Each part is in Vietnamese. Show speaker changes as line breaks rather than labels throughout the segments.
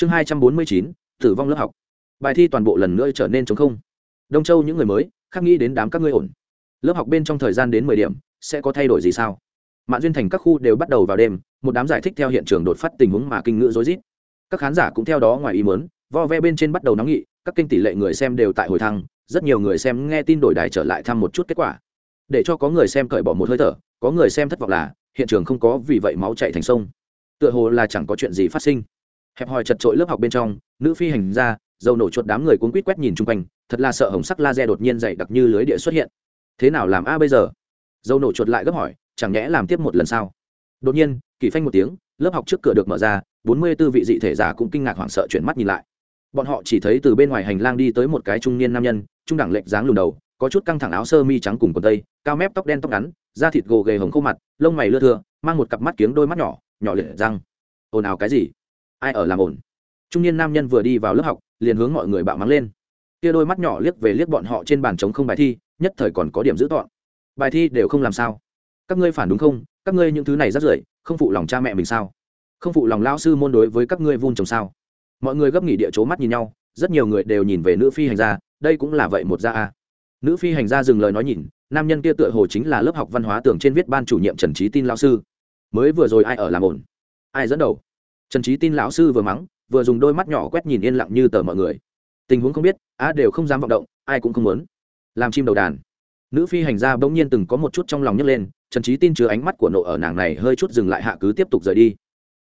chương hai trăm bốn mươi chín, tử vong lớp học. Bài thi toàn bộ lần nữa trở nên chống không. Đông châu những người mới khắc nghĩ đến đám các ngươi ổn. Lớp học bên trong thời gian đến mười điểm, sẽ có thay đổi gì sao? Mạng duyên thành các khu đều bắt đầu vào đêm, một đám giải thích theo hiện trường đột phát tình huống mà kinh ngữ rối rít. Các khán giả cũng theo đó ngoài ý mớn vo ve bên trên bắt đầu nóng nghị, các kênh tỷ lệ người xem đều tại hồi thăng, rất nhiều người xem nghe tin đổi đài trở lại thăm một chút kết quả. Để cho có người xem cởi bỏ một hơi thở, có người xem thất vọng là, hiện trường không có vì vậy máu chạy thành sông. Tựa hồ là chẳng có chuyện gì phát sinh hẹp hòi chật trội lớp học bên trong, nữ phi hành ra dầu nổ chuột đám người cuốn quýt quét nhìn chung quanh, thật là sợ hồng sắc laser đột nhiên dày đặc như lưới địa xuất hiện. Thế nào làm a bây giờ? Dầu nổ chuột lại gấp hỏi, chẳng nhẽ làm tiếp một lần sau? đột nhiên, kỳ phanh một tiếng, lớp học trước cửa được mở ra, bốn mươi b ố vị dị thể giả cũng kinh ngạc hoảng sợ chuyển mắt nhìn lại. Bọn họ chỉ thấy từ bên ngoài hành lang đi tới một cái trung niên nam nhân, trung đẳng lệch dáng lùn đầu, có chút căng thẳng áo sơ mi trắng cùng quần tây, cao mép tóc đen tóc ngắn, da thịt gồ ghề hồng khô mặt, lông mày lưa thưa, mang một cặp mắt kiếng đôi mắt nhỏ nhỏ liệt răng. Ồn ào cái gì? Ai ở làm ổn. trung niên nam nhân vừa đi vào lớp học, liền hướng mọi người bạo mắng lên. Kia đôi mắt nhỏ liếc về liếc bọn họ trên bàn chống không bài thi, nhất thời còn có điểm giữ tọn bài thi đều không làm sao. Các ngươi phản đúng không? Các ngươi những thứ này rất rưởi, không phụ lòng cha mẹ mình sao? Không phụ lòng lao sư môn đối với các ngươi vun trồng sao? Mọi người gấp nghỉ địa chố mắt nhìn nhau, rất nhiều người đều nhìn về nữ phi hành gia, đây cũng là vậy một gia a. Nữ phi hành gia dừng lời nói nhìn, nam nhân kia tựa hồ chính là lớp học văn hóa tưởng trên viết ban chủ nhiệm trần trí tin lao sư. Mới vừa rồi ai ở làm ổn ai dẫn đầu? Trần trí tin lão sư vừa mắng, vừa dùng đôi mắt nhỏ quét nhìn yên lặng như tờ mọi người. Tình huống không biết, á đều không dám vọng động, ai cũng không muốn. Làm chim đầu đàn. Nữ phi hành gia bỗng nhiên từng có một chút trong lòng nhấc lên, trần trí tin chứa ánh mắt của nộ ở nàng này hơi chút dừng lại hạ cứ tiếp tục rời đi.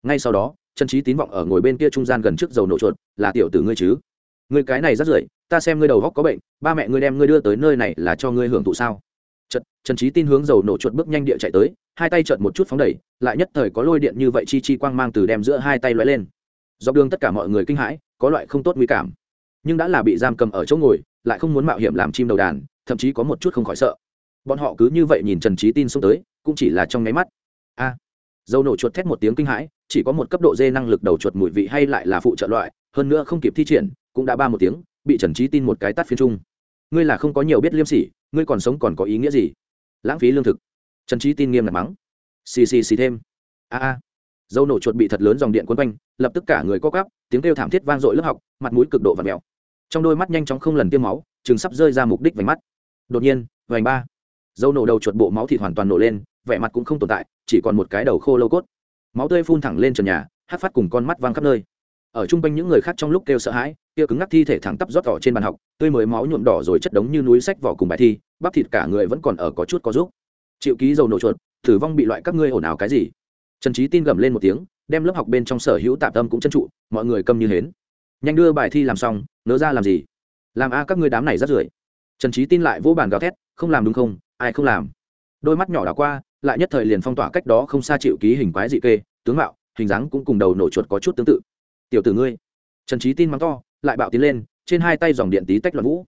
Ngay sau đó, trần trí tín vọng ở ngồi bên kia trung gian gần trước dầu nổ chuột, là tiểu tử ngươi chứ? Ngươi cái này rất rưởi, ta xem ngươi đầu góc có bệnh, ba mẹ ngươi đem ngươi đưa tới nơi này là cho ngươi hưởng thụ sao? Trần trí tin hướng dầu nổ chuột bước nhanh địa chạy tới hai tay chợt một chút phóng đẩy, lại nhất thời có lôi điện như vậy chi chi quang mang từ đem giữa hai tay lóe lên. Dọc đường tất cả mọi người kinh hãi, có loại không tốt nguy cảm. Nhưng đã là bị giam cầm ở chỗ ngồi, lại không muốn mạo hiểm làm chim đầu đàn, thậm chí có một chút không khỏi sợ. Bọn họ cứ như vậy nhìn trần trí tin xông tới, cũng chỉ là trong nháy mắt. A! Dâu nổ chuột thét một tiếng kinh hãi, chỉ có một cấp độ dê năng lực đầu chuột mùi vị hay lại là phụ trợ loại, hơn nữa không kịp thi triển, cũng đã ba một tiếng, bị trần trí tin một cái tắt phiên trung. Ngươi là không có nhiều biết liêm sỉ, ngươi còn sống còn có ý nghĩa gì? Lãng phí lương thực trần trí tin nghiêm ngặt mắng. Xì xì xì thêm. A a. Dâu nổ chuột bị thật lớn dòng điện quấn quanh, lập tức cả người co cắp tiếng kêu thảm thiết vang dội lớp học, mặt mũi cực độ và mèo trong đôi mắt nhanh chóng không lần tiêm máu chừng sắp rơi ra mục đích vành mắt. Đột nhiên, vành ba. Dâu nổ đầu chuột bộ máu thịt hoàn toàn nổ lên, vẻ mặt cũng không tồn tại, chỉ còn một cái đầu khô lâu cốt. Máu tươi phun thẳng lên trần nhà, hát phát cùng con mắt văng khắp nơi. Ở chung quanh những người khác trong lúc kêu sợ hãi, kia cứng ngắc thi thể thẳng tắp rót đỏ trên bàn học, tươi mới máu nhuộm đỏ rồi chất đống như núi sách vỏ cùng bài thi, bắp thịt cả người vẫn còn ở có chút có giúp chịu ký dầu nổ chuột thử vong bị loại các ngươi ồn ào cái gì? Trần trí tin gầm lên một tiếng, đem lớp học bên trong sở hữu tạm tâm cũng chân trụ, mọi người câm như hến. Nhanh đưa bài thi làm xong nỡ ra làm gì? Làm a, các ngươi đám này rất rưởi. Trần trí tin lại vỗ bàn gào thét, không làm đúng không? Ai không làm? Đôi mắt nhỏ đảo qua, lại nhất thời liền phong tỏa cách đó không xa chịu ký hình quái dị kê, tướng mạo, hình dáng cũng cùng đầu nổ chuột có chút tương tự. Tiểu tử ngươi. Trần trí tin mắng to, lại bạo tiến lên, trên hai tay dòng điện tí tách loạn vũ.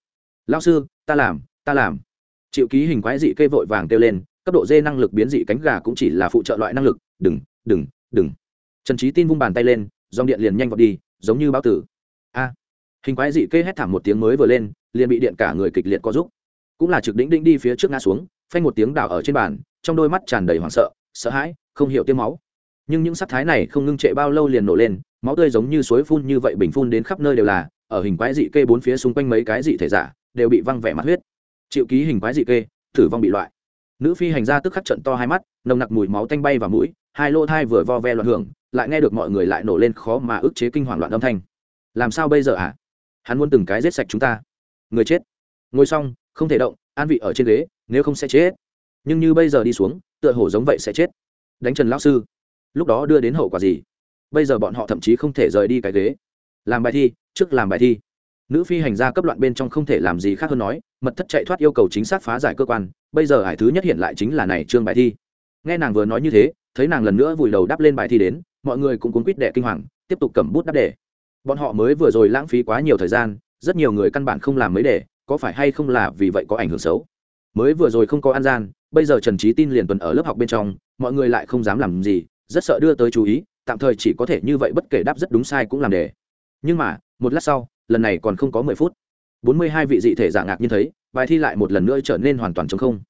Lao sư, ta làm ta làm. Chịu ký hình quái dị kê vội vàng kêu lên cấp độ d năng lực biến dị cánh gà cũng chỉ là phụ trợ loại năng lực, đừng đừng đừng. Trần trí tin vung bàn tay lên, dòng điện liền nhanh vọt đi, giống như báo tử. A, hình quái dị kê hét thảm một tiếng mới vừa lên, liền bị điện cả người kịch liệt có giúp cũng là trực đỉnh đỉnh đi phía trước ngã xuống, phanh một tiếng đảo ở trên bàn, trong đôi mắt tràn đầy hoảng sợ sợ hãi, không hiểu tiêm máu. Nhưng những sắc thái này không ngưng trệ bao lâu liền nổ lên, máu tươi giống như suối phun như vậy bình phun đến khắp nơi đều là, ở hình quái dị kê bốn phía xung quanh mấy cái dị thể giả, đều bị văng vẻ mặt huyết. Chịu ký hình quái dị kê thử vong bị loại nữ phi hành gia tức khắc trận to hai mắt, nồng nặc mùi máu tanh bay vào mũi, hai lô thai vừa vo ve loạn hưởng, lại nghe được mọi người lại nổ lên khó mà ức chế kinh hoàng loạn âm thanh. Làm sao bây giờ ạ à? hắn muốn từng cái giết sạch chúng ta. Người chết. Ngồi xong, không thể động, an vị ở trên ghế, nếu không sẽ chết. Nhưng như bây giờ đi xuống, tựa hồ giống vậy sẽ chết. Đánh trần lão sư. Lúc đó đưa đến hậu quả gì? Bây giờ bọn họ thậm chí không thể rời đi cái ghế. Làm bài thi, trước làm bài thi. Nữ phi hành gia cấp loạn bên trong không thể làm gì khác hơn nói mật thất chạy thoát yêu cầu chính xác phá giải cơ quan, bây giờ hải thứ nhất hiện lại chính là này trương bài thi. Nghe nàng vừa nói như thế, thấy nàng lần nữa vùi đầu đắp lên bài thi đến, mọi người cũng cuốn quýt đệ kinh hoàng, tiếp tục cầm bút đắp đề bọn họ mới vừa rồi lãng phí quá nhiều thời gian, rất nhiều người căn bản không làm mấy đề có phải hay không là vì vậy có ảnh hưởng xấu? Mới vừa rồi không có an gian, bây giờ trần trí tin liền tuần ở lớp học bên trong, mọi người lại không dám làm gì, rất sợ đưa tới chú ý, tạm thời chỉ có thể như vậy bất kể đáp rất đúng sai cũng làm đề nhưng mà, một lát sau, lần này còn không có mười phút bốn mươi hai vị dị thể giả ngạc nhiên thấy, bài thi lại một lần nữa trở nên hoàn toàn chống không.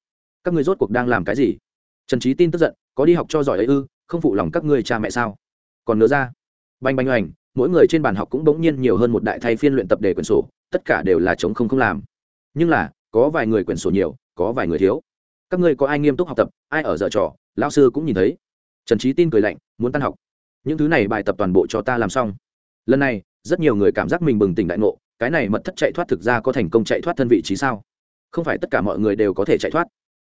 Các người rốt cuộc đang làm cái gì? Trần trí tin tức giận, có đi học cho giỏi ấy ư, không phụ lòng các ngươi cha mẹ sao? Còn nữa ra banh banh oành mỗi người trên bàn học cũng bỗng nhiên nhiều hơn một đại thay phiên luyện tập đề quyển sổ, tất cả đều là chống không không làm. Nhưng là, có vài người quyển sổ nhiều, có vài người thiếu. Các ngươi có ai nghiêm túc học tập, ai ở dở trò, lão sư cũng nhìn thấy. Trần trí tin cười lạnh, muốn tan học. Những thứ này bài tập toàn bộ cho ta làm xong. Lần này, rất nhiều người cảm giác mình bừng tỉnh đại ngộ cái này mật thất chạy thoát thực ra có thành công chạy thoát thân vị trí sao? Không phải tất cả mọi người đều có thể chạy thoát.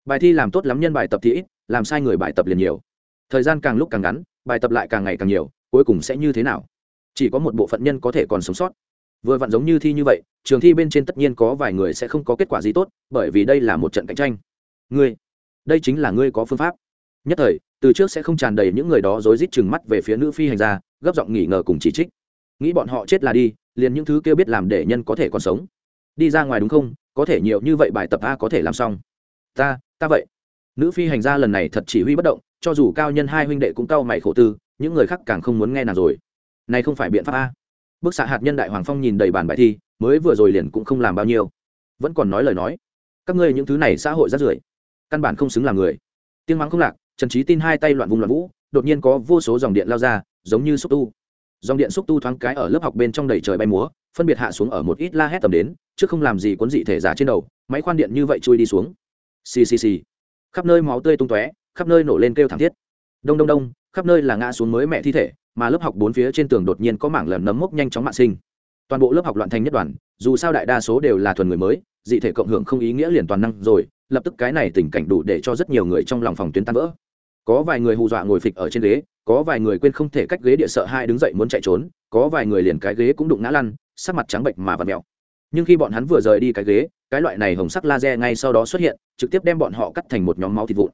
Bài thi làm tốt lắm nhân bài tập thì ít, làm sai người bài tập liền nhiều. Thời gian càng lúc càng ngắn, bài tập lại càng ngày càng nhiều, cuối cùng sẽ như thế nào? Chỉ có một bộ phận nhân có thể còn sống sót. Vừa vặn giống như thi như vậy, trường thi bên trên tất nhiên có vài người sẽ không có kết quả gì tốt, bởi vì đây là một trận cạnh tranh. Ngươi, đây chính là ngươi có phương pháp. Nhất thời, từ trước sẽ không tràn đầy những người đó rối rít chừng mắt về phía nữ phi hành gia, gấp giọng nghỉ ngờ cùng chỉ trích. Nghĩ bọn họ chết là đi liền những thứ kêu biết làm để nhân có thể còn sống. Đi ra ngoài đúng không? Có thể nhiều như vậy bài tập a có thể làm xong. Ta ta vậy. Nữ phi hành gia lần này thật chỉ huy bất động, cho dù cao nhân hai huynh đệ cũng cao mày khổ tư, những người khác càng không muốn nghe nào rồi. Này không phải biện pháp a. Bức xạ hạt nhân đại hoàng phong nhìn đầy bàn bài thi, mới vừa rồi liền cũng không làm bao nhiêu. Vẫn còn nói lời nói. Các ngươi những thứ này xã hội rất rưởi. Căn bản không xứng làm người. Tiếng mắng không lạc, trần trí tin hai tay loạn vùng loạn vũ, đột nhiên có vô số dòng điện lao ra, giống như xúc tu dòng điện xúc tu thoáng cái ở lớp học bên trong đầy trời bay múa, phân biệt hạ xuống ở một ít la hét tầm đến, chứ không làm gì cuốn dị thể giả trên đầu, máy khoan điện như vậy chui đi xuống. Xì xì xì. Khắp nơi máu tươi tung tóe, khắp nơi nổ lên kêu thảm thiết. Đông đông đông, khắp nơi là ngã xuống mới mẹ thi thể, mà lớp học bốn phía trên tường đột nhiên có mảng lầm nấm mốc nhanh chóng mạng sinh. Toàn bộ lớp học loạn thành nhất đoàn, dù sao đại đa số đều là thuần người mới, dị thể cộng hưởng không ý nghĩa liền toàn năng rồi, lập tức cái này tình cảnh đủ để cho rất nhiều người trong lòng phòng tuyến tan vỡ có vài người hù dọa ngồi phịch ở trên ghế, có vài người quên không thể cách ghế địa sợ hai đứng dậy muốn chạy trốn, có vài người liền cái ghế cũng đụng ngã lăn, sắc mặt trắng bệnh mà vặt mẹo nhưng khi bọn hắn vừa rời đi cái ghế, cái loại này hồng sắc laser ngay sau đó xuất hiện, trực tiếp đem bọn họ cắt thành một nhóm máu thịt vụn.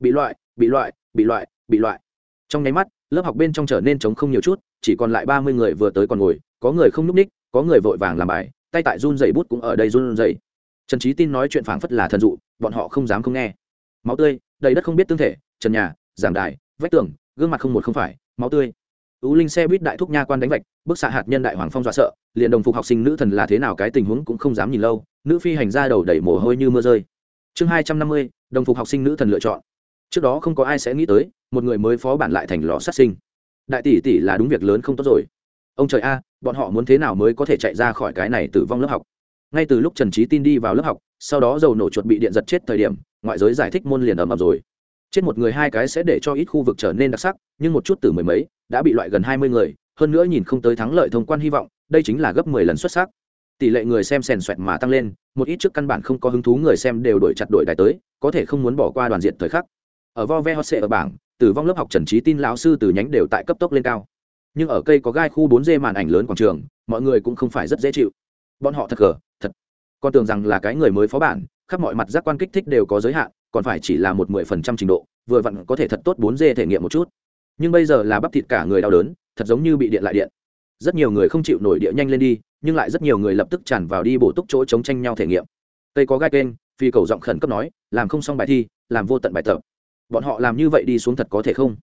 Bị loại bị loại bị loại bị loại. Trong nháy mắt, lớp học bên trong trở nên trống không nhiều chút, chỉ còn lại ba mươi người vừa tới còn ngồi, có người không núp ních, có người vội vàng làm bài, tay tại run dày bút cũng ở đây run dày trần trí tin nói chuyện phảng phất là thần dụ, bọn họ không dám không nghe. Máu tươi, đầy đất không biết tương thể trần nhà, giảng đài, vách tường, gương mặt không một không phải, máu tươi. Tú linh xe buýt đại thúc nha quan đánh vạch, bức xạ hạt nhân đại hoàng phong dọa sợ, liền đồng phục học sinh nữ thần là thế nào cái tình huống cũng không dám nhìn lâu, nữ phi hành ra đầu đẩy mồ hôi như mưa rơi. Chương hai trăm năm mươi, đồng phục học sinh nữ thần lựa chọn. Trước đó không có ai sẽ nghĩ tới, một người mới phó bản lại thành lò sát sinh. Đại tỷ tỷ là đúng việc lớn không tốt rồi. Ông trời a, bọn họ muốn thế nào mới có thể chạy ra khỏi cái này tử vong lớp học? Ngay từ lúc trần trí tin đi vào lớp học, sau đó dầu nổ chuột bị điện giật chết thời điểm, ngoại giới giải thích môn liền ầm ầm rồi chết một người hai cái sẽ để cho ít khu vực trở nên đặc sắc, nhưng một chút từ mười mấy, đã bị loại gần hai mươi người, hơn nữa nhìn không tới thắng lợi thông quan hy vọng, đây chính là gấp mười lần xuất sắc. Tỷ lệ người xem sèn xoẹt mà tăng lên, một ít trước căn bản không có hứng thú người xem đều đổi chặt đổi đài tới, có thể không muốn bỏ qua đoàn diện thời khắc. Ở vo ve hot sệ ở bảng, tử vong lớp học trần trí tin lão sư từ nhánh đều tại cấp tốc lên cao. Nhưng ở cây có gai khu bốn d màn ảnh lớn quảng trường, mọi người cũng không phải rất dễ chịu. Bọn họ thật gờ, thật. Con tưởng rằng là cái người mới phó bản, khắp mọi mặt giác quan kích thích đều có giới hạn còn phải chỉ là một mười phần trăm trình độ, vừa vặn có thể thật tốt bốn d thể nghiệm một chút. Nhưng bây giờ là bắp thịt cả người đau đớn, thật giống như bị điện lại điện. Rất nhiều người không chịu nổi địa nhanh lên đi, nhưng lại rất nhiều người lập tức tràn vào đi bổ túc chỗ chống tranh nhau thể nghiệm. Tây có gai kênh, phi cầu giọng khẩn cấp nói, làm không xong bài thi, làm vô tận bài tập. Bọn họ làm như vậy đi xuống thật có thể không?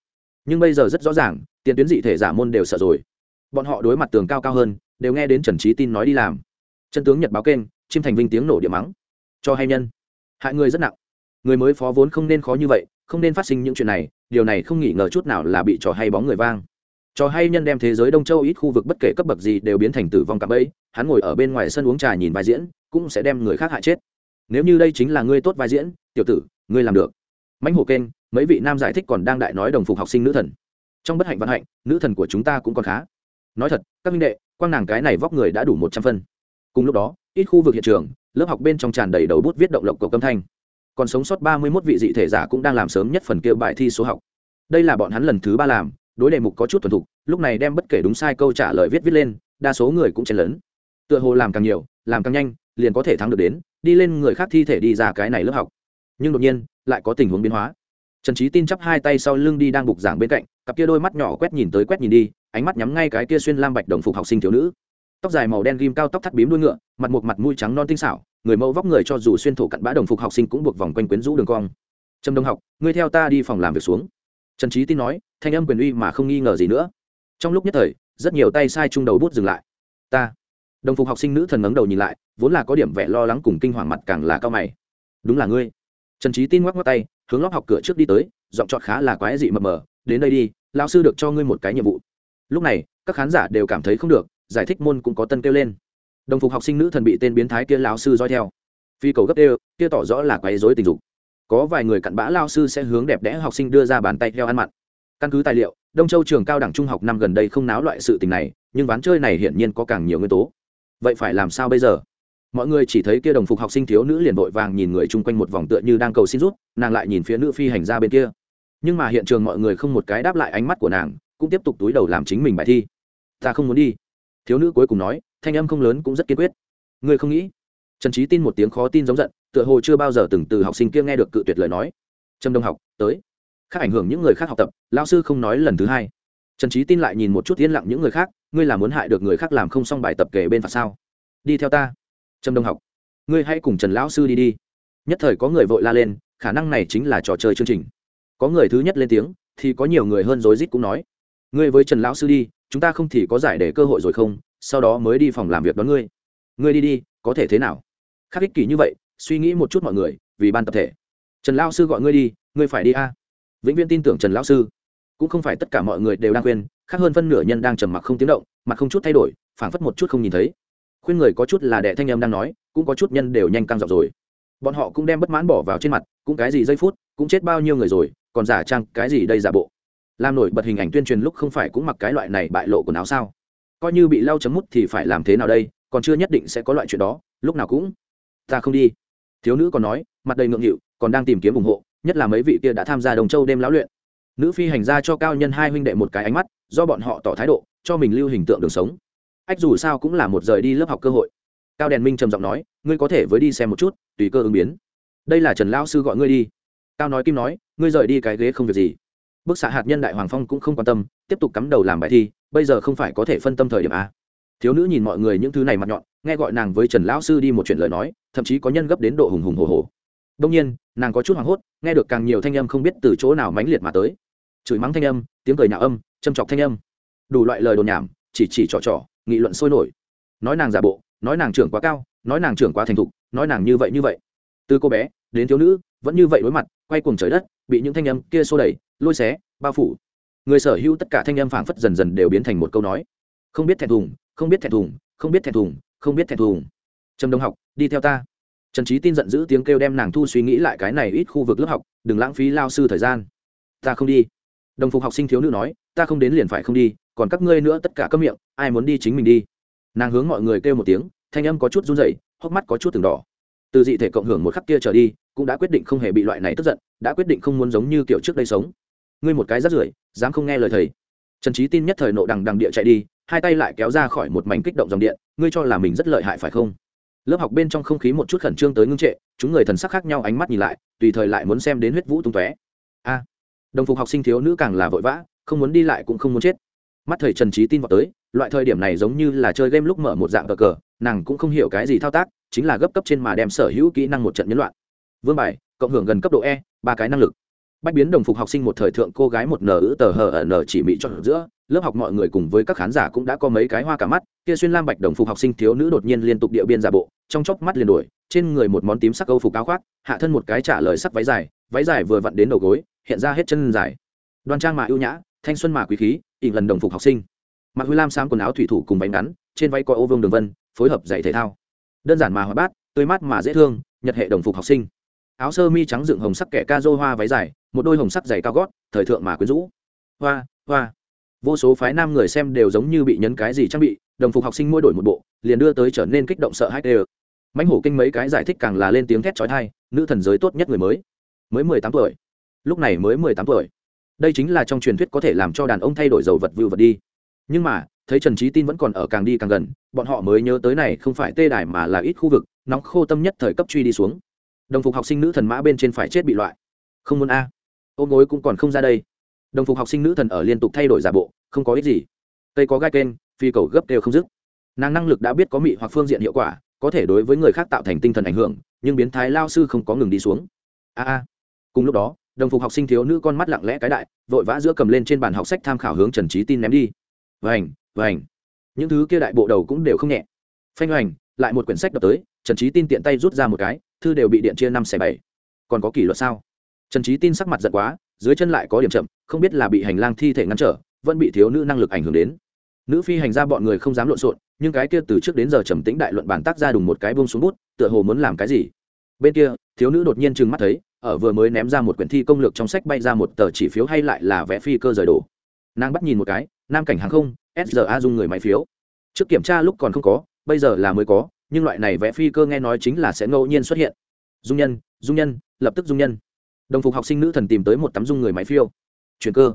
Nhưng bây giờ rất rõ ràng, tiền tuyến dị thể giả môn đều sợ rồi. Bọn họ đối mặt tường cao cao hơn, đều nghe đến trần trí tin nói đi làm. Chân tướng nhật báo kênh, chim thành vinh tiếng nổ địa mắng. Cho hay nhân. Hại người rất nặng người mới phó vốn không nên khó như vậy, không nên phát sinh những chuyện này, điều này không nghĩ ngờ chút nào là bị trò hay bóng người vang. Trò hay nhân đem thế giới đông châu ít khu vực bất kể cấp bậc gì đều biến thành tử vong cạm bẫy, hắn ngồi ở bên ngoài sân uống trà nhìn vai diễn, cũng sẽ đem người khác hại chết. Nếu như đây chính là ngươi tốt vai diễn, tiểu tử, ngươi làm được. Mãnh hổ kênh, mấy vị nam giải thích còn đang đại nói đồng phục học sinh nữ thần. Trong bất hạnh văn hạnh, nữ thần của chúng ta cũng còn khá. Nói thật, các minh đệ, quang nàng cái này vóc người đã đủ một trăm phân. Cùng lúc đó, ít khu vực hiện trường, lớp học bên trong tràn đầy đầu bút viết động lộc cầu âm thanh còn sống sót ba mươi mốt vị dị thể giả cũng đang làm sớm nhất phần kia bài thi số học. Đây là bọn hắn lần thứ ba làm, đối đề mục có chút thuần thục, lúc này đem bất kể đúng sai câu trả lời viết viết lên, đa số người cũng chen lớn tựa hồ làm càng nhiều, làm càng nhanh, liền có thể thắng được đến, đi lên người khác thi thể đi ra cái này lớp học. Nhưng đột nhiên, lại có tình huống biến hóa. Trần trí tin chắp hai tay sau lưng đi đang bục giảng bên cạnh, cặp kia đôi mắt nhỏ quét nhìn tới quét nhìn đi, ánh mắt nhắm ngay cái kia xuyên lam bạch đồng phục học sinh thiếu nữ. Tóc dài màu đen ghim cao tóc thắt bím đuôi ngựa, mặt một mặt mũi trắng non tinh xảo người mẫu vóc người cho dù xuyên thổ cặn bã đồng phục học sinh cũng buộc vòng quanh quyến rũ đường cong. Trầm đông học, ngươi theo ta đi phòng làm việc xuống. Trần trí tin nói, thanh âm quyền uy mà không nghi ngờ gì nữa. Trong lúc nhất thời, rất nhiều tay sai chung đầu bút dừng lại. Ta. Đồng phục học sinh nữ thần ngẩng đầu nhìn lại, vốn là có điểm vẻ lo lắng cùng kinh hoàng mặt càng là cao mày. Đúng là ngươi. Trần trí tin ngoắc ngoắc tay, hướng lóc học cửa trước đi tới, giọng trọt khá là quái dị mập mờ, đến đây đi lao sư được cho ngươi một cái nhiệm vụ. Lúc này, các khán giả đều cảm thấy không được, giải thích môn cũng có tân kêu lên đồng phục học sinh nữ thần bị tên biến thái kia lão sư dõi theo. Phi cầu gấp đều, kia tỏ rõ là quấy rối tình dục. Có vài người cặn bã lao sư sẽ hướng đẹp đẽ học sinh đưa ra bàn tay theo ăn mặn. Căn cứ tài liệu, đông châu trường cao đẳng trung học năm gần đây không náo loại sự tình này, nhưng ván chơi này hiển nhiên có càng nhiều nguyên tố. Vậy phải làm sao bây giờ? Mọi người chỉ thấy kia đồng phục học sinh thiếu nữ liền vội vàng nhìn người chung quanh một vòng tựa như đang cầu xin rút, nàng lại nhìn phía nữ phi hành ra bên kia. Nhưng mà hiện trường mọi người không một cái đáp lại ánh mắt của nàng, cũng tiếp tục túi đầu làm chính mình bài thi. Ta không muốn đi. Thiếu nữ cuối cùng nói thanh âm không lớn cũng rất kiên quyết. Ngươi không nghĩ, trần trí tin một tiếng khó tin giống giận, tựa hồ chưa bao giờ từng từ học sinh kia nghe được cự tuyệt lời nói. Trâm đông học, tới. Khác ảnh hưởng những người khác học tập lao sư không nói lần thứ hai. Trần trí tin lại nhìn một chút yên lặng những người khác, ngươi là muốn hại được người khác làm không xong bài tập kể bên phạt sao? Đi theo ta. Trâm đông học, ngươi hãy cùng trần lão sư đi đi. Nhất thời có người vội la lên, khả năng này chính là trò chơi chương trình. Có người thứ nhất lên tiếng, thì có nhiều người hơn rối rít cũng nói, ngươi với trần lão sư đi, chúng ta không thì có giải để cơ hội rồi không? Sau đó mới đi phòng làm việc đón ngươi. Ngươi đi đi, có thể thế nào? Khác ích kỷ như vậy, suy nghĩ một chút mọi người, vì ban tập thể. Trần lão sư gọi ngươi đi, ngươi phải đi a. Vĩnh viễn tin tưởng trần lão sư. Cũng không phải tất cả mọi người đều đang khuyên, khác hơn phân nửa nhân đang trầm mặc không tiếng động mà không chút thay đổi, phảng phất một chút không nhìn thấy. Khuyên người có chút là đệ thanh âm đang nói, cũng có chút nhân đều nhanh căng dọc rồi. Bọn họ cũng đem bất mãn bỏ vào trên mặt, cũng cái gì giây phút, cũng chết bao nhiêu người rồi, còn giả trang cái gì đây giả bộ. Làm nổi bật hình ảnh tuyên truyền lúc không phải cũng mặc cái loại này bại lộ quần áo sao? Coi như bị lau chấm mút thì phải làm thế nào đây, còn chưa nhất định sẽ có loại chuyện đó, lúc nào cũng. Ta không đi. Thiếu nữ còn nói, mặt đầy ngượng nghịu, còn đang tìm kiếm ủng hộ, nhất là mấy vị kia đã tham gia đồng châu đêm lão luyện. Nữ phi hành ra cho cao nhân hai huynh đệ một cái ánh mắt, do bọn họ tỏ thái độ, cho mình lưu hình tượng đường sống. Ách dù sao cũng là một rời đi lớp học cơ hội. Cao đèn minh trầm giọng nói, ngươi có thể với đi xem một chút, tùy cơ ứng biến. Đây là trần lão sư gọi ngươi đi. Cao nói kim nói, ngươi rời đi cái ghế không việc gì. Bức xạ hạt nhân đại hoàng phong cũng không quan tâm, tiếp tục cắm đầu làm bài thi bây giờ không phải có thể phân tâm thời điểm a thiếu nữ nhìn mọi người những thứ này mặt nhọn, nghe gọi nàng với trần lão sư đi một chuyện lời nói, thậm chí có nhân gấp đến độ hùng hùng hồ hồ đông nhiên, nàng có chút hoảng hốt, nghe được càng nhiều thanh âm không biết từ chỗ nào mãnh liệt mà tới. Chửi mắng thanh âm, tiếng cười nhạo âm, châm chọc thanh âm. Đủ loại lời đồn nhảm, chỉ chỉ trò trò, nghị luận sôi nổi. Nói nàng giả bộ, nói nàng trưởng quá cao, nói nàng trưởng quá thành thục, nói nàng như vậy như vậy. Từ cô bé, đến thiếu nữ, vẫn như vậy đối mặt, quay cuồng trời đất, bị những thanh âm kia xô đẩy, lôi xé, bao phủ người sở hữu tất cả thanh âm phảng phất dần dần đều biến thành một câu nói. Không biết thẹn thùng, không biết thẹn thùng, không biết thẹn thùng, không biết thẹn thùng. Trầm đông học, đi theo ta. Trần trí tin giận dữ tiếng kêu đem nàng thu suy nghĩ lại cái này ít khu vực lớp học, đừng lãng phí lao sư thời gian. Ta không đi. Đồng phục học sinh thiếu nữ nói, ta không đến liền phải không đi, còn các ngươi nữa tất cả các miệng, ai muốn đi chính mình đi. Nàng hướng mọi người kêu một tiếng, thanh âm có chút run rẩy, hốc mắt có chút từng đỏ. Từ dị thể cộng hưởng một khắc kia trở đi, cũng đã quyết định không hề bị loại này tức giận, đã quyết định không muốn giống như kiểu trước đây sống. Ngươi một cái rất rưởi dám không nghe lời thầy. Trần trí tin nhất thời nộ đằng đằng địa chạy đi, hai tay lại kéo ra khỏi một mảnh kích động dòng điện, ngươi cho là mình rất lợi hại phải không? Lớp học bên trong không khí một chút khẩn trương tới ngưng trệ, chúng người thần sắc khác nhau ánh mắt nhìn lại, tùy thời lại muốn xem đến huyết vũ tung tóe. A, đồng phục học sinh thiếu nữ càng là vội vã, không muốn đi lại cũng không muốn chết. Mắt thầy trần trí tin vào tới, loại thời điểm này giống như là chơi game lúc mở một dạng cờ cờ, nàng cũng không hiểu cái gì thao tác, chính là gấp cấp trên mà đem sở hữu kỹ năng một trận nhấn loạn. Vương bài, cộng hưởng gần cấp độ e ba cái năng lực bách biến đồng phục học sinh một thời thượng cô gái một nở ữ tờ hờ ở nở chỉ mỹ chọn giữa, lớp học mọi người cùng với các khán giả cũng đã có mấy cái hoa cả mắt, kia xuyên lam bạch đồng phục học sinh thiếu nữ đột nhiên liên tục địa biên giả bộ, trong chốc mắt liền đổi, trên người một món tím sắc câu phục áo khoác, hạ thân một cái trả lời sắc váy dài váy dài vừa vặn đến đầu gối, hiện ra hết chân dài. Đoan trang mà ưu nhã, thanh xuân mà quý khí, ỉn lần đồng phục học sinh. Mặc huy lam sáng quần áo thủy thủ cùng bánh ngắn, trên váy có ô vương đường vân, phối hợp dạy thể thao. Đơn giản mà hoa bát, tươi mát mà dễ thương, nhật hệ đồng phục học sinh áo sơ mi trắng dựng hồng sắc kẻ ca dô hoa váy dài, một đôi hồng sắc dày cao gót, thời thượng mà quyến rũ. Hoa hoa. Vô số phái nam người xem đều giống như bị nhấn cái gì trang bị, đồng phục học sinh mua đổi một bộ, liền đưa tới trở nên kích động sợ hãi đều mãnh hổ kinh mấy cái giải thích càng là lên tiếng thét trói thai nữ thần giới tốt nhất người mới. Mới mười tám tuổi. Lúc này mới mười tám tuổi. Đây chính là trong truyền thuyết có thể làm cho đàn ông thay đổi dầu vật vưu vật đi. Nhưng mà, thấy trần trí tin vẫn còn ở càng đi càng gần, bọn họ mới nhớ tới này không phải tê đài mà là ít khu vực, nóng khô tâm nhất thời cấp truy đi xuống đồng phục học sinh nữ thần mã bên trên phải chết bị loại. Không muốn a. Ôm gối cũng còn không ra đây. Đồng phục học sinh nữ thần ở liên tục thay đổi giả bộ, không có ích gì. Cây có gai kênh, phi cầu gấp đều không dứt. Nàng năng lực đã biết có mị hoặc phương diện hiệu quả, có thể đối với người khác tạo thành tinh thần ảnh hưởng, nhưng biến thái lao sư không có ngừng đi xuống. A a. Cùng lúc đó, đồng phục học sinh thiếu nữ con mắt lặng lẽ cái đại, vội vã giữa cầm lên trên bàn học sách tham khảo hướng trần trí tin ném đi. Vành vành. Những thứ kia đại bộ đầu cũng đều không nhẹ. Phanh hoành, lại một quyển sách đập tới, trần trí tin tiện tay rút ra một cái thư đều bị điện chia năm xẻ bảy. Còn có kỷ luật sao? Trần trí tin sắc mặt giận quá, dưới chân lại có điểm chậm, không biết là bị hành lang thi thể ngăn trở, vẫn bị thiếu nữ năng lực ảnh hưởng đến. Nữ phi hành ra bọn người không dám lộn xộn, nhưng cái kia từ trước đến giờ trầm tĩnh đại luận bản tác ra đùng một cái buông xuống bút, tựa hồ muốn làm cái gì? Bên kia, thiếu nữ đột nhiên trừng mắt thấy, ở vừa mới ném ra một quyển thi công lược trong sách bay ra một tờ chỉ phiếu hay lại là vẽ phi cơ rời đổ. Nàng bắt nhìn một cái, nam cảnh hàng không sra dung người máy phiếu. Trước kiểm tra lúc còn không có, bây giờ là mới có nhưng loại này vẽ phi cơ nghe nói chính là sẽ ngẫu nhiên xuất hiện. Dung nhân dung nhân, lập tức dung nhân. Đồng phục học sinh nữ thần tìm tới một tấm dung người máy phiêu. Chuyển cơ.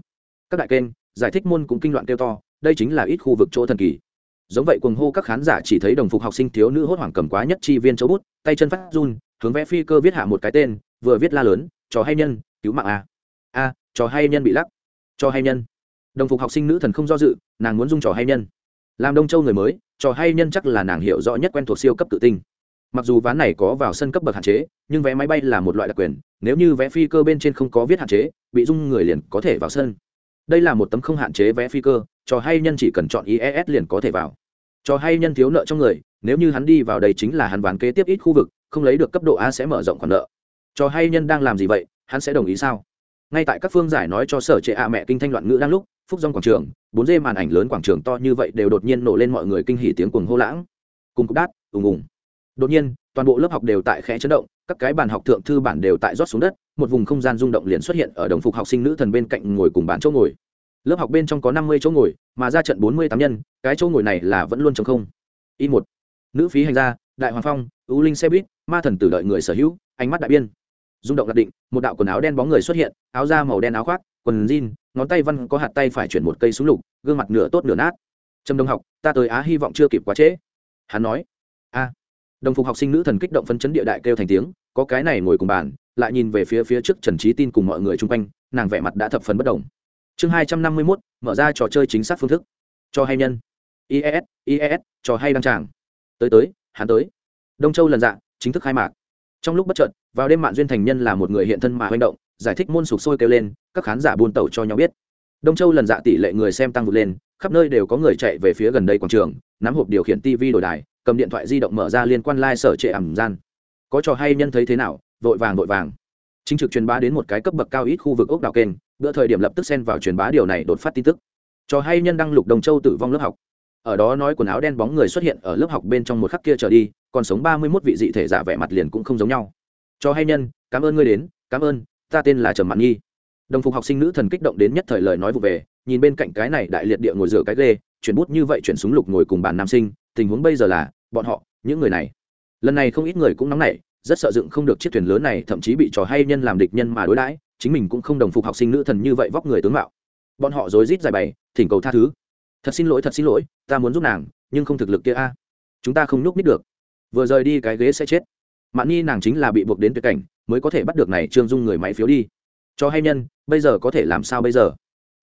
Các đại kênh, giải thích môn cũng kinh loạn kêu to, đây chính là ít khu vực chỗ thần kỳ. Giống vậy cuồng hô các khán giả chỉ thấy đồng phục học sinh thiếu nữ hốt hoảng cầm quá nhất chi viên châu bút, tay chân phát run, hướng vẽ phi cơ viết hạ một cái tên, vừa viết la lớn, trò hay nhân, cứu mạng a. A, trò hay nhân bị lắc. Trò hay nhân. Đồng phục học sinh nữ thần không do dự, nàng muốn dung trò hay nhân làm đông châu người mới, trò hay nhân chắc là nàng hiểu rõ nhất quen thuộc siêu cấp tự tinh. Mặc dù ván này có vào sân cấp bậc hạn chế, nhưng vé máy bay là một loại đặc quyền, nếu như vé phi cơ bên trên không có viết hạn chế, bị dung người liền có thể vào sân. Đây là một tấm không hạn chế vé phi cơ, trò hay nhân chỉ cần chọn ies liền có thể vào. Trò hay nhân thiếu nợ trong người, nếu như hắn đi vào đây chính là hắn ván kế tiếp ít khu vực, không lấy được cấp độ a sẽ mở rộng khoản nợ. Trò hay nhân đang làm gì vậy, hắn sẽ đồng ý sao? Ngay tại các phương giải nói cho sở trệ ạ mẹ kinh thanh loạn ngữ đang lúc phúc dòng quảng trường, bốn dê màn ảnh lớn quảng trường to như vậy đều đột nhiên nổ lên mọi người kinh hỉ tiếng cuồng hô lãng. Cùng cục đát, ùng ùng. Đột nhiên, toàn bộ lớp học đều tại khẽ chấn động, các cái bàn học thượng thư bản đều tại rót xuống đất, một vùng không gian rung động liền xuất hiện ở đồng phục học sinh nữ thần bên cạnh ngồi cùng bàn chỗ ngồi. Lớp học bên trong có năm mươi chỗ ngồi, mà ra trận bốn mươi tám nhân, cái chỗ ngồi này là vẫn luôn chống không. Y một. Nữ phí hành gia, đại hoàng phong ưu linh xe buýt, ma thần tử đợi người sở hữu, ánh mắt đại biên. Rung động lạc định, một đạo quần áo đen bóng người xuất hiện, áo da màu đen áo khoác, quần jean ngón tay văn có hạt tay phải chuyển một cây súng lục, gương mặt nửa tốt nửa nát. Trâm đông học, ta tới á, hy vọng chưa kịp quá trễ. Hắn nói, a. Đồng phục học sinh nữ thần kích động phấn chấn địa đại kêu thành tiếng, có cái này ngồi cùng bàn, lại nhìn về phía phía trước trần trí tin cùng mọi người chung quanh, nàng vẻ mặt đã thập phần bất đồng chương hai trăm năm mươi mốt, mở ra trò chơi chính xác phương thức. Cho hay nhân. Ies ies trò hay đăng tràng. Tới tới, hắn tới. Đông châu lần dạ chính thức khai mạc. Trong lúc bất trợt vào đêm mạng duyên thành nhân là một người hiện thân mà manh động, giải thích môn sục sôi kêu lên các khán giả buôn tẩu cho nhau biết. Đông châu lần dạ tỷ lệ người xem tăng vượt lên, khắp nơi đều có người chạy về phía gần đây quảng trường, nắm hộp điều khiển tv đổi đài, cầm điện thoại di động mở ra liên quan lai、like、sở trệ ẩm gian. Có trò hay nhân thấy thế nào? Vội vàng vội vàng. Chính trực truyền bá đến một cái cấp bậc cao ít khu vực ốc đảo kênh, bữa thời điểm lập tức xen vào truyền bá điều này đột phát tin tức. Trò hay nhân đăng lục đồng châu tử vong lớp học. Ở đó nói quần áo đen bóng người xuất hiện ở lớp học bên trong một khắc kia trở đi, còn sống ba mươi mốt vị dị thể giả vẻ mặt liền cũng không giống nhau. Cho hay nhân, cảm ơn ngươi đến, cảm ơn, ta tên là trầm mạn nhi đồng phục học sinh nữ thần kích động đến nhất thời lời nói vụ về, nhìn bên cạnh cái này đại liệt địa ngồi rửa cái ghê, chuyển bút như vậy chuyển súng lục ngồi cùng bàn nam sinh, tình huống bây giờ là, bọn họ, những người này. Lần này không ít người cũng nóng nảy, rất sợ dựng không được chiếc thuyền lớn này, thậm chí bị trò hay nhân làm địch nhân mà đối đãi, chính mình cũng không đồng phục học sinh nữ thần như vậy vóc người tướng mạo. Bọn họ rối rít giải bày, thỉnh cầu tha thứ. Thật xin lỗi, thật xin lỗi, ta muốn giúp nàng, nhưng không thực lực kia a. Chúng ta không nhúc nít được. Vừa rời đi cái ghế sẽ chết. Mạn nhi nàng chính là bị buộc đến tuyệt cảnh, mới có thể bắt được này trương dung người máy phiếu đi cho hay nhân, bây giờ có thể làm sao bây giờ?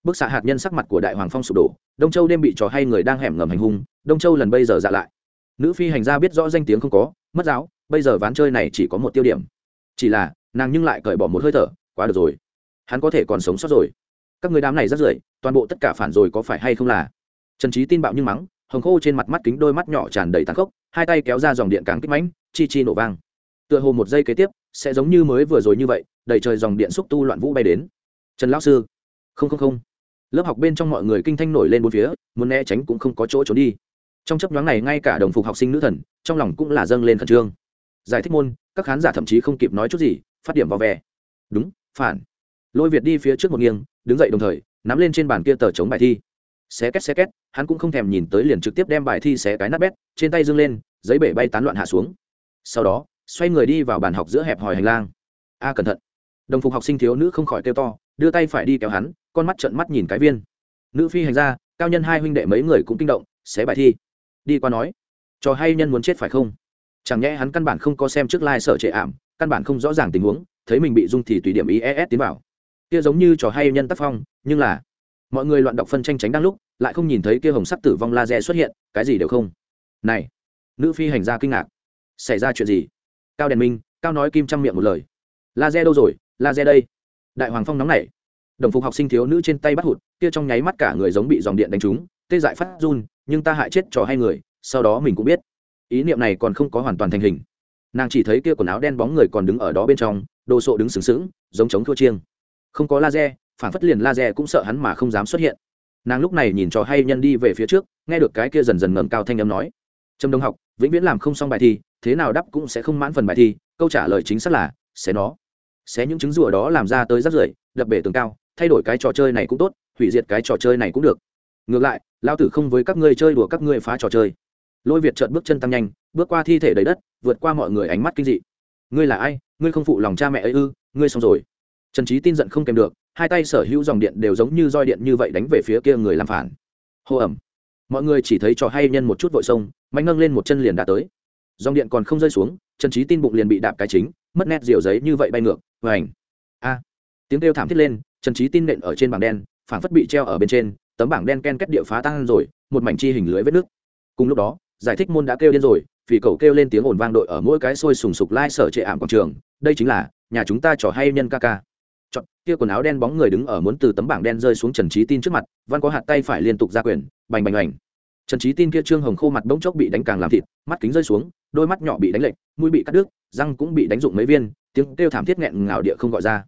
Bức xạ hạt nhân sắc mặt của đại hoàng phong sụp đổ, đông châu đêm bị trò hay người đang hẻm ngầm hành hung, đông châu lần bây giờ dạ lại. Nữ phi hành gia biết rõ danh tiếng không có, mất giáo, bây giờ ván chơi này chỉ có một tiêu điểm. Chỉ là, nàng nhưng lại cởi bỏ một hơi thở, quá được rồi. Hắn có thể còn sống sót rồi. Các người đám này rất rưởi, toàn bộ tất cả phản rồi có phải hay không là? Trần trí tin bạo như mắng, hồng khô trên mặt mắt kính đôi mắt nhỏ tràn đầy tàn khốc, hai tay kéo ra dòng điện càng kích mãnh, chi chi nổ vang. Tựa hồ một giây kế tiếp sẽ giống như mới vừa rồi như vậy, đầy trời dòng điện xúc tu loạn vũ bay đến. Trần lão sư, không không không. Lớp học bên trong mọi người kinh thanh nổi lên bốn phía, muốn né tránh cũng không có chỗ trốn đi. Trong chấp nhoáng này, ngay cả đồng phục học sinh nữ thần, trong lòng cũng là dâng lên khẩn trương. Giải thích môn, các khán giả thậm chí không kịp nói chút gì, phát điểm vào vẻ. Đúng, phản. Lôi việt đi phía trước một nghiêng, đứng dậy đồng thời, nắm lên trên bàn kia tờ chống bài thi. Xé két xé két, hắn cũng không thèm nhìn tới liền trực tiếp đem bài thi xé cái nát bét, trên tay dâng lên, giấy bể bay tán loạn hạ xuống. Sau đó xoay người đi vào bàn học giữa hẹp hòi hành lang. A, cẩn thận. Đồng phục học sinh thiếu nữ không khỏi kêu to, đưa tay phải đi kéo hắn, con mắt trợn mắt nhìn cái viên. Nữ phi hành ra cao nhân hai huynh đệ mấy người cũng kinh động, xé bài thi. Đi qua nói, trò hay nhân muốn chết phải không? Chẳng nhẽ hắn căn bản không có xem trước lai、like、sở trệ ảm, căn bản không rõ ràng tình huống, thấy mình bị dung thì tùy điểm ies tiến vào. Kia giống như trò hay nhân tác phong, nhưng là mọi người loạn đọc phân tranh tránh đang lúc, lại không nhìn thấy kia hồng sắc tử vong laser xuất hiện, cái gì đều không. Này, nữ phi hành gia kinh ngạc. Xảy ra chuyện gì? Cao đèn minh, cao nói kim trăm miệng một lời. Laser đâu rồi? Laser đây. Đại hoàng phong nóng nảy. Đồng phục học sinh thiếu nữ trên tay bắt hụt, kia trong nháy mắt cả người giống bị dòng điện đánh trúng, tê dại phát run, nhưng ta hại chết trò hai người, sau đó mình cũng biết. Ý niệm này còn không có hoàn toàn thành hình. Nàng chỉ thấy kia quần áo đen bóng người còn đứng ở đó bên trong, đồ sộ đứng sừng sững, giống chống thua chiêng. Không có laser, phản phất liền laser cũng sợ hắn mà không dám xuất hiện. Nàng lúc này nhìn trò hay nhân đi về phía trước, nghe được cái kia dần dần ngầm cao thanh âm nói. Trâm đông học vĩnh viễn làm không xong bài thi, thế nào đáp cũng sẽ không mãn phần bài thi, câu trả lời chính xác là, xé nó. Xé những trứng rùa đó làm ra tới rất rưởi, đập bể tường cao, thay đổi cái trò chơi này cũng tốt, hủy diệt cái trò chơi này cũng được. Ngược lại lao tử không với các ngươi chơi đùa các ngươi phá trò chơi. Lôi việt trợn bước chân tăng nhanh, bước qua thi thể đầy đất, vượt qua mọi người ánh mắt kinh dị. Ngươi là ai? Ngươi không phụ lòng cha mẹ ấy ư? Ngươi xong rồi. Trần trí tin giận không kèm được, hai tay sở hữu dòng điện đều giống như roi điện như vậy đánh về phía kia người làm phản. Hô ẩm mọi người chỉ thấy trò hay nhân một chút vội sông mạnh nâng lên một chân liền đã tới. Dòng điện còn không rơi xuống, trần trí tin bụng liền bị đạp cái chính, mất nét diều giấy như vậy bay ngược và ảnh a! Tiếng kêu thảm thiết lên, trần trí tin nện ở trên bảng đen, phảng phất bị treo ở bên trên, tấm bảng đen ken kết địa phá tan rồi, một mảnh chi hình lưới vết nước. Cùng lúc đó, giải thích môn đã kêu điên rồi vì cậu kêu lên tiếng ồn vang đội ở mỗi cái sôi sùng sục lai sở trệ ảm quảng trường, đây chính là nhà chúng ta trò hay nhân ca ca kia quần áo đen bóng người đứng ở muốn từ tấm bảng đen rơi xuống trần trí tin trước mặt, văn có hạt tay phải liên tục ra quyền, bành bành bành. Trần trí tin kia trương hồng khô mặt bỗng chốc bị đánh càng làm thịt, mắt kính rơi xuống, đôi mắt nhỏ bị đánh lệch, mũi bị cắt đứt, răng cũng bị đánh dụng mấy viên, tiếng kêu thảm thiết nghẹn ngào địa không gọi ra.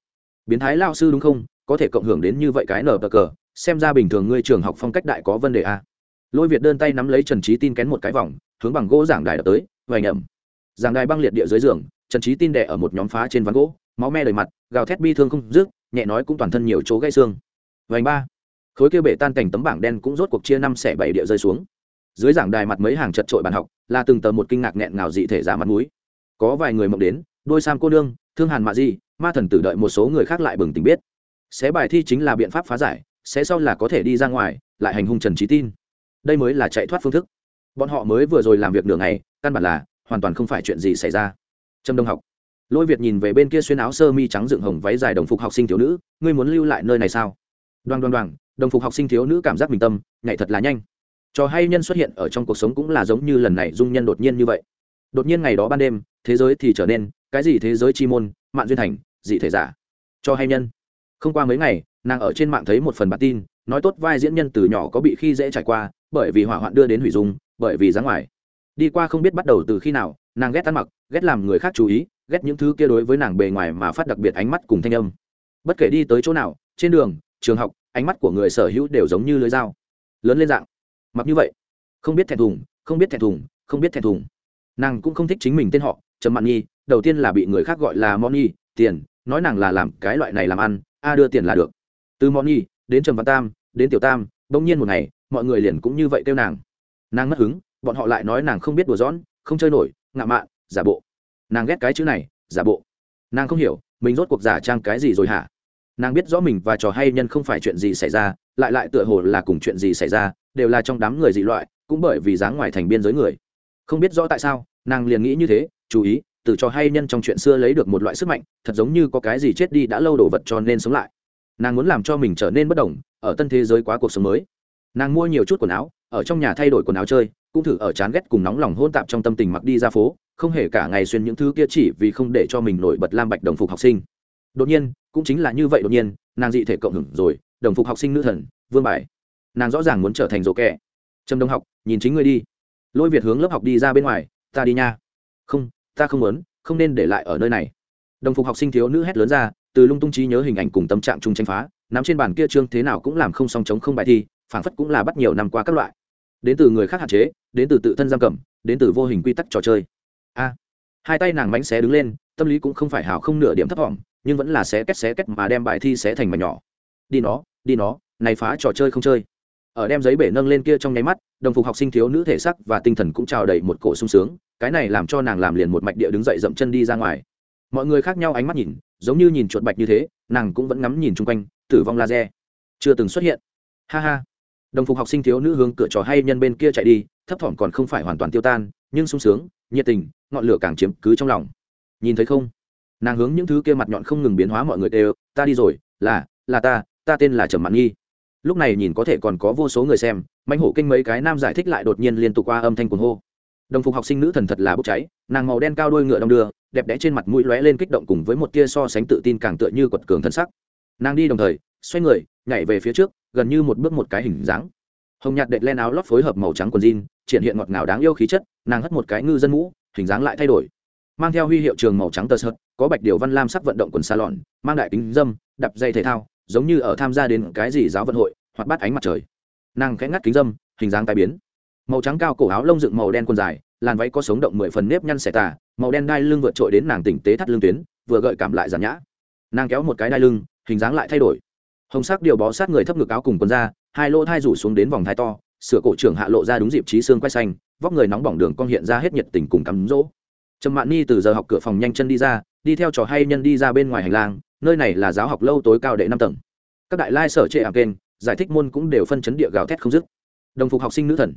Biến thái lao sư đúng không? Có thể cộng hưởng đến như vậy cái nở bờ cờ, xem ra bình thường ngươi trường học phong cách đại có vấn đề a lôi việt đơn tay nắm lấy trần trí tin kén một cái vòng, hướng bằng gỗ giảng đài đập tới, vài nhầm giảng đài băng liệt địa dưới giường, trần trí tin đẻ ở một nhóm phá trên ván gỗ, máu me đầy mặt, gào thét bi thương không dứt nhẹ nói cũng toàn thân nhiều chỗ gãy xương. Vành ba. Khối kia bể tan cảnh tấm bảng đen cũng rốt cuộc chia năm xẻ bảy địa rơi xuống. Dưới giảng đài mặt mấy hàng chật trội bàn học, là từng tờ một kinh ngạc nghẹn ngào dị thể giả mặt mũi. Có vài người mộng đến, đôi sam cô nương, thương hàn mạ di, ma thần tử đợi một số người khác lại bừng tỉnh biết. Xé bài thi chính là biện pháp phá giải, xé sau là có thể đi ra ngoài, lại hành hung trần trí tin. Đây mới là chạy thoát phương thức. Bọn họ mới vừa rồi làm việc nửa ngày, căn bản là hoàn toàn không phải chuyện gì xảy ra. Trâm đông học lôi việt nhìn về bên kia xuyên áo sơ mi trắng dựng hồng váy dài đồng phục học sinh thiếu nữ, ngươi muốn lưu lại nơi này sao? Đoan đoan đoan đồng phục học sinh thiếu nữ cảm giác bình tâm, nhảy thật là nhanh. Trò hay nhân xuất hiện ở trong cuộc sống cũng là giống như lần này dung nhân đột nhiên như vậy. Đột nhiên ngày đó ban đêm, thế giới thì trở nên, cái gì thế giới chi môn mạng duyên thành, dị thể giả. Cho hay nhân. Không qua mấy ngày, nàng ở trên mạng thấy một phần bản tin, nói tốt vai diễn nhân từ nhỏ có bị khi dễ trải qua, bởi vì hỏa hoạn đưa đến hủy dung, bởi vì giá ngoài. Đi qua không biết bắt đầu từ khi nào, nàng ghét ăn mặc, ghét làm người khác chú ý ghét những thứ kia đối với nàng bề ngoài mà phát đặc biệt ánh mắt cùng thanh âm. Bất kể đi tới chỗ nào, trên đường, trường học, ánh mắt của người sở hữu đều giống như lưới dao. Lớn lên dạng. Mặc như vậy. Không biết thẹn thùng, không biết thẹn thùng, không biết thẹn thùng. Nàng cũng không thích chính mình tên họ, trầm mạn nhi, đầu tiên là bị người khác gọi là moni tiền, nói nàng là làm cái loại này làm ăn, a đưa tiền là được. Từ moni đến trầm văn tam, đến tiểu tam, bỗng nhiên một ngày, mọi người liền cũng như vậy kêu nàng. Nàng mất hứng, bọn họ lại nói nàng không biết đùa giỡn, không chơi nổi ngạ mạn, giả bộ nàng ghét cái chữ này, giả bộ. Nàng không hiểu, mình rốt cuộc giả trang cái gì rồi hả? Nàng biết rõ mình và trò hay nhân không phải chuyện gì xảy ra, lại lại tựa hồ là cùng chuyện gì xảy ra, đều là trong đám người dị loại, cũng bởi vì dáng ngoài thành biên giới người. Không biết rõ tại sao, nàng liền nghĩ như thế, chú ý, từ trò hay nhân trong chuyện xưa lấy được một loại sức mạnh, thật giống như có cái gì chết đi đã lâu đồ vật cho nên sống lại. Nàng muốn làm cho mình trở nên bất đồng, ở tân thế giới quá cuộc sống mới. Nàng mua nhiều chút quần áo, ở trong nhà thay đổi quần áo chơi, cũng thử ở chán ghét cùng nóng lòng hôn tạp trong tâm tình mặc đi ra phố không hề cả ngày xuyên những thứ kia chỉ vì không để cho mình nổi bật lam bạch đồng phục học sinh. Đột nhiên, cũng chính là như vậy đột nhiên, nàng dị thể cộng hưởng rồi, đồng phục học sinh nữ thần, vương bài. Nàng rõ ràng muốn trở thành rổ kẻ trầm đông học, nhìn chính ngươi đi. Lôi việt hướng lớp học đi ra bên ngoài, ta đi nha. Không, ta không muốn, không nên để lại ở nơi này. Đồng phục học sinh thiếu nữ hét lớn ra, từ lung tung trí nhớ hình ảnh cùng tâm trạng chung tranh phá, nắm trên bàn kia trương thế nào cũng làm không song chống không bài thi, phảng phất cũng là bắt nhiều năm qua các loại. Đến từ người khác hạn chế, đến từ tự thân giam cầm, đến từ vô hình quy tắc trò chơi a hai tay nàng mánh xé đứng lên, tâm lý cũng không phải hào không nửa điểm thấp thỏm nhưng vẫn là xé kết xé kết mà đem bài thi xé thành mảnh nhỏ. Đi nó đi nó, này phá trò chơi không chơi. Ở đem giấy bể nâng lên kia trong nháy mắt, đồng phục học sinh thiếu nữ thể sắc và tinh thần cũng trào đầy một cổ sung sướng, cái này làm cho nàng làm liền một mạch địa đứng dậy dậm chân đi ra ngoài. Mọi người khác nhau ánh mắt nhìn, giống như nhìn chuột bạch như thế, nàng cũng vẫn ngắm nhìn chung quanh, tử vong laser. Chưa từng xuất hiện. Ha ha. Đồng phục học sinh thiếu nữ hướng cửa trò hay nhân bên kia chạy đi, thấp thỏm còn không phải hoàn toàn tiêu tan, nhưng sung sướng, nhiệt tình ngọn lửa càng chiếm cứ trong lòng. Nhìn thấy không? Nàng hướng những thứ kia mặt nhọn không ngừng biến hóa mọi người đều, ta đi rồi, là là ta ta tên là trầm mạn nghi. Lúc này nhìn có thể còn có vô số người xem manh hổ kinh mấy cái nam giải thích lại đột nhiên liên tục qua âm thanh cuồng hô. Đồng phục học sinh nữ thần thật là bốc cháy, nàng màu đen cao đôi ngựa đong đưa, đẹp đẽ trên mặt mũi lóe lên kích động cùng với một tia so sánh tự tin càng tựa như quật cường thân sắc. Nàng đi đồng thời, xoay người, nhảy về phía trước, gần như một bước một cái hình dáng. Hồng nhạt đệm len áo lót phối hợp màu trắng quần jean, triển hiện ngọt ngào đáng yêu khí chất, nàng hất một cái ngư dân mũ hình dáng lại thay đổi. Mang theo huy hiệu trường màu trắng tơ sợt, có bạch điều văn lam sắc vận động quần xa lọn mang đại kính dâm đập dây thể thao, giống như ở tham gia đến cái gì giáo vận hội hoặc bắt ánh mặt trời. Nàng khẽ ngắt kính dâm, hình dáng tai biến. Màu trắng cao cổ áo lông dựng màu đen quần dài, làn váy có sống động mười phần nếp nhăn xẻ tà, màu đen đai lưng vượt trội đến nàng tỉnh tế thắt lưng tuyến, vừa gợi cảm lại giản nhã. Nàng kéo một cái đai lưng, hình dáng lại thay đổi. Hồng sắc điều bó sát người thấp ngực áo cùng quần da, hai lỗ thai rủ xuống đến vòng thai to sửa cổ trưởng hạ lộ ra đúng dịp trí xương quay xanh, vóc người nóng bỏng đường con hiện ra hết nhiệt tình cùng cắm rỗ trầm mạn ni từ giờ học cửa phòng nhanh chân đi ra, đi theo trò hay nhân đi ra bên ngoài hành lang, nơi này là giáo học lâu tối cao đệ năm tầng. Các đại lai sở trệ ảm kênh, giải thích môn cũng đều phân chấn địa gào thét không dứt. Đồng phục học sinh nữ thần.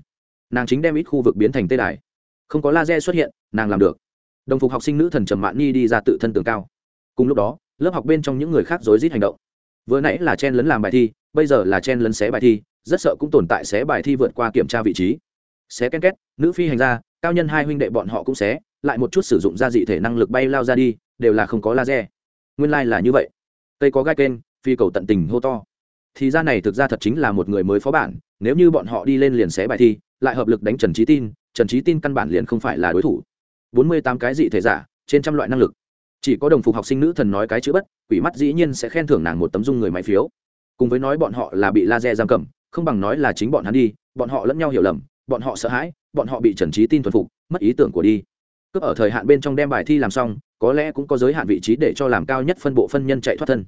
Nàng chính đem ít khu vực biến thành tê đài. Không có laser xuất hiện, nàng làm được. Đồng phục học sinh nữ thần trầm mạn ni đi ra tự thân tường cao. Cùng lúc đó, lớp học bên trong những người khác rối rít hành động. Vừa nãy là chen lấn làm bài thi, bây giờ là chen lấn xé bài thi rất sợ cũng tồn tại xé bài thi vượt qua kiểm tra vị trí. Xé ken két, nữ phi hành ra cao nhân hai huynh đệ bọn họ cũng xé, lại một chút sử dụng gia dị thể năng lực bay lao ra đi, đều là không có laser. Nguyên lai、like、là như vậy. Cây có gai kênh, phi cầu tận tình hô to. Thì ra này thực ra thật chính là một người mới phó bản, nếu như bọn họ đi lên liền xé bài thi, lại hợp lực đánh trần trí tin, trần trí tin căn bản liền không phải là đối thủ. Bốn mươi tám cái dị thể giả, trên trăm loại năng lực. Chỉ có đồng phục học sinh nữ thần nói cái chữ bất, quỷ mắt dĩ nhiên sẽ khen thưởng nàng một tấm dung người máy phiếu. Cùng với nói bọn họ là bị laser giam cầm không bằng nói là chính bọn hắn đi, bọn họ lẫn nhau hiểu lầm, bọn họ sợ hãi, bọn họ bị trần trí tin thuần phục, mất ý tưởng của đi. Cướp ở thời hạn bên trong đem bài thi làm xong, có lẽ cũng có giới hạn vị trí để cho làm cao nhất phân bộ phân nhân chạy thoát thân.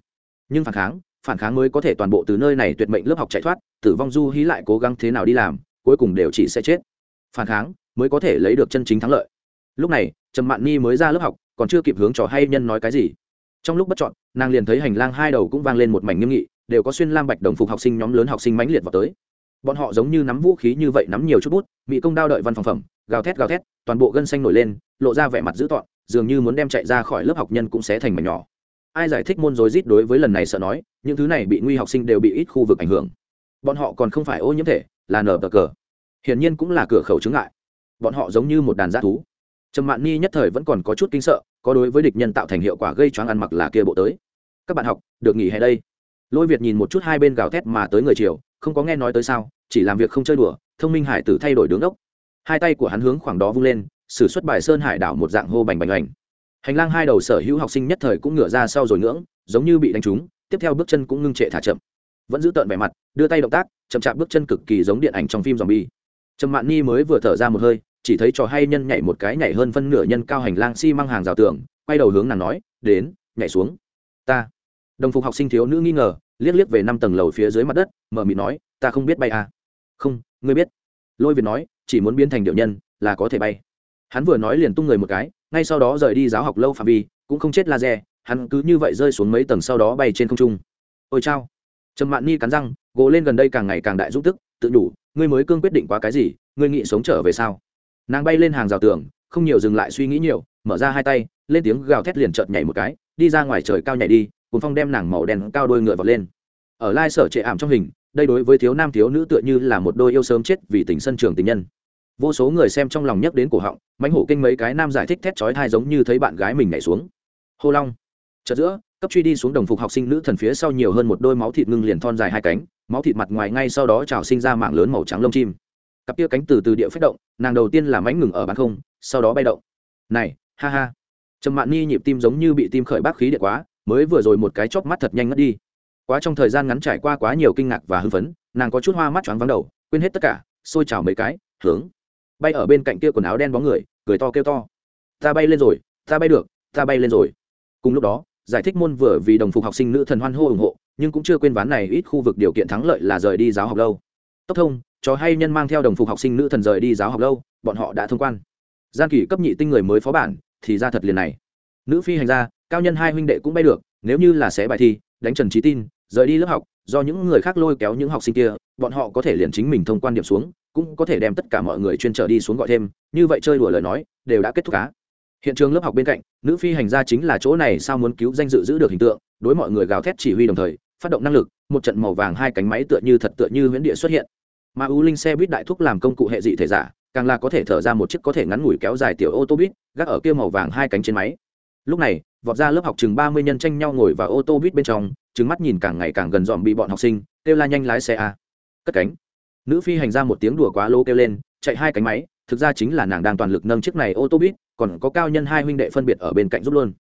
Nhưng phản kháng phản kháng mới có thể toàn bộ từ nơi này tuyệt mệnh lớp học chạy thoát, tử vong du hí lại cố gắng thế nào đi làm, cuối cùng đều chỉ sẽ chết. Phản kháng mới có thể lấy được chân chính thắng lợi. Lúc này, trầm mạn ni mới ra lớp học, còn chưa kịp hướng trò hay nhân nói cái gì. Trong lúc bất chọn nàng liền thấy hành lang hai đầu cũng vang lên một mảnh nghiêm nghị đều có xuyên lam bạch đồng phục học sinh nhóm lớn học sinh mãnh liệt vào tới. Bọn họ giống như nắm vũ khí như vậy nắm nhiều chút bút bị công đao đợi văn phòng phẩm, gào thét gào thét, toàn bộ gân xanh nổi lên, lộ ra vẻ mặt dữ tọn dường như muốn đem chạy ra khỏi lớp học nhân cũng sẽ thành mảnh nhỏ. Ai giải thích môn rối rít đối với lần này sợ nói, những thứ này bị nguy học sinh đều bị ít khu vực ảnh hưởng. Bọn họ còn không phải ô nhiễm thể, là nở bờ cờ. Hiển nhiên cũng là cửa khẩu chứng ngại. Bọn họ giống như một đàn g thú. Trầm mạn ni nhất thời vẫn còn có chút kinh sợ, có đối với địch nhân tạo thành hiệu quả gây choáng ăn mặc là kia bộ tới. Các bạn học, được nghỉ hè đây lôi việt nhìn một chút hai bên gào thét mà tới người chiều không có nghe nói tới sao, chỉ làm việc không chơi đùa, thông minh hải tử thay đổi đứng ốc hai tay của hắn hướng khoảng đó vung lên xử xuất bài sơn hải đảo một dạng hô bành bành bành. Hành lang hai đầu sở hữu học sinh nhất thời cũng ngửa ra sau rồi ngưỡng, giống như bị đánh trúng, tiếp theo bước chân cũng ngưng trệ thả chậm. Vẫn giữ tợn vẻ mặt, đưa tay động tác, chậm chạp bước chân cực kỳ giống điện ảnh trong phim zombie. Trầm mạn ni mới vừa thở ra một hơi, chỉ thấy trò hay nhân nhảy một cái nhảy hơn phân nửa nhân cao hành lang xi、si、măng hàng rào tường, quay đầu hướng nàng nói, đến, nhảy xuống. Ta đồng phục học sinh thiếu nữ nghi ngờ, liếc liếc về năm tầng lầu phía dưới mặt đất, mở mịt nói, ta không biết bay à. không, ngươi biết. Lôi việt nói, chỉ muốn biến thành điệu nhân là có thể bay. Hắn vừa nói liền tung người một cái, ngay sau đó rời đi giáo học lâu phạm vi, cũng không chết laser, hắn cứ như vậy rơi xuống mấy tầng sau đó bay trên không trung. Ôi chao. Trầm mạn ni cắn răng gỗ lên gần đây càng ngày càng đại dũng tức, tự đủ ngươi mới cương quyết định quá cái gì, ngươi nghĩ sống trở về sao? Nàng bay lên hàng rào tường, không nhiều dừng lại suy nghĩ nhiều, mở ra hai tay, lên tiếng gào thét liền chợt nhảy một cái, đi ra ngoài trời cao nhảy đi cùng phong đem nàng màu đen cao đôi ngựa vọt lên. Ở lai sở trệ ảm trong hình, đây đối với thiếu nam thiếu nữ tựa như là một đôi yêu sớm chết vì tình sân trường tình nhân. Vô số người xem trong lòng nhấc đến cổ họng mánh hổ kinh mấy cái nam giải thích thét chói thai giống như thấy bạn gái mình nhảy xuống. Hô long. Chợt giữa, cấp truy đi xuống đồng phục học sinh nữ thần phía sau nhiều hơn một đôi máu thịt ngưng liền thon dài hai cánh, máu thịt mặt ngoài ngay sau đó trào sinh ra mạng lớn màu trắng lông chim. Cặp kia cánh từ từ địa phách động, nàng đầu tiên là mánh ngừng ở bán không, sau đó bay động. Này, ha ha. Trầm mạn ni nhịp tim giống như bị tim khởi bác khí điện quá mới vừa rồi một cái chóp mắt thật nhanh ngất đi. Quá trong thời gian ngắn trải qua quá nhiều kinh ngạc và hưng phấn, nàng có chút hoa mắt choáng vắng đầu, quên hết tất cả, xôi trào mấy cái, hướng. Bay ở bên cạnh kia quần áo đen bóng người, cười to kêu to. Ta bay lên rồi, ta bay được, ta bay lên rồi. Cùng lúc đó, giải thích môn vừa vì đồng phục học sinh nữ thần hoan hô ủng hộ, nhưng cũng chưa quên ván này ít khu vực điều kiện thắng lợi là rời đi giáo học lâu. Tốc thông chó hay nhân mang theo đồng phục học sinh nữ thần rời đi giáo học lâu, bọn họ đã thông quan. Gian kỳ cấp nhị tinh người mới phó bản, thì ra thật liền này. Nữ phi hành gia cao nhân hai huynh đệ cũng bay được, nếu như là sẽ bài thi, đánh trần trí tin, rời đi lớp học, do những người khác lôi kéo những học sinh kia, bọn họ có thể liền chính mình thông quan điểm xuống, cũng có thể đem tất cả mọi người chuyên trở đi xuống gọi thêm, như vậy chơi đùa lời nói, đều đã kết thúc cá hiện trường lớp học bên cạnh, nữ phi hành gia chính là chỗ này sao muốn cứu danh dự giữ được hình tượng, đối mọi người gào thét chỉ huy đồng thời, phát động năng lực, một trận màu vàng hai cánh máy tựa như thật tựa như huyễn địa xuất hiện. Mà u linh xe buýt đại thúc làm công cụ hệ dị thể giả, càng là có thể thở ra một chiếc có thể ngắn ngủi kéo dài tiểu ô tô buýt, gác ở kia màu vàng hai cánh trên máy lúc này, vọt ra lớp học chừng ba mươi nhân tranh nhau ngồi vào ô tô buýt bên trong trứng mắt nhìn càng ngày càng gần dòm bị bọn học sinh, kêu la nhanh lái xe a. Cất cánh. Nữ phi hành ra một tiếng đùa quá lô kêu lên, chạy hai cánh máy, thực ra chính là nàng đang toàn lực nâng chiếc này ô tô buýt, còn có cao nhân hai huynh đệ phân biệt ở bên cạnh giúp luôn.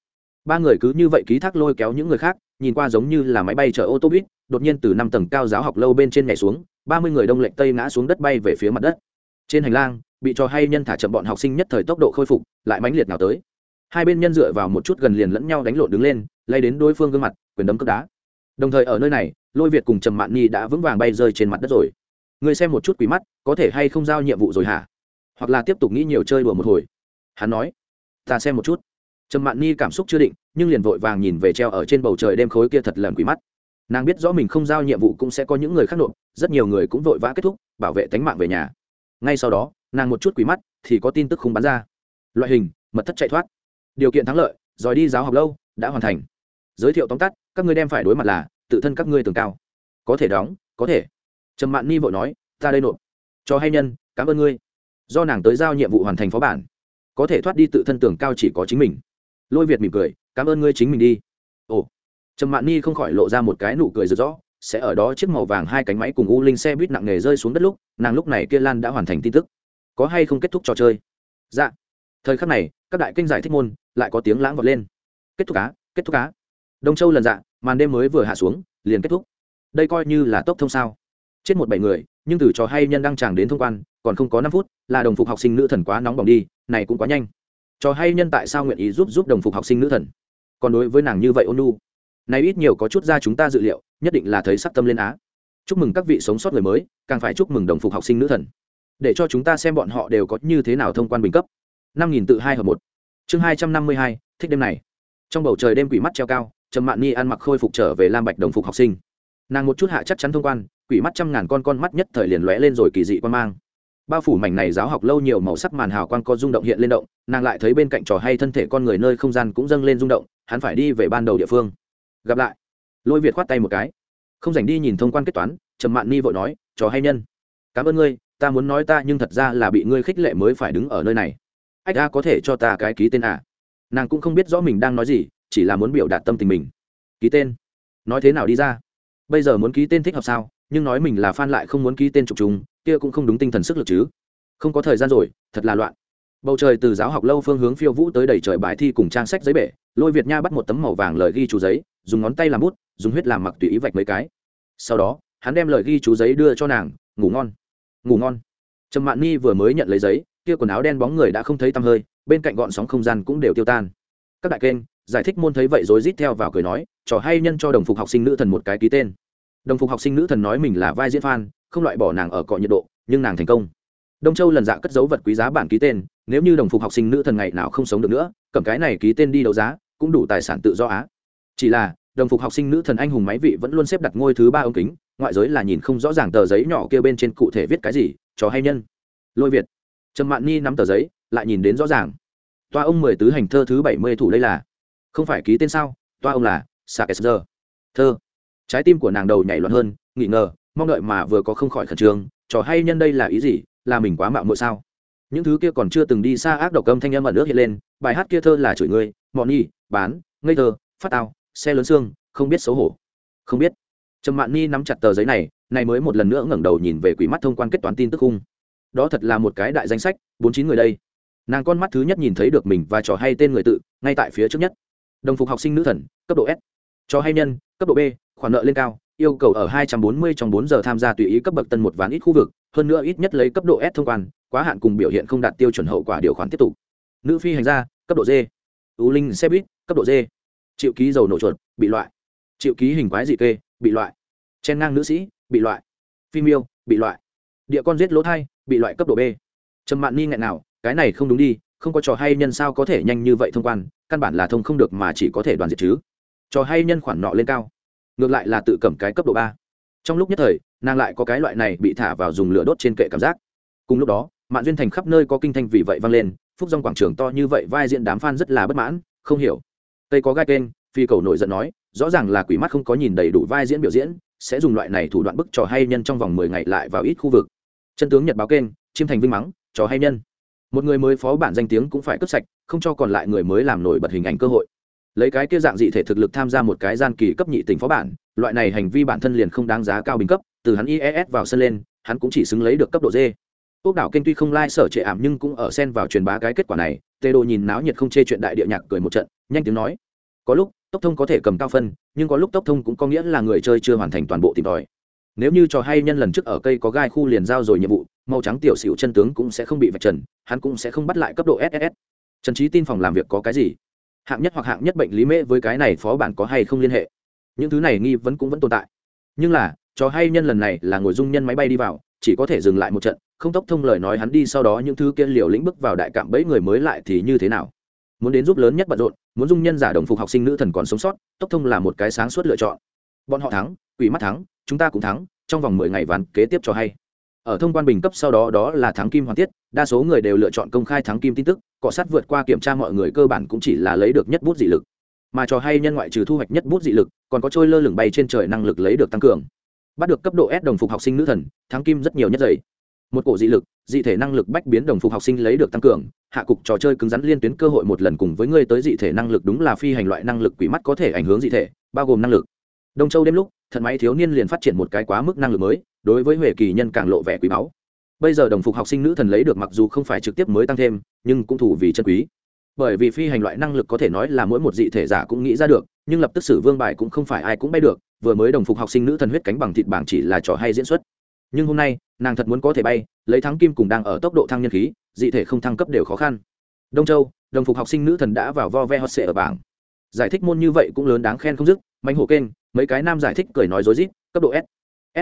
Ba người cứ như vậy ký thác lôi kéo những người khác, nhìn qua giống như là máy bay chở ô tô buýt, đột nhiên từ năm tầng cao giáo học lâu bên trên nhảy xuống, ba mươi người đông lệnh tây ngã xuống đất bay về phía mặt đất. Trên hành lang, bị trò hay nhân thả chậm bọn học sinh nhất thời tốc độ khôi phục, lại mãnh liệt nào tới hai bên nhân dựa vào một chút gần liền lẫn nhau đánh lộn đứng lên, lay đến đối phương gương mặt, quyền đấm cướp đá. Đồng thời ở nơi này, lôi việt cùng trầm mạn nhi đã vững vàng bay rơi trên mặt đất rồi. Người xem một chút quý mắt, có thể hay không giao nhiệm vụ rồi hả? Hoặc là tiếp tục nghĩ nhiều chơi đùa một hồi. Hắn nói, ta xem một chút. Trầm mạn nhi cảm xúc chưa định, nhưng liền vội vàng nhìn về treo ở trên bầu trời đêm khối kia thật lần quý mắt. Nàng biết rõ mình không giao nhiệm vụ cũng sẽ có những người khác nộp, rất nhiều người cũng vội vã kết thúc, bảo vệ tánh mạng về nhà. Ngay sau đó, nàng một chút quý mắt thì có tin tức không bắn ra. Loại hình, mật thất chạy thoát điều kiện thắng lợi rồi đi giáo học lâu, đã hoàn thành. Giới thiệu tóm tắt, các ngươi đem phải đối mặt là, tự thân các ngươi tường cao. Có thể đóng, có thể. Trầm mạn ni vội nói, ta đây nộp. Cho hay nhân, cảm ơn ngươi. Do nàng tới giao nhiệm vụ hoàn thành phó bản. Có thể thoát đi tự thân tường cao chỉ có chính mình. Lôi việt mỉm cười, cảm ơn ngươi chính mình đi. Ồ. Trầm mạn ni không khỏi lộ ra một cái nụ cười rực rõ sẽ ở đó chiếc màu vàng hai cánh máy cùng u linh xe buýt nặng nề rơi xuống đất lúc, nàng lúc này kia lan đã hoàn thành tin tức. Có hay không kết thúc trò chơi? Dạ. Thời khắc này, các đại kinh giải thích môn lại có tiếng lãng vọt lên. Kết thúc cá kết thúc cá đông châu lần dạ màn đêm mới vừa hạ xuống, liền kết thúc. Đây coi như là tốc thông sao. Chết một bảy người, nhưng từ trò hay nhân đăng tràng đến thông quan, còn không có năm phút, là đồng phục học sinh nữ thần quá nóng bỏng đi, này cũng quá nhanh. Trò hay nhân tại sao nguyện ý giúp giúp đồng phục học sinh nữ thần? Còn đối với nàng như vậy ôn nu nay ít nhiều có chút ra chúng ta dự liệu, nhất định là thấy sắc tâm lên á. Chúc mừng các vị sống sót người mới, càng phải chúc mừng đồng phục học sinh nữ thần. Để cho chúng ta xem bọn họ đều có như thế nào thông quan bình cấp. Năm nghìn tự hai hợp một chương hai trăm năm mươi hai, thích đêm này. Trong bầu trời đêm quỷ mắt treo cao, trầm mạn ni ăn mặc khôi phục trở về lam bạch đồng phục học sinh. Nàng một chút hạ chắc chắn thông quan, quỷ mắt trăm ngàn con con mắt nhất thời liền lóe lên rồi kỳ dị quan mang. Bao phủ mảnh này giáo học lâu nhiều màu sắc màn hào quang có rung động hiện lên động, nàng lại thấy bên cạnh trò hay thân thể con người nơi không gian cũng dâng lên rung động, hắn phải đi về ban đầu địa phương. Gặp lại. Lôi việt khoát tay một cái. Không dành đi nhìn thông quan kết toán, trầm mạn ni vội nói, trò hay nhân, cảm ơn ngươi, ta muốn nói ta nhưng thật ra là bị ngươi khích lệ mới phải đứng ở nơi này ách a có thể cho ta cái ký tên à? Nàng cũng không biết rõ mình đang nói gì, chỉ là muốn biểu đạt tâm tình mình. Ký tên? Nói thế nào đi ra? Bây giờ muốn ký tên thích hợp sao? Nhưng nói mình là f a n lại không muốn ký tên trục trùng kia cũng không đúng tinh thần sức lực chứ. Không có thời gian rồi, thật là loạn. Bầu trời từ giáo học lâu phương hướng phiêu vũ tới đầy trời bài thi cùng trang sách giấy bể, lôi việt nha bắt một tấm màu vàng lời ghi chú giấy, dùng ngón tay làm bút, dùng huyết làm mặc tùy ý vạch mấy cái. Sau đó, hắn đem lời ghi chú giấy đưa cho nàng, ngủ ngon ngủ ngon. Trầm mạn ni vừa mới nhận lấy giấy kia quần áo đen bóng người đã không thấy tăm hơi, bên cạnh gọn sóng không gian cũng đều tiêu tan. Các đại kênh, giải thích môn thấy vậy rối rít theo vào cười nói, trò hay nhân cho đồng phục học sinh nữ thần một cái ký tên. Đồng phục học sinh nữ thần nói mình là vai diễn phan không loại bỏ nàng ở cọ nhiệt độ, nhưng nàng thành công. Đông châu lần dạ cất dấu vật quý giá bản ký tên, nếu như đồng phục học sinh nữ thần ngày nào không sống được nữa, cầm cái này ký tên đi đấu giá, cũng đủ tài sản tự do á. Chỉ là, đồng phục học sinh nữ thần anh hùng máy vị vẫn luôn xếp đặt ngôi thứ ba ống kính, ngoại giới là nhìn không rõ ràng tờ giấy nhỏ kia bên trên cụ thể viết cái gì, trò hay nhân. Lôi việt trầm mạn ni nắm tờ giấy, lại nhìn đến rõ ràng. Toa ông mười tứ hành thơ thứ bảy mươi thủ đây là. Không phải ký tên sao? Toa ông là sakesger thơ. Trái tim của nàng đầu nhảy loạn hơn nghỉ ngờ, mong đợi mà vừa có không khỏi khẩn trương. Trò hay nhân đây là ý gì? Là mình quá mạo muội sao? Những thứ kia còn chưa từng đi xa ác độc âm thanh âm ẩn nước hiện lên. Bài hát kia thơ là chửi ngươi mọn nhi, bán, ngây thơ, phát tao, xe lớn xương, không biết xấu hổ. Không biết. Trầm mạn ni nắm chặt tờ giấy này này mới một lần nữa ngẩng đầu nhìn về quỷ mắt thông quan kết toán tin tức khung đó thật là một cái đại danh sách, bốn chín người đây. Nàng con mắt thứ nhất nhìn thấy được mình và trò hay tên người tự, ngay tại phía trước nhất. Đồng phục học sinh nữ thần, cấp độ s. Trò hay nhân, cấp độ b, khoản nợ lên cao, yêu cầu ở 240 trong 4 giờ tham gia tùy ý cấp bậc tân một ván ít khu vực, hơn nữa ít nhất lấy cấp độ s thông quan, quá hạn cùng biểu hiện không đạt tiêu chuẩn hậu quả điều khoản tiếp tục. Nữ phi hành gia, cấp độ d. Ưu linh xe buýt, cấp độ d. Chịu ký dầu nổ chuột, bị loại. Chịu ký hình quái dị kê, bị loại. Chen ngang nữ sĩ, bị loại. Phim yêu, bị loại. Địa con giết lỗ thai bị loại cấp độ b. Trầm mạn ni nghẹn nào, cái này không đúng đi, không có trò hay nhân sao có thể nhanh như vậy thông quan, căn bản là thông không được mà chỉ có thể đoàn diệt chứ. Trò hay nhân khoản nọ lên cao, ngược lại là tự cầm cái cấp độ ba. Trong lúc nhất thời, nàng lại có cái loại này bị thả vào dùng lửa đốt trên kệ cảm giác. Cùng lúc đó, mạn duyên thành khắp nơi có kinh thanh vì vậy vang lên, phúc dòng quảng trường to như vậy vai diễn đám f a n rất là bất mãn, không hiểu. Tây có gai kênh, phi cầu nổi giận nói, rõ ràng là quỷ mắt không có nhìn đầy đủ vai diễn biểu diễn, sẽ dùng loại này thủ đoạn bức trò hay nhân trong vòng mười ngày lại vào ít khu vực chân tướng nhật báo kênh chiêm thành vinh mắng trò hay nhân. Một người mới phó bản danh tiếng cũng phải cướp sạch, không cho còn lại người mới làm nổi bật hình ảnh cơ hội. Lấy cái kia dạng dị thể thực lực tham gia một cái gian kỳ cấp nhị tỉnh phó bản, loại này hành vi bản thân liền không đáng giá cao bình cấp, từ hắn ies vào sân lên, hắn cũng chỉ xứng lấy được cấp độ d. Quốc đảo kênh tuy không lai、like、sở trệ ảm nhưng cũng ở sen vào truyền bá cái kết quả này, tê đồ nhìn náo nhiệt không chê chuyện đại địa nhạc cười một trận, nhanh tiếng nói, có lúc, tốc thông có thể cầm cao phân, nhưng có lúc tốc thông cũng có nghĩa là người chơi chưa hoàn thành toàn bộ tìm tòi nếu như trò hay nhân lần trước ở cây có gai khu liền giao rồi nhiệm vụ, màu trắng tiểu xỉu chân tướng cũng sẽ không bị vạch trần, hắn cũng sẽ không bắt lại cấp độ ss trần trí tin phòng làm việc có cái gì? Hạng nhất hoặc hạng nhất bệnh lý mễ với cái này phó bản có hay không liên hệ? Những thứ này nghi vấn cũng vẫn tồn tại. Nhưng là trò hay nhân lần này là ngồi dung nhân máy bay đi vào, chỉ có thể dừng lại một trận, không tốc thông lời nói hắn đi sau đó những thứ kia liều lĩnh bước vào đại cạm bẫy người mới lại thì như thế nào? Muốn đến giúp lớn nhất bận rộn, muốn dung nhân giả đồng phục học sinh nữ thần còn sống sót, tốc thông là một cái sáng suốt lựa chọn. Bọn họ thắng quỷ mắt thắng, chúng ta cũng thắng, trong vòng mười ngày ván kế tiếp cho hay. Ở thông quan bình cấp sau đó đó là thắng kim hoàn tiết, đa số người đều lựa chọn công khai thắng kim tin tức, cọ sát vượt qua kiểm tra mọi người cơ bản cũng chỉ là lấy được nhất bút dị lực. Mà trò hay nhân ngoại trừ thu hoạch nhất bút dị lực, còn có trôi lơ lửng bay trên trời năng lực lấy được tăng cường. Bắt được cấp độ s đồng phục học sinh nữ thần, thắng kim rất nhiều nhất dày một cổ dị lực, dị thể năng lực bách biến đồng phục học sinh lấy được tăng cường, hạ cục trò chơi cứng rắn liên tuyến cơ hội một lần cùng với ngươi tới dị thể năng lực đúng là phi hành loại năng lực quỷ mắt có thể ảnh hưởng dị thể, bao gồm năng lực. Đông châu đêm lúc thận máy thiếu niên liền phát triển một cái quá mức năng lực mới, đối với huệ kỳ nhân càng lộ vẻ quý báu. Bây giờ đồng phục học sinh nữ thần lấy được mặc dù không phải trực tiếp mới tăng thêm, nhưng cũng thủ vì chân quý. Bởi vì phi hành loại năng lực có thể nói là mỗi một dị thể giả cũng nghĩ ra được, nhưng lập tức sử vương bài cũng không phải ai cũng bay được, vừa mới đồng phục học sinh nữ thần huyết cánh bằng thịt bảng chỉ là trò hay diễn xuất. Nhưng hôm nay, nàng thật muốn có thể bay, lấy thắng kim cùng đang ở tốc độ thăng nhân khí, dị thể không thăng cấp đều khó khăn. Đông châu, đồng phục học sinh nữ thần đã vào vo ve hot sệ ở bảng. Giải thích môn như vậy cũng lớn đáng khen không dứt mạnh hổ kênh mấy cái nam giải thích cười nói dối rít, cấp độ s.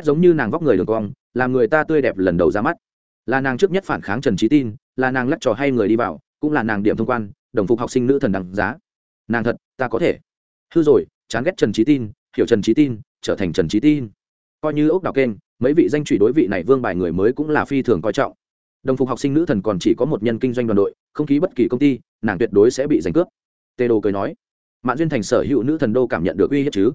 S giống như nàng vóc người đường cong, làm người ta tươi đẹp lần đầu ra mắt. Là nàng trước nhất phản kháng trần trí tin, là nàng lắc trò hay người đi vào, cũng là nàng điểm thông quan, đồng phục học sinh nữ thần đằng giá. Nàng thật, ta có thể. Hư rồi, chán ghét trần trí tin, hiểu trần trí tin, trở thành trần trí tin. Coi như ốc đào kênh, mấy vị danh trụy đối vị này vương bài người mới cũng là phi thường coi trọng. Đồng phục học sinh nữ thần còn chỉ có một nhân kinh doanh đoàn đội, không ký bất kỳ công ty, nàng tuyệt đối sẽ bị giành cướp. Tê đồ cười nói mạng duyên thành sở hữu nữ thần đô cảm nhận được uy hiếp chứ?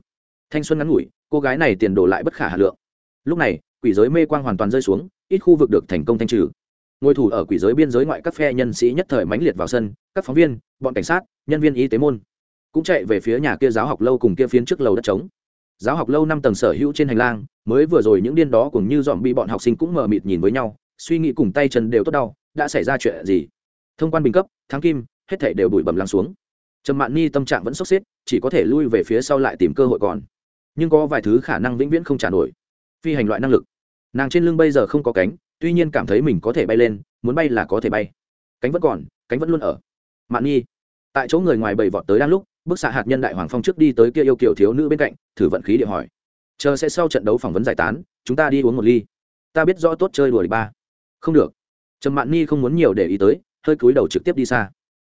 Thanh xuân ngắn ngủi, cô gái này tiền đổ lại bất khả hà lượng. Lúc này, quỷ giới mê quang hoàn toàn rơi xuống, ít khu vực được thành công thanh trừ. Ngôi thủ ở quỷ giới biên giới ngoại các phe nhân sĩ nhất thời mãnh liệt vào sân, các phóng viên, bọn cảnh sát, nhân viên y tế môn cũng chạy về phía nhà kia giáo học lâu cùng kia phiến trước lầu đất trống. Giáo học lâu năm tầng sở hữu trên hành lang, mới vừa rồi những điên đó cùng như dọn bị bọn học sinh cũng mờ mịt nhìn với nhau, suy nghĩ cùng tay chân đều tốt đau, đã xảy ra chuyện gì? Thông quan bình cấp, thắng kim, hết thể đều đuổi bầm lắng xuống trầm mạn ni tâm trạng vẫn sốc xếp, chỉ có thể lui về phía sau lại tìm cơ hội còn. Nhưng có vài thứ khả năng vĩnh viễn không trả nổi. Phi hành loại năng lực. Nàng trên lưng bây giờ không có cánh, tuy nhiên cảm thấy mình có thể bay lên, muốn bay là có thể bay. Cánh vẫn còn, cánh vẫn luôn ở. Mạn nhi tại chỗ người ngoài bầy vọt tới đang lúc bức xạ hạt nhân đại hoàng phong trước đi tới kia yêu kiểu thiếu nữ bên cạnh, thử vận khí địa hỏi. Chờ sẽ sau trận đấu phỏng vấn giải tán, chúng ta đi uống một ly. Ta biết rõ tốt chơi đùa đi ba. Không được. Trầm mạn nhi không muốn nhiều để ý tới, hơi cúi đầu trực tiếp đi xa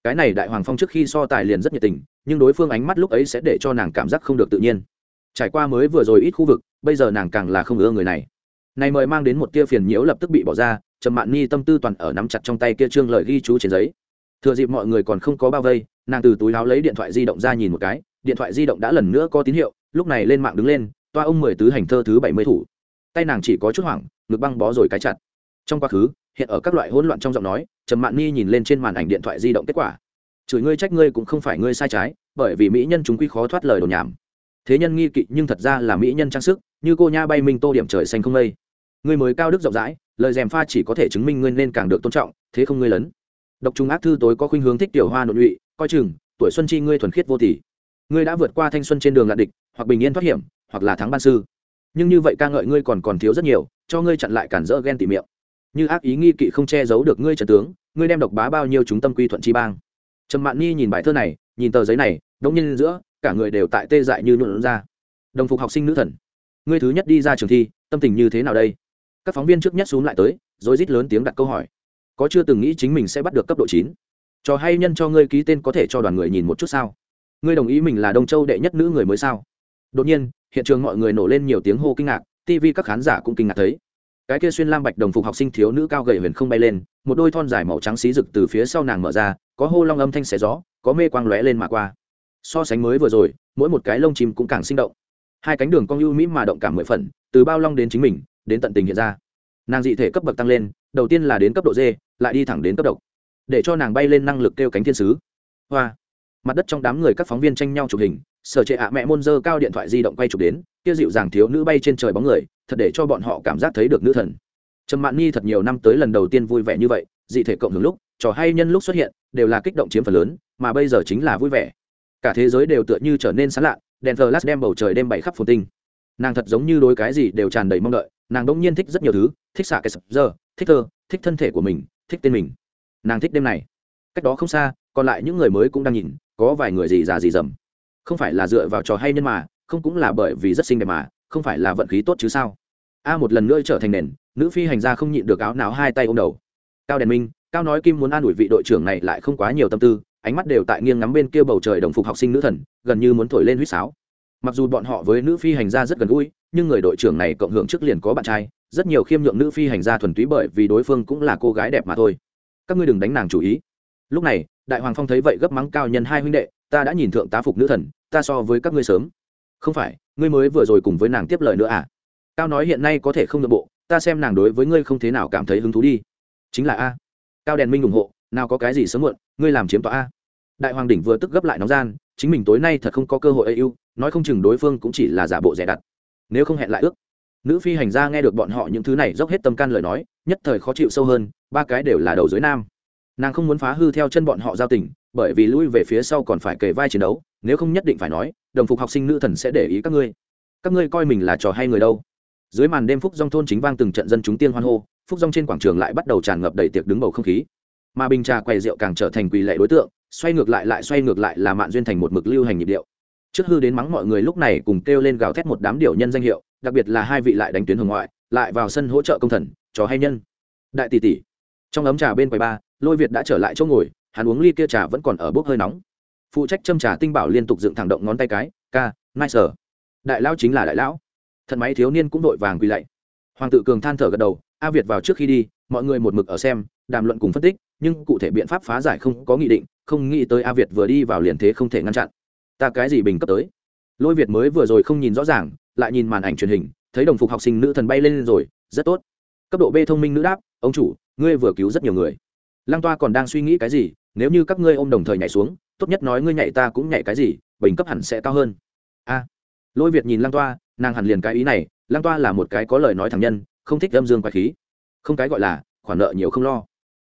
cái này đại hoàng phong trước khi so tài liền rất nhiệt tình, nhưng đối phương ánh mắt lúc ấy sẽ để cho nàng cảm giác không được tự nhiên. Trải qua mới vừa rồi ít khu vực, bây giờ nàng càng là không ưa người này. Này mời mang đến một tia phiền nhiễu lập tức bị bỏ ra, trầm mạn ni tâm tư toàn ở nắm chặt trong tay kia trương lời ghi chú trên giấy. Thừa dịp mọi người còn không có bao vây, nàng từ túi áo lấy điện thoại di động ra nhìn một cái, điện thoại di động đã lần nữa có tín hiệu, lúc này lên mạng đứng lên, toa ông mười tứ hành thơ thứ bảy mươi thủ. Tay nàng chỉ có chút hoảng, ngực băng bó rồi cái chặt. Trong quá khứ, hiện ở các loại hỗn loạn trong giọng nói trầm mạn ni nhìn lên trên màn ảnh điện thoại di động kết quả. Chửi ngươi trách ngươi cũng không phải ngươi sai trái, bởi vì mỹ nhân chúng quy khó thoát lời đồn nhảm. Thế nhân nghi kỵ nhưng thật ra là mỹ nhân trang sức, như cô nha bay minh tô điểm trời xanh không mây. Ngươi mới cao đức rộng rãi, lời dèm pha chỉ có thể chứng minh ngươi nên càng được tôn trọng, thế không ngươi lớn độc trùng ác thư tối có khuynh hướng thích tiểu hoa nội lụy coi chừng, tuổi xuân chi ngươi thuần khiết vô tỷ ngươi đã vượt qua thanh xuân trên đường lạ địch, hoặc bình yên thoát hiểm, hoặc là thắng ban sư. Nhưng như vậy ca ngợi ngươi còn còn thiếu rất nhiều, cho ngươi chặn lại cản rỡ ghen tị miệng như ác ý nghi kỵ không che giấu được ngươi trần tướng, ngươi đem độc bá bao nhiêu chúng tâm quy thuận chi bang. Trầm mạn Nhi nhìn bài thơ này, nhìn tờ giấy này đống nhiên giữa, cả người đều tại tê dại như nhuộn ra. Đồng phục học sinh nữ thần, ngươi thứ nhất đi ra trường thi, tâm tình như thế nào đây? Các phóng viên trước nhất xuống lại tới, rồi rít lớn tiếng đặt câu hỏi. Có chưa từng nghĩ chính mình sẽ bắt được cấp độ chín? Cho hay nhân cho ngươi ký tên có thể cho đoàn người nhìn một chút sao? Ngươi đồng ý mình là đông châu đệ nhất nữ người mới sao? Đột nhiên, hiện trường mọi người nổ lên nhiều tiếng hô kinh ngạc tv các khán giả cũng kinh ngạc thấy cái kia xuyên lam bạch đồng phục học sinh thiếu nữ cao gầy huyền không bay lên, một đôi thon dài màu trắng xí rực từ phía sau nàng mở ra, có hô long âm thanh xé gió, có mê quang lóe lên mà qua. So sánh mới vừa rồi, mỗi một cái lông chim cũng càng sinh động. Hai cánh đường cong ưu mỹ mà động cảm mười phần, từ bao long đến chính mình, đến tận tình hiện ra. Nàng dị thể cấp bậc tăng lên, đầu tiên là đến cấp độ d, lại đi thẳng đến cấp độc. Để cho nàng bay lên năng lực kêu cánh thiên sứ. Hoa. Mặt đất trong đám người các phóng viên tranh nhau chụp hình, sở trệ ạ mẹ môn dơ cao điện thoại di động quay chụp đến, kia dịu dàng thiếu nữ bay trên trời bóng người thật để cho bọn họ cảm giác thấy được nữ thần. Trầm mạn nhi thật nhiều năm tới lần đầu tiên vui vẻ như vậy, dị thể cộng hưởng lúc, trò hay nhân lúc xuất hiện, đều là kích động chiếm phần lớn, mà bây giờ chính là vui vẻ. Cả thế giới đều tựa như trở nên sán lạ đèn thờ lát đem bầu trời đêm bảy khắp phồn tinh. Nàng thật giống như đối cái gì đều tràn đầy mong đợi, nàng đông nhiên thích rất nhiều thứ, thích xạ cái sập giờ, thích thơ, thích thân thể của mình, thích tên mình. Nàng thích đêm này. Cách đó không xa, còn lại những người mới cũng đang nhìn, có vài người gì già gì dầm. Không phải là dựa vào trò hay nhân mà, không cũng là bởi vì rất xinh đẹp mà không phải là vận khí tốt chứ sao? A một lần nữa trở thành nền, nữ phi hành gia không nhịn được áo não hai tay ôm đầu. Cao đèn minh, cao nói kim muốn an ủi vị đội trưởng này lại không quá nhiều tâm tư, ánh mắt đều tại nghiêng ngắm bên kia bầu trời đồng phục học sinh nữ thần, gần như muốn thổi lên huýt sáo. Mặc dù bọn họ với nữ phi hành gia rất gần gũi, nhưng người đội trưởng này cộng hưởng trước liền có bạn trai, rất nhiều khiêm nhượng nữ phi hành gia thuần túy bởi vì đối phương cũng là cô gái đẹp mà thôi. Các ngươi đừng đánh nàng chủ ý. Lúc này, đại hoàng phong thấy vậy gấp mắng cao nhân hai huynh đệ, ta đã nhìn thượng tá phục nữ thần, ta so với các ngươi sớm không phải, ngươi mới vừa rồi cùng với nàng tiếp lời nữa à? Cao nói hiện nay có thể không nội bộ, ta xem nàng đối với ngươi không thế nào cảm thấy hứng thú đi. Chính là a. Cao đèn minh ủng hộ, nào có cái gì sớm muộn, ngươi làm chiếm tòa a. Đại hoàng đỉnh vừa tức gấp lại nóng gian, chính mình tối nay thật không có cơ hội ưu, nói không chừng đối phương cũng chỉ là giả bộ rẻ đặt. Nếu không hẹn lại ước. Nữ phi hành gia nghe được bọn họ những thứ này dốc hết tâm can lời nói, nhất thời khó chịu sâu hơn, ba cái đều là đầu dưới nam. Nàng không muốn phá hư theo chân bọn họ giao tình bởi vì lui về phía sau còn phải kề vai chiến đấu, nếu không nhất định phải nói, đồng phục học sinh nữ thần sẽ để ý các ngươi. Các ngươi coi mình là trò hay người đâu. Dưới màn đêm phúc dong thôn chính vang từng trận dân chúng tiên hoan hô, phúc dong trên quảng trường lại bắt đầu tràn ngập đầy tiệc đứng bầu không khí. Mà bình trà quầy rượu càng trở thành quỳ lệ đối tượng, xoay ngược lại lại xoay ngược lại là mạn duyên thành một mực lưu hành nhịp điệu. Trước hư đến mắng mọi người lúc này cùng kêu lên gào thét một đám điệu nhân danh hiệu, đặc biệt là hai vị lại đánh tuyến hồng ngoại, lại vào sân hỗ trợ công thần, trò hay nhân. Đại tỷ tỷ, trong ấm trà bên quầy ba, lôi việt đã trở lại chỗ ngồi hắn uống ly kia trà vẫn còn ở bốc hơi nóng. Phụ trách châm trà tinh bảo liên tục dựng thẳng động ngón tay cái, ca nai sở. Đại lão chính là đại lão. Thần máy thiếu niên cũng đội vàng quỳ lạy. Hoàng tự cường than thở gật đầu, a việt vào trước khi đi, mọi người một mực ở xem, đàm luận cùng phân tích, nhưng cụ thể biện pháp phá giải không có nghị định, không nghĩ tới a việt vừa đi vào liền thế không thể ngăn chặn. Ta cái gì bình cấp tới? Lôi việt mới vừa rồi không nhìn rõ ràng, lại nhìn màn ảnh truyền hình, thấy đồng phục học sinh nữ thần bay lên rồi, rất tốt. Cấp độ b thông minh nữ đáp, ông chủ, ngươi vừa cứu rất nhiều người. Lăng toa còn đang suy nghĩ cái gì nếu như các ngươi ôm đồng thời nhảy xuống, tốt nhất nói ngươi nhảy ta cũng nhảy cái gì, bình cấp hẳn sẽ cao hơn. A. Lôi việt nhìn lăng toa, nàng hẳn liền cái ý này, lăng toa là một cái có lời nói thẳng nhân, không thích âm dương quái khí. Không cái gọi là, khoản nợ nhiều không lo.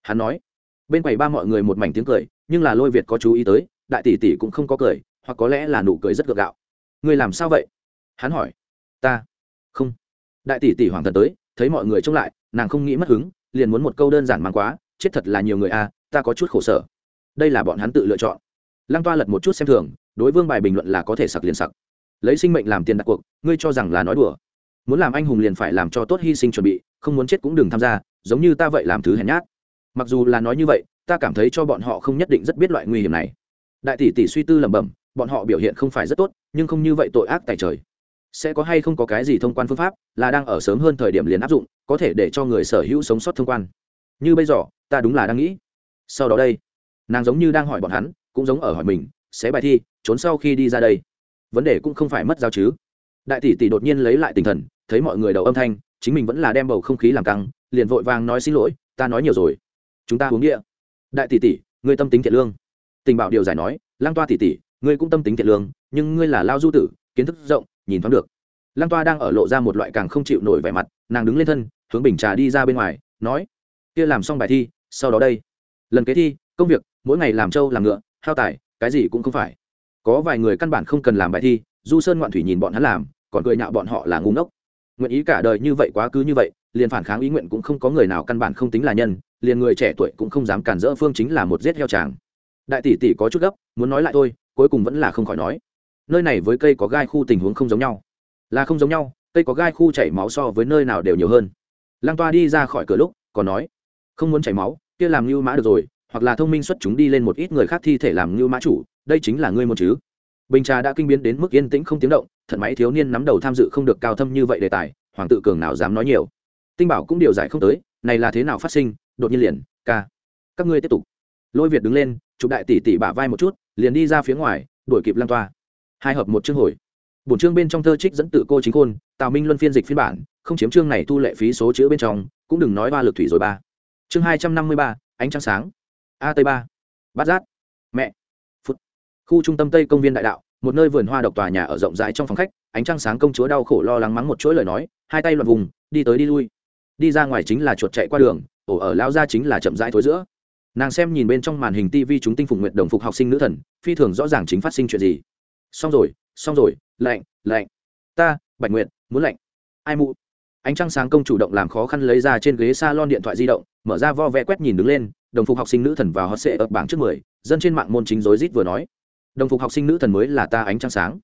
Hắn nói. Bên quầy ba mọi người một mảnh tiếng cười, nhưng là lôi việt có chú ý tới, đại tỷ tỷ cũng không có cười, hoặc có lẽ là nụ cười rất gượng gạo. Ngươi làm sao vậy? Hắn hỏi. Ta. Không. Đại tỷ tỷ hoàng thần tới, thấy mọi người trông lại, nàng không nghĩ mất hứng, liền muốn một câu đơn giản mang quá, chết thật là nhiều người a, ta có chút khổ sở đây là bọn hắn tự lựa chọn. Lăng toa lật một chút xem thường, đối vương bài bình luận là có thể sặc liền sặc. Lấy sinh mệnh làm tiền đặt cuộc, ngươi cho rằng là nói đùa. Muốn làm anh hùng liền phải làm cho tốt hy sinh chuẩn bị, không muốn chết cũng đừng tham gia, giống như ta vậy làm thứ hèn nhát. Mặc dù là nói như vậy, ta cảm thấy cho bọn họ không nhất định rất biết loại nguy hiểm này. Đại tỷ tỷ suy tư lẩm bẩm, bọn họ biểu hiện không phải rất tốt, nhưng không như vậy tội ác tại trời. Sẽ có hay không có cái gì thông quan phương pháp, là đang ở sớm hơn thời điểm liền áp dụng, có thể để cho người sở hữu sống sót thông quan. Như bây giờ, ta đúng là đang nghĩ. Sau đó đây nàng giống như đang hỏi bọn hắn, cũng giống ở hỏi mình sẽ bài thi, trốn sau khi đi ra đây. Vấn đề cũng không phải mất giao chứ. Đại tỷ tỷ đột nhiên lấy lại tinh thần, thấy mọi người đầu âm thanh, chính mình vẫn là đem bầu không khí làm căng, liền vội vàng nói xin lỗi, ta nói nhiều rồi. Chúng ta uống địa. Đại tỷ tỷ, ngươi tâm tính thiện lương. Tình bảo điều giải nói lang toa tỷ tỷ, ngươi cũng tâm tính thiện lương, nhưng ngươi là lao du tử, kiến thức rộng, nhìn thoáng được. Lang toa đang ở lộ ra một loại càng không chịu nổi vẻ mặt, nàng đứng lên thân, hướng bình trà đi ra bên ngoài, nói, kia làm xong bài thi, sau đó đây. Lần kế thi, công việc mỗi ngày làm trâu làm ngựa, hao tài, cái gì cũng không phải. Có vài người căn bản không cần làm bài thi, du sơn ngoạn thủy nhìn bọn hắn làm, còn cười nhạo bọn họ là ngu ngốc. Nguyện ý cả đời như vậy quá cứ như vậy, liền phản kháng ý nguyện cũng không có người nào căn bản không tính là nhân, liền người trẻ tuổi cũng không dám cản rỡ phương chính là một giết heo tràng đại tỷ tỷ có chút gấp, muốn nói lại thôi, cuối cùng vẫn là không khỏi nói. Nơi này với cây có gai khu tình huống không giống nhau. Là không giống nhau, cây có gai khu chảy máu so với nơi nào đều nhiều hơn. Lang toa đi ra khỏi cửa lúc, còn nói, không muốn chảy máu, kia làm như mã được rồi hoặc là thông minh xuất chúng đi lên một ít người khác thi thể làm như mã chủ, đây chính là ngươi một chứ? Bình trà đã kinh biến đến mức yên tĩnh không tiếng động, thận máy thiếu niên nắm đầu tham dự không được cao thâm như vậy đề tài, hoàng tự cường nào dám nói nhiều? Tinh bảo cũng điều giải không tới, này là thế nào phát sinh? Đột nhiên liền, ca, các ngươi tiếp tục. Lôi việt đứng lên, chụp đại tỷ tỷ bả vai một chút, liền đi ra phía ngoài, đuổi kịp lan toa. Hai hợp một chương hồi. Bổn chương bên trong thơ trích dẫn tự cô chính khôn, tào minh luân phiên dịch phiên bản, không chiếm chương này thu lệ phí số chữ bên trong, cũng đừng nói ba lực thủy rồi ba. Chương hai trăm năm mươi ba, ánh trăng sáng a tây ba. Bát giác. Mẹ. Phút khu trung tâm tây công viên đại đạo, một nơi vườn hoa độc tòa nhà ở rộng rãi trong phòng khách, ánh trăng sáng công chúa đau khổ lo lắng mắng một chuỗi lời nói, hai tay loạn vùng, đi tới đi lui. Đi ra ngoài chính là chuột chạy qua đường, ổ ở lao ra chính là chậm rãi thối giữa. Nàng xem nhìn bên trong màn hình tv chúng tinh phục nguyện đồng phục học sinh nữ thần, phi thường rõ ràng chính phát sinh chuyện gì. Xong rồi xong rồi, lạnh lạnh. Ta, bạch nguyện muốn lạnh. Ai mụ? Ánh trăng sáng công chủ động làm khó khăn lấy ra trên ghế s a lon điện thoại di động, mở ra vo vẽ quét nhìn đứng lên, đồng phục học sinh nữ thần vào hot sệ ập bảng trước mười, dân trên mạng môn chính rối rít vừa nói. Đồng phục học sinh nữ thần mới là ta ánh trăng sáng.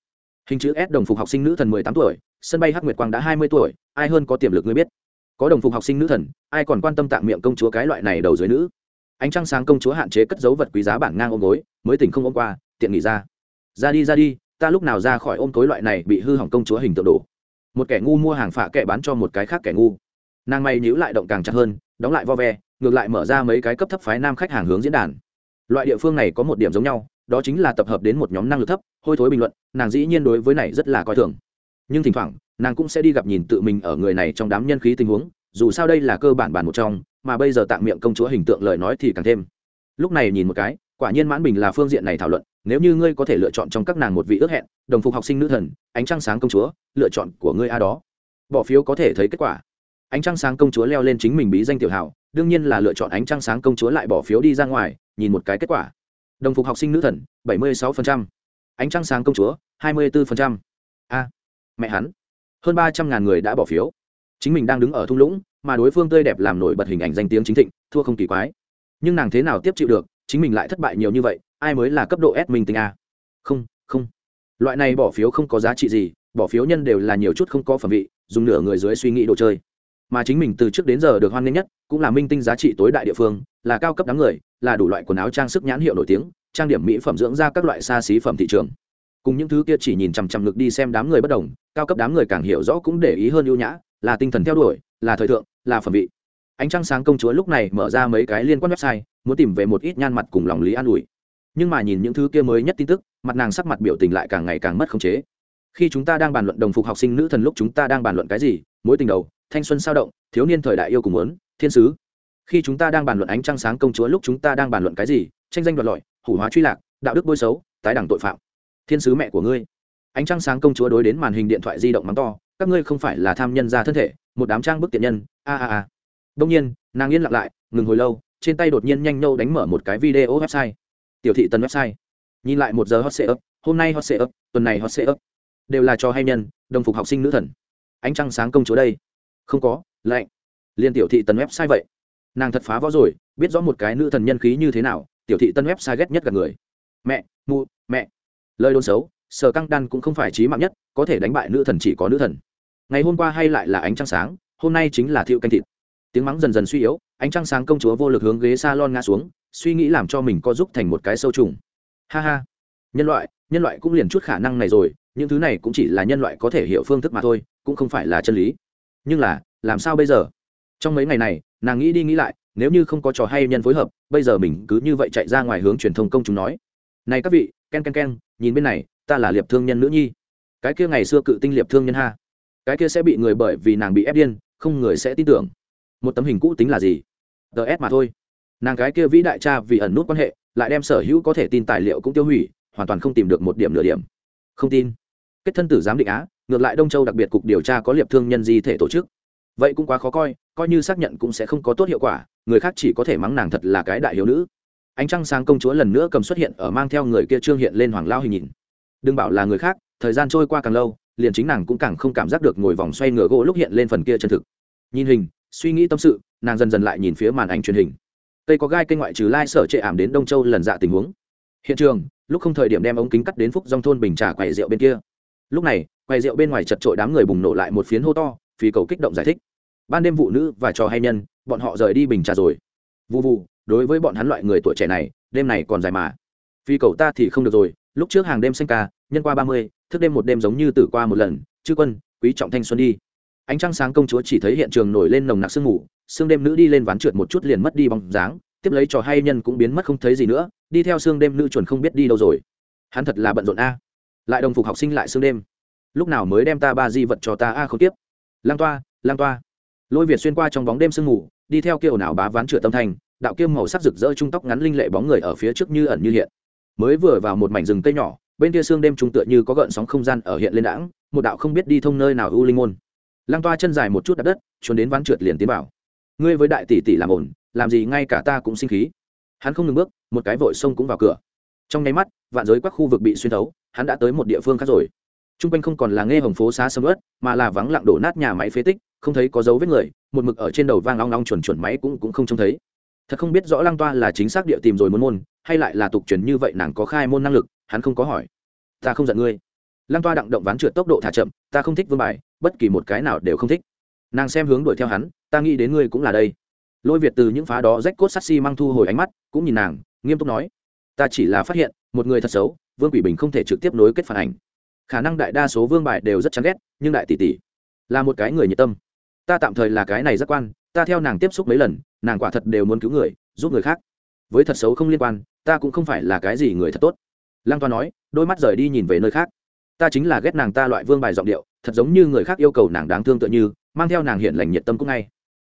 Hình chữ s đồng phục học sinh nữ thần mười tám tuổi, sân bay hắc nguyệt quang đã hai mươi tuổi, ai hơn có tiềm lực ngươi biết. Có đồng phục học sinh nữ thần, ai còn quan tâm tạng miệng công chúa cái loại này đầu dưới nữ. Ánh trăng sáng công chúa hạn chế cất dấu vật quý giá bản ngang ôm gối, mới tỉnh không ôm qua, tiện nghỉ ra. Ra đi ra đi, ta lúc nào ra khỏi ôm tối loại này bị hư hỏng công chúa hình tượng đổ một kẻ ngu mua hàng phạ kẻ bán cho một cái khác kẻ ngu. Nàng may nhữ lại động càng chặt hơn, đóng lại vo ve, ngược lại mở ra mấy cái cấp thấp phái nam khách hàng hướng diễn đàn. Loại địa phương này có một điểm giống nhau, đó chính là tập hợp đến một nhóm năng lực thấp, hôi thối bình luận, nàng dĩ nhiên đối với này rất là coi thường. Nhưng thỉnh thoảng, nàng cũng sẽ đi gặp nhìn tự mình ở người này trong đám nhân khí tình huống, dù sao đây là cơ bản bản một trong, mà bây giờ tạm miệng công chúa hình tượng lời nói thì càng thêm. Lúc này nhìn một cái, quả nhiên mãn bình là phương diện này thảo luận nếu như ngươi có thể lựa chọn trong các nàng một vị ước hẹn, đồng phục học sinh nữ thần, ánh trăng sáng công chúa, lựa chọn của ngươi a đó. Bỏ phiếu có thể thấy kết quả. Ánh trăng sáng công chúa leo lên chính mình bí danh tiểu hảo, đương nhiên là lựa chọn ánh trăng sáng công chúa lại bỏ phiếu đi ra ngoài, nhìn một cái kết quả. Đồng phục học sinh nữ thần 76%. ánh trăng sáng công chúa 24%. a, mẹ hắn. Hơn ba trăm ngàn người đã bỏ phiếu. Chính mình đang đứng ở thung lũng, mà đối phương tươi đẹp làm nổi bật hình ảnh danh tiếng chính thịnh, thua không kỳ quái. Nhưng nàng thế nào tiếp chịu được, chính mình lại thất bại nhiều như vậy ai mới là cấp độ s minh tinh a? Không không. Loại này bỏ phiếu không có giá trị gì, bỏ phiếu nhân đều là nhiều chút không có phẩm vị, dùng nửa người dưới suy nghĩ đồ chơi. Mà chính mình từ trước đến giờ được hoan nghênh nhất, cũng là minh tinh giá trị tối đại địa phương, là cao cấp đám người, là đủ loại quần áo trang sức nhãn hiệu nổi tiếng, trang điểm mỹ phẩm dưỡng ra các loại xa xí phẩm thị trường. Cùng những thứ kia chỉ nhìn chằm chằm ngực đi xem đám người bất đồng, cao cấp đám người càng hiểu rõ cũng để ý hơn ưu nhã, là tinh thần theo đuổi, là thời thượng, là phẩm vị. Ánh trăng sáng công chúa lúc này mở ra mấy cái liên quan website, muốn tìm về một ít nhan mặt cùng lòng lý an ủi nhưng mà nhìn những thứ kia mới nhất tin tức, mặt nàng sắc mặt biểu tình lại càng ngày càng mất khống chế. Khi chúng ta đang bàn luận đồng phục học sinh nữ thần lúc chúng ta đang bàn luận cái gì, mối tình đầu, thanh xuân sao động, thiếu niên thời đại yêu cùng muốn, thiên sứ. Khi chúng ta đang bàn luận ánh trăng sáng công chúa lúc chúng ta đang bàn luận cái gì, tranh danh đoạt lọi hủ hóa truy lạc, đạo đức bôi xấu, tái đẳng tội phạm. Thiên sứ mẹ của ngươi. Ánh trăng sáng công chúa đối đến màn hình điện thoại di động mắng to, các ngươi không phải là tham nhân ra thân thể, một đám trang bức tiện nhân, a a a. Đông nhiên, nàng yên lặng lại, ngừng hồi lâu, trên tay đột nhiên nhanh nhâu đánh mở một cái video website tiểu thị tân website. Nhìn lại một giờ hot sale up hôm nay hot sale up tuần này hot sale up đều là cho hay nhân, đồng phục học sinh nữ thần. Ánh trăng sáng công chúa đây. Không có, lạnh. Liên tiểu thị tân website vậy. Nàng thật phá võ rồi, biết rõ một cái nữ thần nhân khí như thế nào, tiểu thị tân website ghét nhất cả người. Mẹ, mụ, mẹ. Lời đồn xấu, sở căng đan cũng không phải trí mạng nhất, có thể đánh bại nữ thần chỉ có nữ thần. Ngày hôm qua hay lại là ánh trăng sáng, hôm nay chính là thiệu canh thịt. Tiếng mắng dần dần suy yếu ánh trăng sáng công chúa vô lực hướng ghế s a lon ngã xuống, suy nghĩ làm cho mình co giúp thành một cái sâu trùng. Ha ha. Nhân loại nhân loại cũng liền chút khả năng này rồi, những thứ này cũng chỉ là nhân loại có thể hiểu phương thức mà thôi, cũng không phải là chân lý. Nhưng là, làm sao bây giờ? Trong mấy ngày này, nàng nghĩ đi nghĩ lại, nếu như không có trò hay nhân phối hợp, bây giờ mình cứ như vậy chạy ra ngoài hướng truyền thông công chúng nói. Này các vị, ken ken ken, nhìn bên này, ta là liệp thương nhân nữ nhi. Cái kia ngày xưa cự tinh liệp thương nhân ha. Cái kia sẽ bị người bởi vì nàng bị ép điên, không người sẽ tin tưởng. Một tấm hình cũ tính là gì? Ts mà thôi. Nàng cái kia vĩ đại cha vì ẩn nút quan hệ, lại đem sở hữu có thể tin tài liệu cũng tiêu hủy, hoàn toàn không tìm được một điểm nửa điểm. Không tin. Kết thân tử giám định á, ngược lại đông châu đặc biệt cục điều tra có liệp thương nhân di thể tổ chức. Vậy cũng quá khó coi coi như xác nhận cũng sẽ không có tốt hiệu quả, người khác chỉ có thể mắng nàng thật là cái đại hiếu nữ. Ánh trăng sáng công chúa lần nữa cầm xuất hiện ở mang theo người kia trương hiện lên hoàng lao hình nhìn. Đừng bảo là người khác, thời gian trôi qua càng lâu, liền chính nàng cũng càng không cảm giác được ngồi vòng xoay ngựa gỗ lúc hiện lên phần kia chân thực. Nhìn hình suy nghĩ tâm sự, nàng dần dần lại nhìn phía màn ảnh truyền hình. Cây có gai cây ngoại trừ lai sở trệ ảm đến đông châu lần dạ tình huống. Hiện trường, lúc không thời điểm đem ống kính cắt đến phúc dòng thôn bình trà quầy rượu bên kia. Lúc này, quầy rượu bên ngoài chật trội đám người bùng nổ lại một phiến hô to phì cầu kích động giải thích. Ban đêm vụ nữ và trò hay nhân, bọn họ rời đi bình trà rồi. Vụ vụ đối với bọn hắn loại người tuổi trẻ này, đêm này còn dài mà. Phi cầu ta thì không được rồi, lúc trước hàng đêm xanh ca, nhân qua ba mươi, thức đêm một đêm giống như tử qua một lần, chư quân, quý trọng thanh xuân đi ánh trăng sáng công chúa chỉ thấy hiện trường nổi lên nồng nặc sương mù, sương đêm nữ đi lên ván trượt một chút liền mất đi bóng dáng, tiếp lấy trò hay nhân cũng biến mất không thấy gì nữa, đi theo sương đêm nữ chuẩn không biết đi đâu rồi. Hắn thật là bận rộn a. Lại đồng phục học sinh lại sương đêm. Lúc nào mới đem ta ba di vật cho ta a không tiếp. Lang toa lang toa. Lôi việt xuyên qua trong bóng đêm sương mù, đi theo kiểu nào bá ván trượt tâm thành, đạo kiêm màu sắc rực rỡ trung tóc ngắn linh lệ bóng người ở phía trước như ẩn như hiện. Mới vừa vào một mảnh rừng cây nhỏ, bên kia sương đêm trung tựa như có gợn sóng không gian ở hiện lên đãng, một đạo không biết đi thông nơi nào u linh môn lăng toa chân dài một chút đập đất, trốn đến ván trượt liền tiến vào. Ngươi với đại tỷ tỷ làm ổn, làm gì ngay cả ta cũng sinh khí. Hắn không ngừng bước, một cái vội sông cũng vào cửa. Trong nháy mắt, vạn giới các khu vực bị xuyên thấu, hắn đã tới một địa phương khác rồi. T r u n g quanh không còn là nghe hồng phố xá sầm ớt mà là vắng lặng đổ nát nhà máy phế tích, không thấy có dấu vết người, một mực ở trên đầu vang long long chuẩn chuẩn máy cũng cũng không trông thấy. Thật không biết rõ lăng toa là chính xác địa tìm rồi muốn môn, hay lại là tục truyền như vậy nàng có khai môn năng lực, hắn không có hỏi. Ta không giận ngươi lăng toa đặng động ván trượt tốc độ thả chậm, ta không thích vương bài, bất kỳ một cái nào đều không thích. Nàng xem hướng đuổi theo hắn, ta nghĩ đến ngươi cũng là đây. Lôi việt từ những phá đó rách cốt sắt xi、si、mang thu hồi ánh mắt, cũng nhìn nàng, nghiêm túc nói, ta chỉ là phát hiện, một người thật xấu, vương quỷ bình không thể trực tiếp nối kết phản ảnh. Khả năng đại đa số vương bài đều rất chán ghét, nhưng đại tỷ tỷ là một cái người nhiệt tâm. Ta tạm thời là cái này rất quan, ta theo nàng tiếp xúc mấy lần, nàng quả thật đều muốn cứu người, giúp người khác. Với thật xấu không liên quan, ta cũng không phải là cái gì người thật tốt. Lăng toa nói, đôi mắt rời đi nhìn về nơi khác ta chính là ghét nàng ta loại vương bài giọng điệu, thật giống như người khác yêu cầu nàng đáng thương tựa như, mang theo nàng hiện lành nhiệt tâm cũng ngay.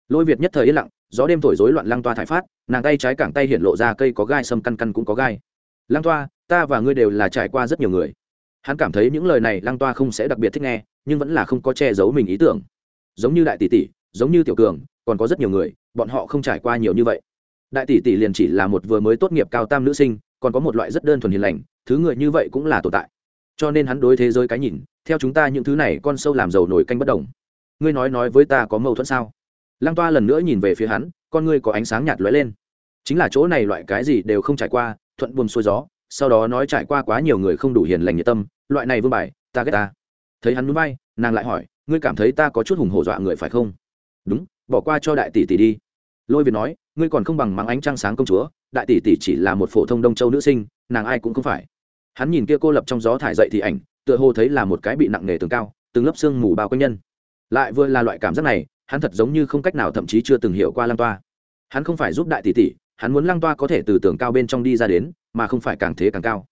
Lôi việt nhất thời yên lặng, gió đêm thổi rối loạn lăng toa thải phát, nàng tay trái cẳng tay hiện lộ ra cây có gai sâm căn căn cũng có gai. Lăng toa, ta và ngươi đều là trải qua rất nhiều người. Hắn cảm thấy những lời này lăng toa không sẽ đặc biệt thích nghe, nhưng vẫn là không có che giấu mình ý tưởng. Giống như đại tỷ tỷ, giống như tiểu cường, còn có rất nhiều người, bọn họ không trải qua nhiều như vậy. Đại tỷ tỷ liền chỉ là một vừa mới tốt nghiệp cao tam nữ sinh, còn có một loại rất đơn thuần hiền lành, thứ người như vậy cũng là tồn tại cho nên hắn đối thế giới cái nhìn, theo chúng ta những thứ này con sâu làm giàu nổi canh bất đồng ngươi nói nói với ta có mâu thuẫn sao? Lăng toa lần nữa nhìn về phía hắn, con ngươi có ánh sáng nhạt lóe lên. Chính là chỗ này loại cái gì đều không trải qua, thuận buồm xuôi gió, sau đó nói trải qua quá nhiều người không đủ hiền lành nhiệt tâm, loại này vương bài, ta ghét ta. Thấy hắn núi bay, nàng lại hỏi, ngươi cảm thấy ta có chút hùng hổ dọa người phải không? Đúng, bỏ qua cho đại tỷ tỷ đi. Lôi việt nói, ngươi còn không bằng mắng ánh trăng sáng công chúa, đại tỷ tỷ chỉ là một phổ thông đông châu nữ sinh, nàng ai cũng không phải hắn nhìn kia cô lập trong gió thải dậy thì ảnh, tựa hồ thấy là một cái bị nặng nề tường cao, từng lớp xương mù bao quanh nhân. Lại vừa là loại cảm giác này, hắn thật giống như không cách nào thậm chí chưa từng hiểu qua lăng toa. Hắn không phải giúp đại tỷ tỷ, hắn muốn lăng toa có thể từ tường cao bên trong đi ra đến, mà không phải càng thế càng cao.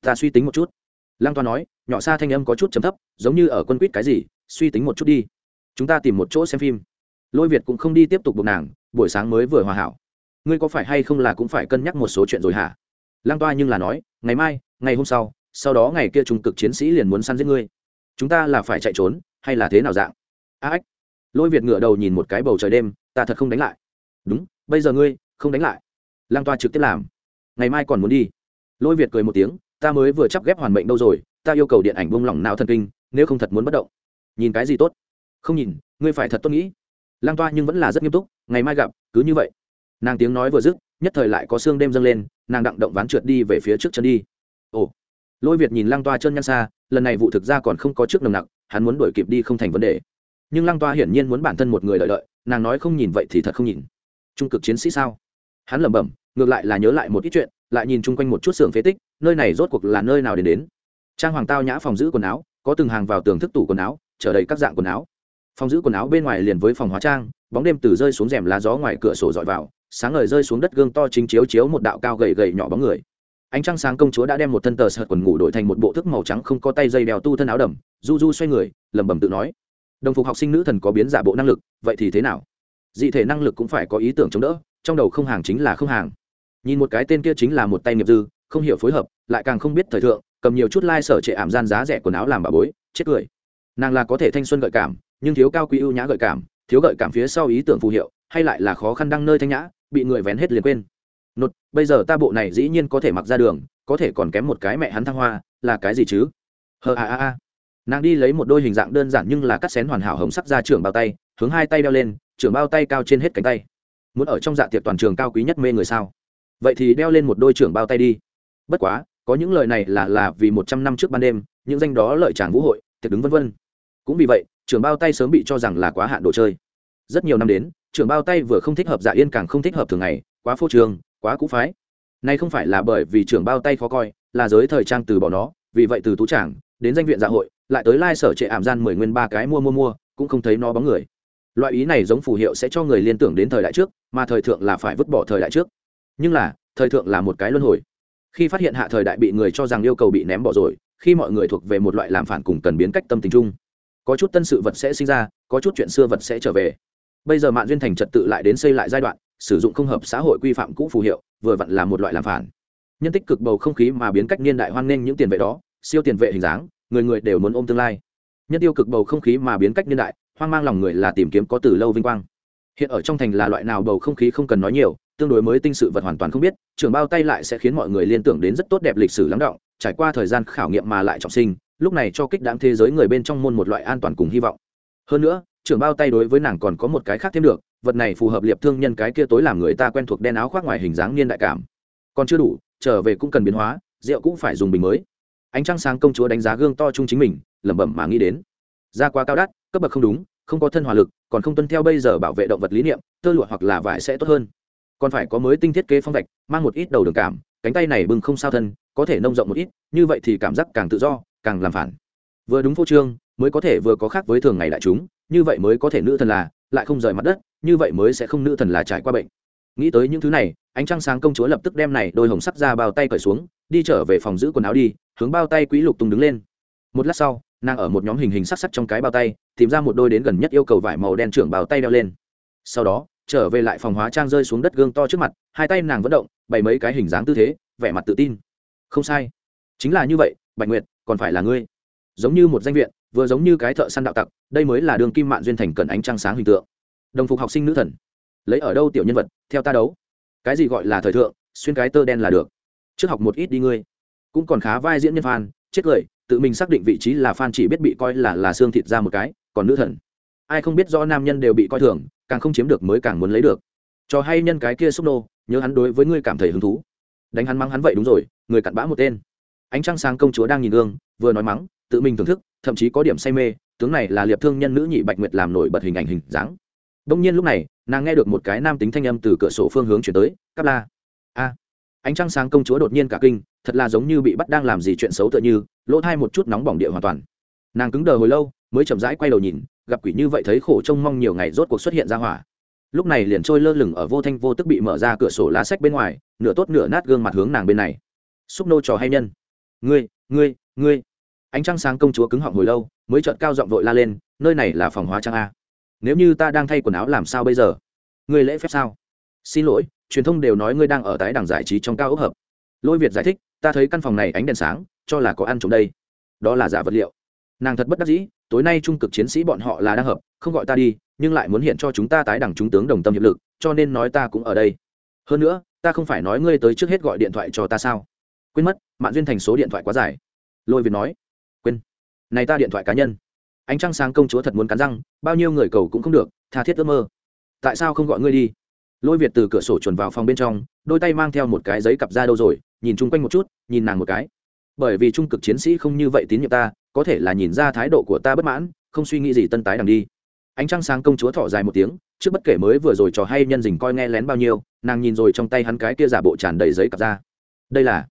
Ta suy tính một chút. Lăng toa nói, nhỏ xa thanh âm có chút chấm thấp, giống như ở quân quýt cái gì, suy tính một chút đi. Chúng ta tìm một chỗ xem phim. Lôi việt cũng không đi tiếp tục buộc nàng, buổi sáng mới vừa hòa hảo. Ngươi có phải hay không là cũng phải cân nhắc một số chuyện rồi hả? Lăng toa nhưng là nói, ngày mai ngày hôm sau sau đó ngày kia trung cực chiến sĩ liền muốn săn giết ngươi. Chúng ta là phải chạy trốn, hay là thế nào dạng? A ếch lôi việt ngửa đầu nhìn một cái bầu trời đêm, ta thật không đánh lại. Đúng, bây giờ ngươi, không đánh lại. Lang toa trực tiếp làm. Ngày mai còn muốn đi. Lôi việt cười một tiếng, ta mới vừa chắp ghép hoàn mệnh đâu rồi, ta yêu cầu điện ảnh buông lỏng não thần kinh, nếu không thật muốn bất động. Nhìn cái gì tốt? Không nhìn, ngươi phải thật tốt nghĩ. Lang toa nhưng vẫn là rất nghiêm túc, ngày mai gặp, cứ như vậy. Nàng tiếng nói vừa dứt, nhất thời lại có xương đêm dâng lên, nàng đặng động ván trượt đi về phía trước chân đi ồ. Lôi việt nhìn lang toa chân nhăn xa, lần này vụ thực ra còn không có trước nồng nặc, hắn muốn đuổi kịp đi không thành vấn đề. Nhưng lăng toa hiển nhiên muốn bản thân một người đợi đợi, nàng nói không nhìn vậy thì thật không nhìn. Trung cực chiến sĩ sao? Hắn lẩm bẩm, ngược lại là nhớ lại một ít chuyện, lại nhìn chung quanh một chút xưởng phế tích, nơi này rốt cuộc là nơi nào đến đến. Trang hoàng tao nhã phòng giữ quần áo, có từng hàng vào tường thức tủ quần áo, chở đầy các dạng quần áo. Phòng giữ quần áo bên ngoài liền với phòng hóa trang, bóng đêm từ rơi xuống rèm lá gió ngoài cửa sổ dọi vào, sáng ngời rơi xuống đất gương to chính chiếu chiếu một đạo cao gầy gầy nhỏ bóng người ánh trăng sáng công chúa đã đem một thân tờ sợt quần ngủ đổi thành một bộ thức màu trắng không có tay dây đèo tu thân áo đầm. Du du xoay người, lẩm bẩm tự nói, đồng phục học sinh nữ thần có biến giả bộ năng lực, vậy thì thế nào? Dị thể năng lực cũng phải có ý tưởng chống đỡ, trong đầu không hàng chính là không hàng. Nhìn một cái tên kia chính là một tay nghiệp dư, không hiểu phối hợp, lại càng không biết thời thượng, cầm nhiều chút lai、like、sở trệ ảm gian giá rẻ quần áo làm bà bối, chết cười. Nàng là có thể thanh xuân gợi cảm, nhưng thiếu cao quý ưu nhã gợi cảm, thiếu gợi cảm phía sau ý tưởng phù hiệu, hay lại là khó khăn đăng nơi thanh nhã, bị người vén hết liền quên nột, bây giờ ta bộ này dĩ nhiên có thể mặc ra đường, có thể còn kém một cái mẹ hắn thăng hoa, là cái gì chứ? Hờ a a a. Nàng đi lấy một đôi hình dạng đơn giản nhưng là cắt xén hoàn hảo hồng sắc ra trưởng bao tay, hướng hai tay đeo lên, trưởng bao tay cao trên hết cánh tay. Muốn ở trong dạ tiệc toàn trường cao quý nhất mê người sao? Vậy thì đeo lên một đôi trưởng bao tay đi. Bất quá, có những lời này là là vì một trăm năm trước ban đêm, những danh đó lợi tràng vũ hội, tiệc đứng vân vân. Cũng vì vậy, trưởng bao tay sớm bị cho rằng là quá hạn đồ chơi. Rất nhiều năm đến, trưởng bao tay vừa không thích hợp dạ yên càng không thích hợp thường ngày, quá phô trường quá cũ phái. Nay không phải là bởi vì trưởng bao tay khó coi, là giới thời trang từ bỏ nó, vì vậy từ tú trảng đến danh viện dạ hội, lại tới lai sở trệ ảm gian mười nguyên ba cái mua mua mua, cũng không thấy nó bóng người. Loại ý này giống phù hiệu sẽ cho người liên tưởng đến thời đại trước, mà thời thượng là phải vứt bỏ thời đại trước. Nhưng là, thời thượng là một cái luân hồi. Khi phát hiện hạ thời đại bị người cho rằng yêu cầu bị ném bỏ rồi, khi mọi người thuộc về một loại làm phản cùng cần biến cách tâm tình chung, có chút tân sự vật sẽ sinh ra, có chút chuyện xưa vật sẽ trở về. Bây giờ mạng duyên thành trật tự lại đến xây lại giai đoạn sử dụng không hợp xã hội quy phạm cũ phù hiệu, vừa vặn là một loại làm phản. Nhân tích cực bầu không khí mà biến cách niên đại hoan nghênh những tiền vệ đó, siêu tiền vệ hình dáng, người người đều muốn ôm tương lai. Nhân tiêu cực bầu không khí mà biến cách niên đại, hoang mang lòng người là tìm kiếm có từ lâu vinh quang. Hiện ở trong thành là loại nào bầu không khí không cần nói nhiều, tương đối mới tinh sự vật hoàn toàn không biết trường bao tay lại sẽ khiến mọi người liên tưởng đến rất tốt đẹp lịch sử lắng động, trải qua thời gian khảo nghiệm mà lại trọng sinh, lúc này cho kích đáng thế giới người bên trong môn một loại an toàn cùng hy vọng. Hơn nữa trưởng bao tay đối với nàng còn có một cái khác thêm được, vật này phù hợp liệp thương nhân cái kia tối làm người ta quen thuộc đen áo khoác ngoài hình dáng niên đại cảm. Còn chưa đủ, trở về cũng cần biến hóa, rượu cũng phải dùng bình mới. Ánh trăng sáng công chúa đánh giá gương to chung chính mình, lẩm bẩm mà nghĩ đến. Da quá cao đắt, cấp bậc không đúng, không có thân hỏa lực, còn không tuân theo bây giờ bảo vệ động vật lý niệm, tơ lụa hoặc là vải sẽ tốt hơn. Còn phải có mới tinh thiết kế phong vạch, mang một ít đầu đường cảm, cánh tay này bưng không sao thân, có thể nông rộng một ít, như vậy thì cảm giác càng tự do, càng làm phản. Vừa đúng phô trương, mới có thể vừa có khác với thường ngày đại chúng như vậy mới có thể nữ thần là, lại không rời mặt đất, như vậy mới sẽ không nữ thần là trải qua bệnh. Nghĩ tới những thứ này, ánh trăng sáng công chúa lập tức đem này đôi hồng sắc ra bao tay cởi xuống, đi trở về phòng giữ quần áo đi, hướng bao tay quý lục tung đứng lên. Một lát sau, nàng ở một nhóm hình hình sắc sắc trong cái bao tay, tìm ra một đôi đến gần nhất yêu cầu vải màu đen trưởng bao tay đeo lên. Sau đó, trở về lại phòng hóa trang rơi xuống đất gương to trước mặt, hai tay nàng vẫn động, bày mấy cái hình dáng tư thế, vẻ mặt tự tin. Không sai. Chính là như vậy, bạch nguyệt, còn phải là ngươi. Giống như một danh viện vừa giống như cái thợ săn đạo tặc, đây mới là đường kim mạn duyên thành cần ánh trăng sáng hình tượng. Đồng phục học sinh nữ thần. Lấy ở đâu tiểu nhân vật, theo ta đấu. Cái gì gọi là thời thượng, xuyên cái tơ đen là được. Trước học một ít đi ngươi. Cũng còn khá vai diễn nhân phan, chết cười, tự mình xác định vị trí là phan chỉ biết bị coi là là xương thịt ra một cái, còn nữ thần. Ai không biết do nam nhân đều bị coi thường, càng không chiếm được mới càng muốn lấy được. Cho hay nhân cái kia xúc nô, nhớ hắn đối với ngươi cảm thấy hứng thú. Đánh hắn mắng hắn vậy đúng rồi, người cặn bã một tên. Ánh trăng sáng công chúa đang nhìn gương, vừa nói mắng, tự mình thưởng thức thậm chí có điểm say mê, tướng này là liệp thương nhân nữ nhị bạch nguyệt làm nổi bật hình ảnh hình dáng. Đông nhiên lúc này, nàng nghe được một cái nam tính thanh âm từ cửa sổ phương hướng chuyển tới cắp la. A. Ánh trăng sáng công chúa đột nhiên cả kinh, thật là giống như bị bắt đang làm gì chuyện xấu tựa như, lỗ thai một chút nóng bỏng địa hoàn toàn. Nàng cứng đờ hồi lâu, mới chậm rãi quay đầu nhìn, gặp quỷ như vậy thấy khổ trông mong nhiều ngày rốt cuộc xuất hiện ra hỏa. Lúc này liền trôi lơ lửng ở vô thanh vô tức bị mở ra cửa sổ lá sách bên ngoài, nửa tốt nửa nát gương mặt hướng nàng bên này. Xúc nô trò hay nhân? Ngươi ngươi ngươi ánh trăng sáng công chúa cứng họng hồi lâu, mới chợt cao giọng vội la lên, nơi này là phòng hóa trang a. Nếu như ta đang thay quần áo làm sao bây giờ? Ngươi lễ phép sao? Xin lỗi, truyền thông đều nói ngươi đang ở tái đảng giải trí trong cao ốc hợp. Lôi việt giải thích, ta thấy căn phòng này ánh đèn sáng, cho là có ăn trộm đây. Đó là giả vật liệu. Nàng thật bất đắc dĩ, tối nay trung cực chiến sĩ bọn họ là đang hợp, không gọi ta đi, nhưng lại muốn hiện cho chúng ta tái đẳng chúng tướng đồng tâm hiệp lực, cho nên nói ta cũng ở đây. Hơn nữa, ta không phải nói ngươi tới trước hết gọi điện thoại cho ta sao? Quên mất mạng duyên thành số điện thoại quá dài. Lôi việt nói này ta điện thoại cá nhân. Ánh trăng sáng công chúa thật muốn cắn răng, bao nhiêu người cầu cũng không được, tha thiết ước mơ. Tại sao không gọi ngươi đi? Lôi việt từ cửa sổ chuồn vào phòng bên trong, đôi tay mang theo một cái giấy cặp ra đâu rồi, nhìn chung quanh một chút, nhìn nàng một cái. Bởi vì trung cực chiến sĩ không như vậy tín nhiệm ta, có thể là nhìn ra thái độ của ta bất mãn, không suy nghĩ gì tân tái đằng đi. Ánh trăng sáng công chúa thọ dài một tiếng, trước bất kể mới vừa rồi trò hay nhân dình coi nghe lén bao nhiêu, nàng nhìn rồi trong tay hắn cái kia giả bộ tràn đầy giấy cặp ra. Đây là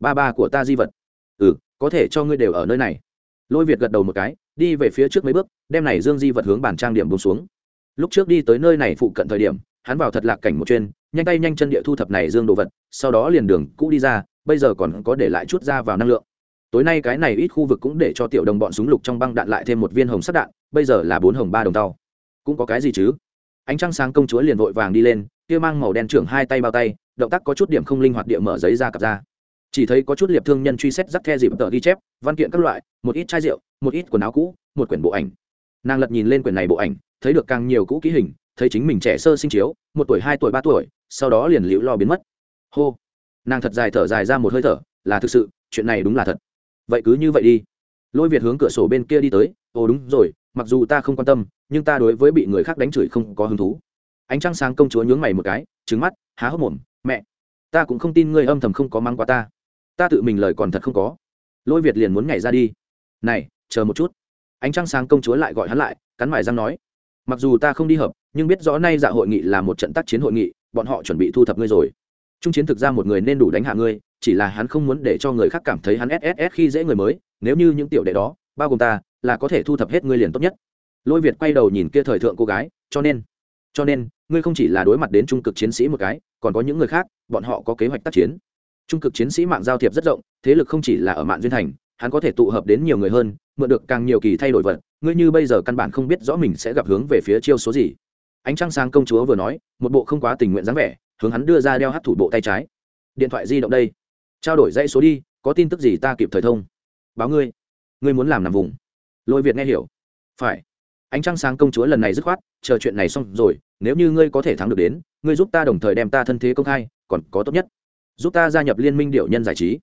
ba ba của ta di vật. Ừ có thể cho ngươi đều ở nơi này lôi việt gật đầu một cái, đi về phía trước mấy bước, đem này dương di vật hướng bàn trang điểm bông xuống. Lúc trước đi tới nơi này phụ cận thời điểm, hắn vào thật lạc cảnh một chuyên, nhanh tay nhanh chân địa thu thập này dương đồ vật, sau đó liền đường cũ đi ra, bây giờ còn có để lại chút ra vào năng lượng. Tối nay cái này ít khu vực cũng để cho tiểu đồng bọn súng lục trong băng đạn lại thêm một viên hồng sắt đạn, bây giờ là bốn hồng ba đồng tàu cũng có cái gì chứ? Ánh trăng sáng công chúa liền vội vàng đi lên, kia mang màu đen trưởng hai tay bao tay, động tác có chút điểm không linh hoạt địa mở giấy ra cặp ra chỉ thấy có chút liệp thương nhân truy xét rắc the dịp tờ ghi chép, văn kiện các loại, một ít chai rượu, một ít quần áo cũ, một quyển bộ ảnh. Nàng lật nhìn lên quyển này bộ ảnh, thấy được càng nhiều cũ ký hình, thấy chính mình trẻ sơ sinh chiếu, một tuổi, hai tuổi, ba tuổi, sau đó liền liễu lo biến mất. Hô! Nàng thật dài thở dài ra một hơi thở, là thực sự, chuyện này đúng là thật. Vậy cứ như vậy đi. Lôi việt hướng cửa sổ bên kia đi tới, ồ, đúng rồi, mặc dù ta không quan tâm, nhưng ta đối với bị người khác đánh chửi không có hứng thú. Ánh trăng sáng công chúa nhướng mày một cái trứng mắt, há hốc mồm, mẹ, ta cũng không tin ngươi âm thầm không có mang qua ta ta tự mình lời còn thật không có. Lôi việt liền muốn nhảy ra đi. Này, chờ một chút. Ánh trăng sáng công chúa lại gọi hắn lại, cắn mải răng nói. Mặc dù ta không đi hợp, nhưng biết rõ nay dạ hội nghị là một trận tác chiến hội nghị, bọn họ chuẩn bị thu thập ngươi rồi. Trung chiến thực ra một người nên đủ đánh hạ ngươi, chỉ là hắn không muốn để cho người khác cảm thấy hắn sss khi dễ người mới, nếu như những tiểu đệ đó, bao gồm ta, là có thể thu thập hết ngươi liền tốt nhất. Lôi việt quay đầu nhìn kia thời thượng cô gái, cho nên cho nên, ngươi không chỉ là đối mặt đến trung cực chiến sĩ một cái, còn có những người khác, bọn họ có kế hoạch tác chiến trung cực chiến sĩ mạng giao thiệp rất rộng, thế lực không chỉ là ở mạng duyên thành, hắn có thể tụ hợp đến nhiều người hơn, mượn được càng nhiều kỳ thay đổi vật. Ngươi như bây giờ căn bản không biết rõ mình sẽ gặp hướng về phía chiêu số gì. Ánh trăng sáng công chúa vừa nói, một bộ không quá tình nguyện dáng vẻ, hướng hắn đưa ra đeo hát thủ bộ tay trái. Điện thoại di động đây. Trao đổi dãy số đi, có tin tức gì ta kịp thời thông. Báo ngươi. Ngươi muốn làm nằm vùng. Lôi việt nghe hiểu. Phải. Ánh trăng sáng công chúa lần này dứt khoát, chờ chuyện này xong rồi, nếu như ngươi có thể thắng được đến, ngươi giúp ta đồng thời đem ta thân thế công khai, còn có tốt nhất giúp ta gia nhập liên minh điệu nhân giải trí.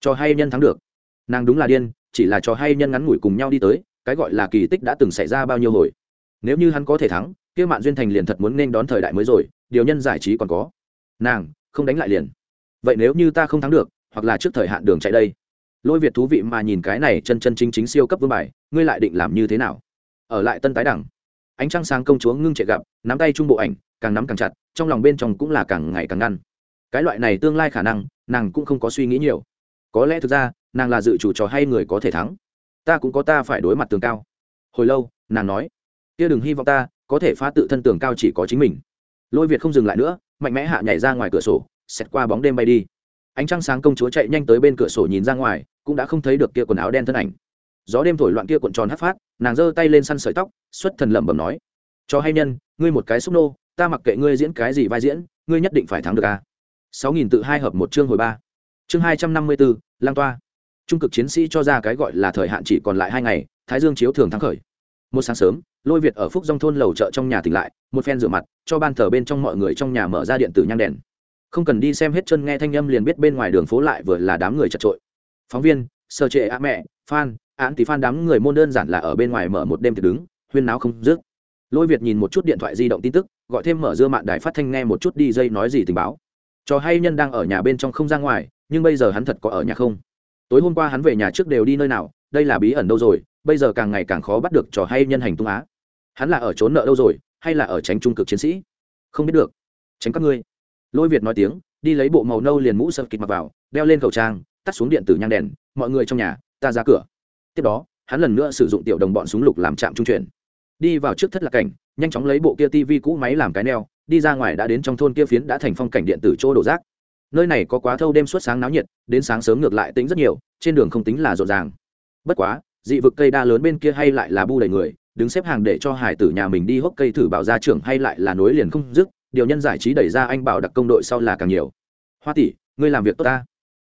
Cho hay nhân thắng được. Nàng đúng là điên, chỉ là trò hay nhân ngắn ngủi cùng nhau đi tới, cái gọi là kỳ tích đã từng xảy ra bao nhiêu hồi. Nếu như hắn có thể thắng, kia mạn duyên thành liền thật muốn nên đón thời đại mới rồi, điều nhân giải trí còn có. Nàng, không đánh lại liền. Vậy nếu như ta không thắng được, hoặc là trước thời hạn đường chạy đây. Lôi việt thú vị mà nhìn cái này chân chân chính chính siêu cấp vương bài, ngươi lại định làm như thế nào? Ở lại tân tái đẳng. Ánh trăng sáng công chúa ngưng chạy gặp, nắm tay trung bộ ảnh, càng nắm càng chặt, trong lòng bên trong cũng là càng ngày càng ngăn cái loại này tương lai khả năng, nàng cũng không có suy nghĩ nhiều. Có lẽ thực ra, nàng là dự chủ trò hay người có thể thắng. Ta cũng có ta phải đối mặt tường cao. Hồi lâu, nàng nói, kia đừng hy vọng ta có thể phá tự thân tường cao chỉ có chính mình. Lôi việt không dừng lại nữa, mạnh mẽ hạ nhảy ra ngoài cửa sổ, xẹt qua bóng đêm bay đi. Ánh trăng sáng công chúa chạy nhanh tới bên cửa sổ nhìn ra ngoài, cũng đã không thấy được kia quần áo đen thân ảnh. Gió đêm thổi loạn kia cuộn tròn hắt phát, nàng giơ tay lên săn sợi tóc, xuất thần lẩm bẩm nói, cho hay nhân, ngươi một cái xúc nô, ta mặc kệ ngươi diễn cái gì vai diễn, ngươi nhất định phải thắng được à sáu nghìn tự hai hợp một chương hồi ba. Chương hai trăm năm mươi bốn lang toa. Trung cực chiến sĩ cho ra cái gọi là thời hạn chỉ còn lại hai ngày, thái dương chiếu thường thắng khởi. Một sáng sớm, lôi việt ở phúc dòng thôn lầu chợ trong nhà tỉnh lại, một phen rửa mặt, cho ban thờ bên trong mọi người trong nhà mở ra điện tử nhang đèn. Không cần đi xem hết chân nghe thanh âm liền biết bên ngoài đường phố lại vừa là đám người chật trội. Phóng viên, sơ trệ, a mẹ fan án thì fan đám người môn đơn giản là ở bên ngoài mở một đêm thì đứng, huyên náo không dứt. Lôi việt nhìn một chút điện thoại di động tin tức, gọi thêm mở dưa mạng đài phát thanh nghe một chút đi dây nói gì tình báo cho hay nhân đang ở nhà bên trong không ra ngoài, nhưng bây giờ hắn thật có ở nhà không? Tối hôm qua hắn về nhà trước đều đi nơi nào, đây là bí ẩn đâu rồi, bây giờ càng ngày càng khó bắt được trò hay nhân hành tung á. Hắn là ở trốn nợ đâu rồi, hay là ở tránh trung cực chiến sĩ? Không biết được. Tránh các ngươi. Lôi việt nói tiếng, đi lấy bộ màu nâu liền mũ sợ kịch mặc vào, đeo lên khẩu trang, tắt xuống điện tử nhang đèn, mọi người trong nhà, ta ra cửa. Tiếp đó, hắn lần nữa sử dụng tiểu đồng bọn súng lục làm trạm trung chuyển. Đi vào trước thất lạc cảnh, nhanh chóng lấy bộ kia tv cũ máy làm cái neo đi ra ngoài đã đến trong thôn kia phiến đã thành phong cảnh điện tử chỗ đổ rác. Nơi này có quá thâu đêm suốt sáng náo nhiệt, đến sáng sớm ngược lại tính rất nhiều, trên đường không tính là rộn ràng. Bất quá, dị vực cây đa lớn bên kia hay lại là bu đầy người, đứng xếp hàng để cho hải tử nhà mình đi hốc cây thử bảo ra trưởng hay lại là nối liền không dứt, điều nhân giải trí đẩy ra anh bảo đặc công đội sau là càng nhiều. Hoa tỷ, ngươi làm việc tốt ta.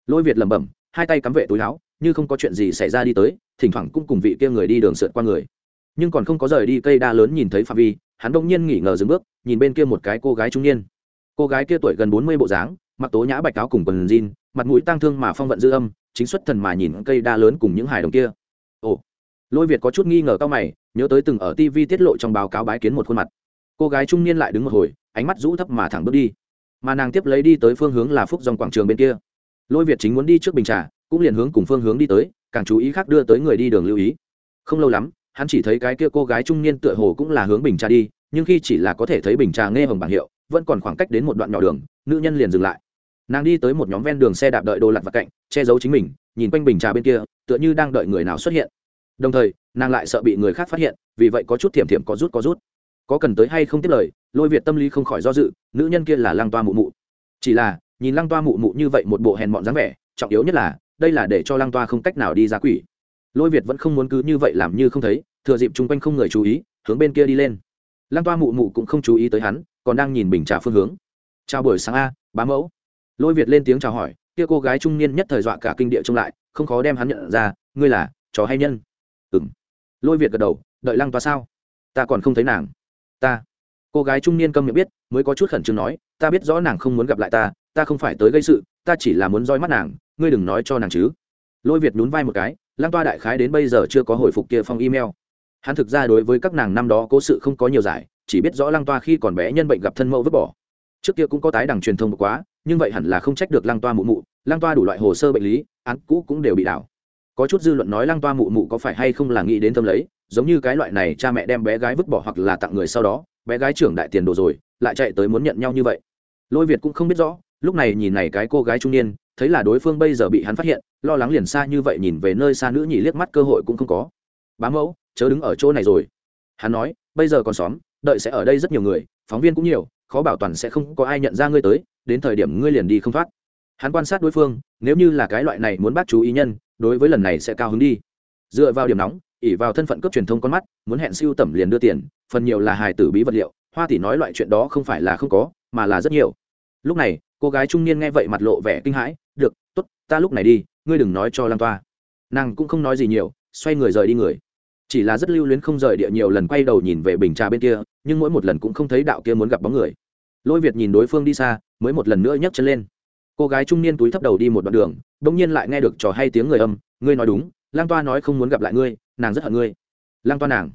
Lôi việt lẩm bẩm, hai tay cắm vệ túi áo, như không có chuyện gì xảy ra đi tới, thỉnh thoảng cũng cùng vị kia người đi đường sượt qua người. Nhưng còn không có rời đi, cây đa lớn nhìn thấy phạm vi hắn đông nhiên nghỉ ngờ dừng bước, nhìn bên kia một cái cô gái trung niên. Cô gái kia tuổi gần bốn mươi bộ dáng, mặc tố nhã bạch áo cùng quần jean, mặt mũi tang thương mà phong vận dư âm, chính xuất thần mà nhìn cây đa lớn cùng những hài đồng kia. Ồ, lôi việt có chút nghi ngờ cao mày, nhớ tới từng ở tv tiết lộ trong báo cáo bái kiến một khuôn mặt. Cô gái trung niên lại đứng một hồi, ánh mắt rũ thấp mà thẳng bước đi. Mà nàng tiếp lấy đi tới phương hướng là phúc dòng quảng trường bên kia. Lôi việt chính muốn đi trước bình trà, cũng liền hướng cùng phương hướng đi tới, càng chú ý khác đưa tới người đi đường lưu ý. Không lâu lắm hắn chỉ thấy cái kia cô gái trung niên tựa hồ cũng là hướng bình trà đi, nhưng khi chỉ là có thể thấy bình trà nghe hồng bảng hiệu, vẫn còn khoảng cách đến một đoạn nhỏ đường, nữ nhân liền dừng lại. Nàng đi tới một nhóm ven đường xe đạp đợi đồ lặt vặt cạnh, che giấu chính mình, nhìn quanh bình trà bên kia, tựa như đang đợi người nào xuất hiện. Đồng thời, nàng lại sợ bị người khác phát hiện, vì vậy có chút thiểm thiểm có rút có rút. Có cần tới hay không tiếp lời, lôi việt tâm lý không khỏi do dự, nữ nhân kia là lăng toa mụ mụ. Chỉ là, nhìn lăng toa mụ mụ như vậy một bộ hèn mọn dáng vẻ, trọng yếu nhất là, đây là để cho lăng toa không cách nào đi ra quỷ lôi việt vẫn không muốn cứ như vậy làm như không thấy, thừa dịp chung quanh không người chú ý, hướng bên kia đi lên. Lăng toa mụ mụ cũng không chú ý tới hắn, còn đang nhìn bình trà phương hướng. Chào buổi sáng a, bá mẫu. Lôi việt lên tiếng chào hỏi, kia cô gái trung niên nhất thời dọa cả kinh địa trông lại, không khó đem hắn nhận ra, ngươi là chó hay nhân? Ừ m lôi việt gật đầu, đợi lăng toa sao? Ta còn không thấy nàng. Ta. Cô gái trung niên câm miệng biết, mới có chút khẩn trương nói, ta biết rõ nàng không muốn gặp lại ta ta không phải tới gây sự, ta chỉ là muốn roi mắt nàng, ngươi đừng nói cho nàng chứ. Lôi việt nhún vai một cái lăng toa đại khái đến bây giờ chưa có hồi phục kia phong email. Hắn thực ra đối với các nàng năm đó cố sự không có nhiều giải, chỉ biết rõ lăng toa khi còn bé nhân bệnh gặp thân mẫu vứt bỏ. Trước kia cũng có tái đằng truyền thông một quá, nhưng vậy hẳn là không trách được lăng toa mụ mụ, lăng toa đủ loại hồ sơ bệnh lý, án cũ cũng đều bị đảo. Có chút dư luận nói lăng toa mụ mụ có phải hay không là nghĩ đến tâm lấy, giống như cái loại này cha mẹ đem bé gái vứt bỏ hoặc là tặng người sau đó, bé gái trưởng đại tiền đồ rồi, lại chạy tới muốn nhận nhau như vậy. Lôi việt cũng không biết rõ, lúc này nhìn này cái cô gái trung niên thấy là đối phương bây giờ bị hắn phát hiện, lo lắng liền xa như vậy nhìn về nơi xa nữ nhì liếc mắt cơ hội cũng không có. Bá mẫu, chớ đứng ở chỗ này rồi. Hắn nói, bây giờ còn xóm, đợi sẽ ở đây rất nhiều người, phóng viên cũng nhiều, khó bảo toàn sẽ không có ai nhận ra ngươi tới, đến thời điểm ngươi liền đi không thoát. Hắn quan sát đối phương, nếu như là cái loại này muốn bắt chú ý nhân, đối với lần này sẽ cao hứng đi. Dựa vào điểm nóng ỉ vào thân phận cấp truyền thông con mắt, muốn hẹn siêu tẩm liền đưa tiền, phần nhiều là hài tử bí vật liệu, hoa tỷ nói loại chuyện đó không phải là không có, mà là rất nhiều. Lúc này, cô gái trung niên nghe vậy mặt lộ vẻ kinh hãi được t ố t ta lúc này đi, ngươi đừng nói cho lan toa. Nàng cũng không nói gì nhiều, xoay người rời đi người. Chỉ là rất lưu luyến không rời địa nhiều lần quay đầu nhìn về bình trà bên kia, nhưng mỗi một lần cũng không thấy đạo kia muốn gặp bóng người. Lôi việt nhìn đối phương đi xa, mới một lần nữa nhấc chân lên. Cô gái trung niên túi thấp đầu đi một đoạn đường đ ỗ n g nhiên lại nghe được trò hay tiếng người âm, ngươi nói đúng lang toa nói không muốn gặp lại ngươi, nàng rất hận ngươi. Lang toa nàng?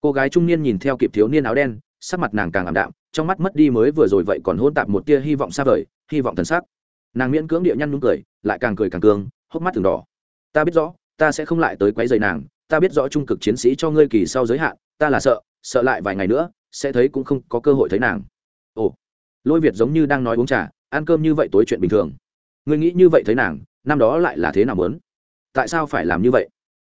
Cô gái trung niên nhìn theo kịp thiếu niên áo đen, sắc mặt nàng càng ảm đạm, trong mắt mất đi mới vừa rồi vậy còn hôn tạp một tia hy vọng xa vời, hy vọng thần sắc nàng miễn cưỡng địa nhăn nhúng cười, lại càng cười càng cường hốc mắt từng đỏ. Ta biết rõ, ta sẽ không lại tới quấy dày nàng, ta biết rõ trung cực chiến sĩ cho ngươi kỳ sau giới hạn, ta là sợ sợ lại vài ngày nữa, sẽ thấy cũng không có cơ hội thấy nàng. Ồ, lôi việt giống như đang nói uống trà, ăn cơm như vậy tối chuyện bình thường. Ngươi nghĩ như vậy thấy nàng, năm đó lại là thế nào muốn? Tại sao phải làm như vậy?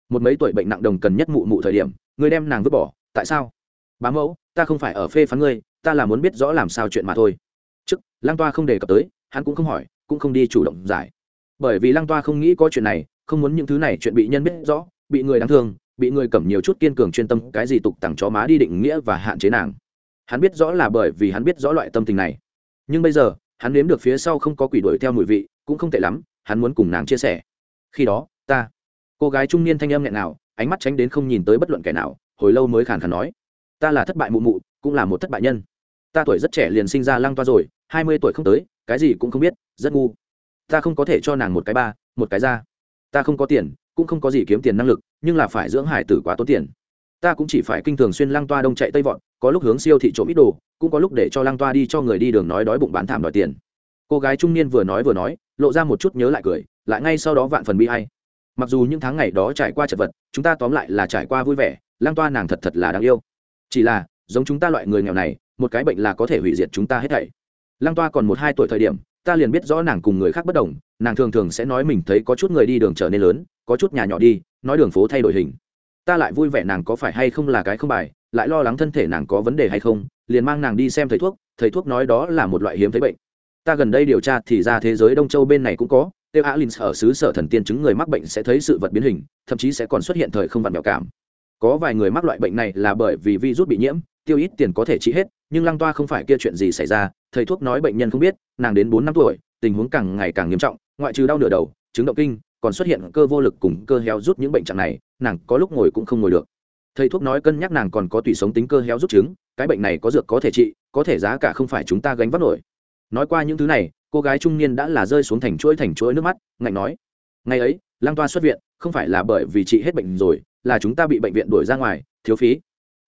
Một mấy tuổi bệnh nặng đồng cần nhất mụ mụ thời điểm, ngươi đem nàng vứt bỏ, tại sao? Bá mẫu, ta không phải ở phê phán ngươi, ta là muốn biết rõ làm sao chuyện mà thôi. Chức lang toa không đề cập tới, hắn cũng không hỏi cũng không đi chủ động giải. Bởi vì lang toa không nghĩ có chuyện này, không muốn những thứ này chuyện bị nhân biết rõ, bị người đáng thương, bị người cầm nhiều chút kiên cường chuyên tâm, cái gì tục tặng chó má đi định nghĩa và hạn chế nàng. Hắn biết rõ là bởi vì hắn biết rõ loại tâm tình này. Nhưng bây giờ, hắn nếm được phía sau không có quỷ đuổi theo mùi vị, cũng không tệ lắm, hắn muốn cùng nàng chia sẻ. Khi đó, ta, cô gái trung niên thanh âm nghẹn nào ánh mắt tránh đến không nhìn tới bất luận kẻ nào, hồi lâu mới khàn khàn nói, ta là thất bại mụ mụ, cũng là một thất bại nhân. Ta tuổi rất trẻ liền sinh ra lăng toa rồi, hai mươi tuổi không tới cái gì cũng không biết, rất ngu. Ta không có thể cho nàng một cái ba, một cái ra. Ta không có tiền, cũng không có gì kiếm tiền năng lực, nhưng là phải dưỡng hải tử quá tốn tiền. Ta cũng chỉ phải kinh thường xuyên lăng toa đông chạy tây vọn có lúc hướng siêu thị trộm ít đồ, cũng có lúc để cho lăng toa đi cho người đi đường nói đói bụng bán thảm đòi tiền. Cô gái trung niên vừa nói vừa nói, lộ ra một chút nhớ lại cười, lại ngay sau đó vạn phần bi hay mặc dù những tháng ngày đó trải qua chật vật, chúng ta tóm lại là trải qua vui vẻ, lăng toa nàng thật thật là đáng yêu. Chỉ là, giống chúng ta loại người nghèo này, một cái bệnh là có thể hủy diệt chúng ta hết thảy lăng toa còn một hai tuổi thời điểm, ta liền biết rõ nàng cùng người khác bất đồng, nàng thường thường sẽ nói mình thấy có chút người đi đường trở nên lớn, có chút nhà nhỏ đi, nói đường phố thay đổi hình. Ta lại vui vẻ nàng có phải hay không là cái không bài, lại lo lắng thân thể nàng có vấn đề hay không, liền mang nàng đi xem thầy thuốc thầy thuốc nói đó là một loại hiếm thấy bệnh. Ta gần đây điều tra thì ra thế giới đông châu bên này cũng có tiêu alins ở xứ sở thần tiên chứng người mắc bệnh sẽ thấy sự vật biến hình, thậm chí sẽ còn xuất hiện thời không vặn mẹo cảm. Có vài người mắc loại bệnh này là bởi vì virus bị nhiễm, tiêu ít tiền có thể trị hết, nhưng lăng toa không phải kia chuyện gì xảy ra thầy thuốc nói bệnh nhân không biết, nàng đến bốn năm tuổi, tình huống càng ngày càng nghiêm trọng, ngoại trừ đau nửa đầu, chứng động kinh, còn xuất hiện cơ vô lực cùng cơ héo rút những bệnh trạng này, nàng có lúc ngồi cũng không ngồi được. Thầy thuốc nói cân nhắc nàng còn có tùy sống tính cơ héo rút chứng, cái bệnh này có dược có thể trị, có thể giá cả không phải chúng ta gánh vác nổi. Nói qua những thứ này, cô gái trung niên đã là rơi xuống thành chuỗi thành chuỗi nước mắt, ngạnh nói, ngày ấy, lang toa xuất viện, không phải là bởi vì chị hết bệnh rồi, là chúng ta bị bệnh viện đuổi ra ngoài, thiếu phí.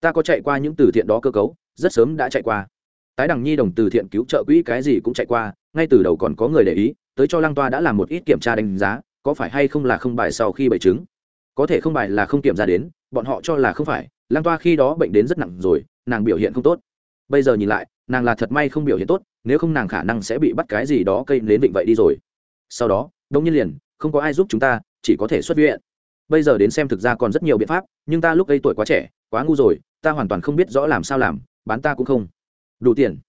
Ta có chạy qua những từ thiện đó cơ cấu, rất sớm đã chạy qua tái đằng nhi đồng từ thiện cứu trợ quỹ cái gì cũng chạy qua, ngay từ đầu còn có người để ý, tới cho lang toa đã làm một ít kiểm tra đánh giá, có phải hay không là không bài sau khi bệnh chứng? Có thể không bài là không kiểm ra đến, bọn họ cho là không phải lang toa khi đó bệnh đến rất nặng rồi, nàng biểu hiện không tốt. Bây giờ nhìn lại, nàng là thật may không biểu hiện tốt, nếu không nàng khả năng sẽ bị bắt cái gì đó cây đến định vậy đi rồi. Sau đó đông nhiên liền, không có ai giúp chúng ta, chỉ có thể xuất viện. Bây giờ đến xem thực ra còn rất nhiều biện pháp, nhưng ta lúc ấy tuổi quá trẻ, quá ngu rồi, ta hoàn toàn không biết rõ làm sao làm, bán ta cũng không đủ tiền.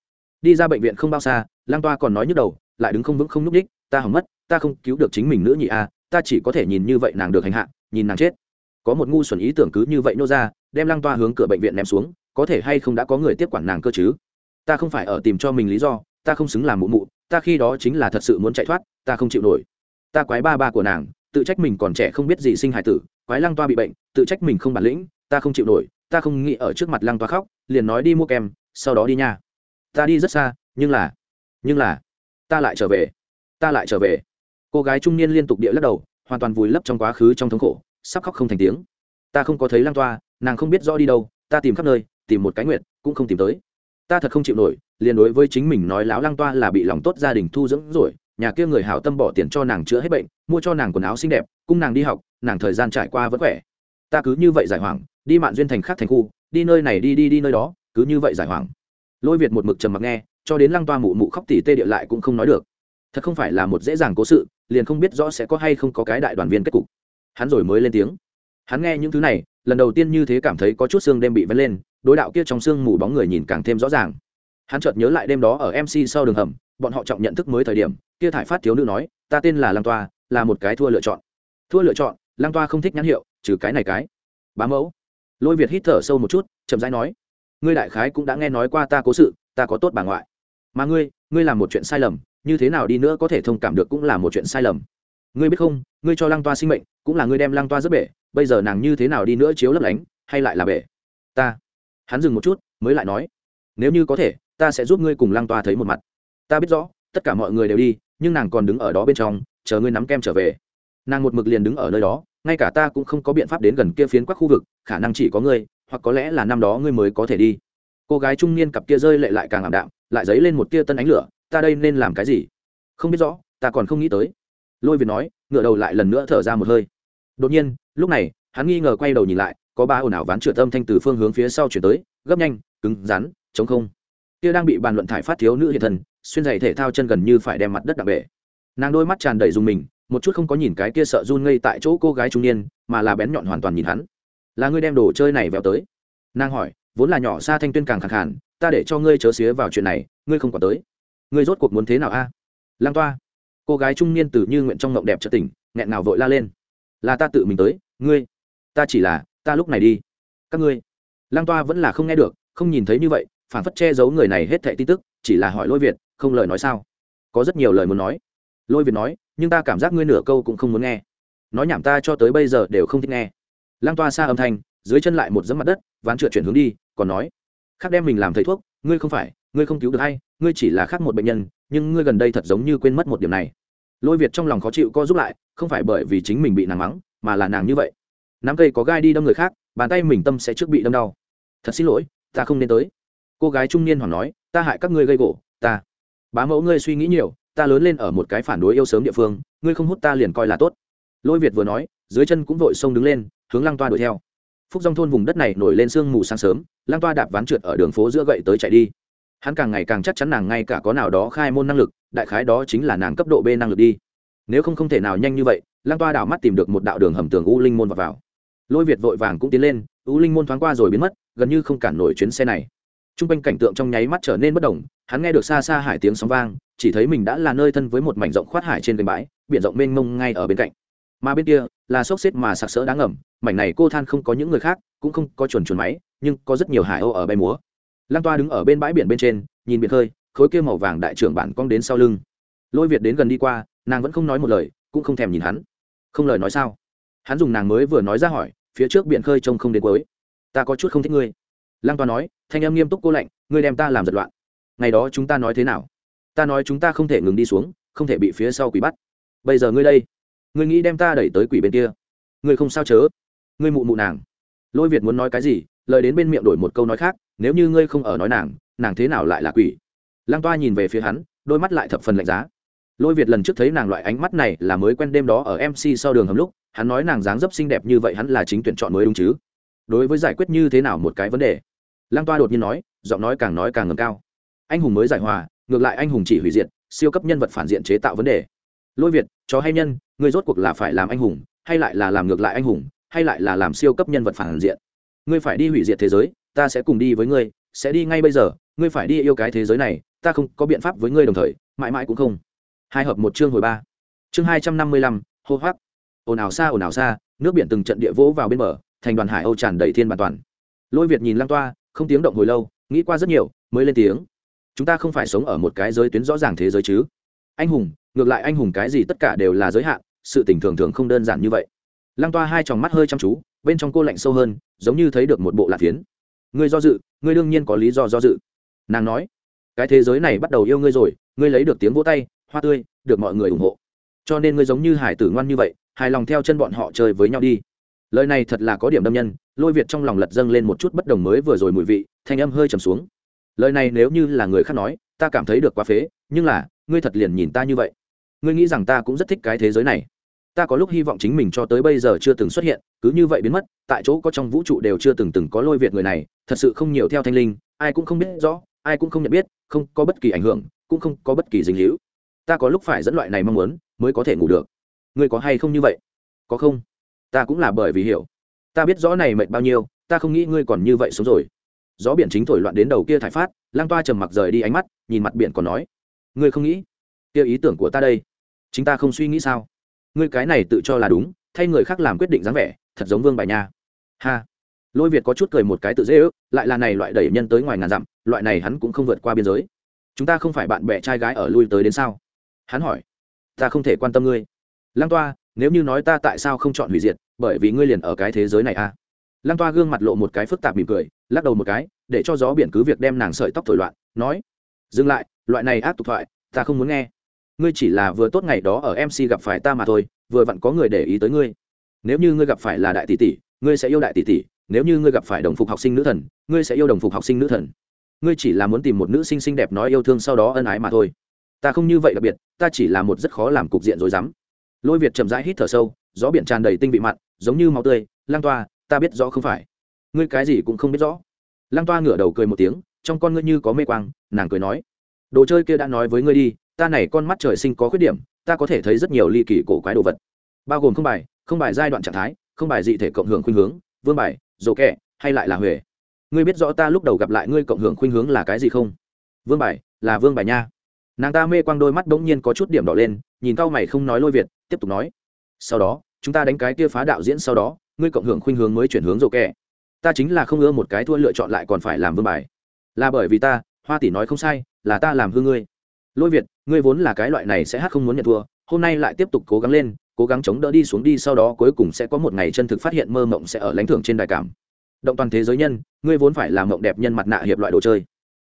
Đi ra bệnh viện không bao xa lang toa còn nói nhức đầu lại đứng không vững không n ú c ních ta hỏng mất ta không cứu được chính mình nữa nhỉ a à, ta chỉ có thể nhìn như vậy nàng được hành hạ nhìn nàng chết. Có một ngu xuẩn ý tưởng cứ như vậy nô ra đem lang toa hướng cửa bệnh viện ném xuống có thể hay không đã có người tiếp quản nàng cơ chứ? Ta không phải ở tìm cho mình lý do ta không xứng làm mụ mụ ta khi đó chính là thật sự muốn chạy thoát ta không chịu nổi. Ta quái ba ba của nàng tự trách mình còn trẻ không biết gì sinh hài tử quái lăng toa bị bệnh tự trách mình không bản lĩnh ta không chịu nổi ta không nghĩ ở trước mặt lăng toa khóc liền nói đi mua kem sau đó đi nha ta đi rất xa, nhưng là nhưng là, ta lại trở về, ta lại trở về. Cô gái trung niên liên tục địa lắc đầu, hoàn toàn vùi lấp trong quá khứ trong thống khổ, sắp khóc không thành tiếng. Ta không có thấy lang toa, nàng không biết rõ đi đâu, ta tìm khắp nơi, tìm một cái nguyện cũng không tìm tới. Ta thật không chịu nổi, liền đối với chính mình nói láo lang toa là bị lòng tốt gia đình thu dưỡng rồi, nhà kia người hảo tâm bỏ tiền cho nàng chữa hết bệnh, mua cho nàng quần áo xinh đẹp, cung nàng đi học, nàng thời gian trải qua vẫn khỏe. Ta cứ như vậy giải hoảng, đi mạn duyên thành khác thành khu, đi nơi này đi đi đi nơi đó, cứ như vậy giải hoảng lôi việt một mực trầm mặc nghe, cho đến lăng toa mụ mụ khóc tỉ tê địa lại cũng không nói được. Thật không phải là một dễ dàng cố sự, liền không biết rõ sẽ có hay không có cái đại đoàn viên kết cục. Hắn rồi mới lên tiếng. Hắn nghe những thứ này, lần đầu tiên như thế cảm thấy có chút xương đêm bị vén lên, đối đạo kia trong xương mù bóng người nhìn càng thêm rõ ràng. Hắn chợt nhớ lại đêm đó ở mc sau đường hầm, bọn họ trọng nhận thức mới thời điểm, kia thải phát thiếu nữ nói, ta tên là lăng toa, là một cái thua lựa chọn. Thua lựa chọn, lăng toa không thích nhãn hiệu, trừ cái này cái. Bá mẫu. Lôi việt hít thở sâu một chút, chậm rãi nói ngươi đại khái cũng đã nghe nói qua ta cố sự, ta có tốt bà ngoại. Mà ngươi ngươi làm một chuyện sai lầm, như thế nào đi nữa có thể thông cảm được cũng là một chuyện sai lầm. Ngươi biết không, ngươi cho lăng toa sinh mệnh, cũng là ngươi đem lăng toa rất bể, bây giờ nàng như thế nào đi nữa chiếu lấp lánh, hay lại là bể? Ta, hắn dừng một chút, mới lại nói, nếu như có thể, ta sẽ giúp ngươi cùng lăng toa thấy một mặt. Ta biết rõ, tất cả mọi người đều đi, nhưng nàng còn đứng ở đó bên trong, chờ ngươi nắm kem trở về. Nàng một mực liền đứng ở nơi đó, ngay cả ta cũng không có biện pháp đến gần kia phiến quắc khu vực, khả năng chỉ có ngươi hoặc có lẽ là năm đó ngươi mới có thể đi. Cô gái trung niên cặp kia rơi lệ lại càng ảm đạm, lại dấy lên một tia tân ánh lửa, ta đây nên làm cái gì? Không biết rõ, ta còn không nghĩ tới. Lôi việt nói ngựa đầu lại lần nữa thở ra một hơi. Đột nhiên, lúc này, hắn nghi ngờ quay đầu nhìn lại, có ba ồn ào ván trượt âm thanh từ phương hướng phía sau chuyển tới, gấp nhanh, cứng rắn, chống không. Tia đang bị bàn luận thải phát thiếu nữ hiện thần, xuyên giày thể thao chân gần như phải đem mặt đất đặc bể. Nàng đôi mắt tràn đầy dùng mình, một chút không có nhìn cái kia sợ run ngây tại chỗ cô gái trung niên, mà là bén nhọn hoàn toàn nhìn hắn là ngươi đem đồ chơi này vèo tới. Nàng hỏi, vốn là nhỏ xa thanh tuyên càng khẳng khản ta để cho ngươi chớ xía vào chuyện này, ngươi không còn tới. Ngươi rốt cuộc muốn thế nào a? À? lang toa, cô gái trung niên từ như nguyện trong ngộng đẹp trợ tỉnh, nghẹn nào vội la lên. Là ta tự mình tới, ngươi, ta chỉ là, ta lúc này đi. Các ngươi. Lang toa vẫn là không nghe được, không nhìn thấy như vậy, phản phất che giấu người này hết thệ tin tức, chỉ là hỏi lôi việt, không lời nói sao? Có rất nhiều lời muốn nói. Lôi việt nói, nhưng ta cảm giác ngươi nửa câu cũng không muốn nghe. Nói nhảm ta cho tới bây giờ đều không thích nghe lang toa xa âm thanh, dưới chân lại một dẫm mặt đất, ván trượt chuyển hướng đi, còn nói, khác đem mình làm thầy thuốc, ngươi không phải, ngươi không cứu được hay ngươi chỉ là khác một bệnh nhân, nhưng ngươi gần đây thật giống như quên mất một điểm này. Lôi việt trong lòng khó chịu co giúp lại, không phải bởi vì chính mình bị nàng mắng, mà là nàng như vậy. Nắm cây có gai đi đâm người khác, bàn tay mình tâm sẽ trước bị đâm đau. Thật xin lỗi, ta không nên tới. Cô gái trung niên hoàng nói, ta hại các ngươi gây gỗ, ta, bá mẫu ngươi suy nghĩ nhiều, ta lớn lên ở một cái phản đối yêu sớm địa phương, ngươi không hút ta liền coi là tốt. Lôi việt vừa nói, dưới chân cũng vội xông đứng lên hướng lăng toa đuổi theo. Phúc dòng thôn vùng đất này nổi lên sương mù sáng sớm lăng toa đạp ván trượt ở đường phố giữa gậy tới chạy đi. Hắn càng ngày càng chắc chắn nàng ngay cả có nào đó khai môn năng lực đại khái đó chính là nàng cấp độ b năng lực đi. Nếu không không thể nào nhanh như vậy lăng toa đảo mắt tìm được một đạo đường hầm tường u linh môn vào, vào. lôi việt vội vàng cũng tiến lên u linh môn thoáng qua rồi biến mất gần như không cản nổi chuyến xe này. T r u n g quanh cảnh tượng trong nháy mắt trở nên bất đồng hắn nghe được xa xa hải tiếng sóng vang chỉ thấy mình đã là nơi thân với một mảnh rộng khoát hải trên kênh bãi biển rộng mênh mông ngay ở bên cạnh mà bên kia là sốc xếp mà sặc sỡ đáng ngầm, mảnh này cô than không có những người khác, cũng không có chuồn chuồn máy, nhưng có rất nhiều hải âu ở bay múa. Lăng toa đứng ở bên bãi biển bên trên, nhìn biển khơi, khối kia màu vàng đại trưởng bản cong đến sau lưng. Lôi việt đến gần đi qua, nàng vẫn không nói một lời, cũng không thèm nhìn hắn. Không lời nói sao? Hắn dùng nàng mới vừa nói ra hỏi, phía trước biển khơi trông không đến cuối. Ta có chút không thích ngươi. Lăng toa nói, thanh em nghiêm túc cô lạnh, ngươi đem ta làm giật loạn. Ngày đó chúng ta nói thế nào? Ta nói chúng ta không thể ngừng đi xuống, không thể bị phía sau quỷ bắt. Bây giờ ngươi đây ngươi nghĩ đem ta đẩy tới quỷ bên kia? Ngươi không sao chớ? Ngươi mụ mụ nàng. Lôi việt muốn nói cái gì, lời đến bên miệng đổi một câu nói khác, nếu như ngươi không ở nói nàng nàng thế nào lại là quỷ? Lăng toa nhìn về phía hắn, đôi mắt lại thập phần lạnh giá. Lôi việt lần trước thấy nàng loại ánh mắt này là mới quen đêm đó ở mc sau đường hầm lúc, hắn nói nàng dáng dấp xinh đẹp như vậy hắn là chính tuyển chọn mới đúng chứ? Đối với giải quyết như thế nào một cái vấn đề? Lang toa đột nhiên nói, giọng nói càng nói càng ngầm cao. Anh hùng mới giải hòa, ngược lại anh hùng chỉ hủy diệt, siêu cấp nhân vật phản diện chế tạo vấn đề lôi việt, chó hay nhân, ngươi rốt cuộc là phải làm anh hùng, hay lại là làm ngược lại anh hùng, hay lại là làm siêu cấp nhân vật phản diện? Ngươi phải đi hủy diệt thế giới, ta sẽ cùng đi với ngươi, sẽ đi ngay bây giờ, ngươi phải đi yêu cái thế giới này, ta không có biện pháp với ngươi đồng thời, mãi mãi cũng không. Hai hợp một chương hồi ba. Chương hai trăm năm mươi lăm, hô hoác ồn ào xa, ồn ào xa, nước biển từng trận địa vỗ vào bên bờ, thành đoàn hải âu tràn đầy thiên bản toàn. Lôi việt nhìn lăng toa, không tiếng động hồi lâu, nghĩ qua rất nhiều, mới lên tiếng. Chúng ta không phải sống ở một cái giới tuyến rõ ràng thế giới chứ? Anh hùng ngược lại anh hùng cái gì tất cả đều là giới hạn, sự tình thường thường không đơn giản như vậy. Lăng toa hai tròng mắt hơi chăm chú, bên trong cô lạnh sâu hơn, giống như thấy được một bộ lạc phiến. Ngươi do dự, ngươi đương nhiên có lý do do dự. Nàng nói, cái thế giới này bắt đầu yêu ngươi rồi, ngươi lấy được tiếng vỗ tay, hoa tươi, được mọi người ủng hộ. Cho nên ngươi giống như hải tử ngoan như vậy, hài lòng theo chân bọn họ chơi với nhau đi. Lời này thật là có điểm đâm nhân, lôi việt trong lòng lật dâng lên một chút bất đồng mới vừa rồi mùi vị, thanh âm hơi trầm xuống. Lời này nếu như là người khác nói, ta cảm thấy được quá phế, nhưng là, ngươi thật liền nhìn ta như vậy ngươi nghĩ rằng ta cũng rất thích cái thế giới này. Ta có lúc hy vọng chính mình cho tới bây giờ chưa từng xuất hiện, cứ như vậy biến mất, tại chỗ có trong vũ trụ đều chưa từng từng có lôi việt người này, thật sự không nhiều theo thanh linh, ai cũng không biết rõ, ai cũng không nhận biết, không có bất kỳ ảnh hưởng, cũng không có bất kỳ dính hữu ta có lúc phải dẫn loại này mong muốn, mới có thể ngủ được. Ngươi có hay không như vậy? Có không? Ta cũng là bởi vì hiểu. Ta biết rõ này mệt bao nhiêu, ta không nghĩ ngươi còn như vậy sống rồi. Gió biển chính thổi loạn đến đầu kia thải phát, lang toa trầm mặc rời đi ánh mắt, nhìn mặt biển còn nói. Ngươi không nghĩ? Kia ý tưởng của ta đây. Chính ta không suy nghĩ sao? Ngươi cái này tự cho là đúng, thay người khác làm quyết định dáng vẻ, thật giống vương bài nha. Ha. Lôi việt có chút cười một cái tự dễ ước, lại là này loại đẩy nhân tới ngoài ngàn dặm, loại này hắn cũng không vượt qua biên giới. Chúng ta không phải bạn bè trai gái ở lui tới đến sao? Hắn hỏi. Ta không thể quan tâm ngươi. Lăng toa, nếu như nói ta tại sao không chọn hủy diệt, bởi vì ngươi liền ở cái thế giới này à? Lăng toa gương mặt lộ một cái phức tạp mỉm cười, lắc đầu một cái, để cho gió biển cứ việc đem nàng sợi tóc thổi loạn, nói, dừng lại, loại này ác tục thoại, ta không muốn nghe ngươi chỉ là vừa tốt ngày đó ở mc gặp phải ta mà thôi, vừa vặn có người để ý tới ngươi. Nếu như ngươi gặp phải là đại tỷ tỷ, ngươi sẽ yêu đại tỷ tỷ, nếu như ngươi gặp phải đồng phục học sinh nữ thần, ngươi sẽ yêu đồng phục học sinh nữ thần. Ngươi chỉ là muốn tìm một nữ sinh xinh đẹp nói yêu thương sau đó ân ái mà thôi. Ta không như vậy đặc biệt, ta chỉ là một rất khó làm cục diện rồi dám lôi việt chậm rãi hít thở sâu, gió biển tràn đầy tinh vị mặn, giống như máu tươi. Lang toa, ta biết rõ không phải. Ngươi cái gì cũng không biết rõ. Lang toa ngửa đầu cười một tiếng, trong con ngươi như có mê quang, nàng cười nói, đồ chơi kia đã nói với ngươi đi ta này con mắt trời sinh có khuyết điểm, ta có thể thấy rất nhiều ly kỳ cổ quái đồ vật. Bao gồm không bài không bài giai đoạn trạng thái, không bài dị thể cộng hưởng khuynh hướng, vương bài dỗ kẹ hay lại là huệ. Ngươi biết rõ ta lúc đầu gặp lại ngươi cộng hưởng khuynh hướng là cái gì không? Vương bài, là vương bài nha. Nàng ta mê quang đôi mắt bỗng nhiên có chút điểm đỏ lên, nhìn cao mày không nói lôi việt, tiếp tục nói. Sau đó, chúng ta đánh cái kia phá đạo diễn sau đó, ngươi cộng hưởng khuynh hướng mới chuyển hướng dỗ kẹ ta chính là không ưa một cái thua lựa chọn lại còn phải làm vương bài. Là bởi vì ta, hoa tỷ nói không sai, là ta làm hư ngươi lôi việt, ngươi vốn là cái loại này sẽ hát không muốn nhận thua, hôm nay lại tiếp tục cố gắng lên, cố gắng chống đỡ đi xuống đi, sau đó cuối cùng sẽ có một ngày chân thực phát hiện mơ mộng sẽ ở lãnh thưởng trên đài cảm. Động toàn thế giới nhân, ngươi vốn phải là mộng đẹp nhân mặt nạ hiệp loại đồ chơi.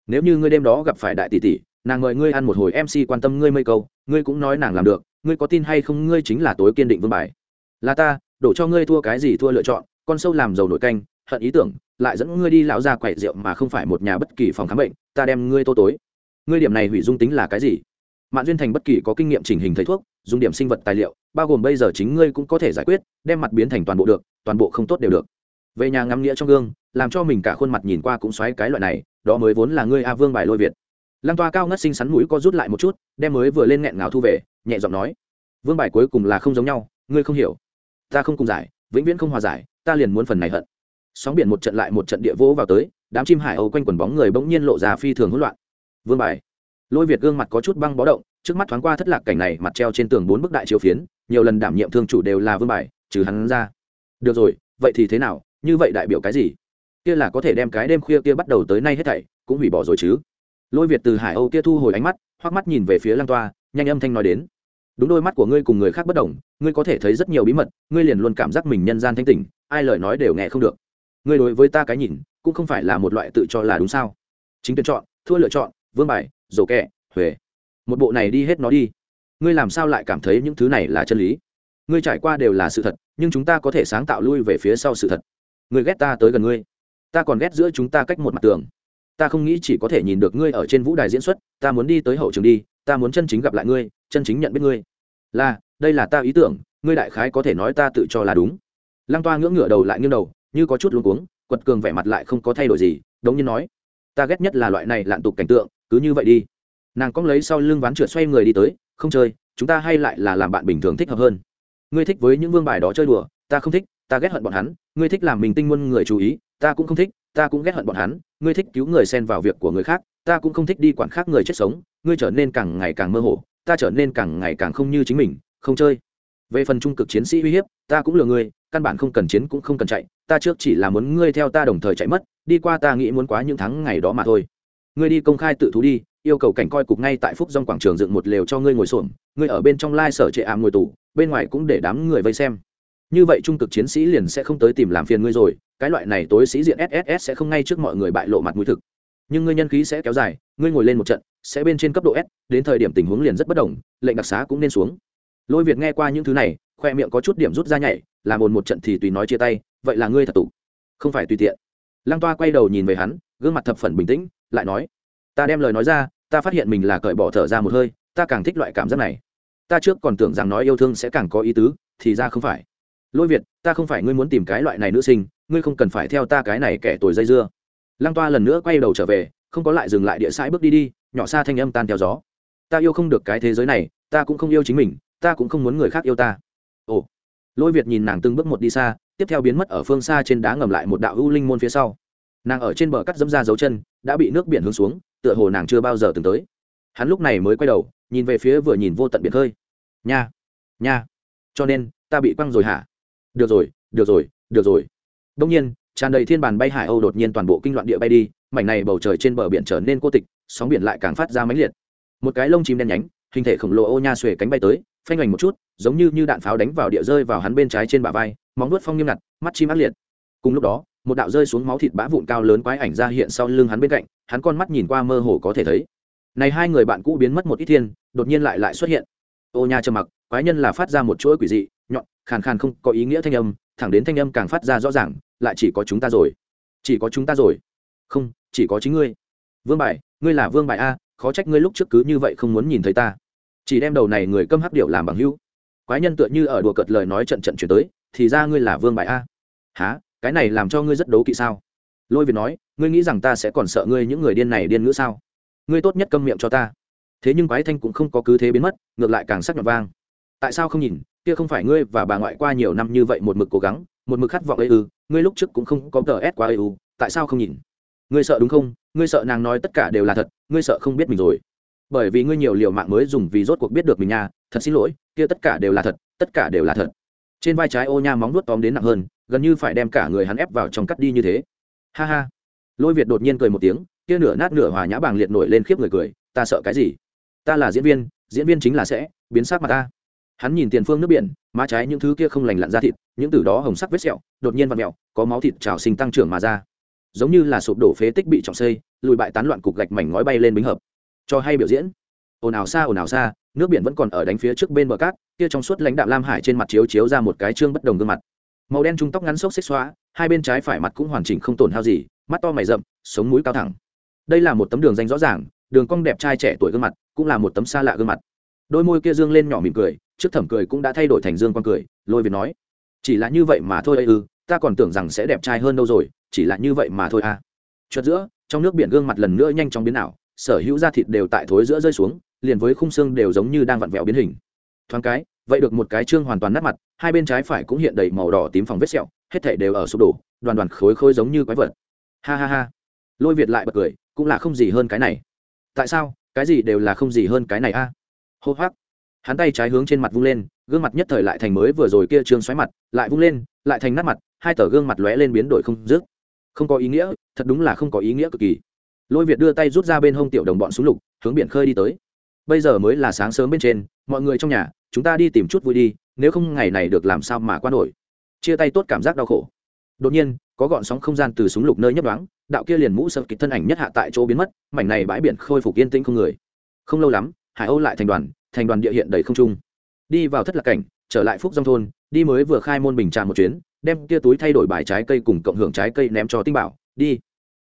Nếu như ngươi đêm đó gặp phải đại tỷ tỷ, nàng mời ngươi ăn một hồi mc quan tâm ngươi mây câu, ngươi cũng nói nàng làm được, ngươi có tin hay không, ngươi chính là tối kiên định vương bài. Là ta, đổ cho ngươi thua cái gì thua lựa chọn, con sâu làm giàu nổi canh, hận ý tưởng, lại dẫn ngươi đi lão ra quậy rượu mà không phải một nhà bất kỳ phòng khám bệnh, ta đem ngươi tô tối ngươi điểm này hủy dung tính là cái gì? Mạn duyên thành bất kỳ có kinh nghiệm chỉnh hình thầy thuốc, dùng điểm sinh vật tài liệu, bao gồm bây giờ chính ngươi cũng có thể giải quyết, đem mặt biến thành toàn bộ được, toàn bộ không tốt đều được. Về nhà ngắm nghĩa trong gương, làm cho mình cả khuôn mặt nhìn qua cũng xoáy cái loại này, đó mới vốn là ngươi a vương bài lôi việt. Lăng toa cao ngất xinh xắn mũi co rút lại một chút, đem mới vừa lên nghẹn ngào thu về, nhẹ giọng nói, vương bài cuối cùng là không giống nhau, ngươi không hiểu. Ta không cùng giải, vĩnh viễn không hòa giải, ta liền muốn phần này hận. Sóng biển một trận lại một trận địa vỗ vào tới, đám chim hải âu quanh quần bóng người bỗng nhiên lộ ra phi thường hỗn loạn vương bài. Lôi việt gương mặt có chút băng bó động, trước mắt thoáng qua thất lạc cảnh này mặt treo trên tường bốn bức đại chiếu phiến, nhiều lần đảm nhiệm thương chủ đều là vương bài, trừ hắn ra. Được rồi, vậy thì thế nào? Như vậy đại biểu cái gì? Kia là có thể đem cái đêm khuya kia bắt đầu tới nay hết thảy, cũng hủy bỏ rồi chứ. Lôi việt từ hải âu kia thu hồi ánh mắt, hoắc mắt nhìn về phía lăng toa, nhanh âm thanh nói đến. Đúng đôi mắt của ngươi cùng người khác bất đồng, ngươi có thể thấy rất nhiều bí mật, ngươi liền luôn cảm giác mình nhân gian thanh tình ai lời nói đều nghe không được. Ngươi đối với ta cái nhìn, cũng không phải là một loại tự cho là đúng sao? Chính tuyển chọn, thua lựa chọn vương bài, rổ kẹ huề một bộ này đi hết nó đi. Ngươi làm sao lại cảm thấy những thứ này là chân lý? Ngươi trải qua đều là sự thật, nhưng chúng ta có thể sáng tạo lui về phía sau sự thật. Ngươi ghét ta tới gần ngươi. Ta còn ghét giữa chúng ta cách một mặt tường. Ta không nghĩ chỉ có thể nhìn được ngươi ở trên vũ đài diễn xuất, ta muốn đi tới hậu trường đi, ta muốn chân chính gặp lại ngươi, chân chính nhận biết ngươi. Là, đây là ta ý tưởng, ngươi đại khái có thể nói ta tự cho là đúng. Lăng toa ngưỡng ngửa đầu lại nghiêng đầu, như có chút luống cuống, quật cường vẻ mặt lại không có thay đổi gì, đống nhiên nói, ta ghét nhất là loại này lạn tục cảnh tượng cứ như vậy đi. Nàng cóng lấy sau lưng ván trượt xoay người đi tới, không chơi, chúng ta hay lại là làm bạn bình thường thích hợp hơn. Ngươi thích với những vương bài đó chơi đùa, ta không thích, ta ghét hận bọn hắn. Ngươi thích làm mình tinh muôn người chú ý, ta cũng không thích, ta cũng ghét hận bọn hắn. Ngươi thích cứu người xen vào việc của người khác, ta cũng không thích đi quản khác người chết sống. Ngươi trở nên càng ngày càng mơ hồ, ta trở nên càng ngày càng không như chính mình. Không chơi. Về phần trung cực chiến sĩ uy hiếp, ta cũng lừa ngươi, căn bản không cần chiến cũng không cần chạy, ta trước chỉ là muốn ngươi theo ta đồng thời chạy mất, đi qua ta nghĩ muốn quá những tháng ngày đó mà thôi ngươi đi công khai tự thú đi, yêu cầu cảnh coi cục ngay tại phúc dòng quảng trường dựng một lều cho ngươi ngồi xổm, ngươi ở bên trong lai sở trệ ảm ngồi tù, bên ngoài cũng để đám người vây xem. Như vậy trung cực chiến sĩ liền sẽ không tới tìm làm phiền ngươi rồi, cái loại này tối sĩ diện sss sẽ không ngay trước mọi người bại lộ mặt mũi thực. Nhưng ngươi nhân khí sẽ kéo dài, ngươi ngồi lên một trận, sẽ bên trên cấp độ s, đến thời điểm tình huống liền rất bất đồng, lệnh đặc xá cũng nên xuống. Lôi việt nghe qua những thứ này, khoe miệng có chút điểm rút ra nhảy, làm ồn một trận thì tùy nói chia tay, vậy là ngươi thật tụ. Không phải tùy tiện. Lăng toa quay đầu nhìn về hắn gương mặt thập phần bình tĩnh, lại nói, ta đem lời nói ra, ta phát hiện mình là cởi bỏ thở ra một hơi, ta càng thích loại cảm giác này. Ta trước còn tưởng rằng nói yêu thương sẽ càng có ý tứ, thì ra không phải. Lôi việt, ta không phải ngươi muốn tìm cái loại này nữ sinh, ngươi không cần phải theo ta cái này kẻ tuổi dây dưa. Lăng toa lần nữa quay đầu trở về, không có lại dừng lại địa sãi bước đi đi, nhỏ xa thanh âm tan theo gió. Ta yêu không được cái thế giới này, ta cũng không yêu chính mình, ta cũng không muốn người khác yêu ta. Ồ. Lôi việt nhìn nàng từng bước một đi xa, tiếp theo biến mất ở phương xa trên đá ngầm lại một đạo u linh môn phía sau nàng ở trên bờ cắt dẫm ra dấu chân, đã bị nước biển hướng xuống, tựa hồ nàng chưa bao giờ từng tới. Hắn lúc này mới quay đầu, nhìn về phía vừa nhìn vô tận biển khơi. Nha nha, cho nên, ta bị quăng rồi hả? Được rồi được rồi được rồi. Đông nhiên, tràn đầy thiên bàn bay hải âu đột nhiên toàn bộ kinh loạn địa bay đi, mảnh này bầu trời trên bờ biển trở nên cô tịch, sóng biển lại càng phát ra mãnh liệt. Một cái lông chim đen nhánh, hình thể khổng lồ ô nha xuề cánh bay tới, phanh hoành một chút, giống như như đạn pháo đánh vào địa rơi vào hắn bên trái trên bả vai, móng nuốt phong nghiêm ngặt, mắt chim ác liệt. Cùng lúc đó một đạo rơi xuống máu thịt bã vụn cao lớn quái ảnh ra hiện sau lưng hắn bên cạnh, hắn con mắt nhìn qua mơ hồ có thể thấy. Này hai người bạn cũ biến mất một ít thiên, đột nhiên lại lại xuất hiện. Ô nha trầm mặc, quái nhân là phát ra một chuỗi quỷ dị, nhọn, khàn khàn không có ý nghĩa thanh âm, thẳng đến thanh âm càng phát ra rõ ràng, lại chỉ có chúng ta rồi. Chỉ có chúng ta rồi. Không, chỉ có chính ngươi. Vương bài, ngươi là vương bài a, khó trách ngươi lúc trước cứ như vậy không muốn nhìn thấy ta. Chỉ đem đầu này người câm hắc điệu làm bằng hữu. Quái nhân tựa như ở đùa cợt lời nói trận trận chuyển tới, thì ra ngươi là vương bài a. Há cái này làm cho ngươi rất đấu kỵ sao? Lôi việt nói, ngươi nghĩ rằng ta sẽ còn sợ ngươi những người điên này điên nữa sao? Ngươi tốt nhất câm miệng cho ta. Thế nhưng quái thanh cũng không có cứ thế biến mất, ngược lại càng sắc nhọn vang. Tại sao không nhìn, kia không phải ngươi và bà ngoại qua nhiều năm như vậy một mực cố gắng, một mực khát vọng ấy ư, ngươi lúc trước cũng không có tờ ép qua ấy ư, tại sao không nhìn? Ngươi sợ đúng không? Ngươi sợ nàng nói tất cả đều là thật, ngươi sợ không biết mình rồi. Bởi vì ngươi nhiều liều mạng mới dùng vì rốt cuộc biết được mình nha, thật xin lỗi, kia tất cả đều là thật, tất cả đều là thật. Trên vai trái ô nha móng nuốt tóm đến nặng hơn gần như phải đem cả người hắn ép vào trong cắt đi như thế. Ha ha. Lôi việt đột nhiên cười một tiếng, kia nửa nát nửa hòa nhã bàng liệt nổi lên khiếp người cười, ta sợ cái gì? Ta là diễn viên diễn viên chính là sẽ biến sắc mặt ta. Hắn nhìn tiền phương nước biển, má trái những thứ kia không lành lặn ra thịt, những từ đó hồng sắc vết sẹo, đột nhiên và mẹo có máu thịt trào sinh tăng trưởng mà ra. Giống như là sụp đổ phế tích bị trọng xây, lùi bại tán loạn cục gạch mảnh ngói bay lên bính hợp. Cho hay biểu diễn. Ồn ào xa, ồn ào xa, nước biển vẫn còn ở đánh phía trước bên bờ cát, kia trong suốt lãnh đạm lam hải trên mặt chiếu chiếu ra một cái trương bất đồng gương mặt màu đen trung tóc ngắn xốc xích xóa hai bên trái phải mặt cũng hoàn chỉnh không tổn hao gì mắt to mày rậm sống mũi cao thẳng. Đây là một tấm đường danh rõ ràng đường cong đẹp trai trẻ tuổi gương mặt cũng là một tấm xa lạ gương mặt. Đôi môi kia dương lên nhỏ mỉm cười trước thẩm cười cũng đã thay đổi thành dương con cười lôi việt nói chỉ là như vậy mà thôi ư ừ, ta còn tưởng rằng sẽ đẹp trai hơn đâu rồi chỉ là như vậy mà thôi à. Chợt giữa trong nước biển gương mặt lần nữa nhanh chóng biến ảo sở hữu da thịt đều tại thối giữa rơi xuống liền với khung xương đều giống như đang vặn vẹo biến hình. Thoáng cái vậy được một cái trương hoàn toàn nát mặt, hai bên trái phải cũng hiện đầy màu đỏ tím phòng vết sẹo, hết thảy đều ở sụp đổ, đoàn đoàn khối khối giống như quái vật. Ha ha ha. Lôi việt lại bật cười, cũng là không gì hơn cái này. Tại sao? Cái gì đều là không gì hơn cái này a? À? hô hoác hắn tay trái hướng trên mặt vung lên, gương mặt nhất thời lại thành mới vừa rồi kia trương xoáy mặt, lại vung lên, lại thành nát mặt, hai tờ gương mặt lóe lên biến đổi không dứt. Không có ý nghĩa, thật đúng là không có ý nghĩa cực kỳ. Lôi việt đưa tay rút ra bên hông tiểu đồng bọn súng lục, hướng biển khơi đi tới bây giờ mới là sáng sớm bên trên, mọi người trong nhà, chúng ta đi tìm chút vui đi, nếu không ngày này được làm sao mà qua nổi. Chia tay tốt cảm giác đau khổ. Đột nhiên, có gọn sóng không gian từ súng lục nơi nhấp đoáng đạo kia liền mũ sợ kịch thân ảnh nhất hạ tại chỗ biến mất, mảnh này bãi biển khôi phục yên tĩnh không người. Không lâu lắm, hải âu lại thành đoàn thành đoàn địa hiện đầy không trung. Đi vào thất lạc cảnh, trở lại phúc dông thôn, đi mới vừa khai môn bình trà một chuyến, đem kia túi thay đổi bài trái cây cùng cộng hưởng trái cây ném cho tinh bảo, đi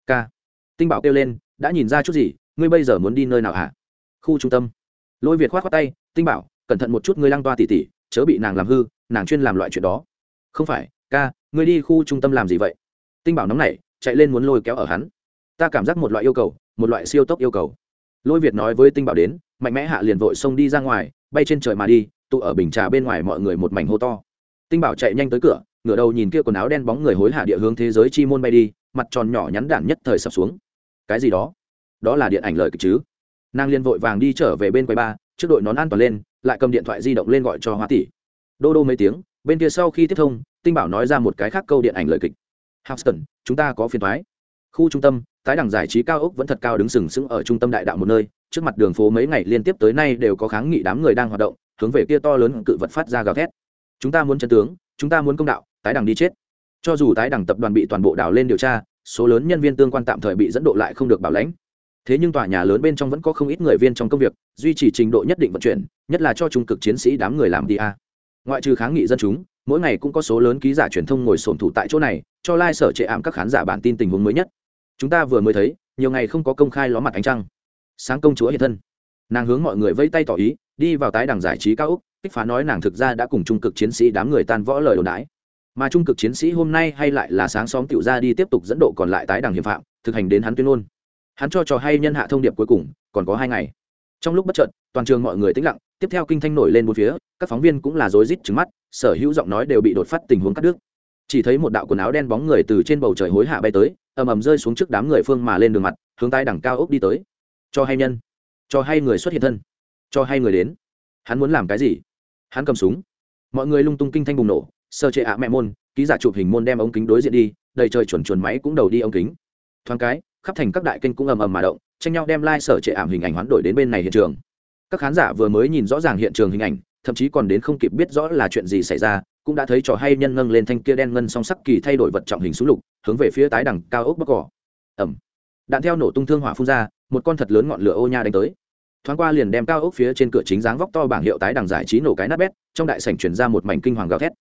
k tinh bảo kêu lên, đã nhìn ra chút gì, ngươi bây giờ muốn đi nơi nào hả? Khu trung tâm. Lôi việt k h o á t khoác tay, tinh bảo, cẩn thận một chút, ngươi lăng toa tỉ tỉ, chớ bị nàng làm hư, nàng chuyên làm loại chuyện đó. Không phải, ca, ngươi đi khu trung tâm làm gì vậy? Tinh bảo nóng nảy, chạy lên muốn lôi kéo ở hắn. Ta cảm giác một loại yêu cầu, một loại siêu tốc yêu cầu. Lôi việt nói với tinh bảo đến, mạnh mẽ hạ liền vội xông đi ra ngoài, bay trên trời mà đi, tụ ở bình trà bên ngoài mọi người một mảnh hô to. Tinh bảo chạy nhanh tới cửa, ngửa đầu nhìn kia quần áo đen bóng người hối hạ địa hướng thế giới chi môn bay đi, mặt tròn nhỏ nhắn đản nhất thời sập xuống. Cái gì đó? Đó là điện ảnh lời kịch chứ? Nàng liên vội vàng đi trở về bên quầy ba, trước đội nón an toàn lên, lại cầm điện thoại di động lên gọi cho hoa tỷ. Đô đô mấy tiếng, bên kia sau khi tiếp thông, tinh bảo nói ra một cái khác câu điện ảnh lời kịch. Houston chúng ta có phiền thoái khu trung tâm, tái đẳng giải trí cao ốc vẫn thật cao đứng sừng sững ở trung tâm đại đạo một nơi, trước mặt đường phố mấy ngày liên tiếp tới nay đều có kháng nghị đám người đang hoạt động, hướng về kia to lớn cự vật phát ra gào thét. Chúng ta muốn chân tướng, chúng ta muốn công đạo, tái đẳng đi chết. Cho dù tái đẳng tập đoàn bị toàn bộ đảo lên điều tra, số lớn nhân viên tương quan tạm thời bị dẫn độ lại không được bảo lãnh thế nhưng tòa nhà lớn bên trong vẫn có không ít người viên trong công việc, duy trì trình độ nhất định vận chuyển, nhất là cho trung cực chiến sĩ đám người làm đi a. Ngoại trừ kháng nghị dân chúng, mỗi ngày cũng có số lớn ký giả truyền thông ngồi sổn thủ tại chỗ này, cho lai、like、sở trệ ảm các khán giả bản tin tình huống mới nhất. Chúng ta vừa mới thấy, nhiều ngày không có công khai ló mặt ánh trăng. Sáng công chúa hiện thân. Nàng hướng mọi người vây tay tỏ ý, đi vào tái đảng giải trí cao úc, kích phá nói nàng thực ra đã cùng trung cực chiến sĩ đám người tan võ lời đồn đái mà trung cực chiến sĩ hôm nay hay lại là sáng xóm tiểu ra đi tiếp tục dẫn độ còn lại tái đảng hiểm phạm, thực hành đến hắn tuyên ngôn hắn cho trò hay nhân hạ thông điệp cuối cùng, còn có hai ngày. Trong lúc bất trợn toàn trường mọi người tĩnh lặng, tiếp theo kinh thanh nổi lên một phía, các phóng viên cũng là rối rít trứng mắt, sở hữu giọng nói đều bị đột phát tình huống cắt đứt. Chỉ thấy một đạo quần áo đen bóng người từ trên bầu trời hối hạ bay tới, ầm ầm rơi xuống trước đám người phương mà lên đường mặt, hướng tay đẳng cao ốc đi tới. Cho hay nhân, cho hay người xuất hiện thân, cho hay người đến. Hắn muốn làm cái gì? Hắn cầm súng. Mọi người lung tung kinh thanh bùng nổ, sơ chế ạ mẹ môn, ký giả chụp hình môn đem ống kính đối diện đi, đầy trời chuẩn chuẩn máy cũng đầu đi ống kính. Thoáng cái khắp thành các đại kênh cũng ầm ầm mà động, tranh nhau đem lai、like、sở trệ ảm hình ảnh hoán đổi đến bên này hiện trường. Các khán giả vừa mới nhìn rõ ràng hiện trường hình ảnh, thậm chí còn đến không kịp biết rõ là chuyện gì xảy ra, cũng đã thấy trò hay nhân ngâng lên thanh kia đen ngân song sắc kỳ thay đổi vật trọng hình xuống lục, hướng về phía tái đẳng cao ốc bắc cỏ. Ẩm đạn theo nổ tung thương hỏa phun ra, một con thật lớn ngọn lửa ô nha đánh tới. Thoáng qua liền đem cao ốc phía trên cửa chính dáng vóc to bảng hiệu tái đằng giải trí nổ cái nát bét, trong đại sảnh chuyển ra một mảnh kinh hoàng gào thét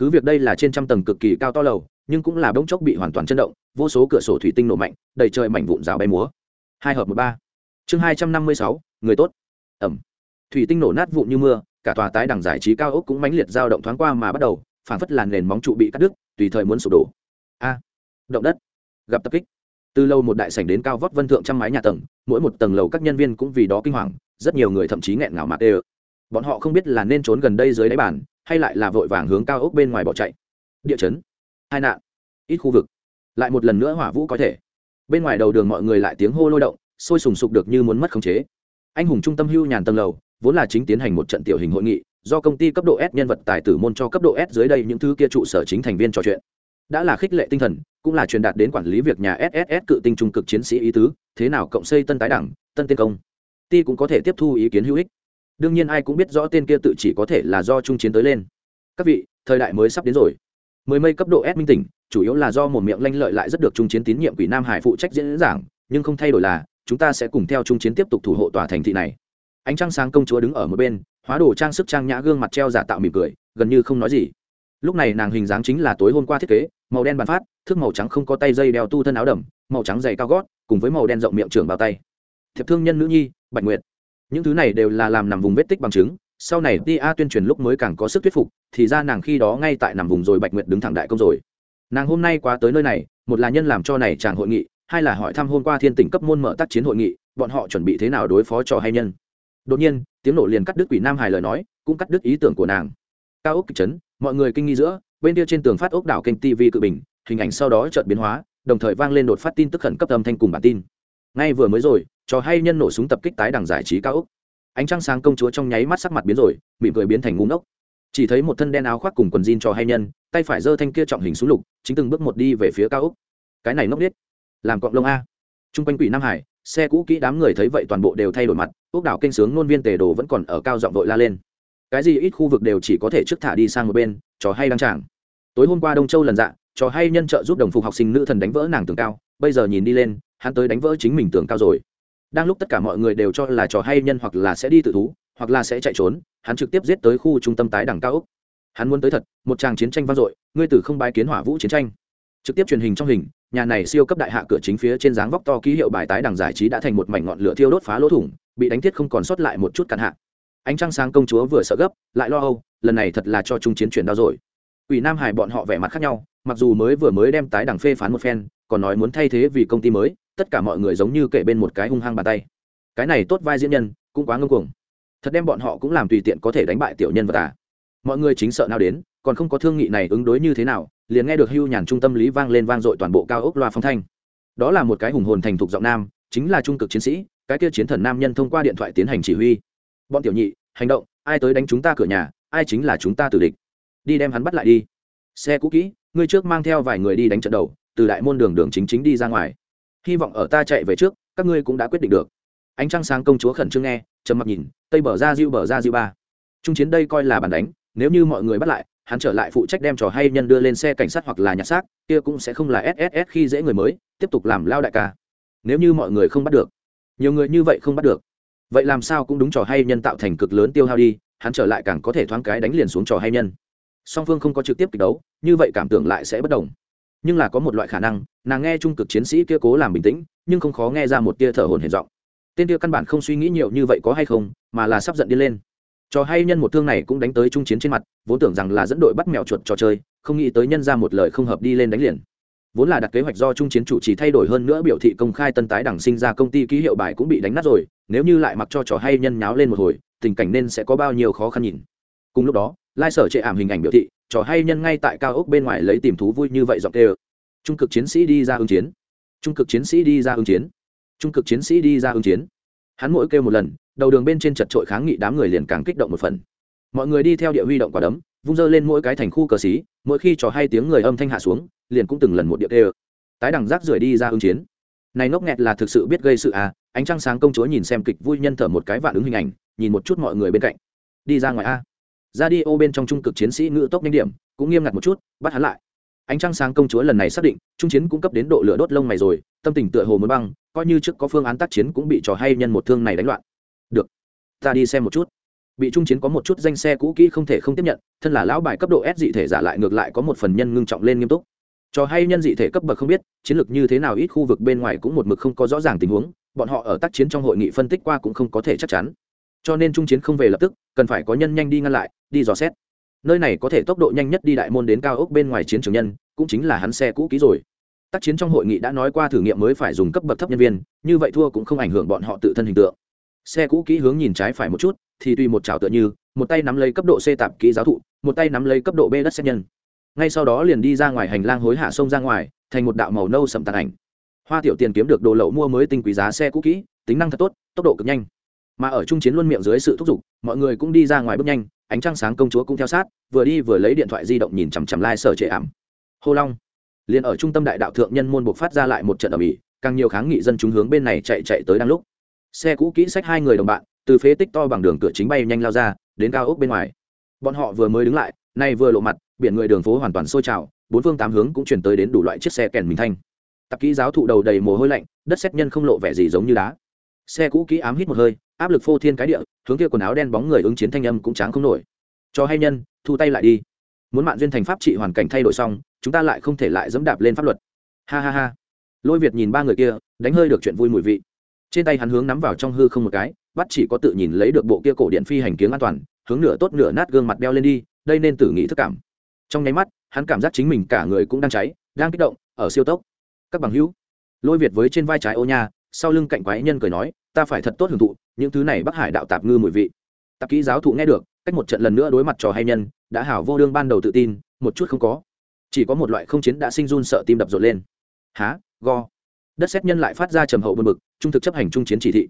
cứ việc đây là trên trăm tầng cực kỳ cao to lầu, nhưng cũng là bỗng chốc bị hoàn toàn chấn động, vô số cửa sổ thủy tinh nổ mạnh, đầy trời mảnh vụn rào bay múa. Hai hợp một ba. Chương hai trăm năm mươi sáu, người tốt. Ẩm. Thủy tinh nổ nát vụn như mưa, cả tòa tái đẳng giải trí cao ốc cũng mãnh liệt dao động thoáng qua mà bắt đầu phản phất làn nền móng trụ bị cắt đứt, tùy thời muốn sụp đổ. A. Động đất. Gặp tập kích. Từ lâu một đại sảnh đến cao vóc vân thượng trăm mái nhà tầng, mỗi một tầng lầu các nhân viên cũng vì đó kinh hoàng, rất nhiều người thậm chí nghẹn ngào mạc đê bọn họ không biết là nên trốn gần đây dưới đáy bàn hay lại là vội vàng hướng cao ốc bên ngoài bỏ chạy. Địa chấn, hai nạn, ít khu vực. Lại một lần nữa hỏa vũ có thể. Bên ngoài đầu đường mọi người lại tiếng hô lôi động, sôi sùng sục được như muốn mất khống chế. Anh hùng trung tâm hưu nhàn tầng lầu, vốn là chính tiến hành một trận tiểu hình hội nghị, do công ty cấp độ S nhân vật tài tử môn cho cấp độ S dưới đây những thứ kia trụ sở chính thành viên trò chuyện. Đã là khích lệ tinh thần, cũng là truyền đạt đến quản lý việc nhà sss cự tinh trung cực chiến sĩ ý tứ, thế nào cộng xây tân tái đảng, tân tiên công. Ti cũng có thể tiếp thu ý kiến hữu ích đương nhiên ai cũng biết rõ tên kia tự chỉ có thể là do trung chiến tới lên. Các vị, thời đại mới sắp đến rồi. Mười mây cấp độ s minh tỉnh, chủ yếu là do một miệng lanh lợi lại rất được trung chiến tín nhiệm quỷ nam hải phụ trách diễn giảng, nhưng không thay đổi là, chúng ta sẽ cùng theo trung chiến tiếp tục thủ hộ tòa thành thị này. Ánh trăng sáng công chúa đứng ở một bên, hóa đồ trang sức trang nhã gương mặt treo giả tạo mỉm cười, gần như không nói gì. Lúc này nàng hình dáng chính là tối hôm qua thiết kế, màu đen bàn phát, thước màu trắng không có tay dây đeo tu thân áo đầm, màu trắng dày cao gót, cùng với màu đen rộng miệng trưởng bao tay. Thiệp thương nhân nữ nhi, bạch nguyệt những thứ này đều là làm nằm vùng vết tích bằng chứng, sau này tia tuyên truyền lúc mới càng có sức thuyết phục, thì ra nàng khi đó ngay tại nằm vùng rồi bạch nguyệt đứng thẳng đại công rồi. Nàng hôm nay qua tới nơi này, một là nhân làm cho này chàng hội nghị, hai là hỏi thăm hôm qua thiên tỉnh cấp môn mở tác chiến hội nghị, bọn họ chuẩn bị thế nào đối phó cho hay nhân. Đột nhiên, tiếng nổ liền cắt đứt quỷ nam hài lời nói, cũng cắt đứt ý tưởng của nàng. Cao ốc kịch chấn, mọi người kinh nghi giữa, bên kia trên tường phát ốc đảo kênh tv cự bình, hình ảnh sau đó chợt biến hóa, đồng thời vang lên đột phát tin tức khẩn cấp âm thanh cùng bản tin. Ngay vừa mới rồi trò hay nhân nổ súng tập kích tái đẳng giải trí cao ốc ánh trăng sáng công chúa trong nháy mắt sắc mặt biến rồi, mỉm cười biến thành ngu ngốc. Chỉ thấy một thân đen áo khoác cùng quần jean trò hay nhân, tay phải giơ thanh kia trọng hình súng lục, chính từng bước một đi về phía cao ốc cái này ngốc biết làm cọng lông a. Chung quanh quỷ nam hải, xe cũ kỹ đám người thấy vậy toàn bộ đều thay đổi mặt ốc đảo kênh sướng nôn viên tề đồ vẫn còn ở cao giọng vội la lên. Cái gì ít khu vực đều chỉ có thể trước thả đi sang một bên, trò hay đang tràng. Tối hôm qua đông châu lần dạ trò hay nhân trợ giúp đồng phục học sinh nữ thần đánh vỡ nàng tường cao, bây giờ nhìn đi lên, hắn tới đánh vỡ chính mình tường cao rồi đang lúc tất cả mọi người đều cho là trò hay nhân hoặc là sẽ đi tự thú, hoặc là sẽ chạy trốn, hắn trực tiếp giết tới khu trung tâm tái đẳng cao úc hắn muốn tới thật, một tràng chiến tranh vang dội, ngươi tử không bái kiến hỏa vũ chiến tranh. Trực tiếp truyền hình trong hình, nhà này siêu cấp đại hạ cửa chính phía trên dáng vóc to ký hiệu bài tái đẳng giải trí đã thành một mảnh ngọn lửa thiêu đốt phá lỗ thủng, bị đánh thiết không còn sót lại một chút cạn hạ. Ánh trăng sáng công chúa vừa sợ gấp, lại lo âu, lần này thật là cho trung chiến chuyển đau rồi. Ủy nam hải bọn họ vẻ mặt khác nhau, mặc dù mới vừa mới đem tái đẳng phê phán một phen còn nói muốn thay thế vì công ty mới, tất cả mọi người giống như kể bên một cái hung hăng bàn tay. Cái này tốt vai diễn nhân, cũng quá ngưng cuồng. Thật đem bọn họ cũng làm tùy tiện có thể đánh bại tiểu nhân vật à. Mọi người chính sợ nào đến, còn không có thương nghị này ứng đối như thế nào, liền nghe được hưu nhàn trung tâm lý vang lên vang dội toàn bộ cao ốc loa phong thanh. Đó là một cái hùng hồn thành thục giọng nam, chính là trung cực chiến sĩ, cái kia chiến thần nam nhân thông qua điện thoại tiến hành chỉ huy. Bọn tiểu nhị, hành động, ai tới đánh chúng ta cửa nhà, ai chính là chúng ta tử địch. Đi đem hắn bắt lại đi. Xe cũ kỹ, ngươi trước mang theo vài người đi đánh trận đầu từ đại môn đường đường chính chính đi ra ngoài. Hy vọng ở ta chạy về trước, các ngươi cũng đã quyết định được. Ánh trăng sáng công chúa khẩn trương nghe, trầm mặc nhìn, tây bờ ra diêu bờ ra diêu ba. Trung chiến đây coi là bàn đánh, nếu như mọi người bắt lại, hắn trở lại phụ trách đem trò hay nhân đưa lên xe cảnh sát hoặc là nhặt xác, kia cũng sẽ không là sss khi dễ người mới, tiếp tục làm lao đại ca. Nếu như mọi người không bắt được, nhiều người như vậy không bắt được, vậy làm sao cũng đúng trò hay nhân tạo thành cực lớn tiêu hao đi, hắn trở lại càng có thể thoáng cái đánh liền xuống trò hay nhân. Song phương không có trực tiếp kịch đấu, như vậy cảm tưởng lại sẽ bất đồng nhưng là có một loại khả năng, nàng nghe trung cực chiến sĩ kia cố làm bình tĩnh, nhưng không khó nghe ra một tia thở hồn hển giọng. Tên kia căn bản không suy nghĩ nhiều như vậy có hay không, mà là sắp giận đi lên. Trò hay nhân một thương này cũng đánh tới trung chiến trên mặt, vốn tưởng rằng là dẫn đội bắt mèo chuột trò chơi, không nghĩ tới nhân ra một lời không hợp đi lên đánh liền. Vốn là đặt kế hoạch do trung chiến chủ chỉ thay đổi hơn nữa biểu thị công khai tân tái đẳng sinh ra công ty ký hiệu bài cũng bị đánh nát rồi, nếu như lại mặc cho trò hay nhân nháo lên một hồi, tình cảnh nên sẽ có bao nhiêu khó khăn nhìn cùng lúc đó, lai sở chệ ảm hình ảnh biểu thị, trò hay nhân ngay tại cao ốc bên ngoài lấy tìm thú vui như vậy dọc tê trung cực chiến sĩ đi ra ứng chiến. Trung cực chiến sĩ đi ra ứng chiến. Trung cực chiến sĩ đi ra ứng chiến. Hắn mỗi kêu một lần, đầu đường bên trên chật trội kháng nghị đám người liền càng kích động một phần. Mọi người đi theo địa huy động quả đấm, vung dơ lên mỗi cái thành khu cờ xí, mỗi khi trò hay tiếng người âm thanh hạ xuống, liền cũng từng lần một địa tê tái đẳng rác rưởi đi ra ứng chiến. Này ngốc nghẹt là thực sự biết gây sự à ánh trăng sáng công chúa nhìn xem kịch vui nhân thở một cái vạn ứng hình ảnh, nhìn một chút mọi người bên cạnh. Đi ra ngoài a ra đi, ô, bên trong trung cực chiến sĩ ngự tốc nhanh điểm, cũng nghiêm ngặt một chút, bắt hắn lại. Ánh trăng sáng công chúa lần này xác định, trung chiến cũng cấp đến độ lửa đốt lông mày rồi, tâm tình tựa hồ mới băng, coi như trước có phương án tác chiến cũng bị trò hay nhân một thương này đánh loạn. Được, ta đi xem một chút. Bị trung chiến có một chút danh xe cũ kỹ không thể không tiếp nhận, thân là lão bài cấp độ s dị thể giả lại ngược lại có một phần nhân ngưng trọng lên nghiêm túc. Trò hay nhân dị thể cấp bậc không biết, chiến lược như thế nào ít khu vực bên ngoài cũng một mực không có rõ ràng tình huống, bọn họ ở tác chiến trong hội nghị phân tích qua cũng không có thể chắc chắn cho nên trung chiến không về lập tức, cần phải có nhân nhanh đi ngăn lại, đi dò xét. Nơi này có thể tốc độ nhanh nhất đi đại môn đến cao ốc bên ngoài chiến trường nhân, cũng chính là hắn xe cũ kỹ rồi. Tác chiến trong hội nghị đã nói qua thử nghiệm mới phải dùng cấp bậc thấp nhân viên, như vậy thua cũng không ảnh hưởng bọn họ tự thân hình tượng. Xe cũ kỹ hướng nhìn trái phải một chút, thì tùy một trào tựa như, một tay nắm lấy cấp độ c tạp kỹ giáo thụ, một tay nắm lấy cấp độ b đất xét nhân. Ngay sau đó liền đi ra ngoài hành lang hối hạ sông ra ngoài, thành một đạo màu nâu sầm tàn ảnh. Hoa tiểu tiền kiếm được đồ lậu mua mới tinh quý giá xe cũ kỹ, tính năng thật tốt, tốc độ cực nhanh mà ở trung chiến luôn miệng dưới sự thúc giục, mọi người cũng đi ra ngoài bước nhanh, ánh trăng sáng công chúa cũng theo sát, vừa đi vừa lấy điện thoại di động nhìn chằm chằm lai、like、sở trệ ảm. Hô long, liền ở trung tâm đại đạo thượng nhân môn buộc phát ra lại một trận ở bỉ càng nhiều kháng nghị dân chúng hướng bên này chạy chạy tới đang lúc. Xe cũ kỹ sách hai người đồng bạn, từ phế tích to bằng đường cửa chính bay nhanh lao ra, đến cao ốc bên ngoài. Bọn họ vừa mới đứng lại, nay vừa lộ mặt, biển người đường phố hoàn toàn sôi trào, bốn phương tám hướng cũng chuyển tới đến đủ loại chiếc xe kèn mình thanh. Tạp kỹ giáo thụ đầu đầy mồ hôi lạnh, đất xét nhân không lộ vẻ gì giống như đá. Xe cũ kỹ ám hít một hơi áp lực phô thiên cái địa, hướng kia quần áo đen bóng người ứng chiến thanh âm cũng tráng không nổi. Cho hay nhân, thu tay lại đi. Muốn mạng duyên thành pháp trị hoàn cảnh thay đổi xong, chúng ta lại không thể lại dẫm đạp lên pháp luật. Ha ha ha. Lôi việt nhìn ba người kia, đánh hơi được chuyện vui mùi vị. Trên tay hắn hướng nắm vào trong hư không một cái, bắt chỉ có tự nhìn lấy được bộ kia cổ điện phi hành kiếng an toàn, hướng nửa tốt nửa nát gương mặt đeo lên đi, đây nên tử nghĩ thức cảm. Trong nháy mắt, hắn cảm giác chính mình cả người cũng đang cháy, đang kích động, ở siêu tốc. Các bằng hữu, lôi việt với trên vai trái ô nha, sau lưng cạnh quái nhân cười nói ta phải thật tốt hưởng thụ những thứ này bắc hải đạo tạp ngư mùi vị tạp kỹ giáo thụ nghe được cách một trận lần nữa đối mặt trò hay nhân đã hảo vô đương ban đầu tự tin một chút không có chỉ có một loại không chiến đã sinh run sợ tim đập rộn lên há go đất xét nhân lại phát ra trầm hậu bơn bực trung thực chấp hành trung chiến chỉ thị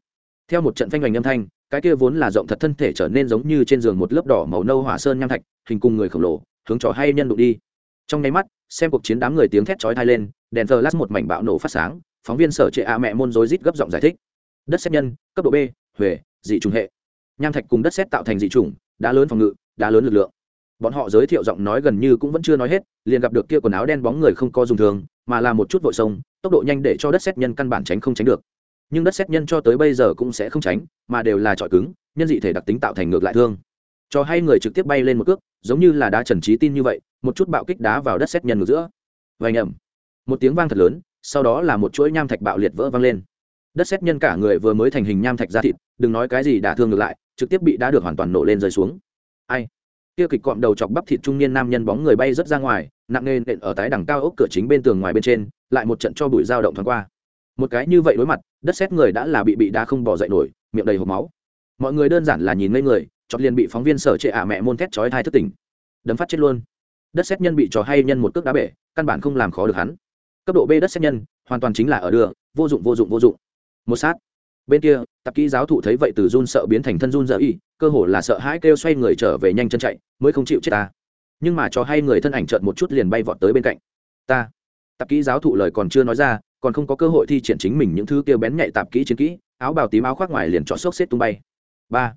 theo một trận phanh hoành âm thanh cái kia vốn là rộng thật thân thể trở nên giống như trên giường một lớp đỏ màu nâu hỏa sơn nham thạch hình cùng người khổng lồ hướng trò hay nhân đụng đi trong nháy mắt xem cuộc chiến đám người tiếng thét chói thai lên đèn thờ lát một mảnh bạo nổ phát sáng phóng viên sở trệ a mẹ môn rối rít gấp giọng giải thích đất xét nhân, cấp độ b, huệ, dị trùng hệ. Nham thạch cùng đất xét tạo thành dị trùng, đá lớn phòng ngự, đá lớn lực lượng. Bọn họ giới thiệu giọng nói gần như cũng vẫn chưa nói hết, liền gặp được kia quần áo đen bóng người không có dùng thường, mà là một chút vội sông, tốc độ nhanh để cho đất xét nhân căn bản tránh không tránh được. Nhưng đất xét nhân cho tới bây giờ cũng sẽ không tránh, mà đều là trọi cứng, nhân dị thể đặc tính tạo thành ngược lại thương. Cho hay người trực tiếp bay lên một cước, giống như là đá trần trí tin như vậy, một chút bạo kích đá vào đất xét nhân ngược giữa. Vành ẩm. Một tiếng vang thật lớn, sau đó là một chuỗi nham thạch bạo liệt vỡ vang lên đất xét nhân cả người vừa mới thành hình nham thạch ra thịt, đừng nói cái gì đả thương ngược lại, trực tiếp bị đá được hoàn toàn nổ lên rơi xuống. Ai? Kia kịch cọm đầu chọc bắp thịt trung niên nam nhân bóng người bay rất ra ngoài, nặng nề nện ở tái đằng cao ốc cửa chính bên tường ngoài bên trên, lại một trận cho bụi dao động thoáng qua. Một cái như vậy đối mặt, đất xét người đã là bị bị đá không bỏ dậy nổi, miệng đầy hộp máu. Mọi người đơn giản là nhìn ngây người, chọc liền bị phóng viên sở trệ ả mẹ môn thét chói thai thức tỉnh. Đấm phát chết luôn. Đất xét nhân bị trò hay nhân một cước đá bể, căn bản không làm khó được hắn. Cấp độ b đất xét nhân, hoàn toàn chính là ở đường, vô dụng vô dụng vô dụng một sát. Bên kia, tạp kỹ giáo thụ thấy vậy từ run sợ biến thành thân run dở y, cơ hồ là sợ hãi kêu xoay người trở về nhanh chân chạy, mới không chịu chết ta. Nhưng mà cho hay người thân ảnh trợn một chút liền bay vọt tới bên cạnh. Ta. Tạp kỹ giáo thụ lời còn chưa nói ra, còn không có cơ hội thi triển chính mình những thứ kêu bén nhạy tạp kỹ chiến kỹ, áo bào tím áo khoác ngoài liền trọ xốc xếp tung bay. Ba.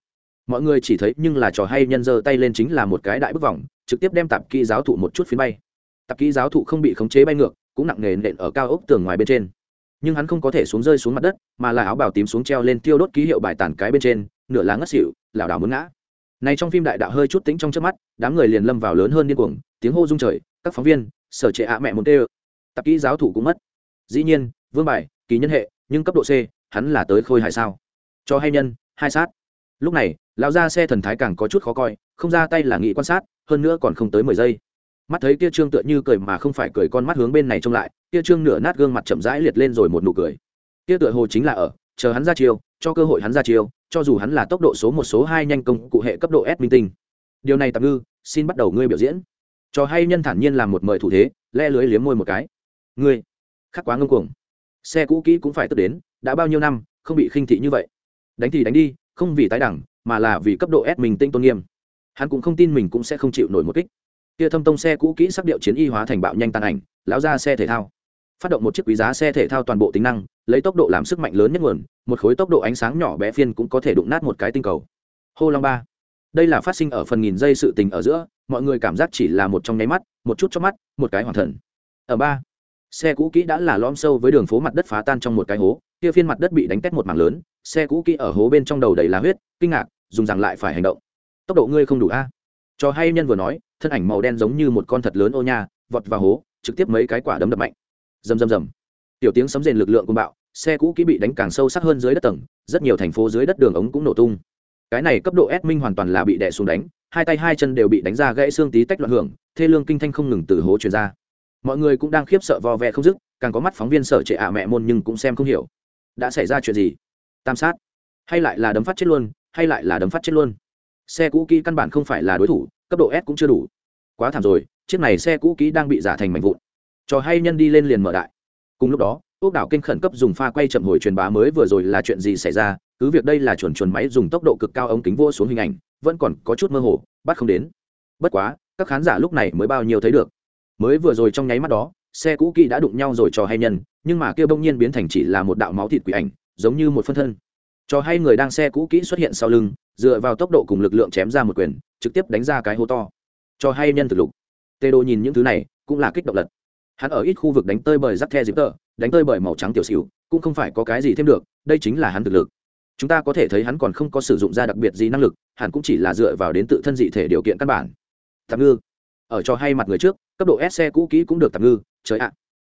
Mọi người chỉ thấy nhưng là trò hay nhân giơ tay lên chính là một cái đại bức vòng, trực tiếp đem tạp kỹ giáo thụ một chút phiến bay. Tạp kỹ giáo thụ không bị khống chế bay ngược, cũng nặng nề nện ở cao ốc tường ngoài bên trên nhưng hắn không có thể xuống rơi xuống mặt đất, mà là áo bào tím xuống treo lên tiêu đốt ký hiệu bài tàn cái bên trên, nửa lá ngất xỉu, lảo đảo muốn ngã. Này trong phim đại đạo hơi chút tính trong trước mắt, đám người liền lâm vào lớn hơn điên cuồng, tiếng hô rung trời, các phóng viên, sở trệ ạ mẹ một tê tạp kỹ giáo thủ cũng mất. Dĩ nhiên, vương bài, kỳ nhân hệ, nhưng cấp độ c, hắn là tới khôi hài sao? Cho hay nhân, hai sát. Lúc này, lão ra xe thần thái càng có chút khó coi, không ra tay là nghị quan sát, hơn nữa còn không tới mười giây mắt thấy kia trương tựa như cười mà không phải cười con mắt hướng bên này trông lại, kia trương nửa nát gương mặt chậm rãi liệt lên rồi một nụ cười. Kia tựa hồ chính là ở, chờ hắn ra chiêu, cho cơ hội hắn ra chiêu, cho dù hắn là tốc độ số một số hai nhanh công cụ hệ cấp độ s minh tinh. Điều này tạm ngư, xin bắt đầu ngươi biểu diễn. Cho hay nhân thản nhiên làm một mời thủ thế, le lưới liếm môi một cái. Ngươi, khắc quá ngông cuồng. Xe cũ kỹ cũng phải tức đến, đã bao nhiêu năm, không bị khinh thị như vậy. Đánh thì đánh đi, không vì tái đẳng, mà là vì cấp độ s mình tinh tôn nghiêm. Hắn cũng không tin mình cũng sẽ không chịu nổi một kích kia thâm tông xe cũ kỹ sắc điệu chiến y hóa thành bạo nhanh tàn ảnh, lão ra xe thể thao. Phát động một chiếc quý giá xe thể thao toàn bộ tính năng, lấy tốc độ làm sức mạnh lớn nhất nguồn, một khối tốc độ ánh sáng nhỏ bé phiên cũng có thể đụng nát một cái tinh cầu. Hô long ba. Đây là phát sinh ở phần nghìn giây sự tình ở giữa, mọi người cảm giác chỉ là một trong nháy mắt, một chút trong mắt, một cái hoàn thần. Ở ba. Xe cũ kỹ đã là lom sâu với đường phố mặt đất phá tan trong một cái hố, kia phiên mặt đất bị đánh tét một mảng lớn, xe cũ kỹ ở hố bên trong đầu đầy lá huyết, kinh ngạc, dùng rằng lại phải hành động. Tốc độ ngươi không đủ a. Cho hay nhân vừa nói thân ảnh màu đen giống như một con thật lớn ô nha, vọt vào hố, trực tiếp mấy cái quả đấm đập mạnh. Rầm rầm rầm. Tiểu tiếng sấm rền lực lượng của bạo, xe cũ kỹ bị đánh càng sâu sắc hơn dưới đất tầng, rất nhiều thành phố dưới đất đường ống cũng nổ tung. Cái này cấp độ S minh hoàn toàn là bị đè xuống đánh, hai tay hai chân đều bị đánh ra gãy xương tí tách loạn hưởng, thê lương kinh thanh không ngừng từ hố truyền ra. Mọi người cũng đang khiếp sợ vo ve không dứt, càng có mắt phóng viên sợ trệ ạ à mẹ môn nhưng cũng xem không hiểu. Đã xảy ra chuyện gì? Tam sát. Hay lại là đấm phát chết luôn, hay lại là đấm phát chết luôn? Xe cũ kỹ căn bản không phải là đối thủ cấp độ s cũng chưa đủ. Quá thảm rồi, chiếc này xe cũ kỹ đang bị giả thành mảnh vụn. Trò hay nhân đi lên liền mở đại. Cùng lúc đó ốc đảo kênh khẩn cấp dùng pha quay chậm hồi truyền bá mới vừa rồi là chuyện gì xảy ra, cứ việc đây là chuẩn chuẩn máy dùng tốc độ cực cao ống kính vô xuống hình ảnh, vẫn còn có chút mơ hồ, bắt không đến. Bất quá, các khán giả lúc này mới bao nhiêu thấy được. Mới vừa rồi trong nháy mắt đó, xe cũ kỹ đã đụng nhau rồi cho hay nhân, nhưng mà kia bỗng nhiên biến thành chỉ là một đạo máu thịt quỷ ảnh, giống như một phân thân. Cho hay người đang xe cũ kỹ xuất hiện sau lưng, dựa vào tốc độ cùng lực lượng chém ra một quyền trực tiếp đánh ra cái hố to. Cho hay nhân thực lục. Tê đô nhìn những thứ này, cũng là kích động lật. Hắn ở ít khu vực đánh tơi bời rắc the dịp tợ đánh tơi bời màu trắng tiểu xỉu, cũng không phải có cái gì thêm được, đây chính là hắn thực lực. Chúng ta có thể thấy hắn còn không có sử dụng ra đặc biệt gì năng lực hắn cũng chỉ là dựa vào đến tự thân dị thể điều kiện căn bản. Tạm ngư. Ở cho hay mặt người trước, cấp độ s xe cũ kỹ cũng được tạm ngư, trời ạ.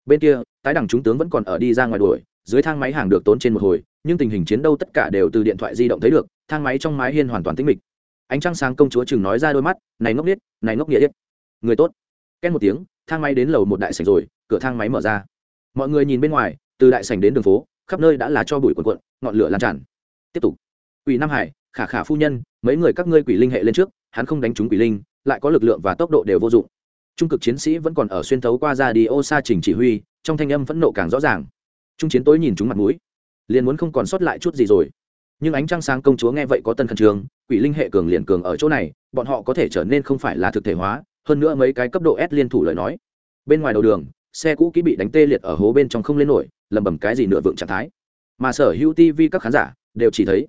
Bên kia, tái đẳng chúng tướng vẫn còn ở đi ra ngoài đuổi, dưới thang máy hàng được tốn trên một hồi, nhưng tình hình chiến đấu tất cả đều từ điện thoại di động thấy được, thang máy trong mái hiên hoàn toàn tĩnh mịch ánh trăng sáng công chúa chừng nói ra đôi mắt, này ngốc biết này ngốc nghĩa biết người tốt. Két một tiếng, thang máy đến lầu một đại sảnh rồi, cửa thang máy mở ra. Mọi người nhìn bên ngoài, từ đại sảnh đến đường phố, khắp nơi đã là cho bụi quần quận ngọn lửa lan tràn. Tiếp tục. Quỷ nam hải, khả khả phu nhân, mấy người các ngươi quỷ linh hệ lên trước, hắn không đánh trúng quỷ linh, lại có lực lượng và tốc độ đều vô dụng. Trung cực chiến sĩ vẫn còn ở xuyên thấu qua ra đi ô xa trình chỉ huy, trong thanh âm phẫn nộ càng rõ ràng. Trung chiến tối nhìn chúng mặt mũi, liền muốn không còn sót lại chút gì rồi. Nhưng ánh trăng sáng công chúa nghe vậy có tân khẩn trương quỷ linh hệ cường liền cường ở chỗ này, bọn họ có thể trở nên không phải là thực thể hóa, hơn nữa mấy cái cấp độ s liên thủ lời nói. Bên ngoài đầu đường, xe cũ kỹ bị đánh tê liệt ở hố bên trong không lên nổi lầm bầm cái gì nửa vượng trạng thái. Mà sở hữu tv các khán giả đều chỉ thấy,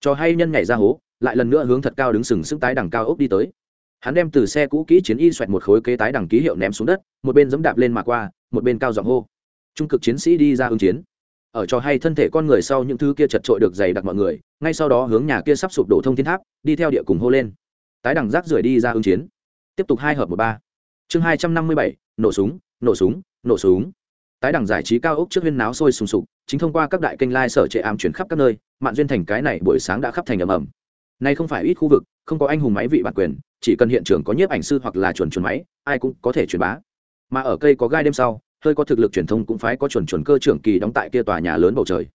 cho hay nhân nhảy ra hố, lại lần nữa hướng thật cao đứng sừng sững tái đằng cao ốc đi tới. Hắn đem từ xe cũ kỹ chiến y xoẹt một khối kế tái đằng ký hiệu ném xuống đất, một bên giẫm đạp lên mà qua, một bên cao giọng hô. Trung cực chiến sĩ đi ra hướng chiến ở cho hay thân thể con người sau những thứ kia chật trội được dày đặc mọi người, ngay sau đó hướng nhà kia sắp sụp đổ thông thiên tháp, đi theo địa cùng hô lên. Tái đẳng rác rưởi đi ra ứng chiến. Tiếp tục hai hợp một ba. Chương hai trăm năm mươi bảy, nổ súng nổ súng nổ súng. Tái đẳng giải trí cao ốc trước huyên náo sôi sùng sục, chính thông qua các đại kênh sở trệ ám chuyển khắp các nơi, mạn duyên thành cái này buổi sáng đã khắp thành ầm ầm. Nay không phải ít khu vực, không có anh hùng máy vị bản quyền, chỉ cần hiện trường có nhiếp ảnh sư hoặc là chuẩn chuẩn máy, ai cũng có thể truyền bá. Mà ở cây có gai đêm sau hơi có thực lực truyền thông cũng phải có chuẩn chuẩn cơ trưởng kỳ đóng tại kia tòa nhà lớn bầu trời.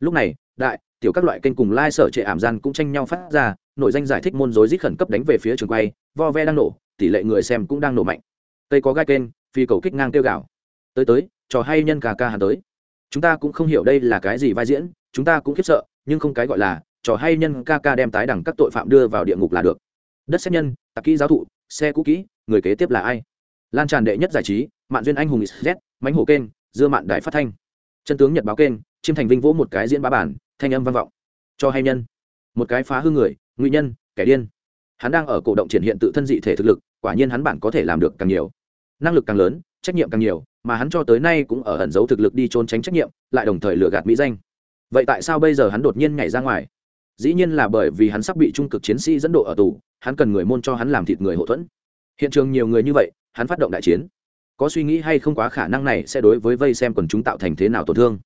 Lúc này, đại, tiểu các loại kênh cùng lai sở trệ ảm gian cũng tranh nhau phát ra, nội danh giải thích môn dối rít khẩn cấp đánh về phía trường quay, vo ve đang nổ, tỷ lệ người xem cũng đang nổ mạnh. Tây có gai kênh, phi cầu kích ngang tiêu gạo tới tới, trò hay nhân cả ca hà tới. Chúng ta cũng không hiểu đây là cái gì vai diễn, chúng ta cũng khiếp sợ, nhưng không cái gọi là, trò hay nhân ca ca đem tái đẳng các tội phạm đưa vào địa ngục là được. Đất xét nhân, tạp kỹ giáo thụ, xe cũ kỹ, người kế tiếp là ai? Lan tràn đệ nhất giải trí mạng duyên anh hùng z mánh hổ kênh, dưa mạn đại phát thanh. Chân tướng nhật báo kênh, chiêm thành vinh vỗ một cái diễn bá bản, thanh âm vang vọng. Cho hay nhân. Một cái phá hư người, ngụy nhân, kẻ điên. Hắn đang ở cổ động triển hiện tự thân dị thể thực lực, quả nhiên hắn bản có thể làm được càng nhiều. Năng lực càng lớn, trách nhiệm càng nhiều, mà hắn cho tới nay cũng ở ẩn giấu thực lực đi trốn tránh trách nhiệm, lại đồng thời lừa gạt mỹ danh. Vậy tại sao bây giờ hắn đột nhiên nhảy ra ngoài? Dĩ nhiên là bởi vì hắn sắp bị trung cực chiến sĩ dẫn độ ở tù, hắn cần người môn cho hắn làm thịt người hậu thuẫn. Hiện trường nhiều người như vậy, hắn phát động đại chiến có suy nghĩ hay không quá khả năng này sẽ đối với vây xem quần chúng tạo thành thế nào tổn thương.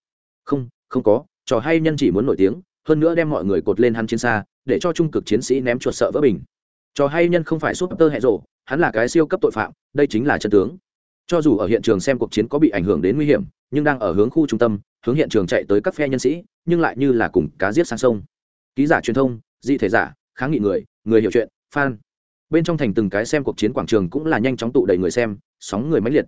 Không không có, trò hay nhân chỉ muốn nổi tiếng, hơn nữa đem mọi người cột lên hắn chiến xa, để cho trung cực chiến sĩ ném chuột sợ vỡ bình. Trò hay nhân không phải súp tơ hệ rộ hắn là cái siêu cấp tội phạm, đây chính là chân tướng. Cho dù ở hiện trường xem cuộc chiến có bị ảnh hưởng đến nguy hiểm, nhưng đang ở hướng khu trung tâm, hướng hiện trường chạy tới các phe nhân sĩ, nhưng lại như là cùng cá giết sang sông. Ký giả truyền thông, dị thể giả, kháng nghị người người hiểu chuyện, fan bên trong thành từng cái xem cuộc chiến quảng trường cũng là nhanh chóng tụ đầy người xem, sóng người máy liệt.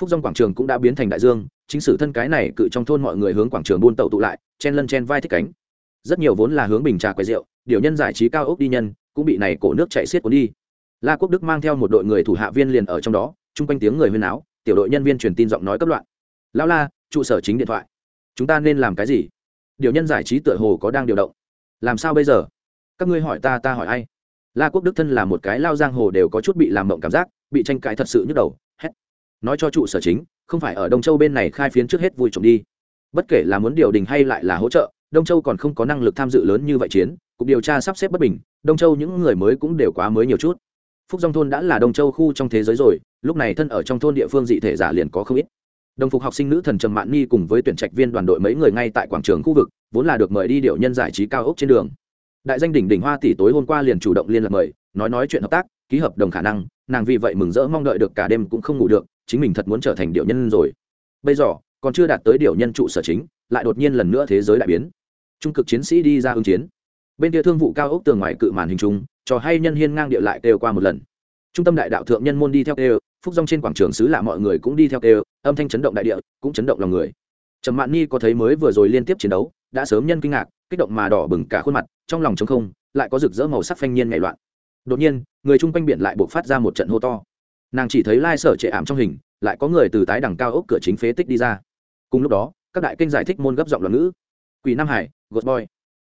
Phúc dòng quảng trường cũng đã biến thành đại dương, chính sử thân cái này cự trong thôn mọi người hướng quảng trường buôn tàu tụ lại, chen lân chen vai thích cánh. Rất nhiều vốn là hướng bình trà quay rượu, điều nhân giải trí cao ốc đi nhân, cũng bị này cổ nước chạy xiết cuốn đi. La quốc đức mang theo một đội người thủ hạ viên liền ở trong đó, chung quanh tiếng người huyên áo tiểu đội nhân viên truyền tin giọng nói cấp loạn. Lão la, trụ sở chính điện thoại. Chúng ta nên làm cái gì? Điều nhân giải trí tựa hồ có đang điều động. Làm sao bây giờ? Các ngươi hỏi ta ta hỏi ai? La quốc đức thân là một cái lao giang hồ đều có chút bị làm mộng cảm giác, bị tranh cãi thật sự nhức đầu, hét. Nói cho trụ sở chính, không phải ở đông châu bên này khai phiến trước hết vui trộm đi. Bất kể là muốn điều đình hay lại là hỗ trợ, đông châu còn không có năng lực tham dự lớn như vậy chiến, cục điều tra sắp xếp bất bình, đông châu những người mới cũng đều quá mới nhiều chút. Phúc dòng thôn đã là đông châu khu trong thế giới rồi, lúc này thân ở trong thôn địa phương dị thể giả liền có không ít. Đồng phục học sinh nữ thần trầm mạn ni cùng với tuyển trạch viên đoàn đội mấy người ngay tại quảng trường khu vực, vốn là được mời đi điệu nhân giải trí cao ốc trên đường đại danh đỉnh đỉnh hoa tỷ tối hôm qua liền chủ động liên lạc mời, nói nói chuyện hợp tác, ký hợp đồng khả năng, nàng vì vậy mừng rỡ mong đợi được cả đêm cũng không ngủ được, chính mình thật muốn trở thành điệu nhân rồi. Bây giờ, còn chưa đạt tới điệu nhân trụ sở chính, lại đột nhiên lần nữa thế giới đại biến. Trung cực chiến sĩ đi ra ứng chiến. Bên kia thương vụ cao ốc tường ngoài cự màn hình trung trò hay nhân hiên ngang địa lại kêu qua một lần. Trung tâm đại đạo thượng nhân môn đi theo kêu, phúc rong trên quảng trường xứ lạ mọi người cũng đi theo kêu, âm thanh chấn động đại địa, cũng chấn động lòng người. Trầm mạn ni có thấy mới vừa rồi liên tiếp chiến đấu, đã sớm nhân kinh ngạc kích động mà đỏ bừng cả khuôn mặt, trong lòng trống không, lại có rực rỡ màu sắc phanh nhiên nhảy loạn. Đột nhiên, người chung quanh biển lại buộc phát ra một trận hô to. Nàng chỉ thấy lai sở trệ ảm trong hình, lại có người từ tái đẳng cao ốc cửa chính phế tích đi ra. Cùng lúc đó, các đại kênh giải thích môn gấp giọng luận ngữ. Quỷ nam hải gột boy.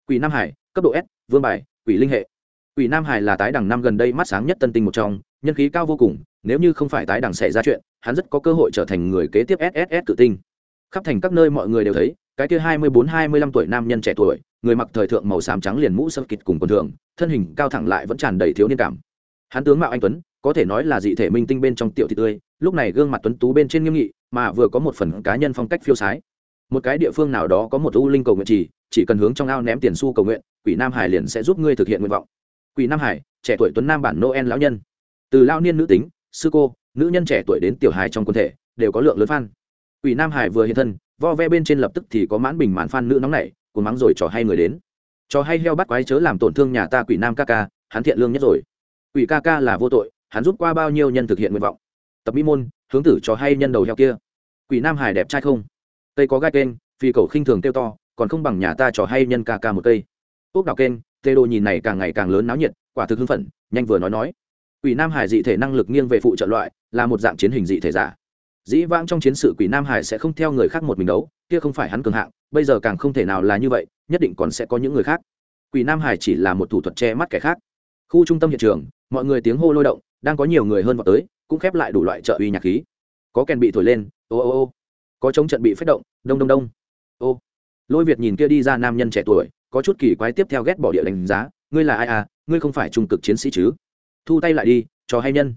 Quỷ nam hải, cấp độ s, vương bài, quỷ linh hệ. Quỷ nam hải là tái đẳng năm gần đây mắt sáng nhất tân tinh một trong, nhân khí cao vô cùng, nếu như không phải tái đẳng xảy ra chuyện, hắn rất có cơ hội trở thành người kế tiếp sss cự tinh. Khắp thành các nơi mọi người đều thấy cái kia hai mươi bốn, hai mươi lăm tuổi nam nhân trẻ tuổi, người mặc thời thượng màu xám trắng liền mũ sơ kịt cùng quần thường, thân hình cao thẳng lại vẫn tràn đầy thiếu niên cảm. Hắn tướng mạo anh tuấn, có thể nói là dị thể minh tinh bên trong tiểu thị tươi, lúc này gương mặt tuấn tú bên trên nghiêm nghị, mà vừa có một phần cá nhân phong cách phiêu sái. Một cái địa phương nào đó có một u linh cầu nguyện trì chỉ cần hướng trong ao ném tiền xu cầu nguyện, quỷ nam hải liền sẽ giúp ngươi thực hiện nguyện vọng. Quỷ nam hải, trẻ tuổi tuấn nam bản noel lão nhân. Từ lao niên nữ tính, sư cô, nữ nhân trẻ tuổi đến tiểu hài trong quân thể, đều có lượng lớn fan quỷ nam hải vừa hiện thân vo ve bên trên lập tức thì có mãn bình mãn fan nữ nóng nảy, cuồng mắng rồi trò hay người đến. Trò hay heo bắt quái chớ làm tổn thương nhà ta quỷ nam ca ca hắn thiện lương nhất rồi. Quỷ ca ca là vô tội hắn giúp qua bao nhiêu nhân thực hiện nguyện vọng. Tập mỹ môn hướng tử trò hay nhân đầu heo kia. Quỷ nam hải đẹp trai không? Tây có gai kênh phi cầu khinh thường tiêu to còn không bằng nhà ta trò hay nhân ca ca một cây. Ốc đào kênh tê đô nhìn này càng ngày càng lớn náo nhiệt quả thực hưng phấn, nhanh vừa nói nói. Quỷ nam hải dị thể năng lực nghiêng về phụ trợ loại là một dạng chiến hình dị thể giả dĩ vãng trong chiến sự quỷ nam hải sẽ không theo người khác một mình đấu, kia không phải hắn cường hạng, bây giờ càng không thể nào là như vậy, nhất định còn sẽ có những người khác. Quỷ nam hải chỉ là một thủ thuật che mắt kẻ khác. Khu trung tâm hiện trường, mọi người tiếng hô lôi động, đang có nhiều người hơn vào tới, cũng khép lại đủ loại trợ uy nhạc khí. Có kèn bị thổi lên, ô ô ô. Có chống trận bị phết động, đông đông đông. Ô. Lôi việt nhìn kia đi ra nam nhân trẻ tuổi, có chút kỳ quái tiếp theo ghét bỏ địa đánh giá, ngươi là ai à? Ngươi không phải trung cực chiến sĩ chứ? Thu tay lại đi cho hay nhân.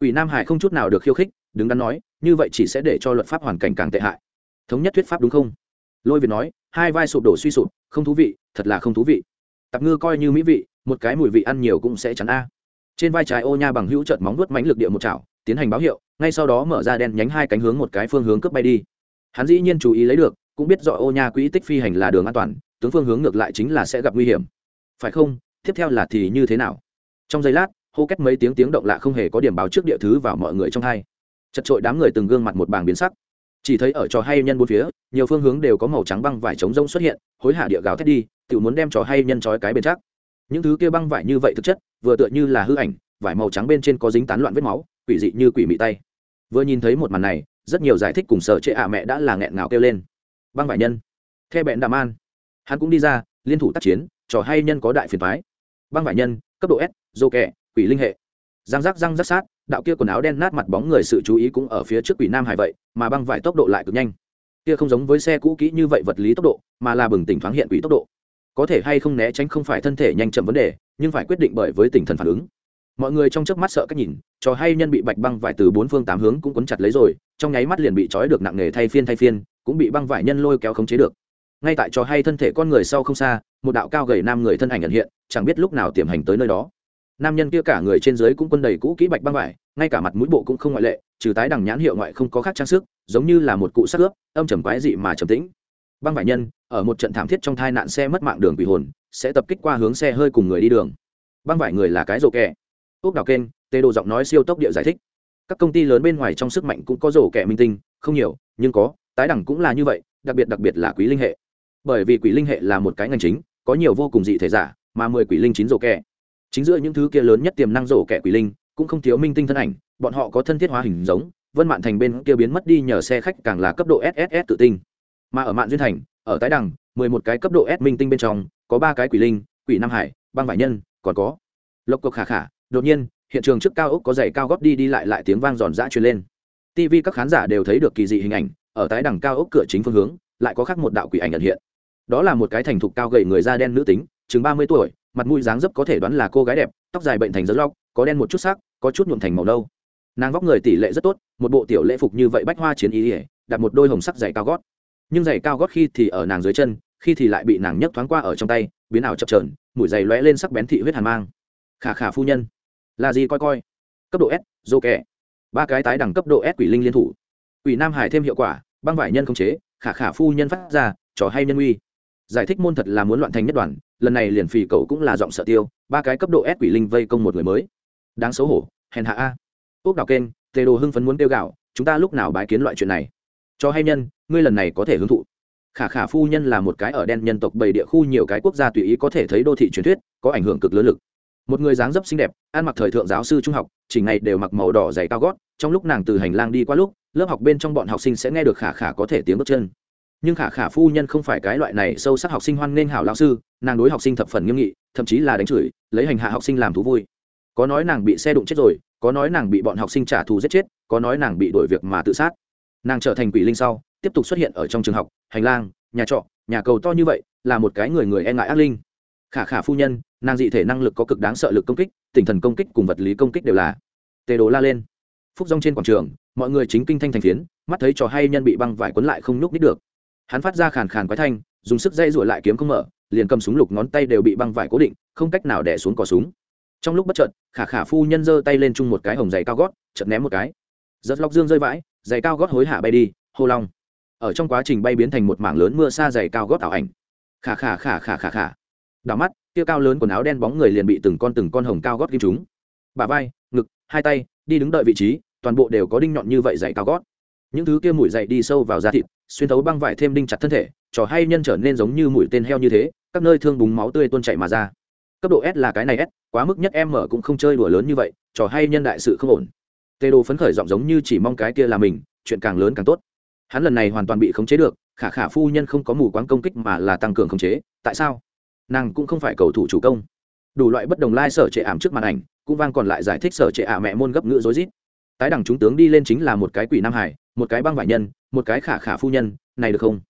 Quỷ nam hải không chút nào được khiêu khích đứng đắn nói, như vậy chỉ sẽ để cho luật pháp hoàn cảnh càng tệ hại. Thống nhất thuyết pháp đúng không? Lôi việt nói, hai vai sụp đổ suy sụp, không thú vị, thật là không thú vị. Tạp ngư coi như mỹ vị, một cái mùi vị ăn nhiều cũng sẽ chắn a. Trên vai trái ô nha bằng hữu trợt móng vuốt mánh lực địa một chảo, tiến hành báo hiệu, ngay sau đó mở ra đen nhánh hai cánh hướng một cái phương hướng cướp bay đi. Hắn dĩ nhiên chú ý lấy được, cũng biết rõ ô nha quỹ tích phi hành là đường an toàn, tướng phương hướng ngược lại chính là sẽ gặp nguy hiểm. Phải không? Tiếp theo là thì như thế nào? Trong giây lát, hô kết mấy tiếng tiếng động lạ không hề có điểm báo trước địa thứ vào mọi người trong hai chật trội đám người từng gương mặt một bảng biến sắc. Chỉ thấy ở trò hay nhân bốn phía, nhiều phương hướng đều có màu trắng băng vải trống rông xuất hiện, hối hả địa gào thét đi tự muốn đem trò hay nhân trói cái bên chắc. Những thứ kia băng vải như vậy thực chất, vừa tựa như là hư ảnh, vải màu trắng bên trên có dính tán loạn vết máu, quỷ dị như quỷ mị tay. Vừa nhìn thấy một màn này, rất nhiều giải thích cùng sở trệ ạ mẹ đã là nghẹn ngào kêu lên. Băng vải nhân. Theo bẹn đàm an. Hắn cũng đi ra, liên thủ tác chiến, trò hay nhân có đại phiền phái băng vải nhân, cấp độ s, dô kẹ, quỷ linh hệ. Giang giác răng rắc sát đạo kia quần áo đen nát mặt bóng người sự chú ý cũng ở phía trước quỷ nam hải vậy, mà băng vải tốc độ lại cực nhanh. Kia không giống với xe cũ kỹ như vậy vật lý tốc độ, mà là bừng tỉnh thoáng hiện quỷ tốc độ. Có thể hay không né tránh không phải thân thể nhanh chậm vấn đề, nhưng phải quyết định bởi với tinh thần phản ứng. Mọi người trong chớp mắt sợ cách nhìn, trò hay nhân bị bạch băng vải từ bốn phương tám hướng cũng quấn chặt lấy rồi, trong nháy mắt liền bị trói được nặng nghề thay phiên thay phiên, cũng bị băng vải nhân lôi kéo khống chế được. Ngay tại trò hay thân thể con người sau không xa, một đạo cao gầy nam người thân ảnh ẩn hiện, chẳng biết lúc nào tiềm hành tới nơi đó nam nhân kia cả người trên dưới cũng quân đầy cũ kỹ bạch băng vải, ngay cả mặt mũi bộ cũng không ngoại lệ, trừ tái đằng nhãn hiệu ngoại không có khác trang sức, giống như là một cụ sắc ướp, âm trầm quái dị mà trầm tĩnh. Băng vải nhân, ở một trận thảm thiết trong thai nạn xe mất mạng đường quỷ hồn, sẽ tập kích qua hướng xe hơi cùng người đi đường. Băng vải người là cái rổ kẹ ốc đào kênh, tê đồ giọng nói siêu tốc địa giải thích. Các công ty lớn bên ngoài trong sức mạnh cũng có rổ kẹ minh tinh, không nhiều, nhưng có, tái đẳng cũng là như vậy, đặc biệt đặc biệt là quý linh hệ. Bởi vì quỷ linh hệ là một cái ngành chính, có nhiều vô cùng dị thể giả, mà mười quỷ linh chín rổ kẹ chính giữa những thứ kia lớn nhất tiềm năng rổ kẻ quỷ linh, cũng không thiếu minh tinh thân ảnh, bọn họ có thân thiết hóa hình giống, vân mạn thành bên kia biến mất đi nhờ xe khách càng là cấp độ sss tự tinh. Mà ở mạn duyên thành, ở tái đằng, mười một cái cấp độ s minh tinh bên trong, có ba cái quỷ linh, quỷ nam hải, băng vải nhân, còn có lộc cộc khả khả. Đột nhiên, hiện trường trước cao ốc có giày cao góp đi đi lại lại tiếng vang giòn giã truyền lên. Tv các khán giả đều thấy được kỳ dị hình ảnh, ở tái đằng cao ốc cửa chính phương hướng, lại có khác một đạo quỷ ảnh ẩn hiện. Đó là một cái thành thục cao gầy người da đen nữ tính, chừng ba mươi tuổi mặt mũi dáng dấp có thể đoán là cô gái đẹp, tóc dài bệnh thành dấu lóc, có đen một chút sắc, có chút nhuộm thành màu nâu. Nàng vóc người tỷ lệ rất tốt, một bộ tiểu lễ phục như vậy bách hoa chiến ý ỉa đặt một đôi hồng sắc dày cao gót. Nhưng giày cao gót khi thì ở nàng dưới chân, khi thì lại bị nàng nhấc thoáng qua ở trong tay, biến ảo chập trờn mũi giày lóe lên sắc bén thị huyết hàn mang. Khả khả phu nhân. Là gì coi coi? Cấp độ s, dô kẻ. Ba cái tái đẳng cấp độ s quỷ linh liên thủ. Quỷ nam hải thêm hiệu quả, băng vải nhân không chế khả khả phu nhân phát ra, trò hay nhân uy. Giải thích môn thật là muốn loạn thành nhất đoàn lần này liền phì cậu cũng là giọng sợ tiêu, ba cái cấp độ s quỷ linh vây công một người mới. Đáng xấu hổ, hèn hạ a. Ốc đào kênh, tề đồ hưng phấn muốn tiêu gạo chúng ta lúc nào bái kiến loại chuyện này? Cho hay nhân, ngươi lần này có thể hưởng thụ. Khả khả phu nhân là một cái ở đen nhân tộc bảy địa khu nhiều cái quốc gia tùy ý có thể thấy đô thị truyền thuyết, có ảnh hưởng cực lớn lực. Một người dáng dấp xinh đẹp, ăn mặc thời thượng giáo sư trung học, chỉ ngày đều mặc màu đỏ dày cao gót, trong lúc nàng từ hành lang đi qua lúc, lớp học bên trong bọn học sinh sẽ nghe được khả khả có thể tiếng bước chân nhưng khả khả phu nhân không phải cái loại này sâu sắc học sinh hoan nghênh hảo lao sư, nàng đối học sinh thập phần nghiêm nghị, thậm chí là đánh chửi, lấy hành hạ học sinh làm thú vui. Có nói nàng bị xe đụng chết rồi, có nói nàng bị bọn học sinh trả thù giết chết, có nói nàng bị đổi việc mà tự sát. Nàng trở thành quỷ linh sau, tiếp tục xuất hiện ở trong trường học, hành lang, nhà trọ, nhà cầu to như vậy, là một cái người người e ngại ác linh. Khả khả phu nhân, nàng dị thể năng lực có cực đáng sợ lực công kích, tinh thần công kích cùng vật lý công kích đều là. Tề đồ la lên. Phúc rong trên quảng trường, mọi người chính kinh thanh thành phiến, mắt thấy trò hay nhân bị băng vải quấn lại không nhúc nít được hắn phát ra khàn khàn quái thanh, dùng sức dây rủa lại kiếm không mở, liền cầm súng lục ngón tay đều bị băng vải cố định, không cách nào đẻ xuống cò súng. Trong lúc bất chợt, khả khả phu nhân giơ tay lên chung một cái hồng giày cao gót, chợt ném một cái. Giật lóc dương rơi vãi giày cao gót hối hạ bay đi, hô long. Ở trong quá trình bay biến thành một mảng lớn mưa xa giày cao gót ảo ảnh. Khả khả khả khả khả khả. Đảo mắt, kia cao lớn quần áo đen bóng người liền bị từng con từng con hồng cao gót kim chúng bà vai, ngực, hai tay, đi đứng đợi vị trí, toàn bộ đều có đinh nhọn như vậy dày cao gót những thứ kia mũi dày đi sâu vào da thịt, xuyên thấu băng vải thêm đinh chặt thân thể, trò hay nhân trở nên giống như mũi tên heo như thế, các nơi thương búng máu tươi tuôn chảy mà ra. Cấp độ s là cái này s, quá mức nhất em mở cũng không chơi đùa lớn như vậy, trò hay nhân đại sự không ổn. Tê đồ phấn khởi giọng giống như chỉ mong cái kia là mình, chuyện càng lớn càng tốt. Hắn lần này hoàn toàn bị khống chế được, khả khả phu nhân không có mù quáng công kích mà là tăng cường khống chế, tại sao? Nàng cũng không phải cầu thủ chủ công. Đủ loại bất đồng lai sở trệ ảm trước màn ảnh, cũng vang còn lại giải thích sở trệ ả mẹ môn gấp ngữ rối rít tái đẳng chúng tướng đi lên chính là một cái quỷ nam hải, một cái băng vải nhân, một cái khả khả phu nhân, này được không?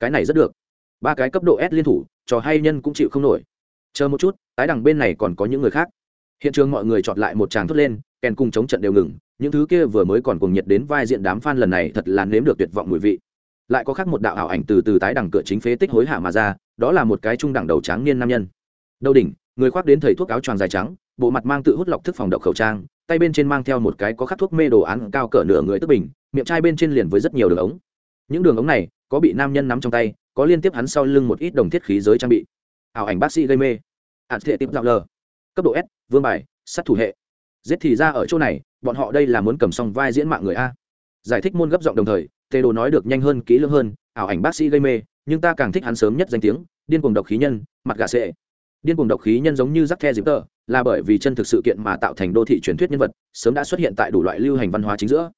Cái này rất được. Ba cái cấp độ s liên thủ, trò hay nhân cũng chịu không nổi. Chờ một chút, tái đẳng bên này còn có những người khác. Hiện trường mọi người chọn lại một tràng thốt lên, kèn cùng chống trận đều ngừng, những thứ kia vừa mới còn cùng nhiệt đến vai diện đám f a n lần này thật là nếm được tuyệt vọng mùi vị. Lại có khác một đạo ảo ảnh từ từ tái đẳng cửa chính phế tích hối hả mà ra, đó là một cái trung đẳng đầu trắng niên nam nhân. Đầu đỉnh, người khoác đến thầy thuốc áo choàng dài trắng, bộ mặt mang tự hút lọc thức phòng độc khẩu trang tay bên trên mang theo một cái có khắc thuốc mê đồ án cao cỡ nửa người tức bình, miệng chai bên trên liền với rất nhiều đường ống. Những đường ống này, có bị nam nhân nắm trong tay, có liên tiếp hắn sau lưng một ít đồng thiết khí giới trang bị. Ảo ảnh bác sĩ gây mê. Ạn thiệ tiếp dạo lờ. Cấp độ s, vương bài, sát thủ hệ. Giết thì ra ở chỗ này, bọn họ đây là muốn cầm xong vai diễn mạng người a. Giải thích môn gấp giọng đồng thời tê đồ nói được nhanh hơn, kỹ lưỡng hơn, ảo ảnh bác sĩ gây mê, nhưng ta càng thích hắn sớm nhất danh tiếng, điên cuồng độc khí nhân, mặt gà sệ. Điên cuồng độc khí nhân giống như rắc the dịp tờ là bởi vì chân thực sự kiện mà tạo thành đô thị truyền thuyết nhân vật, sớm đã xuất hiện tại đủ loại lưu hành văn hóa chính giữa.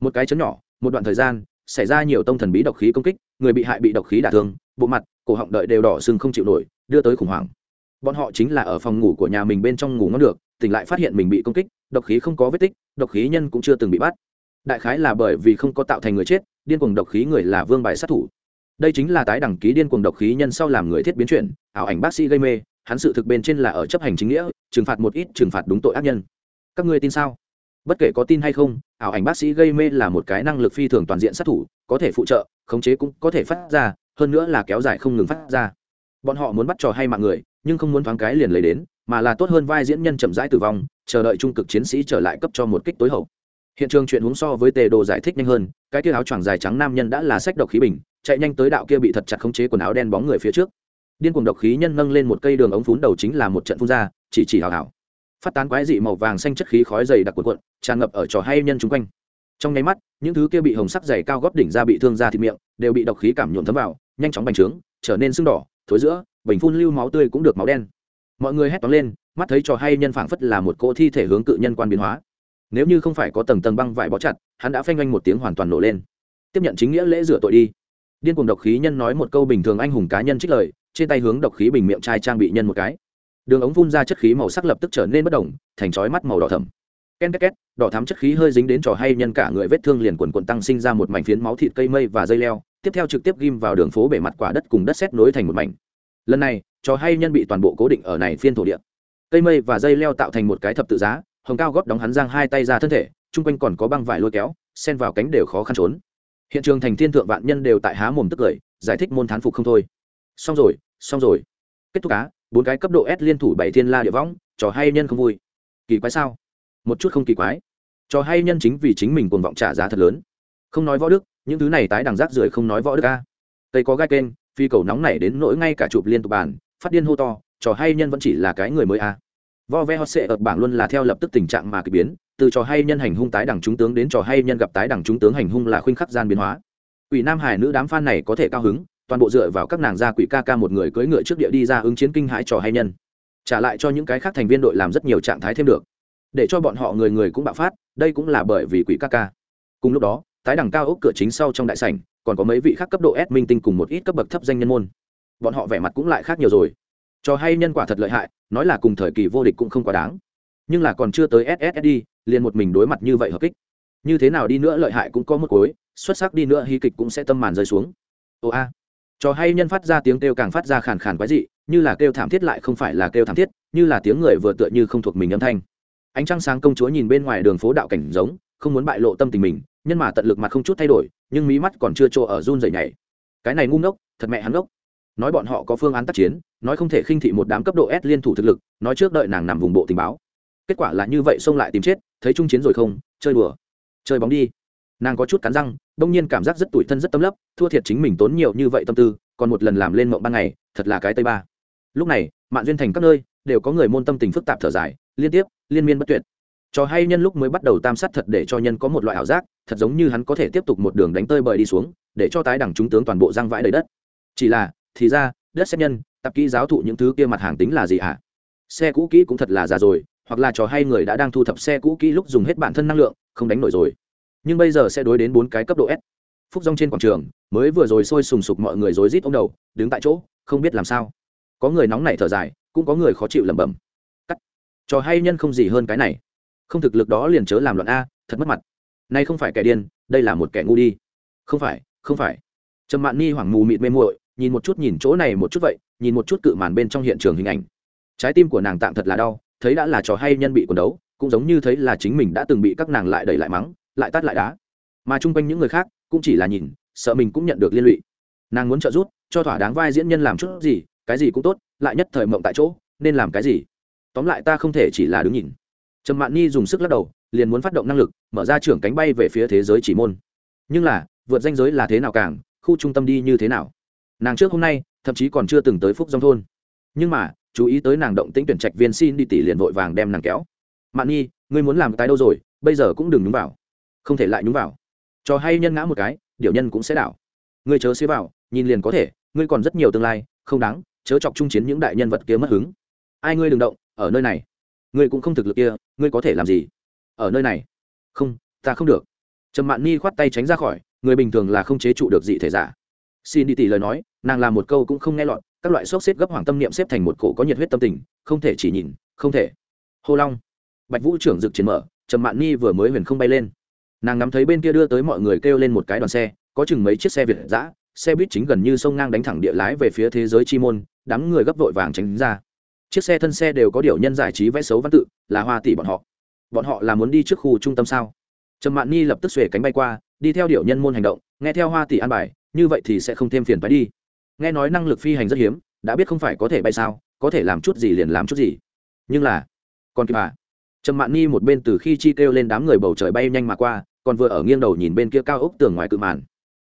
Một cái chấn nhỏ, một đoạn thời gian, xảy ra nhiều tông thần bí độc khí công kích, người bị hại bị độc khí đả thương, bộ mặt, cổ họng đợi đều đỏ sưng không chịu nổi, đưa tới khủng hoảng. Bọn họ chính là ở phòng ngủ của nhà mình bên trong ngủ ngon được, tỉnh lại phát hiện mình bị công kích, độc khí không có vết tích, độc khí nhân cũng chưa từng bị bắt. Đại khái là bởi vì không có tạo thành người chết, điên cuồng độc khí người là vương bài sát thủ. Đây chính là tái đẳng ký điên cuồng độc khí nhân sau làm người thiết biến chuyển, ảo ảnh bác sĩ gây mê hắn sự thực bên trên là ở chấp hành chính nghĩa, trừng phạt một ít, trừng phạt đúng tội ác nhân. Các ngươi tin sao? Bất kể có tin hay không, ảo ảnh bác sĩ gây mê là một cái năng lực phi thường toàn diện sát thủ, có thể phụ trợ, khống chế cũng có thể phát ra, hơn nữa là kéo dài không ngừng phát ra. Bọn họ muốn bắt trò hay mạng người, nhưng không muốn thoáng cái liền lấy đến, mà là tốt hơn vai diễn nhân chậm rãi tử vong, chờ đợi trung cực chiến sĩ trở lại cấp cho một kích tối hậu. Hiện trường chuyện huống so với tề đồ giải thích nhanh hơn, cái kia áo choàng dài trắng nam nhân đã là sách độc khí bình, chạy nhanh tới đạo kia bị thật chặt khống chế quần áo đen bóng người phía trước điên cuồng độc khí nhân nâng lên một cây đường ống phún đầu chính là một trận phun ra, chỉ chỉ hào hào. Phát tán quái dị màu vàng xanh chất khí khói dày đặc cuộn cuộn, tràn ngập ở trò hay nhân chung quanh. Trong nháy mắt, những thứ kia bị hồng sắc dày cao góp đỉnh ra bị thương ra thịt miệng, đều bị độc khí cảm nhuộm thấm vào, nhanh chóng bành trướng, trở nên sưng đỏ, thối giữa, bình phun lưu máu tươi cũng được máu đen. Mọi người hét toán lên, mắt thấy trò hay nhân phảng phất là một cỗ thi thể hướng cự nhân quan biến hóa. Nếu như không phải có tầng tầng băng vải bó chặt, hắn đã phanh oanh một tiếng hoàn toàn nổ lên. Tiếp nhận chính nghĩa lễ rửa tội đi. Điên cuồng độc khí nhân nói một câu bình thường anh hùng cá nhân trích lời trên tay hướng độc khí bình miệng chai trang bị nhân một cái. Đường ống phun ra chất khí màu sắc lập tức trở nên bất đồng, thành chói mắt màu đỏ thẫm. Ken két két, đỏ thắm chất khí hơi dính đến trò hay nhân cả người vết thương liền quần quần tăng sinh ra một mảnh phiến máu thịt cây mây và dây leo, tiếp theo trực tiếp ghim vào đường phố bề mặt quả đất cùng đất xét nối thành một mảnh. Lần này, trò hay nhân bị toàn bộ cố định ở này phiên thổ địa. Cây mây và dây leo tạo thành một cái thập tự giá, hồng cao góp đóng hắn giang hai tay ra thân thể, chung quanh còn có băng vải lôi kéo, xen vào cánh đều khó khăn trốn. Hiện trường thành thiên thượng vạn nhân đều tại há mồm tức cười giải thích môn thán phục không thôi. Xong rồi xong rồi. Kết thúc cá bốn cái cấp độ s liên thủ bảy thiên la địa võng, trò hay nhân không vui. Kỳ quái sao? Một chút không kỳ quái. Trò hay nhân chính vì chính mình còn vọng trả giá thật lớn. Không nói võ đức, những thứ này tái đằng rác rưởi không nói võ đức ca tây có gai kênh, phi cầu nóng này đến nỗi ngay cả chụp liên tục bàn, phát điên hô to, trò hay nhân vẫn chỉ là cái người mới a. À. vo ve hot sệ ở bảng luôn là theo lập tức tình trạng mà k ỳ biến, từ trò hay nhân hành hung tái đẳng chúng tướng đến trò hay nhân gặp tái đẳng chúng tướng hành hung là khuynh khắc gian biến hóa. Quỷ nam hải nữ đám f a n này có thể cao hứng toàn bộ dựa vào các nàng gia quỷ ca ca một người cưỡi ngựa trước địa đi ra ứng chiến kinh hãi trò hay nhân. Trả lại cho những cái khác thành viên đội làm rất nhiều trạng thái thêm được. Để cho bọn họ người người cũng bạo phát, đây cũng là bởi vì quỷ ca ca. Cùng lúc đó, tái đẳng cao ốc cửa chính sau trong đại sảnh, còn có mấy vị khác cấp độ S minh tinh cùng một ít cấp bậc thấp danh nhân môn. Bọn họ vẻ mặt cũng lại khác nhiều rồi. Cho hay nhân quả thật lợi hại, nói là cùng thời kỳ vô địch cũng không quá đáng. Nhưng là còn chưa tới ssd liền một mình đối mặt như vậy hợp kích. Như thế nào đi nữa lợi hại cũng có một cối xuất sắc đi nữa hy kịch cũng sẽ tâm màn rơi xuống. Ồ a cho hay nhân phát ra tiếng kêu càng phát ra khàn khàn quái dị, như là kêu thảm thiết lại không phải là kêu thảm thiết, như là tiếng người vừa tựa như không thuộc mình âm thanh. Ánh trăng sáng công chúa nhìn bên ngoài đường phố đạo cảnh giống, không muốn bại lộ tâm tình mình, nhân mà tận lực mặt không chút thay đổi, nhưng mí mắt còn chưa chỗ ở run rẩy nhảy. Cái này ngu ngốc, thật mẹ hắn ngốc. Nói bọn họ có phương án tác chiến, nói không thể khinh thị một đám cấp độ s liên thủ thực lực, nói trước đợi nàng nằm vùng bộ tình báo. Kết quả là như vậy xông lại tìm chết, thấy trung chiến rồi không? Chơi đùa. Chơi bóng đi nàng có chút cắn răng, đông nhiên cảm giác rất tủi thân rất tâm lấp, thua thiệt chính mình tốn nhiều như vậy tâm tư, còn một lần làm lên mộng ban ngày, thật là cái tây ba. Lúc này mạng duyên thành các nơi, đều có người môn tâm tình phức tạp thở dài, liên tiếp, liên miên bất tuyệt. Trò hay nhân lúc mới bắt đầu tam sát thật để cho nhân có một loại ảo giác, thật giống như hắn có thể tiếp tục một đường đánh tơi bời đi xuống, để cho tái đẳng chúng tướng toàn bộ răng vãi đầy đất. Chỉ là, thì ra, đất xét nhân tập kỹ giáo thụ những thứ kia mặt hàng tính là gì hả? Xe cũ kỹ cũng thật là già rồi, hoặc là trò hay người đã đang thu thập xe cũ kỹ lúc dùng hết bản thân năng lượng, không đánh nổi rồi nhưng bây giờ sẽ đối đến bốn cái cấp độ s. Phúc rong trên quảng trường, mới vừa rồi sôi sùng sục mọi người rối rít ông đầu, đứng tại chỗ, không biết làm sao. Có người nóng nảy thở dài, cũng có người khó chịu lẩm bẩm. Cắt. Trò hay nhân không gì hơn cái này. Không thực lực đó liền chớ làm loạn a, thật mất mặt. Nay không phải kẻ điên, đây là một kẻ ngu đi. Không phải không phải. Trầm mạn ni hoảng mù mịt mê muội, nhìn một chút nhìn chỗ này một chút vậy, nhìn một chút cự màn bên trong hiện trường hình ảnh. Trái tim của nàng tạm thật là đau, thấy đã là trò hay nhân bị quần đấu, cũng giống như thấy là chính mình đã từng bị các nàng lại đẩy lại mắng lại tát lại đá. Mà chung quanh những người khác cũng chỉ là nhìn, sợ mình cũng nhận được liên lụy. Nàng muốn trợ giúp, cho thỏa đáng vai diễn nhân làm chút gì, cái gì cũng tốt, lại nhất thời mộng tại chỗ, nên làm cái gì? Tóm lại ta không thể chỉ là đứng nhìn. Trầm mạn ni dùng sức lắc đầu, liền muốn phát động năng lực, mở ra trưởng cánh bay về phía thế giới chỉ môn. Nhưng là, vượt danh giới là thế nào càng, khu trung tâm đi như thế nào? Nàng trước hôm nay, thậm chí còn chưa từng tới phúc dòng thôn. Nhưng mà, chú ý tới nàng động tĩnh tuyển trạch viên xin đi tỷ liền vội vàng đem nàng kéo. Mạn nhi ngươi muốn làm cái đâu rồi? Bây giờ cũng đừng nhúng vào không thể lại nhúng vào. Cho hay nhân ngã một cái điệu nhân cũng sẽ đảo. Ngươi chớ xế vào, nhìn liền có thể, ngươi còn rất nhiều tương lai, không đáng, chớ chọc trung chiến những đại nhân vật kia mất hứng. Ai ngươi đừng động, ở nơi này. Ngươi cũng không thực lực kia, ngươi có thể làm gì? Ở nơi này. Không, ta không được. Trầm mạn ni khoát tay tránh ra khỏi, người bình thường là không chế trụ được dị thể giả. Xin đi tỷ lời nói, nàng làm một câu cũng không nghe lọt, các loại xốc xếp gấp hoàng tâm niệm xếp thành một cổ có nhiệt huyết tâm tình, không thể chỉ nhìn, không thể. Hô long. Bạch vũ trưởng dực chiến mở, trầm mạn ni vừa mới huyền không bay lên nàng ngắm thấy bên kia đưa tới mọi người kêu lên một cái đoàn xe, có chừng mấy chiếc xe việt giã xe buýt chính gần như sông ngang đánh thẳng địa lái về phía thế giới chi môn, đám người gấp vội vàng tránh ra. Chiếc xe thân xe đều có điều nhân giải trí vẽ xấu văn tự, là hoa tỷ bọn họ. Bọn họ là muốn đi trước khu trung tâm sao? Trầm mạn ni lập tức xuể cánh bay qua, đi theo điệu nhân môn hành động, nghe theo hoa tỷ an bài, như vậy thì sẽ không thêm phiền phải đi. Nghe nói năng lực phi hành rất hiếm, đã biết không phải có thể bay sao, có thể làm chút gì liền làm chút gì. Nhưng là, còn kịp à? Trầm mạn ni một bên từ khi chi kêu lên đám người bầu trời bay nhanh mà qua còn vừa ở nghiêng đầu nhìn bên kia cao ốc tường ngoài cự màn.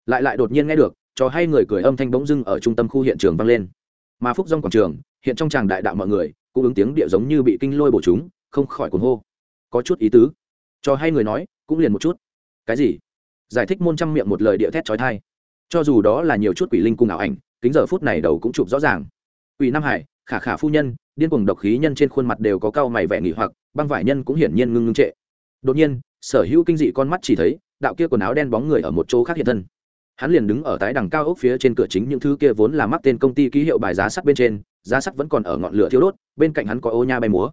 Lại lại đột nhiên nghe được, cho hay người cười âm thanh bỗng dưng ở trung tâm khu hiện trường vang lên. Mà phúc dòng quảng trường, hiện trong tràng đại đạo mọi người, cũng ứng tiếng địa giống như bị kinh lôi bổ chúng, không khỏi cuồng hô. Có chút ý tứ. Cho hay người nói, cũng liền một chút. Cái gì? Giải thích môn trăm miệng một lời địa thét trói thai cho dù đó là nhiều chút quỷ linh cùng ảo ảnh, kính giờ phút này đầu cũng chụp rõ ràng. Quỷ nam hải, khả khả phu nhân, điên cuồng độc khí nhân trên khuôn mặt đều có cao mày vẻ nghỉ hoặc, băng vải nhân cũng hiển nhiên ngưng ngưng trệ. Đột nhiên sở hữu kinh dị con mắt chỉ thấy, đạo kia quần áo đen bóng người ở một chỗ khác hiện thân. Hắn liền đứng ở tái đằng cao ốc phía trên cửa chính những thứ kia vốn là mắc tên công ty ký hiệu bài giá sắt bên trên, giá sắt vẫn còn ở ngọn lửa thiêu đốt, bên cạnh hắn có ô nha bay múa.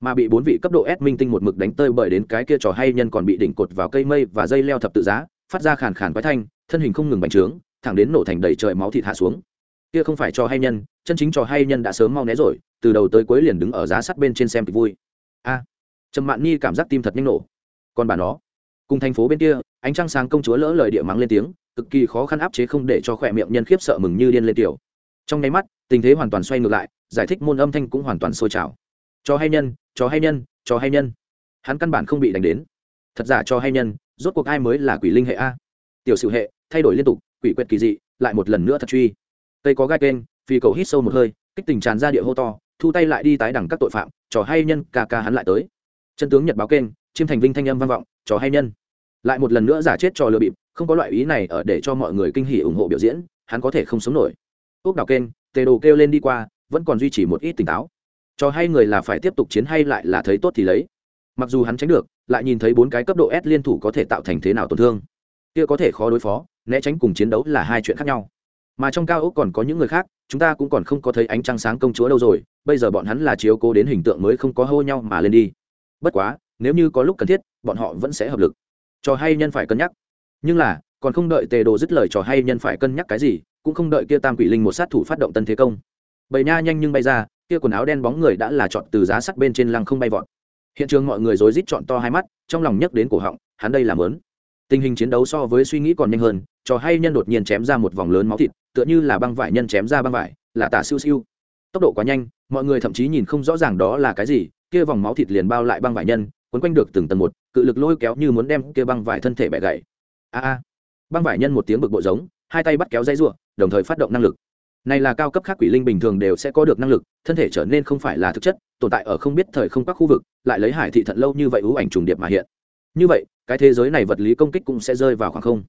Mà bị bốn vị cấp độ S minh tinh một mực đánh tơi bởi đến cái kia trò hay nhân còn bị đỉnh cột vào cây mây và dây leo thập tự giá, phát ra khàn khàn quái thanh, thân hình không ngừng bành trướng, thẳng đến nổ thành đầy trời máu thịt hạ xuống. Kia không phải trò hay nhân, chân chính trò hay nhân đã sớm mau né rồi, từ đầu tới cuối liền đứng ở giá sắt bên trên xem kịch vui. A, trầm mạn nhi cảm giác tim thật nhanh nổ còn bà nó. Cùng thành phố bên kia, ánh trăng sáng công chúa lỡ lời địa mắng lên tiếng, cực kỳ khó khăn áp chế không để cho khỏe miệng nhân khiếp sợ mừng như điên lên tiểu. Trong nháy mắt, tình thế hoàn toàn xoay ngược lại, giải thích môn âm thanh cũng hoàn toàn sôi trào. Cho hay nhân, cho hay nhân, cho hay nhân. Hắn căn bản không bị đánh đến. Thật giả cho hay nhân, rốt cuộc ai mới là quỷ linh hệ a? Tiểu sự hệ, thay đổi liên tục, quỷ quyệt kỳ dị, lại một lần nữa thật truy. Tây có gai kênh, phi cầu hít sâu một hơi, kích tình tràn ra địa hô to, thu tay lại đi tái đẳng các tội phạm trò hay nhân ca ca hắn lại tới. Chân tướng nhật báo kênh chiêm thành vinh thanh âm vang vọng, trò hay nhân. Lại một lần nữa giả chết trò lừa bịp, không có loại ý này ở để cho mọi người kinh hỉ ủng hộ biểu diễn, hắn có thể không sống nổi. Ốc đào kênh, tề đồ kêu lên đi qua, vẫn còn duy trì một ít tỉnh táo. Trò hay người là phải tiếp tục chiến hay lại là thấy tốt thì lấy. Mặc dù hắn tránh được, lại nhìn thấy bốn cái cấp độ s liên thủ có thể tạo thành thế nào tổn thương. Kia có thể khó đối phó, né tránh cùng chiến đấu là hai chuyện khác nhau. Mà trong cao ốc còn có những người khác, chúng ta cũng còn không có thấy ánh trăng sáng công chúa đâu rồi, bây giờ bọn hắn là chiếu cố đến hình tượng mới không có hô nhau mà lên đi. Bất quá nếu như có lúc cần thiết, bọn họ vẫn sẽ hợp lực. Trò hay nhân phải cân nhắc. Nhưng là, còn không đợi tề đồ dứt lời trò hay nhân phải cân nhắc cái gì, cũng không đợi kia tam quỷ linh một sát thủ phát động tân thế công. Bầy nha nhanh nhưng bay ra, kia quần áo đen bóng người đã là chọn từ giá sắt bên trên lăng không bay vọt. Hiện trường mọi người rối rít chọn to hai mắt, trong lòng nhấc đến cổ họng, hắn đây làm lớn. Tình hình chiến đấu so với suy nghĩ còn nhanh hơn, trò hay nhân đột nhiên chém ra một vòng lớn máu thịt, tựa như là băng vải nhân chém ra băng vải, là tả siêu siêu. Tốc độ quá nhanh, mọi người thậm chí nhìn không rõ ràng đó là cái gì, kia vòng máu thịt liền bao lại băng vải nhân quấn quanh được từng tầng một, cự lực lôi kéo như muốn đem kia băng vải thân thể bẻ gãy. A a. Băng vải nhân một tiếng bực bộ giống, hai tay bắt kéo dây ruộng đồng thời phát động năng lực. Này là cao cấp khác quỷ linh bình thường đều sẽ có được năng lực, thân thể trở nên không phải là thực chất, tồn tại ở không biết thời không các khu vực, lại lấy hải thị thận lâu như vậy ưu ảnh trùng điệp mà hiện. Như vậy, cái thế giới này vật lý công kích cũng sẽ rơi vào khoảng không.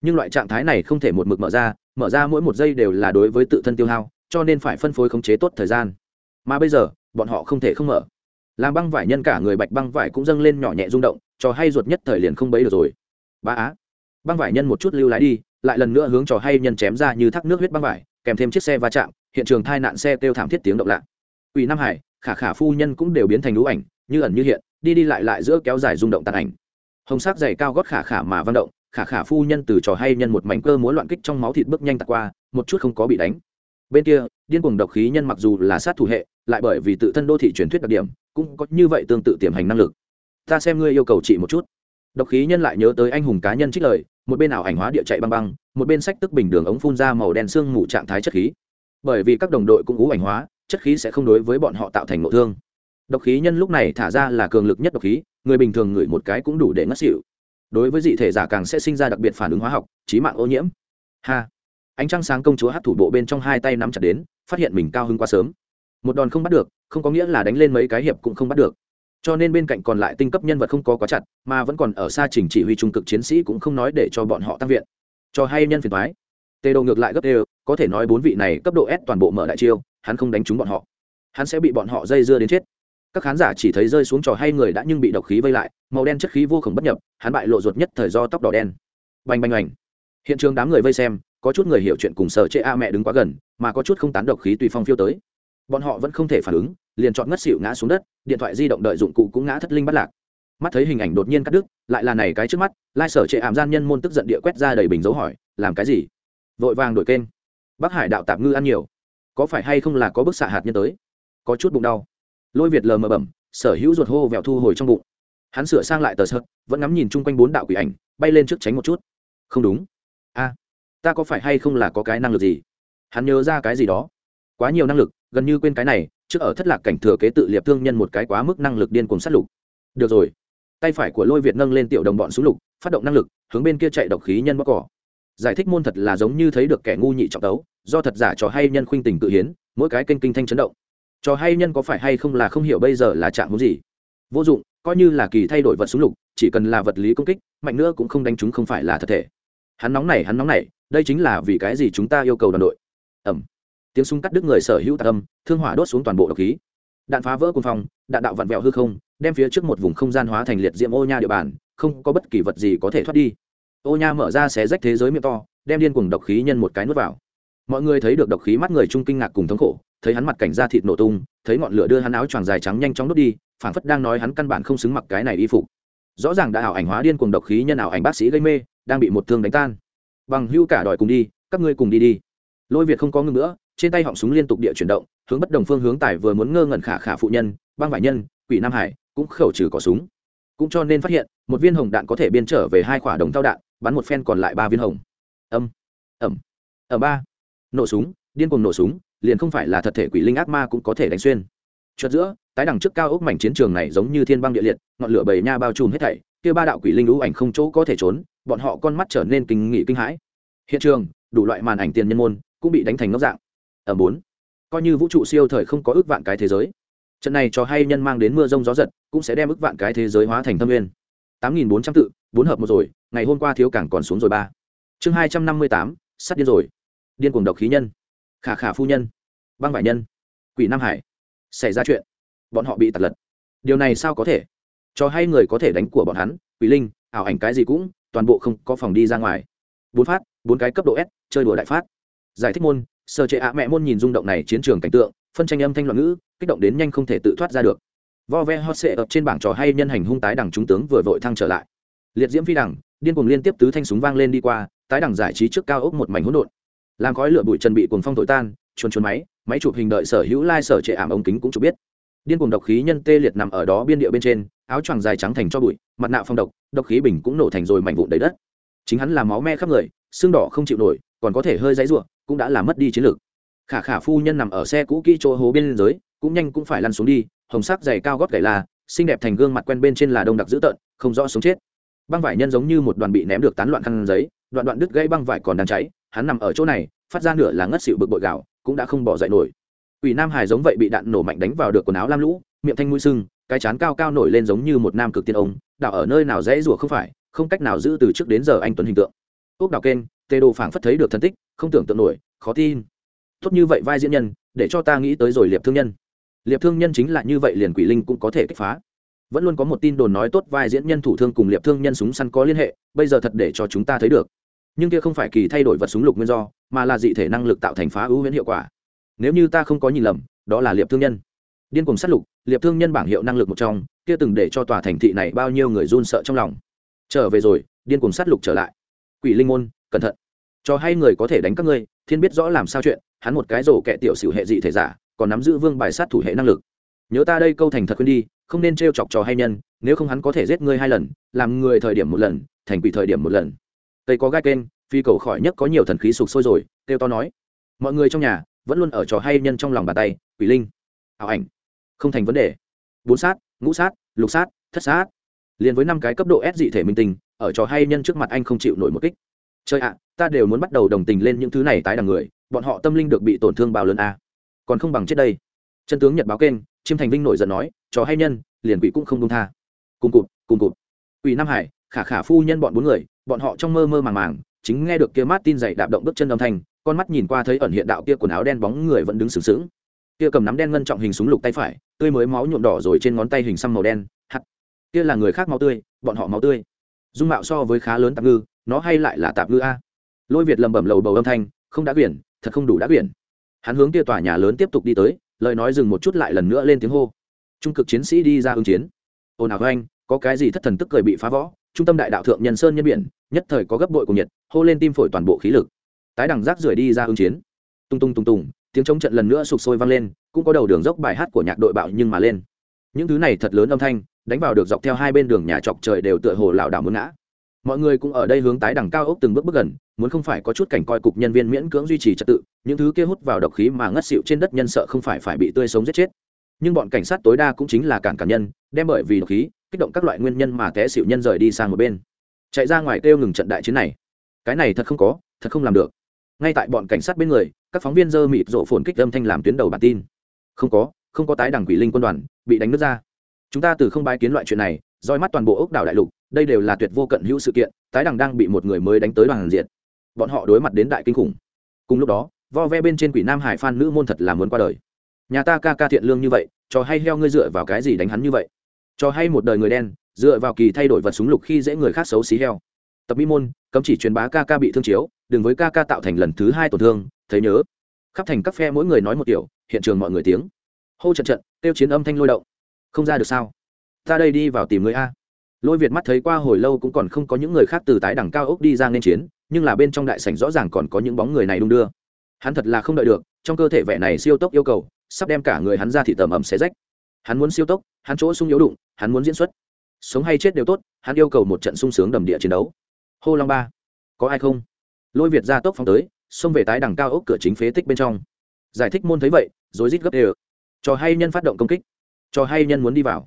Nhưng loại trạng thái này không thể một mực mở ra mở ra mỗi một giây đều là đối với tự thân tiêu hao, cho nên phải phân phối khống chế tốt thời gian. Mà bây giờ, bọn họ không thể không mở làm băng vải nhân cả người bạch băng vải cũng dâng lên nhỏ nhẹ rung động, trò hay ruột nhất thời liền không bấy được rồi. Ba á, băng vải nhân một chút lưu lái đi, lại lần nữa hướng trò hay nhân chém ra như thác nước huyết băng vải, kèm thêm chiếc xe va chạm, hiện trường tai nạn xe kêu thảm thiết tiếng động lạ. Ủy nam hải, khả khả phu nhân cũng đều biến thành lũ ảnh, như ẩn như hiện, đi đi lại lại giữa kéo dài rung động tàn ảnh. Hồng sắc dày cao gót khả khả mà văn động, khả khả phu nhân từ trò hay nhân một mảnh cơ múa loạn kích trong máu thịt bước nhanh tạt qua, một chút không có bị đánh bên kia, điên cuồng độc khí nhân mặc dù là sát thủ hệ, lại bởi vì tự thân đô thị truyền thuyết đặc điểm, cũng có như vậy tương tự tiềm hành năng lực. Ta xem ngươi yêu cầu chị một chút. Độc khí nhân lại nhớ tới anh hùng cá nhân trích lời, một bên ảo ảnh hóa địa chạy băng băng, một bên sách tức bình đường ống phun ra màu đen xương mù trạng thái chất khí. Bởi vì các đồng đội cũng ú ảnh hóa, chất khí sẽ không đối với bọn họ tạo thành nội thương. Độc khí nhân lúc này thả ra là cường lực nhất độc khí, người bình thường ngửi một cái cũng đủ để ngất xỉu. Đối với dị thể giả càng sẽ sinh ra đặc biệt phản ứng hóa học trí mạng ô nhiễm. Ha! Ánh trăng sáng công chúa hát thủ bộ bên trong hai tay nắm chặt đến, phát hiện mình cao hơn quá sớm. Một đòn không bắt được, không có nghĩa là đánh lên mấy cái hiệp cũng không bắt được. Cho nên bên cạnh còn lại tinh cấp nhân vật không có quá chặt, mà vẫn còn ở xa trình chỉ huy trung cực chiến sĩ cũng không nói để cho bọn họ tăng viện. Cho hay nhân phiền thoái tê đồ ngược lại gấp đều có thể nói bốn vị này cấp độ s toàn bộ mở đại chiêu, hắn không đánh trúng bọn họ. Hắn sẽ bị bọn họ dây dưa đến chết. Các khán giả chỉ thấy rơi xuống trò hay người đã nhưng bị độc khí vây lại, màu đen chất khí vô khổng bất nhập, hắn bại lộ ruột nhất thời do tóc đỏ đen. Bành bành ảnh hiện trường đám người vây xem có chút người hiểu chuyện cùng sở chệ a mẹ đứng quá gần, mà có chút không tán độc khí tùy phong phiêu tới. Bọn họ vẫn không thể phản ứng, liền chọn ngất xỉu ngã xuống đất, điện thoại di động đợi dụng cụ cũng ngã thất linh bắt lạc. Mắt thấy hình ảnh đột nhiên cắt đứt, lại là này cái trước mắt, lai sở trệ ảm gian nhân môn tức giận địa quét ra đầy bình dấu hỏi, làm cái gì? Vội vàng đổi kênh. Bắc hải đạo tạp ngư ăn nhiều. Có phải hay không là có bức xạ hạt nhân tới? Có chút bụng đau. Lôi việt lờ mờ bẩm, sở hữu ruột hô vẹo thu hồi trong bụng. Hắn sửa sang lại tờ sợt, vẫn ngắm nhìn chung quanh bốn đạo quỷ ảnh, bay lên trước tránh một chút. Không đúng. A ta có phải hay không là có cái năng lực gì? Hắn nhớ ra cái gì đó. Quá nhiều năng lực, gần như quên cái này, trước ở thất lạc cảnh thừa kế tự liệp thương nhân một cái quá mức năng lực điên cuồng sát lục. Được rồi. Tay phải của lôi việt nâng lên tiểu đồng bọn xuống lục, phát động năng lực, hướng bên kia chạy độc khí nhân bóc cỏ. Giải thích môn thật là giống như thấy được kẻ ngu nhị trọng tấu, do thật giả trò hay nhân khuynh tình tự hiến, mỗi cái kênh kinh thanh chấn động. Trò hay nhân có phải hay không là không hiểu bây giờ là trạng muốn gì? Vô dụng, coi như là kỳ thay đổi vật súng lục, chỉ cần là vật lý công kích, mạnh nữa cũng không đánh chúng không phải là thật thể. Hắn nóng này, hắn nóng này đây chính là vì cái gì chúng ta yêu cầu đoàn đội? Ẩm. Tiếng súng cắt đứt người sở hữu tạc âm, thương hỏa đốt xuống toàn bộ độc khí. Đạn phá vỡ quân phòng đạn đạo vặn vẹo hư không, đem phía trước một vùng không gian hóa thành liệt diệm ô nha địa bàn, không có bất kỳ vật gì có thể thoát đi. Ô nha mở ra xé rách thế giới miệng to, đem điên cùng độc khí nhân một cái nuốt vào. Mọi người thấy được độc khí mắt người trung kinh ngạc cùng thống khổ, thấy hắn mặt cảnh da thịt nổ tung, thấy ngọn lửa đưa hắn áo choàng dài trắng nhanh chóng đốt đi, phảng phất đang nói hắn căn bản không xứng mặc cái này y phục. Rõ ràng đã ảo ảnh hóa điên cùng độc khí nhân ảo ảnh bác sĩ gây mê, đang bị một thương đánh tan bằng hưu cả đòi cùng đi, các ngươi cùng đi đi. Lôi việt không có ngưng nữa, trên tay họng súng liên tục địa chuyển động, hướng bất đồng phương hướng tài vừa muốn ngơ ngẩn khả khả phụ nhân, băng vải nhân, quỷ nam hải, cũng khẩu trừ cỏ súng. Cũng cho nên phát hiện, một viên hồng đạn có thể biên trở về hai quả đồng thao đạn, bắn một phen còn lại ba viên hồng. Âm, ẩm, ở ba. Nổ súng, điên cuồng nổ súng, liền không phải là thật thể quỷ linh ác ma cũng có thể đánh xuyên. Chợt giữa, tái đằng trước cao ốc mảnh chiến trường này giống như thiên băng địa liệt, ngọn lửa bầy nha bao trùm hết thảy kia ba đạo quỷ linh lũ ảnh không chỗ có thể trốn, bọn họ con mắt trở nên kinh nghị kinh hãi. Hiện trường, đủ loại màn ảnh tiền nhân môn cũng bị đánh thành ngốc dạng. Ở bốn, coi như vũ trụ siêu thời không có ước vạn cái thế giới. Trận này cho hay nhân mang đến mưa rông gió giật cũng sẽ đem ước vạn cái thế giới hóa thành thâm nguyên. Tám nghìn bốn trăm tự, bốn hợp một rồi, ngày hôm qua thiếu cảng còn xuống rồi ba. Chương hai trăm năm mươi tám sắt điên rồi. Điên cuồng độc khí nhân. Khả khả phu nhân. Băng vải nhân. Quỷ nam hải. Xảy ra chuyện. Bọn họ bị tạt lật. Điều này sao có thể? Cho hay người có thể đánh của bọn hắn, quỷ linh, ảo ảnh cái gì cũng, toàn bộ không có phòng đi ra ngoài. Bốn phát, bốn cái cấp độ s, chơi đùa đại phát. Giải thích môn sơ chế ạ mẹ môn nhìn rung động này chiến trường cảnh tượng, phân tranh âm thanh loạn ngữ, kích động đến nhanh không thể tự thoát ra được. Vo ve hot sệ ập trên bảng trò hay nhân hành hung tái đẳng chúng tướng vừa vội thăng trở lại. Liệt diễm phi đẳng điên cuồng liên tiếp tứ thanh súng vang lên đi qua, tái đẳng giải trí trước cao ốc một mảnh hỗn độn. Làm khói lửa bụi trần bị cuồng phong thổi tan, chuồn chuồn máy máy chụp hình đợi sở hữu lai sở trệ ảm ống kính cũng chụp biết điên cuồng độc khí nhân tê liệt nằm ở đó biên địa bên trên, áo choàng dài trắng thành cho bụi, mặt nạ phong độc độc khí bình cũng nổ thành rồi mảnh vụn đầy đất. Chính hắn là máu me khắp người, xương đỏ không chịu nổi, còn có thể hơi dãy ruộng, cũng đã làm mất đi chiến lược. Khả khả phu nhân nằm ở xe cũ kỹ chỗ hố bên dưới, cũng nhanh cũng phải lăn xuống đi, hồng sắc dày cao gót gậy là, xinh đẹp thành gương mặt quen bên trên là đông đặc dữ tợn, không rõ sống chết. Băng vải nhân giống như một đoàn bị ném được tán loạn khăn giấy, đoạn đoạn đứt gãy băng vải còn đang cháy, hắn nằm ở chỗ này, phát ra nửa là ngất xịu bực bội gạo cũng đã không bỏ dậy nổi. Quỷ Nam Hải giống vậy bị đạn nổ mạnh đánh vào được quần áo lam lũ, miệng thanh mũi sưng, cái chán cao cao nổi lên giống như một nam cực tiên ông, đảo ở nơi nào dễ rủa không phải, không cách nào giữ từ trước đến giờ anh tuấn hình tượng. Ốc đảo kênh, Tê Đồ phảng phất thấy được thân tích, không tưởng tượng nổi, khó tin. Tốt như vậy vai diễn nhân, để cho ta nghĩ tới rồi liệp thương nhân. Liệp thương nhân chính là như vậy liền quỷ linh cũng có thể kích phá. Vẫn luôn có một tin đồn nói tốt vai diễn nhân thủ thương cùng liệp thương nhân súng săn có liên hệ, bây giờ thật để cho chúng ta thấy được. Nhưng kia không phải kỳ thay đổi vật súng lục nguyên do, mà là dị thể năng lực tạo thành phá ưu huyễn hiệu quả nếu như ta không có nhìn lầm, đó là liệp thương nhân. Điên cùng sát lục, liệp thương nhân bảng hiệu năng lực một trong, kia từng để cho tòa thành thị này bao nhiêu người run sợ trong lòng. Trở về rồi, điên cùng sát lục trở lại. Quỷ linh môn, cẩn thận. Cho hay người có thể đánh các ngươi, thiên biết rõ làm sao chuyện, hắn một cái rổ kẹ tiểu sử hệ dị thể giả, còn nắm giữ vương bài sát thủ hệ năng lực. Nhớ ta đây câu thành thật quên đi, không nên t chọc trò hay nhân, nếu không hắn có thể giết ngươi hai lần, làm người thời điểm một lần, thành quỷ thời điểm một lần. Tây có gai kênh, phi cầu khỏi nhất có nhiều thần khí sụp sôi rồi, kêu to nói. Mọi người trong nhà vẫn luôn ở trò hay nhân trong lòng bàn tay, quỷ linh, ảo ảnh, không thành vấn đề. Bốn sát, ngũ sát, lục sát, thất sát. Liền với năm cái cấp độ s dị thể minh tình ở trò hay nhân trước mặt anh không chịu nổi một kích. Chơi ạ, ta đều muốn bắt đầu đồng tình lên những thứ này tái đằng người, bọn họ tâm linh được bị tổn thương bao lớn a. À. còn không bằng chết đây. Chân tướng nhật báo kênh, chiêm thành vinh nổi giận nói, trò hay nhân, liền quỷ cũng không đông tha. Cùng cụt cùng cụt. Quỷ nam hải, khả khả phu nhân bọn bốn người, bọn họ trong mơ mơ màng màng, chính nghe được kia mát tin dày đạp động bước chân âm thanh con mắt nhìn qua thấy ẩn hiện đạo kia quần áo đen bóng người vẫn đứng sừng sững. Kia cầm nắm đen ngân trọng hình súng lục tay phải, tươi mới máu nhuộm đỏ rồi trên ngón tay hình xăm màu đen, hắt. Kia là người khác máu tươi, bọn họ máu tươi. Dung mạo so với khá lớn tạp ngư, nó hay lại là tạp ngư a. Lôi việt lầm bẩm lầu bầu âm thanh, không đã quyển, thật không đủ đã quyển. Hắn hướng kia tòa nhà lớn tiếp tục đi tới, lời nói dừng một chút lại lần nữa lên tiếng hô. Trung cực chiến sĩ đi ra ứng chiến. Ồn ào anh có cái gì thất thần tức cười bị phá võ trung tâm đại đạo thượng nhân sơn nhân biển, nhất thời có gấp bội của nhiệt, hô lên tim phổi toàn bộ khí lực tái đằng rác rưởi đi ra ứng chiến. Tung tung tung tung, tiếng chống trận lần nữa sụp sôi vang lên, cũng có đầu đường dốc bài hát của nhạc đội bạo nhưng mà lên. Những thứ này thật lớn âm thanh, đánh vào được dọc theo hai bên đường nhà chọc trời đều tựa hồ lảo đảo muốn ngã. Mọi người cũng ở đây hướng tái đẳng cao ốc từng bước bước gần, muốn không phải có chút cảnh coi cục nhân viên miễn cưỡng duy trì trật tự, những thứ kia hút vào độc khí mà ngất xịu trên đất nhân sợ không phải phải bị tươi sống giết chết. Nhưng bọn cảnh sát tối đa cũng chính là cản cả nhân, đem bởi vì độc khí, kích động các loại nguyên nhân mà té xịu nhân rời đi sang một bên. Chạy ra ngoài kêu ngừng trận đại chiến này. Cái này thật không có, thật không làm được ngay tại bọn cảnh sát bên người, các phóng viên dơ mịt rộ phồn kích âm thanh làm tuyến đầu bản tin. Không có không có tái đảng quỷ linh quân đoàn, bị đánh nước ra. Chúng ta từ không bái kiến loại chuyện này, roi mắt toàn bộ ốc đảo đại lục, đây đều là tuyệt vô cận hữu sự kiện, tái đảng đang bị một người mới đánh tới đoàn diện. Bọn họ đối mặt đến đại kinh khủng. Cùng lúc đó, vo ve bên trên quỷ nam hải phan nữ môn thật là muốn qua đời. Nhà ta ca ca thiện lương như vậy, cho hay heo ngươi dựa vào cái gì đánh hắn như vậy? Cho hay một đời người đen, dựa vào kỳ thay đổi vật súng lục khi dễ người khác xấu xí heo tập mỹ môn, cấm chỉ truyền bá ca ca bị thương chiếu, đừng với ca ca tạo thành lần thứ hai tổn thương, thấy nhớ. Khắp thành các phe mỗi người nói một kiểu, hiện trường mọi người tiếng. Hô trận trận, kêu chiến âm thanh lôi động. Không ra được sao? Ta đây đi vào tìm người a. Lôi việt mắt thấy qua hồi lâu cũng còn không có những người khác từ tái đẳng cao ốc đi ra nên chiến, nhưng là bên trong đại sảnh rõ ràng còn có những bóng người này đung đưa. Hắn thật là không đợi được, trong cơ thể vẻ này siêu tốc yêu cầu, sắp đem cả người hắn ra thị tầm ẩm xé rách. Hắn muốn siêu tốc, hắn chỗ sung yếu đụng, hắn muốn diễn xuất. Sống hay chết đều tốt, hắn yêu cầu một trận sung sướng đầm địa chiến đấu hô long ba. Có ai không? Lôi việt ra tốc phóng tới, xông về tái đằng cao ốc cửa chính phế tích bên trong. Giải thích môn thấy vậy rồi rít gấp đều. Cho hay nhân phát động công kích. Cho hay nhân muốn đi vào.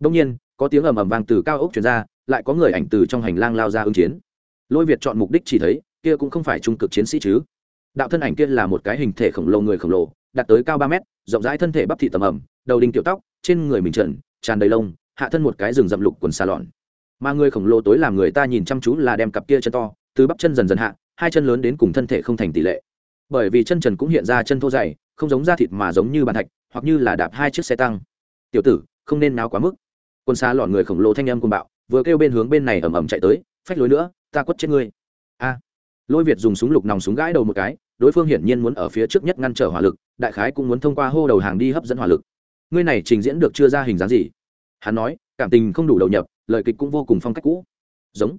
Đông nhiên, có tiếng ầm ầm vang từ cao ốc chuyển ra, lại có người ảnh từ trong hành lang lao ra ứng chiến. Lôi việt chọn mục đích chỉ thấy, kia cũng không phải trung cực chiến sĩ chứ. Đạo thân ảnh kia là một cái hình thể khổng lồ người khổng lồ, đạt tới cao ba mét, rộng rãi thân thể bắp thị tầm ẩm, đầu đinh tiểu tóc, trên người mình trần, tràn đầy lông, hạ thân một cái rừng rậm lục quần xà lọn mà người khổng lồ tối làm người ta nhìn chăm chú là đem cặp kia chân to, từ bắp chân dần dần hạ, hai chân lớn đến cùng thân thể không thành tỷ lệ. Bởi vì chân trần cũng hiện ra chân thô dày, không giống da thịt mà giống như bàn thạch, hoặc như là đạp hai chiếc xe tăng. Tiểu tử, không nên náo quá mức. Quân xa lọn người khổng lồ thanh âm cùng bạo, vừa kêu bên hướng bên này ầm ầm chạy tới, phách lối nữa, ta quất chết ngươi. A. Lôi việt dùng súng lục nòng súng gãi đầu một cái, đối phương hiển nhiên muốn ở phía trước nhất ngăn trở hỏa lực, đại khái cũng muốn thông qua hô đầu hàng đi hấp dẫn hỏa lực. Ngươi này trình diễn được chưa ra hình dáng gì? Hắn nói, cảm tình không đủ đầu nhập lời kịch cũng vô cùng phong cách cũ. Giống.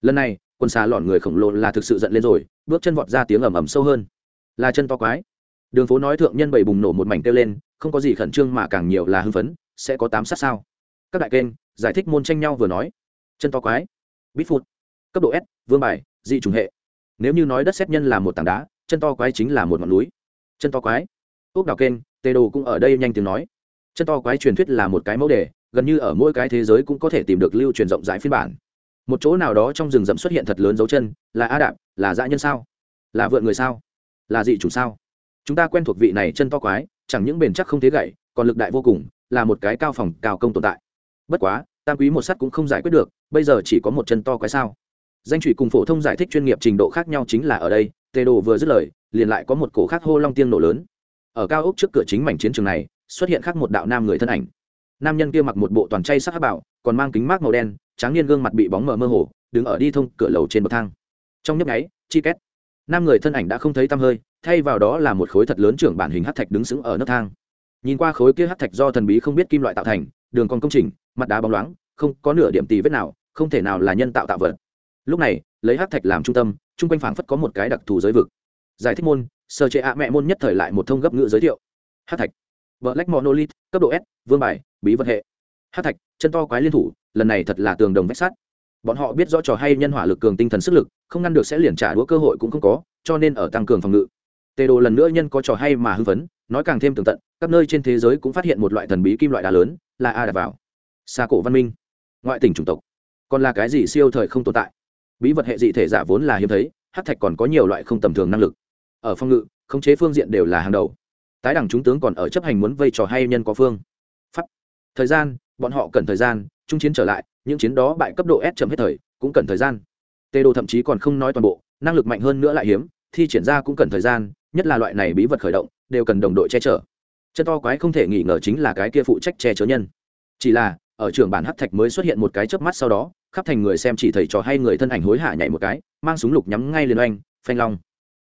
Lần này quân xà lọn người khổng lồ là thực sự giận lên rồi, bước chân vọt ra tiếng ầm ầm sâu hơn. Là chân to quái. Đường phố nói thượng nhân bảy bùng nổ một mảnh kêu lên, không có gì khẩn trương mà càng nhiều là hưng phấn, sẽ có tám sát sao. Các đại kênh, giải thích môn tranh nhau vừa nói. Chân to quái. Bít phút cấp độ s, vương bài, dị trùng hệ. Nếu như nói đất xét nhân là một tảng đá, chân to quái chính là một ngọn núi. Chân to quái. Ốc đào kênh, tê đồ cũng ở đây nhanh tiếng nói. Chân to quái truyền thuyết là một cái mẫu đề gần như ở mỗi cái thế giới cũng có thể tìm được lưu truyền rộng rãi phiên bản. Một chỗ nào đó trong rừng rậm xuất hiện thật lớn dấu chân, là a đạp, là dã nhân sao? Là vượn người sao? Là dị chủ sao? Chúng ta quen thuộc vị này chân to quái, chẳng những bền chắc không thế gậy, còn lực đại vô cùng, là một cái cao phòng, cao công tồn tại. Bất quá, tam quý một sắt cũng không giải quyết được, bây giờ chỉ có một chân to quái sao? Danh trụy cùng phổ thông giải thích chuyên nghiệp trình độ khác nhau chính là ở đây, tê đồ vừa dứt lời, liền lại có một cổ khác hô long tiên nổ lớn. Ở cao ốc trước cửa chính mảnh chiến trường này, xuất hiện khác một đạo nam người thân ảnh nam nhân kia mặc một bộ toàn chay sắc hắc bảo, còn mang kính mát màu đen, tráng niên gương mặt bị bóng mờ mơ hồ, đứng ở đi thông cửa lầu trên bậc thang. Trong nhấp nháy, chi két. Nam người thân ảnh đã không thấy tăm hơi, thay vào đó là một khối thật lớn trưởng bản hình hắc thạch đứng sững ở nấc thang. Nhìn qua khối kia hắc thạch do thần bí không biết kim loại tạo thành, đường còn công trình, mặt đá bóng loáng, không có nửa điểm tì vết nào, không thể nào là nhân tạo tạo vật. Lúc này, lấy hắc thạch làm trung tâm, chung quanh phảng phất có một cái đặc thù giới vực. Giải thích môn, sơ chế ạ mẹ môn nhất thời lại một thông gấp ngữ giới thiệu. Hắc thạch. Vợ lách monolith, cấp độ s, vương bài bí vật hệ. Hát thạch, chân to quái liên thủ, lần này thật là tường đồng vách sắt. Bọn họ biết rõ trò hay nhân hỏa lực cường tinh thần sức lực, không ngăn được sẽ liền trả đũa cơ hội cũng không có, cho nên ở tăng cường phòng ngự. Tê đồ lần nữa nhân có trò hay mà hưng phấn, nói càng thêm tường tận các nơi trên thế giới cũng phát hiện một loại thần bí kim loại đá lớn, là a đặt vào. Xa cổ văn minh. Ngoại tỉnh chủng tộc. Còn là cái gì siêu thời không tồn tại? Bí vật hệ dị thể giả vốn là hiếm thấy hát thạch còn có nhiều loại không tầm thường năng lực. Ở phòng ngự, khống chế phương diện đều là hàng đầu. Tái đẳng chúng tướng còn ở chấp hành muốn vây trò hay nhân có phương thời gian, bọn họ cần thời gian, trung chiến trở lại, những chiến đó bại cấp độ s chậm hết thời, cũng cần thời gian. Tê đồ thậm chí còn không nói toàn bộ, năng lực mạnh hơn nữa lại hiếm, thi triển ra cũng cần thời gian, nhất là loại này bí vật khởi động, đều cần đồng đội che chở. Chân to quái không thể nghi ngờ chính là cái kia phụ trách che chở nhân. Chỉ là, ở trường bản hắc thạch mới xuất hiện một cái chớp mắt sau đó, khắp thành người xem chỉ thấy trò hay người thân ảnh hối hả nhảy một cái, mang súng lục nhắm ngay liền oanh, phanh long.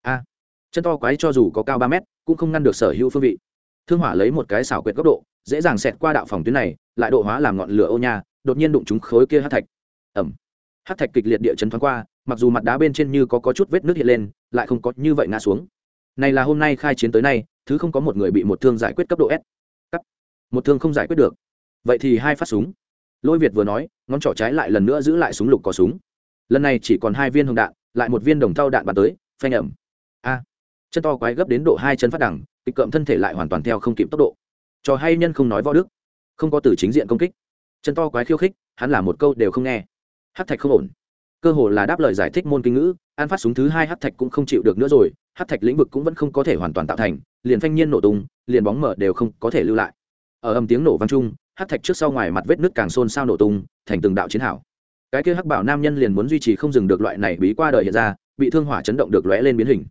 A! Chân to quái cho dù có cao ba mét, cũng không ngăn được sở hữu phương vị thương hỏa lấy một cái xảo quyệt góc độ dễ dàng xẹt qua đạo phòng tuyến này lại độ hóa làm ngọn lửa ô nha đột nhiên đụng trúng khối kia hát thạch. Ẩm hát thạch kịch liệt địa chấn thoáng qua mặc dù mặt đá bên trên như có, có chút vết nước hiện lên lại không có như vậy ngã xuống. Này là hôm nay khai chiến tới nay thứ không có một người bị một thương giải quyết cấp độ s. Cắt. một thương không giải quyết được. Vậy thì hai phát súng. Lôi việt vừa nói ngón trỏ trái lại lần nữa giữ lại súng lục có súng. Lần này chỉ còn hai viên hồng đạn lại một viên đồng thau đạn bắn tới phanh ẩm a. Chân to quái gấp đến độ hai chân phát đẳng kịch cậm thân thể lại hoàn toàn theo không kịp tốc độ. Trò hay nhân không nói võ đức, không có từ chính diện công kích. Chân to quái khiêu khích, hắn là một câu đều không nghe. Hát thạch không ổn. Cơ hồ là đáp lời giải thích môn kinh ngữ, an phát súng thứ hai hát thạch cũng không chịu được nữa rồi hát thạch lĩnh vực cũng vẫn không có thể hoàn toàn tạo thành, liền phanh nhiên nổ tung, liền bóng mở đều không có thể lưu lại. Ở âm tiếng nổ vang chung hát thạch trước sau ngoài mặt vết nước càng xôn xao nổ tung, thành từng đạo chiến hảo cái kia hắc bảo nam nhân liền muốn duy trì không dừng được loại này bí qua đời hiện ra, bị thương hỏa chấn động được lóe lên biến hình.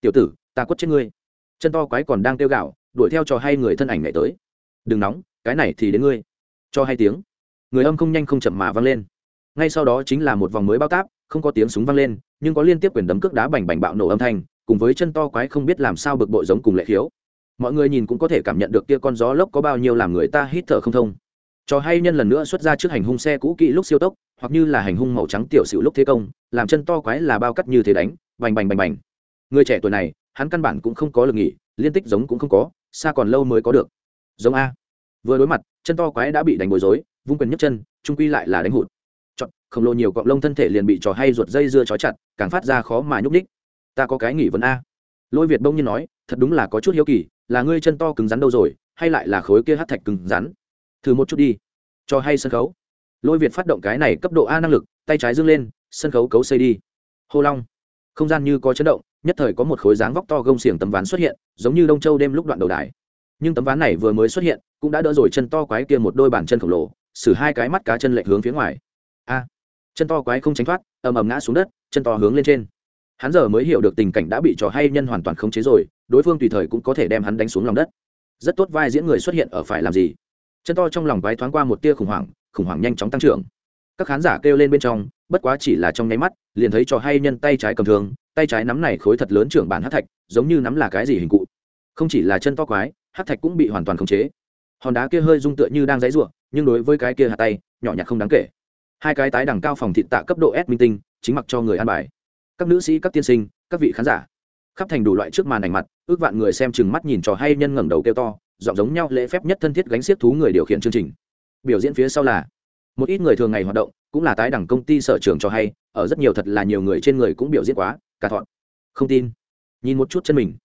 Tiểu tử, ta quất chết ngươi chân to quái còn đang kêu gạo đuổi theo trò hay người thân ảnh nhảy tới. Đừng nóng, cái này thì đến ngươi. Cho hai tiếng. Người âm không nhanh không chậm mà vang lên. Ngay sau đó chính là một vòng mới bao táp, không có tiếng súng vang lên, nhưng có liên tiếp quyền đấm cước đá bành bành bạo nổ âm thanh, cùng với chân to quái không biết làm sao bực bội giống cùng lệ khiếu. Mọi người nhìn cũng có thể cảm nhận được kia con gió lốc có bao nhiêu làm người ta hít thở không thông. Cho hay nhân lần nữa xuất ra trước hành hung xe cũ kỹ lúc siêu tốc, hoặc như là hành hung màu trắng tiểu xỉu lúc thế công, làm chân to quái là bao cắt như thế đánh, bành bành bành bành. Người trẻ tuổi này hắn căn bản cũng không có lực nghỉ, liên tích giống cũng không có, xa còn lâu mới có được. Giống a. Vừa đối mặt, chân to quái đã bị đánh bối rối, vung quyền nhấc chân, trung quy lại là đánh hụt. Chọn, khổng lồ nhiều cọng lông thân thể liền bị trò hay ruột dây dưa trói chặt, càng phát ra khó mà nhúc ních ta có cái nghỉ vấn a. Lôi việt bông nhiên nói, thật đúng là có chút hiếu kỳ, là ngươi chân to cứng rắn đâu rồi, hay lại là khối kia hát thạch cứng rắn? Thử một chút đi. Cho hay sân khấu. Lôi việt phát động cái này cấp độ a năng lực, tay trái dâng lên, sân khấu cấu xây đi. Hô long. Không gian như có chấn động nhất thời có một khối dáng vóc to gông xiềng tấm ván xuất hiện, giống như đông châu đêm lúc đoạn đầu đài. Nhưng tấm ván này vừa mới xuất hiện, cũng đã đỡ rồi chân to quái kia một đôi bàn chân khổng lồ, xử hai cái mắt cá chân lệch hướng phía ngoài. A! Chân to quái không tránh thoát, ầm ầm ngã xuống đất, chân to hướng lên trên. Hắn giờ mới hiểu được tình cảnh đã bị trò hay nhân hoàn toàn khống chế rồi, đối phương tùy thời cũng có thể đem hắn đánh xuống lòng đất. Rất tốt vai diễn người xuất hiện ở phải làm gì? Chân to trong lòng quái thoáng qua một tia khủng hoảng khủng hoảng nhanh chóng tăng trưởng. Các khán giả kêu lên bên trong, bất quá chỉ là trong nháy mắt, liền thấy trò hay nhân tay trái cầm thường tay trái nắm này khối thật lớn trưởng bản hát thạch, giống như nắm là cái gì hình cụ. Không chỉ là chân to quái, hát thạch cũng bị hoàn toàn khống chế. Hòn đá kia hơi rung tựa như đang dãy ruộng nhưng đối với cái kia hạt tay, nhỏ nhặt không đáng kể. Hai cái tái đẳng cao phòng thịt tạ cấp độ s minh tinh, chính mặc cho người ăn bài. Các nữ sĩ, các tiên sinh, các vị khán giả, khắp thành đủ loại trước màn ảnh mặt, ước vạn người xem chừng mắt nhìn trò hay nhân ngẩng đầu kêu to, giọng giống nhau lễ phép nhất thân thiết gánh xiết thú người điều khiển chương trình. Biểu diễn phía sau là, một ít người thường ngày hoạt động, cũng là tái đẳng công ty sở trường cho hay, ở rất nhiều thật là nhiều người trên người cũng biểu diễn quá cả thọn. Không tin. Nhìn một chút chân mình.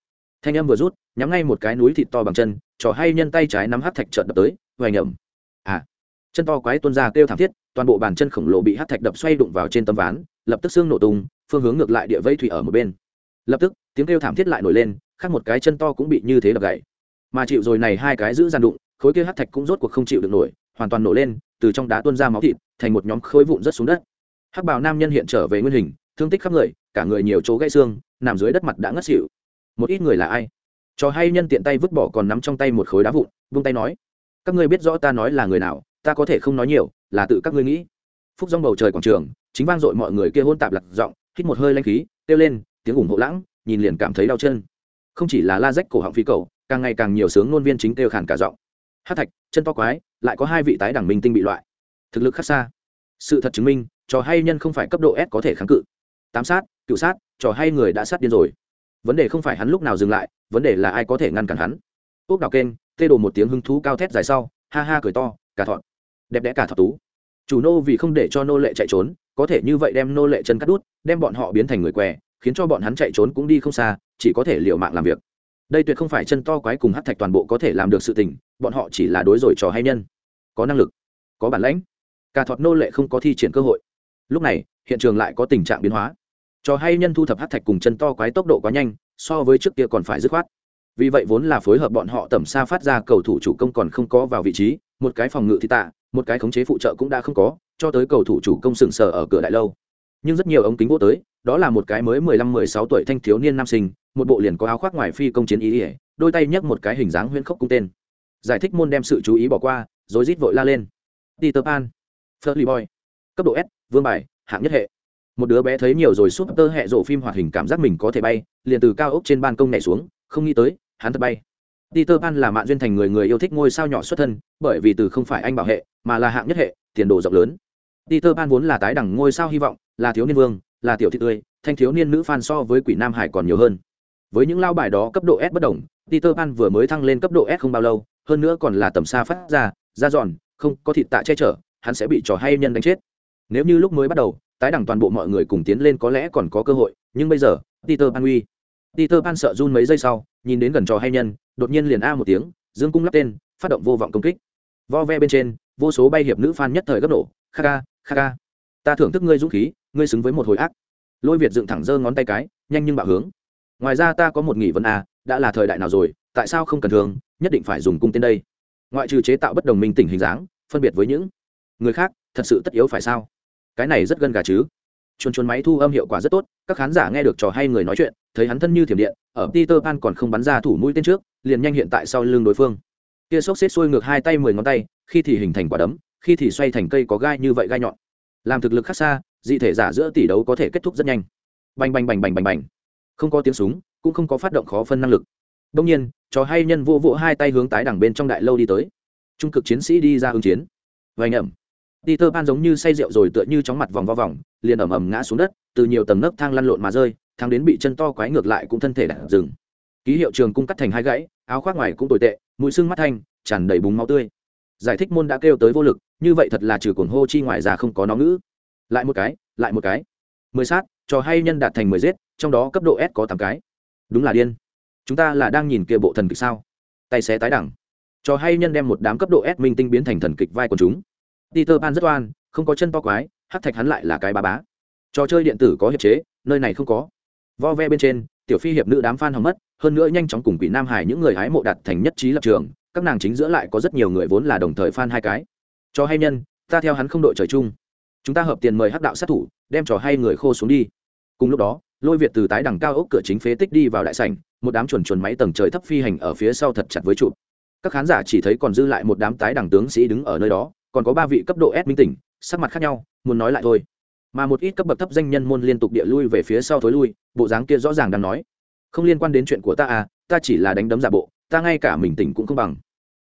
Thanh âm vừa rút, nhắm ngay một cái núi thịt to bằng chân, trò hay nhân tay trái nắm hát thạch trợt đập tới, hoài nhầm à. Chân to quái tuôn ra kêu thảm thiết, toàn bộ bàn chân khổng lồ bị hát thạch đập xoay đụng vào trên tấm ván, lập tức xương nổ tung, phương hướng ngược lại địa vây thủy ở một bên. Lập tức, tiếng kêu thảm thiết lại nổi lên, khác một cái chân to cũng bị như thế đập gãy. Mà chịu rồi này hai cái giữ gian đụng, khối kia hát thạch cũng rốt cuộc không chịu được nổi, hoàn toàn nổ lên, từ trong đá tuôn ra máu thịt, thành một nhóm khối vụn rất xuống đất. Hắc bào nam nhân hiện trở về nguyên hình thương tích khắp người, cả người nhiều chỗ gãy xương, nằm dưới đất mặt đã ngất xỉu. Một ít người là ai? Trò hay nhân tiện tay vứt bỏ còn nắm trong tay một khối đá vụn, vung tay nói. Các ngươi biết rõ ta nói là người nào, ta có thể không nói nhiều, là tự các ngươi nghĩ. Phúc rong bầu trời quảng trường, chính vang dội mọi người kia hôn tạp lặt giọng, hít một hơi lanh khí, kêu lên, tiếng ủng hộ lãng, nhìn liền cảm thấy đau chân. Không chỉ là la rách cổ họng phi cầu, càng ngày càng nhiều sướng ngôn viên chính kêu khản cả giọng. Hát thạch, chân to quái, lại có hai vị tái đẳng minh tinh bị loại. Thực lực khác xa. Sự thật chứng minh trò hay nhân không phải cấp độ s có thể kháng cự tám sát, cựu sát, trò hay người đã sát điên rồi. Vấn đề không phải hắn lúc nào dừng lại, vấn đề là ai có thể ngăn cản hắn. Ốc đào kênh, tê đồ một tiếng hứng thú cao thét dài sau, ha ha cười to, cả thọn đẹp đẽ cả thọ tú. Chủ nô vì không để cho nô lệ chạy trốn, có thể như vậy đem nô lệ chân cắt đút, đem bọn họ biến thành người què, khiến cho bọn hắn chạy trốn cũng đi không xa, chỉ có thể liều mạng làm việc. Đây tuyệt không phải chân to quái cùng hát thạch toàn bộ có thể làm được sự tình, bọn họ chỉ là đối rồi trò hay nhân. Có năng lực, có bản lãnh. Cả thọt nô lệ không có thi triển cơ hội. Lúc này, hiện trường lại có tình trạng biến hóa trò hay nhân thu thập hát thạch cùng chân to quái tốc độ quá nhanh, so với trước kia còn phải dứt khoát. Vì vậy vốn là phối hợp bọn họ tầm xa phát ra cầu thủ chủ công còn không có vào vị trí, một cái phòng ngự thì tạ, một cái khống chế phụ trợ cũng đã không có, cho tới cầu thủ chủ công sừng sờ ở cửa đại lâu. Nhưng rất nhiều ống kính vô tới, đó là một cái mới mười lăm mười sáu tuổi thanh thiếu niên nam sinh, một bộ liền có áo khoác ngoài phi công chiến ý ỉa đôi tay nhấc một cái hình dáng huyễn khốc cung tên. Giải thích môn đem sự chú ý bỏ qua, rồi rít vội la lên. Peter pan Furley boy. Cấp độ s, vương bài, hạng nhất hệ một đứa bé thấy nhiều rồi súp tơ hệ rộ phim hoạt hình cảm giác mình có thể bay liền từ cao ốc trên ban công nhảy xuống không nghĩ tới hắn thật bay Peter Pan là mạng duyên thành người người yêu thích ngôi sao nhỏ xuất thân, bởi vì từ không phải anh bảo hệ, mà là hạng nhất hệ, tiền đồ rộng lớn. Peter Pan vốn là tái đẳng ngôi sao hy vọng, là thiếu niên vương, là tiểu thị tươi, thanh thiếu niên nữ fan so với quỷ nam hải còn nhiều hơn. Với những lao bài đó cấp độ S bất đồng, Peter Pan vừa mới thăng lên cấp độ S không bao lâu, hơn nữa còn là tầm xa phát ra, ra giòn, không có thịt tạ che chở, hắn sẽ bị trò hay nhân đánh chết. Nếu như lúc mới bắt đầu, tái đẳng toàn bộ mọi người cùng tiến lên có lẽ còn có cơ hội, nhưng bây giờ, Peter Pan uy. Peter Pan sợ run mấy giây sau, nhìn đến gần trò hay nhân, đột nhiên liền a một tiếng, dương cung lắp tên, phát động vô vọng công kích. Vo ve bên trên, vô số bay hiệp nữ fan nhất thời gấp nổ, kha kha kha. Ta thưởng thức ngươi dũng khí, ngươi xứng với một hồi ác. Lôi Việt dựng thẳng giơ ngón tay cái, nhanh nhưng bạo hướng. Ngoài ra ta có một nghỉ vấn a, đã là thời đại nào rồi, tại sao không cần thường, nhất định phải dùng cung tên đây? Ngoại trừ chế tạo bất đồng minh tình hình dáng, phân biệt với những người khác, thật sự tất yếu phải sao? Cái này rất gân gà chứ? chuồn chuồn máy thu âm hiệu quả rất tốt, các khán giả nghe được trò hay người nói chuyện, thấy hắn thân như thiểm điện, ở peter pan còn không bắn ra thủ mũi tên trước, liền nhanh hiện tại sau lưng đối phương. Kia xốc xếp xuôi ngược hai tay mười ngón tay, khi thì hình thành quả đấm, khi thì xoay thành cây có gai như vậy gai nhọn. Làm thực lực khác xa, dị thể giả giữa tỷ đấu có thể kết thúc rất nhanh. Bành bành bành bành bành bành. Không có tiếng súng, cũng không có phát động khó phân năng lực. Đông nhiên, trò hay nhân vô vỗ hai tay hướng tái đẳng bên trong đại lâu đi tới. Trung cực chiến sĩ đi ra ứng chiến. Vành ẩm. Peter Pan giống như say rượu rồi tựa như chóng mặt vòng vo vòng, liền ầm ầm ngã xuống đất, từ nhiều tầng nấc thang lăn lộn mà rơi, thang đến bị chân to quái ngược lại cũng thân thể đạp dừng. ký hiệu trường cung cắt thành hai gãy áo khoác ngoài cũng tồi tệ mũi sưng mắt thanh tràn đầy búng máu tươi. Giải thích môn đã kêu tới vô lực như vậy thật là trừ cuồng hô chi ngoài ra không có nó ngữ. Lại một cái lại một cái. Mười sát trò hay nhân đạt thành mười giết trong đó cấp độ s có tám cái. Đúng là điên. Chúng ta là đang nhìn kia bộ thần kịch sao? Tay xé tái đẳng. Trò hay nhân đem một đám cấp độ s minh tinh biến thành thần kịch vai của chúng peter pan rất oan, không có chân to quái, hát thạch hắn lại là cái bá bá. Trò chơi điện tử có hiệp chế, nơi này không có. Vo ve bên trên, tiểu phi hiệp nữ đám fan a hỏng mất hơn nữa nhanh chóng cùng quỷ nam hải những người hái mộ đặt thành nhất trí lập trường, các nàng chính giữa lại có rất nhiều người vốn là đồng thời fan hai cái. Cho hay nhân, ta theo hắn không đội trời chung. Chúng ta hợp tiền mời hắc đạo sát thủ, đem trò hay người khô xuống đi. Cùng lúc đó, lôi việt từ tái đẳng cao ốc cửa chính phế tích đi vào đại sảnh, một đám chuẩn chuẩn máy tầng trời thấp phi hành ở phía sau thật chặt với trụ. Các khán giả chỉ thấy còn dư lại một đám tái đẳng tướng sĩ đứng ở nơi đó còn có ba vị cấp độ s minh tỉnh, sắc mặt khác nhau, muốn nói lại thôi. Mà một ít cấp bậc thấp danh nhân môn liên tục địa lui về phía sau thối lui, bộ dáng kia rõ ràng đang nói. Không liên quan đến chuyện của ta à ta chỉ là đánh đấm giả bộ, ta ngay cả mình tỉnh cũng không bằng.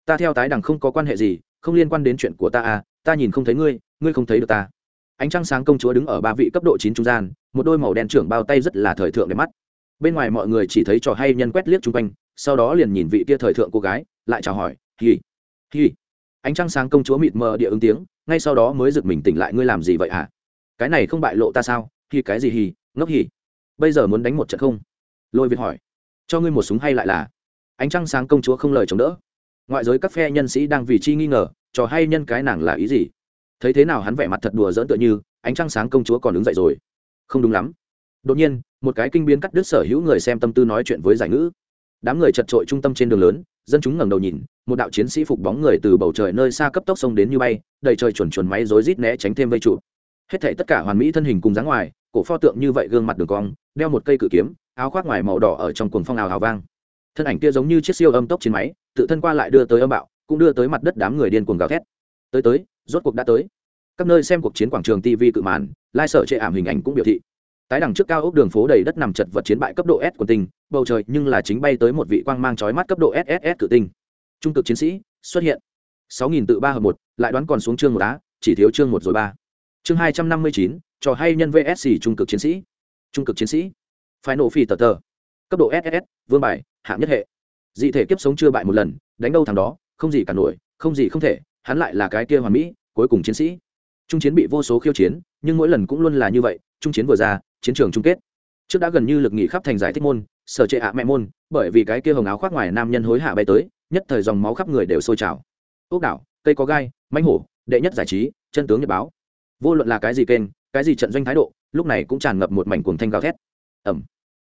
Ta theo tái đằng không có quan hệ gì, không liên quan đến chuyện của ta à ta nhìn không thấy ngươi ngươi không thấy được ta. Ánh trăng sáng công chúa đứng ở ba vị cấp độ chín trung gian, một đôi màu đen trưởng bao tay rất là thời thượng đẹp mắt. Bên ngoài mọi người chỉ thấy trò hay nhân quét liếc xung quanh, sau đó liền nhìn vị kia thời thượng cô gái, lại chào hỏi, hì hì ánh trăng sáng công chúa mịt mờ địa ứng tiếng, ngay sau đó mới giật mình tỉnh lại, ngươi làm gì vậy hả? Cái này không bại lộ ta sao? Thì cái gì hì? Ngốc hì. Bây giờ muốn đánh một trận không? Lôi việt hỏi. Cho ngươi một súng hay lại là? Ánh trăng sáng công chúa không lời chống đỡ. Ngoại giới các phe nhân sĩ đang vì chi nghi ngờ, trò hay nhân cái nàng là ý gì? Thấy thế nào hắn vẻ mặt thật đùa dỡn tựa như, ánh trăng sáng công chúa còn đứng dậy rồi. Không đúng lắm. Đột nhiên, một cái kinh biến cắt đứt sở hữu người xem tâm tư nói chuyện với giải ngữ. Đám người chật trội trung tâm trên đường lớn, dân chúng ngẩng đầu nhìn một đạo chiến sĩ phục bóng người từ bầu trời nơi xa cấp tốc sông đến như bay, đầy trời chuẩn chuẩn máy rối rít né tránh thêm vây trụ. Hết thảy tất cả hoàn mỹ thân hình cùng dáng ngoài, cổ pho tượng như vậy gương mặt đường cong, đeo một cây cự kiếm, áo khoác ngoài màu đỏ ở trong cuồng phong ào hào vang. Thân ảnh kia giống như chiếc siêu âm tốc trên máy, tự thân qua lại đưa tới âm bạo, cũng đưa tới mặt đất đám người điên cuồng gào thét. Tới tới, rốt cuộc đã tới. Các nơi xem cuộc chiến quảng trường tv cự màn, lai sở chệ ảm hình ảnh cũng biểu thị. Tái đằng trước cao ốc đường phố đầy đất nằm chật vật chiến bại cấp độ s của tinh bầu trời nhưng là chính bay tới một vị quang mang chói mắt cấp độ sss cự tinh trung cực chiến sĩ xuất hiện. Sáu nghìn tự ba hợp một, lại đoán còn xuống chương một á, chỉ thiếu chương một rồi ba. Chương hai trăm năm mươi chín, trò hay nhân vsc trung cực chiến sĩ. Trung cực chiến sĩ. Phải nổ phi tờ tờ. Cấp độ ss vương bài, hạng nhất hệ. Dị thể kiếp sống chưa bại một lần, đánh đâu thằng đó, không gì cả nổi, không gì không thể, hắn lại là cái kia hoàn mỹ, cuối cùng chiến sĩ. Trung chiến bị vô số khiêu chiến, nhưng mỗi lần cũng luôn là như vậy, trung chiến vừa ra, chiến trường chung kết. Trước đã gần như lực nghị khắp thành giải thích môn, sở trệ ạ mẹ môn, bởi vì cái kia hồng áo khoác ngoài nam nhân hối hạ bay tới nhất thời dòng máu khắp người đều sôi trào. Ốc đảo cây có gai mãnh hổ đệ nhất giải trí chân tướng nhật báo. Vô luận là cái gì kênh cái gì trận doanh thái độ lúc này cũng tràn ngập một mảnh cuồng thanh gào thét. Ẩm.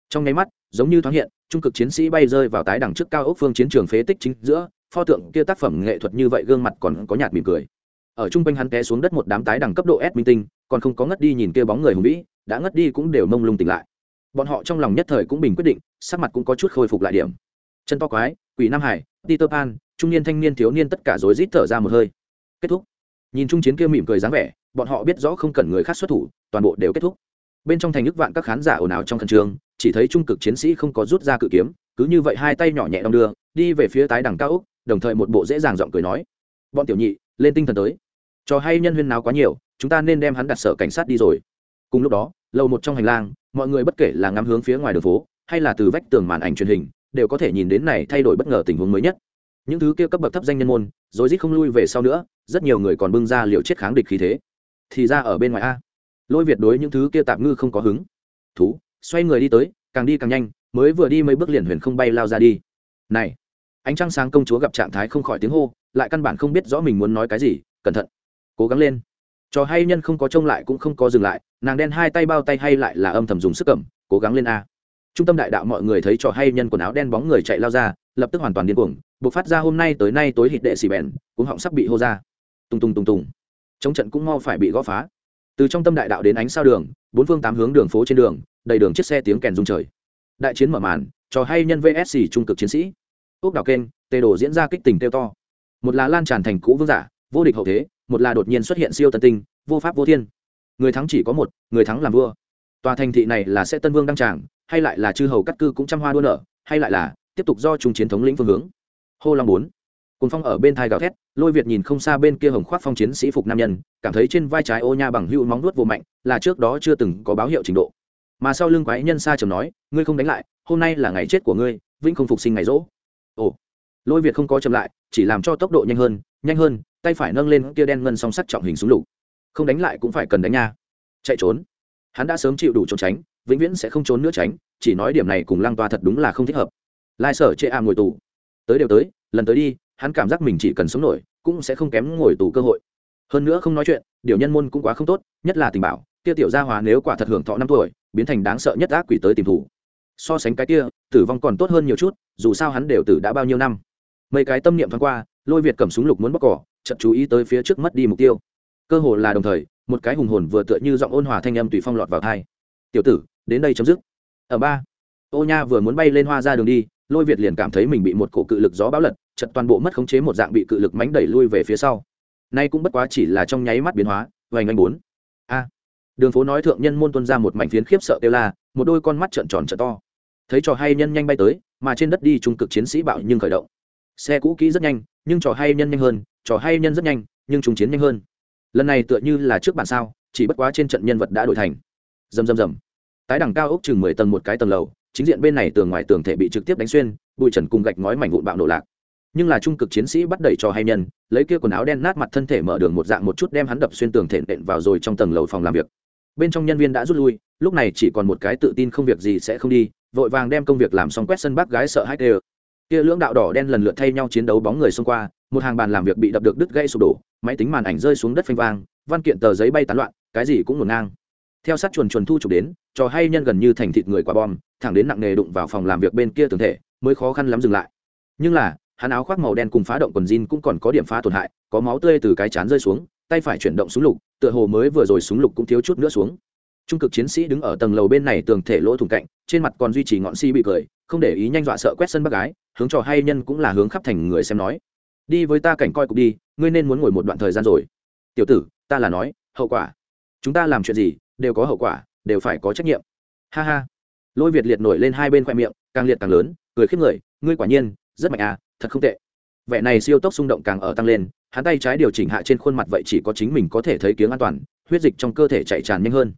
Trong nháy mắt giống như thoáng hiện trung cực chiến sĩ bay rơi vào tái đẳng trước cao ốc phương chiến trường phế tích chính giữa pho tượng kia tác phẩm nghệ thuật như vậy gương mặt còn có nhạt mỉm cười. Ở trung quanh hắn té xuống đất một đám tái đẳng cấp độ S minh tinh, còn không có ngất đi nhìn kia bóng người hùng vĩ, đã ngất đi cũng đều mông lung tỉnh lại. Bọn họ trong lòng nhất thời cũng bình quyết định, sắc mặt cũng có chút khôi phục lại điểm. Chân to quái, Quỷ Nam Hải, Peter Pan, trung niên thanh niên thiếu niên tất cả rối rít thở ra một hơi. Kết thúc. Nhìn trung chiến kia mỉm cười dáng vẻ, bọn họ biết rõ không cần người khác xuất thủ, toàn bộ đều kết thúc. Bên trong thành nước vạn các khán giả ồn ào trong khán trường, chỉ thấy trung cực chiến sĩ không có rút ra cự kiếm, cứ như vậy hai tay nhỏ nhẹ đong đưa, đi về phía tái đẳng cao ốc, đồng thời một bộ dễ dàng giọng cười nói: "Bọn tiểu nhị, lên tinh thần tới." cho hay nhân huyên nào quá nhiều chúng ta nên đem hắn đặt sở cảnh sát đi rồi cùng lúc đó lầu một trong hành lang mọi người bất kể là ngắm hướng phía ngoài đường phố hay là từ vách tường màn ảnh truyền hình đều có thể nhìn đến này thay đổi bất ngờ tình huống mới nhất. Những thứ kia cấp bậc thấp danh nhân môn rồi rít không lui về sau nữa, rất nhiều người còn bưng ra liều chết kháng địch khí thế. Thì ra ở bên ngoài a. Lôi việt đối những thứ kia tạm ngư không có hứng. Thú, xoay người đi tới, càng đi càng nhanh, mới vừa đi mấy bước liền huyền không bay lao ra đi. Này, ánh trăng sáng công chúa gặp trạng thái không khỏi tiếng hô, lại căn bản không biết rõ mình muốn nói cái gì, cẩn thận, cố gắng lên. Trò hay nhân không có trông lại cũng không có dừng lại, nàng đen hai tay bao tay hay lại là âm thầm dùng sức cầm, cố gắng lên a trung tâm đại đạo mọi người thấy trò hay nhân quần áo đen bóng người chạy lao ra lập tức hoàn toàn điên cuồng buộc phát ra hôm nay tới nay tối hít đệ xì bèn cũng họng sắp bị hô ra. Tùng tùng tùng tùng, chống trận cũng mau phải bị gõ phá. Từ trong tâm đại đạo đến ánh sao đường bốn phương tám hướng đường phố trên đường đầy đường chiếc xe tiếng kèn rung trời. Đại chiến mở màn trò hay nhân vsc trung cực chiến sĩ. Ốc đảo kênh tê đồ diễn ra kích tình teo to. Một là lan tràn thành cũ vương giả vô địch hậu thế một là đột nhiên xuất hiện siêu tân tinh vô pháp vô thiên. Người thắng chỉ có một người thắng làm vua. Tòa thành thị này là sẽ tân vương đăng tràng hay lại là chư hầu cắt cư cũng trăm hoa đua nở, hay lại là tiếp tục do trung chiến thống lĩnh phương hướng. Hô long bốn. Cùng phong ở bên thai gào thét, lôi việt nhìn không xa bên kia hồng khoác phong chiến sĩ phục nam nhân, cảm thấy trên vai trái ô nha bằng hữu móng nuốt vô mạnh, là trước đó chưa từng có báo hiệu trình độ. Mà sau lưng quái nhân xa chầm nói, ngươi không đánh lại, hôm nay là ngày chết của ngươi, vĩnh không phục sinh ngày rỗ. Ồ. Lôi việt không có chậm lại, chỉ làm cho tốc độ nhanh hơn nhanh hơn, tay phải nâng lên kia đen ngân song sắt trọng hình súng lục. Không đánh lại cũng phải cần đánh nha. Chạy trốn. Hắn đã sớm chịu đủ trốn tránh vĩnh viễn sẽ không trốn nữa tránh, chỉ nói điểm này cùng lăng toa thật đúng là không thích hợp. Lai sở chệ a ngồi tù. Tới đều tới, lần tới đi, hắn cảm giác mình chỉ cần sống nổi, cũng sẽ không kém ngồi tù cơ hội. Hơn nữa không nói chuyện, điều nhân môn cũng quá không tốt, nhất là tình bảo kia tiểu gia hóa nếu quả thật hưởng thọ năm tuổi, biến thành đáng sợ nhất ác quỷ tới tìm thủ. So sánh cái kia, tử vong còn tốt hơn nhiều chút, dù sao hắn đều tử đã bao nhiêu năm. Mấy cái tâm niệm thoáng qua, lôi việt cầm súng lục muốn bóc cỏ chậm chú ý tới phía trước mất đi mục tiêu. Cơ hồ là đồng thời, một cái hùng hồn vừa tựa như giọng ôn hòa thanh âm tùy phong lọt vào thai tiểu tử đến đây chấm dứt. Ở ba, ô nha vừa muốn bay lên hoa ra đường đi, lôi việt liền cảm thấy mình bị một cổ cự lực gió bão lật chật toàn bộ mất khống chế một dạng bị cự lực mánh đẩy lui về phía sau. Nay cũng bất quá chỉ là trong nháy mắt biến hóa, vành anh bốn. A, đường phố nói thượng nhân môn tuân ra một mảnh phiến khiếp sợ kêu la, một đôi con mắt trợn tròn trợn to. Thấy trò hay nhân nhanh bay tới, mà trên đất đi trung cực chiến sĩ bạo nhưng khởi động. Xe cũ kỹ rất nhanh, nhưng trò hay nhân nhanh hơn, trò hay nhân rất nhanh, nhưng chúng chiến nhanh hơn. Lần này tựa như là trước bản sao, chỉ bất quá trên trận nhân vật đã đổi thành. Rầm rầm rầm tái đẳng cao ốc chừng mười tầng một cái tầng lầu, chính diện bên này tường ngoài tường thể bị trực tiếp đánh xuyên, bụi trần cùng gạch ngói mảnh vụn bạo nổ lạc. Nhưng là trung cực chiến sĩ bắt đẩy cho hay nhân, lấy kia quần áo đen nát mặt thân thể mở đường một dạng một chút đem hắn đập xuyên tường thể nện vào rồi trong tầng lầu phòng làm việc. Bên trong nhân viên đã rút lui, lúc này chỉ còn một cái tự tin không việc gì sẽ không đi, vội vàng đem công việc làm xong quét sân bác gái sợ hãi đều kia lưỡng đạo đỏ đen lần lượt thay nhau chiến đấu bóng người xông qua, một hàng bàn làm việc bị đập được đứt gãy sụp đổ, máy tính màn ảnh rơi xuống đất phanh vang, văn kiện tờ giấy bay tán loạn, cái gì cũng ngổn ngang theo sát chuồn chuồn thu chụp đến, trò hay nhân gần như thành thịt người quả bom, thẳng đến nặng nghề đụng vào phòng làm việc bên kia tường thể, mới khó khăn lắm dừng lại. Nhưng là, hắn áo khoác màu đen cùng phá động quần jean cũng còn có điểm phá tổn hại, có máu tươi từ cái chán rơi xuống, tay phải chuyển động súng lục, tựa hồ mới vừa rồi súng lục cũng thiếu chút nữa xuống. Trung cực chiến sĩ đứng ở tầng lầu bên này tường thể lỗ thủng cạnh, trên mặt còn duy trì ngọn si bị cười, không để ý nhanh dọa sợ quét sân bác gái, hướng trò hay nhân cũng là hướng khắp thành người xem nói. Đi với ta cảnh coi cục đi, ngươi nên muốn ngồi một đoạn thời gian rồi. Tiểu tử, ta là nói, hậu quả. Chúng ta làm chuyện gì đều có hậu quả, đều phải có trách nhiệm. Ha ha. Lôi việt liệt nổi lên hai bên khoe miệng, càng liệt càng lớn, cười khiếp người, ngươi quả nhiên, rất mạnh à thật không tệ. Vẻ này siêu tốc xung động càng ở tăng lên, hắn tay trái điều chỉnh hạ trên khuôn mặt vậy chỉ có chính mình có thể thấy kiếng an toàn, huyết dịch trong cơ thể chạy tràn nhanh hơn.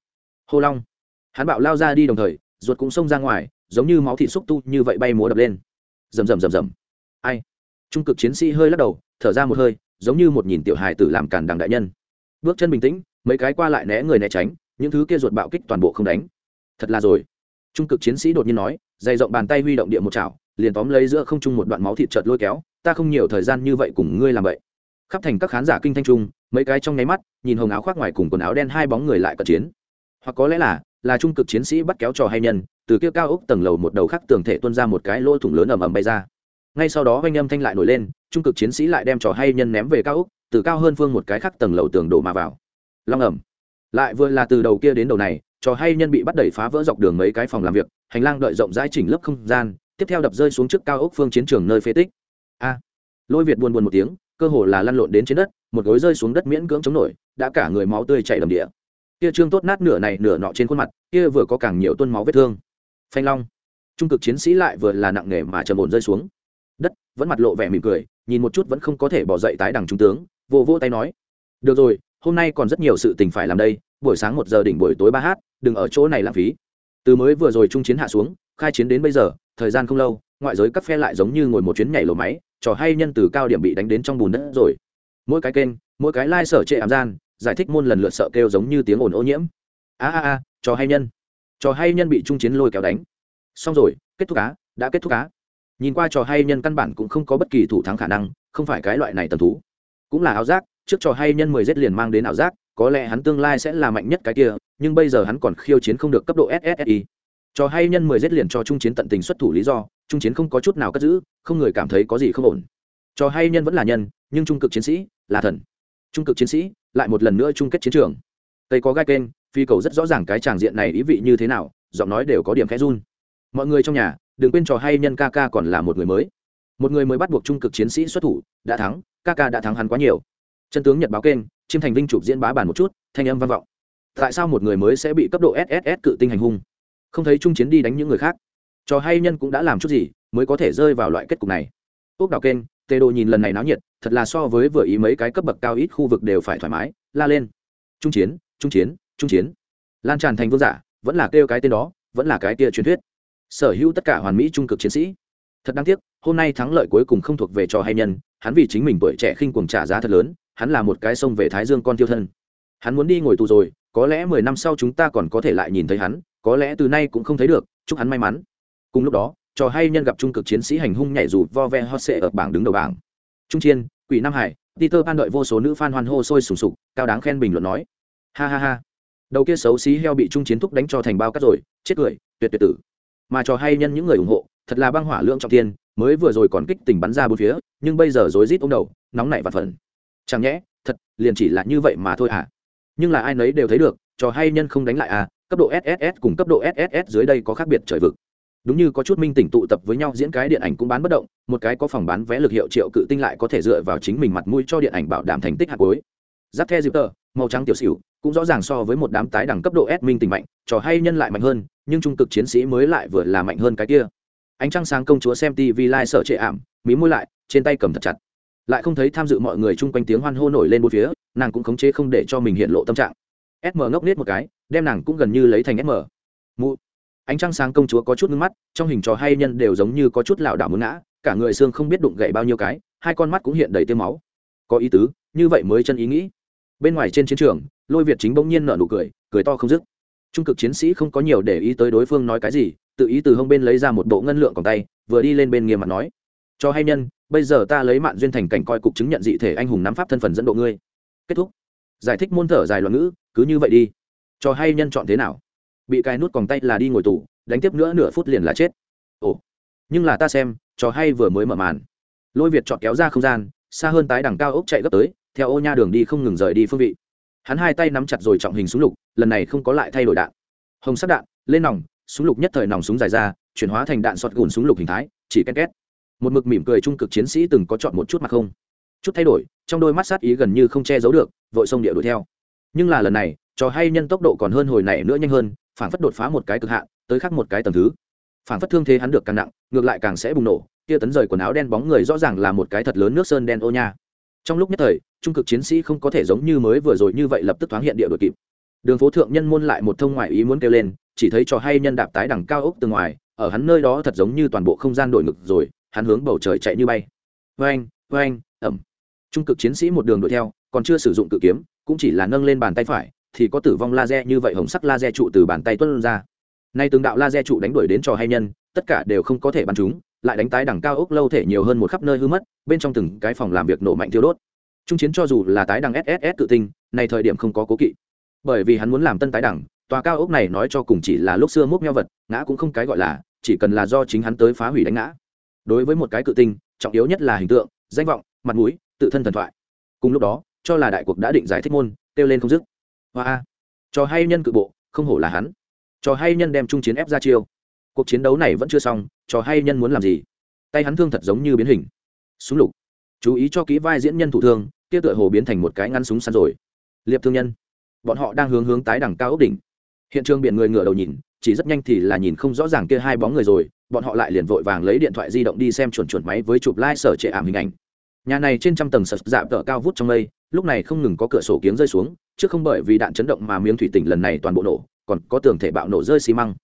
Hô long. Hắn bạo lao ra đi đồng thời, ruột cũng xông ra ngoài, giống như máu thị xúc tu như vậy bay múa đập lên. Rầm rầm rầm rầm. Ai? Trung cực chiến sĩ hơi lắc đầu, thở ra một hơi, giống như một nhìn tiểu hài tử làm càn đằng đại nhân. Bước chân bình tĩnh, mấy cái qua lại né người né tránh những thứ kia ruột bạo kích toàn bộ không đánh. Thật là rồi. Trung cực chiến sĩ đột nhiên nói, dày rộng bàn tay huy động địa một chảo, liền tóm lấy giữa không trung một đoạn máu thịt chợt lôi kéo, ta không nhiều thời gian như vậy cùng ngươi làm vậy. Khắp thành các khán giả kinh thanh trung, mấy cái trong nháy mắt, nhìn hồng áo khoác ngoài cùng quần áo đen hai bóng người lại cận chiến. Hoặc có lẽ là là trung cực chiến sĩ bắt kéo trò hay nhân, từ kia cao ốc tầng lầu một đầu khắc tường thể tuôn ra một cái lỗ thủng lớn ầm ầm bay ra. Ngay sau đó oanh âm thanh lại nổi lên, trung cực chiến sĩ lại đem trò hay nhân ném về cao ốc, từ cao hơn phương một cái khắc tầng lầu tường đổ mà vào. Long ẩm lại vừa là từ đầu kia đến đầu này, trò hay nhân bị bắt đẩy phá vỡ dọc đường mấy cái phòng làm việc, hành lang đợi rộng rãi chỉnh lớp không gian, tiếp theo đập rơi xuống trước cao ốc phương chiến trường nơi phế tích. A! Lôi việt buồn buồn một tiếng, cơ hồ là lăn lộn đến trên đất, một gối rơi xuống đất miễn cưỡng chống nổi, đã cả người máu tươi chảy đầm địa. Kia trương tốt nát nửa này nửa nọ trên khuôn mặt, kia vừa có càng nhiều tuôn máu vết thương. Phanh long! Trung cực chiến sĩ lại vừa là nặng nề mà trầm ổn rơi xuống. Đất, vẫn mặt lộ vẻ mỉm cười, nhìn một chút vẫn không có thể bỏ dậy tái đằng trung tướng vô vô tay nói, được rồi hôm nay còn rất nhiều sự tình phải làm đây, buổi sáng một giờ đỉnh buổi tối ba h đừng ở chỗ này lãng phí. Từ mới vừa rồi trung chiến hạ xuống, khai chiến đến bây giờ, thời gian không lâu, ngoại giới các phe lại giống như ngồi một chuyến nhảy lầu máy, trò hay nhân từ cao điểm bị đánh đến trong bùn đất rồi. Mỗi cái kênh, mỗi cái lai、like、sở trệ ảm gian, giải thích môn lần lượt sợ kêu giống như tiếng ồn ô nhiễm. A a a, trò hay nhân. Trò hay nhân bị trung chiến lôi kéo đánh. Xong rồi, kết thúc cá đã kết thúc cá nhìn qua trò hay nhân căn bản cũng không có bất kỳ thủ thắng khả năng, không phải cái loại này tầm thú. Cũng là áo giác trước trò hay nhân mười giết liền mang đến ảo giác, có lẽ hắn tương lai sẽ là mạnh nhất cái kia, nhưng bây giờ hắn còn khiêu chiến không được cấp độ ssi trò hay nhân mười giết liền cho trung chiến tận tình xuất thủ lý do, trung chiến không có chút nào cất giữ, không người cảm thấy có gì không ổn. Trò hay nhân vẫn là nhân, nhưng trung cực chiến sĩ là thần. Trung cực chiến sĩ lại một lần nữa chung kết chiến trường. Tây có gai kênh, phi cầu rất rõ ràng cái tràng diện này ý vị như thế nào, giọng nói đều có điểm khẽ run. Mọi người trong nhà, đừng quên trò hay nhân ca ca còn là một người mới. Một người mới bắt buộc trung cực chiến sĩ xuất thủ, đã thắng ca ca đã thắng hắn quá nhiều chân tướng nhật báo kênh, chiêm thành vinh chụp diễn bá bản một chút, thanh âm vang vọng. Tại sao một người mới sẽ bị cấp độ sss cự tinh hành hung? Không thấy trung chiến đi đánh những người khác. Trò hay nhân cũng đã làm chút gì mới có thể rơi vào loại kết cục này. Ốc đào kênh, tê đồ nhìn lần này náo nhiệt, thật là so với vừa ý mấy cái cấp bậc cao ít khu vực đều phải thoải mái, la lên. Trung chiến trung chiến trung chiến. Lan tràn thành vương giả, vẫn là kêu cái tên đó, vẫn là cái kia truyền thuyết. Sở hữu tất cả hoàn mỹ trung cực chiến sĩ. Thật đáng tiếc, hôm nay thắng lợi cuối cùng không thuộc về trò hay nhân, hắn vì chính mình tuổi trẻ khinh cuồng trả giá thật lớn hắn là một cái sông về thái dương con tiêu thân. Hắn muốn đi ngồi tù rồi, có lẽ mười năm sau chúng ta còn có thể lại nhìn thấy hắn, có lẽ từ nay cũng không thấy được, chúc hắn may mắn. Cùng lúc đó, trò hay nhân gặp trung cực chiến sĩ hành hung nhảy dù vo ve hot sệ ở bảng đứng đầu bảng. Trung chiên, quỷ nam hải, peter pan đợi vô số nữ fan hoan hô sôi sùng sục, cao đáng khen bình luận nói. Ha ha ha. Đầu kia xấu xí heo bị trung chiến thúc đánh cho thành bao cắt rồi, chết cười, tuyệt tuyệt tử. Mà trò hay nhân những người ủng hộ, thật là băng hỏa lượng trọng tiên mới vừa rồi còn kích tình bắn ra bốn phía, nhưng bây giờ rối rít ông đầu, nóng nảy và phần chẳng nhẽ, thật, liền chỉ là như vậy mà thôi à nhưng là ai nấy đều thấy được, trò hay nhân không đánh lại à cấp độ sss cùng cấp độ sss dưới đây có khác biệt trời vực. Đúng như có chút minh tỉnh tụ tập với nhau diễn cái điện ảnh cũng bán bất động, một cái có phòng bán vé lực hiệu triệu cự tinh lại có thể dựa vào chính mình mặt mũi cho điện ảnh bảo đảm thành tích hạt cuối. Giáp the dịp tờ màu trắng tiểu xỉu, cũng rõ ràng so với một đám tái đẳng cấp độ s minh tình mạnh, trò hay nhân lại mạnh hơn, nhưng trung cực chiến sĩ mới lại vừa là mạnh hơn cái kia. Ánh trăng sáng công chúa xem tv lai sợ trệ ảm, mí môi lại, trên tay cầm thật chặt lại không thấy tham dự mọi người chung quanh tiếng hoan hô nổi lên một phía, nàng cũng khống chế không để cho mình hiện lộ tâm trạng. Sm ngốc nết một cái, đem nàng cũng gần như lấy thành sm mụ. Ánh trăng sáng công chúa có chút ngưng mắt, trong hình trò hay nhân đều giống như có chút lảo đảo muốn ngã, cả người xương không biết đụng gậy bao nhiêu cái, hai con mắt cũng hiện đầy tiêu máu. Có ý tứ, như vậy mới chân ý nghĩ. Bên ngoài trên chiến trường, lôi việt chính bỗng nhiên nở nụ cười cười to không dứt. Trung cực chiến sĩ không có nhiều để ý tới đối phương nói cái gì, tự ý từ hông bên lấy ra một bộ ngân lượng còn tay, vừa đi lên bên nghiêm mặt nói. Cho hay nhân bây giờ ta lấy mạng duyên thành cảnh coi cục chứng nhận dị thể anh hùng nắm pháp thân phần dẫn độ ngươi. Kết thúc. Giải thích môn thở dài loạn ngữ, cứ như vậy đi. Cho hay nhân chọn thế nào? Bị cài nút còn tay là đi ngồi tù, đánh tiếp nữa nửa phút liền là chết. Ồ. Nhưng là ta xem, trò hay vừa mới mở màn. Lôi việt chọn kéo ra không gian, xa hơn tái đẳng cao ốc chạy gấp tới, theo ô nha đường đi không ngừng rời đi phương vị. Hắn hai tay nắm chặt rồi trọng hình súng lục, lần này không có lại thay đổi đạn. Hồng sắt đạn, lên nòng, súng lục nhất thời nòng súng dài ra, chuyển hóa thành đạn sọt gùn súng lục hình thái, chỉ két két một mực mỉm cười trung cực chiến sĩ từng có chọn một chút mặt không. Chút thay đổi, trong đôi mắt sát ý gần như không che giấu được, vội sông địa đuổi theo. Nhưng là lần này, trò hay nhân tốc độ còn hơn hồi này nữa nhanh hơn, phản phất đột phá một cái cực hạn, tới khắc một cái tầm thứ. Phản phất thương thế hắn được càng nặng, ngược lại càng sẽ bùng nổ kia tấn rời quần áo đen bóng người rõ ràng là một cái thật lớn nước sơn đen ô nha. Trong lúc nhất thời, trung cực chiến sĩ không có thể giống như mới vừa rồi như vậy lập tức thoáng hiện địa đội kịp. Đường phố thượng nhân môn lại một thông ngoại ý muốn kêu lên, chỉ thấy trò hay nhân đạp tái đẳng cao ốc từ ngoài, ở hắn nơi đó thật giống như toàn bộ không gian đổi ngực rồi hắn hướng bầu trời chạy như bay. Vang, vang, ẩm. Trung cực chiến sĩ một đường đuổi theo còn chưa sử dụng cự kiếm cũng chỉ là nâng lên bàn tay phải thì có tử vong laser như vậy hồng sắc laser trụ từ bàn tay tuân ra. Nay từng đạo laser trụ đánh đuổi đến trò hay nhân tất cả đều không có thể bắn chúng lại đánh tái đẳng cao ốc lâu thể nhiều hơn một khắp nơi hư mất bên trong từng cái phòng làm việc nổ mạnh thiêu đốt. Trung chiến cho dù là tái đẳng sss tự tinh này thời điểm không có cố kỵ. Bởi vì hắn muốn làm tân tái đẳng tòa cao ốc này nói cho cùng chỉ là lúc xưa múc nhau vật ngã cũng không cái gọi là chỉ cần là do chính hắn tới phá hủy đánh ngã đối với một cái cự tinh, trọng yếu nhất là hình tượng, danh vọng, mặt mũi, tự thân thần thoại. Cùng lúc đó, cho là đại cuộc đã định giải thích môn, kêu lên không dứt. Hoa cho hay nhân cự bộ, không hổ là hắn. Cho hay nhân đem trung chiến ép ra chiêu. Cuộc chiến đấu này vẫn chưa xong, cho hay nhân muốn làm gì? Tay hắn thương thật giống như biến hình. Súng lục. Chú ý cho kỹ vai diễn nhân thụ thương, kia tựa hồ biến thành một cái ngăn súng săn rồi. Liệp thương nhân. Bọn họ đang hướng hướng tái đẳng cao ốc đỉnh. Hiện trường biển người ngửa đầu nhìn, chỉ rất nhanh thì là nhìn không rõ ràng kia hai bóng người rồi bọn họ lại liền vội vàng lấy điện thoại di động đi xem chuẩn chuẩn máy với chụp lai、like、sở trệ ảm hình ảnh. Nhà này trên trăm tầng sật dạp tợ cao vút trong mây, lúc này không ngừng có cửa sổ kiếng rơi xuống, chứ không bởi vì đạn chấn động mà miếng thủy tỉnh lần này toàn bộ nổ, còn có tường thể bạo nổ rơi xi măng.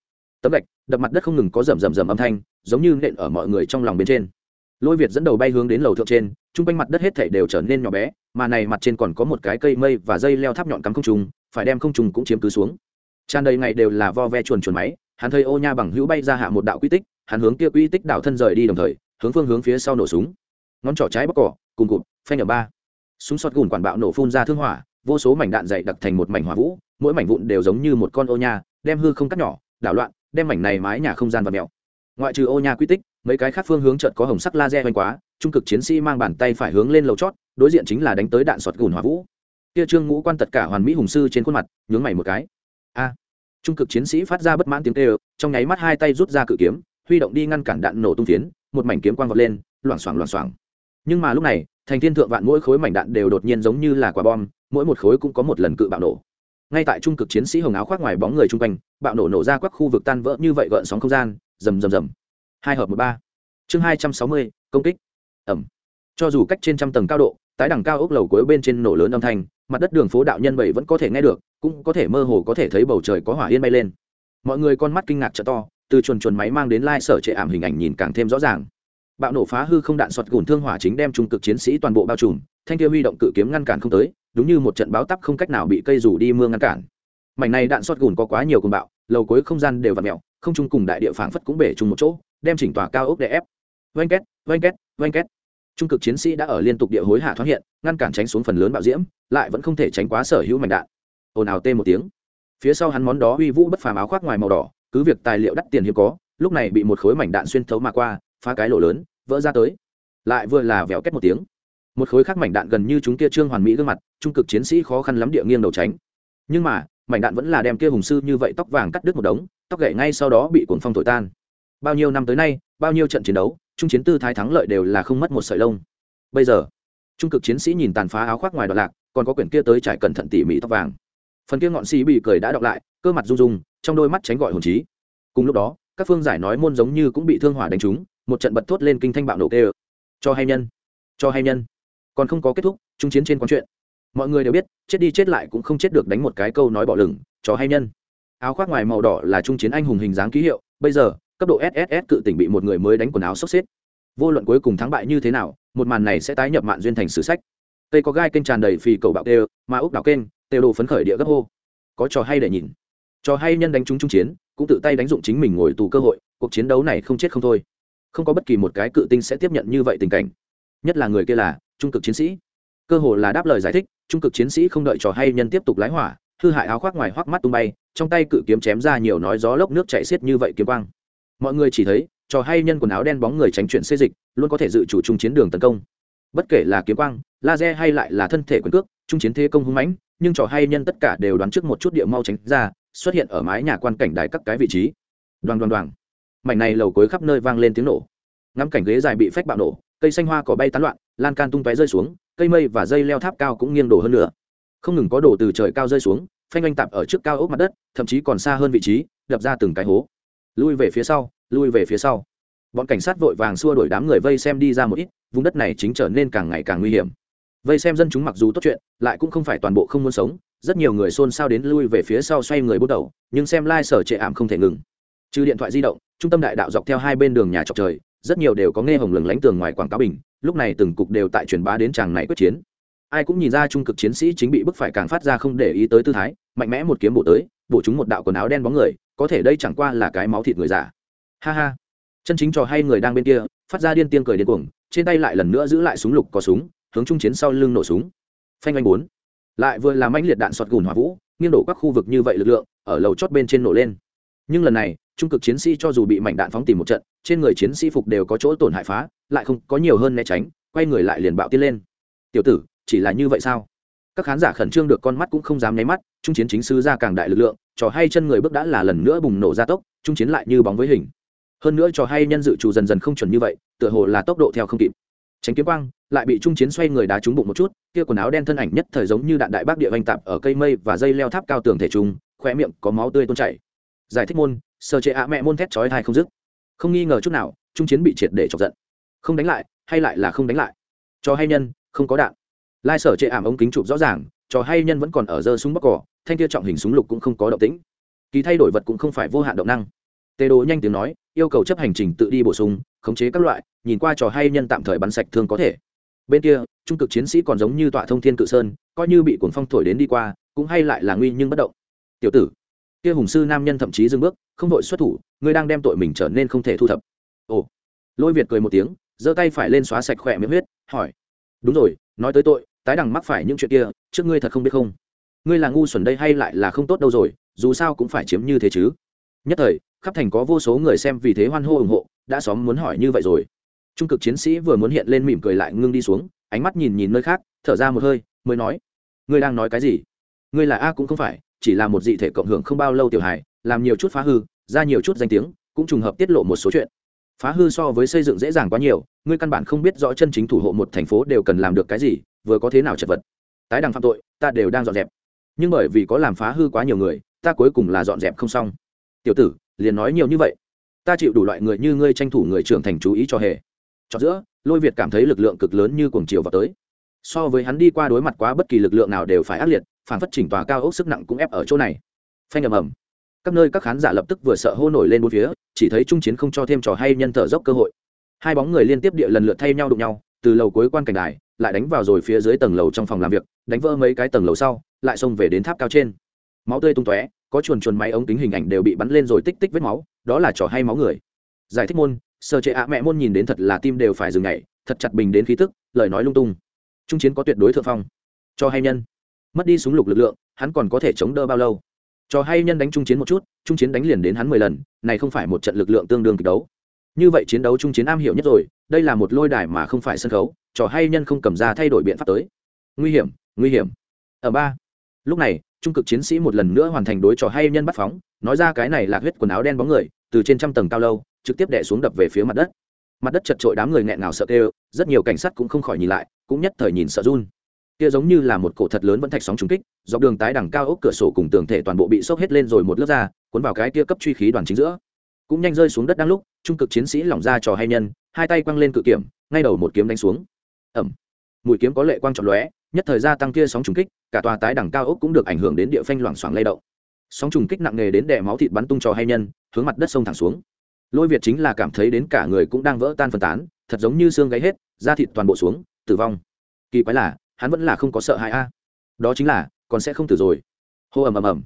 Tấm gạch, đập mặt đất không ngừng có rầm rầm rầm âm thanh, giống như nện ở mọi người trong lòng bên trên. Lôi việt dẫn đầu bay hướng đến lầu thượng trên chung quanh mặt đất hết thảy đều trở nên nhỏ bé, mà này mặt trên còn có một cái cây mây và dây leo tháp nhọn cắm không trùng phải đem không trùng cũng chiếm cứ xuống. Tràn đầy ngày đều là vo ve chuồn chuồn máy hắn thấy ô nha bằng hữu bay ra hạ một đạo quy tích, hắn hướng kia quy tích đảo thân rời đi đồng thời, hướng phương hướng phía sau nổ súng. Ngón trỏ trái bóc cỏ, cùng cụt, phanh ở ba. Súng sọt gùn quản bạo nổ phun ra thương hỏa, vô số mảnh đạn dày đặc thành một mảnh hỏa vũ, mỗi mảnh vụn đều giống như một con ô nha, đem hư không cắt nhỏ, đảo loạn, đem mảnh này mái nhà không gian và mèo. Ngoại trừ ô nha quy tích, mấy cái khác phương hướng chợt có hồng sắc laser quanh quá, trung cực chiến sĩ mang bàn tay phải hướng lên lầu chót, đối diện chính là đánh tới đạn sọt gùn hỏa vũ. Kia trương ngũ quan tất cả hoàn mỹ hùng sư trên khuôn mặt, nhướng mày một cái. A trung cực chiến sĩ phát ra bất mãn tiếng kêu, trong nháy mắt hai tay rút ra cự kiếm, huy động đi ngăn cản đạn nổ tung phiến, một mảnh kiếm quang vọt lên, loảng xoảng loảng xoảng. Nhưng mà lúc này, thành thiên thượng vạn mỗi khối mảnh đạn đều đột nhiên giống như là quả bom, mỗi một khối cũng có một lần cự bạo nổ. Ngay tại trung cực chiến sĩ hồng áo khoác ngoài bóng người chung quanh, bạo nổ nổ ra các khu vực tan vỡ như vậy gợn sóng không gian, rầm rầm rầm. Hai hợp một ba. Chương hai trăm sáu mươi, công kích. Ẩm. Cho dù cách trên trăm tầng cao độ, tái đẳng cao ốc lầu cuối bên trên nổ lớn âm thanh mặt đất đường phố đạo nhân bảy vẫn có thể nghe được, cũng có thể mơ hồ có thể thấy bầu trời có hỏa yên bay lên. Mọi người con mắt kinh ngạc trợ to, từ chuồn chuồn máy mang đến lai、like、sở trệ ảm hình ảnh nhìn càng thêm rõ ràng. Bạo nổ phá hư không đạn sọt gùn thương hỏa chính đem trung cực chiến sĩ toàn bộ bao trùm, thanh kia huy động cự kiếm ngăn cản không tới, đúng như một trận báo tắp không cách nào bị cây rủ đi mưa ngăn cản. Mảnh này đạn sọt gùn có quá nhiều cùng bạo, lầu cuối không gian đều vặn mèo, không chung cùng đại địa phảng phất cũng bể chung một chỗ, đem chỉnh tòa cao ốc đè ép. Oanh két oanh két oanh két trung cực chiến sĩ đã ở liên tục địa hối hạ thoát hiện, ngăn cản tránh xuống phần lớn bạo diễm, lại vẫn không thể tránh quá sở hữu mảnh đạn. Ồn ào tê một tiếng. Phía sau hắn món đó uy vũ bất phàm áo khoác ngoài màu đỏ, cứ việc tài liệu đắt tiền hiếm có, lúc này bị một khối mảnh đạn xuyên thấu mà qua, phá cái lỗ lớn, vỡ ra tới. Lại vừa là vẹo két một tiếng. Một khối khác mảnh đạn gần như chúng kia trương hoàn mỹ gương mặt, trung cực chiến sĩ khó khăn lắm địa nghiêng đầu tránh. Nhưng mà, mảnh đạn vẫn là đem kia hùng sư như vậy tóc vàng cắt đứt một đống, tóc gậy ngay sau đó bị cuồng phong thổi tan. Bao nhiêu năm tới nay, bao nhiêu trận chiến đấu trung chiến tư thái thắng lợi đều là không mất một sợi lông. Bây giờ, trung cực chiến sĩ nhìn tàn phá áo khoác ngoài đoạn lạc, còn có quyển kia tới trải cẩn thận tỉ mỉ tóc vàng. Phần kia ngọn xì bị cười đã đọc lại, cơ mặt rung rung trong đôi mắt tránh gọi hồn trí cùng lúc đó, các phương giải nói môn giống như cũng bị thương hỏa đánh trúng, một trận bật thốt lên kinh thanh bạo nổ tê cho hay nhân, cho hay nhân. Còn không có kết thúc, trung chiến trên quán chuyện. Mọi người đều biết, chết đi chết lại cũng không chết được đánh một cái câu nói bỏ lửng, cho hay nhân. Áo khoác ngoài màu đỏ là trung chiến anh hùng hình dáng ký hiệu, bây giờ cấp độ sss cự tỉnh bị một người mới đánh quần áo sốc xếp. Vô luận cuối cùng thắng bại như thế nào, một màn này sẽ tái nhập mạn duyên thành sử sách. Tây có gai kênh tràn đầy phì cầu bạo tê mà úc đảo kênh tê đồ phấn khởi địa gấp hô. Có trò hay để nhìn. Trò hay nhân đánh trúng trung chiến, cũng tự tay đánh dụng chính mình ngồi tù cơ hội, cuộc chiến đấu này không chết không thôi. Không có bất kỳ một cái cự tinh sẽ tiếp nhận như vậy tình cảnh. Nhất là người kia là trung cực chiến sĩ. Cơ hồ là đáp lời giải thích, trung cực chiến sĩ không đợi trò hay nhân tiếp tục lái hỏa, hư hại áo khoác ngoài hoắc mắt tung bay, trong tay cự kiếm chém ra nhiều nói gió lốc nước chạy xiết như vậy kiếm quang mọi người chỉ thấy trò hay nhân quần áo đen bóng người tránh chuyện xê dịch, luôn có thể dự chủ trung chiến đường tấn công. Bất kể là kiếm quang, laser hay lại là thân thể quyền cước trung chiến thế công hung mãnh, nhưng trò hay nhân tất cả đều đoán trước một chút địa mau tránh ra, xuất hiện ở mái nhà quan cảnh đài các cái vị trí. Đoàn đoàn đoàn mảnh này lầu cuối khắp nơi vang lên tiếng nổ. Ngắm cảnh ghế dài bị phách bạo nổ, cây xanh hoa cỏ bay tán loạn, lan can tung tóe rơi xuống, cây mây và dây leo tháp cao cũng nghiêng đổ hơn nữa không ngừng có đổ từ trời cao rơi xuống, phanh oanh tạp ở trước cao ốc mặt đất, thậm chí còn xa hơn vị trí, đập ra từng cái hố lui về phía sau, lui về phía sau. Bọn cảnh sát vội vàng xua đuổi đám người vây xem đi ra một ít, vùng đất này chính trở nên càng ngày càng nguy hiểm. Vây xem dân chúng mặc dù tốt chuyện, lại cũng không phải toàn bộ không muốn sống, rất nhiều người xôn xao đến lui về phía sau xoay người bước đầu, nhưng xem lai、like、sở trệ ảm không thể ngừng. Trừ điện thoại di động, trung tâm đại đạo dọc theo hai bên đường nhà trọc trời, rất nhiều đều có nghe hồng lừng lánh tường ngoài quảng cáo bình, lúc này từng cục đều tại truyền bá đến chàng này quyết chiến. Ai cũng nhìn ra trung cực chiến sĩ chính bị bức phải càng phát ra không để ý tới tư thái, mạnh mẽ một kiếm bổ tới, bổ chúng một đạo quần áo đen bóng người có thể đây chẳng qua là cái máu thịt người giả ha ha. Chân chính trò hay người đang bên kia, phát ra điên tiên cười điên cuồng, trên tay lại lần nữa giữ lại súng lục có súng, hướng trung chiến sau lưng nổ súng. Phanh anh bốn. Lại vừa làm anh liệt đạn sọt gùn hỏa vũ, nghiêng đổ các khu vực như vậy lực lượng, ở lầu chót bên trên nổ lên. Nhưng lần này, trung cực chiến sĩ cho dù bị mảnh đạn phóng tìm một trận, trên người chiến sĩ phục đều có chỗ tổn hại phá, lại không có nhiều hơn né tránh, quay người lại liền bạo tiên lên. Tiểu tử, chỉ là như vậy sao? Các khán giả khẩn trương được con mắt cũng không dám nháy mắt, trung chiến chính sư ra càng đại lực lượng trò hay chân người bước đã là lần nữa bùng nổ ra tốc, trung chiến lại như bóng với hình. Hơn nữa trò hay nhân dự trù dần dần không chuẩn như vậy, tựa hồ là tốc độ theo không kịp. Tránh kiếm quang, lại bị trung chiến xoay người đá trúng bụng một chút, kia quần áo đen thân ảnh nhất thời giống như đạn đại bác địa oanh tạp ở cây mây và dây leo tháp cao tường thể trung khoe miệng có máu tươi tôn chảy. Giải thích môn sơ chế ạ mẹ môn thét chói thai không dứt. Không nghi ngờ chút nào, trung chiến bị triệt để chọc giận. Không đánh lại, hay lại là không đánh lại. Cho hay nhân, không có đạn. Lai sở chệ ảm ống kính chụp rõ ràng cho hay nhân vẫn còn ở dơ súng bắc cỏ thanh kia trọng hình súng lục cũng không có động tĩnh. Kỳ thay đổi vật cũng không phải vô hạn động năng. Tê đồ nhanh tiếng nói, yêu cầu chấp hành trình tự đi bổ sung, khống chế các loại, nhìn qua trò hay nhân tạm thời bắn sạch thương có thể. Bên kia, trung cực chiến sĩ còn giống như tọa thông thiên cự sơn, coi như bị cuốn phong thổi đến đi qua, cũng hay lại là nguy nhưng bất động. Tiểu tử, kia hùng sư nam nhân thậm chí dừng bước, không đội xuất thủ, ngươi đang đem tội mình trở nên không thể thu thập. Ồ. Lôi việt cười một tiếng, giơ tay phải lên xóa sạch khỏe miệng huyết, hỏi. Đúng rồi, nói tới tội, tái đằng mắc phải những chuyện kia, trước ngươi thật không biết không? Ngươi là ngu xuẩn đây hay lại là không tốt đâu rồi, dù sao cũng phải chiếm như thế chứ. Nhất thời, khắp thành có vô số người xem vì thế hoan hô ủng hộ, đã xóm muốn hỏi như vậy rồi. Trung cực chiến sĩ vừa muốn hiện lên mỉm cười lại ngưng đi xuống, ánh mắt nhìn nhìn nơi khác, thở ra một hơi, mới nói, ngươi đang nói cái gì? Ngươi là a cũng không phải, chỉ là một dị thể cộng hưởng không bao lâu tiểu hài, làm nhiều chút phá hư, ra nhiều chút danh tiếng, cũng trùng hợp tiết lộ một số chuyện. Phá hư so với xây dựng dễ dàng quá nhiều, ngươi căn bản không biết rõ chân chính thủ hộ một thành phố đều cần làm được cái gì, vừa có thế nào chật vật. Tái đằng phạm tội, ta đều đang dọn dẹp nhưng bởi vì có làm phá hư quá nhiều người, ta cuối cùng là dọn dẹp không xong. Tiểu tử, liền nói nhiều như vậy. Ta chịu đủ loại người như ngươi tranh thủ người trưởng thành chú ý cho hề. Cho giữa, lôi việt cảm thấy lực lượng cực lớn như cuồng chiều vào tới. So với hắn đi qua đối mặt quá bất kỳ lực lượng nào đều phải ác liệt, phản phất chỉnh tòa cao ốc sức nặng cũng ép ở chỗ này. Phanh ầm ầm. Các nơi các khán giả lập tức vừa sợ hô nổi lên bốn phía, chỉ thấy trung chiến không cho thêm trò hay nhân thở dốc cơ hội. Hai bóng người liên tiếp địa lần lượt thay nhau đụng nhau, từ lầu cuối quan cảnh đài, lại đánh vào rồi phía dưới tầng lầu trong phòng làm việc, đánh vỡ mấy cái tầng lầu sau lại xông về đến tháp cao trên. Máu tươi tung tóe, có chuồn chuồn máy ống kính hình ảnh đều bị bắn lên rồi tích tích vết máu, đó là trò hay máu người. Giải thích môn sơ chế ạ mẹ môn nhìn đến thật là tim đều phải dừng nhảy, thật chặt bình đến khí tức, lời nói lung tung. Trung chiến có tuyệt đối thượng phong. Cho hay nhân. Mất đi súng lục lực lượng, hắn còn có thể chống đỡ bao lâu? Cho hay nhân đánh trung chiến một chút, trung chiến đánh liền đến hắn mười lần, này không phải một trận lực lượng tương đương kịch đấu. Như vậy chiến đấu trung chiến am hiểu nhất rồi, đây là một lôi đài mà không phải sân khấu, trò hay nhân không cầm ra thay đổi biện pháp tới. Nguy hiểm nguy hiểm. Ở ba lúc này, trung cực chiến sĩ một lần nữa hoàn thành đối trò hay nhân bắt phóng, nói ra cái này là huyết quần áo đen bóng người, từ trên trăm tầng cao lâu, trực tiếp đẻ xuống đập về phía mặt đất. Mặt đất chật trội đám người nghẹn ngào sợ kêu, rất nhiều cảnh sát cũng không khỏi nhìn lại, cũng nhất thời nhìn sợ run. Kia giống như là một cổ thật lớn vẫn thạch sóng trúng kích, dọc đường tái đẳng cao ốc cửa sổ cùng tường thể toàn bộ bị sốc hết lên rồi một lớp ra, cuốn vào cái kia cấp truy khí đoàn chính giữa. Cũng nhanh rơi xuống đất đang lúc, trung cực chiến sĩ lỏng ra trò hay nhân, hai tay quăng lên cự kiểm ngay đầu một kiếm đánh xuống. Ẩm. Mũi kiếm có lệ quang trọn lóe nhất thời gia tăng kia sóng trùng kích, cả tòa tái đẳng cao ốc cũng được ảnh hưởng đến địa phanh loảng xoảng lay động. Sóng trùng kích nặng nề đến đè máu thịt bắn tung trò hay nhân, hướng mặt đất sông thẳng xuống. Lôi việt chính là cảm thấy đến cả người cũng đang vỡ tan phân tán, thật giống như xương gáy hết, da thịt toàn bộ xuống, tử vong. Kỳ quái là, hắn vẫn là không có sợ hãi a. Đó chính là, còn sẽ không tử rồi. Hô ầm ầm ầm.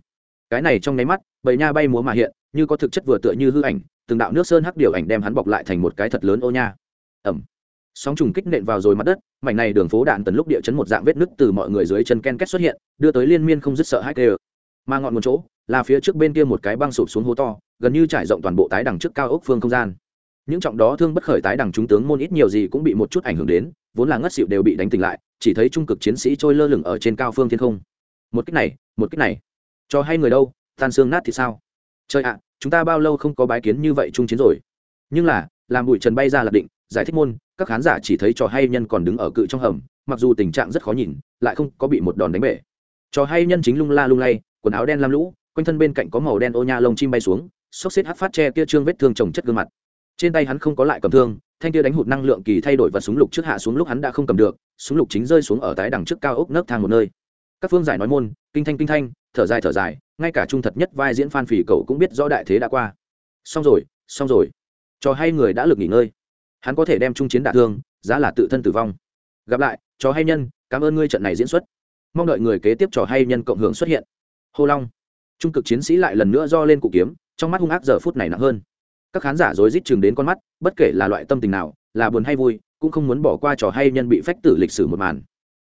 Cái này trong nháy mắt, bầy nha bay múa mà hiện, như có thực chất vừa tựa như hư ảnh, từng đạo nước sơn hắc điều ảnh đem hắn bọc lại thành một cái thật lớn ô nha. Ẩm sóng trùng kích nện vào rồi mặt đất mảnh này đường phố đạn tần lúc địa chấn một dạng vết nứt từ mọi người dưới chân ken két xuất hiện, đưa tới liên miên không dứt sợ hãi kêu mà ngọn một chỗ là phía trước bên kia một cái băng sụp xuống hố to, gần như trải rộng toàn bộ tái đằng trước cao ốc phương không gian. Những trọng đó thương bất khởi tái đằng chúng tướng môn ít nhiều gì cũng bị một chút ảnh hưởng đến, vốn là ngất xịu đều bị đánh tỉnh lại, chỉ thấy trung cực chiến sĩ trôi lơ lửng ở trên cao phương thiên không. Một cách này, một cách này. Cho hay người đâu, tan xương nát thì sao? Trời ạ, chúng ta bao lâu không có bái kiến như vậy trung chiến rồi? Nhưng là, làm bụi trần bay ra là định giải thích môn, các khán giả chỉ thấy trò hay nhân còn đứng ở cự trong hầm, mặc dù tình trạng rất khó nhìn, lại không có bị một đòn đánh bể. Trò hay nhân chính lung la lung lay, quần áo đen lam lũ, quanh thân bên cạnh có màu đen ô nha lông chim bay xuống, xốc xếp hát phát che kia trương vết thương trồng chất gương mặt. Trên tay hắn không có lại cầm thương, thanh kia đánh hụt năng lượng kỳ thay đổi và súng lục trước hạ xuống lúc hắn đã không cầm được, súng lục chính rơi xuống ở tái đằng trước cao ốc nấc thang một nơi. Các phương giải nói môn, kinh thanh kinh thanh, thở dài thở dài, ngay cả trung thật nhất vai diễn phan phỉ cậu cũng biết rõ đại thế đã qua. Xong rồi xong rồi. Cho hay người đã lực nghỉ ngơi hắn có thể đem trung chiến đả thương, giá là tự thân tử vong. Gặp lại trò hay nhân, cảm ơn ngươi trận này diễn xuất. Mong đợi người kế tiếp trò hay nhân cộng hưởng xuất hiện. Hô long. Trung cực chiến sĩ lại lần nữa do lên cụ kiếm, trong mắt hung ác giờ phút này nặng hơn. Các khán giả rối rít chừng đến con mắt, bất kể là loại tâm tình nào, là buồn hay vui, cũng không muốn bỏ qua trò hay nhân bị phách tử lịch sử một màn.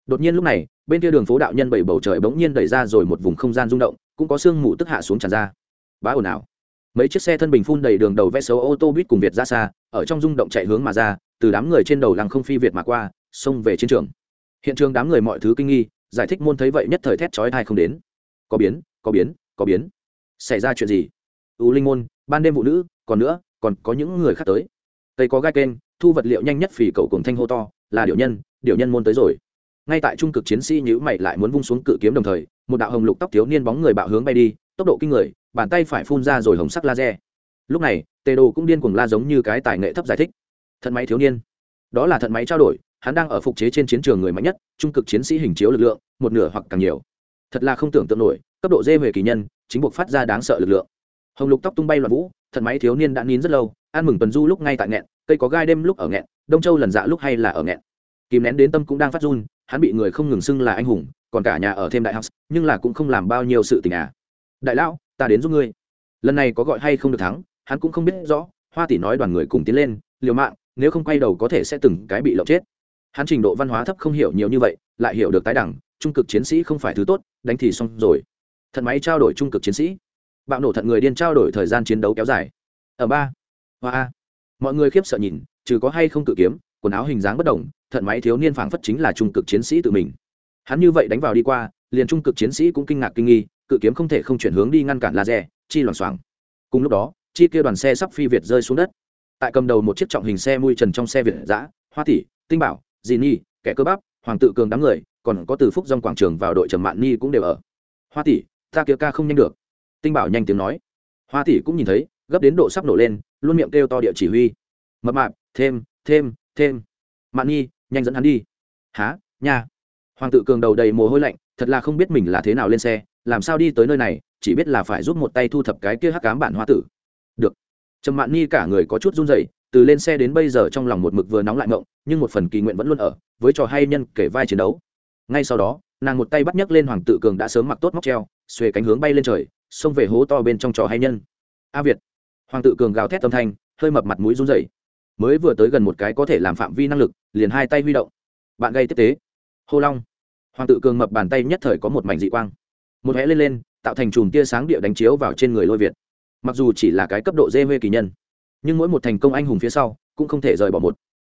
Đột nhiên lúc này, bên kia đường phố đạo nhân bảy bầu trời bỗng nhiên đẩy ra rồi một vùng không gian rung động, cũng có sương mù tức hạ xuống tràn ra. Bá ồn ào mấy chiếc xe thân bình phun đầy đường đầu vẽ xấu ô tô buýt cùng việt ra xa, ở trong rung động chạy hướng mà ra, từ đám người trên đầu làng không phi việt mà qua, xông về chiến trường. Hiện trường đám người mọi thứ kinh nghi, giải thích môn thấy vậy nhất thời thét chói thai không đến. Có biến có biến có biến. Xảy ra chuyện gì? U linh môn, ban đêm vụ nữ, còn nữa, còn có những người khác tới. Tây có gai kênh, thu vật liệu nhanh nhất phì cầu cùng thanh hô to, là điệu nhân điệu nhân môn tới rồi. Ngay tại trung cực chiến sĩ nhữ mày lại muốn vung xuống cự kiếm đồng thời, một đạo hồng lục tóc thiếu niên bóng người bạo hướng bay đi, tốc độ kinh người bàn tay phải phun ra rồi hồng sắc laser. Lúc này, tề đồ cũng điên cuồng la giống như cái tài nghệ thấp giải thích. Thận máy thiếu niên. Đó là thận máy trao đổi, hắn đang ở phục chế trên chiến trường người mạnh nhất, trung cực chiến sĩ hình chiếu lực lượng, một nửa hoặc càng nhiều. Thật là không tưởng tượng nổi, cấp độ dê về kỳ nhân, chính buộc phát ra đáng sợ lực lượng. Hồng lục tóc tung bay loạn vũ, thận máy thiếu niên đã nín rất lâu, an mừng tuần du lúc ngay tại nghẹn, cây có gai đêm lúc ở nghẹn, đông châu lần dạ lúc hay là ở nghẹn. Kìm nén đến tâm cũng đang phát run, hắn bị người không ngừng xưng là anh hùng, còn cả nhà ở thêm đại học, nhưng là cũng không làm bao nhiêu sự tình à. Đại lão ta đến giúp ngươi. Lần này có gọi hay không được thắng, hắn cũng không biết rõ, hoa tỷ nói đoàn người cùng tiến lên, liều mạng, nếu không quay đầu có thể sẽ từng cái bị lộng chết. Hắn trình độ văn hóa thấp không hiểu nhiều như vậy, lại hiểu được tái đẳng, trung cực chiến sĩ không phải thứ tốt, đánh thì xong rồi. Thận máy trao đổi trung cực chiến sĩ. Bạo nổ thận người điên trao đổi thời gian chiến đấu kéo dài. Ở ba, hoa a. Mọi người khiếp sợ nhìn, trừ có hay không cự kiếm, quần áo hình dáng bất đồng, thận máy thiếu niên phảng phất chính là trung cực chiến sĩ tự mình. Hắn như vậy đánh vào đi qua, liền trung cực chiến sĩ cũng kinh ngạc kinh nghi cự kiếm không thể không chuyển hướng đi ngăn cản laser, chi loảng xoảng. Cùng lúc đó, chi kia đoàn xe sắp phi việt rơi xuống đất. Tại cầm đầu một chiếc trọng hình xe mui trần trong xe việt giã hoa tỷ, tinh bảo, dì nhi, kẻ cơ bắp, hoàng tự cường đám người, còn có từ phúc dòng quảng trường vào đội trầm mạn nhi cũng đều ở. Hoa tỷ, ta kia ca không nhanh được. Tinh bảo nhanh tiếng nói. Hoa tỷ cũng nhìn thấy, gấp đến độ sắp nổ lên, luôn miệng kêu to địa chỉ huy. Mập mạp, thêm thêm thêm. Mạn nhi nhanh dẫn hắn đi. Há nha. Hoàng tự cường đầu đầy mồ hôi lạnh, thật là không biết mình là thế nào lên xe làm sao đi tới nơi này, chỉ biết là phải giúp một tay thu thập cái kia hắc cám bản hoa tử. Được. Trầm mạn nhi cả người có chút run rẩy, từ lên xe đến bây giờ trong lòng một mực vừa nóng lại mộng, nhưng một phần kỳ nguyện vẫn luôn ở, với trò hay nhân kể vai chiến đấu. Ngay sau đó, nàng một tay bắt nhấc lên hoàng tự cường đã sớm mặc tốt móc treo, xuề cánh hướng bay lên trời, xông về hố to bên trong trò hay nhân. A việt. Hoàng tự cường gào thét tâm thanh, hơi mập mặt mũi run rẩy. Mới vừa tới gần một cái có thể làm phạm vi năng lực, liền hai tay huy động. Bạn gây tiếp tế. Hô long. Hoàng tự cường mập bàn tay nhất thời có một mảnh dị quang một hẽ lên lên, tạo thành chùm tia sáng địa đánh chiếu vào trên người lôi việt. Mặc dù chỉ là cái cấp độ dê huê kỳ nhân, nhưng mỗi một thành công anh hùng phía sau cũng không thể rời bỏ một.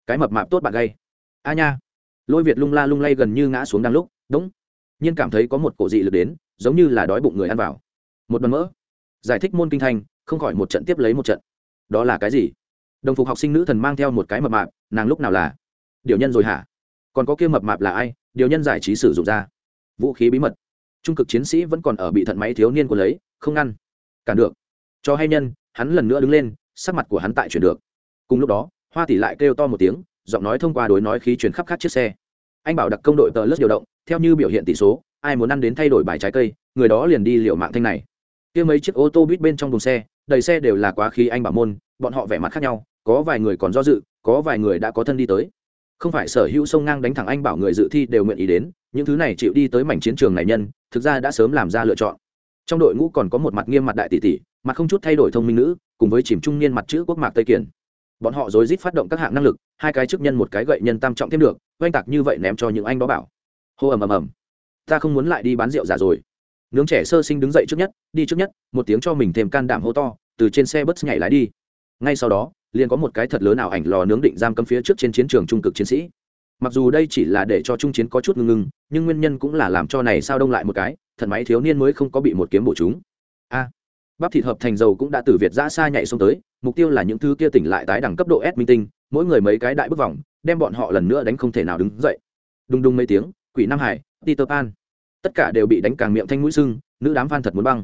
Cái mập mạp tốt bạn gây a nha. Lôi việt lung la lung lay gần như ngã xuống đang lúc, đúng. Nhiên cảm thấy có một cổ dị lực đến, giống như là đói bụng người ăn vào. Một đoàn mỡ. Giải thích môn kinh thành, không khỏi một trận tiếp lấy một trận. Đó là cái gì? Đồng phục học sinh nữ thần mang theo một cái mập mạp, nàng lúc nào là? Điều nhân rồi hả? Còn có kia mập mạp là ai? Điều nhân giải trí sử dụng ra. Vũ khí bí mật trung cực chiến sĩ vẫn còn ở bị thận máy thiếu niên của lấy, không ngăn cản được. Cho hay nhân, hắn lần nữa đứng lên, sắc mặt của hắn tại chuyển được. Cùng lúc đó, hoa tỷ lại kêu to một tiếng, giọng nói thông qua đối nói khí chuyển khắp các chiếc xe. Anh bảo đặc công đội tờ lớp điều động, theo như biểu hiện tỷ số, ai muốn ăn đến thay đổi bài trái cây, người đó liền đi liệu mạng thanh này. Kia mấy chiếc ô tô buýt bên trong đồn xe, đầy xe đều là quá khí anh bảo môn, bọn họ vẻ mặt khác nhau, có vài người còn do dự, có vài người đã có thân đi tới không phải sở hữu sông ngang đánh thẳng anh bảo người dự thi đều nguyện ý đến, những thứ này chịu đi tới mảnh chiến trường này nhân, thực ra đã sớm làm ra lựa chọn. Trong đội ngũ còn có một mặt nghiêm mặt đại tỷ tỷ, mặt không chút thay đổi thông minh nữ, cùng với chìm trung niên mặt chữ quốc mạc tây kiển. Bọn họ rối rít phát động các hạng năng lực, hai cái chức nhân một cái gậy nhân tam trọng thêm được, oanh tạc như vậy ném cho những anh đó bảo. Hô ầm ầm ầm. Ta không muốn lại đi bán rượu giả rồi. Nướng trẻ sơ sinh đứng dậy trước nhất, đi trước nhất, một tiếng cho mình thêm can đảm hô to, từ trên xe bớt nhảy lái đi. Ngay sau đó liền có một cái thật lớn ảo ảnh lò nướng định giam cấm phía trước trên chiến trường trung cực chiến sĩ. Mặc dù đây chỉ là để cho trung chiến có chút ngưng ngưng, nhưng nguyên nhân cũng là làm cho này sao đông lại một cái thần máy thiếu niên mới không có bị một kiếm bổ chúng a, bắp thịt hợp thành dầu cũng đã từ việt ra xa nhảy xuống tới, mục tiêu là những thứ kia tỉnh lại tái đẳng cấp độ s minh tinh, mỗi người mấy cái đại bước vòng, đem bọn họ lần nữa đánh không thể nào đứng dậy. Đùng đùng mấy tiếng, quỷ nam hải, peter pan, tất cả đều bị đánh càng miệng thanh mũi sưng, nữ đám phan thật muốn băng.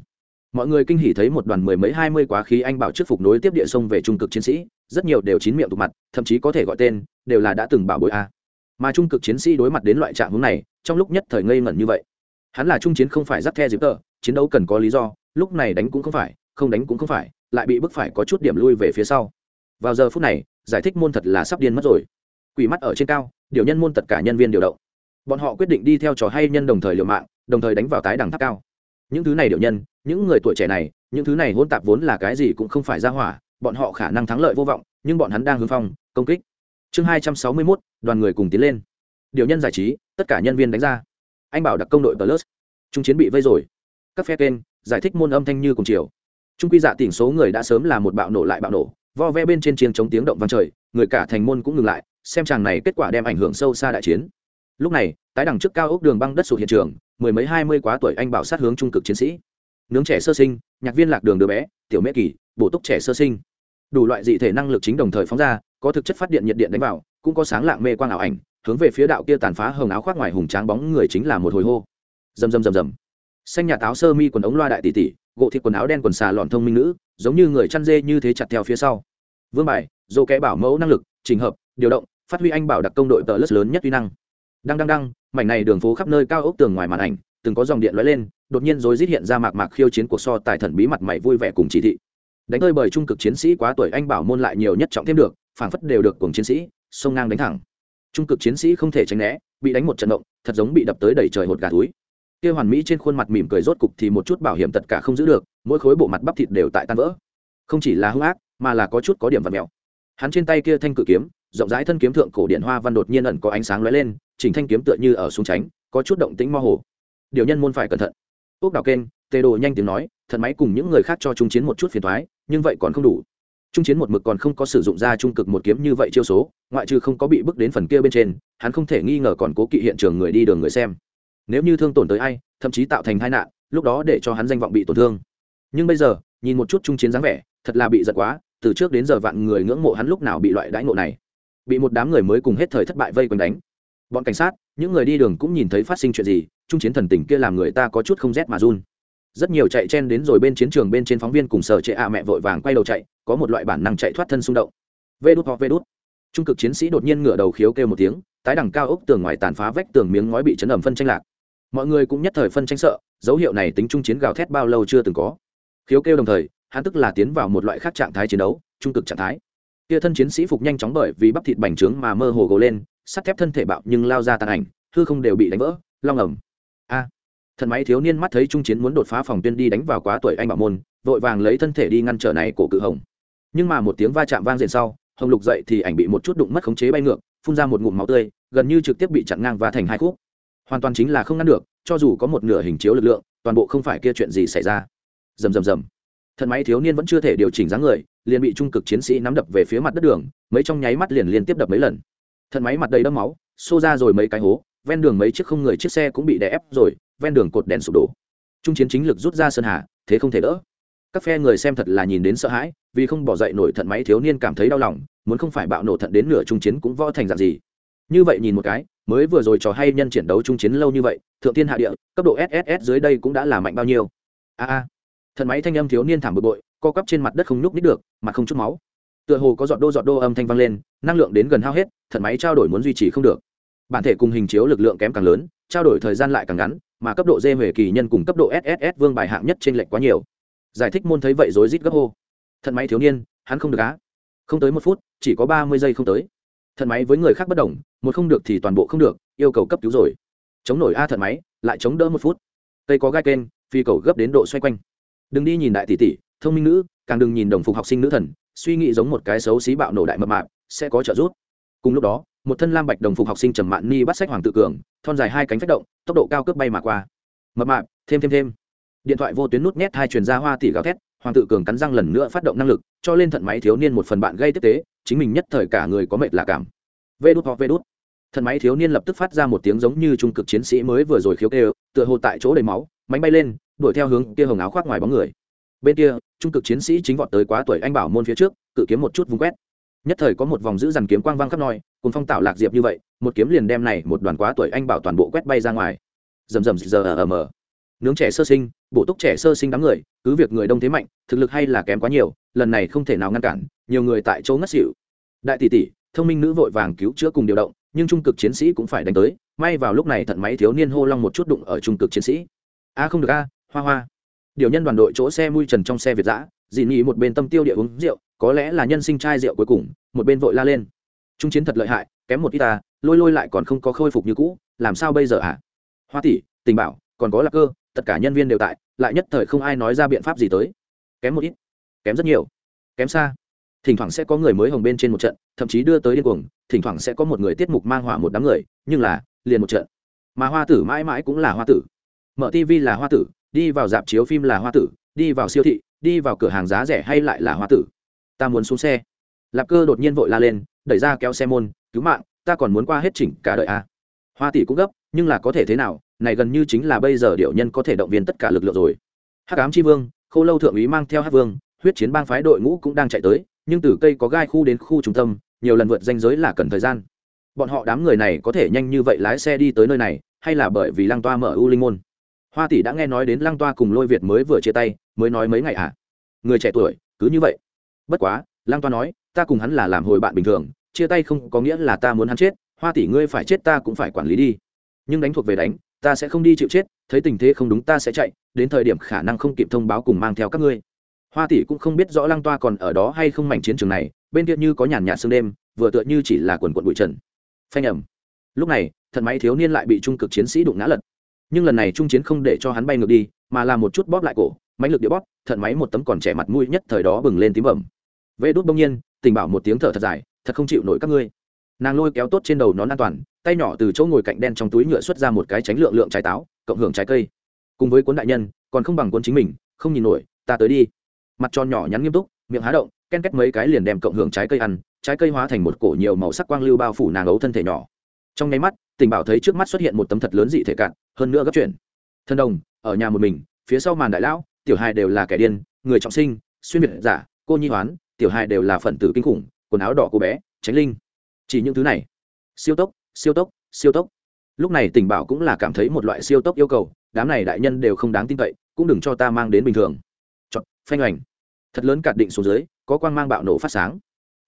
Mọi người kinh hỉ thấy một đoàn mười mấy hai mươi quá khí anh bảo trước phục nối tiếp địa sông về trung cực chiến sĩ rất nhiều đều chín miệng tụ mặt, thậm chí có thể gọi tên, đều là đã từng bảo bối a. Mà trung cực chiến sĩ đối mặt đến loại trạng hướng này, trong lúc nhất thời ngây ngẩn như vậy. Hắn là trung chiến không phải dắt the dịp tờ, chiến đấu cần có lý do, lúc này đánh cũng không phải, không đánh cũng không phải, lại bị bức phải có chút điểm lui về phía sau. Vào giờ phút này, giải thích môn thật là sắp điên mất rồi. Quỷ mắt ở trên cao, điều nhân môn tất cả nhân viên điều động. Bọn họ quyết định đi theo trò hay nhân đồng thời liều mạng, đồng thời đánh vào tái đẳng tháp cao. Những thứ này điều nhân, những người tuổi trẻ này, những thứ này hôn tạp vốn là cái gì cũng không phải ra hỏa bọn họ khả năng thắng lợi vô vọng, nhưng bọn hắn đang hướng phong, công kích. Chương hai trăm sáu mươi mốt, đoàn người cùng tiến lên. Điều nhân giải trí, tất cả nhân viên đánh ra. Anh bảo đặc công đội plus. Trung chiến bị vây rồi. Các phe kênh, giải thích môn âm thanh như cùng chiều. Trung quy dạ tỉnh số người đã sớm là một bạo nổ lại bạo nổ, vo ve bên trên chiến chống tiếng động vang trời, người cả thành môn cũng ngừng lại, xem chàng này kết quả đem ảnh hưởng sâu xa đại chiến. Lúc này, tái đẳng trước cao ốc đường băng đất sụt hiện trường, mười mấy hai mươi quá tuổi anh bảo sát hướng trung cực chiến sĩ. Nướng trẻ sơ sinh, nhạc viên lạc đường đứa bé, tiểu mễ kỳ bổ túc trẻ sơ sinh. Đủ loại dị thể năng lực chính đồng thời phóng ra, có thực chất phát điện nhiệt điện đánh vào, cũng có sáng lạng mê quang ảo ảnh, hướng về phía đạo kia tàn phá hồng áo khoác ngoài hùng tráng bóng người chính là một hồi hô. Rầm rầm rầm rầm. Xanh nhà táo sơ mi quần ống loa đại tỷ tỷ, gỗ thịt quần áo đen quần xà lọn thông minh nữ, giống như người chăn dê như thế chặt theo phía sau. Vương bài, dô kẽ bảo mẫu năng lực, trình hợp, điều động, phát huy anh bảo đặc công đội tờ lớp lớn nhất uy năng. Đăng đăng đăng, mảnh này đường phố khắp nơi cao ốc tường ngoài màn ảnh, từng có dòng điện lóe lên, đột nhiên rồi rít hiện ra mạc mạc khiêu chiến cuộc so tài thần bí mặt mày vui vẻ cùng chỉ thị đánh hơi bởi trung cực chiến sĩ quá tuổi anh bảo môn lại nhiều nhất trọng thêm được, phảng phất đều được cùng chiến sĩ sông ngang đánh thẳng. Trung cực chiến sĩ không thể tránh né, bị đánh một trận động, thật giống bị đập tới đẩy trời hột gà túi. Kia hoàn mỹ trên khuôn mặt mỉm cười rốt cục thì một chút bảo hiểm tất cả không giữ được, mỗi khối bộ mặt bắp thịt đều tại tan vỡ. Không chỉ là hung ác, mà là có chút có điểm vật mèo hắn trên tay kia thanh cự kiếm, rộng rãi thân kiếm thượng cổ điện hoa văn đột nhiên ẩn có ánh sáng lóe lên, chỉnh thanh kiếm tựa như ở xuống tránh, có chút động tĩnh mơ hồ. Điều nhân môn phải cẩn thận. Ốc đào kênh, tê đồ nhanh tiếng nói thận máy cùng những người khác cho trung chiến một chút phiền thoái, nhưng vậy còn không đủ. Trung chiến một mực còn không có sử dụng ra trung cực một kiếm như vậy chiêu số, ngoại trừ không có bị bước đến phần kia bên trên, hắn không thể nghi ngờ còn cố kỵ hiện trường người đi đường người xem. Nếu như thương tổn tới ai, thậm chí tạo thành tai nạn, lúc đó để cho hắn danh vọng bị tổn thương. Nhưng bây giờ, nhìn một chút trung chiến dáng vẻ, thật là bị giật quá, từ trước đến giờ vạn người ngưỡng mộ hắn lúc nào bị loại đãi ngộ này. Bị một đám người mới cùng hết thời thất bại vây quanh đánh. Bọn cảnh sát, những người đi đường cũng nhìn thấy phát sinh chuyện gì, trung chiến thần tình kia làm người ta có chút không rét mà run rất nhiều chạy chen đến rồi bên chiến trường bên trên phóng viên cùng sở trệ ạ mẹ vội vàng quay đầu chạy, có một loại bản năng chạy thoát thân xung động. Vê đút hoặc vê đút. Trung cực chiến sĩ đột nhiên ngửa đầu khiếu kêu một tiếng, tái đằng cao ốc tường ngoài tàn phá vách tường miếng ngói bị chấn ẩm phân tranh lạc. Mọi người cũng nhất thời phân tranh sợ, dấu hiệu này tính trung chiến gào thét bao lâu chưa từng có. Khiếu kêu đồng thời, hắn tức là tiến vào một loại khác trạng thái chiến đấu, trung cực trạng thái. Kia thân chiến sĩ phục nhanh chóng bởi vì bắp thịt bành trướng mà mơ hồ gồ lên, sắt thép thân thể bạo nhưng lao ra tàn ảnh, hư không đều bị đánh vỡ, long ẩm a! Thần máy thiếu niên mắt thấy trung chiến muốn đột phá phòng tuyên đi đánh vào quá tuổi anh bảo môn, vội vàng lấy thân thể đi ngăn trở này của cự hồng. Nhưng mà một tiếng va chạm vang diện sau, hồng lục dậy thì ảnh bị một chút đụng mất khống chế bay ngược, phun ra một ngụm máu tươi, gần như trực tiếp bị chặn ngang và thành hai khúc. Hoàn toàn chính là không ngăn được, cho dù có một nửa hình chiếu lực lượng, toàn bộ không phải kia chuyện gì xảy ra. Rầm rầm rầm. Thần máy thiếu niên vẫn chưa thể điều chỉnh dáng người, liền bị trung cực chiến sĩ nắm đập về phía mặt đất đường, mấy trong nháy mắt liền liên tiếp đập mấy lần. Thần máy mặt đầy đẫm máu, xô ra rồi mấy cái hố, ven đường mấy chiếc không người chiếc xe cũng bị đè ép rồi ven đường cột đèn sụp đổ. Trung chiến chính lực rút ra sơn hà, thế không thể đỡ. Các phe người xem thật là nhìn đến sợ hãi, vì không bỏ dậy nổi thận máy thiếu niên cảm thấy đau lòng, muốn không phải bạo nổ thận đến nửa trung chiến cũng võ thành dạng gì. Như vậy nhìn một cái, mới vừa rồi trò hay nhân chiến đấu trung chiến lâu như vậy, thượng tiên hạ địa, cấp độ sss dưới đây cũng đã là mạnh bao nhiêu. A a. Thận máy thanh âm thiếu niên thảm bực bội, co cắp trên mặt đất không nhúc nít được mặt không chút máu. Tựa hồ có giọt đô giọt đô âm thanh vang lên, năng lượng đến gần hao hết, thận máy trao đổi muốn duy trì không được bản thể cùng hình chiếu lực lượng kém càng lớn, trao đổi thời gian lại càng ngắn, mà cấp độ dê huệ kỳ nhân cùng cấp độ sss vương bài hạng nhất trên lệch quá nhiều. Giải thích môn thấy vậy rối rít gấp hô. Thận máy thiếu niên, hắn không được á. Không tới một phút, chỉ có ba mươi giây không tới. Thận máy với người khác bất đồng, một không được thì toàn bộ không được, yêu cầu cấp cứu rồi. Chống nổi a thận máy, lại chống đỡ một phút. Cây có gai kênh, phi cầu gấp đến độ xoay quanh. Đừng đi nhìn đại tỷ tỷ, thông minh nữ, càng đừng nhìn đồng phục học sinh nữ thần, suy nghĩ giống một cái xấu xí bạo nổ đại mập mạp, sẽ có trợ giúp cùng lúc đó, một thân lam bạch đồng phục học sinh trầm mạn ni bắt sách hoàng tự cường, thon dài hai cánh phách động, tốc độ cao cướp bay mà qua. Mập mạp, thêm thêm thêm. Điện thoại vô tuyến nút nhét hai truyền ra hoa tỷ gào thét, hoàng tự cường cắn răng lần nữa phát động năng lực, cho lên thận máy thiếu niên một phần bạn gây tiếp tế, chính mình nhất thời cả người có mệt lạ cảm. Vê đút hoặc vê đút. Thận máy thiếu niên lập tức phát ra một tiếng giống như trung cực chiến sĩ mới vừa rồi khiếu kêu, tựa hồ tại chỗ đầy máu mánh bay lên, đuổi theo hướng kia hồng áo khoác ngoài bóng người. Bên kia, trung cực chiến sĩ chính vọt tới quá tuổi anh bảo môn phía trước, cự kiếm một chút vùng quét nhất thời có một vòng giữ dằn kiếm quang vang khắp nơi cùng phong tạo lạc diệp như vậy, một kiếm liền đem này một đoàn quá tuổi anh bảo toàn bộ quét bay ra ngoài. Rầm rầm giờ ở ờ ờ mờ. Nướng trẻ sơ sinh, bộ túc trẻ sơ sinh đám người, cứ việc người đông thế mạnh, thực lực hay là kém quá nhiều, lần này không thể nào ngăn cản, nhiều người tại chỗ ngất xỉu. Đại tỷ tỷ, thông minh nữ vội vàng cứu chữa cùng điều động, nhưng trung cực chiến sĩ cũng phải đánh tới, may vào lúc này thận máy thiếu niên hô long một chút đụng ở trung cực chiến sĩ. A, không được a, hoa hoa. Điều nhân đoàn đội chỗ xe mui trần trong xe việt giã dị nghị một bên tâm tiêu địa uống rượu có lẽ là nhân sinh trai rượu cuối cùng, một bên vội la lên. Trung chiến thật lợi hại, kém một ít ta, lôi lôi lại còn không có khôi phục như cũ, làm sao bây giờ ạ à? hoa tỷ, tình bảo, còn có lạc cơ, tất cả nhân viên đều tại, lại nhất thời không ai nói ra biện pháp gì tới. Kém một ít, kém rất nhiều, kém xa. Thỉnh thoảng sẽ có người mới hồng bên trên một trận, thậm chí đưa tới điên cuồng, thỉnh thoảng sẽ có một người tiết mục mang hỏa một đám người, nhưng là, liền một trận. Mà hoa tử mãi mãi cũng là hoa tử. Mở tv là hoa tử, đi vào dạp chiếu phim là hoa tử, đi vào siêu thị, đi vào cửa hàng giá rẻ hay lại là hoa tử ta muốn xuống xe. Lạp cơ đột nhiên vội la lên, đẩy ra kéo xe môn, cứu mạng, ta còn muốn qua hết chỉnh cả đời à. hoa tỷ cũng gấp, nhưng là có thể thế nào? Này gần như chính là bây giờ điệu nhân có thể động viên tất cả lực lượng rồi. Hắc ám tri vương, khô lâu thượng úy mang theo hắc vương, huyết chiến bang phái đội ngũ cũng đang chạy tới, nhưng từ cây có gai khu đến khu trung tâm, nhiều lần vượt danh giới là cần thời gian. Bọn họ đám người này có thể nhanh như vậy lái xe đi tới nơi này, hay là bởi vì lăng toa mở u linh môn? Hoa tỷ đã nghe nói đến lăng toa cùng lôi việt mới vừa chia tay, mới nói mấy ngày à? Người trẻ tuổi, cứ như vậy bất quá, lăng toa nói, ta cùng hắn là làm hồi bạn bình thường, chia tay không có nghĩa là ta muốn hắn chết, hoa tỷ ngươi phải chết ta cũng phải quản lý đi. Nhưng đánh thuộc về đánh, ta sẽ không đi chịu chết, thấy tình thế không đúng ta sẽ chạy, đến thời điểm khả năng không kịp thông báo cùng mang theo các ngươi. Hoa tỷ cũng không biết rõ lăng toa còn ở đó hay không mảnh chiến trường này, bên kia như có nhàn nhạt sương đêm, vừa tựa như chỉ là quần quận bụi trần. Phanh ẩm lúc này thần máy thiếu niên lại bị trung cực chiến sĩ đụng ngã lật. Nhưng lần này trung chiến không để cho hắn bay ngược đi, mà là một chút bóp lại cổ, mãnh lực địa bóp, thận máy một tấm còn trẻ mặt mũi nhất thời đó bừng lên tím bẩm vê đốt bỗng nhiên, tình bảo một tiếng thở thật dài, thật không chịu nổi các ngươi. Nàng lôi kéo tốt trên đầu nón an toàn, tay nhỏ từ chỗ ngồi cạnh đen trong túi nhựa xuất ra một cái tránh lượng lượng trái táo, cộng hưởng trái cây. Cùng với cuốn đại nhân, còn không bằng cuốn chính mình, không nhìn nổi, ta tới đi. Mặt tròn nhỏ nhắn nghiêm túc, miệng há động, ken két mấy cái liền đem cộng hưởng trái cây ăn, trái cây hóa thành một cổ nhiều màu sắc quang lưu bao phủ nàng ấu thân thể nhỏ. Trong nháy mắt, tình bảo thấy trước mắt xuất hiện một tấm thật lớn dị thể cạn, hơn nữa gấp chuyển. Thân đồng, ở nhà một mình, phía sau màn đại lão, tiểu hai đều là kẻ điên, người trọng sinh, xuyên việt giả, cô nhi hoán tiểu hài đều là phần tử kinh khủng, quần áo đỏ cô bé, tránh linh. Chỉ những thứ này. Siêu tốc siêu tốc siêu tốc. Lúc này tình bảo cũng là cảm thấy một loại siêu tốc yêu cầu, đám này đại nhân đều không đáng tin cậy, cũng đừng cho ta mang đến bình thường. Chọn, phanh ảnh thật lớn cạt định xuống dưới, có quang mang bạo nổ phát sáng.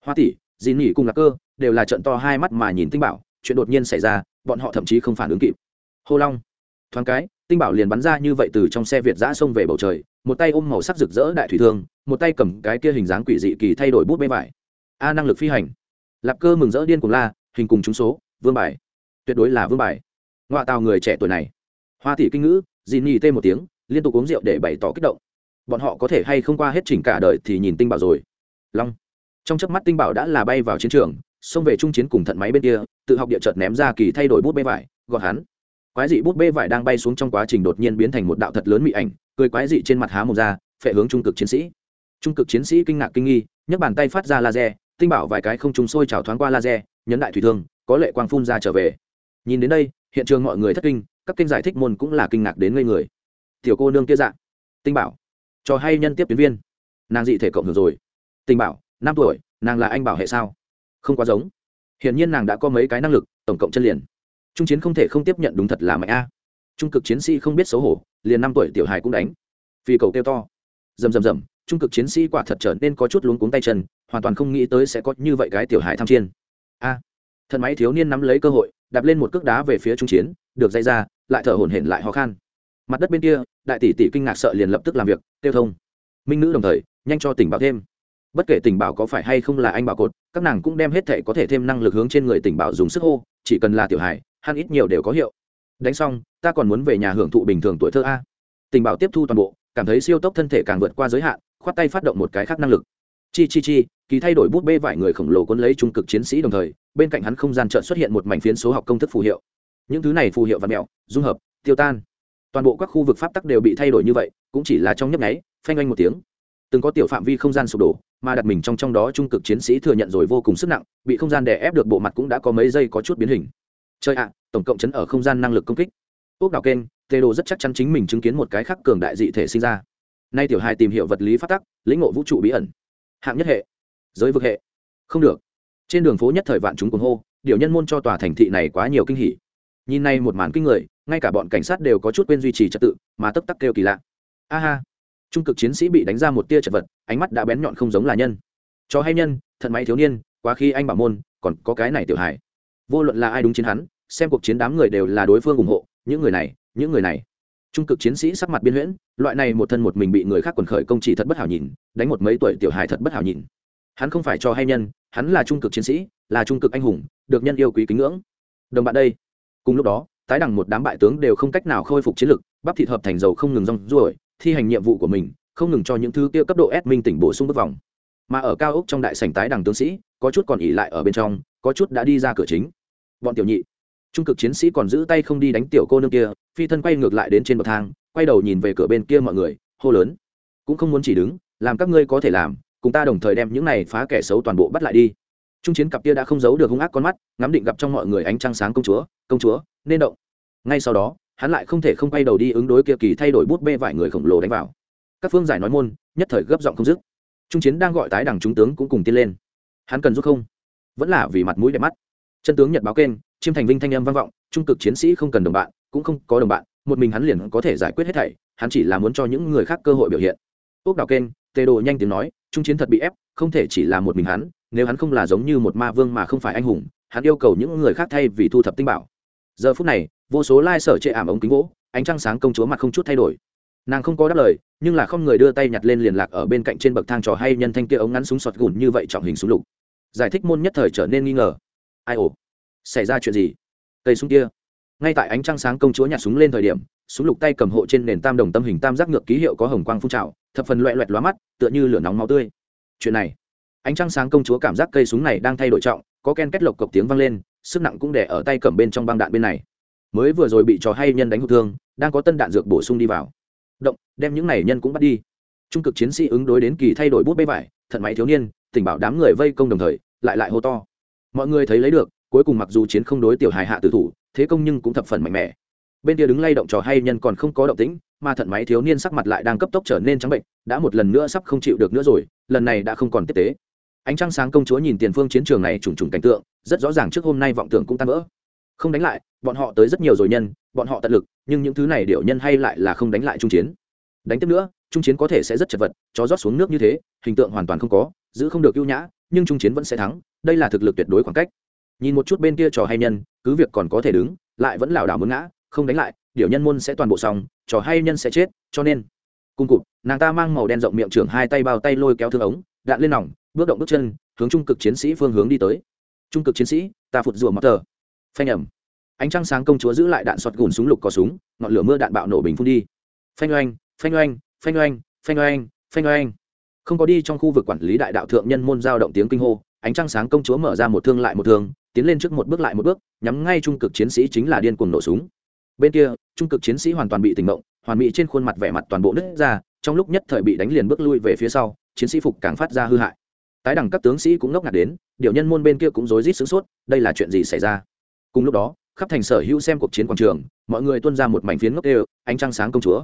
Hoa tỷ dì nỉ cùng lạc cơ đều là trận to hai mắt mà nhìn tinh bảo, chuyện đột nhiên xảy ra, bọn họ thậm chí không phản ứng kịp. Hô long, thoáng cái, tinh bảo liền bắn ra như vậy từ trong xe việt giã xông về bầu trời một tay ôm màu sắc rực rỡ đại thủy thương, một tay cầm cái kia hình dáng quỷ dị kỳ thay đổi bút bê vải. A, năng lực phi hành. Lạp cơ mừng rỡ điên cùng la, hình cùng trúng số, vương bài. Tuyệt đối là vương bài. Ngoại tàu người trẻ tuổi này. Hoa tỷ kinh ngữ dì nhì tê một tiếng, liên tục uống rượu để bày tỏ kích động. Bọn họ có thể hay không qua hết trình cả đời thì nhìn tinh bảo rồi. Long. Trong chớp mắt tinh bảo đã là bay vào chiến trường, xông về trung chiến cùng thận máy bên kia, tự học địa chợt ném ra kỳ thay đổi bút bê vải, gọt hắn. Quái dị bút bê vải đang bay xuống trong quá trình đột nhiên biến thành một đạo thật lớn mị ảnh cười quái dị trên mặt há mồm ra, phệ hướng trung cực chiến sĩ. Trung cực chiến sĩ kinh ngạc kinh nghi, nhấc bàn tay phát ra laser, tinh bảo vài cái không trùng sôi trào thoáng qua laser, nhấn đại thủy thương, có lệ quang phun ra trở về. Nhìn đến đây, hiện trường mọi người thất kinh, các kênh giải thích môn cũng là kinh ngạc đến ngây người. Tiểu cô nương kia dạng tinh bảo. Cho hay nhân tiếp tuyến viên. Nàng dị thể cộng hưởng rồi. Tinh bảo, năm tuổi, nàng là anh bảo hệ sao? Không quá giống. Hiển nhiên nàng đã có mấy cái năng lực, tổng cộng chân liền. Trung chiến không thể không tiếp nhận đúng thật là mạnh a. Trung cực chiến sĩ không biết xấu hổ liền năm tuổi tiểu hài cũng đánh. Phi cầu kêu to. Rầm rầm rầm trung cực chiến sĩ quả thật trở nên có chút luống cuống tay chân hoàn toàn không nghĩ tới sẽ có như vậy cái tiểu hài tham chiên. A à, thần máy thiếu niên nắm lấy cơ hội đạp lên một cước đá về phía trung chiến được dây ra lại thở hổn hển lại ho khan. Mặt đất bên kia đại tỷ tỷ kinh ngạc sợ liền lập tức làm việc tiêu thông. Minh nữ đồng thời nhanh cho tỉnh bảo thêm. Bất kể tình bảo có phải hay không là anh bảo cột các nàng cũng đem hết thể có thể thêm năng lực hướng trên người tình bảo dùng sức hô chỉ cần là tiểu hải hắn ít nhiều đều có hiệu đánh xong, ta còn muốn về nhà hưởng thụ bình thường tuổi thơ a. Tình bảo tiếp thu toàn bộ, cảm thấy siêu tốc thân thể càng vượt qua giới hạn, khoát tay phát động một cái khác năng lực. Chi chi chi, kỳ thay đổi bút bê vải người khổng lồ cuốn lấy trung cực chiến sĩ đồng thời, bên cạnh hắn không gian trợn xuất hiện một mảnh phiến số học công thức phù hiệu. Những thứ này phù hiệu và mẹo, dung hợp, tiêu tan. Toàn bộ các khu vực pháp tắc đều bị thay đổi như vậy, cũng chỉ là trong nhấp nháy, phanh oanh một tiếng. Từng có tiểu phạm vi không gian sụp đổ, mà đặt mình trong trong đó trung cực chiến sĩ thừa nhận rồi vô cùng sức nặng, bị không gian đè ép được bộ mặt cũng đã có mấy giây có chút biến hình chơi ạ, tổng cộng chấn ở không gian năng lực công kích. Ốc đảo kênh, tê đồ rất chắc chắn chính mình chứng kiến một cái khắc cường đại dị thể sinh ra. Nay tiểu hai tìm hiểu vật lý phát tắc, lĩnh ngộ vũ trụ bí ẩn. Hạng nhất hệ. Giới vực hệ. Không được. Trên đường phố nhất thời vạn chúng cuồng hô, điều nhân môn cho tòa thành thị này quá nhiều kinh hỉ. Nhìn nay một màn kinh người, ngay cả bọn cảnh sát đều có chút quên duy trì trật tự, mà tấp tắc kêu kỳ lạ. A ha. Trung cực chiến sĩ bị đánh ra một tia chật vật, ánh mắt đã bén nhọn không giống là nhân. Cho hay nhân, thận máy thiếu niên, quá khi anh bảo môn, còn có cái này tiểu hải vô luận là ai đúng chiến hắn, xem cuộc chiến đám người đều là đối phương ủng hộ, những người này, những người này. Trung cực chiến sĩ sắc mặt biên huyễn, loại này một thân một mình bị người khác quần khởi công chỉ thật bất hảo nhìn, đánh một mấy tuổi tiểu hài thật bất hảo nhìn. Hắn không phải cho hay nhân, hắn là trung cực chiến sĩ, là trung cực anh hùng, được nhân yêu quý kính ngưỡng. Đồng bạn đây. Cùng lúc đó, tái đẳng một đám bại tướng đều không cách nào khôi phục chiến lực, bắp thịt hợp thành dầu không ngừng rong ruổi, thi hành nhiệm vụ của mình, không ngừng cho những thứ kia cấp độ S minh tỉnh bổ sung bước vòng. Mà ở cao ốc trong đại sảnh tái đẳng tướng sĩ, có chút còn ỉ lại ở bên trong, có chút đã đi ra cửa chính bọn tiểu nhị. Trung cực chiến sĩ còn giữ tay không đi đánh tiểu cô nương kia, phi thân quay ngược lại đến trên bậc thang, quay đầu nhìn về cửa bên kia mọi người, hô lớn. Cũng không muốn chỉ đứng, làm các ngươi có thể làm, cùng ta đồng thời đem những này phá kẻ xấu toàn bộ bắt lại đi. Trung chiến cặp kia đã không giấu được hung ác con mắt, ngắm định gặp trong mọi người ánh trăng sáng công chúa công chúa, nên động. Ngay sau đó, hắn lại không thể không quay đầu đi ứng đối kia kỳ thay đổi bút bê vải người khổng lồ đánh vào. Các phương giải nói môn, nhất thời gấp giọng không dứt. Trung chiến đang gọi tái đẳng trung tướng cũng cùng tiên lên. Hắn cần giúp không? Vẫn là vì mặt mũi đẹp mắt chân tướng nhật báo kênh, chiêm thành vinh thanh âm vang vọng, trung cực chiến sĩ không cần đồng bạn, cũng không có đồng bạn, một mình hắn liền có thể giải quyết hết thảy, hắn chỉ là muốn cho những người khác cơ hội biểu hiện. Ốc đào kênh tê đồ nhanh tiếng nói, trung chiến thật bị ép, không thể chỉ là một mình hắn, nếu hắn không là giống như một ma vương mà không phải anh hùng, hắn yêu cầu những người khác thay vì thu thập tinh bảo. Giờ phút này, vô số lai sở chệ ảm ống kính gỗ, ánh trăng sáng công chúa mặt không chút thay đổi. Nàng không có đáp lời, nhưng là không người đưa tay nhặt lên liền lạc ở bên cạnh trên bậc thang trò hay nhân thanh kia ống ngắn súng sọt gùn như vậy trọng hình súng lục. Giải thích môn nhất thời trở nên nghi ngờ ai ồ? Xảy ra chuyện gì? Cây súng kia. Ngay tại ánh trăng sáng công chúa nhặt súng lên thời điểm, súng lục tay cầm hộ trên nền tam đồng tâm hình tam giác ngược ký hiệu có hồng quang phun trào, thập phần loẹ loẹt lóa mắt, tựa như lửa nóng máu tươi. Chuyện này. Ánh trăng sáng công chúa cảm giác cây súng này đang thay đổi trọng, có ken kết lộc cộc tiếng vang lên, sức nặng cũng để ở tay cầm bên trong băng đạn bên này. Mới vừa rồi bị trò hay nhân đánh hụt thương, đang có tân đạn dược bổ sung đi vào. Động, đem những này nhân cũng bắt đi. Trung cực chiến sĩ ứng đối đến kỳ thay đổi bút bê vải, thận máy thiếu niên, tình bảo đám người vây công đồng thời, lại lại hô to mọi người thấy lấy được, cuối cùng mặc dù chiến không đối tiểu hài hạ tử thủ, thế công nhưng cũng thập phần mạnh mẽ. Bên kia đứng lay động trò hay nhân còn không có động tĩnh, mà thận máy thiếu niên sắc mặt lại đang cấp tốc trở nên trắng bệnh, đã một lần nữa sắp không chịu được nữa rồi, lần này đã không còn tiếp tế. Ánh trăng sáng công chúa nhìn tiền phương chiến trường này trùng trùng cảnh tượng, rất rõ ràng trước hôm nay vọng tưởng cũng tan vỡ. Không đánh lại, bọn họ tới rất nhiều rồi nhân, bọn họ tận lực, nhưng những thứ này điệu nhân hay lại là không đánh lại trung chiến. Đánh tiếp nữa, trung chiến có thể sẽ rất chật vật, chó rót xuống nước như thế, hình tượng hoàn toàn không có, giữ không được ưu nhã nhưng trung chiến vẫn sẽ thắng, đây là thực lực tuyệt đối khoảng cách. Nhìn một chút bên kia trò hay nhân, cứ việc còn có thể đứng, lại vẫn lảo đảo muốn ngã, không đánh lại, điều nhân môn sẽ toàn bộ xong, trò hay nhân sẽ chết, cho nên cung cụt, nàng ta mang màu đen rộng miệng trưởng hai tay bao tay lôi kéo thương ống, đạn lên nòng, bước động bước chân, hướng trung cực chiến sĩ phương hướng đi tới. Trung cực chiến sĩ, ta phụt rùa mọt tờ. Phanh ẩm. Ánh trăng sáng công chúa giữ lại đạn sọt gùn súng lục có súng, ngọn lửa mưa đạn bạo nổ bình phun đi. Phanh oanh phanh oanh phanh oanh phanh oanh phanh oanh không có đi trong khu vực quản lý đại đạo thượng nhân môn giao động tiếng kinh hô, ánh trăng sáng công chúa mở ra một thương lại một thương, tiến lên trước một bước lại một bước, nhắm ngay trung cực chiến sĩ chính là điên cuồng nổ súng. Bên kia, trung cực chiến sĩ hoàn toàn bị tỉnh mộng hoàn bị trên khuôn mặt vẻ mặt toàn bộ nứt ra, trong lúc nhất thời bị đánh liền bước lui về phía sau, chiến sĩ phục càng phát ra hư hại. Tái đẳng các tướng sĩ cũng ngốc ngạt đến, điều nhân môn bên kia cũng rối rít sửng sốt, đây là chuyện gì xảy ra? Cùng lúc đó, khắp thành sở hữu xem cuộc chiến quảng trường, mọi người tuân ra một mảnh phiến ngốc đều, ánh trăng sáng công chúa.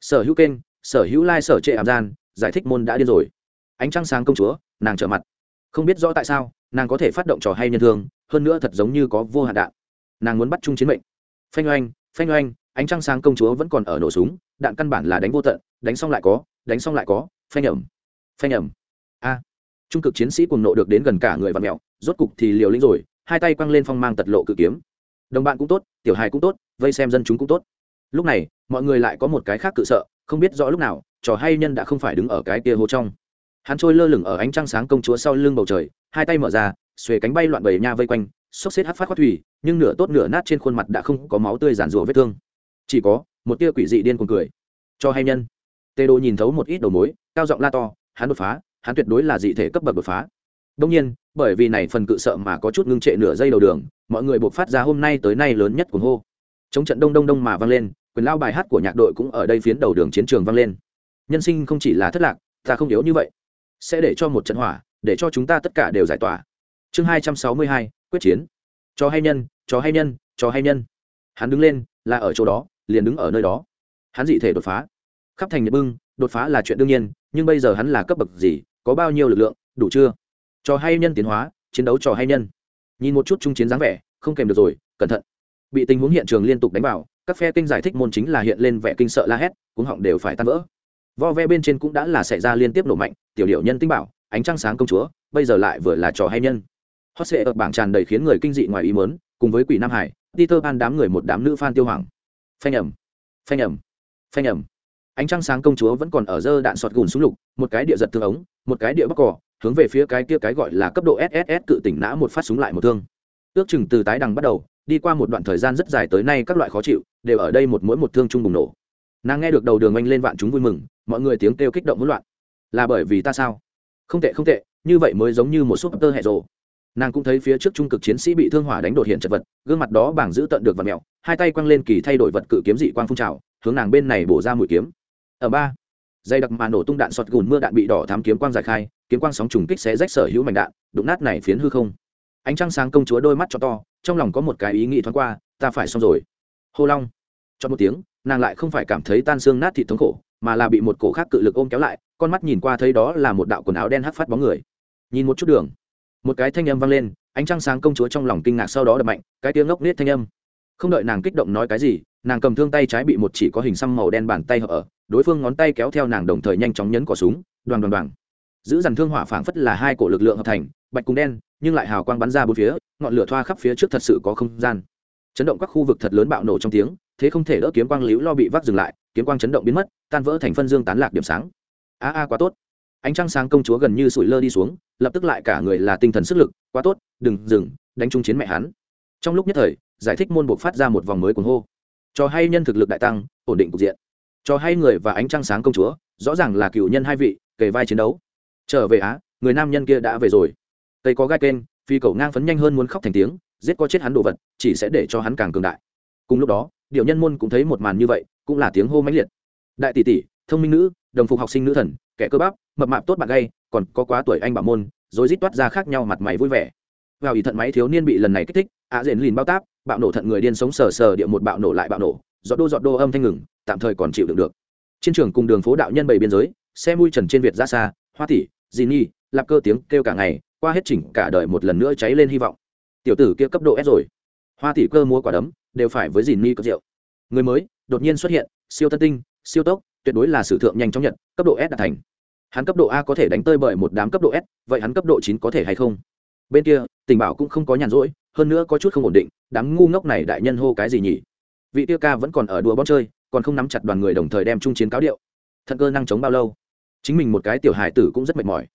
Sở hữu kênh, sở hữu lai sở trệ ảm gian giải thích môn đã điên rồi. Ánh trăng sáng công chúa, nàng trở mặt. Không biết rõ tại sao, nàng có thể phát động trò hay nhân thương, hơn nữa thật giống như có vô hạn đạn. Nàng muốn bắt chung chiến mệnh. Phanh oanh phanh oanh, ánh trăng sáng công chúa vẫn còn ở nổ súng, đạn căn bản là đánh vô tận, đánh xong lại có, đánh xong lại có, phanh ẩm phanh ẩm. A. Trung cực chiến sĩ cùng nộ được đến gần cả người và mẹo, rốt cục thì liều lĩnh rồi, hai tay quăng lên phong mang tật lộ cự kiếm. Đồng bạn cũng tốt, tiểu hài cũng tốt, vây xem dân chúng cũng tốt. Lúc này, mọi người lại có một cái khác cự sợ, không biết rõ lúc nào trò hay nhân đã không phải đứng ở cái kia hố trong. Hắn trôi lơ lửng ở ánh trăng sáng công chúa sau lưng bầu trời, hai tay mở ra, xuề cánh bay loạn bầy nha vây quanh xốc xếp hát phát khoát thủy, nhưng nửa tốt nửa nát trên khuôn mặt đã không có máu tươi giản rùa vết thương. Chỉ có một tia quỷ dị điên cuồng cười. Cho hay nhân. Tê đô nhìn thấu một ít đầu mối, cao giọng la to, hắn đột phá, hắn tuyệt đối là dị thể cấp bậc đột phá. Đông nhiên, bởi vì này phần cự sợ mà có chút ngưng trệ nửa giây đầu đường, mọi người buộc phát ra hôm nay tới nay lớn nhất của hô. Chống trận đông đông đông mà vang lên, quyền lao bài hát của nhạc đội cũng ở đây phiến đầu đường chiến trường vang lên nhân sinh không chỉ là thất lạc, ta không yếu như vậy. Sẽ để cho một trận hỏa, để cho chúng ta tất cả đều giải tỏa. Chương hai trăm sáu mươi hai, quyết chiến. Cho hay nhân, cho hay nhân, cho hay nhân. Hắn đứng lên, là ở chỗ đó, liền đứng ở nơi đó. Hắn dị thể đột phá. Khắp thành nhật bưng, đột phá là chuyện đương nhiên, nhưng bây giờ hắn là cấp bậc gì, có bao nhiêu lực lượng, đủ chưa? Cho hay nhân tiến hóa, chiến đấu trò hay nhân. Nhìn một chút trung chiến dáng vẻ, không kèm được rồi, cẩn thận. Bị tình huống hiện trường liên tục đánh vào, các phe kinh giải thích môn chính là hiện lên vẻ kinh sợ la hét, cuống họng đều phải tan vỡ vo ve bên trên cũng đã là xảy ra liên tiếp nổ mạnh, tiểu điệu nhân tinh bảo, ánh trăng sáng công chúa, bây giờ lại vừa là trò hay nhân. Hot sệ ở bảng tràn đầy khiến người kinh dị ngoài ý mớn cùng với quỷ nam hải, peter ban đám người một đám nữ fan tiêu hoàng phanh ẩm phanh ẩm phanh ẩm ánh trăng sáng công chúa vẫn còn ở dơ đạn sọt gùn xuống lục, một cái địa giật thương ống, một cái địa bắc cỏ, hướng về phía cái kia cái gọi là cấp độ sss cự tỉnh nã một phát súng lại một thương. Ước chừng từ tái đằng bắt đầu, đi qua một đoạn thời gian rất dài tới nay các loại khó chịu, đều ở đây một mỗi một thương chung bùng nổ nàng nghe được đầu đường oanh lên vạn chúng vui mừng, mọi người tiếng kêu kích động hỗn loạn. Là bởi vì ta sao? Không tệ không tệ, như vậy mới giống như một súp tơ hẹ rồ. Nàng cũng thấy phía trước trung cực chiến sĩ bị thương hỏa đánh đột hiện chật vật, gương mặt đó bảng giữ tận được vật mẹo, hai tay quăng lên kỳ thay đổi vật cự kiếm dị quang phun trào, hướng nàng bên này bổ ra mũi kiếm. Ở ba, dây đặc mà nổ tung đạn sọt gùn mưa đạn bị đỏ thám kiếm quang giải khai, kiếm quang sóng trùng kích xé rách sở hữu mảnh đạn, đụng nát này phiến hư không. Ánh trăng sáng công chúa đôi mắt cho to, trong lòng có một cái ý nghĩ thoáng qua, ta phải xong rồi. Hô long cho một tiếng nàng lại không phải cảm thấy tan xương nát thịt thống khổ, mà là bị một cổ khác cự lực ôm kéo lại, con mắt nhìn qua thấy đó là một đạo quần áo đen hắc phát bóng người. Nhìn một chút đường, một cái thanh âm vang lên, ánh trăng sáng công chúa trong lòng kinh ngạc sau đó đập mạnh, cái tiếng ngốc nết thanh âm. Không đợi nàng kích động nói cái gì, nàng cầm thương tay trái bị một chỉ có hình xăm màu đen bàn tay ở đối phương ngón tay kéo theo nàng đồng thời nhanh chóng nhấn cỏ súng, đoàn đoàn đoàn. Giữ dằn thương hỏa phảng phất là hai cổ lực lượng hợp thành, bạch cùng đen, nhưng lại hào quang bắn ra bốn phía, ngọn lửa thoa khắp phía trước thật sự có không gian. Chấn động các khu vực thật lớn bạo nổ trong tiếng thế không thể đỡ kiếm quang liễu lo bị vác dừng lại, kiếm quang chấn động biến mất, tan vỡ thành phân dương tán lạc điểm sáng. A a, quá tốt. Ánh trăng sáng công chúa gần như sủi lơ đi xuống, lập tức lại cả người là tinh thần sức lực, quá tốt, đừng, dừng, đánh chung chiến mẹ hắn. Trong lúc nhất thời, giải thích môn buộc phát ra một vòng mới cuồng hô. Cho hay nhân thực lực đại tăng, ổn định cục diện. Cho hay người và ánh trăng sáng công chúa, rõ ràng là cựu nhân hai vị, kề vai chiến đấu. Trở về á, người nam nhân kia đã về rồi. Tây có gai kênh, phi cầu ngang phấn nhanh hơn muốn khóc thành tiếng, giết có chết hắn đồ vật, chỉ sẽ để cho hắn càng cường đại. Cùng lúc đó điệu nhân môn cũng thấy một màn như vậy, cũng là tiếng hô mãnh liệt. Đại tỷ tỷ, thông minh nữ, đồng phục học sinh nữ thần, kẻ cơ bắp, mập mạp tốt bạn gay, còn có quá tuổi anh bảo môn rồi rít toát ra khác nhau mặt mày vui vẻ. Vào ý thận máy thiếu niên bị lần này kích thích, ạ rền lìn bao táp, bạo nổ thận người điên sống sờ sờ địa một bạo nổ lại bạo nổ, giọt đô giọt đô âm thanh ngừng, tạm thời còn chịu đựng được. Trên trường cùng đường phố đạo nhân bảy biên giới, xe mui trần trên việt ra xa, hoa tỷ dì nhi lạp cơ tiếng kêu cả ngày, qua hết chỉnh cả đời một lần nữa cháy lên hy vọng. Tiểu tử kia cấp độ s rồi. Hoa tỷ cơ mua quả đấm đều phải với dìn ni cất rượu. Người mới, đột nhiên xuất hiện, siêu tân tinh, siêu tốc, tuyệt đối là sử thượng nhanh chóng nhận cấp độ s đạt thành. Hắn cấp độ a có thể đánh tơi bởi một đám cấp độ s, vậy hắn cấp độ chín có thể hay không? Bên kia, tình bảo cũng không có nhàn rỗi, hơn nữa có chút không ổn định, đám ngu ngốc này đại nhân hô cái gì nhỉ? Vị tiêu ca vẫn còn ở đùa bóng chơi, còn không nắm chặt đoàn người đồng thời đem trung chiến cáo điệu. Thận cơ năng chống bao lâu? Chính mình một cái tiểu hài tử cũng rất mệt mỏi.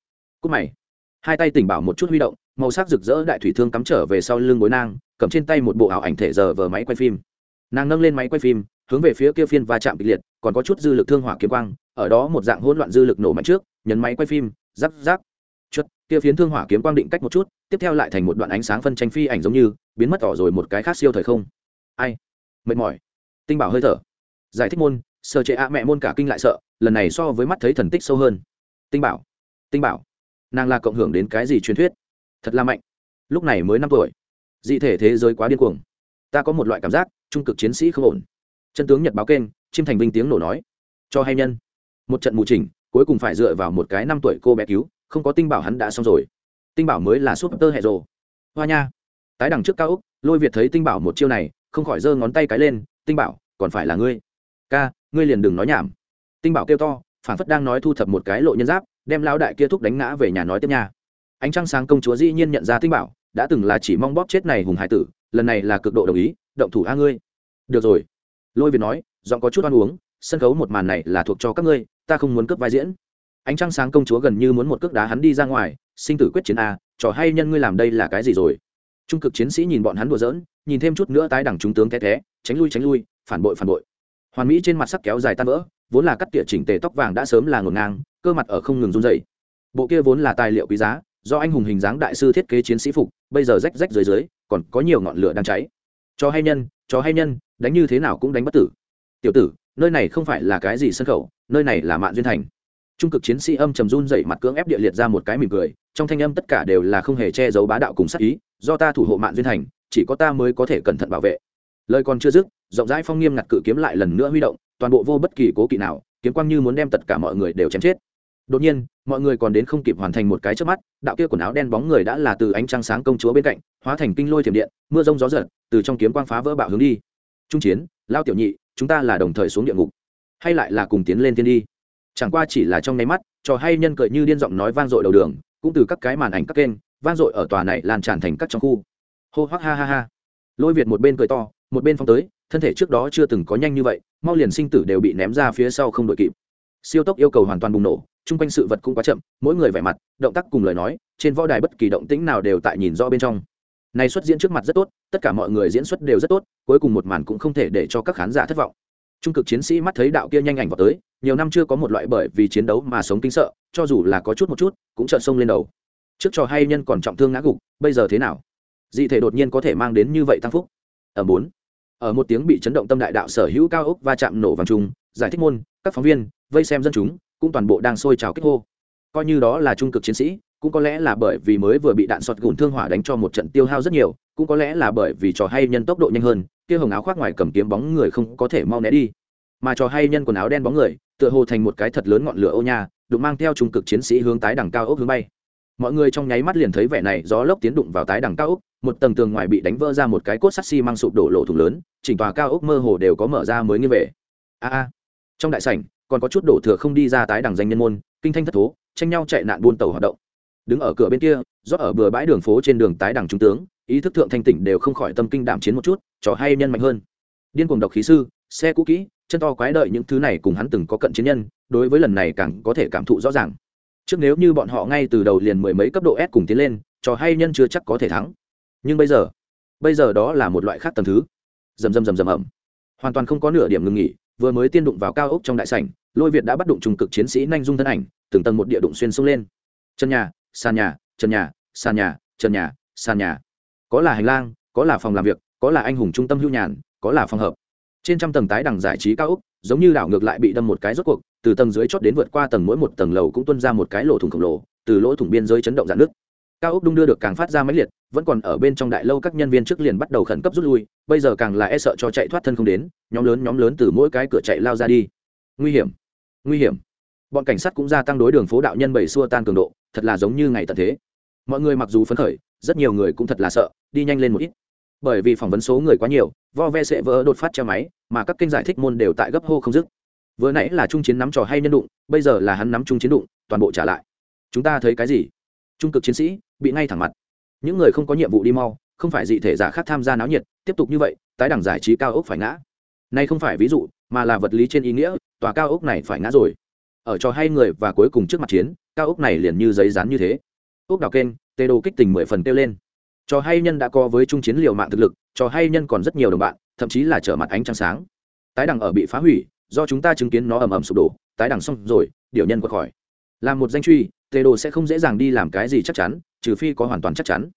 Cúc mày. Hai tay tỉnh bảo một chút huy động màu sắc rực rỡ đại thủy thương cắm trở về sau lưng bối nang cầm trên tay một bộ ảo ảnh thể giờ vờ máy quay phim. Nàng nâng lên máy quay phim, hướng về phía kia phiên va chạm kịch liệt, còn có chút dư lực thương hỏa kiếm quang, ở đó một dạng hỗn loạn dư lực nổ mạnh trước, nhấn máy quay phim, rắc rắc. Chút kia phiến thương hỏa kiếm quang định cách một chút, tiếp theo lại thành một đoạn ánh sáng phân tranh phi ảnh giống như, biến mất tỏ rồi một cái khác siêu thời không. Ai? Mệt mỏi. Tinh bảo hơi thở. Giải thích môn sơ chế ạ mẹ môn cả kinh lại sợ, lần này so với mắt thấy thần tích sâu hơn. Tinh bảo. Tinh bảo. Nàng là cộng hưởng đến cái gì truyền thuyết? Thật là mạnh. Lúc này mới năm tuổi. Dị thể thế giới quá điên cuồng. Ta có một loại cảm giác, trung cực chiến sĩ không ổn. Chân tướng nhật báo kênh, chim thành vinh tiếng nổ nói. Cho hay nhân. Một trận mù trình cuối cùng phải dựa vào một cái năm tuổi cô bé cứu, không có tinh bảo hắn đã xong rồi. Tinh bảo mới là súp tơ hệ rồ hoa nha. Tái đằng trước cao úc lôi việt thấy tinh bảo một chiêu này, không khỏi giơ ngón tay cái lên, tinh bảo, còn phải là ngươi? Ca, ngươi liền đừng nói nhảm. Tinh bảo kêu to phản phất đang nói thu thập một cái lộ nhân giáp, đem lao đại kia thúc đánh ngã về nhà nói tiếp nha ánh trăng sáng công chúa dĩ nhiên nhận ra tinh bảo, đã từng là chỉ mong bóp chết này hùng hải tử, lần này là cực độ đồng ý, động thủ a ngươi. Được rồi. Lôi việt nói, giọng có chút ăn uống, sân khấu một màn này là thuộc cho các ngươi, ta không muốn cướp vai diễn. Ánh trăng sáng công chúa gần như muốn một cước đá hắn đi ra ngoài, sinh tử quyết chiến a, trò hay nhân ngươi làm đây là cái gì rồi? Trung cực chiến sĩ nhìn bọn hắn đùa giỡn, nhìn thêm chút nữa tái đẳng chúng tướng té té, tránh lui tránh lui, phản bội phản bội. Hoàn mỹ trên mặt sắc kéo dài tan vỡ, vốn là cắt tỉa chỉnh tề tóc vàng đã sớm là ngổn ngang, cơ mặt ở không ngừng run dày bộ kia vốn là tài liệu quý giá do anh hùng hình dáng đại sư thiết kế chiến sĩ phục, bây giờ rách rách dưới dưới, còn có nhiều ngọn lửa đang cháy. Cho hay nhân, cho hay nhân, đánh như thế nào cũng đánh bất tử. Tiểu tử, nơi này không phải là cái gì sân khẩu nơi này là mạng duyên thành. Trung cực chiến sĩ âm trầm run dậy mặt cưỡng ép địa liệt ra một cái mỉm cười, trong thanh âm tất cả đều là không hề che giấu bá đạo cùng sắc ý, do ta thủ hộ mạng duyên thành, chỉ có ta mới có thể cẩn thận bảo vệ. Lời còn chưa dứt, rộng rãi phong nghiêm ngặt cự kiếm lại lần nữa huy động, toàn bộ vô bất kỳ cố kỵ nào, kiếm quang như muốn đem tất cả mọi người đều chém chết đột nhiên, mọi người còn đến không kịp hoàn thành một cái trước mắt, đạo kia quần áo đen bóng người đã là từ ánh trăng sáng công chúa bên cạnh, hóa thành kinh lôi thiểm điện, mưa rông gió giật, từ trong kiếm quang phá vỡ bạo hướng đi. Trung chiến, lao tiểu nhị, chúng ta là đồng thời xuống địa ngục. Hay lại là cùng tiến lên thiên đi. Chẳng qua chỉ là trong nháy mắt trò hay nhân cười như điên giọng nói vang dội đầu đường, cũng từ các cái màn ảnh các kênh, vang dội ở tòa này lan tràn thành các trong khu. Hô hoắc ha ha ha. Lôi việt một bên cười to, một bên phong tới, thân thể trước đó chưa từng có nhanh như vậy, mau liền sinh tử đều bị ném ra phía sau không đội kịp. Siêu tốc yêu cầu hoàn toàn bùng nổ chung quanh sự vật cũng quá chậm, mỗi người vẻ mặt, động tác cùng lời nói, trên võ đài bất kỳ động tĩnh nào đều tại nhìn rõ bên trong. Này xuất diễn trước mặt rất tốt, tất cả mọi người diễn xuất đều rất tốt, cuối cùng một màn cũng không thể để cho các khán giả thất vọng. Trung cực chiến sĩ mắt thấy đạo kia nhanh ảnh vào tới, nhiều năm chưa có một loại bởi vì chiến đấu mà sống kinh sợ, cho dù là có chút một chút, cũng trợn sông lên đầu. Trước trò hay nhân còn trọng thương ngã gục, bây giờ thế nào? Dị thể đột nhiên có thể mang đến như vậy tăng phúc. Ở bốn, ở một tiếng bị chấn động tâm đại đạo sở hữu cao ốc va chạm nổ vàng trung giải thích môn, các phóng viên, vây xem dân chúng cũng toàn bộ đang sôi trào kích hô. Coi như đó là trung cực chiến sĩ, cũng có lẽ là bởi vì mới vừa bị đạn sọt gùn thương hỏa đánh cho một trận tiêu hao rất nhiều, cũng có lẽ là bởi vì trò hay nhân tốc độ nhanh hơn, kia hồng áo khoác ngoài cầm kiếm bóng người không có thể mau né đi. Mà trò hay nhân quần áo đen bóng người, tựa hồ thành một cái thật lớn ngọn lửa ô nha, đụng mang theo trung cực chiến sĩ hướng tái đẳng cao ốc hướng bay. Mọi người trong nháy mắt liền thấy vẻ này, gió lốc tiến đụng vào tái đẳng cao ốc, một tầng tường ngoài bị đánh vỡ ra một cái cốt sắt xi măng sụp đổ lộ thủng lớn, chỉnh tòa cao ốc mơ hồ đều có mở ra mới như về. A a. Trong đại sảnh còn có chút đổ thừa không đi ra tái đẳng danh nhân môn, kinh thanh thất thố, tranh nhau chạy nạn buôn tàu hoạt động. Đứng ở cửa bên kia, rót ở bừa bãi đường phố trên đường tái đẳng trung tướng, ý thức thượng thanh tỉnh đều không khỏi tâm kinh đảm chiến một chút, trò hay nhân mạnh hơn. Điên cuồng độc khí sư, xe cũ kỹ, chân to quái đợi những thứ này cùng hắn từng có cận chiến nhân, đối với lần này càng có thể cảm thụ rõ ràng. Trước nếu như bọn họ ngay từ đầu liền mười mấy cấp độ s cùng tiến lên, trò hay nhân chưa chắc có thể thắng. Nhưng bây giờ bây giờ đó là một loại khác tầm thứ. Rầm rầm rầm rầm ẩm hoàn toàn không có nửa điểm ngừng nghỉ vừa mới tiên đụng vào cao ốc trong đại sảnh, lôi việt đã bắt đụng trùng cực chiến sĩ nhanh dung thân ảnh, từng tầng một địa đụng xuyên sông lên. Chân nhà, sàn nhà, trần nhà, sàn nhà, trần nhà, sàn nhà. Có là hành lang, có là phòng làm việc, có là anh hùng trung tâm hưu nhàn, có là phòng hợp. Trên trăm tầng tái đằng giải trí cao ốc, giống như đảo ngược lại bị đâm một cái rốt cuộc, từ tầng dưới chót đến vượt qua tầng mỗi một tầng lầu cũng tuân ra một cái lỗ thủng khổng lồ, từ lỗ thủng biên giới chấn động dạn nước cao ốc đung đưa được càng phát ra máy liệt, vẫn còn ở bên trong đại lâu các nhân viên trước liền bắt đầu khẩn cấp rút lui, bây giờ càng là e sợ cho chạy thoát thân không đến, nhóm lớn nhóm lớn từ mỗi cái cửa chạy lao ra đi. Nguy hiểm nguy hiểm. Bọn cảnh sát cũng gia tăng đối đường phố đạo nhân bảy xua tan cường độ, thật là giống như ngày tận thế. Mọi người mặc dù phấn khởi, rất nhiều người cũng thật là sợ, đi nhanh lên một ít. Bởi vì phỏng vấn số người quá nhiều, vo ve sẽ vỡ đột phát che máy, mà các kênh giải thích môn đều tại gấp hô không dứt. Vừa nãy là trung chiến nắm trò hay nhân đụng, bây giờ là hắn nắm trung chiến đụng, toàn bộ trả lại. Chúng ta thấy cái gì? Trung cực chiến sĩ bị ngay thẳng mặt. Những người không có nhiệm vụ đi mau, không phải dị thể giả khác tham gia náo nhiệt, tiếp tục như vậy, tái đẳng giải trí cao ốc phải ngã. Nay không phải ví dụ, mà là vật lý trên ý nghĩa, tòa cao ốc này phải ngã rồi. Ở trò hay người và cuối cùng trước mặt chiến, cao ốc này liền như giấy rán như thế. Ốc đào kênh, tê đồ kích tình mười phần kêu lên. Trò hay nhân đã có với trung chiến liều mạng thực lực trò hay nhân còn rất nhiều đồng bạn, thậm chí là trở mặt ánh trăng sáng. Tái đẳng ở bị phá hủy, do chúng ta chứng kiến nó ầm ầm sụp đổ, tái đẳng xong rồi, điều nhân qua khỏi. Làm một danh truy Tề đồ sẽ không dễ dàng đi làm cái gì chắc chắn, trừ phi có hoàn toàn chắc chắn.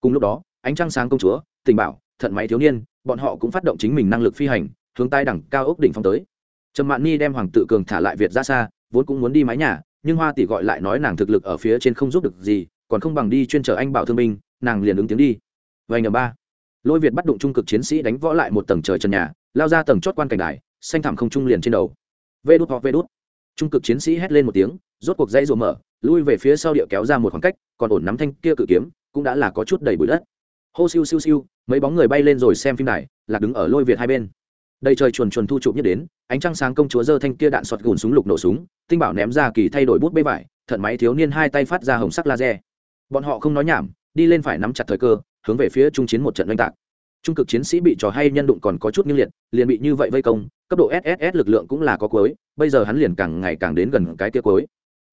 Cùng lúc đó, ánh trăng sáng công chúa, tình bảo, thận máy thiếu niên, bọn họ cũng phát động chính mình năng lực phi hành, hướng tai đẳng cao ốc đỉnh phong tới. Trầm mạn ni đem hoàng tự cường thả lại việt ra xa, vốn cũng muốn đi mái nhà, nhưng hoa tỷ gọi lại nói nàng thực lực ở phía trên không giúp được gì, còn không bằng đi chuyên chở anh bảo thương binh, nàng liền ứng tiếng đi. Vài nhờ ba. Lôi việt bắt đụng trung cực chiến sĩ đánh võ lại một tầng trời trần nhà, lao ra tầng chót quan cảnh đài, xanh thảm không trung liền trên đầu. Vê đút hoặc vê đút trung cực chiến sĩ hét lên một tiếng, rốt cuộc dây rùa mở, lui về phía sau địa kéo ra một khoảng cách, còn ổn nắm thanh kia cự kiếm, cũng đã là có chút đầy bụi đất. Hô siêu siêu siêu, mấy bóng người bay lên rồi xem phim này lạc đứng ở lôi việt hai bên. Đầy trời chuồn chuồn thu chụp nhất đến, ánh trăng sáng công chúa giơ thanh kia đạn sọt gùn súng lục nổ súng, tinh bảo ném ra kỳ thay đổi bút bê vải, thận máy thiếu niên hai tay phát ra hồng sắc laser. Bọn họ không nói nhảm, đi lên phải nắm chặt thời cơ, hướng về phía trung chiến một trận oanh tạc trung cực chiến sĩ bị trò hay nhân đụng còn có chút nghiêng liệt, liền bị như vậy vây công, cấp độ sss lực lượng cũng là có cuối, bây giờ hắn liền càng ngày càng đến gần cái kia cuối.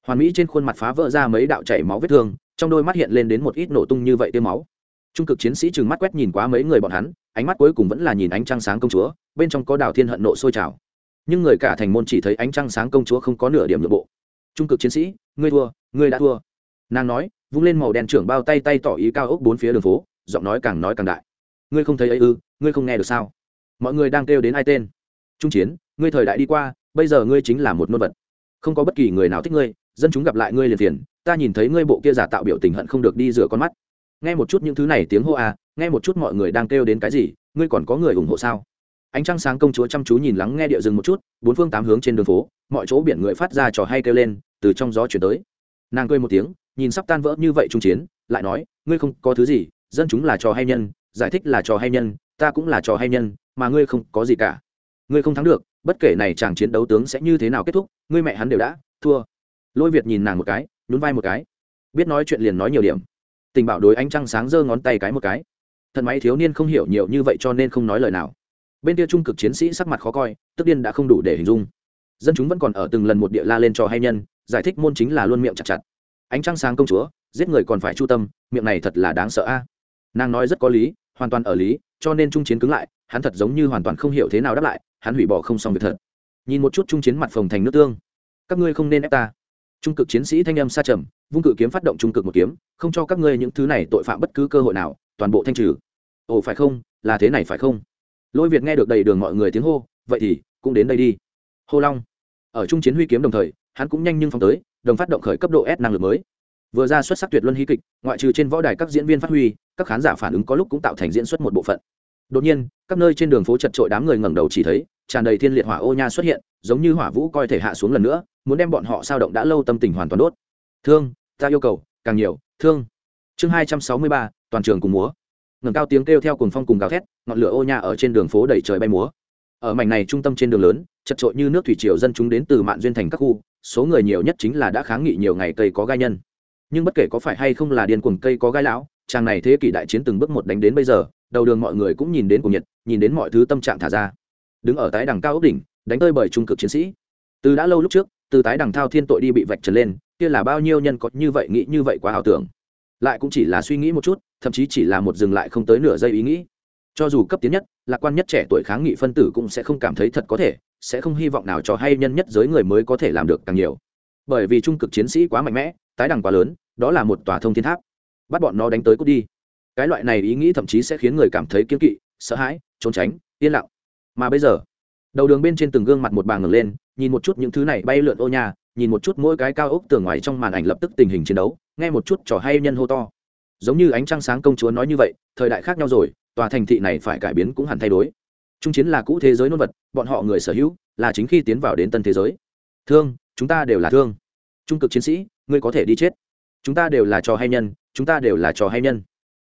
Hoàn mỹ trên khuôn mặt phá vỡ ra mấy đạo chảy máu vết thương, trong đôi mắt hiện lên đến một ít nổ tung như vậy tiêu máu. Trung cực chiến sĩ trừng mắt quét nhìn quá mấy người bọn hắn, ánh mắt cuối cùng vẫn là nhìn ánh trăng sáng công chúa, bên trong có đào thiên hận nộ sôi trào. Nhưng người cả thành môn chỉ thấy ánh trăng sáng công chúa không có nửa điểm nội bộ. Trung cực chiến sĩ, ngươi thua, ngươi đã thua. Nàng nói, vung lên màu đen trưởng bao tay tay tỏ ý cao ốc bốn phía đường phố, giọng nói càng nói càng đại ngươi không thấy ấy ư, ngươi không nghe được sao? Mọi người đang kêu đến ai tên? Trung chiến, ngươi thời đại đi qua, bây giờ ngươi chính là một nôn vật. Không có bất kỳ người nào thích ngươi, dân chúng gặp lại ngươi liền phiền, ta nhìn thấy ngươi bộ kia giả tạo biểu tình hận không được đi rửa con mắt. Nghe một chút những thứ này tiếng hô à nghe một chút mọi người đang kêu đến cái gì, ngươi còn có người ủng hộ sao? Ánh trăng sáng công chúa chăm chú nhìn lắng nghe địa rừng một chút, bốn phương tám hướng trên đường phố, mọi chỗ biển người phát ra trò hay kêu lên, từ trong gió chuyển tới. Nàng cười một tiếng, nhìn sắp tan vỡ như vậy trung chiến, lại nói, ngươi không có thứ gì, dân chúng là trò hay nhân giải thích là trò hay nhân, ta cũng là trò hay nhân, mà ngươi không có gì cả. Ngươi không thắng được, bất kể này chàng chiến đấu tướng sẽ như thế nào kết thúc, ngươi mẹ hắn đều đã thua. Lôi việt nhìn nàng một cái, nhún vai một cái. Biết nói chuyện liền nói nhiều điểm. Tình bảo đối ánh trăng sáng giơ ngón tay cái một cái. Thần máy thiếu niên không hiểu nhiều như vậy cho nên không nói lời nào. Bên kia trung cực chiến sĩ sắc mặt khó coi, tức điên đã không đủ để hình dung. Dân chúng vẫn còn ở từng lần một địa la lên cho hay nhân, giải thích môn chính là luôn miệng chặt chặt. Ánh trăng sáng công chúa, giết người còn phải chu tâm, miệng này thật là đáng sợ a. Nàng nói rất có lý hoàn toàn ở lý, cho nên trung chiến cứng lại, hắn thật giống như hoàn toàn không hiểu thế nào đáp lại, hắn hủy bỏ không xong việc thật. Nhìn một chút trung chiến mặt phồng thành nước tương. Các ngươi không nên ép ta. Trung cực chiến sĩ thanh âm sa trầm, vung cự kiếm phát động trung cực một kiếm, không cho các ngươi những thứ này tội phạm bất cứ cơ hội nào, toàn bộ thanh trừ. Ồ, phải không? Là thế này phải không? Lôi việt nghe được đầy đường mọi người tiếng hô, vậy thì cũng đến đây đi. Hô long. Ở trung chiến huy kiếm đồng thời, hắn cũng nhanh nhưng phóng tới, đồng phát động khởi cấp độ s năng lực mới. Vừa ra xuất sắc tuyệt luân hí kịch, ngoại trừ trên võ đài các diễn viên phát huy các khán giả phản ứng có lúc cũng tạo thành diễn xuất một bộ phận. Đột nhiên, các nơi trên đường phố chật trội đám người ngẩng đầu chỉ thấy, tràn đầy thiên liệt hỏa ô nha xuất hiện, giống như hỏa vũ coi thể hạ xuống lần nữa, muốn đem bọn họ sao động đã lâu tâm tình hoàn toàn đốt. Thương, ta yêu cầu, càng nhiều, thương. Chương hai trăm sáu mươi ba, toàn trường cùng múa. Ngẩng cao tiếng kêu theo cùng phong cùng gào thét, ngọn lửa ô nha ở trên đường phố đầy trời bay múa. Ở mảnh này trung tâm trên đường lớn, chật trội như nước thủy triều dân chúng đến từ mạn duyên thành các khu, số người nhiều nhất chính là đã kháng nghị nhiều ngày cây có gai nhân. Nhưng bất kể có phải hay không là điên cuồng cây có gai lão chàng này thế kỷ đại chiến từng bước một đánh đến bây giờ, đầu đường mọi người cũng nhìn đến cùng nhiệt, nhìn đến mọi thứ tâm trạng thả ra. Đứng ở tái đằng cao ốc đỉnh, đánh tơi bởi trung cực chiến sĩ. Từ đã lâu lúc trước, từ tái đằng thao thiên tội đi bị vạch trần lên, kia là bao nhiêu nhân có như vậy nghĩ như vậy quá ảo tưởng. Lại cũng chỉ là suy nghĩ một chút, thậm chí chỉ là một dừng lại không tới nửa giây ý nghĩ. Cho dù cấp tiến nhất, lạc quan nhất trẻ tuổi kháng nghị phân tử cũng sẽ không cảm thấy thật có thể, sẽ không hy vọng nào cho hay nhân nhất giới người mới có thể làm được càng nhiều. Bởi vì trung cực chiến sĩ quá mạnh mẽ, tái đằng quá lớn, đó là một tòa thông thiên tháp bắt bọn nó đánh tới cút đi. Cái loại này ý nghĩ thậm chí sẽ khiến người cảm thấy kiên kỵ, sợ hãi, trốn tránh, yên lặng. Mà bây giờ, đầu đường bên trên từng gương mặt một bàng ngẩng lên, nhìn một chút những thứ này bay lượn ô nhà nhìn một chút mỗi cái cao ốc tường ngoài trong màn ảnh lập tức tình hình chiến đấu, nghe một chút trò hay nhân hô to. Giống như ánh trăng sáng công chúa nói như vậy, thời đại khác nhau rồi, tòa thành thị này phải cải biến cũng hẳn thay đổi. Trung chiến là cũ thế giới nôn vật, bọn họ người sở hữu, là chính khi tiến vào đến tân thế giới. Thương, chúng ta đều là thương. Trung cực chiến sĩ, ngươi có thể đi chết. Chúng ta đều là trò hay nhân chúng ta đều là trò hay nhân.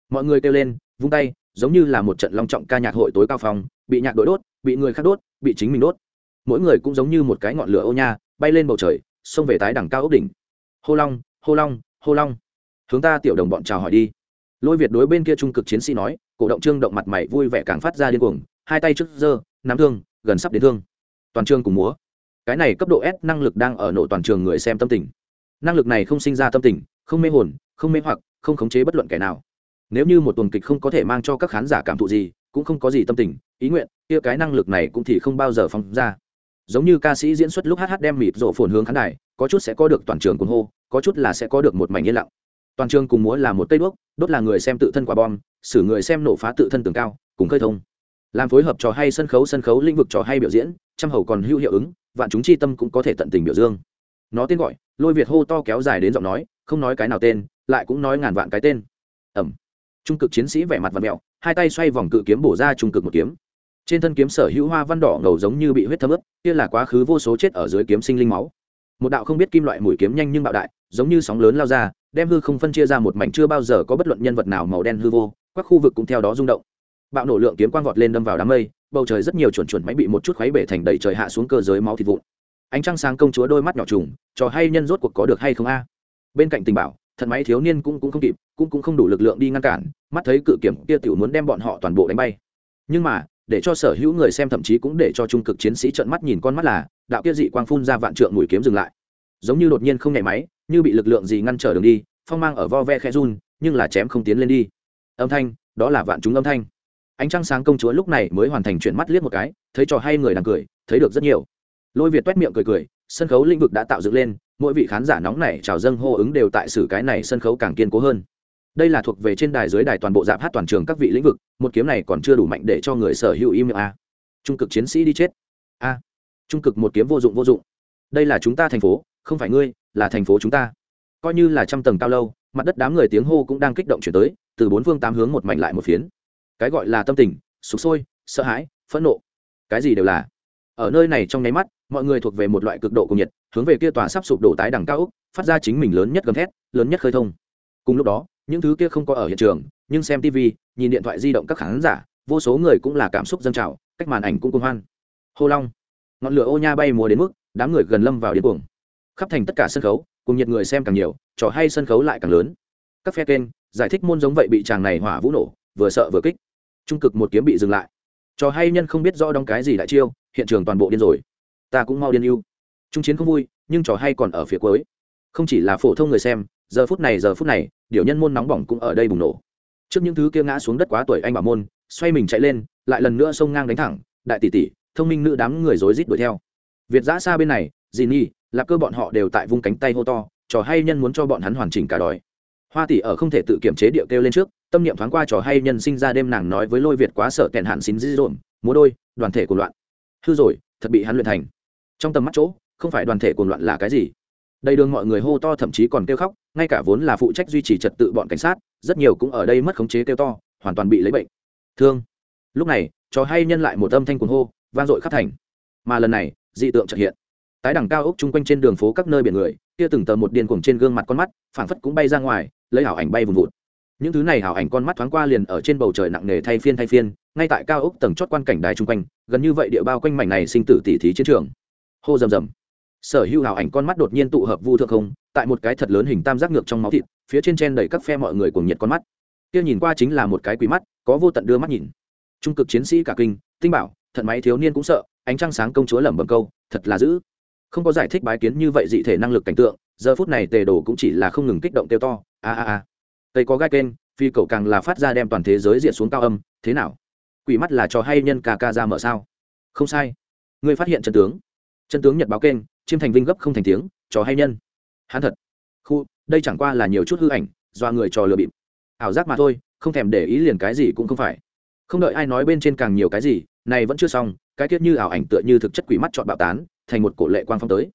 Mọi người kêu lên, vung tay, giống như là một trận long trọng ca nhạc hội tối cao phòng bị nhạc đội đốt, bị người khác đốt, bị chính mình đốt. Mỗi người cũng giống như một cái ngọn lửa ô nha, bay lên bầu trời, xông về tái đẳng cao ốc đỉnh. Hô long hô long hô long. Hướng ta tiểu đồng bọn chào hỏi đi. Lôi việt đối bên kia trung cực chiến sĩ nói, cổ động trương động mặt mày vui vẻ càng phát ra điên cuồng, hai tay trước giơ, nắm thương, gần sắp đến thương. Toàn trường cùng múa. Cái này cấp độ s năng lực đang ở nội toàn trường người xem tâm tình. Năng lực này không sinh ra tâm tình, không mê hồn, không mê hoặc không khống chế bất luận kẻ nào. Nếu như một tuần kịch không có thể mang cho các khán giả cảm thụ gì, cũng không có gì tâm tình, ý nguyện, kia cái năng lực này cũng thì không bao giờ phóng ra. Giống như ca sĩ diễn xuất lúc hát đem mịt rộ phồn hướng khán đài, có chút sẽ có được toàn trường cuồng hô, có chút là sẽ có được một mảnh yên lặng. Toàn trường cùng múa là một cây đuốc, đốt là người xem tự thân quả bom, xử người xem nổ phá tự thân tường cao, cùng khơi thông. Làm phối hợp trò hay sân khấu sân khấu lĩnh vực trò hay biểu diễn, trăm hầu còn hữu hiệu ứng, vạn chúng chi tâm cũng có thể tận tình biểu dương. Nó tên gọi, lôi việt hô to kéo dài đến giọng nói, không nói cái nào tên lại cũng nói ngàn vạn cái tên. Ẩm. Trung cực chiến sĩ vẻ mặt và mẹo, hai tay xoay vòng cự kiếm bổ ra trung cực một kiếm. Trên thân kiếm sở hữu hoa văn đỏ ngầu giống như bị huyết thấm ướt, kia là quá khứ vô số chết ở dưới kiếm sinh linh máu. Một đạo không biết kim loại mũi kiếm nhanh nhưng bạo đại, giống như sóng lớn lao ra, đem hư không phân chia ra một mảnh chưa bao giờ có bất luận nhân vật nào màu đen hư vô các khu vực cũng theo đó rung động. Bạo nổ lượng kiếm quang vọt lên đâm vào đám mây, bầu trời rất nhiều chuẩn chuẩn máy bị một chút khoáy bể thành đầy trời hạ xuống cơ giới máu thịt vụn. Ánh trăng sáng công chúa đôi mắt nhỏ trùng, trò hay nhân rốt cuộc có được hay không a? Bên cạnh tình bảo thần máy thiếu niên cũng cũng không kịp, cũng cũng không đủ lực lượng đi ngăn cản, mắt thấy cự kiểm kia tiểu muốn đem bọn họ toàn bộ đánh bay. Nhưng mà, để cho sở hữu người xem thậm chí cũng để cho trung cực chiến sĩ trợn mắt nhìn con mắt là, đạo kia dị quang phun ra vạn trượng mũi kiếm dừng lại. Giống như đột nhiên không nhảy máy, như bị lực lượng gì ngăn trở đường đi, phong mang ở vo ve khe run, nhưng là chém không tiến lên đi. Âm thanh, đó là vạn chúng âm thanh. Ánh trăng sáng công chúa lúc này mới hoàn thành chuyện mắt liếc một cái, thấy trò hay người đang cười, thấy được rất nhiều lôi việt toét miệng cười cười, sân khấu lĩnh vực đã tạo dựng lên, mỗi vị khán giả nóng này chào dâng hô ứng đều tại sử cái này sân khấu càng kiên cố hơn. Đây là thuộc về trên đài dưới đài toàn bộ dạp hát toàn trường các vị lĩnh vực, một kiếm này còn chưa đủ mạnh để cho người sở hữu im miệng a. Trung cực chiến sĩ đi chết. A. Trung cực một kiếm vô dụng vô dụng. Đây là chúng ta thành phố, không phải ngươi, là thành phố chúng ta. Coi như là trăm tầng cao lâu, mặt đất đám người tiếng hô cũng đang kích động chuyển tới, từ bốn phương tám hướng một mảnh lại một phiến. Cái gọi là tâm tình sụp sôi, sợ hãi, phẫn nộ. Cái gì đều là. Ở nơi này trong nháy mắt mọi người thuộc về một loại cực độ cùng nhiệt, hướng về kia tòa sắp sụp đổ tái đẳng cao úc phát ra chính mình lớn nhất gầm thét, lớn nhất khơi thông. Cùng lúc đó, những thứ kia không có ở hiện trường, nhưng xem tv nhìn điện thoại di động các khán giả, vô số người cũng là cảm xúc dâng trào, cách màn ảnh cũng công hoan. Hô long, ngọn lửa ô nha bay mùa đến mức đám người gần lâm vào điên cuồng. Khắp thành tất cả sân khấu cùng nhiệt người xem càng nhiều, trò hay sân khấu lại càng lớn. Các phe kênh, giải thích môn giống vậy bị chàng này hỏa vũ nổ, vừa sợ vừa kích. Trung cực một kiếm bị dừng lại. Trò hay nhân không biết rõ đóng cái gì đại chiêu, hiện trường toàn bộ điên rồi ta cũng mau điên yêu trung chiến không vui, nhưng trò hay còn ở phía cuối. Không chỉ là phổ thông người xem, giờ phút này giờ phút này, điều nhân môn nóng bỏng cũng ở đây bùng nổ. Trước những thứ kia ngã xuống đất quá tuổi anh bảo môn, xoay mình chạy lên, lại lần nữa xông ngang đánh thẳng, đại tỷ tỷ, thông minh nữ đám người rối rít đuổi theo. Việt giã xa bên này dì nhi là cơ bọn họ đều tại vung cánh tay hô to, trò hay nhân muốn cho bọn hắn hoàn chỉnh cả đòi. Hoa tỷ ở không thể tự kiểm chế điệu kêu lên trước, tâm niệm thoáng qua trò hay nhân sinh ra đêm nàng nói với lôi việt quá sợ kẹn hạn xin dí dồn múa đôi, đoàn thể của loạn. Hư rồi, thật bị hắn luyện thành trong tầm mắt chỗ, không phải đoàn thể cuồng loạn là cái gì. Đầy đường mọi người hô to thậm chí còn kêu khóc, ngay cả vốn là phụ trách duy trì trật tự bọn cảnh sát, rất nhiều cũng ở đây mất khống chế kêu to, hoàn toàn bị lấy bệnh. Thương. Lúc này trò hay nhân lại một âm thanh cuồng hô, vang dội khắp thành. Mà lần này, dị tượng trợ hiện. Tái đẳng cao ốc chung quanh trên đường phố các nơi biển người, kia từng tờ một điên cuồng trên gương mặt con mắt, phảng phất cũng bay ra ngoài, lấy hảo ảnh bay vùng vụt. Những thứ này hảo ảnh con mắt thoáng qua liền ở trên bầu trời nặng nề thay phiên thay phiên, ngay tại cao ốc tầng chót quan cảnh đài chung quanh, gần như vậy địa bao quanh mảnh này sinh tử tỉ thí chiến trường hô rầm rầm. Sở hữu hào ảnh con mắt đột nhiên tụ hợp vu thượng không, tại một cái thật lớn hình tam giác ngược trong máu thịt, phía trên trên đầy các phe mọi người cùng nhiệt con mắt. Kia nhìn qua chính là một cái quỷ mắt, có vô tận đưa mắt nhìn. Trung cực chiến sĩ cả kinh, tinh bảo, thận máy thiếu niên cũng sợ, ánh trăng sáng công chúa lẩm bẩm câu, thật là dữ. Không có giải thích bái kiến như vậy dị thể năng lực cảnh tượng, giờ phút này tề đồ cũng chỉ là không ngừng kích động tiêu to, a a a. Tây có gai kênh, phi cầu càng là phát ra đem toàn thế giới diện xuống cao âm, thế nào? Quỷ mắt là cho hay nhân ca ca ra mở sao? Không sai. Ngươi phát hiện trận tướng? Chân tướng nhật báo kênh, chiêm thành vinh gấp không thành tiếng, trò hay nhân. Hắn thật. Khu, đây chẳng qua là nhiều chút hư ảnh, do người trò lừa bịp. Ảo giác mà thôi, không thèm để ý liền cái gì cũng không phải. Không đợi ai nói bên trên càng nhiều cái gì, này vẫn chưa xong, cái tiết như ảo ảnh tựa như thực chất quỷ mắt chọn bạo tán, thành một cổ lệ quang phong tới.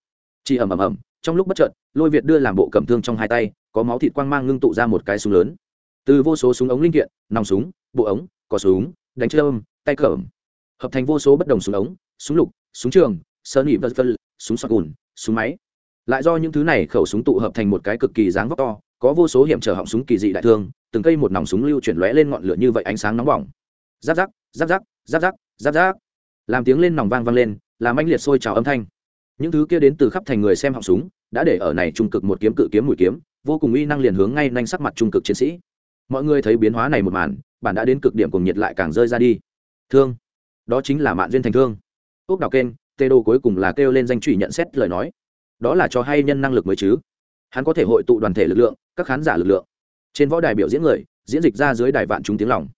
Chỉ ầm ầm ầm, trong lúc bất chợt, lôi việt đưa làm bộ cầm thương trong hai tay, có máu thịt quang mang ngưng tụ ra một cái súng lớn. Từ vô số súng ống linh kiện, nòng súng, bộ ống có súng, đánh chơi âm tay cởm hợp thành vô số bất đồng súng ống, súng lục, súng trường sơn nhị vật phân súng sọt gùn, súng máy. Lại do những thứ này khẩu súng tụ hợp thành một cái cực kỳ dáng vóc to có vô số hiểm trở họng súng kỳ dị đại thương từng cây một nòng súng lưu chuyển lóe lên ngọn lửa như vậy ánh sáng nóng bỏng. Giáp giáp giáp giáp giáp giáp giáp giáp. Làm tiếng lên nòng vang vang lên làm anh liệt sôi trào âm thanh. Những thứ kia đến từ khắp thành người xem họng súng đã để ở này trung cực một kiếm cự kiếm mũi kiếm vô cùng uy năng liền hướng ngay nhanh sắc mặt trung cực chiến sĩ. Mọi người thấy biến hóa này một màn bản đã đến cực điểm cùng nhiệt lại càng rơi ra đi. Thương. Đó chính là mạn duyên thành thương. Ốc đào kênh tê đô cuối cùng là kêu lên danh trụy nhận xét lời nói. Đó là cho hay nhân năng lực mới chứ. Hắn có thể hội tụ đoàn thể lực lượng, các khán giả lực lượng. Trên võ đài biểu diễn người, diễn dịch ra dưới đài vạn chúng tiếng lòng.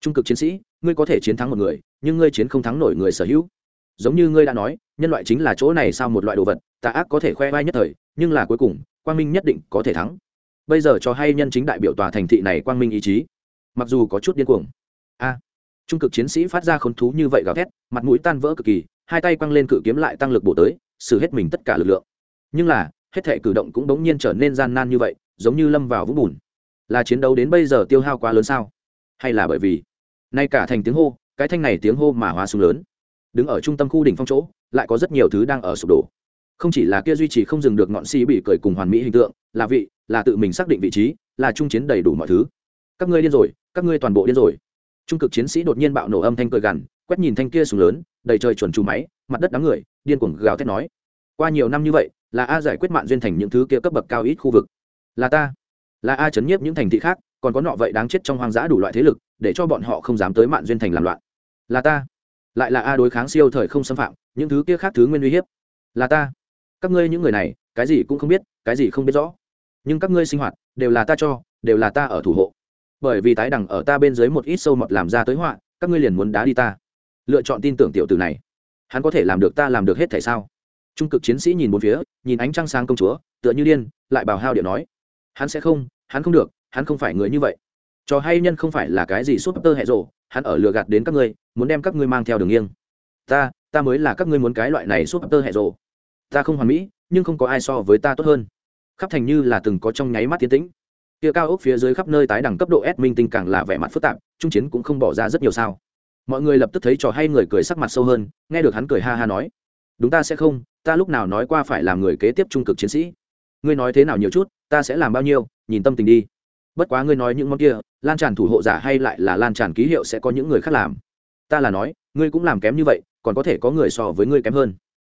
Trung cực chiến sĩ, ngươi có thể chiến thắng một người, nhưng ngươi chiến không thắng nổi người sở hữu. Giống như ngươi đã nói, nhân loại chính là chỗ này sao một loại đồ vật, tà ác có thể khoe vai nhất thời, nhưng là cuối cùng, quang minh nhất định có thể thắng. Bây giờ cho hay nhân chính đại biểu tòa thành thị này quang minh ý chí. Mặc dù có chút điên cuồng. A, trung cực chiến sĩ phát ra khốn thú như vậy gào thét, mặt mũi tan vỡ cực kỳ hai tay quăng lên cự kiếm lại tăng lực bổ tới, xử hết mình tất cả lực lượng. Nhưng là, hết thể cử động cũng bỗng nhiên trở nên gian nan như vậy, giống như lâm vào vũng bùn. Là chiến đấu đến bây giờ tiêu hao quá lớn sao? Hay là bởi vì, nay cả thành tiếng hô, cái thanh này tiếng hô mà hóa súng lớn. Đứng ở trung tâm khu đỉnh phong chỗ, lại có rất nhiều thứ đang ở sụp đổ. Không chỉ là kia duy trì không dừng được ngọn si bị cười cùng hoàn mỹ hình tượng, là vị, là tự mình xác định vị trí, là trung chiến đầy đủ mọi thứ. Các ngươi điên rồi, các ngươi toàn bộ điên rồi. Trung cực chiến sĩ đột nhiên bạo nổ âm thanh cười gằn quét nhìn thanh kia súng lớn, đầy trời chuẩn trù máy, mặt đất đám người, điên cuồng gào thét nói. Qua nhiều năm như vậy, là a giải quyết mạng duyên thành những thứ kia cấp bậc cao ít khu vực. Là ta. Là a chấn nhiếp những thành thị khác, còn có nọ vậy đáng chết trong hoang dã đủ loại thế lực, để cho bọn họ không dám tới mạng duyên thành làm loạn. Là ta. Lại là a đối kháng siêu thời không xâm phạm, những thứ kia khác thứ nguyên uy hiếp. Là ta. Các ngươi những người này, cái gì cũng không biết, cái gì không biết rõ. Nhưng các ngươi sinh hoạt, đều là ta cho, đều là ta ở thủ hộ. Bởi vì tái đẳng ở ta bên dưới một ít sâu mọt làm ra tới họa, các ngươi liền muốn đá đi ta lựa chọn tin tưởng tiểu tử này. Hắn có thể làm được ta làm được hết thể sao? Trung cực chiến sĩ nhìn bốn phía, nhìn ánh trăng sang công chúa, tựa như điên, lại bảo hao điệu nói. Hắn sẽ không, hắn không được, hắn không phải người như vậy. Trò hay nhân không phải là cái gì súp tơ hệ rộ hắn ở lừa gạt đến các ngươi, muốn đem các ngươi mang theo đường nghiêng. Ta ta mới là các ngươi muốn cái loại này súp tơ hệ rộ ta không hoàn mỹ, nhưng không có ai so với ta tốt hơn. Khắp thành như là từng có trong nháy mắt tiến tĩnh. Kia cao ốc phía dưới khắp nơi tái đẳng cấp độ S minh tinh càng là vẻ mặt phức tạp, trung chiến cũng không bỏ ra rất nhiều sao mọi người lập tức thấy trò hay người cười sắc mặt sâu hơn, nghe được hắn cười ha ha nói. Đúng ta sẽ không, ta lúc nào nói qua phải làm người kế tiếp trung cực chiến sĩ. Ngươi nói thế nào nhiều chút, ta sẽ làm bao nhiêu, nhìn tâm tình đi. Bất quá ngươi nói những món kia, lan tràn thủ hộ giả hay lại là lan tràn ký hiệu sẽ có những người khác làm. Ta là nói, ngươi cũng làm kém như vậy, còn có thể có người so với ngươi kém hơn.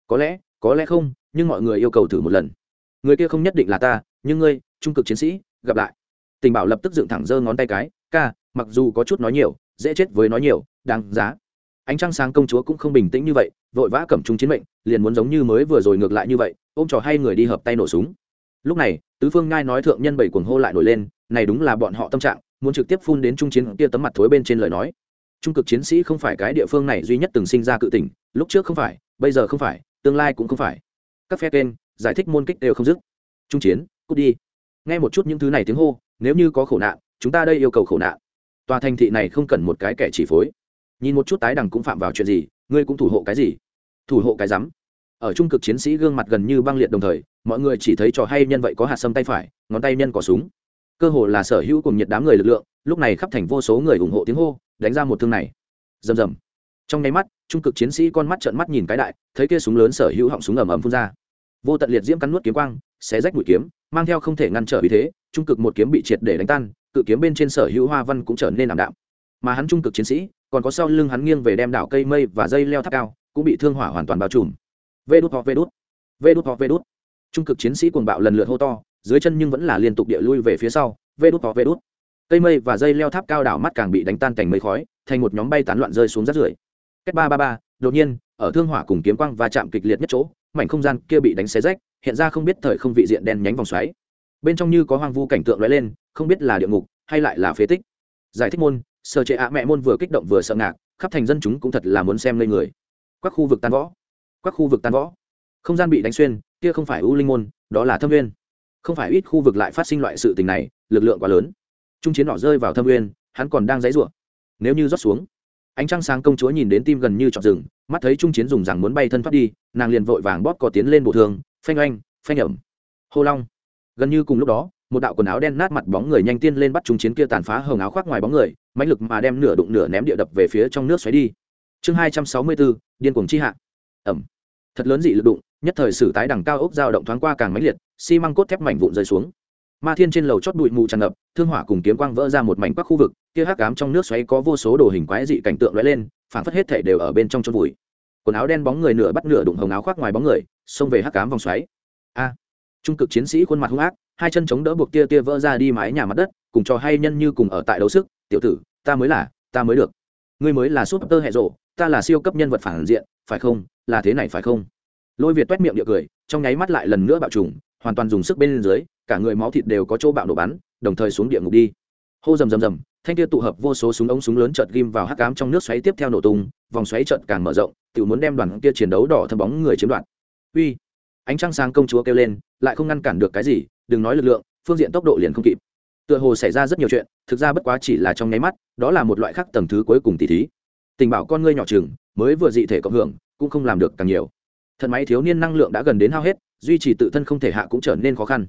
Có lẽ có lẽ không, nhưng mọi người yêu cầu thử một lần. Người kia không nhất định là ta, nhưng ngươi, trung cực chiến sĩ, gặp lại. Tình bảo lập tức dựng thẳng giơ ngón tay cái, ca, mặc dù có chút nói nhiều, dễ chết với nói nhiều đáng giá. Ánh trăng sáng công chúa cũng không bình tĩnh như vậy, vội vã cầm trung chiến mệnh, liền muốn giống như mới vừa rồi ngược lại như vậy, ôm trò hai người đi hợp tay nổ súng. Lúc này, tứ phương ngai nói thượng nhân bảy cuồng hô lại nổi lên, này đúng là bọn họ tâm trạng, muốn trực tiếp phun đến trung chiến kia tấm mặt thối bên trên lời nói. Trung cực chiến sĩ không phải cái địa phương này duy nhất từng sinh ra cự tỉnh lúc trước không phải, bây giờ không phải, tương lai cũng không phải. Các phe kênh giải thích môn kích đều không dứt. Trung chiến, cút đi. Nghe một chút những thứ này tiếng hô, nếu như có khổ nạn, chúng ta đây yêu cầu khổ nạn. Tòa thành thị này không cần một cái kẻ chỉ phối nhìn một chút tái đằng cũng phạm vào chuyện gì, ngươi cũng thủ hộ cái gì? Thủ hộ cái rắm. Ở trung cực chiến sĩ gương mặt gần như băng liệt đồng thời, mọi người chỉ thấy trò hay nhân vậy có hạt sâm tay phải, ngón tay nhân cỏ súng. Cơ hồ là sở hữu cùng nhiệt đám người lực lượng, lúc này khắp thành vô số người ủng hộ tiếng hô, đánh ra một thương này. Rầm rầm. Trong nháy mắt, trung cực chiến sĩ con mắt trợn mắt nhìn cái đại, thấy kia súng lớn sở hữu họng súng ầm ầm phun ra. Vô tận liệt diễm cắn nuốt kiếm quang, xé rách mũi kiếm, mang theo không thể ngăn trở vì thế, trung cực một kiếm bị triệt để đánh tan, cự kiếm bên trên sở hữu hoa văn cũng trở nên ảm đạm. Mà hắn trung cực chiến sĩ còn có sau lưng hắn nghiêng về đem đảo cây mây và dây leo tháp cao, cũng bị thương hỏa hoàn toàn bao trùm. Vê đút họ vê đút vê đút họ vê đút. Trung cực chiến sĩ cuồng bạo lần lượt hô to, dưới chân nhưng vẫn là liên tục địa lui về phía sau, vê đút họ vê đút. Cây mây và dây leo tháp cao đảo mắt càng bị đánh tan thành mây khói, thành một nhóm bay tán loạn rơi xuống rác rưởi. Cách ba ba ba, đột nhiên, ở thương hỏa cùng kiếm quang và chạm kịch liệt nhất chỗ, mảnh không gian kia bị đánh xé rách, hiện ra không biết thời không vị diện đen nhánh vòng xoáy. Bên trong như có hoang vu cảnh tượng lóe lên, không biết là địa ngục, hay lại là phế tích. Giải thích môn sở trệ ạ mẹ môn vừa kích động vừa sợ ngạc khắp thành dân chúng cũng thật là muốn xem lên người. Các khu vực tan võ. Các khu vực tan võ. Không gian bị đánh xuyên kia không phải u linh môn đó là thâm nguyên, không phải ít khu vực lại phát sinh loại sự tình này lực lượng quá lớn. Trung chiến nọ rơi vào thâm nguyên, hắn còn đang dãy rủa nếu như rót xuống ánh trăng sáng công chúa nhìn đến tim gần như trọt rừng mắt thấy trung chiến dùng rằng muốn bay thân thoát đi nàng liền vội vàng bóp cò tiến lên bộ thường phanh oanh phanh ẩm. Hô long gần như cùng lúc đó một đạo quần áo đen nát mặt bóng người nhanh tiên lên bắt chúng chiến kia tàn phá hồng áo khoác ngoài bóng người, mãnh lực mà đem nửa đụng nửa ném địa đập về phía trong nước xoáy đi. Chương hai trăm sáu mươi bốn, điên cuồng chi hạ. Ẩm. Thật lớn dị lực đụng, nhất thời sử tái đẳng cao ốc dao động thoáng qua càng mãnh liệt, xi măng cốt thép mảnh vụn rơi xuống. Ma thiên trên lầu chót bụi mù tràn ngập, thương hỏa cùng kiếm quang vỡ ra một mảnh quắc khu vực, kia hắc cám trong nước xoáy có vô số đồ hình quái dị cảnh tượng lóe lên phản phất hết thể đều ở bên trong chôn vùi. Quần áo đen bóng người nửa bắt nửa đụng hồng áo khoác ngoài bóng người, xông về hắc cám vòng xoáy. A. Trung cực chiến sĩ khuôn mặt hung ác hai chân chống đỡ buộc tia tia vỡ ra đi mái nhà mặt đất, cùng cho hay nhân như cùng ở tại đấu sức, tiểu tử, ta mới là, ta mới được. Ngươi mới là súp tơ hệ rộ, ta là siêu cấp nhân vật phản diện, phải không? Là thế này phải không? Lôi việt toét miệng địa cười, trong nháy mắt lại lần nữa bạo trùng, hoàn toàn dùng sức bên dưới, cả người máu thịt đều có chỗ bạo nổ bắn, đồng thời xuống địa ngục đi. Hô rầm rầm rầm, thanh kia tụ hợp vô số súng ống súng lớn chợt ghim vào hắc cám trong nước xoáy tiếp theo nổ tung, vòng xoáy chợt càng mở rộng tự muốn đem đoàn kia chiến đấu đỏ thâm bóng người chiếm đoạt. Uy, ánh trăng sáng công chúa kêu lên, lại không ngăn cản được cái gì đừng nói lực lượng, phương diện tốc độ liền không kịp. Tựa hồ xảy ra rất nhiều chuyện, thực ra bất quá chỉ là trong nháy mắt, đó là một loại khác tầng thứ cuối cùng tỷ thí. Tình bảo con ngươi nhỏ chừng, mới vừa dị thể cộng hưởng, cũng không làm được càng nhiều. Thần máy thiếu niên năng lượng đã gần đến hao hết, duy trì tự thân không thể hạ cũng trở nên khó khăn.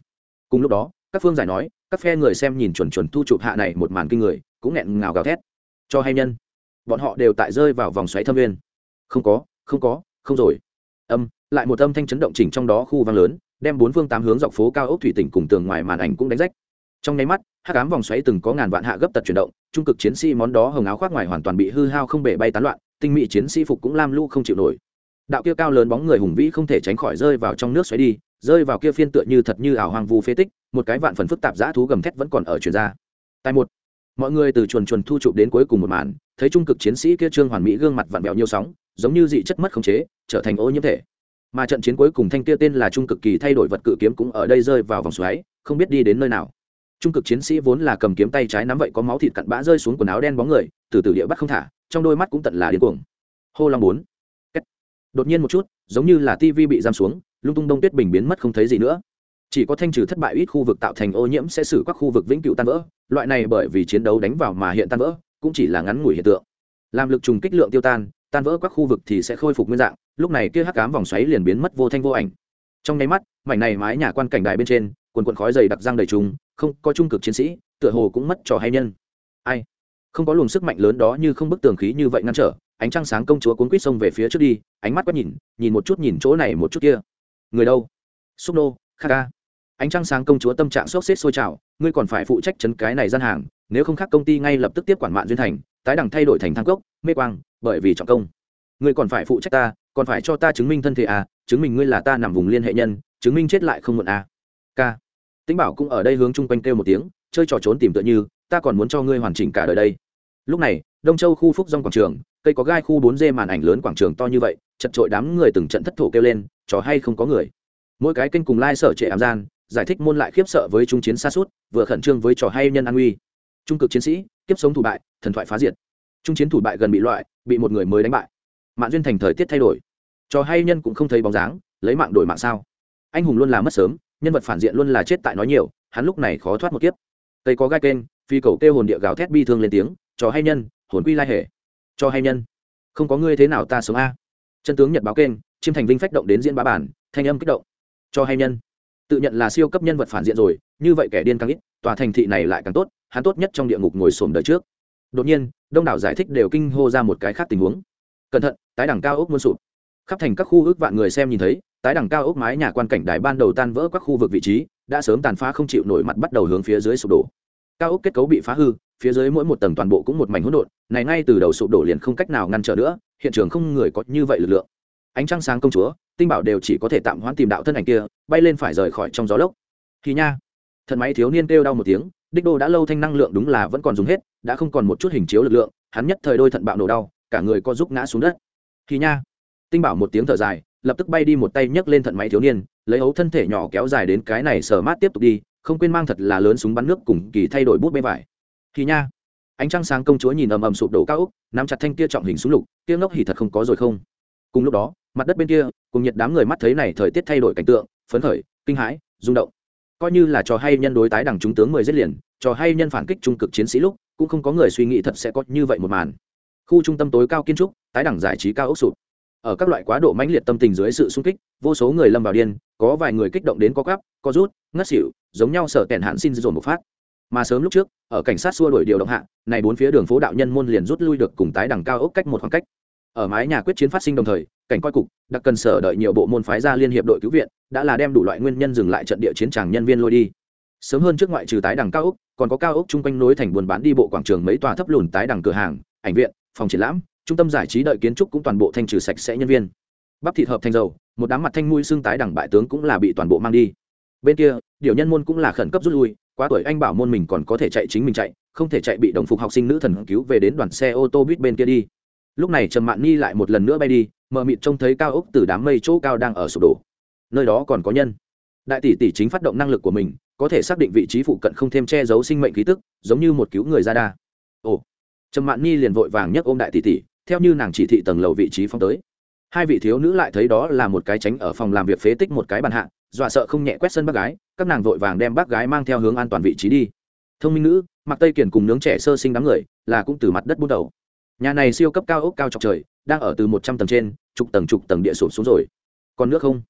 Cùng lúc đó, các phương giải nói, các phe người xem nhìn chuẩn chuẩn thu chụp hạ này một màn kinh người, cũng nghẹn ngào gào thét. Cho hay nhân, bọn họ đều tại rơi vào vòng xoáy thâm viên không có không có, không rồi. Âm, lại một âm thanh chấn động chỉnh trong đó khu vang lớn đem bốn phương tám hướng dọc phố cao ốc thủy tỉnh cùng tường ngoài màn ảnh cũng đánh rách. Trong nháy mắt hát cám vòng xoáy từng có ngàn vạn hạ gấp tật chuyển động, trung cực chiến sĩ món đó hồng áo khoác ngoài hoàn toàn bị hư hao không bể bay tán loạn, tinh mỹ chiến sĩ phục cũng lam lũ không chịu nổi. Đạo kia cao lớn bóng người hùng vĩ không thể tránh khỏi rơi vào trong nước xoáy đi, rơi vào kia phiên tựa như thật như ảo hoang vu phế tích, một cái vạn phần phức tạp dã thú gầm thét vẫn còn ở truyền ra. Tại một, mọi người từ chuồn chuồn thu chụp đến cuối cùng một màn, thấy trung cực chiến sĩ kia trương hoàn mỹ gương mặt vặn vẹo nhiều sóng, giống như dị chất mất khống chế, trở thành ô nhiễm thể mà trận chiến cuối cùng thanh kia tên là trung cực kỳ thay đổi vật cự kiếm cũng ở đây rơi vào vòng xoáy, không biết đi đến nơi nào. Trung cực chiến sĩ vốn là cầm kiếm tay trái nắm vậy có máu thịt cặn bã rơi xuống quần áo đen bóng người, từ từ địa bắt không thả, trong đôi mắt cũng tận là điên cuồng. Hô long bốn. Đột nhiên một chút, giống như là tivi bị giam xuống, lung tung đông tuyết bình biến mất không thấy gì nữa. Chỉ có thanh trừ thất bại ít khu vực tạo thành ô nhiễm sẽ xử các khu vực vĩnh cửu tan vỡ, loại này bởi vì chiến đấu đánh vào mà hiện tan vỡ, cũng chỉ là ngắn ngủi hiện tượng. Làm lực trùng kích lượng tiêu tan tan vỡ các khu vực thì sẽ khôi phục nguyên dạng, lúc này kia hắc cám vòng xoáy liền biến mất vô thanh vô ảnh. Trong nháy mắt, mảnh này mái nhà quan cảnh đài bên trên, quần quần khói dày đặc răng đầy trùng, không, có trung cực chiến sĩ, tựa hồ cũng mất trò hay nhân. Ai? Không có luồng sức mạnh lớn đó như không bức tường khí như vậy ngăn trở, ánh trăng sáng công chúa cuốn quýt sông về phía trước đi, ánh mắt quét nhìn nhìn một chút nhìn chỗ này một chút kia. Người đâu? Xúc nô kha ca ánh trăng sáng công chúa tâm trạng sốt xếp sôi trào, ngươi còn phải phụ trách chấn cái này gian hàng, nếu không khác công ty ngay lập tức tiếp quản mạng duyên thành, tái đẳng thay đổi thành thang cốc mê quang, bởi vì trọng công. Ngươi còn phải phụ trách ta, còn phải cho ta chứng minh thân thể à chứng minh ngươi là ta nằm vùng liên hệ nhân, chứng minh chết lại không muộn à. K Tĩnh bảo cũng ở đây hướng chung quanh kêu một tiếng, chơi trò trốn tìm tựa như, ta còn muốn cho ngươi hoàn chỉnh cả đời đây. Lúc này, đông châu khu phúc dòng quảng trường, cây có gai khu bốn d màn ảnh lớn quảng trường to như vậy, chật trội đám người từng trận thất thổ kêu lên, trò hay không có người? Mỗi cái kênh cùng lai、like、sở trệ ảm gian, giải thích môn lại khiếp sợ với trung chiến xa suốt, vừa khẩn trương với trò hay nhân an uy. Trung cực chiến sĩ, kiếp sống thủ bại, thần thoại phá diệt trung chiến thủ bại gần bị loại, bị một người mới đánh bại. Mạng duyên thành thời tiết thay đổi. Trò hay nhân cũng không thấy bóng dáng, lấy mạng đổi mạng sao? Anh hùng luôn là mất sớm, nhân vật phản diện luôn là chết tại nói nhiều, hắn lúc này khó thoát một kiếp. Tây có gai kênh, phi cầu kêu hồn địa gào thét bi thương lên tiếng trò hay nhân, hồn quy lai hề. Cho hay nhân, không có ngươi thế nào ta sống a. Chân tướng nhật báo kênh, chiêm thành vinh phách động đến diễn bá bản, thanh âm kích động. Cho hay nhân, tự nhận là siêu cấp nhân vật phản diện rồi, như vậy kẻ điên càng ít, tòa thành thị này lại càng tốt, hắn tốt nhất trong địa ngục ngồi xổm đời trước. Đột nhiên đông đảo giải thích đều kinh hô ra một cái khác tình huống. Cẩn thận, tái đẳng cao ốc muôn sụp. Khắp thành các khu ước vạn người xem nhìn thấy, tái đẳng cao ốc mái nhà quan cảnh đài ban đầu tan vỡ các khu vực vị trí, đã sớm tàn phá không chịu nổi mặt bắt đầu hướng phía dưới sụp đổ. Cao ốc kết cấu bị phá hư, phía dưới mỗi một tầng toàn bộ cũng một mảnh hỗn độn, này ngay từ đầu sụp đổ liền không cách nào ngăn trở nữa, hiện trường không người có như vậy lực lượng. Ánh trăng sáng công chúa, tinh bảo đều chỉ có thể tạm hoãn tìm đạo thân ảnh kia, bay lên phải rời khỏi trong gió lốc. Thì nha, thần máy thiếu niên kêu đau một tiếng đích đô đã lâu thanh năng lượng đúng là vẫn còn dùng hết, đã không còn một chút hình chiếu lực lượng, hắn nhất thời đôi thận bạo nổ đau, cả người co giúp ngã xuống đất. Thì nha, tinh bảo một tiếng thở dài, lập tức bay đi một tay nhấc lên thận máy thiếu niên, lấy ấu thân thể nhỏ kéo dài đến cái này sờ mát tiếp tục đi, không quên mang thật là lớn súng bắn nước cùng kỳ thay đổi bút bê vải. Thì nha, ánh trăng sáng công chúa nhìn ầm ầm sụp đổ cao úc nắm chặt thanh kia trọng hình súng lục, kia ngốc hỉ thật không có rồi không? Cùng lúc đó, mặt đất bên kia, cùng nhiệt đám người mắt thấy này thời tiết thay đổi cảnh tượng, phấn khởi, kinh hãi, rung động coi như là trò hay nhân đối tái đẳng chúng tướng mười giết liền, trò hay nhân phản kích trung cực chiến sĩ lúc, cũng không có người suy nghĩ thật sẽ có như vậy một màn. Khu trung tâm tối cao kiến trúc, tái đẳng giải trí cao ốc sụp. Ở các loại quá độ mãnh liệt tâm tình dưới sự sung kích, vô số người lâm vào điên, có vài người kích động đến có gắp, có rút, ngất xỉu, giống nhau sợ kẹn hạn xin dồn một phát. Mà sớm lúc trước, ở cảnh sát xua đuổi điều động hạ, này bốn phía đường phố đạo nhân môn liền rút lui được cùng tái đẳng cao ốc cách một khoảng cách ở mái nhà quyết chiến phát sinh đồng thời, cảnh coi cục, đặc cần sở đợi nhiều bộ môn phái ra liên hiệp đội cứu viện, đã là đem đủ loại nguyên nhân dừng lại trận địa chiến tràng nhân viên lôi đi. Sớm hơn trước ngoại trừ tái đẳng cao ốc, còn có cao ốc chung quanh nối thành buôn bán đi bộ quảng trường mấy tòa thấp lùn tái đẳng cửa hàng, ảnh viện, phòng triển lãm, trung tâm giải trí đợi kiến trúc cũng toàn bộ thanh trừ sạch sẽ nhân viên. Bắp thịt hợp thành dầu, một đám mặt thanh mui xương tái đẳng bại tướng cũng là bị toàn bộ mang đi. Bên kia, điều nhân môn cũng là khẩn cấp rút lui, quá tuổi anh bảo môn mình còn có thể chạy chính mình chạy, không thể chạy bị đồng phục học sinh nữ thần cứu về đến đoàn xe ô tô buýt bên kia đi lúc này trầm mạn nhi lại một lần nữa bay đi, mờ mịt trông thấy cao ốc từ đám mây chỗ cao đang ở sụp đổ. Nơi đó còn có nhân. Đại tỷ tỷ chính phát động năng lực của mình, có thể xác định vị trí phụ cận không thêm che giấu sinh mệnh khí tức, giống như một cứu người ra đa. Ồ. Trầm mạn ni liền vội vàng nhấc ôm đại tỷ tỷ, theo như nàng chỉ thị tầng lầu vị trí phong tới. Hai vị thiếu nữ lại thấy đó là một cái tránh ở phòng làm việc phế tích một cái bàn hạ, dọa sợ không nhẹ quét sân bác gái, các nàng vội vàng đem bác gái mang theo hướng an toàn vị trí đi. Thông minh nữ, mặc tây kiển cùng nướng trẻ sơ sinh đám người, là cũng từ mặt đất bút đầu nhà này siêu cấp cao ốc cao chọc trời, đang ở từ một trăm tầng trên, chục tầng chục tầng địa sụp xuống rồi. Còn nước không?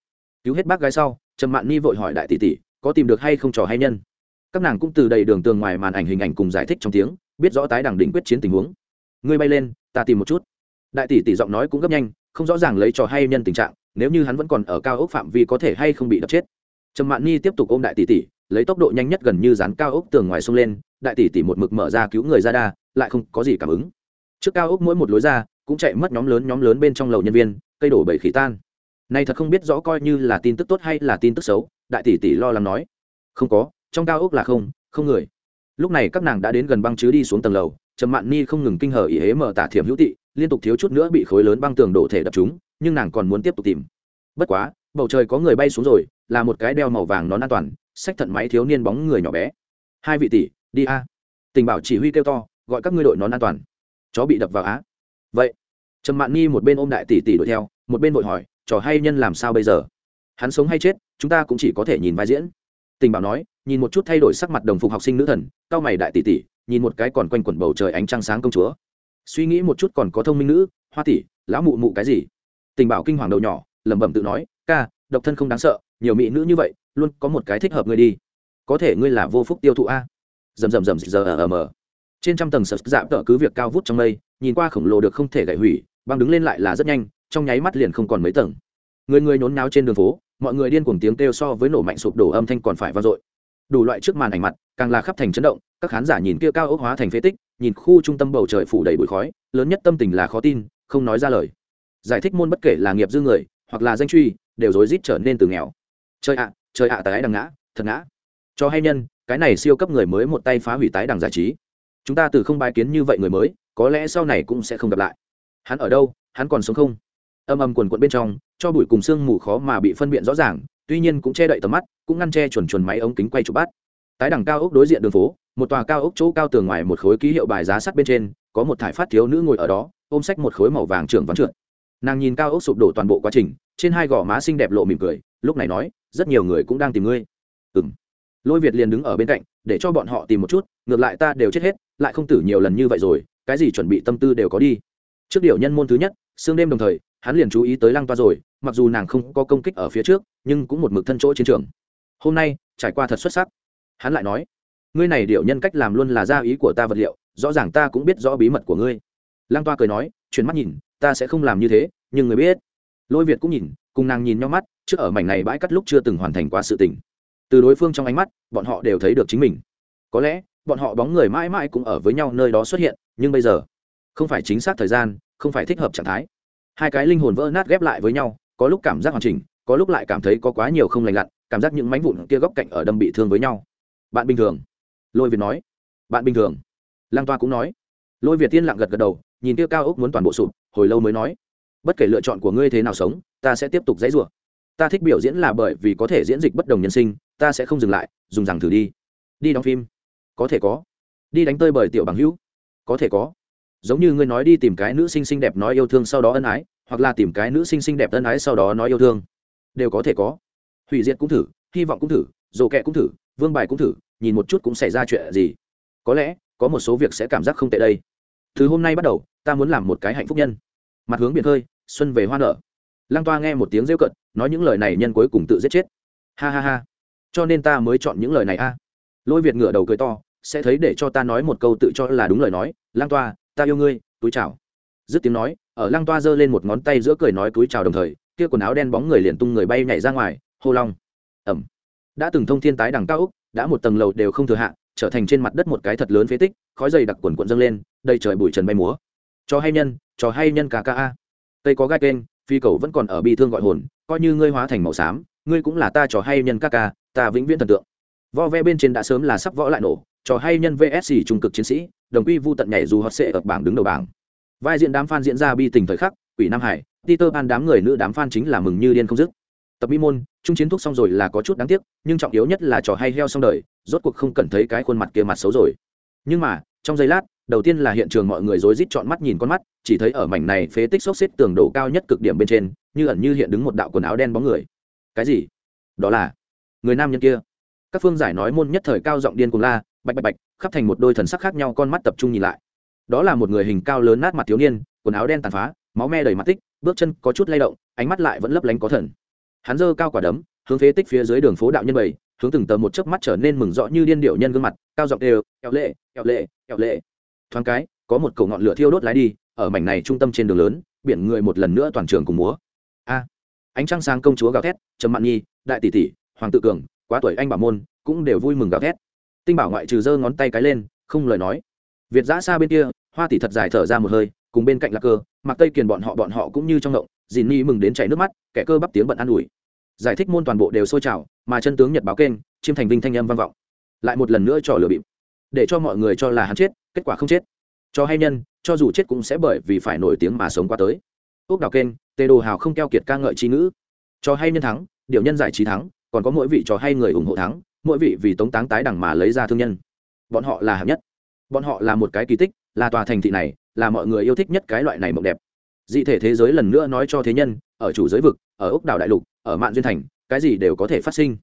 Cứu hết bác gái sau, trầm mạn ni vội hỏi đại tỷ tỷ, có tìm được hay không trò hay nhân? Các nàng cũng từ đầy đường tường ngoài màn ảnh hình ảnh cùng giải thích trong tiếng, biết rõ tái đẳng định quyết chiến tình huống. Ngươi bay lên, ta tìm một chút. Đại tỷ tỷ giọng nói cũng gấp nhanh, không rõ ràng lấy trò hay nhân tình trạng, nếu như hắn vẫn còn ở cao ốc phạm vi có thể hay không bị đập chết. Trầm mạn ni tiếp tục ôm đại tỷ tỷ, lấy tốc độ nhanh nhất gần như dán cao ốc tường ngoài sông lên, đại tỷ tỷ một mực mở ra cứu người ra đa lại không có gì cảm ứng trước cao ốc mỗi một lối ra cũng chạy mất nhóm lớn nhóm lớn bên trong lầu nhân viên, cây đổ bầy khí tan. Này thật không biết rõ coi như là tin tức tốt hay là tin tức xấu, đại tỷ tỷ lo lắng nói. Không có, trong cao ốc là không không người. Lúc này các nàng đã đến gần băng chứ đi xuống tầng lầu, trầm mạn ni không ngừng kinh hở ý hế mở tả thiểm hữu tị, liên tục thiếu chút nữa bị khối lớn băng tường đổ thể đập chúng nhưng nàng còn muốn tiếp tục tìm. Bất quá, bầu trời có người bay xuống rồi, là một cái đeo màu vàng nón an toàn, sách thận máy thiếu niên bóng người nhỏ bé. Hai vị tỷ, đi a. Tình bảo chỉ huy kêu to, gọi các ngươi đội nón an toàn chó bị đập vào á. Vậy, trầm mạn nhi một bên ôm đại tỷ tỷ đuổi theo, một bên vội hỏi, trò hay nhân làm sao bây giờ? Hắn sống hay chết, chúng ta cũng chỉ có thể nhìn vai diễn. Tình bảo nói, nhìn một chút thay đổi sắc mặt đồng phục học sinh nữ thần cao mày đại tỷ tỷ, nhìn một cái còn quanh quẩn bầu trời ánh trăng sáng công chúa. Suy nghĩ một chút còn có thông minh nữ, hoa tỷ, lão mụ mụ cái gì? Tình bảo kinh hoàng đầu nhỏ, lẩm bẩm tự nói, ca, độc thân không đáng sợ, nhiều mỹ nữ như vậy, luôn có một cái thích hợp ngươi đi. Có thể ngươi là vô phúc tiêu thụ a. Rầm rầm rầm giờ ở mờ trên trăm tầng sập dạp tợ cứ việc cao vút trong mây nhìn qua khổng lồ được không thể gãy hủy băng đứng lên lại là rất nhanh trong nháy mắt liền không còn mấy tầng. Người người nhốn náo trên đường phố mọi người điên cuồng tiếng kêu so với nổ mạnh sụp đổ âm thanh còn phải vang dội. Đủ loại trước màn ảnh mặt càng là khắp thành chấn động các khán giả nhìn kia cao ốc hóa thành phế tích nhìn khu trung tâm bầu trời phủ đầy bụi khói lớn nhất tâm tình là khó tin không nói ra lời. Giải thích môn bất kể là nghiệp dư người hoặc là danh truy đều rối rít trở nên từ nghèo. Chơi ạ chơi ạ à, tái đằng ngã thật ngã. Cho hay nhân cái này siêu cấp người mới một tay phá hủy tái đằng giải trí chúng ta từ không bái kiến như vậy người mới, có lẽ sau này cũng sẽ không gặp lại. Hắn ở đâu, hắn còn sống không? Âm âm quần quận bên trong, cho bụi cùng sương mù khó mà bị phân biện rõ ràng, tuy nhiên cũng che đậy tầm mắt, cũng ngăn che chuẩn chuẩn máy ống kính quay chụp bát. Tái đẳng cao ốc đối diện đường phố, một tòa cao ốc chỗ cao tường ngoài một khối ký hiệu bài giá sắt bên trên, có một thải phát thiếu nữ ngồi ở đó, ôm sách một khối màu vàng trưởng vắng trượt. Nàng nhìn cao ốc sụp đổ toàn bộ quá trình, trên hai gò má xinh đẹp lộ mỉm cười, lúc này nói, rất nhiều người cũng đang tìm ngươi. Ừ m lôi việt liền đứng ở bên cạnh, để cho bọn họ tìm một chút, ngược lại ta đều chết hết lại không tử nhiều lần như vậy rồi, cái gì chuẩn bị tâm tư đều có đi. Trước điều nhân môn thứ nhất xương đêm đồng thời, hắn liền chú ý tới lăng toa rồi, mặc dù nàng không có công kích ở phía trước, nhưng cũng một mực thân chỗ chiến trường. Hôm nay, trải qua thật xuất sắc. Hắn lại nói, ngươi này điệu nhân cách làm luôn là gia ý của ta vật liệu, rõ ràng ta cũng biết rõ bí mật của ngươi. Lăng toa cười nói, chuyển mắt nhìn, ta sẽ không làm như thế, nhưng người biết. Lôi việt cũng nhìn, cùng nàng nhìn nhau mắt, trước ở mảnh này bãi cắt lúc chưa từng hoàn thành quá sự tình. Từ đối phương trong ánh mắt, bọn họ đều thấy được chính mình. Có lẽ bọn họ bóng người mãi mãi cũng ở với nhau nơi đó xuất hiện, nhưng bây giờ, không phải chính xác thời gian, không phải thích hợp trạng thái. Hai cái linh hồn vỡ nát ghép lại với nhau, có lúc cảm giác hoàn chỉnh, có lúc lại cảm thấy có quá nhiều không lành lặn, cảm giác những mánh vụn kia góc cạnh ở đâm bị thương với nhau. Bạn bình thường. Lôi việt nói. Bạn bình thường. Lang toa cũng nói. Lôi việt tiên lặng gật gật đầu, nhìn kia cao ốc muốn toàn bộ sụp, hồi lâu mới nói. Bất kể lựa chọn của ngươi thế nào sống, ta sẽ tiếp tục dãy rủa. Ta thích biểu diễn là bởi vì có thể diễn dịch bất đồng nhân sinh, ta sẽ không dừng lại, dùng rằng thử đi. Đi đóng phim có thể có. Đi đánh tơi bởi tiểu bằng hữu. Có thể có. Giống như ngươi nói đi tìm cái nữ sinh xinh đẹp nói yêu thương sau đó ân ái, hoặc là tìm cái nữ sinh xinh đẹp ân ái sau đó nói yêu thương. Đều có thể có. Hủy diệt cũng thử, hy vọng cũng thử dồ kẹ cũng thử, vương bài cũng thử, nhìn một chút cũng xảy ra chuyện gì. Có lẽ, có một số việc sẽ cảm giác không tệ đây. Từ hôm nay bắt đầu, ta muốn làm một cái hạnh phúc nhân. Mặt hướng biển khơi, xuân về hoa nở. Lăng toa nghe một tiếng rêu cận nói những lời này nhân cuối cùng tự giết chết. Ha ha ha. Cho nên ta mới chọn những lời này a. Lôi việt ngửa đầu cười to sẽ thấy để cho ta nói một câu tự cho là đúng lời nói, Lang toa, ta yêu ngươi, túi chào. Dứt tiếng nói, ở Lang toa giơ lên một ngón tay giữa cười nói túi chào đồng thời, kia quần áo đen bóng người liền tung người bay nhảy ra ngoài, hô long. Ẩm. Đã từng thông thiên tái đằng cao úc đã một tầng lầu đều không thừa hạ, trở thành trên mặt đất một cái thật lớn phế tích, khói dày đặc quần quận dâng lên, đầy trời bụi trần bay múa. Cho hay nhân, cho hay nhân ca ca a. Cây có gai kênh, phi cầu vẫn còn ở bi thương gọi hồn, coi như ngươi hóa thành màu xám, ngươi cũng là ta trò hay nhân ca ca, ta vĩnh viễn thần tượng. Vo ve bên trên đã sớm là sắp võ lại nổ trò hay nhân vsc trung cực chiến sĩ, đồng quy vu tận nhảy dù họ sệ ở bảng đứng đầu bảng. Vai diễn đám fan diễn ra bi tình thời khắc, quỷ nam hải, peter ban đám người nữ đám fan chính là mừng như điên không dứt. Tập mỹ môn trung chiến thuốc xong rồi là có chút đáng tiếc, nhưng trọng yếu nhất là trò hay heo xong đời, rốt cuộc không cần thấy cái khuôn mặt kia mặt xấu rồi. Nhưng mà, trong giây lát, đầu tiên là hiện trường mọi người rối rít chọn mắt nhìn con mắt, chỉ thấy ở mảnh này phế tích xốc xếp tường đổ cao nhất cực điểm bên trên, như ẩn như hiện đứng một đạo quần áo đen bóng người. Cái gì? Đó là người nam nhân kia. Các phương giải nói môn nhất thời cao giọng điên cùng la bạch bạch bạch, khắp thành một đôi thần sắc khác nhau, con mắt tập trung nhìn lại. Đó là một người hình cao lớn nát mặt thiếu niên, quần áo đen tàn phá, máu me đầy mặt tích, bước chân có chút lay động, ánh mắt lại vẫn lấp lánh có thần. Hắn giơ cao quả đấm, hướng phế tích phía dưới đường phố đạo nhân bảy hướng từng tờ một chớp mắt trở nên mừng rõ như điên điệu nhân gương mặt, cao giọng đều, kẹo lệ kẹo lệ kẹo lệ. Thoáng cái, có một cầu ngọn lửa thiêu đốt lái đi, ở mảnh này trung tâm trên đường lớn, biển người một lần nữa toàn trường cùng múa. A! Ánh trăng sáng công chúa gào thét, trầm mạn nhi, đại tỷ tỷ, hoàng tự cường, quá tuổi anh bảo môn, cũng đều vui mừng gào thét tinh bảo ngoại trừ giơ ngón tay cái lên, không lời nói. Việt giã xa bên kia, hoa tỷ thật dài thở ra một hơi, cùng bên cạnh lạc cơ mặc tây kiền bọn họ bọn họ cũng như trong ngộng, dìn ni mừng đến chảy nước mắt, kẻ cơ bắp tiếng bận an ủi. Giải thích môn toàn bộ đều sôi trào, mà chân tướng nhật báo kênh, chiêm thành vinh thanh âm vang vọng. Lại một lần nữa trò lừa bịp. Để cho mọi người cho là hắn chết, kết quả không chết. Cho hay nhân, cho dù chết cũng sẽ bởi vì phải nổi tiếng mà sống qua tới. Ốc đào kênh, tê đồ hào không keo kiệt ca ngợi trí ngữ. Cho hay nhân thắng điều nhân giải trí thắng, còn có mỗi vị trò hay người ủng hộ thắng mỗi vị vì tống táng tái đẳng mà lấy ra thương nhân. Bọn họ là hạng nhất. Bọn họ là một cái kỳ tích, là tòa thành thị này, là mọi người yêu thích nhất cái loại này mộng đẹp. Dị thể thế giới lần nữa nói cho thế nhân, ở chủ giới vực, ở ốc đảo đại lục, ở mạn duyên thành, cái gì đều có thể phát sinh.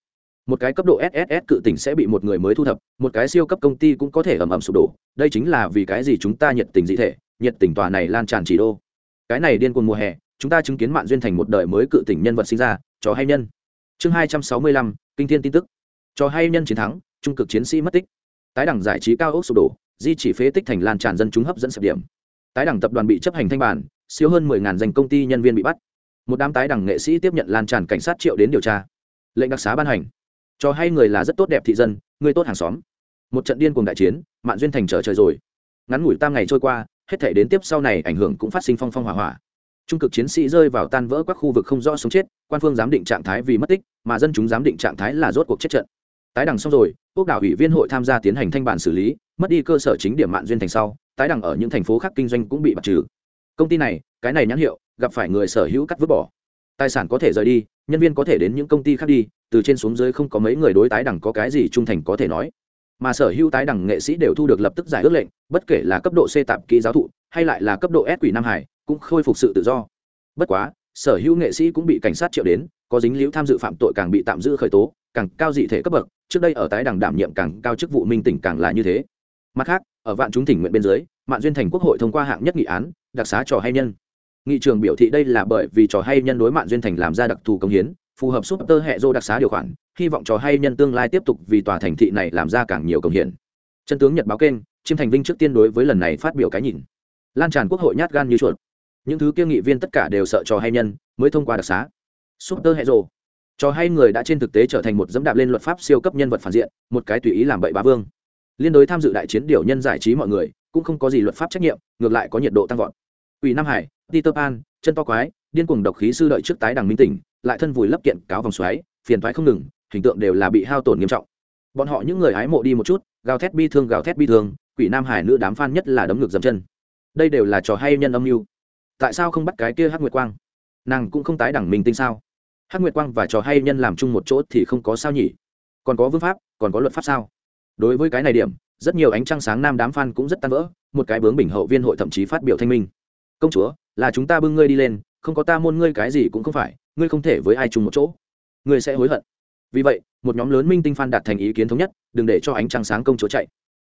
Một cái cấp độ sss cự tỉnh sẽ bị một người mới thu thập, một cái siêu cấp công ty cũng có thể ầm ầm sụp đổ. Đây chính là vì cái gì chúng ta nhiệt tình dị thể, nhiệt tình tòa này lan tràn chỉ đô. Cái này điên cuồng mùa hè, chúng ta chứng kiến mạn duyên thành một đời mới cự tỉnh nhân vật sinh ra, chó hay nhân. Chương hai trăm sáu mươi lăm, kinh thiên tin tức cho hay nhân chiến thắng, trung cực chiến sĩ mất tích. Tái đẳng giải trí cao ốc sụp đổ, di chỉ phế tích thành lan tràn dân chúng hấp dẫn sập điểm. Tái đẳng tập đoàn bị chấp hành thanh bản, siêu hơn mười ngàn danh công ty nhân viên bị bắt. Một đám tái đẳng nghệ sĩ tiếp nhận lan tràn cảnh sát triệu đến điều tra. Lệnh đặc xá ban hành. Cho hay người là rất tốt đẹp thị dân, người tốt hàng xóm. Một trận điên cuồng đại chiến mạng duyên thành trở trời rồi. Ngắn ngủi tam ngày trôi qua, hết thể đến tiếp sau này ảnh hưởng cũng phát sinh phong phong hỏa hỏa. Trung cực chiến sĩ rơi vào tan vỡ các khu vực không rõ sống chết, quan phương giám định trạng thái vì mất tích, mà dân chúng giám định trạng thái là rốt cuộc chết trận tái đằng xong rồi, quốc đảo ủy viên hội tham gia tiến hành thanh bản xử lý, mất đi cơ sở chính điểm mạng duyên thành sau, tái đằng ở những thành phố khác kinh doanh cũng bị bạc trừ. Công ty này, cái này nhãn hiệu, gặp phải người sở hữu cắt vứt bỏ. Tài sản có thể rời đi, nhân viên có thể đến những công ty khác đi, từ trên xuống dưới không có mấy người đối tái đẳng có cái gì trung thành có thể nói. Mà sở hữu tái đẳng nghệ sĩ đều thu được lập tức giải ước lệnh, bất kể là cấp độ c tạp kỹ giáo thụ, hay lại là cấp độ s quỷ nam hải, cũng khôi phục sự tự do. Bất quá, sở hữu nghệ sĩ cũng bị cảnh sát triệu đến có dính liễu tham dự phạm tội càng bị tạm giữ khởi tố, càng cao dị thể cấp bậc, trước đây ở tái đảng đảm nhiệm càng cao chức vụ minh tỉnh càng là như thế. Mặt khác, ở vạn chúng tỉnh nguyện bên dưới, mạn duyên thành quốc hội thông qua hạng nhất nghị án, đặc xá trò hay nhân. Nghị trường biểu thị đây là bởi vì trò hay nhân đối mạn duyên thành làm ra đặc thù công hiến, phù hợp súp tơ hệ dô đặc xá điều khoản, hy vọng trò hay nhân tương lai tiếp tục vì tòa thành thị này làm ra càng nhiều công hiến. Chân tướng nhật báo kênh, chiêm thành vinh trước tiên đối với lần này phát biểu cái nhìn. Lan tràn quốc hội nhát gan như chuột. Những thứ kia nghị viên tất cả đều sợ trò hay nhân, mới thông qua đặc xá. Super Hero. hệ trò hay người đã trên thực tế trở thành một dẫm đạp lên luật pháp siêu cấp nhân vật phản diện, một cái tùy ý làm bậy bá vương. Liên đối tham dự đại chiến điều nhân giải trí mọi người, cũng không có gì luật pháp trách nhiệm, ngược lại có nhiệt độ tăng vọt. Quỷ nam hải, peter pan, chân to quái, điên cuồng độc khí sư đợi trước tái đằng minh tỉnh, lại thân vùi lấp kiện cáo vòng xoáy, phiền toái không ngừng, hình tượng đều là bị hao tổn nghiêm trọng. Bọn họ những người hái mộ đi một chút, gào thét bi thương gào thét bi thương, quỷ nam hải nữ đám fan nhất là đấm ngược dậm chân. Đây đều là trò hay nhân âm mưu. Tại sao không bắt cái kia hắc nguyệt quang? Nàng cũng không tái đẳng minh tinh sao? Hắc nguyệt quang và trò hay nhân làm chung một chỗ thì không có sao nhỉ? Còn có vương pháp, còn có luật pháp sao? Đối với cái này điểm, rất nhiều ánh trăng sáng nam đám f cũng rất tan vỡ, một cái bướng bình hậu viên hội thậm chí phát biểu thanh minh. Công chúa, là chúng ta bưng ngươi đi lên, không có ta môn ngươi cái gì cũng không phải, ngươi không thể với ai chung một chỗ. Ngươi sẽ hối hận. Vì vậy, một nhóm lớn minh tinh phan đạt thành ý kiến thống nhất, đừng để cho ánh trăng sáng công chúa chạy.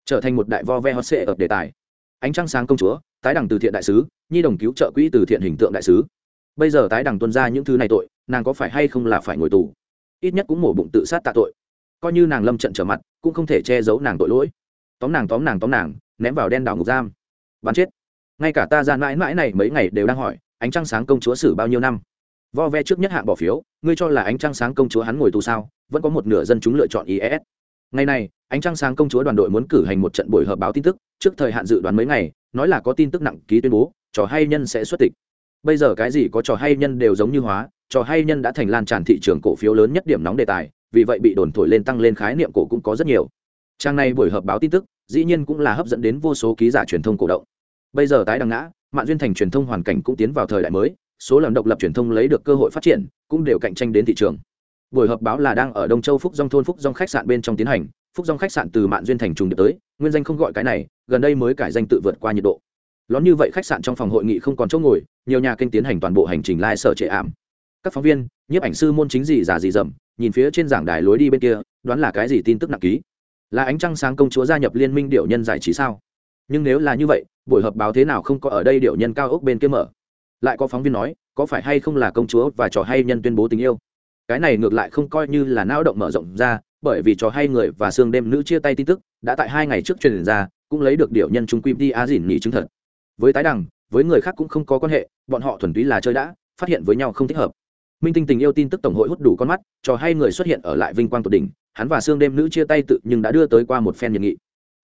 Trở thành một đại vo ve hot sệ ập đề tài. Ánh trăng sáng công chúa, tái đẳng từ thiện đại sứ, nhi đồng cứu trợ quỹ từ thiện hình tượng đại sứ. Bây giờ tái đẳng tuân ra những thứ này tội nàng có phải hay không là phải ngồi tù? Ít nhất cũng mổ bụng tự sát tạ tội. Coi như nàng lâm trận trở mặt, cũng không thể che giấu nàng tội lỗi. Tóm nàng tóm nàng tóm nàng, ném vào đen đảo ngục giam. Bắn chết. Ngay cả ta gian mãi mãi này mấy ngày đều đang hỏi, ánh trăng sáng công chúa xử bao nhiêu năm? Vo ve trước nhất hạng bỏ phiếu, ngươi cho là ánh trăng sáng công chúa hắn ngồi tù sao? Vẫn có một nửa dân chúng lựa chọn is ngày này, ánh trăng sáng công chúa đoàn đội muốn cử hành một trận buổi họp báo tin tức, trước thời hạn dự đoán mấy ngày, nói là có tin tức nặng ký tuyên bố, trò hay nhân sẽ xuất tịch. Bây giờ cái gì có trò hay nhân đều giống như hóa trò hay nhân đã thành lan tràn thị trường cổ phiếu lớn nhất điểm nóng đề tài, vì vậy bị đồn thổi lên tăng lên khái niệm cổ cũng có rất nhiều. Trang này buổi họp báo tin tức, dĩ nhiên cũng là hấp dẫn đến vô số ký giả truyền thông cổ động. Bây giờ tái đằng ngã mạng duyên thành truyền thông hoàn cảnh cũng tiến vào thời đại mới, số lần độc lập truyền thông lấy được cơ hội phát triển, cũng đều cạnh tranh đến thị trường. Buổi họp báo là đang ở đông châu phúc dong thôn phúc dong khách sạn bên trong tiến hành, phúc dong khách sạn từ mạng duyên thành trùng điệp tới, nguyên danh không gọi cái này, gần đây mới cải danh tự vượt qua nhiệt độ. Lón như vậy khách sạn trong phòng hội nghị không còn chỗ ngồi, nhiều nhà kênh tiến hành toàn bộ hành trình lai、like、sở trệ ảm các phóng viên, nhiếp ảnh sư môn chính gì giả gì dầm, nhìn phía trên giảng đài lối đi bên kia, đoán là cái gì tin tức nặng ký? Là ánh trăng sáng công chúa gia nhập liên minh điệu nhân giải trí sao? Nhưng nếu là như vậy, buổi họp báo thế nào không có ở đây điệu nhân cao ốc bên kia mở? Lại có phóng viên nói, có phải hay không là công chúa và trò hay nhân tuyên bố tình yêu? Cái này ngược lại không coi như là não động mở rộng ra, bởi vì trò hay người và xương đêm nữ chia tay tin tức, đã tại hai ngày trước truyền ra, cũng lấy được điệu nhân trung quy đi a dìn nghỉ chứng thật. Với tái đẳng với người khác cũng không có quan hệ, bọn họ thuần túy là chơi đã, phát hiện với nhau không thích hợp minh tinh tình yêu tin tức tổng hội hút đủ con mắt trò hay người xuất hiện ở lại vinh quang tột đỉnh, hắn và xương đêm nữ chia tay tự nhưng đã đưa tới qua một phen nhiệt nghị.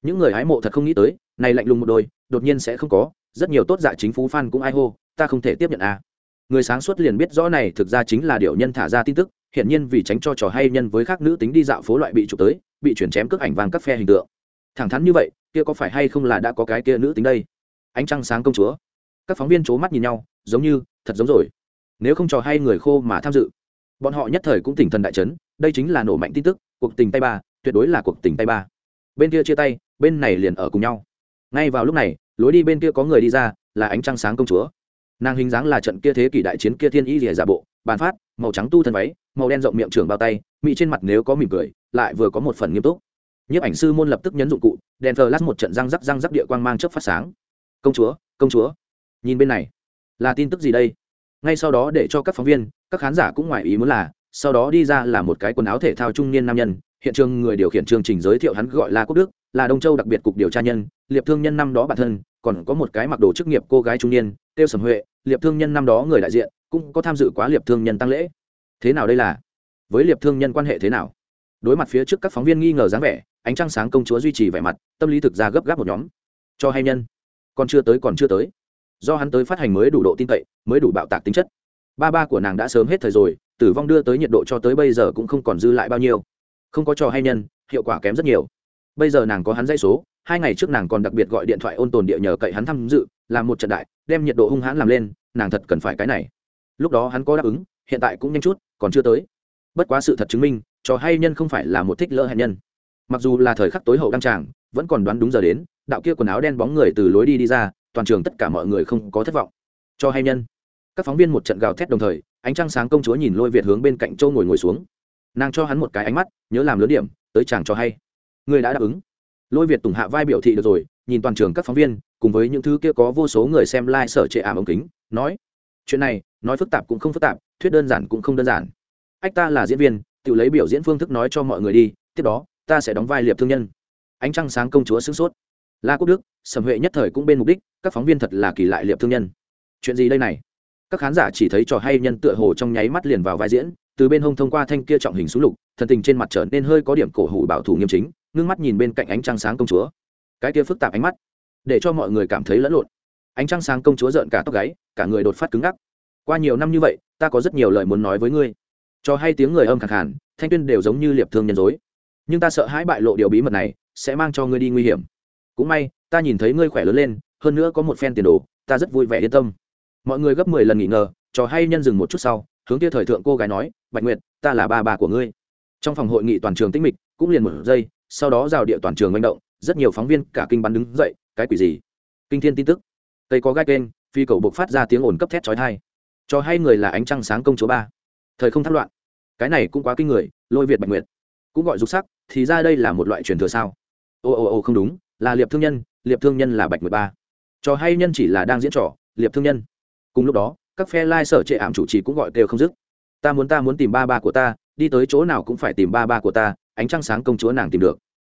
Những người hái mộ thật không nghĩ tới, này lạnh lùng một đôi, đột nhiên sẽ không có, rất nhiều tốt dạ chính phú fan cũng ai hô, ta không thể tiếp nhận a à. người sáng suốt liền biết rõ này thực ra chính là điều nhân thả ra tin tức, hiển nhiên vì tránh cho trò hay nhân với khác nữ tính đi dạo phố loại bị chụp tới, bị chuyển chém cước ảnh vàng các phe hình tượng. Thẳng thắn như vậy, kia có phải hay không là đã có cái kia nữ tính đây? Ánh trăng sáng công chúa. Các phóng viên c mắt nhìn nhau, giống như, thật giống rồi nếu không trò hay người khô mà tham dự. Bọn họ nhất thời cũng tỉnh thần đại trấn đây chính là nổ mạnh tin tức, cuộc tình tay ba, tuyệt đối là cuộc tình tay ba. Bên kia chia tay, bên này liền ở cùng nhau. Ngay vào lúc này, lối đi bên kia có người đi ra, là ánh trăng sáng công chúa. Nàng hình dáng là trận kia thế kỷ đại chiến kia thiên y rỉa giả bộ, bàn phát, màu trắng tu thân váy, màu đen rộng miệng trưởng bao tay, mị trên mặt nếu có mỉm cười, lại vừa có một phần nghiêm túc. Nhiếp ảnh sư môn lập tức nhấn dụng cụ, đèn thờ lát một trận răng rắc răng rắc địa quang mang chớp phát sáng. Công chúa công chúa, nhìn bên này, là tin tức gì đây? Ngay sau đó để cho các phóng viên, các khán giả cũng ngoài ý muốn là, sau đó đi ra là một cái quần áo thể thao trung niên nam nhân. Hiện trường người điều khiển chương trình giới thiệu hắn gọi là quốc đức, là đông châu đặc biệt cục điều tra nhân, liệp thương nhân năm đó bản thân, còn có một cái mặc đồ chức nghiệp cô gái trung niên, tiêu sầm huệ, liệp thương nhân năm đó người đại diện, cũng có tham dự quá liệp thương nhân tăng lễ. Thế nào đây là? Với liệp thương nhân quan hệ thế nào? Đối mặt phía trước các phóng viên nghi ngờ dáng vẻ, ánh trăng sáng công chúa duy trì vẻ mặt, tâm lý thực ra gấp gáp một nhóm. Cho hay nhân? Còn chưa tới, còn chưa tới do hắn tới phát hành mới đủ độ tin cậy, mới đủ bạo tạc tính chất. Ba ba của nàng đã sớm hết thời rồi, tử vong đưa tới nhiệt độ cho tới bây giờ cũng không còn dư lại bao nhiêu. Không có trò hay nhân, hiệu quả kém rất nhiều. Bây giờ nàng có hắn dây số, hai ngày trước nàng còn đặc biệt gọi điện thoại ôn tồn địa nhờ cậy hắn tham dự, làm một trận đại, đem nhiệt độ hung hãn làm lên, nàng thật cần phải cái này. Lúc đó hắn có đáp ứng, hiện tại cũng nhanh chút, còn chưa tới. Bất quá sự thật chứng minh, trò hay nhân không phải là một thích lỡ hẹn nhân. Mặc dù là thời khắc tối hậu đăng tràng, vẫn còn đoán đúng giờ đến, đạo kia quần áo đen bóng người từ lối đi đi ra toàn trường tất cả mọi người không có thất vọng. Cho hay nhân. Các phóng viên một trận gào thét đồng thời, ánh trăng sáng công chúa nhìn lôi việt hướng bên cạnh châu ngồi ngồi xuống. Nàng cho hắn một cái ánh mắt, nhớ làm lớn điểm, tới chàng cho hay. Người đã đáp ứng. Lôi việt tùng hạ vai biểu thị được rồi, nhìn toàn trường các phóng viên, cùng với những thứ kia có vô số người xem lai、like、sở trệ ảm ống kính, nói, chuyện này, nói phức tạp cũng không phức tạp, thuyết đơn giản cũng không đơn giản. Ách ta là diễn viên, tự lấy biểu diễn phương thức nói cho mọi người đi, tiếp đó, ta sẽ đóng vai liệp thương nhân. Ánh trăng sáng công chúa sức sốt la quốc đức, sầm huệ nhất thời cũng bên mục đích, các phóng viên thật là kỳ lại liệp thương nhân. Chuyện gì đây này? Các khán giả chỉ thấy trò hay nhân tựa hồ trong nháy mắt liền vào vai diễn, từ bên hông thông qua thanh kia trọng hình xuống lục, thần tình trên mặt trở nên hơi có điểm cổ hủ bảo thủ nghiêm chính, ngưng mắt nhìn bên cạnh ánh trăng sáng công chúa. Cái kia phức tạp ánh mắt, để cho mọi người cảm thấy lẫn lộn. Ánh trăng sáng công chúa rợn cả tóc gáy, cả người đột phát cứng ngắc. Qua nhiều năm như vậy, ta có rất nhiều lời muốn nói với ngươi. Cho hay tiếng người âm khẳng hẳn thanh tuyên đều giống như liệp thương nhân dối. Nhưng ta sợ hãi bại lộ điều bí mật này, sẽ mang cho ngươi đi nguy hiểm cũng may, ta nhìn thấy ngươi khỏe lớn lên, hơn nữa có một phen tiền đồ, ta rất vui vẻ yên tâm. Mọi người gấp mười lần nghỉ ngờ, trò hay nhân dừng một chút sau, hướng kia thời thượng cô gái nói, bạch nguyệt, ta là ba bà của ngươi. Trong phòng hội nghị toàn trường tĩnh mịch, cũng liền một giây, sau đó rào địa toàn trường manh động, rất nhiều phóng viên cả kinh bắn đứng dậy, cái quỷ gì? Kinh thiên tin tức. Tây có gai kênh, phi cầu buộc phát ra tiếng ồn cấp thét trói thai cho hay người là ánh trăng sáng công chúa ba. Thời không thắc loạn. Cái này cũng quá kinh người, lôi việt bạch nguyệt. Cũng gọi dục sắc, thì ra đây là một loại truyền thừa sao? Ồ ồ ồ không đúng là liệp thương nhân, liệp thương nhân là bạch mười ba. Trò hay nhân chỉ là đang diễn trò, liệp thương nhân. Cùng lúc đó, các phe lai sở trệ ảm chủ trì cũng gọi kêu không dứt. Ta muốn ta muốn tìm ba ba của ta, đi tới chỗ nào cũng phải tìm ba ba của ta, ánh trăng sáng công chúa nàng tìm được.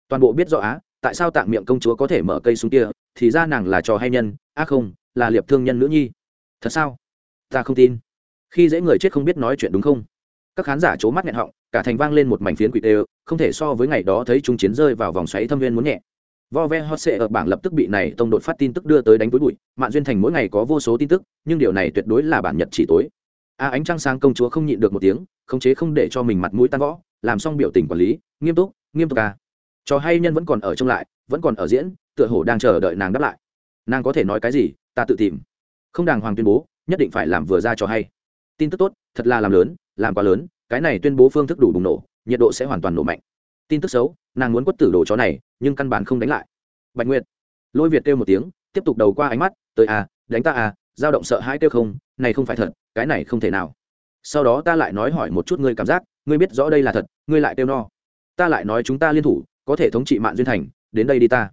Toàn bộ biết rõ á, tại sao tạng miệng công chúa có thể mở cây súng kia, thì ra nàng là trò hay nhân ác không, là liệp thương nhân nữ nhi. Thật sao? Ta không tin. Khi dễ người chết không biết nói chuyện đúng không? Các khán giả c h ố mắt nghẹn họng, cả thành vang lên một mảnh phiến quỷ tê không thể so với ngày đó thấy trung chiến rơi vào vòng xoáy thâm viên muốn nhẹ vo ve hot sệ ở bảng lập tức bị này tông đột phát tin tức đưa tới đánh túi bụi mạng duyên thành mỗi ngày có vô số tin tức, nhưng điều này tuyệt đối là bản nhật chỉ tối. A ánh trăng sáng công chúa không nhịn được một tiếng, khống chế không để cho mình mặt mũi tan võ làm xong biểu tình quản lý, nghiêm túc nghiêm túc ca. Trò hay nhân vẫn còn ở trong lại, vẫn còn ở diễn, tựa hồ đang chờ đợi nàng đáp lại. Nàng có thể nói cái gì, ta tự tìm. Không đàng hoàng tuyên bố, nhất định phải làm vừa ra cho hay. Tin tức tốt, thật là làm lớn, làm quá lớn, cái này tuyên bố phương thức đủ bùng nổ, nhiệt độ sẽ hoàn toàn nổ mạnh tin tức xấu, nàng muốn quất tử đồ chó này, nhưng căn bản không đánh lại. Bạch nguyệt, lôi việt kêu một tiếng, tiếp tục đầu qua ánh mắt, tới à đánh ta à dao động sợ hãi kêu không, này không phải thật, cái này không thể nào. Sau đó ta lại nói hỏi một chút ngươi cảm giác, ngươi biết rõ đây là thật, ngươi lại kêu no. Ta lại nói chúng ta liên thủ, có thể thống trị mạng duyên thành, đến đây đi ta.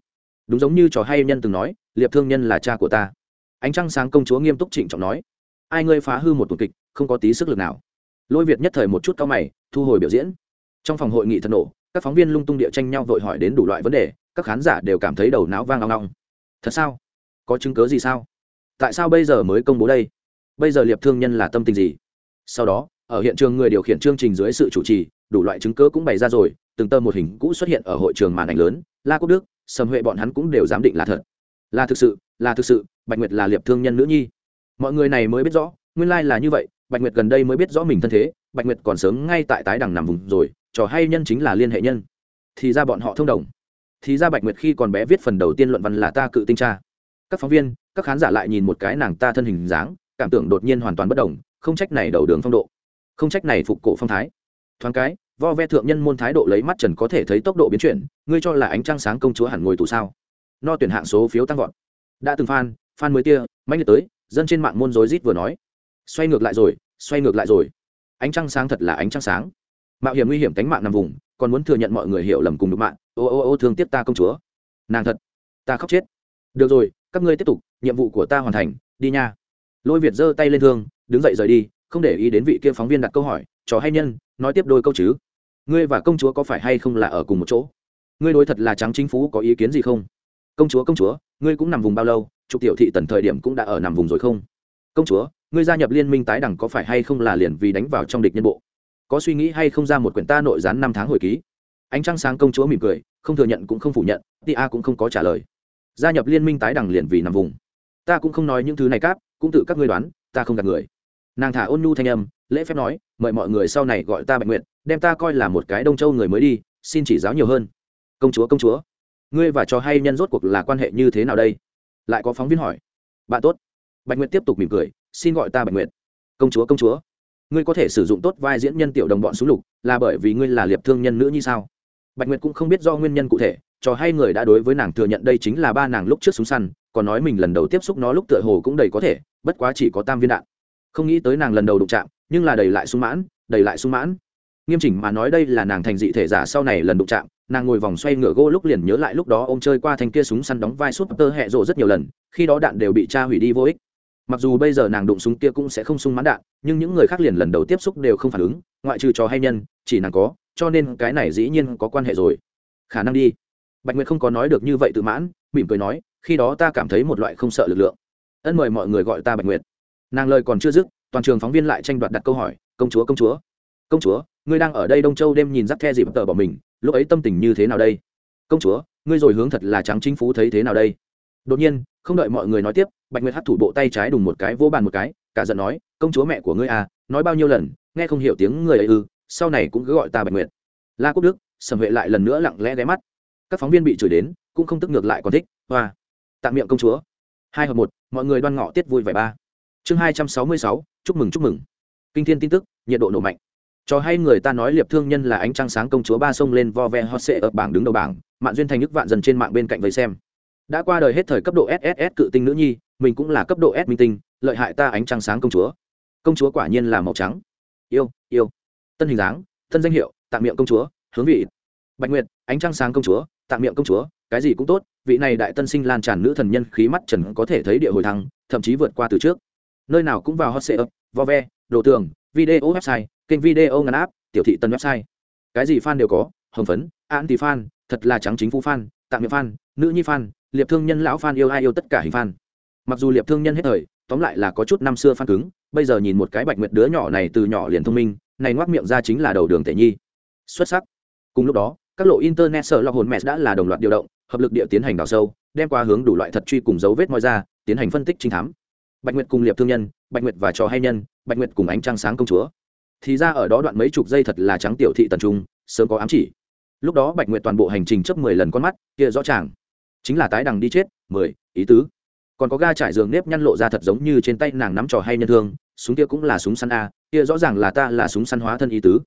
Đúng giống như trò hay nhân từng nói, liệp thương nhân là cha của ta. Ánh trăng sáng công chúa nghiêm túc trịnh trọng nói, ai ngươi phá hư một tuần kịch, không có tí sức lực nào. Lôi việt nhất thời một chút cao mày, thu hồi biểu diễn. Trong phòng hội nghị thật nổ các phóng viên lung tung địa tranh nhau vội hỏi đến đủ loại vấn đề, các khán giả đều cảm thấy đầu não vang long long. Thật sao? Có chứng cớ gì sao? Tại sao bây giờ mới công bố đây? Bây giờ liệp thương nhân là tâm tình gì? Sau đó, ở hiện trường người điều khiển chương trình dưới sự chủ trì, đủ loại chứng cớ cũng bày ra rồi, từng tơ một hình cũ xuất hiện ở hội trường màn ảnh lớn, la quốc đức, sầm huệ bọn hắn cũng đều giám định là thật. Là thực sự, là thực sự, bạch nguyệt là liệp thương nhân nữ nhi. Mọi người này mới biết rõ, nguyên lai là như vậy, bạch nguyệt gần đây mới biết rõ mình thân thế, bạch nguyệt còn sớm ngay tại tái đằng nằm vùng rồi trò hay nhân chính là liên hệ nhân. Thì ra bọn họ thông đồng. Thì ra bạch nguyệt khi còn bé viết phần đầu tiên luận văn là ta cự tinh tra. Các phóng viên, các khán giả lại nhìn một cái nàng ta thân hình dáng, cảm tưởng đột nhiên hoàn toàn bất đồng, không trách này đầu đường phong độ. Không trách này phục cổ phong thái. Thoáng cái, vo ve thượng nhân môn thái độ lấy mắt trần có thể thấy tốc độ biến chuyển, ngươi cho là ánh trăng sáng công chúa hẳn ngồi tù sao? No tuyển hạng số phiếu tăng vọt. Đã từng fan fan mới tia mạnh tới, dân trên mạng môn rối rít vừa nói. Xoay ngược lại rồi, xoay ngược lại rồi. Ánh trăng sáng thật là ánh trăng sáng mạo hiểm nguy hiểm cánh mạng nằm vùng, còn muốn thừa nhận mọi người hiểu lầm cùng đục mạng. Ô ô ô, thương tiếc ta công chúa. Nàng thật, ta khóc chết. Được rồi, các ngươi tiếp tục, nhiệm vụ của ta hoàn thành, đi nha. Lôi việt giơ tay lên thương, đứng dậy rời đi, không để ý đến vị kia phóng viên đặt câu hỏi, trò hay nhân, nói tiếp đôi câu chứ? Ngươi và công chúa có phải hay không là ở cùng một chỗ? Ngươi đối thật là trắng chính phú có ý kiến gì không? Công chúa công chúa, ngươi cũng nằm vùng bao lâu? Trục tiểu thị tần thời điểm cũng đã ở nằm vùng rồi không? Công chúa, ngươi gia nhập liên minh tái đẳng có phải hay không là liền vì đánh vào trong địch nhân bộ? Có suy nghĩ hay không ra một quyển ta nội gián năm tháng hồi ký. Ánh trăng sáng công chúa mỉm cười, không thừa nhận cũng không phủ nhận ti a cũng không có trả lời. Gia nhập liên minh tái đẳng liền vì nằm vùng. Ta cũng không nói những thứ này cáp, cũng tự các ngươi đoán, ta không gạt người. Nàng thả ôn nhu thanh âm, lễ phép nói, mời mọi người sau này gọi ta bạch nguyện đem ta coi là một cái đông châu người mới đi, xin chỉ giáo nhiều hơn. Công chúa công chúa, ngươi và cho hay nhân rốt cuộc là quan hệ như thế nào đây? Lại có phóng viên hỏi. Bạn tốt. Bạch nguyệt tiếp tục mỉm cười, xin gọi ta bạch nguyệt. Công chúa công chúa ngươi có thể sử dụng tốt vai diễn nhân tiểu đồng bọn súng lục, là bởi vì ngươi là liệp thương nhân nữ như sao? Bạch nguyệt cũng không biết do nguyên nhân cụ thể cho hay người đã đối với nàng thừa nhận đây chính là ba nàng lúc trước súng săn, còn nói mình lần đầu tiếp xúc nó lúc tựa hồ cũng đầy có thể, bất quá chỉ có tam viên đạn. Không nghĩ tới nàng lần đầu đụng chạm, nhưng là đầy lại sung mãn, đầy lại sung mãn. Nghiêm chỉnh mà nói đây là nàng thành dị thể giả sau này lần đụng chạm, nàng ngồi vòng xoay ngựa gỗ lúc liền nhớ lại lúc đó ông chơi qua thanh kia súng săn đóng vai suốt tơ hẹ rộ rất nhiều lần, khi đó đạn đều bị cha hủy đi vô ích mặc dù bây giờ nàng đụng súng kia cũng sẽ không sung mãn đạn, nhưng những người khác liền lần đầu tiếp xúc đều không phản ứng, ngoại trừ trò hay nhân, chỉ nàng có, cho nên cái này dĩ nhiên có quan hệ rồi. Khả năng đi. Bạch nguyệt không có nói được như vậy tự mãn, mỉm cười nói, khi đó ta cảm thấy một loại không sợ lực lượng. Ân mời mọi người gọi ta bạch nguyệt. Nàng lời còn chưa dứt, toàn trường phóng viên lại tranh đoạt đặt câu hỏi, công chúa công chúa công chúa, ngươi đang ở đây đông châu đêm nhìn rắc the dịp tờ bỏ mình, lúc ấy tâm tình như thế nào đây? Công chúa, ngươi rồi hướng thật là trắng chính phú thấy thế nào đây? Đột nhiên, không đợi mọi người nói tiếp, bạch nguyệt hát thủ bộ tay trái đùng một cái vỗ bàn một cái, cả giận nói, công chúa mẹ của ngươi à nói bao nhiêu lần, nghe không hiểu tiếng người ấy ư, sau này cũng cứ gọi ta bạch nguyệt. La quốc đức, sầm huệ lại lần nữa lặng lẽ ghé mắt. Các phóng viên bị chửi đến, cũng không tức ngược lại còn thích, hoa. Tạm miệng công chúa. Hai hợp một, mọi người đoan ngọ tiết vui vẻ ba. Chương hai trăm sáu mươi sáu, chúc mừng chúc mừng. Kinh thiên tin tức, nhiệt độ nổ mạnh. Cho hay người ta nói liệp thương nhân là ánh trăng sáng công chúa ba sông lên vo ve hot sệ ở bảng đứng đầu bảng mạng duyên thành nước vạn dần trên mạng bên cạnh vây xem đã qua đời hết thời cấp độ sss cự tinh nữ nhi, mình cũng là cấp độ s minh tinh, lợi hại ta ánh trăng sáng công chúa. Công chúa quả nhiên là màu trắng. Yêu yêu. Tân hình dáng tân danh hiệu, tạm miệng công chúa, hướng vị. Bạch nguyệt, ánh trăng sáng công chúa, tạm miệng công chúa, cái gì cũng tốt, vị này đại tân sinh lan tràn nữ thần nhân khí mắt trần có thể thấy địa hồi thăng, thậm chí vượt qua từ trước. Nơi nào cũng vào hot sale vo ve, đồ tường, video website, kênh video ngắn áp tiểu thị tân website. Cái gì fan đều có, hồng phấn, anti fan, thật là trắng chính phủ fan, tạm miệng fan, nữ nhi fan liệp thương nhân lão phan yêu ai yêu tất cả hình phan. mặc dù liệp thương nhân hết thời, tóm lại là có chút năm xưa phan cứng, bây giờ nhìn một cái bạch nguyệt đứa nhỏ này từ nhỏ liền thông minh, này ngoác miệng ra chính là đầu đường tể nhi. Xuất sắc. Cùng lúc đó, các lộ internet sở lo hồn mẹ đã là đồng loạt điều động, hợp lực địa tiến hành đào sâu, đem qua hướng đủ loại thật truy cùng dấu vết moi ra, tiến hành phân tích trinh thám. Bạch nguyệt cùng liệp thương nhân, bạch nguyệt và trò hay nhân, bạch nguyệt cùng ánh trăng sáng công chúa. Thì ra ở đó đoạn mấy chục giây thật là trắng tiểu thị tần trung, sớm có ám chỉ. Lúc đó bạch nguyệt toàn bộ hành trình chấp mười lần con mắt, kia rõ ràng chính là tái đằng đi chết, mười, ý tứ. Còn có ga trải giường nếp nhăn lộ ra thật giống như trên tay nàng nắm trò hay nhân thương, súng kia cũng là súng săn a, kia rõ ràng là ta là súng săn hóa thân ý tứ.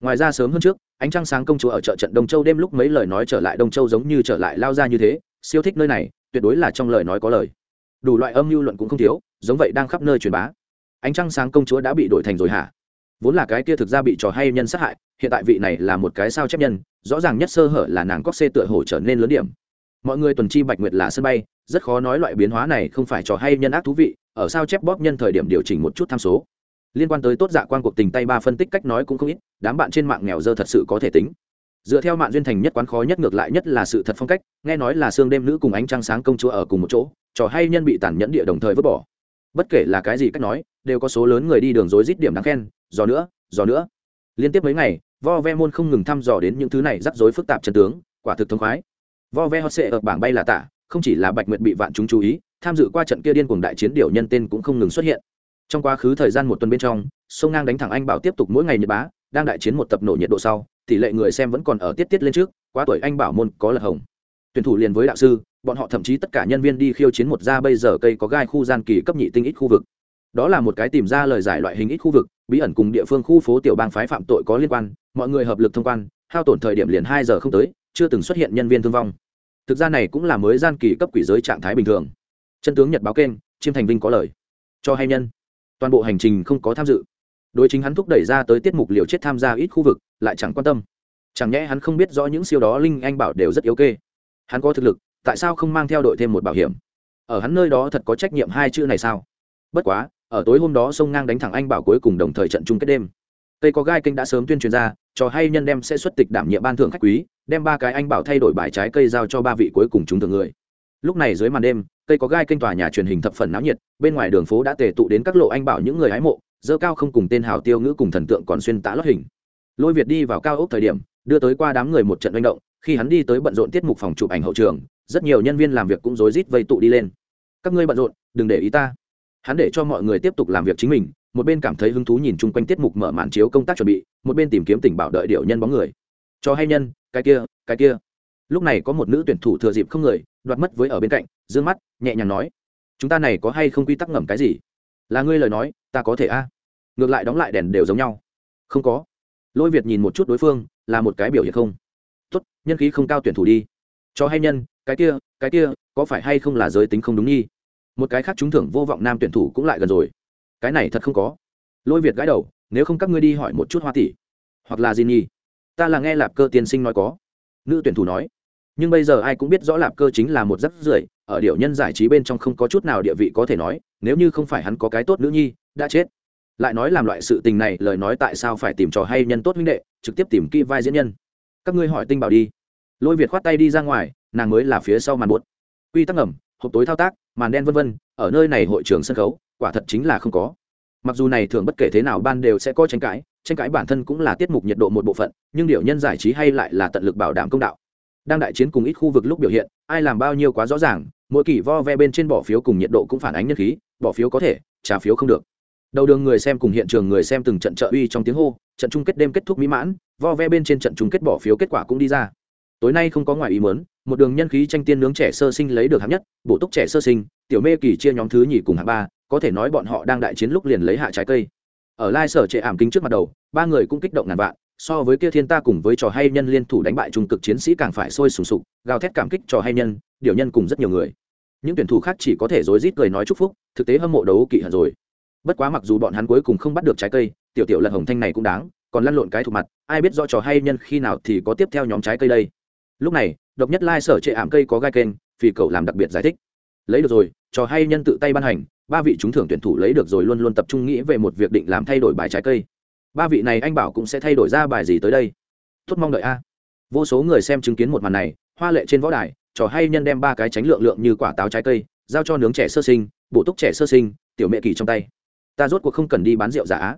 Ngoài ra sớm hơn trước, ánh trăng sáng công chúa ở chợ trận đông châu đêm lúc mấy lời nói trở lại đông châu giống như trở lại lao ra như thế, siêu thích nơi này, tuyệt đối là trong lời nói có lời. Đủ loại âm mưu luận cũng không thiếu, giống vậy đang khắp nơi truyền bá. Ánh trăng sáng công chúa đã bị đổi thành rồi hả? Vốn là cái kia thực ra bị trò hay nhân sát hại, hiện tại vị này là một cái sao chép nhân, rõ ràng nhất sơ hở là nàng cóc xê tựa hổ trở nên lớn điểm mọi người tuần chi bạch nguyệt là sân bay, rất khó nói loại biến hóa này không phải trò hay nhân ác thú vị, ở sao chép bóp nhân thời điểm điều chỉnh một chút tham số. Liên quan tới tốt dạ quan cuộc tình tay ba phân tích cách nói cũng không ít, đám bạn trên mạng nghèo dơ thật sự có thể tính. Dựa theo mạng duyên thành nhất quán khó nhất ngược lại nhất là sự thật phong cách, nghe nói là xương đêm nữ cùng ánh trăng sáng công chúa ở cùng một chỗ, trò hay nhân bị tàn nhẫn địa đồng thời vứt bỏ. Bất kể là cái gì cách nói, đều có số lớn người đi đường rối rít điểm đáng khen do nữa do nữa. Liên tiếp mấy ngày, vo ve môn không ngừng thăm dò đến những thứ này rắc rối phức tạp chân tướng, quả thực thống khoái vo ve hot sệ ở bảng bay là tả, không chỉ là bạch nguyệt bị vạn chúng chú ý, tham dự qua trận kia điên cuồng đại chiến điều nhân tên cũng không ngừng xuất hiện. Trong quá khứ thời gian một tuần bên trong, sông ngang đánh thẳng anh bảo tiếp tục mỗi ngày nhật bá, đang đại chiến một tập nổ nhiệt độ sau, tỷ lệ người xem vẫn còn ở tiết tiết lên trước, quá tuổi anh bảo môn có lật hồng. Tuyển thủ liền với đạo sư, bọn họ thậm chí tất cả nhân viên đi khiêu chiến một ra bây giờ cây có gai khu gian kỳ cấp nhị tinh ít khu vực. Đó là một cái tìm ra lời giải loại hình ít khu vực, bí ẩn cùng địa phương khu phố tiểu bang phái phạm tội có liên quan, mọi người hợp lực thông quan, hao tổn thời điểm liền hai giờ không tới, chưa từng xuất hiện nhân viên thương vong thực ra này cũng là mới gian kỳ cấp quỷ giới trạng thái bình thường. Chân tướng nhật báo kênh, chiêm thành vinh có lời. Cho hay nhân. Toàn bộ hành trình không có tham dự. Đối chính hắn thúc đẩy ra tới tiết mục liều chết tham gia ít khu vực, lại chẳng quan tâm. Chẳng nhẽ hắn không biết rõ những siêu đó linh anh bảo đều rất yếu kê. Hắn có thực lực, tại sao không mang theo đội thêm một bảo hiểm? Ở hắn nơi đó thật có trách nhiệm hai chữ này sao? Bất quá, ở tối hôm đó sông ngang đánh thẳng anh bảo cuối cùng đồng thời trận chung kết đêm. Cây có gai kênh đã sớm tuyên truyền ra, cho hay nhân đem sẽ xuất tịch đảm nhiệm ban thưởng khách quý đem ba cái anh bảo thay đổi bài trái cây giao cho ba vị cuối cùng chúng thường người. Lúc này dưới màn đêm, cây có gai kênh tòa nhà truyền hình thập phần náo nhiệt, bên ngoài đường phố đã tề tụ đến các lộ anh bảo những người hái mộ, dơ cao không cùng tên hào tiêu ngữ cùng thần tượng còn xuyên tã lót hình. Lôi việt đi vào cao ốc thời điểm, đưa tới qua đám người một trận manh động, khi hắn đi tới bận rộn tiết mục phòng chụp ảnh hậu trường, rất nhiều nhân viên làm việc cũng rối rít vây tụ đi lên. Các ngươi bận rộn, đừng để ý ta. Hắn để cho mọi người tiếp tục làm việc chính mình, một bên cảm thấy hứng thú nhìn chung quanh tiết mục mở màn chiếu công tác chuẩn bị, một bên tìm kiếm tình bảo đợi điệu nhân bóng người. Cho hay nhân cái kia cái kia. Lúc này có một nữ tuyển thủ thừa dịp không người, đoạt mất với ở bên cạnh d ư ơ n g mắt, nhẹ nhàng nói, chúng ta này có hay không quy tắc ngầm cái gì? Là ngươi lời nói, ta có thể a? Ngược lại đóng lại đèn đều giống nhau. Không có. Lôi việt nhìn một chút đối phương, là một cái biểu hiện không? Tốt, nhân khí không cao tuyển thủ đi. Cho hay nhân, cái kia cái kia, có phải hay không là giới tính không đúng nhi một cái khác trúng thưởng vô vọng nam tuyển thủ cũng lại gần rồi. Cái này thật không có. Lôi việt gãi đầu, nếu không các ngươi đi hỏi một chút hoa tỷ, hoặc là gì nhi ta là nghe lạp cơ tiên sinh nói có. Nữ tuyển thủ nói. Nhưng bây giờ ai cũng biết rõ lạp cơ chính là một rắc rưởi ở điệu nhân giải trí bên trong không có chút nào địa vị có thể nói nếu như không phải hắn có cái tốt nữ nhi đã chết. Lại nói làm loại sự tình này lời nói tại sao phải tìm trò hay nhân tốt huynh đệ trực tiếp tìm kỹ vai diễn nhân. Các ngươi hỏi tinh bảo đi. Lôi việt khoát tay đi ra ngoài nàng mới là phía sau màn buốt. Quy tắc ẩm, hộp tối thao tác màn đen vân vân ở nơi này hội trường sân khấu quả thật chính là không có mặc dù này thường bất kể thế nào ban đều sẽ có tranh cãi tranh cãi bản thân cũng là tiết mục nhiệt độ một bộ phận, nhưng điều nhân giải trí hay lại là tận lực bảo đảm công đạo. Đang đại chiến cùng ít khu vực lúc biểu hiện, ai làm bao nhiêu quá rõ ràng, mỗi kỳ vo ve bên trên bỏ phiếu cùng nhiệt độ cũng phản ánh nhân khí, bỏ phiếu có thể, trả phiếu không được. Đầu đường người xem cùng hiện trường người xem từng trận trợ uy trong tiếng hô, trận chung kết đêm kết thúc mỹ mãn, vo ve bên trên trận chung kết bỏ phiếu kết quả cũng đi ra. Tối nay không có ngoài ý muốn, một đường nhân khí tranh tiên nướng trẻ sơ sinh lấy được hạng nhất, bổ túc trẻ sơ sinh, tiểu mê kỳ chia nhóm thứ nhì cùng hạng ba có thể nói bọn họ đang đại chiến lúc liền lấy hạ trái cây. Ở lai sở trệ ảm kính trước mặt đầu, ba người cũng kích động ngàn vạn, so với kia thiên ta cùng với trò hay nhân liên thủ đánh bại trung cực chiến sĩ càng phải sôi sùng sục, gào thét cảm kích trò hay nhân, điều nhân cùng rất nhiều người. Những tuyển thủ khác chỉ có thể rối rít cười nói chúc phúc, thực tế hâm mộ đấu kỵ hận rồi. Bất quá mặc dù bọn hắn cuối cùng không bắt được trái cây, tiểu tiểu lật hồng thanh này cũng đáng, còn lăn lộn cái thủ mặt, ai biết do trò hay nhân khi nào thì có tiếp theo nhóm trái cây đây. Lúc này, độc nhất lai sở trệ ảm cây có gai kênh, vì cậu làm đặc biệt giải thích. Lấy được rồi, trò hay nhân tự tay ban hành ba vị trúng thưởng tuyển thủ lấy được rồi luôn luôn tập trung nghĩ về một việc định làm thay đổi bài trái cây. Ba vị này anh bảo cũng sẽ thay đổi ra bài gì tới đây. Tốt mong đợi a. Vô số người xem chứng kiến một màn này, hoa lệ trên võ đài, trò hay nhân đem ba cái tránh lượng lượng như quả táo trái cây, giao cho nướng trẻ sơ sinh, bổ túc trẻ sơ sinh, tiểu mẹ kỳ trong tay. Ta rốt cuộc không cần đi bán rượu giả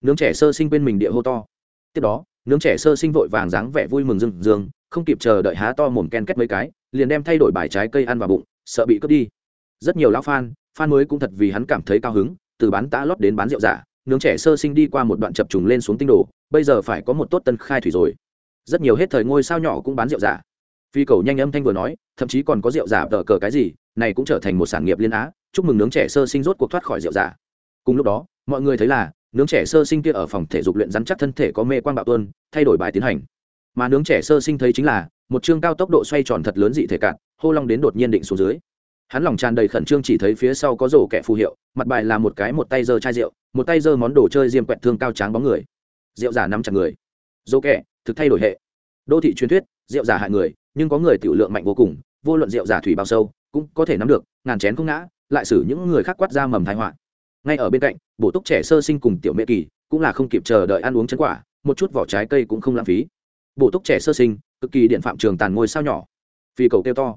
nướng trẻ sơ sinh bên mình địa hô to. Tiếp đó, nướng trẻ sơ sinh vội vàng dáng vẻ vui mừng rừng rừng không kịp chờ đợi há to mồm ken kết mấy cái, liền đem thay đổi bài trái cây ăn vào bụng, sợ bị cướp đi. Rất nhiều lão fan Phan mới cũng thật vì hắn cảm thấy cao hứng, từ bán tã lót đến bán rượu giả, nướng trẻ sơ sinh đi qua một đoạn chập trùng lên xuống tinh đồ, bây giờ phải có một tốt tân khai thủy rồi. Rất nhiều hết thời ngôi sao nhỏ cũng bán rượu giả. Phi cầu nhanh âm thanh vừa nói, thậm chí còn có rượu giả tờ cờ cái gì, này cũng trở thành một sản nghiệp liên á, chúc mừng nướng trẻ sơ sinh rốt cuộc thoát khỏi rượu giả. Cùng lúc đó, mọi người thấy là, nướng trẻ sơ sinh kia ở phòng thể dục luyện rắn chắc thân thể có mê quang bạo tuân thay đổi bài tiến hành. Mà nướng trẻ sơ sinh thấy chính là, một chương cao tốc độ xoay tròn thật lớn dị thể cạn, hô long đến đột nhiên định xuống dưới hắn lòng tràn đầy khẩn trương chỉ thấy phía sau có rổ kẻ phù hiệu, mặt bài là một cái một tay giơ chai rượu, một tay giơ món đồ chơi diêm quẹt thương cao tráng bóng người. Rượu giả nắm chặt người. Dỗ kẻ, thực thay đổi hệ. Đô thị truyền thuyết, rượu giả hại người, nhưng có người tiểu lượng mạnh vô cùng, vô luận rượu giả thủy bao sâu, cũng có thể nắm được, ngàn chén không ngã, lại xử những người khác quát ra mầm thái họa. Ngay ở bên cạnh, bổ túc trẻ sơ sinh cùng tiểu mẹ kỳ, cũng là không kịp chờ đợi ăn uống chân quả, một chút vỏ trái cây cũng không lãng phí. Bổ túc trẻ sơ sinh, cực kỳ điện phạm trường tàn ngôi sao nhỏ. Phi cầu kêu to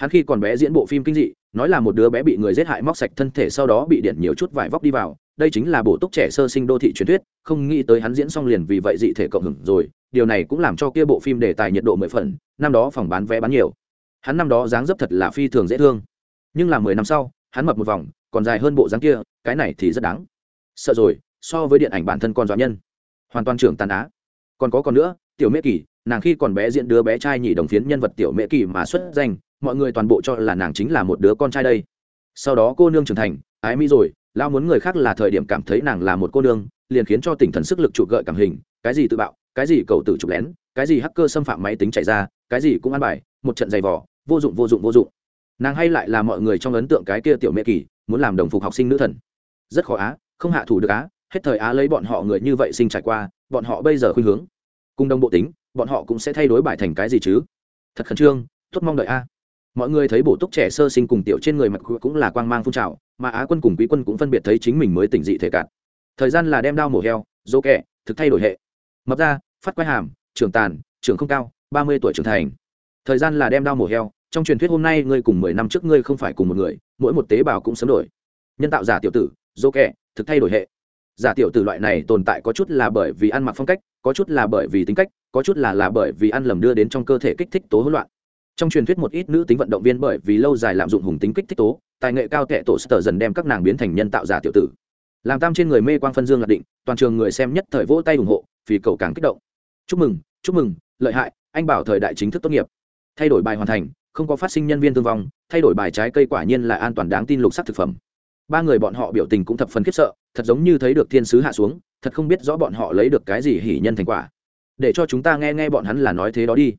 hắn khi còn bé diễn bộ phim kinh dị, nói là một đứa bé bị người giết hại móc sạch thân thể sau đó bị điện nhiều chút vải vóc đi vào. Đây chính là bổ túc trẻ sơ sinh đô thị truyền thuyết, không nghĩ tới hắn diễn xong liền vì vậy dị thể cộng hưởng rồi. Điều này cũng làm cho kia bộ phim đề tài nhiệt độ mười phần, năm đó phòng bán vé bán nhiều. Hắn năm đó dáng dấp thật là phi thường dễ thương. Nhưng là mười năm sau, hắn mập một vòng, còn dài hơn bộ dáng kia, cái này thì rất đáng. Sợ rồi, so với điện ảnh bản thân con dọa nhân. Hoàn toàn trưởng tàn á. Còn có còn nữa, tiểu mễ kỳ nàng khi còn bé diễn đứa bé trai nhị đồng phiến nhân vật tiểu mễ kỳ mà xuất danh, mọi người toàn bộ cho là nàng chính là một đứa con trai đây. Sau đó cô nương trưởng thành, ái mỹ rồi, lao muốn người khác là thời điểm cảm thấy nàng là một cô nương, liền khiến cho tỉnh thần sức lực trụ gợi cảm hình, cái gì tự bạo, cái gì cầu tử trục lén, cái gì hacker xâm phạm máy tính chạy ra, cái gì cũng ăn bài, một trận giày vỏ vô dụng vô dụng vô dụng. Nàng hay lại là mọi người trong ấn tượng cái kia tiểu mẹ kỳ, muốn làm đồng phục học sinh nữ thần. Rất khó á, không hạ thủ được á, hết thời á lấy bọn họ người như vậy sinh trải qua, bọn họ bây giờ khuynh hướng. Cùng đồng bộ tính bọn họ cũng sẽ thay đổi bài thành cái gì chứ? Thật khẩn trương, tốt mong đợi a. Mọi người thấy bổ túc trẻ sơ sinh cùng tiểu trên người mặc cũng là quang mang phun trào, mà á quân cùng quý quân cũng phân biệt thấy chính mình mới tỉnh dị thể cạn. Thời gian là đem đao mổ heo, dỗ kẹ, thực thay đổi hệ. Mập ra, phát quái hàm, trưởng tàn, trưởng không cao, ba mươi tuổi trưởng thành. Thời gian là đem đao mổ heo, trong truyền thuyết hôm nay ngươi cùng mười năm trước ngươi không phải cùng một người, mỗi một tế bào cũng sớm đổi. Nhân tạo giả tiểu tử, dỗ kẹ, thực thay đổi hệ. Giả tiểu tử loại này tồn tại có chút là bởi vì ăn mặc phong cách, có chút là bởi vì tính cách có chút là là bởi vì ăn lầm đưa đến trong cơ thể kích thích tố hỗn loạn. Trong truyền thuyết một ít nữ tính vận động viên bởi vì lâu dài lạm dụng hùng tính kích thích tố, tài nghệ cao tệ tổ sờ dần đem các nàng biến thành nhân tạo giả tiểu tử. Làm tam trên người mê quang phân dương lạc định, toàn trường người xem nhất thời vỗ tay ủng hộ, vì cầu càng kích động. Chúc mừng chúc mừng, lợi hại, anh bảo thời đại chính thức tốt nghiệp. Thay đổi bài hoàn thành, không có phát sinh nhân viên thương vong, thay đổi bài trái cây quả nhiên là an toàn đáng tin lục sắc thực phẩm. Ba người bọn họ biểu tình cũng thập phần khiếp sợ, thật giống như thấy được thiên sứ hạ xuống, thật không biết rõ bọn họ lấy được cái gì hỉ nhân thành quả để cho chúng ta nghe nghe bọn hắn là nói thế đó đi.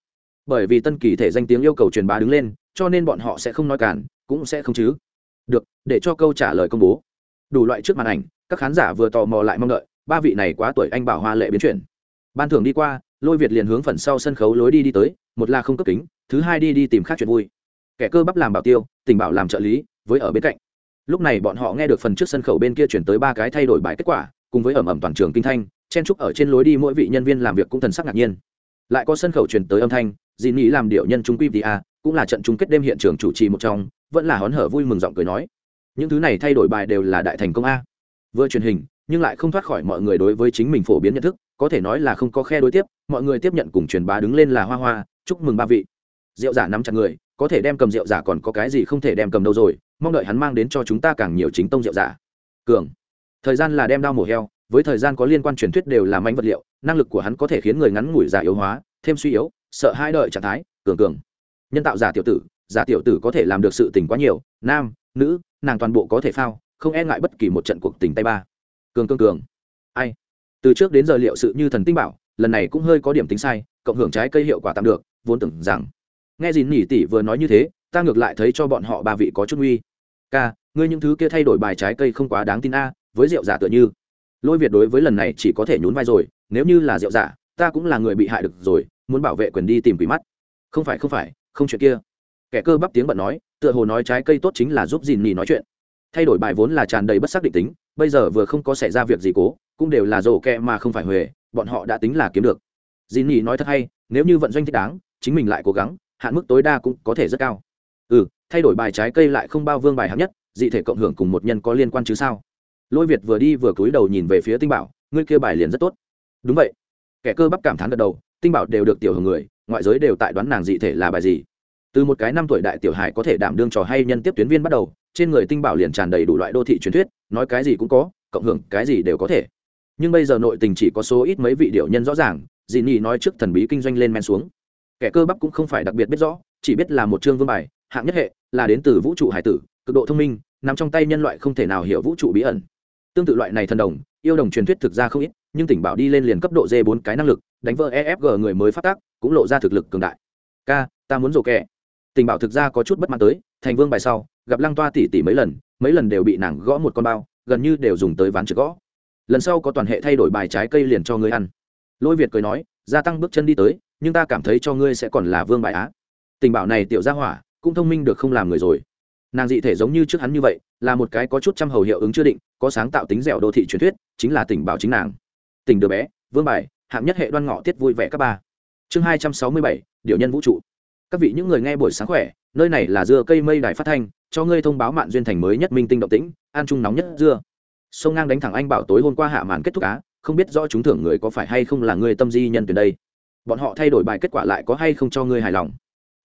Bởi vì tân kỳ thể danh tiếng yêu cầu truyền bá đứng lên, cho nên bọn họ sẽ không nói cản, cũng sẽ không chứ. Được, để cho câu trả lời công bố. Đủ loại trước màn ảnh, các khán giả vừa tò mò lại mong đợi, ba vị này quá tuổi anh bảo hoa lệ biến chuyển. Ban thưởng đi qua, lôi việt liền hướng phần sau sân khấu lối đi đi tới, một là không cấp kính, thứ hai đi đi tìm khác chuyện vui. Kẻ cơ bắp làm bảo tiêu, tình bảo làm trợ lý, với ở bên cạnh. Lúc này bọn họ nghe được phần trước sân khấu bên kia chuyển tới ba cái thay đổi bài kết quả, cùng với ẩm ẩm toàn trường kinh thanh chen trúc ở trên lối đi mỗi vị nhân viên làm việc cũng thần sắc ngạc nhiên. Lại có sân khấu truyền tới âm thanh dì nghĩ làm điệu nhân trung quy a à, cũng là trận chung kết đêm hiện trường chủ trì một trong, vẫn là hón hở vui mừng giọng cười nói. Những thứ này thay đổi bài đều là đại thành công a. Vừa truyền hình, nhưng lại không thoát khỏi mọi người đối với chính mình phổ biến nhận thức, có thể nói là không có khe đối tiếp, mọi người tiếp nhận cùng truyền bá đứng lên là hoa hoa, chúc mừng ba vị. Rượu giả nắm chặt người, có thể đem cầm rượu giả còn có cái gì không thể đem cầm đâu rồi, mong đợi hắn mang đến cho chúng ta càng nhiều chính tông rượu giả. Cường. Thời gian là đem đao mổ heo với thời gian có liên quan truyền thuyết đều là manh vật liệu, năng lực của hắn có thể khiến người ngắn ngủi giả yếu hóa, thêm suy yếu, sợ hai đợi trạng thái, cường cường. Nhân tạo giả tiểu tử, giả tiểu tử có thể làm được sự tình quá nhiều, nam, nữ, nàng toàn bộ có thể phao, không e ngại bất kỳ một trận cuộc tình tay ba. Cường cường cường. Ai? Từ trước đến giờ liệu sự như thần tinh bảo, lần này cũng hơi có điểm tính sai, cộng hưởng trái cây hiệu quả tạm được, vốn tưởng rằng. Nghe gì nỉ tỷ vừa nói như thế, ta ngược lại thấy cho bọn họ ba vị có chút nguy. Ca, ngươi những thứ kia thay đổi bài trái cây không quá đáng tin a, với rượu giả tựa như lôi việt đối với lần này chỉ có thể nhún vai rồi, nếu như là rượu giả, ta cũng là người bị hại được rồi, muốn bảo vệ quyền đi tìm quỷ mắt. Không phải không phải, không chuyện kia. Kẻ cơ bắp tiếng bận nói, tựa hồ nói trái cây tốt chính là giúp dìn nhì nói chuyện. Thay đổi bài vốn là tràn đầy bất xác định tính, bây giờ vừa không có xảy ra việc gì cố, cũng đều là rổ kẹ mà không phải huề, bọn họ đã tính là kiếm được. Dìn nhì nói thật hay, nếu như vận doanh thích đáng, chính mình lại cố gắng, hạn mức tối đa cũng có thể rất cao. Ừ thay đổi bài trái cây lại không bao vương bài hạng nhất, dị thể cộng hưởng cùng một nhân có liên quan chứ sao? Lôi việt vừa đi vừa cúi đầu nhìn về phía tinh bảo, ngươi kia bài liền rất tốt. Đúng vậy. Kẻ cơ bắp cảm thán gật đầu, tinh bảo đều được tiểu hưởng người, ngoại giới đều tại đoán nàng dị thể là bài gì. Từ một cái năm tuổi đại tiểu hải có thể đảm đương trò hay nhân tiếp tuyến viên bắt đầu, trên người tinh bảo liền tràn đầy đủ loại đô thị truyền thuyết, nói cái gì cũng có, cộng hưởng cái gì đều có thể. Nhưng bây giờ nội tình chỉ có số ít mấy vị điệu nhân rõ ràng dị nhị nói trước thần bí kinh doanh lên men xuống. Kẻ cơ bắp cũng không phải đặc biệt biết rõ, chỉ biết là một chương vương bài, hạng nhất hệ, là đến từ vũ trụ hải tử, cực độ thông minh, nằm trong tay nhân loại không thể nào hiểu vũ trụ bí ẩn tương tự loại này thần đồng, yêu đồng truyền thuyết thực ra không ít, nhưng tỉnh bảo đi lên liền cấp độ d bốn cái năng lực, đánh vỡ efg người mới phát tác, cũng lộ ra thực lực cường đại. K ta muốn rổ kẹ. Tình bảo thực ra có chút bất mãn tới, thành vương bài sau, gặp lăng toa tỉ tỉ mấy lần mấy lần đều bị nàng gõ một con bao, gần như đều dùng tới ván trực gõ. Lần sau có toàn hệ thay đổi bài trái cây liền cho ngươi ăn. Lôi việt cười nói, gia tăng bước chân đi tới, nhưng ta cảm thấy cho ngươi sẽ còn là vương bài á. Tình bảo này tiểu gia hỏa, cũng thông minh được không làm người rồi nàng dị thể giống như trước hắn như vậy, là một cái có chút trăm hầu hiệu ứng chưa định, có sáng tạo tính dẻo đô thị truyền thuyết, chính là tình bảo chính nàng. Tình đứa bé, vương bài, hạng nhất hệ đoan ngọ tiết vui vẻ các ba. Chương hai trăm sáu mươi bảy điệu nhân vũ trụ. Các vị những người nghe buổi sáng khỏe, nơi này là dưa cây mây đài phát thanh, cho ngươi thông báo mạn duyên thành mới nhất minh tinh động tĩnh, an trung nóng nhất dưa. Sông ngang đánh thẳng anh bảo tối hôm qua hạ màn kết thúc á, không biết rõ chúng thưởng người có phải hay không là người tâm di nhân tuyển đây. Bọn họ thay đổi bài kết quả lại có hay không cho ngươi hài lòng.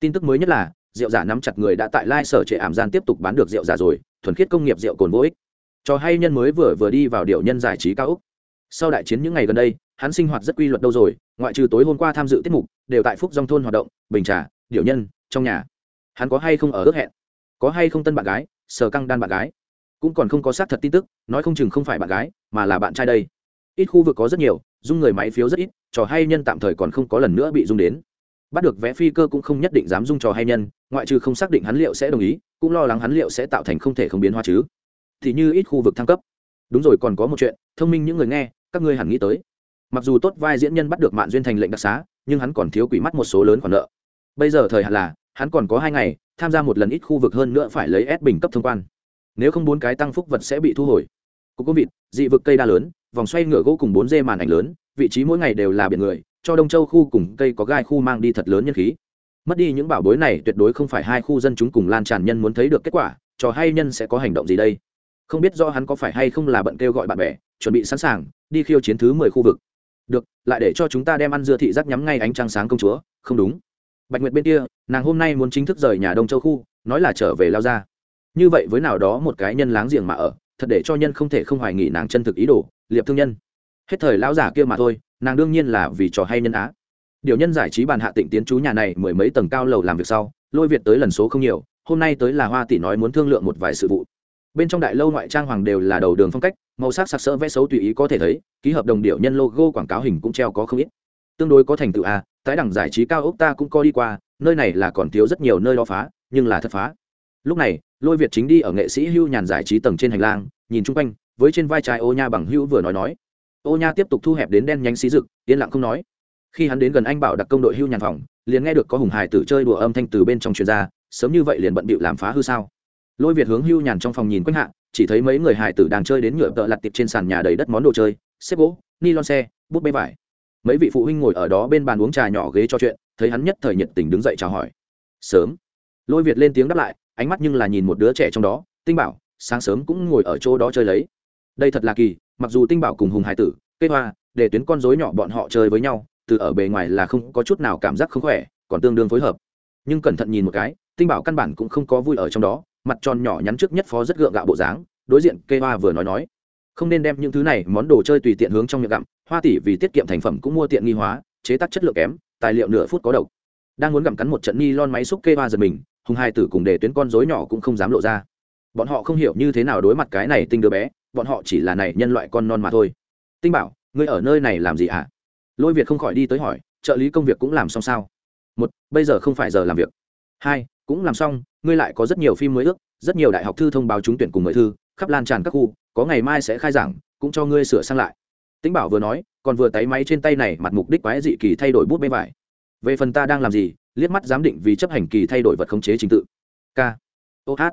Tin tức mới nhất là rượu giả nắm chặt người đã tại lai sở trệ ảm gian tiếp tục bán được rượu giả rồi, thuần khiết công nghiệp rượu cồn vô ích. Cho hay nhân mới vừa vừa đi vào điệu nhân giải trí cao úc. Sau đại chiến những ngày gần đây, hắn sinh hoạt rất quy luật đâu rồi, ngoại trừ tối hôm qua tham dự tiết mục, đều tại phúc dòng thôn hoạt động, bình trà điệu nhân, trong nhà. Hắn có hay không ở ước hẹn? Có hay không tân bạn gái sờ căng đan bạn gái? Cũng còn không có xác thật tin tức, nói không chừng không phải bạn gái, mà là bạn trai đây. Ít khu vực có rất nhiều, dung người máy phiếu rất ít trò hay nhân tạm thời còn không có lần nữa bị dung đến bắt được vé phi cơ cũng không nhất định dám dung trò hay nhân, ngoại trừ không xác định hắn liệu sẽ đồng ý, cũng lo lắng hắn liệu sẽ tạo thành không thể không biến hóa chứ. Thì như ít khu vực thăng cấp. Đúng rồi, còn có một chuyện, thông minh những người nghe, các ngươi hẳn nghĩ tới. Mặc dù tốt vai diễn nhân bắt được mạng duyên thành lệnh đặc xá, nhưng hắn còn thiếu quỷ mắt một số lớn khoản nợ. Bây giờ thời hạn là, hắn còn có hai ngày, tham gia một lần ít khu vực hơn nữa phải lấy S bình cấp thông quan. Nếu không bốn cái tăng phúc vật sẽ bị thu hồi. Cục có vịt, dị vực cây đa lớn, vòng xoay ngựa gỗ cùng bốn dê màn ảnh lớn, vị trí mỗi ngày đều là biển người cho đông châu khu cùng cây có gai khu mang đi thật lớn nhân khí. Mất đi những bảo bối này tuyệt đối không phải hai khu dân chúng cùng lan tràn nhân muốn thấy được kết quả trò hay nhân sẽ có hành động gì đây? Không biết do hắn có phải hay không là bận kêu gọi bạn bè, chuẩn bị sẵn sàng, đi khiêu chiến thứ mười khu vực. Được, lại để cho chúng ta đem ăn dưa thị giác nhắm ngay ánh trăng sáng công chúa, không đúng. Bạch nguyệt bên kia, nàng hôm nay muốn chính thức rời nhà đông châu khu, nói là trở về lao ra. Như vậy với nào đó một cái nhân láng giềng mà ở, thật để cho nhân không thể không hoài nghỉ nàng chân thực ý đồ, liệp thương nhân. Hết thời lão giả kia mà thôi nàng đương nhiên là vì trò hay nhân á. Điều nhân giải trí bàn hạ tịnh tiến chú nhà này mười mấy tầng cao lầu làm việc sau, lôi việt tới lần số không nhiều, hôm nay tới là hoa tỷ nói muốn thương lượng một vài sự vụ. Bên trong đại lâu ngoại trang hoàng đều là đầu đường phong cách, màu sắc sặc sỡ vẽ xấu tùy ý có thể thấy, ký hợp đồng điệu nhân logo quảng cáo hình cũng treo có không ít. Tương đối có thành tựu a, tái đẳng giải trí cao ốc ta cũng có đi qua, nơi này là còn thiếu rất nhiều nơi lo phá, nhưng là thất phá. Lúc này, lôi việt chính đi ở nghệ sĩ hưu nhàn giải trí tầng trên hành lang, nhìn chung quanh, với trên vai trái ô nha bằng hữu vừa nói nói ô nha tiếp tục thu hẹp đến đen nhánh xí rực, yên lặng không nói. Khi hắn đến gần anh bảo đặc công đội hưu nhàn phòng, liền nghe được có hùng hải tử chơi đùa âm thanh từ bên trong truyền ra, sớm như vậy liền bận bịu làm phá hư sao. Lôi việt hướng hưu nhàn trong phòng nhìn quanh hạ, chỉ thấy mấy người hải tử đang chơi đến nhựa tợ lặt tiệp trên sàn nhà đầy đất món đồ chơi, xếp gỗ, ni lon xe, bút bê vải. Mấy vị phụ huynh ngồi ở đó bên bàn uống trà nhỏ ghế cho chuyện, thấy hắn nhất thời nhiệt tình đứng dậy chào hỏi. Sớm. Lôi việt lên tiếng đáp lại, ánh mắt nhưng là nhìn một đứa trẻ trong đó, tinh bảo, sáng sớm cũng ngồi ở chỗ đó chơi lấy. Đây thật là kỳ mặc dù tinh bảo cùng hùng hải tử, cây hoa, để tuyến con dối nhỏ bọn họ chơi với nhau, từ ở bề ngoài là không có chút nào cảm giác không khỏe, còn tương đương phối hợp. Nhưng cẩn thận nhìn một cái, tinh bảo căn bản cũng không có vui ở trong đó, mặt tròn nhỏ nhắn trước nhất phó rất gượng gạo bộ dáng, đối diện cây hoa vừa nói nói. Không nên đem những thứ này món đồ chơi tùy tiện hướng trong miệng gặm, hoa tỷ vì tiết kiệm thành phẩm cũng mua tiện nghi hóa, chế tác chất lượng kém, tài liệu nửa phút có độc. Đang muốn gặm cắn một trận ni lon máy xúc cây hoa giật mình, hùng hai tử cùng để tuyến con rối nhỏ cũng không dám lộ ra. Bọn họ không hiểu như thế nào đối mặt cái này tinh đứa bé bọn họ chỉ là này nhân loại con non mà thôi. Tinh bảo, ngươi ở nơi này làm gì ạ? À? lôi việt không khỏi đi tới hỏi, trợ lý công việc cũng làm xong sao? Một, bây giờ không phải giờ làm việc. Hai, cũng làm xong, ngươi lại có rất nhiều phim mới ước, rất nhiều đại học thư thông báo trúng tuyển cùng mời thư, khắp lan tràn các khu, có ngày mai sẽ khai giảng, cũng cho ngươi sửa sang lại. Tĩnh bảo vừa nói, còn vừa tay máy trên tay này, mặt mục đích quái dị kỳ thay đổi bút bê vải. Về phần ta đang làm gì, liếc mắt giám định vì chấp hành kỳ thay đổi vật khống chế trình tự. K ô hát.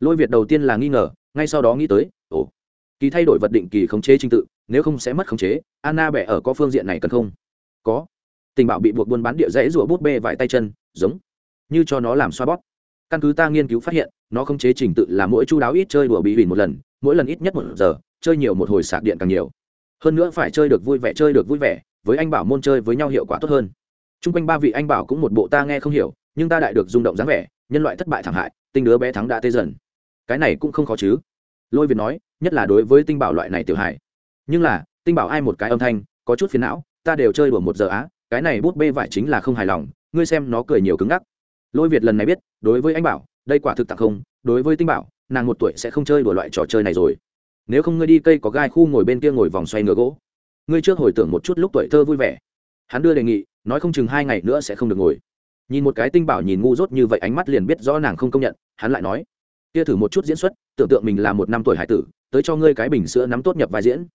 Lôi việt đầu tiên là nghi ngờ, ngay sau đó nghĩ tới kỳ thay đổi vật định kỳ khống chế trình tự, nếu không sẽ mất khống chế, anna bẻ ở có phương diện này cần không? Có. Tình bảo bị buộc buôn bán địa dãy rủa bút bê vải tay chân, giống như cho nó làm xoa bóp. Căn cứ ta nghiên cứu phát hiện, nó khống chế trình tự là mỗi chu đáo ít chơi đùa bị hủy một lần, mỗi lần ít nhất một giờ, chơi nhiều một hồi sạc điện càng nhiều. Hơn nữa phải chơi được vui vẻ, chơi được vui vẻ, với anh bảo môn chơi với nhau hiệu quả tốt hơn. T r u n g quanh ba vị anh bảo cũng một bộ ta nghe không hiểu, nhưng ta đại được rung động dáng vẻ, nhân loại thất bại thảm hại tinh đứa bé thắng đã tê dần. Cái này cũng không khó chứ lôi việt nói, nhất là đối với tinh bảo loại này tiểu hài. Nhưng là, tinh bảo ai một cái âm thanh, có chút phiền não, ta đều chơi đùa một giờ á, cái này bút bê vải chính là không hài lòng, ngươi xem nó cười nhiều cứng ngắc. Lôi việt lần này biết, đối với anh bảo, đây quả thực tặng không, đối với tinh bảo, nàng một tuổi sẽ không chơi đùa loại trò chơi này rồi. Nếu không ngươi đi cây có gai khu ngồi bên kia ngồi vòng xoay ngựa gỗ. Ngươi trước hồi tưởng một chút lúc tuổi thơ vui vẻ. Hắn đưa đề nghị, nói không chừng hai ngày nữa sẽ không được ngồi. Nhìn một cái tinh bảo nhìn ngu dốt như vậy ánh mắt liền biết rõ nàng không công nhận, hắn lại nói kia thử một chút diễn xuất, tưởng tượng mình là một năm tuổi hải tử, tới cho ngươi cái bình sữa nắm tốt nhập vai diễn.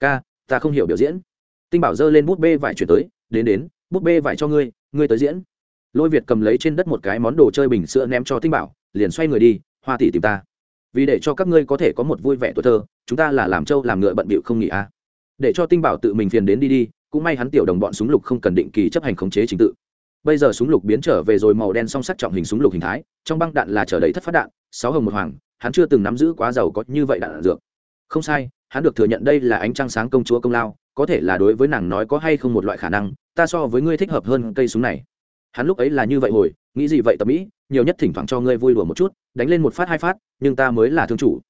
Ca, ta không hiểu biểu diễn. Tinh bảo giơ lên bút bê vải chuyển tới, đến đến, bút bê vải cho ngươi ngươi tới diễn. Lôi việt cầm lấy trên đất một cái món đồ chơi bình sữa ném cho tinh bảo, liền xoay người đi, hoa tỷ tìm ta. Vì để cho các ngươi có thể có một vui vẻ tuổi thơ, chúng ta là làm trâu làm ngựa bận bịu không nghỉ à. để cho tinh bảo tự mình phiền đến đi đi, cũng may hắn tiểu đồng bọn súng lục không cần định kỳ chấp hành khống chế trình tự bây giờ súng lục biến trở về rồi màu đen song sắc trọng hình súng lục hình thái, trong băng đạn là trở đầy thất phát đạn, sáu hồng một hoàng, hắn chưa từng nắm giữ quá giàu có như vậy đạn dược. Không sai, hắn được thừa nhận đây là ánh trăng sáng công chúa công lao, có thể là đối với nàng nói có hay không một loại khả năng, ta so với ngươi thích hợp hơn cây súng này. Hắn lúc ấy là như vậy hồi, nghĩ gì vậy tập mỹ, nhiều nhất thỉnh thoảng cho ngươi vui đùa một chút, đánh lên một phát hai phát, nhưng ta mới là thương chủ.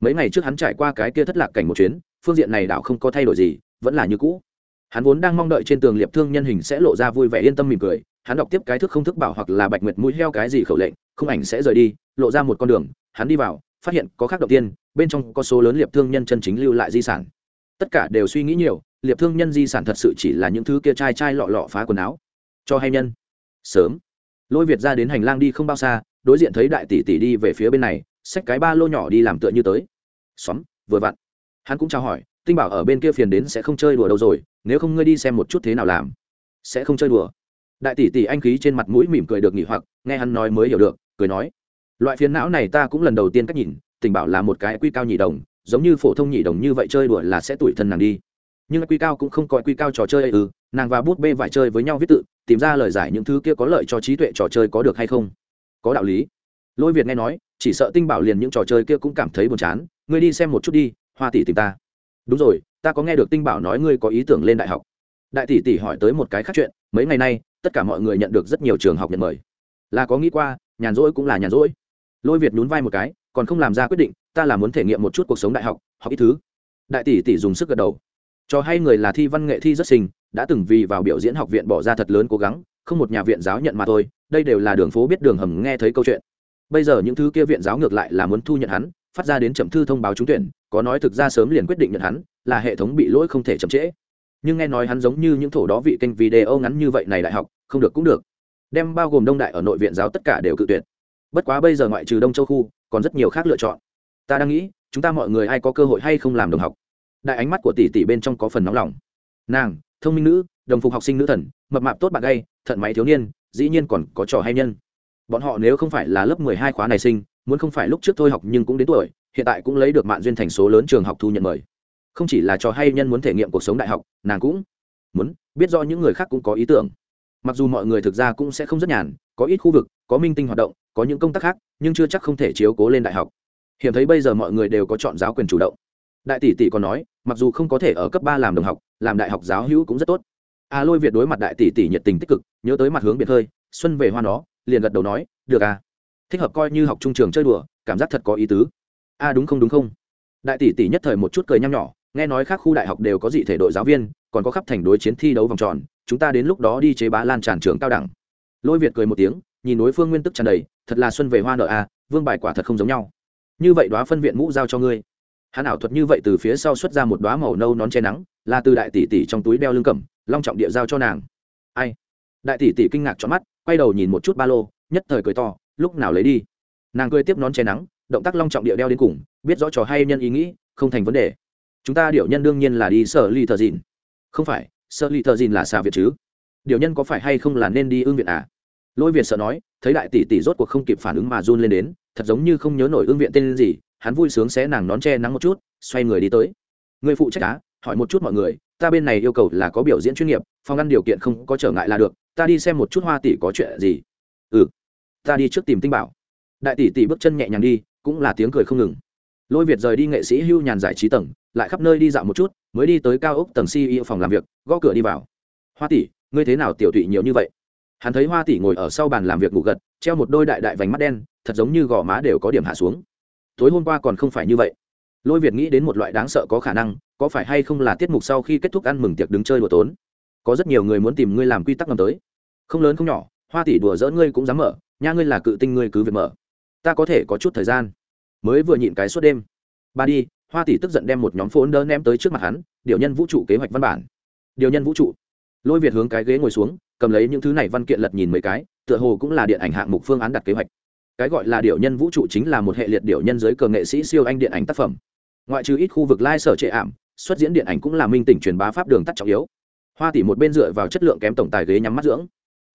Mấy ngày trước hắn trải qua cái kia thất lạc cảnh một chuyến, phương diện này đảo không có thay đổi gì, vẫn là như cũ. Hắn vốn đang mong đợi trên tường liệp thương nhân hình sẽ lộ ra vui vẻ yên tâm mỉm cười hắn đọc tiếp cái thức không thức bảo hoặc là bạch nguyệt mũi heo cái gì khẩu lệnh, không ảnh sẽ rời đi, lộ ra một con đường, hắn đi vào, phát hiện có khác đầu tiên, bên trong có số lớn liệp thương nhân chân chính lưu lại di sản. Tất cả đều suy nghĩ nhiều, liệp thương nhân di sản thật sự chỉ là những thứ kia chai chai lọ lọ phá quần áo. Cho hay nhân? Sớm. Lôi việt ra đến hành lang đi không bao xa, đối diện thấy đại tỷ tỷ đi về phía bên này, xách cái ba lô nhỏ đi làm tựa như tới. Xóm, vừa vặn. Hắn cũng trao hỏi, tinh bảo ở bên kia phiền đến sẽ không chơi đùa đâu rồi, nếu không ngươi đi xem một chút thế nào làm. Sẽ không chơi đùa đại tỷ tỷ anh khí trên mặt mũi mỉm cười được nghỉ hoặc, nghe hắn nói mới hiểu được, cười nói. Loại phiền não này ta cũng lần đầu tiên cách nhìn, tình bảo là một cái quy cao nhị đồng, giống như phổ thông nhị đồng như vậy chơi đùa là sẽ tuổi thân nàng đi. Nhưng quy cao cũng không coi quy cao trò chơi ấy ư, nàng và bút bê vải chơi với nhau viết tự, tìm ra lời giải những thứ kia có lợi cho trí tuệ trò chơi có được hay không. Có đạo lý. Lôi việt nghe nói, chỉ sợ tinh bảo liền những trò chơi kia cũng cảm thấy buồn chán. Ngươi đi xem một chút đi, hoa tỷ tìm ta. Đúng rồi, ta có nghe được tinh bảo nói ngươi có ý tưởng lên đại học đại tỷ tỷ hỏi tới một cái khác chuyện, mấy ngày nay, tất cả mọi người nhận được rất nhiều trường học nhận mời. Là có nghĩ qua, nhàn rỗi cũng là nhàn rỗi. Lôi việt nhún vai một cái, còn không làm ra quyết định, ta là muốn thể nghiệm một chút cuộc sống đại học học ít thứ. Đại tỷ tỷ dùng sức gật đầu. Cho hay người là thi văn nghệ thi rất sinh đã từng vì vào biểu diễn học viện bỏ ra thật lớn cố gắng, không một nhà viện giáo nhận mà thôi, đây đều là đường phố biết đường hầm nghe thấy câu chuyện. Bây giờ những thứ kia viện giáo ngược lại là muốn thu nhận hắn, phát ra đến chậm thư thông báo trúng tuyển, có nói thực ra sớm liền quyết định nhận hắn, là hệ thống bị lỗi không thể chậm trễ nhưng nghe nói hắn giống như những thổ đó vị kênh video ngắn như vậy này đại học, không được cũng được. Đem bao gồm đông đại ở nội viện giáo tất cả đều cự tuyệt. Bất quá bây giờ ngoại trừ đông châu khu, còn rất nhiều khác lựa chọn. Ta đang nghĩ, chúng ta mọi người ai có cơ hội hay không làm đồng học? Đại ánh mắt của tỷ tỷ bên trong có phần nóng lòng. Nàng, thông minh nữ, đồng phục học sinh nữ thần, mập mạp tốt bạn gay, thận máy thiếu niên, dĩ nhiên còn có trò hay nhân. Bọn họ nếu không phải là lớp mười hai khóa này sinh, muốn không phải lúc trước thôi học nhưng cũng đến tuổi, hiện tại cũng lấy được mạng duyên thành số lớn trường học thu nhận mời không chỉ là trò hay nhân muốn thể nghiệm cuộc sống đại học, nàng cũng muốn biết do những người khác cũng có ý tưởng. Mặc dù mọi người thực ra cũng sẽ không rất nhàn, có ít khu vực, có minh tinh hoạt động, có những công tác khác, nhưng chưa chắc không thể chiếu cố lên đại học. Hiện thấy bây giờ mọi người đều có chọn giáo quyền chủ động. Đại tỷ tỷ còn nói, mặc dù không có thể ở cấp ba làm đồng học, làm đại học giáo hữu cũng rất tốt. A lôi việt đối mặt đại tỷ tỷ nhiệt tình tích cực, nhớ tới mặt hướng biệt hơi, xuân về hoa nó, liền gật đầu nói, được à. Thích hợp coi như học trung trường chơi đùa, cảm giác thật có ý tứ. A đúng không đúng không. Đại tỷ tỷ nhất thời một chút cười nhăm nhỏ nghe nói các khu đại học đều có dị thể đội giáo viên, còn có khắp thành đối chiến thi đấu vòng tròn, chúng ta đến lúc đó đi chế bá lan tràn trường cao đẳng. Lôi việt cười một tiếng, nhìn đối phương nguyên tức tràn đầy, thật là xuân về hoa nợ a à, vương bài quả thật không giống nhau. Như vậy đoá phân viện mũ giao cho ngươi. Hắn ảo thuật như vậy từ phía sau xuất ra một đoá màu nâu nón che nắng, là từ đại tỷ tỷ trong túi đeo lưng cẩm long trọng địa giao cho nàng. Ai? Đại tỷ tỷ kinh ngạc cho mắt, quay đầu nhìn một chút ba lô, nhất thời cười to, lúc nào lấy đi? Nàng cười tiếp nón che nắng, động tác long trọng địa đeo đến cùng, biết rõ trò hay nhân ý nghĩ, không thành vấn đề chúng ta điệu nhân đương nhiên là đi sở ly thờ dìn. Không phải, sở ly thờ dìn là xà việt chứ? Điệu nhân có phải hay không là nên đi ương viện à? Lôi việt sợ nói, thấy đại tỷ tỷ rốt cuộc không kịp phản ứng mà run lên đến, thật giống như không nhớ nổi ương viện tên gì, hắn vui sướng xé nàng nón che nắng một chút, xoay người đi tới. Người phụ trách cá hỏi một chút mọi người, ta bên này yêu cầu là có biểu diễn chuyên nghiệp, phòng ăn điều kiện không có trở ngại là được, ta đi xem một chút hoa tỷ có chuyện gì. Ừ ta đi trước tìm tinh bảo. Đại tỷ tỷ bước chân nhẹ nhàng đi, cũng là tiếng cười không ngừng. Lôi việt rời đi nghệ sĩ hưu nhàn giải trí tầng lại khắp nơi đi dạo một chút, mới đi tới cao ốc tầng ceo phòng làm việc, gõ cửa đi vào. Hoa tỷ, ngươi thế nào tiểu tụy nhiều như vậy? Hắn thấy hoa tỷ ngồi ở sau bàn làm việc ngủ gật, treo một đôi đại đại vành mắt đen, thật giống như gò má đều có điểm hạ xuống. Tối hôm qua còn không phải như vậy. Lôi việt nghĩ đến một loại đáng sợ có khả năng, có phải hay không là tiết mục sau khi kết thúc ăn mừng tiệc đứng chơi đùa tốn? Có rất nhiều người muốn tìm ngươi làm quy tắc ngầm tới. Không lớn không nhỏ, hoa tỷ đùa dỡ ngươi cũng dám mở, nha ngươi là cự tinh ngươi cứ việc mở. Ta có thể có chút thời gian. Mới vừa nhịn cái suốt đêm. Ba đi hoa tỷ tức giận đem một nhóm phốn đỡ ném tới trước mặt hắn, điều nhân vũ trụ kế hoạch văn bản. Điều nhân vũ trụ? Lôi việt hướng cái ghế ngồi xuống, cầm lấy những thứ này văn kiện lật nhìn mấy cái, tựa hồ cũng là điện ảnh hạng mục phương án đặt kế hoạch. Cái gọi là điệu nhân vũ trụ chính là một hệ liệt điệu nhân giới cờ nghệ sĩ siêu anh điện ảnh tác phẩm. Ngoại trừ ít khu vực lai sở trệ ảm, xuất diễn điện ảnh cũng là minh tỉnh truyền bá pháp đường tắt trọng yếu. Hoa tỷ một bên dựa vào chất lượng kém tổng tài ghế nhắm mắt dưỡng.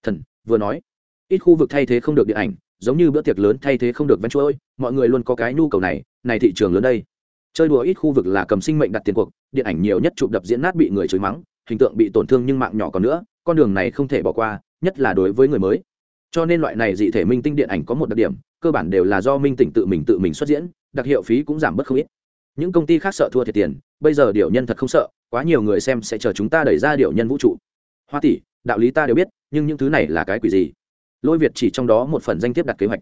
Thần, vừa nói, ít khu vực thay thế không được điện ảnh, giống như bữa tiệc lớn thay thế không được ven chuỗi mọi người luôn có cái nhu cầu này này thị trường lớn đây chơi đùa ít khu vực là cầm sinh mệnh đặt tiền cuộc, điện ảnh nhiều nhất chụp đập diễn nát bị người chửi mắng, hình tượng bị tổn thương nhưng mạng nhỏ còn nữa, con đường này không thể bỏ qua, nhất là đối với người mới. Cho nên loại này dị thể minh tinh điện ảnh có một đặc điểm, cơ bản đều là do minh tỉnh tự mình tự mình xuất diễn, đặc hiệu phí cũng giảm bớt không ít. Những công ty khác sợ thua thiệt tiền, bây giờ điều nhân thật không sợ, quá nhiều người xem sẽ chờ chúng ta đẩy ra điều nhân vũ trụ. Hoa tỷ, đạo lý ta đều biết, nhưng những thứ này là cái quỷ gì? Lôi việt chỉ trong đó một phần danh thiếp đặt kế hoạch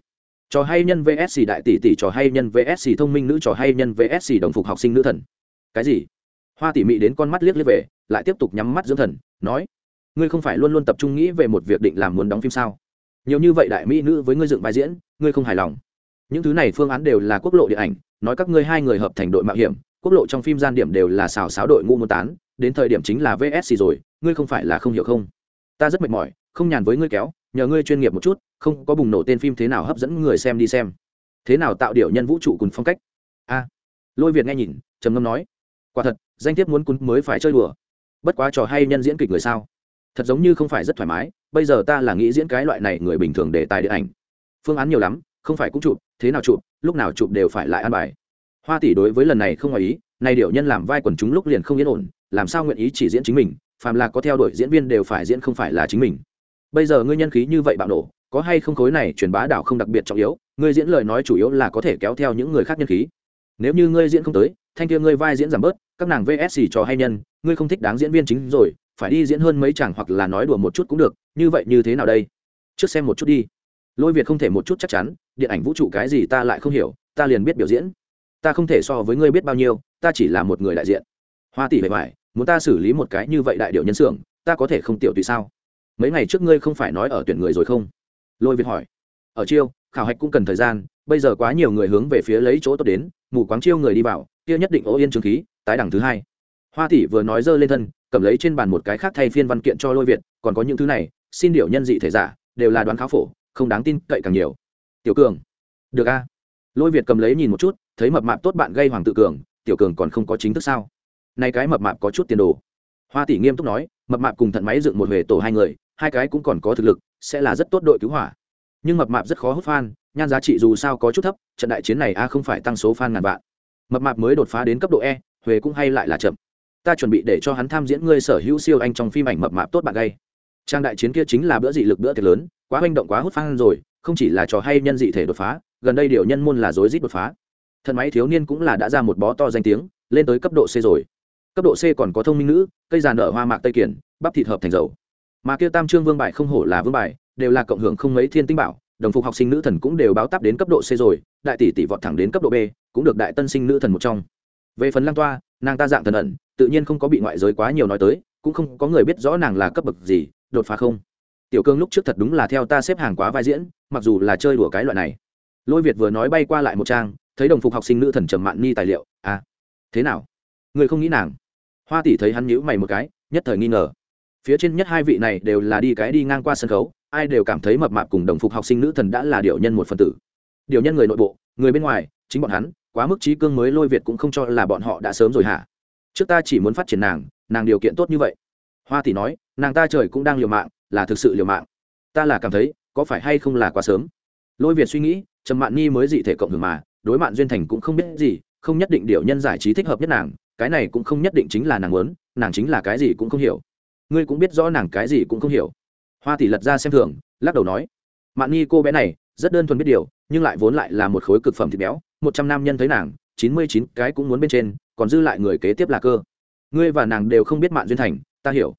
trò hay nhân vsc đại tỷ tỷ, trò hay nhân vsc thông minh nữ, trò hay nhân vsc đồng phục học sinh nữ thần. Cái gì? Hoa tỷ mị đến con mắt liếc liếc về, lại tiếp tục nhắm mắt dưỡng thần, nói, ngươi không phải luôn luôn tập trung nghĩ về một việc định làm muốn đóng phim sao? Nhiều như vậy đại mỹ nữ với ngươi dựng vai diễn, ngươi không hài lòng. Những thứ này phương án đều là quốc lộ điện ảnh, nói các ngươi hai người hợp thành đội mạo hiểm, quốc lộ trong phim gian điểm đều là xào xáo đội ngu muốn tán, đến thời điểm chính là vsc rồi, ngươi không phải là không hiểu không? Ta rất mệt mỏi, không nhàn với ngươi kéo nhờ ngươi chuyên nghiệp một chút, không có bùng nổ tên phim thế nào hấp dẫn người xem đi xem. Thế nào tạo điệu nhân vũ trụ cùng phong cách? A. Lôi việt nghe nhìn, trầm ngâm nói, quả thật, danh thiếp muốn cún mới phải chơi đùa. Bất quá trò hay nhân diễn kịch người sao? Thật giống như không phải rất thoải mái, bây giờ ta là nghĩ diễn cái loại này người bình thường để tài điện ảnh. Phương án nhiều lắm, không phải cũng chụp, thế nào chụp, lúc nào chụp đều phải lại ăn bài. Hoa tỷ đối với lần này không ngoài ý, này điệu nhân làm vai quần chúng lúc liền không yên ổn, làm sao nguyện ý chỉ diễn chính mình, phàm là có theo đuổi diễn viên đều phải diễn không phải là chính mình bây giờ ngươi nhân khí như vậy bạo nổ, có hay không khối này truyền bá đảo không đặc biệt trọng yếu, ngươi diễn lời nói chủ yếu là có thể kéo theo những người khác nhân khí. Nếu như ngươi diễn không tới, thanh kia ngươi vai diễn giảm bớt, các nàng vsc trò hay nhân, ngươi không thích đáng diễn viên chính rồi, phải đi diễn hơn mấy chàng hoặc là nói đùa một chút cũng được, như vậy như thế nào đây? Trước xem một chút đi. Lôi việt không thể một chút chắc chắn, điện ảnh vũ trụ cái gì ta lại không hiểu, ta liền biết biểu diễn. Ta không thể so với ngươi biết bao nhiêu, ta chỉ là một người đại diện. Hoa tỷ bề ngoài, muốn ta xử lý một cái như vậy đại điệu nhân xưởng, ta có thể không tiểu tùy sao? Mấy ngày trước ngươi không phải nói ở tuyển người rồi không? Lôi việt hỏi. Ở chiêu, khảo hạch cũng cần thời gian, bây giờ quá nhiều người hướng về phía lấy chỗ tốt đến, mù quáng chiêu người đi vào, kia nhất định ố yên trường khí, tái đẳng thứ hai. Hoa tỷ vừa nói dơ lên thân, cầm lấy trên bàn một cái khác thay phiên văn kiện cho lôi việt, còn có những thứ này, xin điệu nhân dị thể giả, đều là đoán khá phổ, không đáng tin cậy càng nhiều. Tiểu cường. Được a. Lôi việt cầm lấy nhìn một chút, thấy mập mạp tốt bạn gây hoàng tự cường, tiểu cường còn không có chính thức sao? Nay cái mập mạp có chút tiền đồ. Hoa tỷ nghiêm túc nói, mập mạp cùng thận máy dựng một huề tổ hai người hai cái cũng còn có thực lực, sẽ là rất tốt đội cứu hỏa. Nhưng mập mạp rất khó hút fan, nhan giá trị dù sao có chút thấp, trận đại chiến này a không phải tăng số fan ngàn vạn. Mập mạp mới đột phá đến cấp độ e huề cũng hay lại là chậm. Ta chuẩn bị để cho hắn tham diễn ngươi sở hữu siêu anh trong phim ảnh mập mạp tốt bạn gay. Trang đại chiến kia chính là bữa dị lực bữa thiệt lớn, quá manh động quá hút fan rồi, không chỉ là trò hay nhân dị thể đột phá, gần đây điều nhân môn là rối rít đột phá. Thần máy thiếu niên cũng là đã ra một bó to danh tiếng, lên tới cấp độ c rồi. Cấp độ c còn có thông minh nữ, cây giàn nở hoa mạc tây kiển, bắp thịt hợp thành dầu mà kia tam trương vương bài không hổ là vương bài, đều là cộng hưởng không mấy thiên tinh bảo, đồng phục học sinh nữ thần cũng đều báo tắp đến cấp độ c rồi, đại tỷ tỷ vọt thẳng đến cấp độ b, cũng được đại tân sinh nữ thần một trong. Về phần lang toa, nàng ta dạng thần ẩn, tự nhiên không có bị ngoại giới quá nhiều nói tới, cũng không có người biết rõ nàng là cấp bậc gì, đột phá không. Tiểu cương lúc trước thật đúng là theo ta xếp hàng quá vai diễn, mặc dù là chơi đùa cái loại này. Lôi việt vừa nói bay qua lại một trang, thấy đồng phục học sinh nữ thần trầm mạn ni tài liệu à thế nào? Người không nghĩ nàng. Hoa tỷ thấy hắn nhữ mày một cái, nhất thời nghi ngờ phía trên nhất hai vị này đều là đi cái đi ngang qua sân khấu, ai đều cảm thấy mập mạp cùng đồng phục học sinh nữ thần đã là điều nhân một phần tử. Điều nhân người nội bộ, người bên ngoài, chính bọn hắn, quá mức trí cương mới lôi việt cũng không cho là bọn họ đã sớm rồi hả? Trước ta chỉ muốn phát triển nàng nàng điều kiện tốt như vậy. Hoa tỷ nói, nàng ta trời cũng đang liều mạng, là thực sự liều mạng. Ta là cảm thấy, có phải hay không là quá sớm? Lôi việt suy nghĩ, trầm mạn nhi mới dị thể cộng hưởng mà, đối mạn duyên thành cũng không biết gì, không nhất định điều nhân giải trí thích hợp nhất nàng, cái này cũng không nhất định chính là nàng muốn, nàng chính là cái gì cũng không hiểu ngươi cũng biết rõ nàng cái gì cũng không hiểu. Hoa tỷ lật ra xem thường, lắc đầu nói, mạn nhi cô bé này, rất đơn thuần biết điều, nhưng lại vốn lại là một khối cực phẩm thịt béo, một trăm nam nhân thấy nàng, chín mươi chín cái cũng muốn bên trên, còn dư lại người kế tiếp là cơ. Ngươi và nàng đều không biết mạn duyên thành, ta hiểu.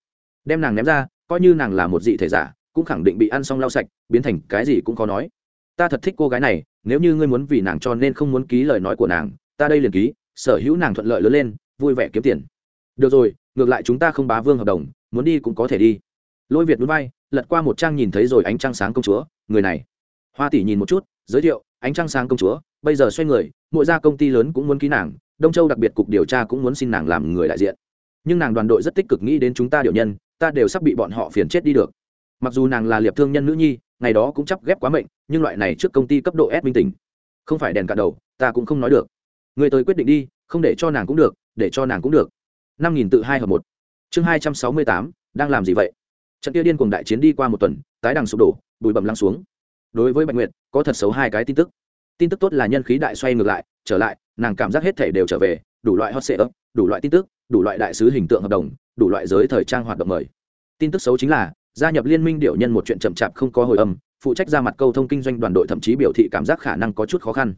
Đem nàng ném ra, coi như nàng là một dị thể giả, cũng khẳng định bị ăn xong lau sạch, biến thành cái gì cũng có nói. Ta thật thích cô gái này, nếu như ngươi muốn vì nàng cho nên không muốn ký lời nói của nàng, ta đây liền ký, sở hữu nàng thuận lợi lớn lên, vui vẻ kiếm tiền. Được rồi, ngược lại chúng ta không bá vương hợp đồng muốn đi cũng có thể đi. Lôi việt núi bay lật qua một trang nhìn thấy rồi ánh trăng sáng công chúa, người này. Hoa tỷ nhìn một chút, giới thiệu, ánh trăng sáng công chúa, bây giờ xoay người, mỗi gia công ty lớn cũng muốn ký nàng, đông châu đặc biệt cục điều tra cũng muốn xin nàng làm người đại diện. Nhưng nàng đoàn đội rất tích cực nghĩ đến chúng ta điệu nhân, ta đều sắp bị bọn họ phiền chết đi được. Mặc dù nàng là liệp thương nhân nữ nhi, ngày đó cũng chấp ghép quá mệnh, nhưng loại này trước công ty cấp độ s minh tỉnh không phải đèn cả đầu, ta cũng không nói được. Người tới quyết định đi, không để cho nàng cũng được, để cho nàng cũng được. Năm nghìn tự hai hợp một chương hai trăm sáu mươi tám, đang làm gì vậy? Trận kia điên cùng đại chiến đi qua một tuần, tái đằng sụp đổ, bụi bầm lăng xuống. Đối với bạch nguyệt, có thật xấu hai cái tin tức. Tin tức tốt là nhân khí đại xoay ngược lại, trở lại, nàng cảm giác hết thể đều trở về, đủ loại hot sệ ấp đủ loại tin tức, đủ loại đại sứ hình tượng hợp đồng, đủ loại giới thời trang hoạt động mời. Tin tức xấu chính là, gia nhập liên minh điệu nhân một chuyện chậm chạp không có hồi âm, phụ trách ra mặt câu thông kinh doanh đoàn đội thậm chí biểu thị cảm giác khả năng có chút khó khăn.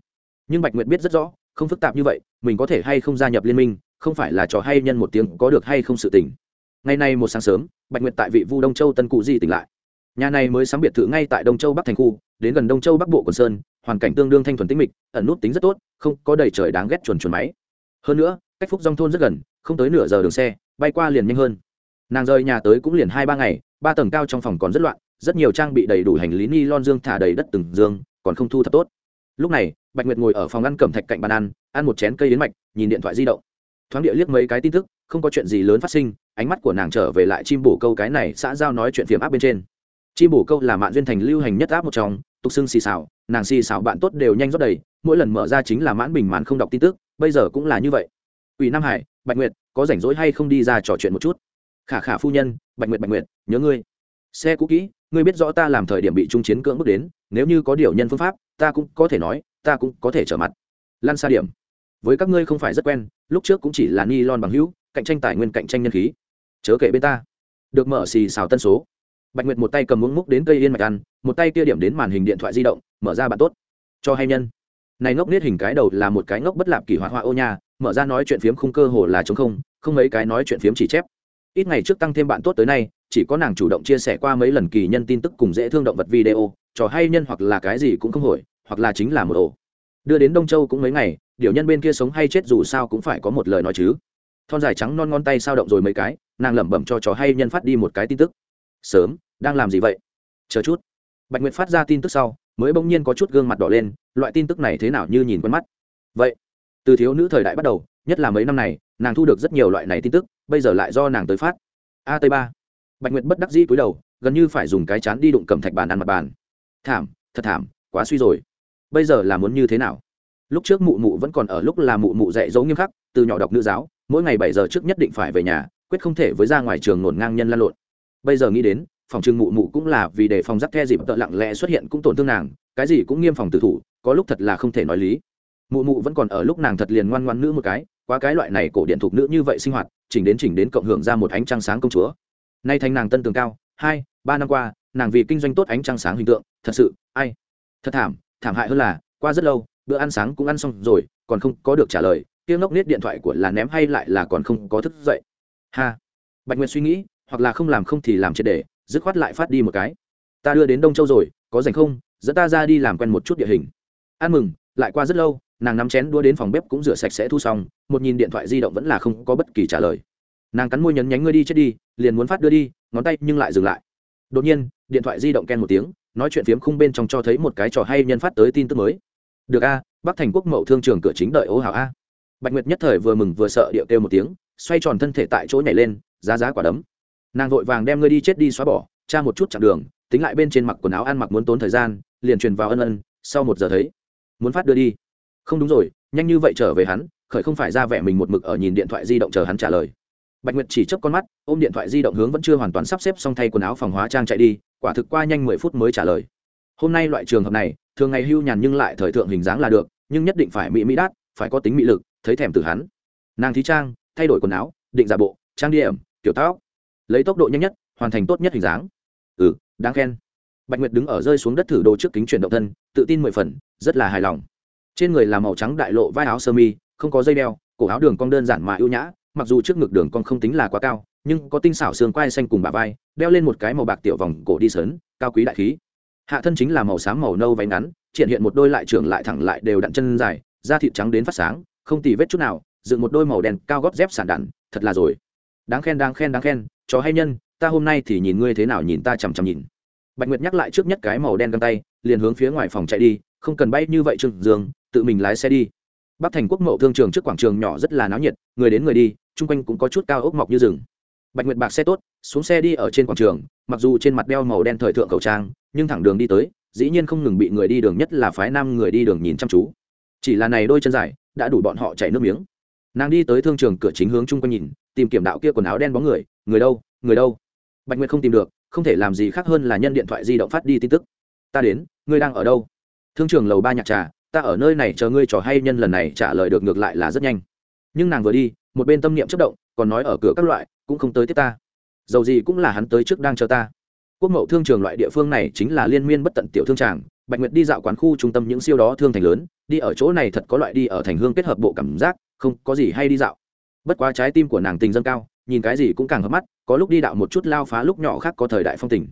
Nhưng bạch nguyệt biết rất rõ, không phức tạp như vậy, mình có thể hay không gia nhập liên minh, không phải là trò hay nhân một tiếng có được hay không sự tình ngày nay một sáng sớm, bạch nguyệt tại vị vu đông châu tân cụ di tỉnh lại. Nhà này mới sắm biệt thự ngay tại đông châu bắc thành khu, đến gần đông châu bắc bộ quần sơn, hoàn cảnh tương đương thanh thuần tĩnh mịch, ẩn nút tính rất tốt, không có đầy trời đáng ghét chuồn chuồn máy. Hơn nữa, cách phúc dòng thôn rất gần, không tới nửa giờ đường xe, bay qua liền nhanh hơn. Nàng rời nhà tới cũng liền hai ba ngày, ba tầng cao trong phòng còn rất loạn, rất nhiều trang bị đầy đủ hành lý ni lon dương thả đầy đất từng dương, còn không thu thập tốt. Lúc này, bạch nguyệt ngồi ở phòng ăn cẩm thạch cạnh bàn ăn ăn một chén cây đến mạch, nhìn điện thoại di động thoáng địa liếc mấy cái tin tức, không có chuyện gì lớn phát sinh, ánh mắt của nàng trở về lại chim bổ câu cái này xã giao nói chuyện phiếm áp bên trên. Chim bổ câu là mạng duyên thành lưu hành nhất áp một trong, tục xưng xì xào, nàng xì xào bạn tốt đều nhanh rót đầy, mỗi lần mở ra chính là mãn bình mãn không đọc tin tức, bây giờ cũng là như vậy. Ủy nam hải, bạch nguyệt, có rảnh rỗi hay không đi ra trò chuyện một chút? Khả khả phu nhân, bạch nguyệt bạch nguyệt, nhớ ngươi. Xe cũ kỹ, ngươi biết rõ ta làm thời điểm bị trung chiến cưỡng bước đến, nếu như có điều nhân phương pháp, ta cũng có thể nói, ta cũng có thể trở mặt. Lan xa điểm với các ngươi không phải rất quen, lúc trước cũng chỉ là ni lon bằng hữu, cạnh tranh tài nguyên cạnh tranh nhân khí. Chớ kể bên ta. Được mở xì xào tân số. Bạch nguyệt một tay cầm muỗng múc đến cây yên mạch ăn, một tay kia điểm đến màn hình điện thoại di động, mở ra bạn tốt. Cho hay nhân. Này ngốc nết hình cái đầu là một cái ngốc bất lạp kỳ hoạt hoa ô nha, mở ra nói chuyện phiếm khung cơ hồ là chống không không mấy cái nói chuyện phiếm chỉ chép. Ít ngày trước tăng thêm bạn tốt tới nay, chỉ có nàng chủ động chia sẻ qua mấy lần kỳ nhân tin tức cùng dễ thương động vật video trò hay nhân hoặc là cái gì cũng không hồi hoặc là chính là một ổ đưa đến đông châu cũng mấy ngày, điều nhân bên kia sống hay chết dù sao cũng phải có một lời nói chứ. Thon dài trắng non ngón tay sao động rồi mấy cái, nàng lẩm bẩm cho trò hay nhân phát đi một cái tin tức. Sớm, đang làm gì vậy? Chờ chút. Bạch nguyệt phát ra tin tức sau, mới bỗng nhiên có chút gương mặt đỏ lên, loại tin tức này thế nào như nhìn quen mắt. Vậy, từ thiếu nữ thời đại bắt đầu, nhất là mấy năm này, nàng thu được rất nhiều loại này tin tức, bây giờ lại do nàng tới phát. A t ba. Bạch nguyệt bất đắc dĩ cúi đầu, gần như phải dùng cái chán đi đụng cầm thạch bàn ăn mặt bàn. Thảm, thật thảm, quá suy rồi bây giờ là muốn như thế nào? Lúc trước mụ mụ vẫn còn ở lúc là mụ mụ dạy dỗ nghiêm khắc, từ nhỏ đọc nữ giáo, mỗi ngày bảy giờ trước nhất định phải về nhà, quyết không thể với ra ngoài trường ngổn ngang nhân lan lộn. Bây giờ nghĩ đến, phòng trưng mụ mụ cũng là vì để phòng rắc the dịp tợ lặng lẽ xuất hiện cũng tổn thương nàng, cái gì cũng nghiêm phòng tử thủ, có lúc thật là không thể nói lý. Mụ mụ vẫn còn ở lúc nàng thật liền ngoan ngoan nữ một cái qua cái loại này cổ điện thục nữ như vậy sinh hoạt, chỉnh đến chỉnh đến cộng hưởng ra một ánh trăng sáng công chúa. Nay thành nàng tân tường cao, hai, ba năm qua, nàng vì kinh doanh tốt ánh trăng sáng hình tượng, thật sự, ai? Thật thảm thảm hại hơn là, qua rất lâu, bữa ăn sáng cũng ăn xong rồi, còn không có được trả lời tiếng ngốc nết điện thoại của là ném hay lại là còn không có thức dậy. Ha! Bạch nguyệt suy nghĩ, hoặc là không làm không thì làm triệt để, dứt khoát lại phát đi một cái. Ta đưa đến đông châu rồi, có dành không? Dẫn ta ra đi làm quen một chút địa hình. Ăn mừng, lại qua rất lâu, nàng nắm chén đua đến phòng bếp cũng rửa sạch sẽ thu xong, một nhìn điện thoại di động vẫn là không có bất kỳ trả lời. Nàng cắn môi nhấn nhánh ngươi đi chết đi, liền muốn phát đưa đi, ngón tay nhưng lại dừng lại. Đột nhiên, điện thoại di động ken một tiếng nói chuyện phiếm khung bên trong cho thấy một cái trò hay nhân phát tới tin tức mới. Được a, bắc thành quốc mậu thương trường cửa chính đợi ố hảo a. Bạch nguyệt nhất thời vừa mừng vừa sợ điệu kêu một tiếng, xoay tròn thân thể tại chỗ nhảy lên, giá giá quả đấm. Nàng vội vàng đem ngươi đi chết đi xóa bỏ, tra một chút chặng đường, tính lại bên trên mặc quần áo ăn mặc muốn tốn thời gian, liền truyền vào ân ân, sau một giờ thấy, muốn phát đưa đi. Không đúng rồi, nhanh như vậy trở về hắn, khởi không phải ra vẻ mình một mực ở nhìn điện thoại di động chờ hắn trả lời. Bạch nguyệt chỉ chấp con mắt, ôm điện thoại di động hướng vẫn chưa hoàn toàn sắp xếp xong thay quần áo phòng hóa trang chạy đi quả thực qua nhanh mười phút mới trả lời. Hôm nay loại trường hợp này, thường ngày hưu nhàn nhưng lại thời thượng hình dáng là được, nhưng nhất định phải mỹ mỹ đát, phải có tính mỹ lực, thấy thèm từ hắn. Nàng thí trang, thay đổi quần áo, định giả bộ, trang điểm, kiểu tóc. Lấy tốc độ nhanh nhất, hoàn thành tốt nhất hình dáng. Ừ đáng khen. Bạch nguyệt đứng ở rơi xuống đất thử đồ trước kính chuyển động thân, tự tin mười phần, rất là hài lòng. Trên người là màu trắng đại lộ vai áo sơ mi, không có dây đeo, cổ áo đường cong đơn giản mà ưu nhã, mặc dù trước ngực đường cong không tính là quá cao nhưng có tinh xảo xương quai xanh cùng bà vai đeo lên một cái màu bạc tiểu vòng cổ đi sớn cao quý đại khí. Hạ thân chính là màu xám màu nâu váy ngắn triển hiện một đôi lại trưởng lại thẳng lại đều đặn chân dài da thịt trắng đến phát sáng không tì vết chút nào dựng một đôi màu đen cao gót dép sản đạn, thật là rồi. Đáng khen đáng khen đáng khen chó hay nhân ta hôm nay thì nhìn ngươi thế nào nhìn ta chằm chằm nhìn. Bạch nguyệt nhắc lại trước nhất cái màu đen găng tay liền hướng phía ngoài phòng chạy đi không cần bay như vậy trương dương tự mình lái xe đi. Bắc thành quốc mậu thương trường trước quảng trường nhỏ rất là náo nhiệt người đến người đi chung quanh cũng có chút cao ốc mọc như rừng bạch nguyệt bạc xe tốt, xuống xe đi ở trên quảng trường, mặc dù trên mặt đeo màu đen thời thượng khẩu trang, nhưng thẳng đường đi tới, dĩ nhiên không ngừng bị người đi đường, nhất là phái nam người đi đường nhìn chăm chú. Chỉ là này đôi chân dài, đã đủ bọn họ chạy nước miếng. Nàng đi tới thương trường cửa chính hướng chung quanh nhìn, tìm kiểm đạo kia quần áo đen bóng người người đâu người đâu? Bạch nguyệt không tìm được, không thể làm gì khác hơn là nhân điện thoại di động phát đi tin tức. Ta đến, ngươi đang ở đâu? Thương trường lầu ba nhạc trà, ta ở nơi này chờ ngươi trò hay nhân lần này trả lời được ngược lại là rất nhanh. Nhưng nàng vừa đi, một bên tâm niệm chất động, còn nói ở cửa các loại cũng không tới tiếp ta. Dầu gì cũng là hắn tới trước đang chờ ta. Quốc mậu thương trường loại địa phương này chính là liên miên bất tận tiểu thương tràng, bạch nguyệt đi dạo quán khu trung tâm những siêu đó thương thành lớn, đi ở chỗ này thật có loại đi ở thành hương kết hợp bộ cảm giác, không có gì hay đi dạo. Bất quá trái tim của nàng tình dâng cao, nhìn cái gì cũng càng hấp mắt, có lúc đi đạo một chút lao phá lúc nhỏ khác có thời đại phong tình.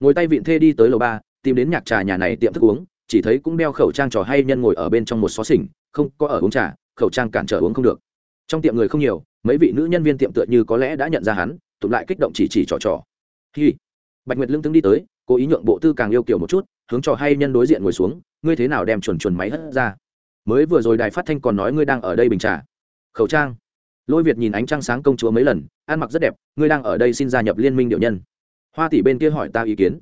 Ngồi tay vịn thê đi tới lầu ba, tìm đến nhạc trà nhà này tiệm thức uống, chỉ thấy cũng đeo khẩu trang trò hay nhân ngồi ở bên trong một xó xỉnh, không có ở uống trà, khẩu trang cản trở uống không được. Trong tiệm người không nhiều mấy vị nữ nhân viên tiệm tựa như có lẽ đã nhận ra hắn tụt lại kích động chỉ chỉ trò trò. Hi. Bạch nguyệt lương tướng đi tới, cố ý nhượng bộ tư càng yêu kiểu một chút, hướng trò hay nhân đối diện ngồi xuống, ngươi thế nào đem chuẩn chuẩn máy hất ra? Mới vừa rồi đài phát thanh còn nói ngươi đang ở đây bình trà. Khẩu trang. Lôi việt nhìn ánh trăng sáng công chúa mấy lần, ăn mặc rất đẹp, ngươi đang ở đây xin gia nhập liên minh điệu nhân. Hoa tỷ bên kia hỏi ta ý kiến.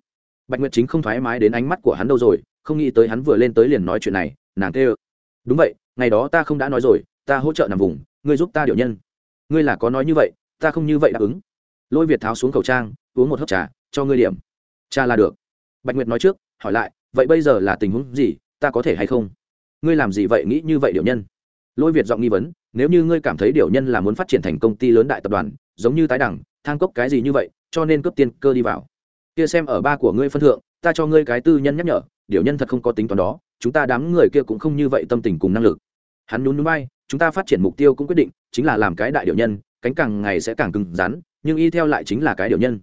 Bạch nguyệt chính không thoải mái đến ánh mắt của hắn đâu rồi, không nghĩ tới hắn vừa lên tới liền nói chuyện này, nàng tê ơ đúng vậy, ngày đó ta không đã nói rồi, ta hỗ trợ nằm vùng, ngươi giúp ta điệu nhân ngươi là có nói như vậy, ta không như vậy đáp ứng. Lôi việt tháo xuống khẩu trang, uống một hớp trà, cho ngươi điểm. Cha là được. Bạch nguyệt nói trước, hỏi lại, vậy bây giờ là tình huống gì, ta có thể hay không? Ngươi làm gì vậy, nghĩ như vậy điệu nhân? Lôi việt giọng nghi vấn, nếu như ngươi cảm thấy điều nhân là muốn phát triển thành công ty lớn đại tập đoàn, giống như tái đẳng, thang cốc cái gì như vậy, cho nên cấp tiền cơ đi vào. Kia xem ở ba của ngươi phân thượng, ta cho ngươi cái tư nhân nhắc nhở, điều nhân thật không có tính toán đó, chúng ta đám người kia cũng không như vậy tâm tình cùng năng lực. Hắn nhún núi bay chúng ta phát triển mục tiêu cũng quyết định chính là làm cái đại điều nhân, cánh càng ngày sẽ càng cứng rắn, nhưng y theo lại chính là cái điều nhân.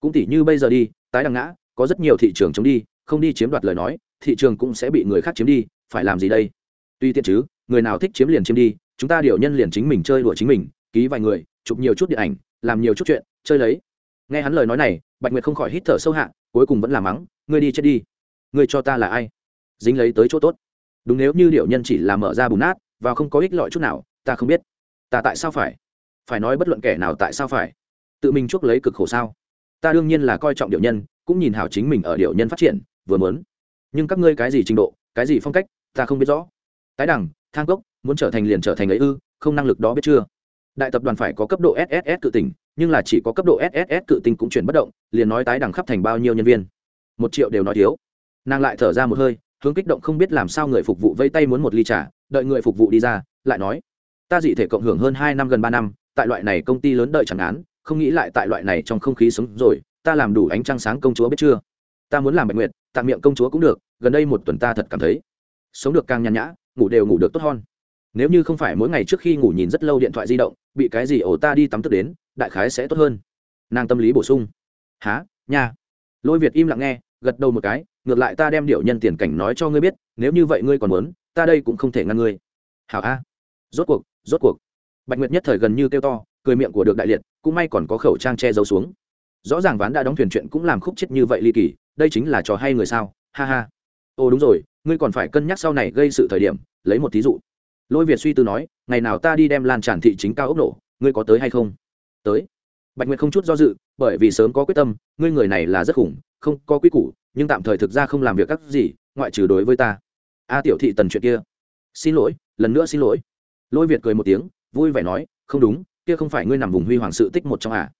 Cũng tỉ như bây giờ đi, tái đằng ngã, có rất nhiều thị trường chống đi, không đi chiếm đoạt lời nói, thị trường cũng sẽ bị người khác chiếm đi, phải làm gì đây? Tuy tiện chứ, người nào thích chiếm liền chiếm đi, chúng ta điều nhân liền chính mình chơi đùa chính mình, ký vài người, chụp nhiều chút điện ảnh, làm nhiều chút chuyện, chơi lấy. Nghe hắn lời nói này, bạch nguyệt không khỏi hít thở sâu hạ, cuối cùng vẫn là mắng, ngươi đi chết đi. Ngươi cho ta là ai? Dính lấy tới chỗ tốt. Đúng nếu như điệu nhân chỉ là mở ra bùn nát, và không có ích lợi chút nào, ta không biết ta tại sao phải? Phải nói bất luận kẻ nào tại sao phải? Tự mình chuốc lấy cực khổ sao? Ta đương nhiên là coi trọng điệu nhân, cũng nhìn hảo chính mình ở điệu nhân phát triển, vừa muốn. Nhưng các ngươi cái gì trình độ, cái gì phong cách, ta không biết rõ. Tái đẳng, thang cốc, muốn trở thành liền trở thành ấy ư, không năng lực đó biết chưa? Đại tập đoàn phải có cấp độ sss cự tỉnh nhưng là chỉ có cấp độ sss cự tinh cũng chuyển bất động, liền nói tái đẳng khắp thành bao nhiêu nhân viên? Một triệu đều nói thiếu. Nàng lại thở ra một hơi, hướng kích động không biết làm sao người phục vụ vây tay muốn một ly trà, đợi người phục vụ đi ra, lại nói ta dị thể cộng hưởng hơn hai năm gần ba năm, tại loại này công ty lớn đợi chẳng án, không nghĩ lại tại loại này trong không khí sống rồi, ta làm đủ ánh trăng sáng công chúa biết chưa? Ta muốn làm bạch nguyệt tạm miệng công chúa cũng được, gần đây một tuần ta thật cảm thấy, sống được càng nhàn nhã, ngủ đều ngủ được tốt hơn. Nếu như không phải mỗi ngày trước khi ngủ nhìn rất lâu điện thoại di động, bị cái gì ổ ta đi tắm tức đến, đại khái sẽ tốt hơn. Nàng tâm lý bổ sung. Há nha. Lôi việt im lặng nghe, gật đầu một cái, ngược lại ta đem điệu nhân tiền cảnh nói cho ngươi biết, nếu như vậy ngươi còn muốn, ta đây cũng không thể ngăn ngươi. Hảo a. Rốt cuộc rốt cuộc. Bạch nguyệt nhất thời gần như kêu to, cười miệng của được đại liệt, cũng may còn có khẩu trang che giấu xuống. Rõ ràng ván đã đóng thuyền chuyện cũng làm khúc chết như vậy ly kỳ, đây chính là trò hay người sao? Ha ha. Ồ, đúng rồi, ngươi còn phải cân nhắc sau này gây sự thời điểm, lấy một thí dụ. Lôi việt suy tư nói, ngày nào ta đi đem lan tràn thị chính cao ốc nổ, ngươi có tới hay không? Tới. Bạch nguyệt không chút do dự, bởi vì sớm có quyết tâm, ngươi người này là rất khủng, không có quy củ, nhưng tạm thời thực ra không làm việc các gì, ngoại trừ đối với ta. A tiểu thị tần chuyện kia. Xin lỗi, lần nữa xin lỗi lôi việt cười một tiếng, vui vẻ nói, không đúng, kia không phải ngươi nằm vùng huy hoàng sự tích một trong à?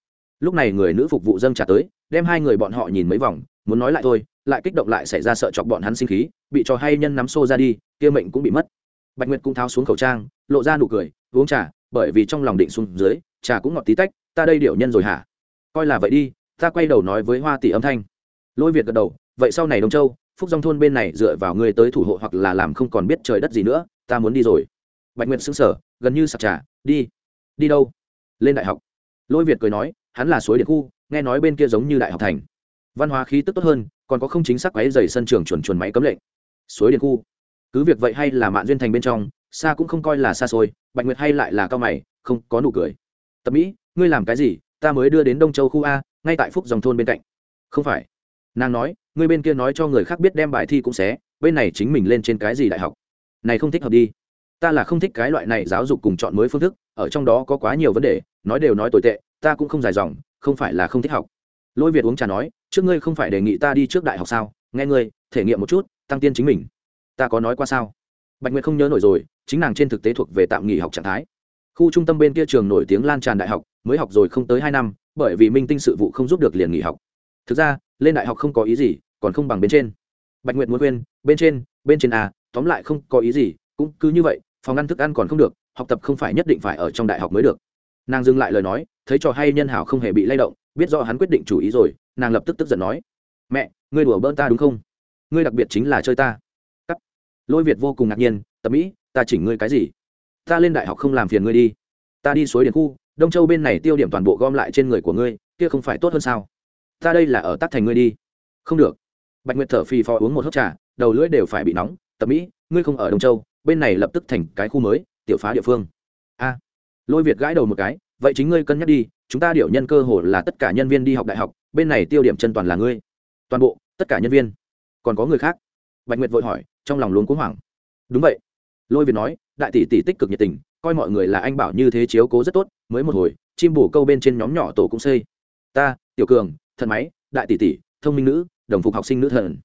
Lúc này người nữ phục vụ dâng trả tới, đem hai người bọn họ nhìn mấy vòng, muốn nói lại thôi, lại kích động lại xảy ra sợ chọc bọn hắn sinh khí, bị trò hay nhân nắm xô ra đi, kia mệnh cũng bị mất. Bạch nguyệt cũng tháo xuống khẩu trang, lộ ra nụ cười, uống trà, bởi vì trong lòng định xuống dưới, trà cũng ngọt tí tách, ta đây điệu nhân rồi hả? Coi là vậy đi, ta quay đầu nói với hoa tỷ âm thanh. Lôi việt gật đầu, vậy sau này đông châu, phúc dòng thôn bên này dựa vào ngươi tới thủ hộ hoặc là làm không còn biết trời đất gì nữa, ta muốn đi rồi bạch nguyệt xứng sở gần như sạc trà, đi đi đâu? Lên đại học. Lôi việt cười nói, hắn là suối điện khu, nghe nói bên kia giống như đại học thành. Văn hóa khí tức tốt hơn, còn có không chính xác quáy dày sân trường chuẩn chuẩn máy cấm lệnh. Suối điện khu? Cứ việc vậy hay là mạn duyên thành bên trong, xa cũng không coi là xa xôi, bạch nguyệt hay lại là cao mày, không có nụ cười. Tập mỹ, ngươi làm cái gì? Ta mới đưa đến đông châu khu a, ngay tại phúc dòng thôn bên cạnh. Không phải. Nàng nói, ngươi bên kia nói cho người khác biết đem bài thi cũng xé, bên này chính mình lên trên cái gì đại học. Này không thích hợp đi ta là không thích cái loại này giáo dục cùng chọn mới phương thức, ở trong đó có quá nhiều vấn đề, nói đều nói tồi tệ, ta cũng không dài dòng, không phải là không thích học. Lôi việt uống trà nói, trước ngươi không phải đề nghị ta đi trước đại học sao? Nghe ngươi, thể nghiệm một chút, tăng tiên chính mình. Ta có nói qua sao? Bạch nguyệt không nhớ nổi rồi, chính nàng trên thực tế thuộc về tạm nghỉ học trạng thái. Khu trung tâm bên kia trường nổi tiếng lan tràn đại học, mới học rồi không tới hai năm, bởi vì minh tinh sự vụ không giúp được liền nghỉ học. Thực ra, lên đại học không có ý gì, còn không bằng bên trên. Bạch nguyệt muốn quên bên trên bên trên à tóm lại không có ý gì cũng cứ như vậy, phòng ăn thức ăn còn không được, học tập không phải nhất định phải ở trong đại học mới được. Nàng dừng lại lời nói, thấy trò hay nhân hảo không hề bị lay động, biết do hắn quyết định chủ ý rồi, nàng lập tức tức giận nói, mẹ, ngươi đùa bỡn ta đúng không? Ngươi đặc biệt chính là chơi ta. Cắt. Lôi việt vô cùng ngạc nhiên, tập mỹ, ta chỉnh ngươi cái gì? Ta lên đại học không làm phiền ngươi đi. Ta đi suối điện khu, đông châu bên này tiêu điểm toàn bộ gom lại trên người của ngươi, kia không phải tốt hơn sao? Ta đây là ở tắc thành ngươi đi. Không được. Bạch nguyệt thở phì phò uống một hớp trà, đầu lưỡi đều phải bị nóng, tập mỹ, ngươi không ở đông châu bên này lập tức thành cái khu mới, tiểu phá địa phương. A, lôi việt gãi đầu một cái, vậy chính ngươi cân nhắc đi, chúng ta điệu nhân cơ hồ là tất cả nhân viên đi học đại học, bên này tiêu điểm chân toàn là ngươi. Toàn bộ, tất cả nhân viên. Còn có người khác? Bạch nguyệt vội hỏi, trong lòng luôn cuống hoảng. Đúng vậy. Lôi việt nói, đại tỷ tỷ tích cực nhiệt tình, coi mọi người là anh bảo như thế chiếu cố rất tốt, mới một hồi, chim bổ câu bên trên nhóm nhỏ tổ cũng xây. Ta, tiểu cường thần máy, đại tỷ tỷ, thông minh nữ, đồng phục học sinh nữ thần.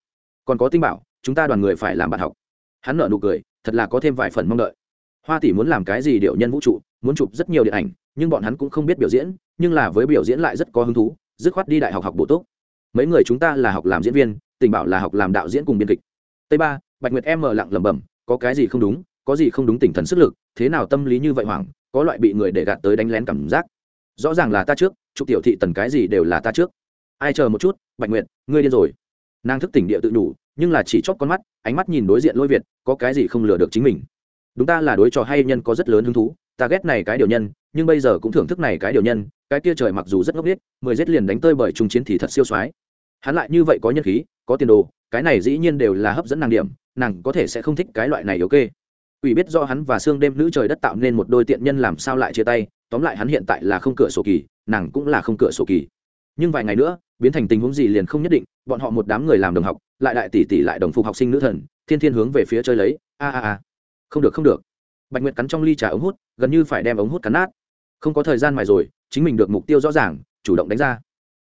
Còn có tinh bảo, chúng ta đoàn người phải làm bạn học. Hắn nợ nụ cười thật là có thêm vài phần mong đợi. Hoa tỷ muốn làm cái gì điệu nhân vũ trụ, muốn chụp rất nhiều điện ảnh, nhưng bọn hắn cũng không biết biểu diễn, nhưng là với biểu diễn lại rất có hứng thú, dứt khoát đi đại học học bổ túc. Mấy người chúng ta là học làm diễn viên, tình bảo là học làm đạo diễn cùng biên kịch. Tây ba, bạch nguyệt em mờ lặng lẩm bẩm, có cái gì không đúng, có gì không đúng tỉnh thần sức lực, thế nào tâm lý như vậy hoảng, có loại bị người để gạt tới đánh lén cảm giác. Rõ ràng là ta trước, chụp tiểu thị tần cái gì đều là ta trước. Ai chờ một chút, bạch nguyệt, ngươi điên rồi. Nàng thức tỉnh địa tự đủ nhưng là chỉ chót con mắt, ánh mắt nhìn đối diện lôi việt, có cái gì không lừa được chính mình. Đúng ta là đối trò hay nhân có rất lớn hứng thú, ta ghét này cái điều nhân, nhưng bây giờ cũng thưởng thức này cái điều nhân, cái kia trời mặc dù rất ngốc nghếch, mười giết liền đánh tơi bởi trung chiến thì thật siêu soái hắn lại như vậy có nhân khí, có tiền đồ, cái này dĩ nhiên đều là hấp dẫn nàng điểm, nàng có thể sẽ không thích cái loại này ok ủy biết do hắn và xương đêm nữ trời đất tạo nên một đôi tiện nhân làm sao lại chia tay, tóm lại hắn hiện tại là không cửa sổ kỳ, nàng cũng là không cửa sổ kỳ. Nhưng vài ngày nữa biến thành tình huống gì liền không nhất định, bọn họ một đám người làm đồng học, lại đại tỷ tỷ lại đồng phục học sinh nữ thần, thiên thiên hướng về phía chơi lấy, a a a. Không được không được. Bạch nguyệt cắn trong ly trà ống hút, gần như phải đem ống hút cắn nát. Không có thời gian mài rồi, chính mình được mục tiêu rõ ràng, chủ động đánh ra.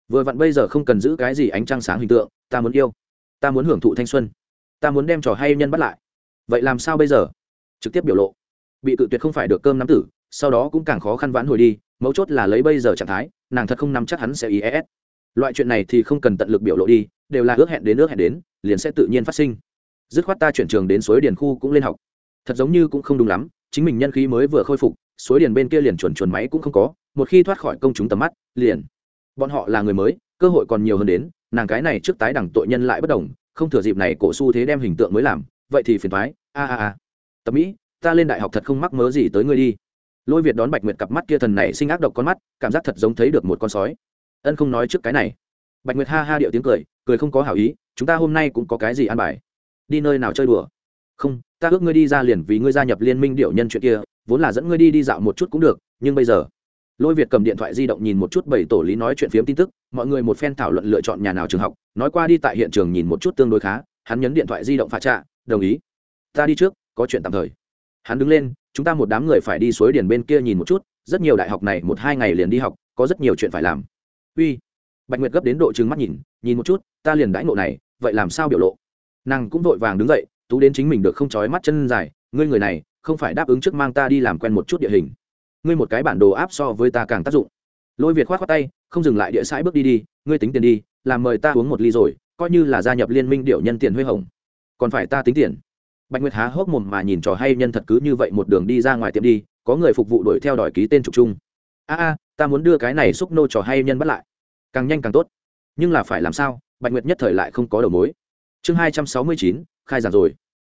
Vừa vặn bây giờ không cần giữ cái gì ánh trăng sáng hình tượng, ta muốn yêu. Ta muốn hưởng thụ thanh xuân. Ta muốn đem trò hay nhân bắt lại. Vậy làm sao bây giờ? Trực tiếp biểu lộ. Bị cự tuyệt không phải được cơm nắm tử, sau đó cũng càng khó khăn vãn hồi đi, mấu chốt là lấy bây giờ trạng thái, nàng thật không nắm chắc hắn sẽ ý es loại chuyện này thì không cần tận lực biểu lộ đi, đều là ước hẹn đến ước hẹn đến, liền sẽ tự nhiên phát sinh. Dứt khoát ta chuyển trường đến suối điền khu cũng lên học. Thật giống như cũng không đúng lắm, chính mình nhân khí mới vừa khôi phục, suối điền bên kia liền chuẩn chuẩn máy cũng không có, một khi thoát khỏi công chúng tầm mắt, liền. Bọn họ là người mới, cơ hội còn nhiều hơn đến, nàng cái này trước tái đẳng tội nhân lại bất đồng, không thừa dịp này cổ xu thế đem hình tượng mới làm, vậy thì phiền thoái a a a. Tập mỹ, ta lên đại học thật không mắc mớ gì tới ngươi đi. Lôi việt đón bạch nguyệt cặp mắt kia thần này sinh ác độc con mắt, cảm giác thật giống thấy được một con sói ân không nói trước cái này bạch nguyệt ha ha điệu tiếng cười cười không có hảo ý chúng ta hôm nay cũng có cái gì ăn bài đi nơi nào chơi đùa không ta ước ngươi đi ra liền vì ngươi gia nhập liên minh điệu nhân chuyện kia vốn là dẫn ngươi đi đi dạo một chút cũng được nhưng bây giờ lôi việt cầm điện thoại di động nhìn một chút bảy tổ lý nói chuyện phiếm tin tức mọi người một phen thảo luận lựa chọn nhà nào trường học nói qua đi tại hiện trường nhìn một chút tương đối khá hắn nhấn điện thoại di động phá trạ đồng ý ta đi trước có chuyện tạm thời hắn đứng lên chúng ta một đám người phải đi suối điền bên kia nhìn một chút rất nhiều đại học này một hai ngày liền đi học có rất nhiều chuyện phải làm uy. Bạch nguyệt gấp đến độ trừng mắt nhìn nhìn một chút, ta liền đãi ngộ này, vậy làm sao biểu lộ? Nàng cũng vội vàng đứng dậy, tú đến chính mình được không trói mắt chân dài, ngươi người này, không phải đáp ứng trước mang ta đi làm quen một chút địa hình. Ngươi một cái bản đồ áp so với ta càng tác dụng. Lôi việt khoát khoát tay, không dừng lại địa sãi bước đi đi, ngươi tính tiền đi, làm mời ta uống một ly rồi, coi như là gia nhập liên minh điệu nhân tiền huê hồng. Còn phải ta tính tiền. Bạch nguyệt há hốc mồm mà nhìn trò hay nhân thật cứ như vậy một đường đi ra ngoài tiệm đi, có người phục vụ đuổi theo đòi ký tên trục chung. A a, ta muốn đưa cái này xúc nô trò hay nhân bắt lại càng nhanh càng tốt. Nhưng là phải làm sao, bạch nguyệt nhất thời lại không có đầu mối. Chương hai trăm sáu mươi chín, khai giảng rồi.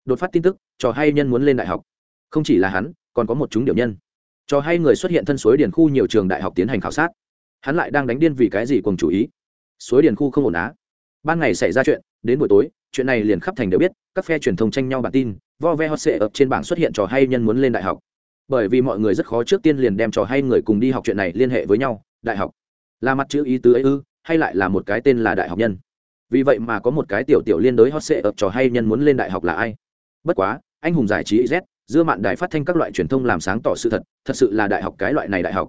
Đột phát tin tức, trò hay nhân muốn lên đại học. Không chỉ là hắn, còn có một chúng điệu nhân. Trò hay người xuất hiện thân suối điền khu nhiều trường đại học tiến hành khảo sát. Hắn lại đang đánh điên vì cái gì cùng chủ ý. Suối điền khu không ổn á. Ban ngày xảy ra chuyện, đến buổi tối, chuyện này liền khắp thành đều biết, các phe truyền thông tranh nhau bản tin, vo ve hot sệ ập trên bảng xuất hiện trò hay nhân muốn lên đại học. Bởi vì mọi người rất khó trước tiên liền đem trò hay người cùng đi học chuyện này liên hệ với nhau, đại học là mặt chữ ý tứ ấy ư, hay lại là một cái tên là đại học nhân? Vì vậy mà có một cái tiểu tiểu liên đối hot sệ ập trò hay nhân muốn lên đại học là ai? Bất quá, anh hùng giải trí z dưa mạn đài phát thanh các loại truyền thông làm sáng tỏ sự thật thật sự là đại học cái loại này đại học.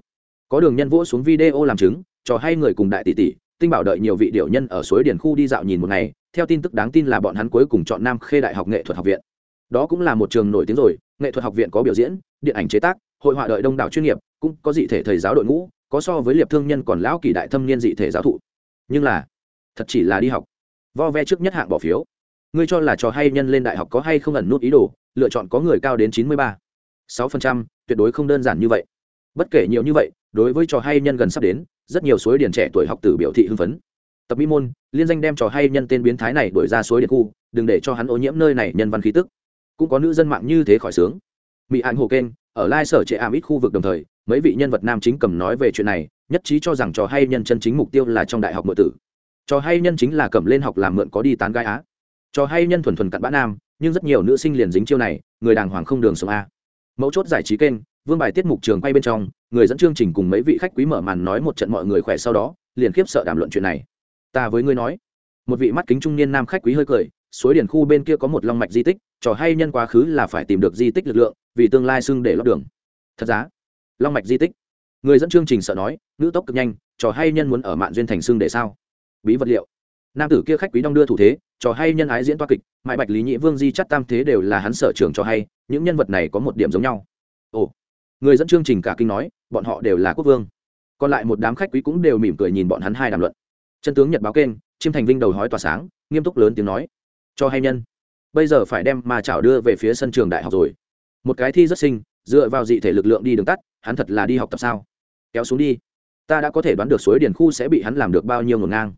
Có đường nhân vỗ xuống video làm chứng, trò hay người cùng đại tỷ tỷ, tinh bảo đợi nhiều vị điệu nhân ở suối điển khu đi dạo nhìn một ngày, theo tin tức đáng tin là bọn hắn cuối cùng chọn nam khê đại học nghệ thuật học viện. Đó cũng là một trường nổi tiếng rồi, nghệ thuật học viện có biểu diễn, điện ảnh chế tác, hội họa đợi đông đảo chuyên nghiệp, cũng có dị thể thầy giáo đội ngũ có so với liệp thương nhân còn lão kỳ đại thâm niên dị thể giáo thụ. Nhưng là, thật chỉ là đi học. Vo ve trước nhất hạng bỏ phiếu. Ngươi cho là trò hay nhân lên đại học có hay không ẩn nút ý đồ, lựa chọn có người cao đến chín mươi ba. sáu phần trăm, tuyệt đối không đơn giản như vậy. Bất kể nhiều như vậy, đối với trò hay nhân gần sắp đến, rất nhiều suối điển trẻ tuổi học tử biểu thị hưng phấn. Tập mỹ môn, liên danh đem trò hay nhân tên biến thái này đổi ra suối điện khu, đừng để cho hắn ô nhiễm nơi này nhân văn khí tức. Cũng có nữ dân mạng như thế khỏi sướng. Mỹ hạn hồ kênh, ở lai sở trệ ảm ít khu vực đồng thời mấy vị nhân vật nam chính cầm nói về chuyện này, nhất trí cho rằng trò hay nhân chân chính mục tiêu là trong đại học mượn tử. Trò hay nhân chính là cầm lên học làm mượn có đi tán gái á. Trò hay nhân thuần thuần cặn bã nam, nhưng rất nhiều nữ sinh liền dính chiêu này, người đàng hoàng không đường sống a. Mấu chốt giải trí kênh, vương bài tiết mục trường quay bên trong, người dẫn chương trình cùng mấy vị khách quý mở màn nói một trận mọi người khỏe sau đó, liền khiếp sợ đàm luận chuyện này. Ta với ngươi nói. Một vị mắt kính trung niên nam khách quý hơi cười, suối điển khu bên kia có một long mạch di tích, trò hay nhân quá khứ là phải tìm được di tích lực lượng, vì tương lai xưng để lót đường. Thật giá long mạch di tích. Người dẫn chương trình sợ nói, ngữ tốc cực nhanh, trò hay nhân muốn ở mạn duyên thành xưng để sao? Bí vật liệu. Nam tử kia khách quý đong đưa thủ thế, trò hay nhân ái diễn toa kịch mại bạch lý nhị vương di chắt tam thế đều là hắn sở trường cho hay, những nhân vật này có một điểm giống nhau. Ồ. Người dẫn chương trình cả kinh nói, bọn họ đều là quốc vương. Còn lại một đám khách quý cũng đều mỉm cười nhìn bọn hắn hai đàm luận. Chân tướng nhật báo kênh chiêm thành vinh đầu hói tỏa sáng, nghiêm túc lớn tiếng nói, cho hay nhân, bây giờ phải đem mà chảo đưa về phía sân trường đại học rồi. Một cái thi rất sinh dựa vào dị thể lực lượng đi đường tắt, hắn thật là đi học tập sao? Kéo xuống đi. Ta đã có thể đoán được suối điển khu sẽ bị hắn làm được bao nhiêu ngổn ngang.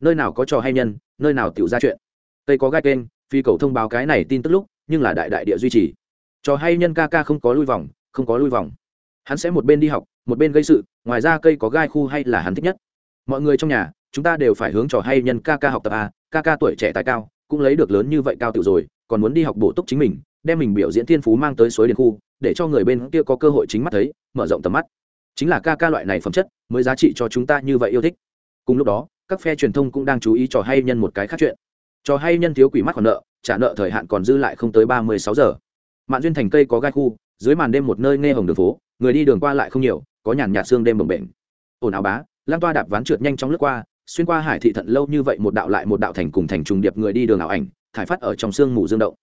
Nơi nào có trò hay nhân, nơi nào tiểu ra chuyện. Tây có gai kênh, phi cầu thông báo cái này tin tức lúc, nhưng là đại đại địa duy trì. Trò hay nhân ca ca không có lui vòng, không có lui vòng. Hắn sẽ một bên đi học, một bên gây sự, ngoài ra cây có gai khu hay là hắn thích nhất. Mọi người trong nhà, chúng ta đều phải hướng trò hay nhân ca ca học tập a ca ca tuổi trẻ tài cao, cũng lấy được lớn như vậy cao tự rồi, còn muốn đi học bổ túc chính mình, đem mình biểu diễn thiên phú mang tới suối điền khu để cho người bên kia có cơ hội chính mắt thấy, mở rộng tầm mắt. Chính là ca ca loại này phẩm chất mới giá trị cho chúng ta như vậy yêu thích. Cùng lúc đó, các phe truyền thông cũng đang chú ý trò hay nhân một cái khác chuyện. Trò hay nhân thiếu quỷ mắt còn nợ, trả nợ thời hạn còn dư lại không tới ba mươi sáu giờ. Mạn duyên thành cây có gai khu, dưới màn đêm một nơi nghe hồng đường phố, người đi đường qua lại không nhiều, có nhàn nhạt xương đêm bồng bềnh. Ồn ào bá lan toa đạp ván trượt nhanh trong lướt qua, xuyên qua hải thị thận lâu như vậy một đạo lại một đạo thành cùng thành trùng điệp người đi đường ảo ảnh, thải phát ở trong sương mù dương động.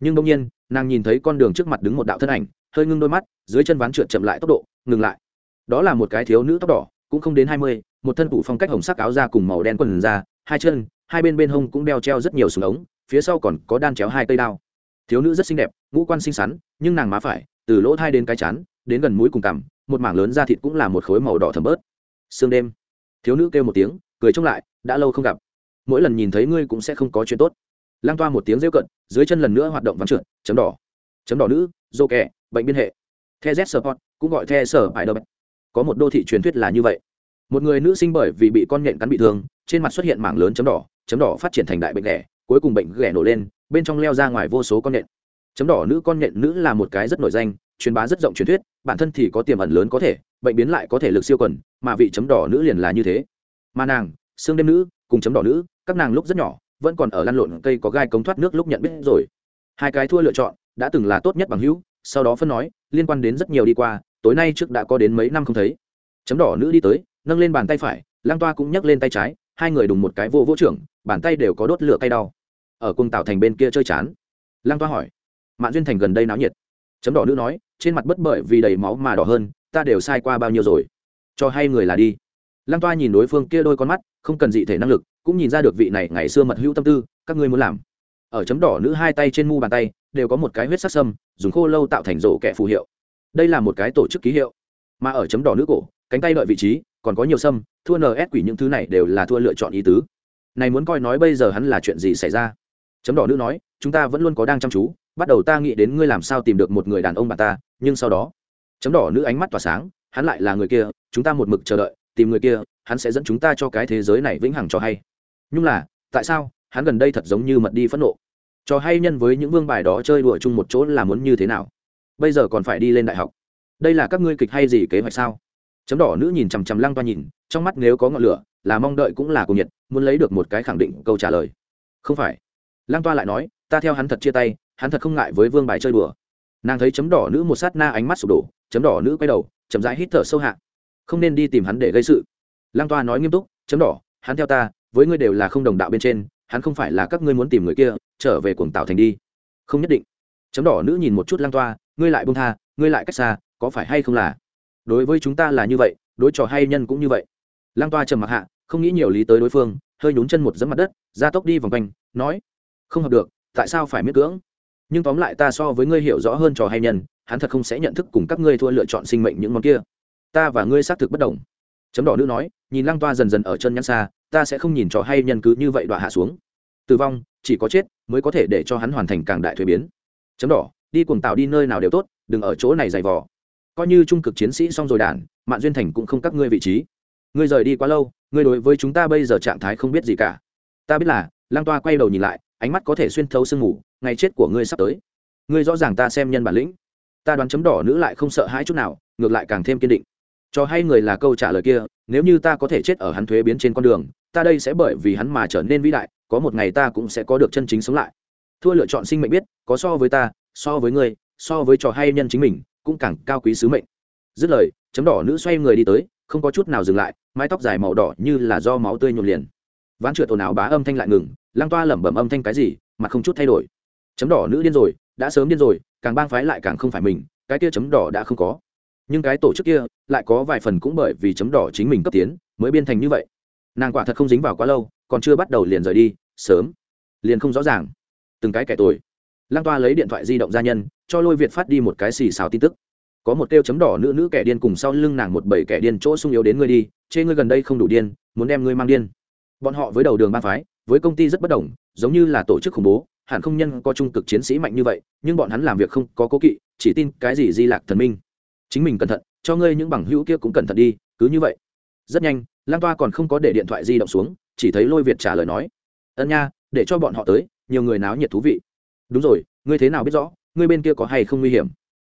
Nhưng đông nhiên, nàng nhìn thấy con đường trước mặt đứng một đạo thân ảnh hơi ngưng đôi mắt, dưới chân ván trượt chậm lại tốc độ, ngừng lại. Đó là một cái thiếu nữ tóc đỏ, cũng không đến hai mươi, một thân phủ phong cách hồng sắc áo da cùng màu đen quần da, hai chân, hai bên bên hông cũng đeo treo rất nhiều súng ống, phía sau còn có đan chéo hai cây đao. Thiếu nữ rất xinh đẹp, ngũ quan xinh xắn, nhưng nàng má phải, từ lỗ thai đến cái chán, đến gần mũi cùng cằm, một mảng lớn da thịt cũng là một khối màu đỏ thấm bớt. Sương đêm. Thiếu nữ kêu một tiếng, cười trông lại, đã lâu không gặp. Mỗi lần nhìn thấy ngươi cũng sẽ không có chuyện tốt. Lang toa một tiếng rêu cận, dưới chân lần nữa hoạt động vắng trượt, chấm đỏ. Chấm đỏ nữ dô kẻ, bệnh biên hệ. The z support cũng gọi the sở bài đờ có một đô thị truyền thuyết là như vậy. Một người nữ sinh bởi vì bị con nhện cắn bị thương, trên mặt xuất hiện mảng lớn chấm đỏ chấm đỏ phát triển thành đại bệnh ghẻ, cuối cùng bệnh ghẻ nổ lên, bên trong leo ra ngoài vô số con nhện. Chấm đỏ nữ con nhện nữ là một cái rất nổi danh, truyền bá rất rộng truyền thuyết, bản thân thì có tiềm ẩn lớn có thể, bệnh biến lại có thể lực siêu quần, mà vị chấm đỏ nữ liền là như thế. Mà nàng, xương đêm nữ, cùng chấm đỏ nữ, các nàng lúc rất nhỏ, vẫn còn ở lăn lộn cây có gai cống thoát nước lúc nhận biết rồi. Hai cái thua lựa chọn đã từng là tốt nhất bằng hữu, sau đó phân nói, liên quan đến rất nhiều đi qua, tối nay trước đã có đến mấy năm không thấy. Chấm đỏ nữ đi tới, nâng lên bàn tay phải lang toa cũng nhấc lên tay trái, hai người đùng một cái vô vỗ trưởng, bàn tay đều có đốt lửa cay đau. Ở cung tạo thành bên kia chơi chán. Lang toa hỏi, mạn duyên thành gần đây náo nhiệt? Chấm đỏ nữ nói, trên mặt bất bởi vì đầy máu mà đỏ hơn, ta đều sai qua bao nhiêu rồi. Cho hai người là đi. Lang toa nhìn đối phương kia đôi con mắt, không cần dị thể năng lực, cũng nhìn ra được vị này ngày xưa mật hữu tâm tư, các ngươi muốn làm. Ở chấm đỏ nữ hai tay trên mu bàn tay đều có một cái huyết sắc sâm, dùng khô lâu tạo thành rổ kẻ phù hiệu. Đây là một cái tổ chức ký hiệu. Mà ở chấm đỏ nữ cổ, cánh tay đợi vị trí, còn có nhiều sâm, thua ns quỷ những thứ này đều là thua lựa chọn ý tứ. Này muốn coi nói bây giờ hắn là chuyện gì xảy ra? Chấm đỏ nữ nói, chúng ta vẫn luôn có đang chăm chú, bắt đầu ta nghĩ đến ngươi làm sao tìm được một người đàn ông bà ta, nhưng sau đó chấm đỏ nữ ánh mắt tỏa sáng, hắn lại là người kia, chúng ta một mực chờ đợi, tìm người kia, hắn sẽ dẫn chúng ta cho cái thế giới này vĩnh hằng cho hay. Nhưng là, tại sao? Hắn gần đây thật giống như mật đi phẫn nộ cho hay nhân với những vương bài đó chơi đùa chung một chỗ là muốn như thế nào? Bây giờ còn phải đi lên đại học. Đây là các ngươi kịch hay gì kế hoạch sao? Chấm đỏ nữ nhìn chằm chằm lăng toa nhìn, trong mắt nếu có ngọn lửa, là mong đợi cũng là cùng nhiệt, muốn lấy được một cái khẳng định câu trả lời. Không phải. Lang toa lại nói, ta theo hắn thật chia tay, hắn thật không ngại với vương bài chơi đùa. Nàng thấy chấm đỏ nữ một sát na ánh mắt sụp đổ, chấm đỏ nữ quay đầu chấm dãi hít thở sâu hạ. Không nên đi tìm hắn để gây sự. Lang toa nói nghiêm túc, chấm đỏ, hắn theo ta, với ngươi đều là không đồng đạo bên trên hắn không phải là các ngươi muốn tìm người kia, trở về cuồng tạo thành đi. Không nhất định. Chấm đỏ nữ nhìn một chút lang toa, ngươi lại bông tha, ngươi lại cách xa, có phải hay không là? Đối với chúng ta là như vậy, đối trò hay nhân cũng như vậy. Lang toa trầm mặc hạ, không nghĩ nhiều lý tới đối phương, hơi nhún chân một dẫm mặt đất, ra tốc đi vòng quanh, nói, không hợp được, tại sao phải miết cưỡng? Nhưng tóm lại ta so với ngươi hiểu rõ hơn trò hay nhân, hắn thật không sẽ nhận thức cùng các ngươi thua lựa chọn sinh mệnh những món kia. Ta và ngươi xác thực bất đồng. Chấm đỏ nữ nói, nhìn lang toa dần dần ở chân nhăn xa ta sẽ không nhìn trò hay nhân cứ như vậy đọa hạ xuống. Tử vong, chỉ có chết mới có thể để cho hắn hoàn thành càng đại thuế biến. Chấm đỏ, đi cuồng tạo đi nơi nào đều tốt, đừng ở chỗ này dày vò. Coi như trung cực chiến sĩ xong rồi đản mạn duyên thành cũng không các ngươi vị trí. Ngươi rời đi quá lâu, ngươi đối với chúng ta bây giờ trạng thái không biết gì cả. Ta biết là lang toa quay đầu nhìn lại, ánh mắt có thể xuyên thấu sương ngủ ngày chết của ngươi sắp tới. Ngươi rõ ràng ta xem nhân bản lĩnh. Ta đoán chấm đỏ nữ lại không sợ hãi chút nào, ngược lại càng thêm kiên định. Cho hay người là câu trả lời kia, nếu như ta có thể chết ở hắn thuế biến trên con đường ta đây sẽ bởi vì hắn mà trở nên vĩ đại, có một ngày ta cũng sẽ có được chân chính sống lại. Thua lựa chọn sinh mệnh biết, có so với ta, so với ngươi, so với trò hay nhân chính mình, cũng càng cao quý sứ mệnh. Dứt lời, chấm đỏ nữ xoay người đi tới, không có chút nào dừng lại, mái tóc dài màu đỏ như là do máu tươi nhuộn liền. Ván trượt ồn ào bá âm thanh lại ngừng, lăng toa lẩm bẩm âm thanh cái gì, mà không chút thay đổi. Chấm đỏ nữ điên rồi, đã sớm điên rồi, càng bang phái lại càng không phải mình, cái kia chấm đỏ đã không có. Nhưng cái tổ chức kia, lại có vài phần cũng bởi vì chấm đỏ chính mình cấp tiến, mới biên thành như vậy nàng quả thật không dính vào quá lâu, còn chưa bắt đầu liền rời đi, sớm. Liền không rõ ràng. Từng cái kẻ tồi. Lăng toa lấy điện thoại di động gia nhân, cho lôi việt phát đi một cái xì xào tin tức. Có một kêu chấm đỏ nữ nữ kẻ điên cùng sau lưng nàng một bảy kẻ điên chỗ sung yếu đến ngươi đi, chê ngươi gần đây không đủ điên, muốn đem ngươi mang điên. Bọn họ với đầu đường ba phái, với công ty rất bất đồng, giống như là tổ chức khủng bố, hẳn không nhân có trung cực chiến sĩ mạnh như vậy, nhưng bọn hắn làm việc không có cố kỵ, chỉ tin cái gì di lạc thần minh. Chính mình cẩn thận, cho ngươi những bằng hữu kia cũng cẩn thận đi, cứ như vậy rất nhanh, Lang toa còn không có để điện thoại di động xuống, chỉ thấy lôi việt trả lời nói, ân nha, để cho bọn họ tới, nhiều người náo nhiệt thú vị. Đúng rồi, ngươi thế nào biết rõ, ngươi bên kia có hay không nguy hiểm?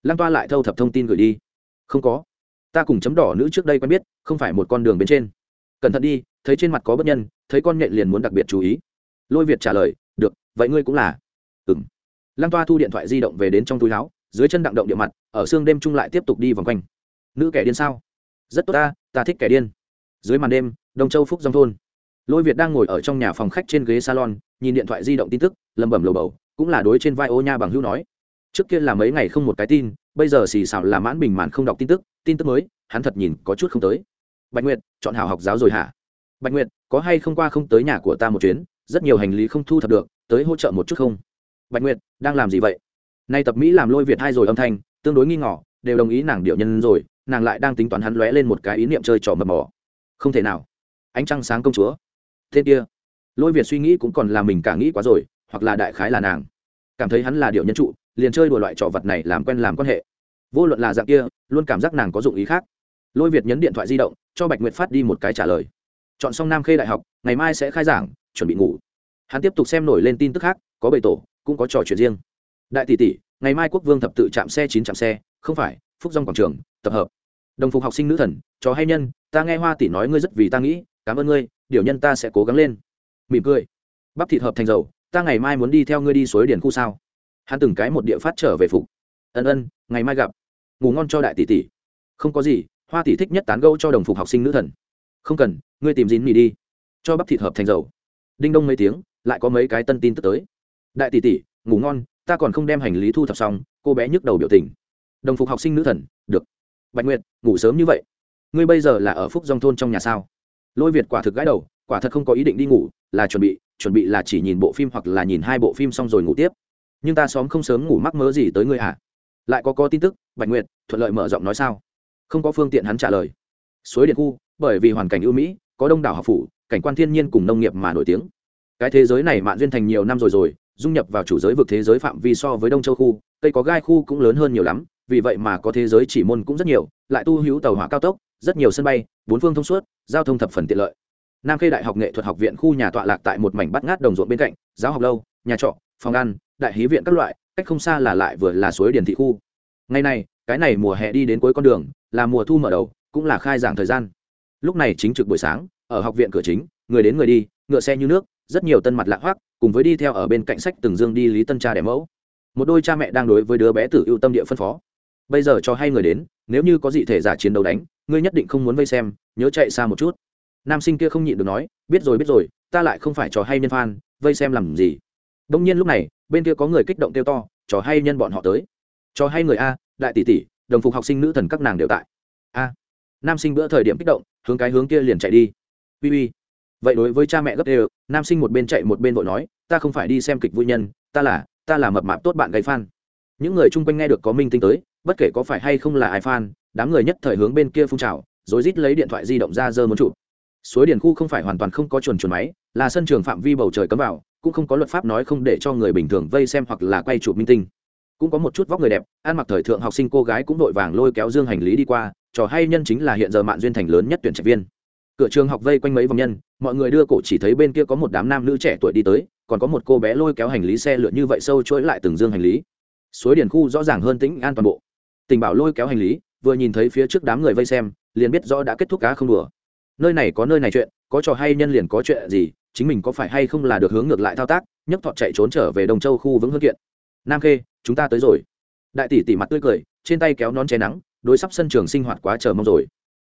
Lang toa lại thâu thập thông tin gửi đi. Không có. Ta cùng chấm đỏ nữ trước đây quen biết, không phải một con đường bên trên. Cẩn thận đi, thấy trên mặt có bất nhân, thấy con nhện liền muốn đặc biệt chú ý. Lôi việt trả lời, được, vậy ngươi cũng là. Ừ m lăng toa thu điện thoại di động về đến trong túi láo dưới chân đặng động địa mặt, ở xương đêm chung lại tiếp tục đi vòng quanh. Nữ kẻ điên sao? Rất tốt ta ta thích kẻ điên. Dưới màn đêm, đông châu phúc dòng thôn. Lôi việt đang ngồi ở trong nhà phòng khách trên ghế salon, nhìn điện thoại di động tin tức lầm bầm lầu bầu, cũng là đối trên vai ô nha bằng hữu nói. Trước kia là mấy ngày không một cái tin, bây giờ xì xào là mãn bình màn không đọc tin tức tin tức mới, hắn thật nhìn có chút không tới. Bạch nguyệt, chọn hảo học giáo rồi hả? Bạch nguyệt, có hay không qua không tới nhà của ta một chuyến, rất nhiều hành lý không thu thập được, tới hỗ trợ một chút không? Bạch nguyệt, đang làm gì vậy? Nay tập mỹ làm lôi việt hai rồi âm thanh, tương đối nghi ngỏ đều đồng ý nàng điệu nhân rồi nàng lại đang tính toán hắn lóe lên một cái ý niệm chơi trò mập mỏ không thể nào. Ánh trăng sáng công chúa. Tên kia. Lôi việt suy nghĩ cũng còn là mình cả nghĩ quá rồi, hoặc là đại khái là nàng. Cảm thấy hắn là điệu nhân trụ, liền chơi đùa loại trò vật này làm quen làm quan hệ. Vô luận là dạng kia, luôn cảm giác nàng có dụng ý khác. Lôi việt nhấn điện thoại di động, cho bạch nguyệt phát đi một cái trả lời. Chọn xong nam khê đại học, ngày mai sẽ khai giảng, chuẩn bị ngủ. Hắn tiếp tục xem nổi lên tin tức khác, có bầy tổ, cũng có trò chuyện riêng. Đại tỷ tỷ, ngày mai quốc vương thập tự chạm xe chín chạm xe, không phải, phúc dòng quảng trường tập hợp. Đồng phục học sinh nữ thần chó hay nhân, ta nghe hoa tỷ nói ngươi rất vì ta nghĩ, cảm ơn ngươi, điều nhân ta sẽ cố gắng lên. Mỉm cười. Bắp thịt hợp thành dầu, ta ngày mai muốn đi theo ngươi đi suối điển khu sao? Hắn từng cái một địa phát trở về phục. Ân ân, ngày mai gặp. Ngủ ngon cho đại tỷ tỷ. Không có gì, hoa tỷ thích nhất tán gẫu cho đồng phục học sinh nữ thần. Không cần, ngươi tìm dín mì đi. Cho bắp thịt hợp thành dầu. Đinh đông mấy tiếng, lại có mấy cái tân tin tức tới. Đại tỷ tỷ, ngủ ngon, ta còn không đem hành lý thu thập xong, cô bé nhức đầu biểu tình. Đồng phục học sinh nữ thần, được bạch nguyệt, ngủ sớm như vậy. Ngươi bây giờ là ở phúc dòng thôn trong nhà sao? Lôi việt quả thực gãi đầu, quả thật không có ý định đi ngủ, là chuẩn bị chuẩn bị là chỉ nhìn bộ phim hoặc là nhìn hai bộ phim xong rồi ngủ tiếp. Nhưng ta xóm không sớm ngủ mắc mớ gì tới ngươi hả lại có có tin tức, bạch nguyệt, thuận lợi mở rộng nói sao? Không có phương tiện hắn trả lời. Suối điện khu, bởi vì hoàn cảnh ưu mỹ, có đông đảo học phủ, cảnh quan thiên nhiên cùng nông nghiệp mà nổi tiếng. Cái thế giới này mạn duyên thành nhiều năm rồi rồi, dung nhập vào chủ giới vực thế giới phạm vi so với đông châu khu, cây có gai khu cũng lớn hơn nhiều lắm vì vậy mà có thế giới chỉ môn cũng rất nhiều, lại tu hữu tàu hỏa cao tốc, rất nhiều sân bay, bốn phương thông suốt, giao thông thập phần tiện lợi. Nam khê đại học nghệ thuật học viện khu nhà tọa lạc tại một mảnh bắt ngát đồng ruộng bên cạnh, giáo học lâu, nhà trọ, phòng ăn, đại hí viện các loại, cách không xa là lại vừa là suối điển thị khu. Ngày này, cái này mùa hè đi đến cuối con đường, là mùa thu mở đầu, cũng là khai giảng thời gian. Lúc này chính trực buổi sáng, ở học viện cửa chính, người đến người đi, ngựa xe như nước, rất nhiều tân mặt lạ hoác cùng với đi theo ở bên cạnh sách từng dương đi lý tân cha đẻ mẫu. Một đôi cha mẹ đang đối với đứa bé tử ưu tâm địa phân phó bây giờ cho hay người đến, nếu như có dị thể giả chiến đấu đánh, ngươi nhất định không muốn vây xem, nhớ chạy xa một chút. Nam sinh kia không nhịn được nói, biết rồi biết rồi, ta lại không phải trò hay nhân phan vây xem làm gì? Đông nhiên lúc này, bên kia có người kích động kêu to, trò hay nhân bọn họ tới. Trò hay người a, đại tỷ tỷ, đồng phục học sinh nữ thần các nàng đều tại. A. Nam sinh bữa thời điểm kích động, hướng cái hướng kia liền chạy đi. Uy uy. Vậy đối với cha mẹ gấp đều, nam sinh một bên chạy một bên vội nói, ta không phải đi xem kịch vui nhân, ta là ta là mập mạp tốt bạn gây fan. Những người chung quanh nghe được có minh tinh tới bất kể có phải hay không là ai fan, đám người nhất thời hướng bên kia phun trào, rồi rít lấy điện thoại di động ra dơ muốn chụp. Suối điển khu không phải hoàn toàn không có chuồn chuồn máy, là sân trường phạm vi bầu trời cấm vào, cũng không có luật pháp nói không để cho người bình thường vây xem hoặc là quay chụp minh tinh. Cũng có một chút vóc người đẹp, ăn mặc thời thượng học sinh cô gái cũng đội vàng lôi kéo dương hành lý đi qua, trò hay nhân chính là hiện giờ mạng duyên thành lớn nhất tuyển trạch viên. Cửa trường học vây quanh mấy vòng nhân, mọi người đưa cổ chỉ thấy bên kia có một đám nam nữ trẻ tuổi đi tới, còn có một cô bé lôi kéo hành lý xe lượn như vậy sâu chuỗi lại từng dương hành lý. Suối điển khu rõ ràng hơn tĩnh an toàn bộ tình bảo lôi kéo hành lý, vừa nhìn thấy phía trước đám người vây xem, liền biết rõ đã kết thúc cá không đùa. Nơi này có nơi này chuyện, có trò hay nhân liền có chuyện gì, chính mình có phải hay không là được hướng ngược lại thao tác nhấc thọ chạy trốn trở về đồng châu khu vững hương kiện. Nam khê, chúng ta tới rồi. Đại tỷ tỷ mặt tươi cười, trên tay kéo nón che nắng, đối sắp sân trường sinh hoạt quá chờ mong rồi.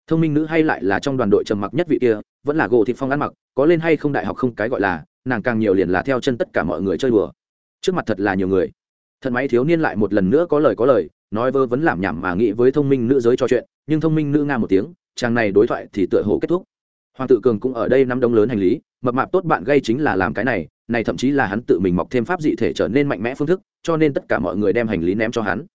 Thông minh nữ hay lại là trong đoàn đội trầm mặc nhất vị kia, vẫn là gỗ thị phong ăn mặc, có lên hay không đại học không cái gọi là, nàng càng nhiều liền là theo chân tất cả mọi người chơi đùa. Trước mặt thật là nhiều người. Thật máy thiếu niên lại một lần nữa có lời có lời nói vơ vấn làm nhảm mà nghĩ với thông minh nữ giới trò chuyện, nhưng thông minh nữ nga một tiếng, chàng này đối thoại thì tựa hồ kết thúc. Hoàng tự cường cũng ở đây năm đông lớn hành lý, mập mạp tốt bạn gây chính là làm cái này này thậm chí là hắn tự mình mọc thêm pháp dị thể trở nên mạnh mẽ phương thức, cho nên tất cả mọi người đem hành lý ném cho hắn.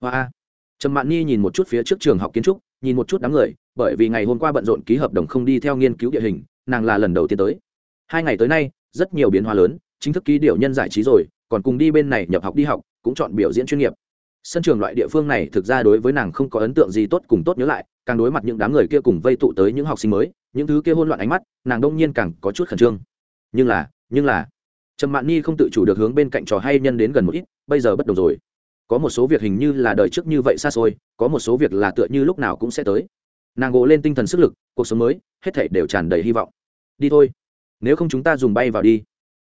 Hoa trầm mạn nhi nhìn một chút phía trước trường học kiến trúc, nhìn một chút đám người, bởi vì ngày hôm qua bận rộn ký hợp đồng không đi theo nghiên cứu địa hình, nàng là lần đầu tiên tới. Hai ngày tới nay, rất nhiều biến hóa lớn, chính thức ký điều nhân giải trí rồi, còn cùng đi bên này nhập học đi học, cũng chọn biểu diễn chuyên nghiệp sân trường loại địa phương này thực ra đối với nàng không có ấn tượng gì tốt cùng tốt nhớ lại, càng đối mặt những đám người kia cùng vây tụ tới những học sinh mới, những thứ kia hôn loạn ánh mắt, nàng đông nhiên càng có chút khẩn trương. Nhưng là nhưng là, trầm mạn nhi không tự chủ được hướng bên cạnh trò hay nhân đến gần một ít, bây giờ bất đồng rồi. Có một số việc hình như là đời trước như vậy xa xôi, có một số việc là tựa như lúc nào cũng sẽ tới. Nàng gộ lên tinh thần sức lực, cuộc sống mới, hết thảy đều tràn đầy hy vọng. Đi thôi, nếu không chúng ta dùng bay vào đi.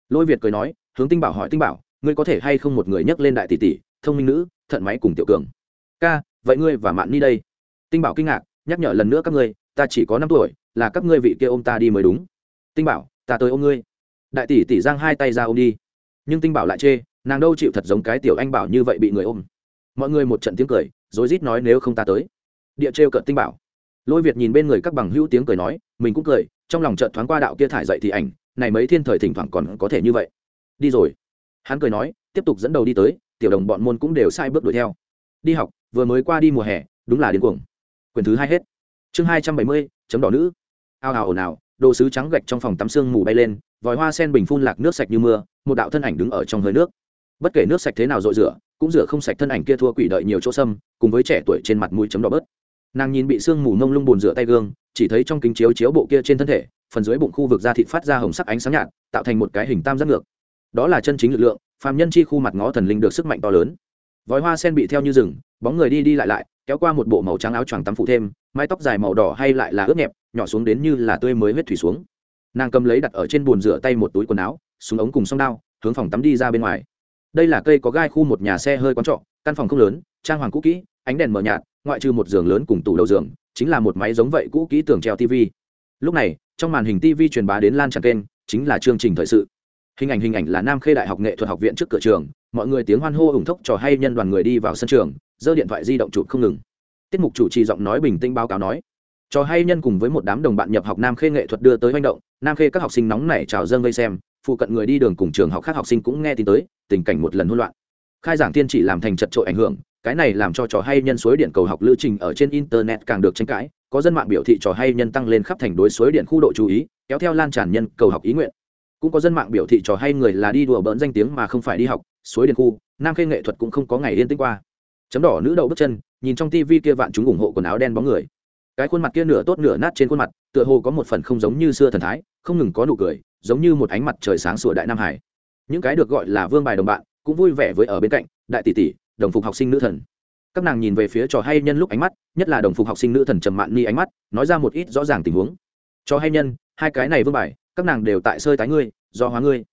Lôi việt cười nói, hướng tinh bảo hỏi tinh bảo, ngươi có thể hay không một người nhấc lên đại tỷ tỷ, thông minh nữ? Thận máy cùng tiểu cường. Ca, vậy ngươi và mạn ni đây? Tinh bảo kinh ngạc, nhắc nhở lần nữa các ngươi, ta chỉ có năm tuổi, là các ngươi vị kia ôm ta đi mới đúng. Tinh bảo, ta tới ôm ngươi. Đại tỷ tỷ giang hai tay ra ôm đi. Nhưng tinh bảo lại chê, nàng đâu chịu thật giống cái tiểu anh bảo như vậy bị người ôm. Mọi người một trận tiếng cười rồi rít nói nếu không ta tới. Địa trêu cợt tinh bảo. Lôi việt nhìn bên người các bằng hữu tiếng cười nói, mình cũng cười, trong lòng trận thoáng qua đạo kia thải dậy thì ảnh, này mấy thiên thời thỉnh thoảng còn có thể như vậy. Đi rồi. Hắn cười nói, tiếp tục dẫn đầu đi tới tiểu đồng bọn môn cũng đều sai bước đuổi theo. Đi học, vừa mới qua đi mùa hè, đúng là điên cuồng. Quyền thứ hai hết. Chương hai trăm bảy mươi, chấm đỏ nữ. Ao ào ồn ào, đồ sứ trắng gạch trong phòng tắm sương mù bay lên, vòi hoa sen bình phun lạc nước sạch như mưa, một đạo thân ảnh đứng ở trong hơi nước. Bất kể nước sạch thế nào rội rửa, cũng rửa không sạch thân ảnh kia thua quỷ đợi nhiều chỗ sâm, cùng với trẻ tuổi trên mặt mũi chấm đỏ bớt. Nàng nhìn bị sương mù nông lung buồn rửa tay gương, chỉ thấy trong kính chiếu chiếu bộ kia trên thân thể, phần dưới bụng khu vực da thịt phát ra hồng sắc ánh sáng nhạt, tạo thành một cái hình tam giác ngược. Đó là chân chính lực lượng phàm nhân chi khu mặt ngó thần linh được sức mạnh to lớn. Vòi hoa sen bị theo như rừng, bóng người đi đi lại lại, kéo qua một bộ màu trắng áo choàng tắm phụ thêm, mái tóc dài màu đỏ hay lại là ướt nhẹp, nhỏ xuống đến như là tươi mới huyết thủy xuống. Nàng cầm lấy đặt ở trên bồn rửa tay một túi quần áo, súng ống cùng song đao, hướng phòng tắm đi ra bên ngoài. Đây là cây có gai khu một nhà xe hơi quán trọ, căn phòng không lớn, trang hoàng cũ kỹ, ánh đèn mờ nhạt, ngoại trừ một giường lớn cùng tủ đầu giường, chính là một máy giống vậy cũ kỹ tường treo tv lúc này, trong màn hình tv truyền bá đến lan tràn kênh, chính là chương trình thời sự hình ảnh hình ảnh là nam khê đại học nghệ thuật học viện trước cửa trường, mọi người tiếng hoan hô ủng thốc trò hay nhân đoàn người đi vào sân trường, giơ điện thoại di động chụp không ngừng. Tiết mục chủ trì giọng nói bình tĩnh báo cáo nói trò hay nhân cùng với một đám đồng bạn nhập học nam khê nghệ thuật đưa tới manh động, nam khê các học sinh nóng nảy trào dâng vây xem, phụ cận người đi đường cùng trường học khác học sinh cũng nghe tin tới, tình cảnh một lần hỗn loạn. Khai giảng tiên chỉ làm thành chật trội ảnh hưởng, cái này làm cho trò hay nhân suối điện cầu học lưu trình ở trên internet càng được tranh cãi, có dân mạng biểu thị trò hay nhân tăng lên khắp thành đối suối điện khu độ chú ý, kéo theo lan tràn nhân cầu học ý nguyện cũng có dân mạng biểu thị trò hay người là đi đùa bỡn danh tiếng mà không phải đi học, suối điện khu, nam khê nghệ thuật cũng không có ngày yên tĩnh qua. Chấm đỏ nữ đậu bước chân, nhìn trong tivi kia vạn chúng ủng hộ quần áo đen bóng người. Cái khuôn mặt kia nửa tốt nửa nát trên khuôn mặt, tựa hồ có một phần không giống như xưa thần thái, không ngừng có nụ cười, giống như một ánh mặt trời sáng sủa đại nam hải. Những cái được gọi là vương bài đồng bạn, cũng vui vẻ với ở bên cạnh, đại tỷ tỷ, đồng phục học sinh nữ thần. Các nàng nhìn về phía trò hay nhân lúc ánh mắt, nhất là đồng phục học sinh nữ thần trầm mạn ni ánh mắt, nói ra một ít rõ ràng tình huống. Trò hay nhân, hai cái này vương bài các nàng đều tại sơi tái ngươi, do hóa ngươi.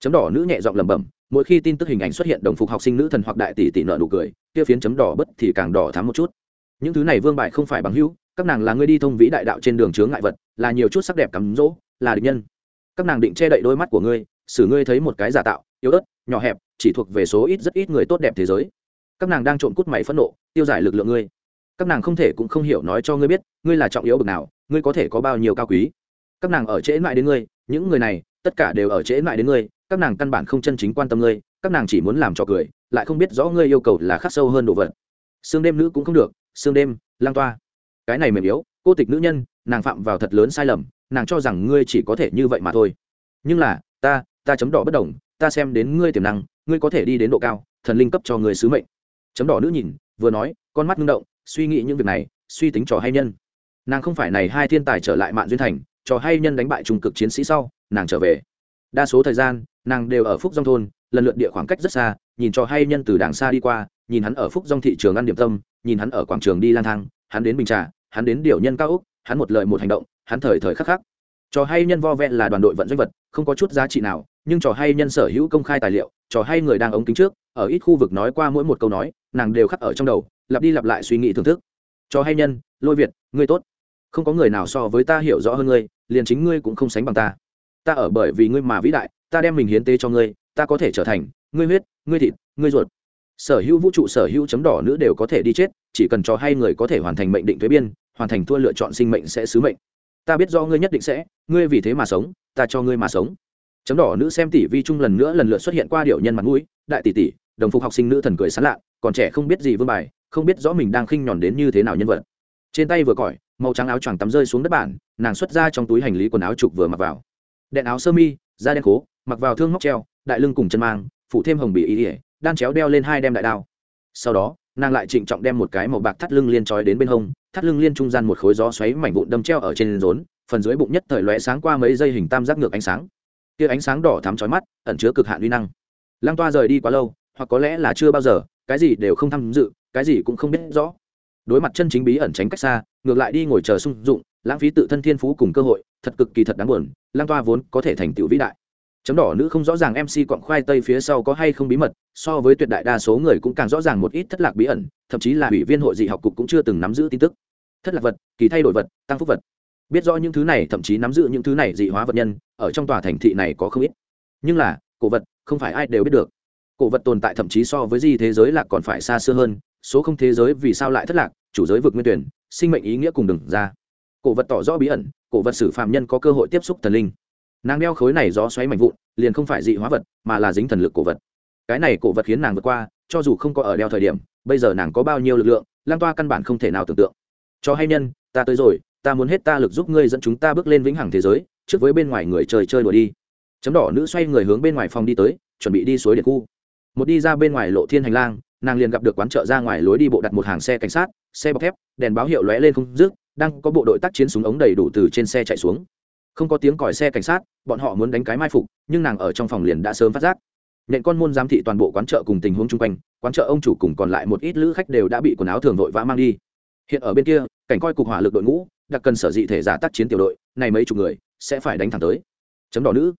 Chấm đỏ nữ nhẹ giọng lẩm bẩm, mỗi khi tin tức hình ảnh xuất hiện đồng phục học sinh nữ thần hoặc đại tỷ tỷ nợ nụ cười, kia phiến chấm đỏ bất thì càng đỏ thắm một chút. Những thứ này vương bại không phải bằng hữu, các nàng là ngươi đi thông vĩ đại đạo trên đường chướng ngại vật, là nhiều chút sắc đẹp cắm rỗ, là địch nhân. Các nàng định che đậy đôi mắt của ngươi, xử ngươi thấy một cái giả tạo, yếu ớt, nhỏ hẹp, chỉ thuộc về số ít rất ít người tốt đẹp thế giới. Các nàng đang trộn cút mày phẫn nộ, tiêu giải lực lượng ngươi. Các nàng không thể cũng không hiểu nói cho ngươi biết, ngươi là trọng yếu bực nào, ngươi có thể có bao nhiêu cao quý các nàng ở trễ mãi đến ngươi, những người này, tất cả đều ở trễ mãi đến ngươi, các nàng căn bản không chân chính quan tâm ngươi, các nàng chỉ muốn làm trò cười, lại không biết rõ ngươi yêu cầu là khắc sâu hơn đồ vật. Sương đêm nữ cũng không được, sương đêm, lang toa. Cái này mềm yếu, cô tịch nữ nhân, nàng phạm vào thật lớn sai lầm, nàng cho rằng ngươi chỉ có thể như vậy mà thôi. Nhưng là, ta ta chấm đỏ bất đồng ta xem đến ngươi tiềm năng, ngươi có thể đi đến độ cao, thần linh cấp cho người sứ mệnh. Chấm đỏ nữ nhìn, vừa nói, con mắt ngưng động, suy nghĩ những việc này, suy tính trò hay nhân. Nàng không phải này hai thiên tài trở lại mạng duyên thành trò hay nhân đánh bại trung cực chiến sĩ sau, nàng trở về. Đa số thời gian, nàng đều ở phúc dông thôn, lần lượt địa khoảng cách rất xa, nhìn trò hay nhân từ đàng xa đi qua, nhìn hắn ở phúc dông thị trường ăn điểm tâm, nhìn hắn ở quảng trường đi lang thang, hắn đến bình trà, hắn đến điều nhân cao úc, hắn một lời một hành động, hắn thời thời khắc khắc. Trò hay nhân vo vẹn là đoàn đội vận doanh vật, không có chút giá trị nào, nhưng trò hay nhân sở hữu công khai tài liệu trò hay người đang ống kính trước, ở ít khu vực nói qua mỗi một câu nói, nàng đều khắc ở trong đầu, lặp đi lặp lại suy nghĩ thưởng thức. Trò hay nhân, lôi việt, ngươi tốt không có người nào so với ta hiểu rõ hơn ngươi, liền chính ngươi cũng không sánh bằng ta. Ta ở bởi vì ngươi mà vĩ đại, ta đem mình hiến tế cho ngươi, ta có thể trở thành, ngươi huyết, ngươi thịt, ngươi ruột. Sở hữu vũ trụ, sở hữu chấm đỏ nữ đều có thể đi chết, chỉ cần cho hai người có thể hoàn thành mệnh định thuế biên, hoàn thành thua lựa chọn sinh mệnh sẽ sứ mệnh. Ta biết do ngươi nhất định sẽ, ngươi vì thế mà sống, ta cho ngươi mà sống. Chấm đỏ nữ xem tỷ vi chung lần nữa lần lượt xuất hiện qua điệu nhân mặt mũi, đại tỷ tỷ, đồng phục học sinh nữ thần cười sán lạ, còn trẻ không biết gì vương bài, không biết rõ mình đang khinh nhòn đến như thế nào nhân vật. Trên tay vừa cỏi màu trắng áo choàng tắm rơi xuống đất bản, nàng xuất ra trong túi hành lý quần áo trục vừa mặc vào. Đèn áo sơ mi, da đen khố, mặc vào thương móc treo, đại lưng cùng chân mang, phủ thêm hồng bị ý ỉa đan chéo đeo lên hai đem đại đao. Sau đó, nàng lại trịnh trọng đem một cái màu bạc thắt lưng liên trói đến bên hông, thắt lưng liên trung gian một khối gió xoáy mảnh vụn đâm treo ở trên rốn, phần dưới bụng nhất thời lóe sáng qua mấy dây hình tam giác ngược ánh sáng. Kia ánh sáng đỏ thắm chói mắt, ẩn chứa cực hạn uy năng. Lăng toa rời đi quá lâu, hoặc có lẽ là chưa bao giờ, cái gì đều không tham dự, cái gì cũng không biết rõ. Đối mặt chân chính bí ẩn tránh cách xa ngược lại đi ngồi chờ sung dụng, lãng phí tự thân thiên phú cùng cơ hội, thật cực kỳ thật đáng buồn, Lang toa vốn có thể thành tựu vĩ đại. Chấm đỏ nữ không rõ ràng mc quặng khoai tây phía sau có hay không bí mật, so với tuyệt đại đa số người cũng càng rõ ràng một ít thất lạc bí ẩn, thậm chí là ủy viên hội dị học cục cũng chưa từng nắm giữ tin tức. Thất lạc vật, kỳ thay đổi vật, tăng phúc vật. Biết rõ những thứ này, thậm chí nắm giữ những thứ này dị hóa vật nhân, ở trong tòa thành thị này có không ít. Nhưng là, cổ vật, không phải ai đều biết được. Cổ vật tồn tại thậm chí so với gì thế giới lạc còn phải xa xưa hơn số không thế giới vì sao lại thất lạc, chủ giới vực nguyên tuyển, sinh mệnh ý nghĩa cùng đừng ra. Cổ vật tỏ rõ bí ẩn, cổ vật sử phạm nhân có cơ hội tiếp xúc thần linh. Nàng đeo khối này gió xoáy mạnh vụn, liền không phải dị hóa vật, mà là dính thần lực cổ vật. Cái này cổ vật khiến nàng vượt qua, cho dù không có ở đeo thời điểm, bây giờ nàng có bao nhiêu lực lượng lan toa căn bản không thể nào tưởng tượng. Cho hay nhân, ta tới rồi, ta muốn hết ta lực giúp ngươi dẫn chúng ta bước lên vĩnh hằng thế giới, trước với bên ngoài người chơi chơi đùa đi. Chấm đỏ nữ xoay người hướng bên ngoài phòng đi tới, chuẩn bị đi suối điện khu. Một đi ra bên ngoài lộ thiên hành lang nàng liền gặp được quán chợ ra ngoài lối đi bộ đặt một hàng xe cảnh sát, xe bọc thép, đèn báo hiệu lóe lên không dứt, đang có bộ đội tác chiến súng ống đầy đủ từ trên xe chạy xuống. Không có tiếng còi xe cảnh sát, bọn họ muốn đánh cái mai phục, nhưng nàng ở trong phòng liền đã sớm phát giác. Nện con môn giám thị toàn bộ quán chợ cùng tình huống chung quanh, quán chợ ông chủ cùng còn lại một ít lữ khách đều đã bị quần áo thường vội vã mang đi. Hiện ở bên kia, cảnh coi cục hỏa lực đội ngũ, đặc cần sở dị thể giả tác chiến tiểu đội, này mấy chục người, sẽ phải đánh thẳng tới. Chấm đỏ nữ.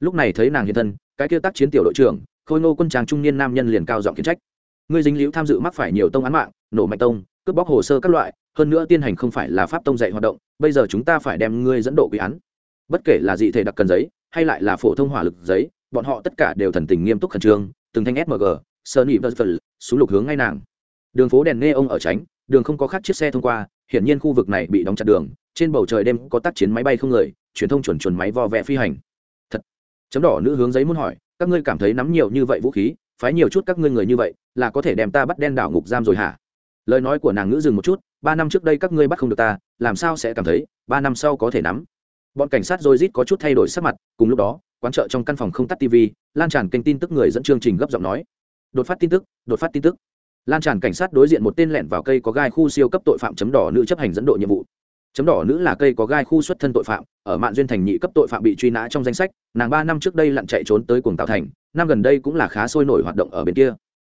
Lúc này thấy nàng hiện thân, cái kia tác chiến tiểu đội trưởng, khôi ngô quân tràng trung niên nam nhân liền cao giọng kiến trách ngươi dính liễu tham dự mắc phải nhiều tông án mạng, nổ mạnh tông, cướp bóc hồ sơ các loại, hơn nữa tiên hành không phải là pháp tông dạy hoạt động, bây giờ chúng ta phải đem ngươi dẫn độ quy án. Bất kể là dị thể đặc cần giấy, hay lại là phổ thông hỏa lực giấy, bọn họ tất cả đều thần tình nghiêm túc khẩn trương, từng thanh smg sơn nhị vật xuống lục hướng ngay nàng. Đường phố đèn nghe ông ở tránh, đường không có khác chiếc xe thông qua, hiển nhiên khu vực này bị đóng chặt đường, trên bầu trời đêm có tác chiến máy bay không người, truyền thông chuẩn chuẩn máy vo vẽ phi hành. Thật. Chấm đỏ nữ hướng giấy muốn hỏi, các ngươi cảm thấy nắm nhiều như vậy vũ khí phái nhiều chút các ngươi người như vậy, là có thể đem ta bắt đen đảo ngục giam rồi hả? Lời nói của nàng ngữ dừng một chút, ba năm trước đây các ngươi bắt không được ta, làm sao sẽ cảm thấy, ba năm sau có thể nắm? Bọn cảnh sát rồi rít có chút thay đổi sắc mặt, cùng lúc đó, quán chợ trong căn phòng không tắt tv lan tràn kênh tin tức người dẫn chương trình gấp giọng nói. Đột phát tin tức, đột phát tin tức. Lan tràn cảnh sát đối diện một tên lẻn vào cây có gai khu siêu cấp tội phạm chấm đỏ nữ chấp hành dẫn độ nhiệm vụ. Chấm đỏ nữ là cây có gai khu xuất thân tội phạm, ở mạn duyên thành nhị cấp tội phạm bị truy nã trong danh sách, nàng ba năm trước đây lặn chạy trốn tới cuồng tạo thành năm gần đây cũng là khá sôi nổi hoạt động ở bên kia.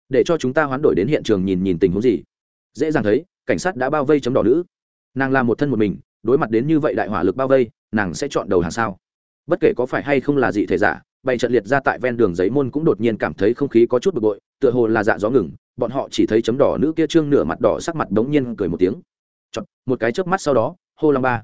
Để cho chúng ta hoán đổi đến hiện trường nhìn nhìn tình huống gì? Dễ dàng thấy cảnh sát đã bao vây chấm đỏ nữ. Nàng làm một thân một mình đối mặt đến như vậy đại hỏa lực bao vây nàng sẽ chọn đầu hàng sao? Bất kể có phải hay không là gì thể giả bày trận liệt ra tại ven đường giấy môn cũng đột nhiên cảm thấy không khí có chút bực bội tựa hồ là dạ gió ngừng bọn họ chỉ thấy chấm đỏ nữ kia trương nửa mặt đỏ sắc mặt đống nhiên cười một tiếng. Chọn, một cái chớp mắt sau đó hô long ba.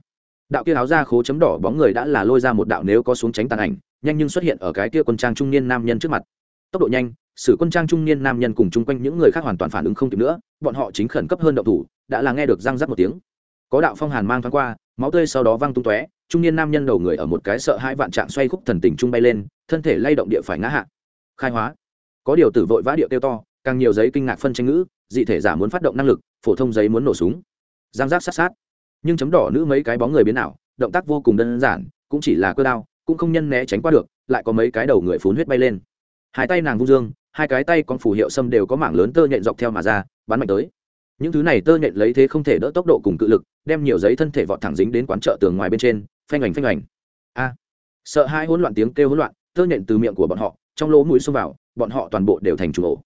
Đạo kia áo ra khố chấm đỏ bóng người đã là lôi ra một đạo nếu có xuống tránh tàn ảnh nhanh nhưng xuất hiện ở cái kia quân trang trung niên nam nhân trước mặt. Tốc độ nhanh, sử quân trang trung niên nam nhân cùng chung quanh những người khác hoàn toàn phản ứng không kịp nữa, bọn họ chính khẩn cấp hơn động thủ, đã là nghe được răng rắc một tiếng. Có đạo phong hàn mang thoáng qua, máu tươi sau đó văng tung tóe, trung niên nam nhân đầu người ở một cái sợ hai vạn trạng xoay khúc thần tình trung bay lên, thân thể lay động địa phải ngã hạ. Khai hóa. Có điều tử vội vã địa tiêu to, càng nhiều giấy kinh ngạc phân tranh ngữ, dị thể giả muốn phát động năng lực, phổ thông giấy muốn nổ súng. Giang giác sát sát. Nhưng chấm đỏ nữ mấy cái bóng người biến ảo, động tác vô cùng đơn giản, cũng chỉ là cơ đao cũng không nhân né tránh qua được, lại có mấy cái đầu người phun huyết bay lên. Hai tay nàng vung dương, hai cái tay con phù hiệu sâm đều có mảng lớn tơ nhện dọc theo mà ra, bắn mạnh tới. Những thứ này tơ nhện lấy thế không thể đỡ tốc độ cùng cự lực, đem nhiều giấy thân thể vọt thẳng dính đến quán chợ tường ngoài bên trên, phanh ảnh phanh ảnh. A! Sợ hai hỗn loạn tiếng kêu hỗn loạn, tơ nhện từ miệng của bọn họ, trong lỗ mũi xông vào, bọn họ toàn bộ đều thành trùng ổ.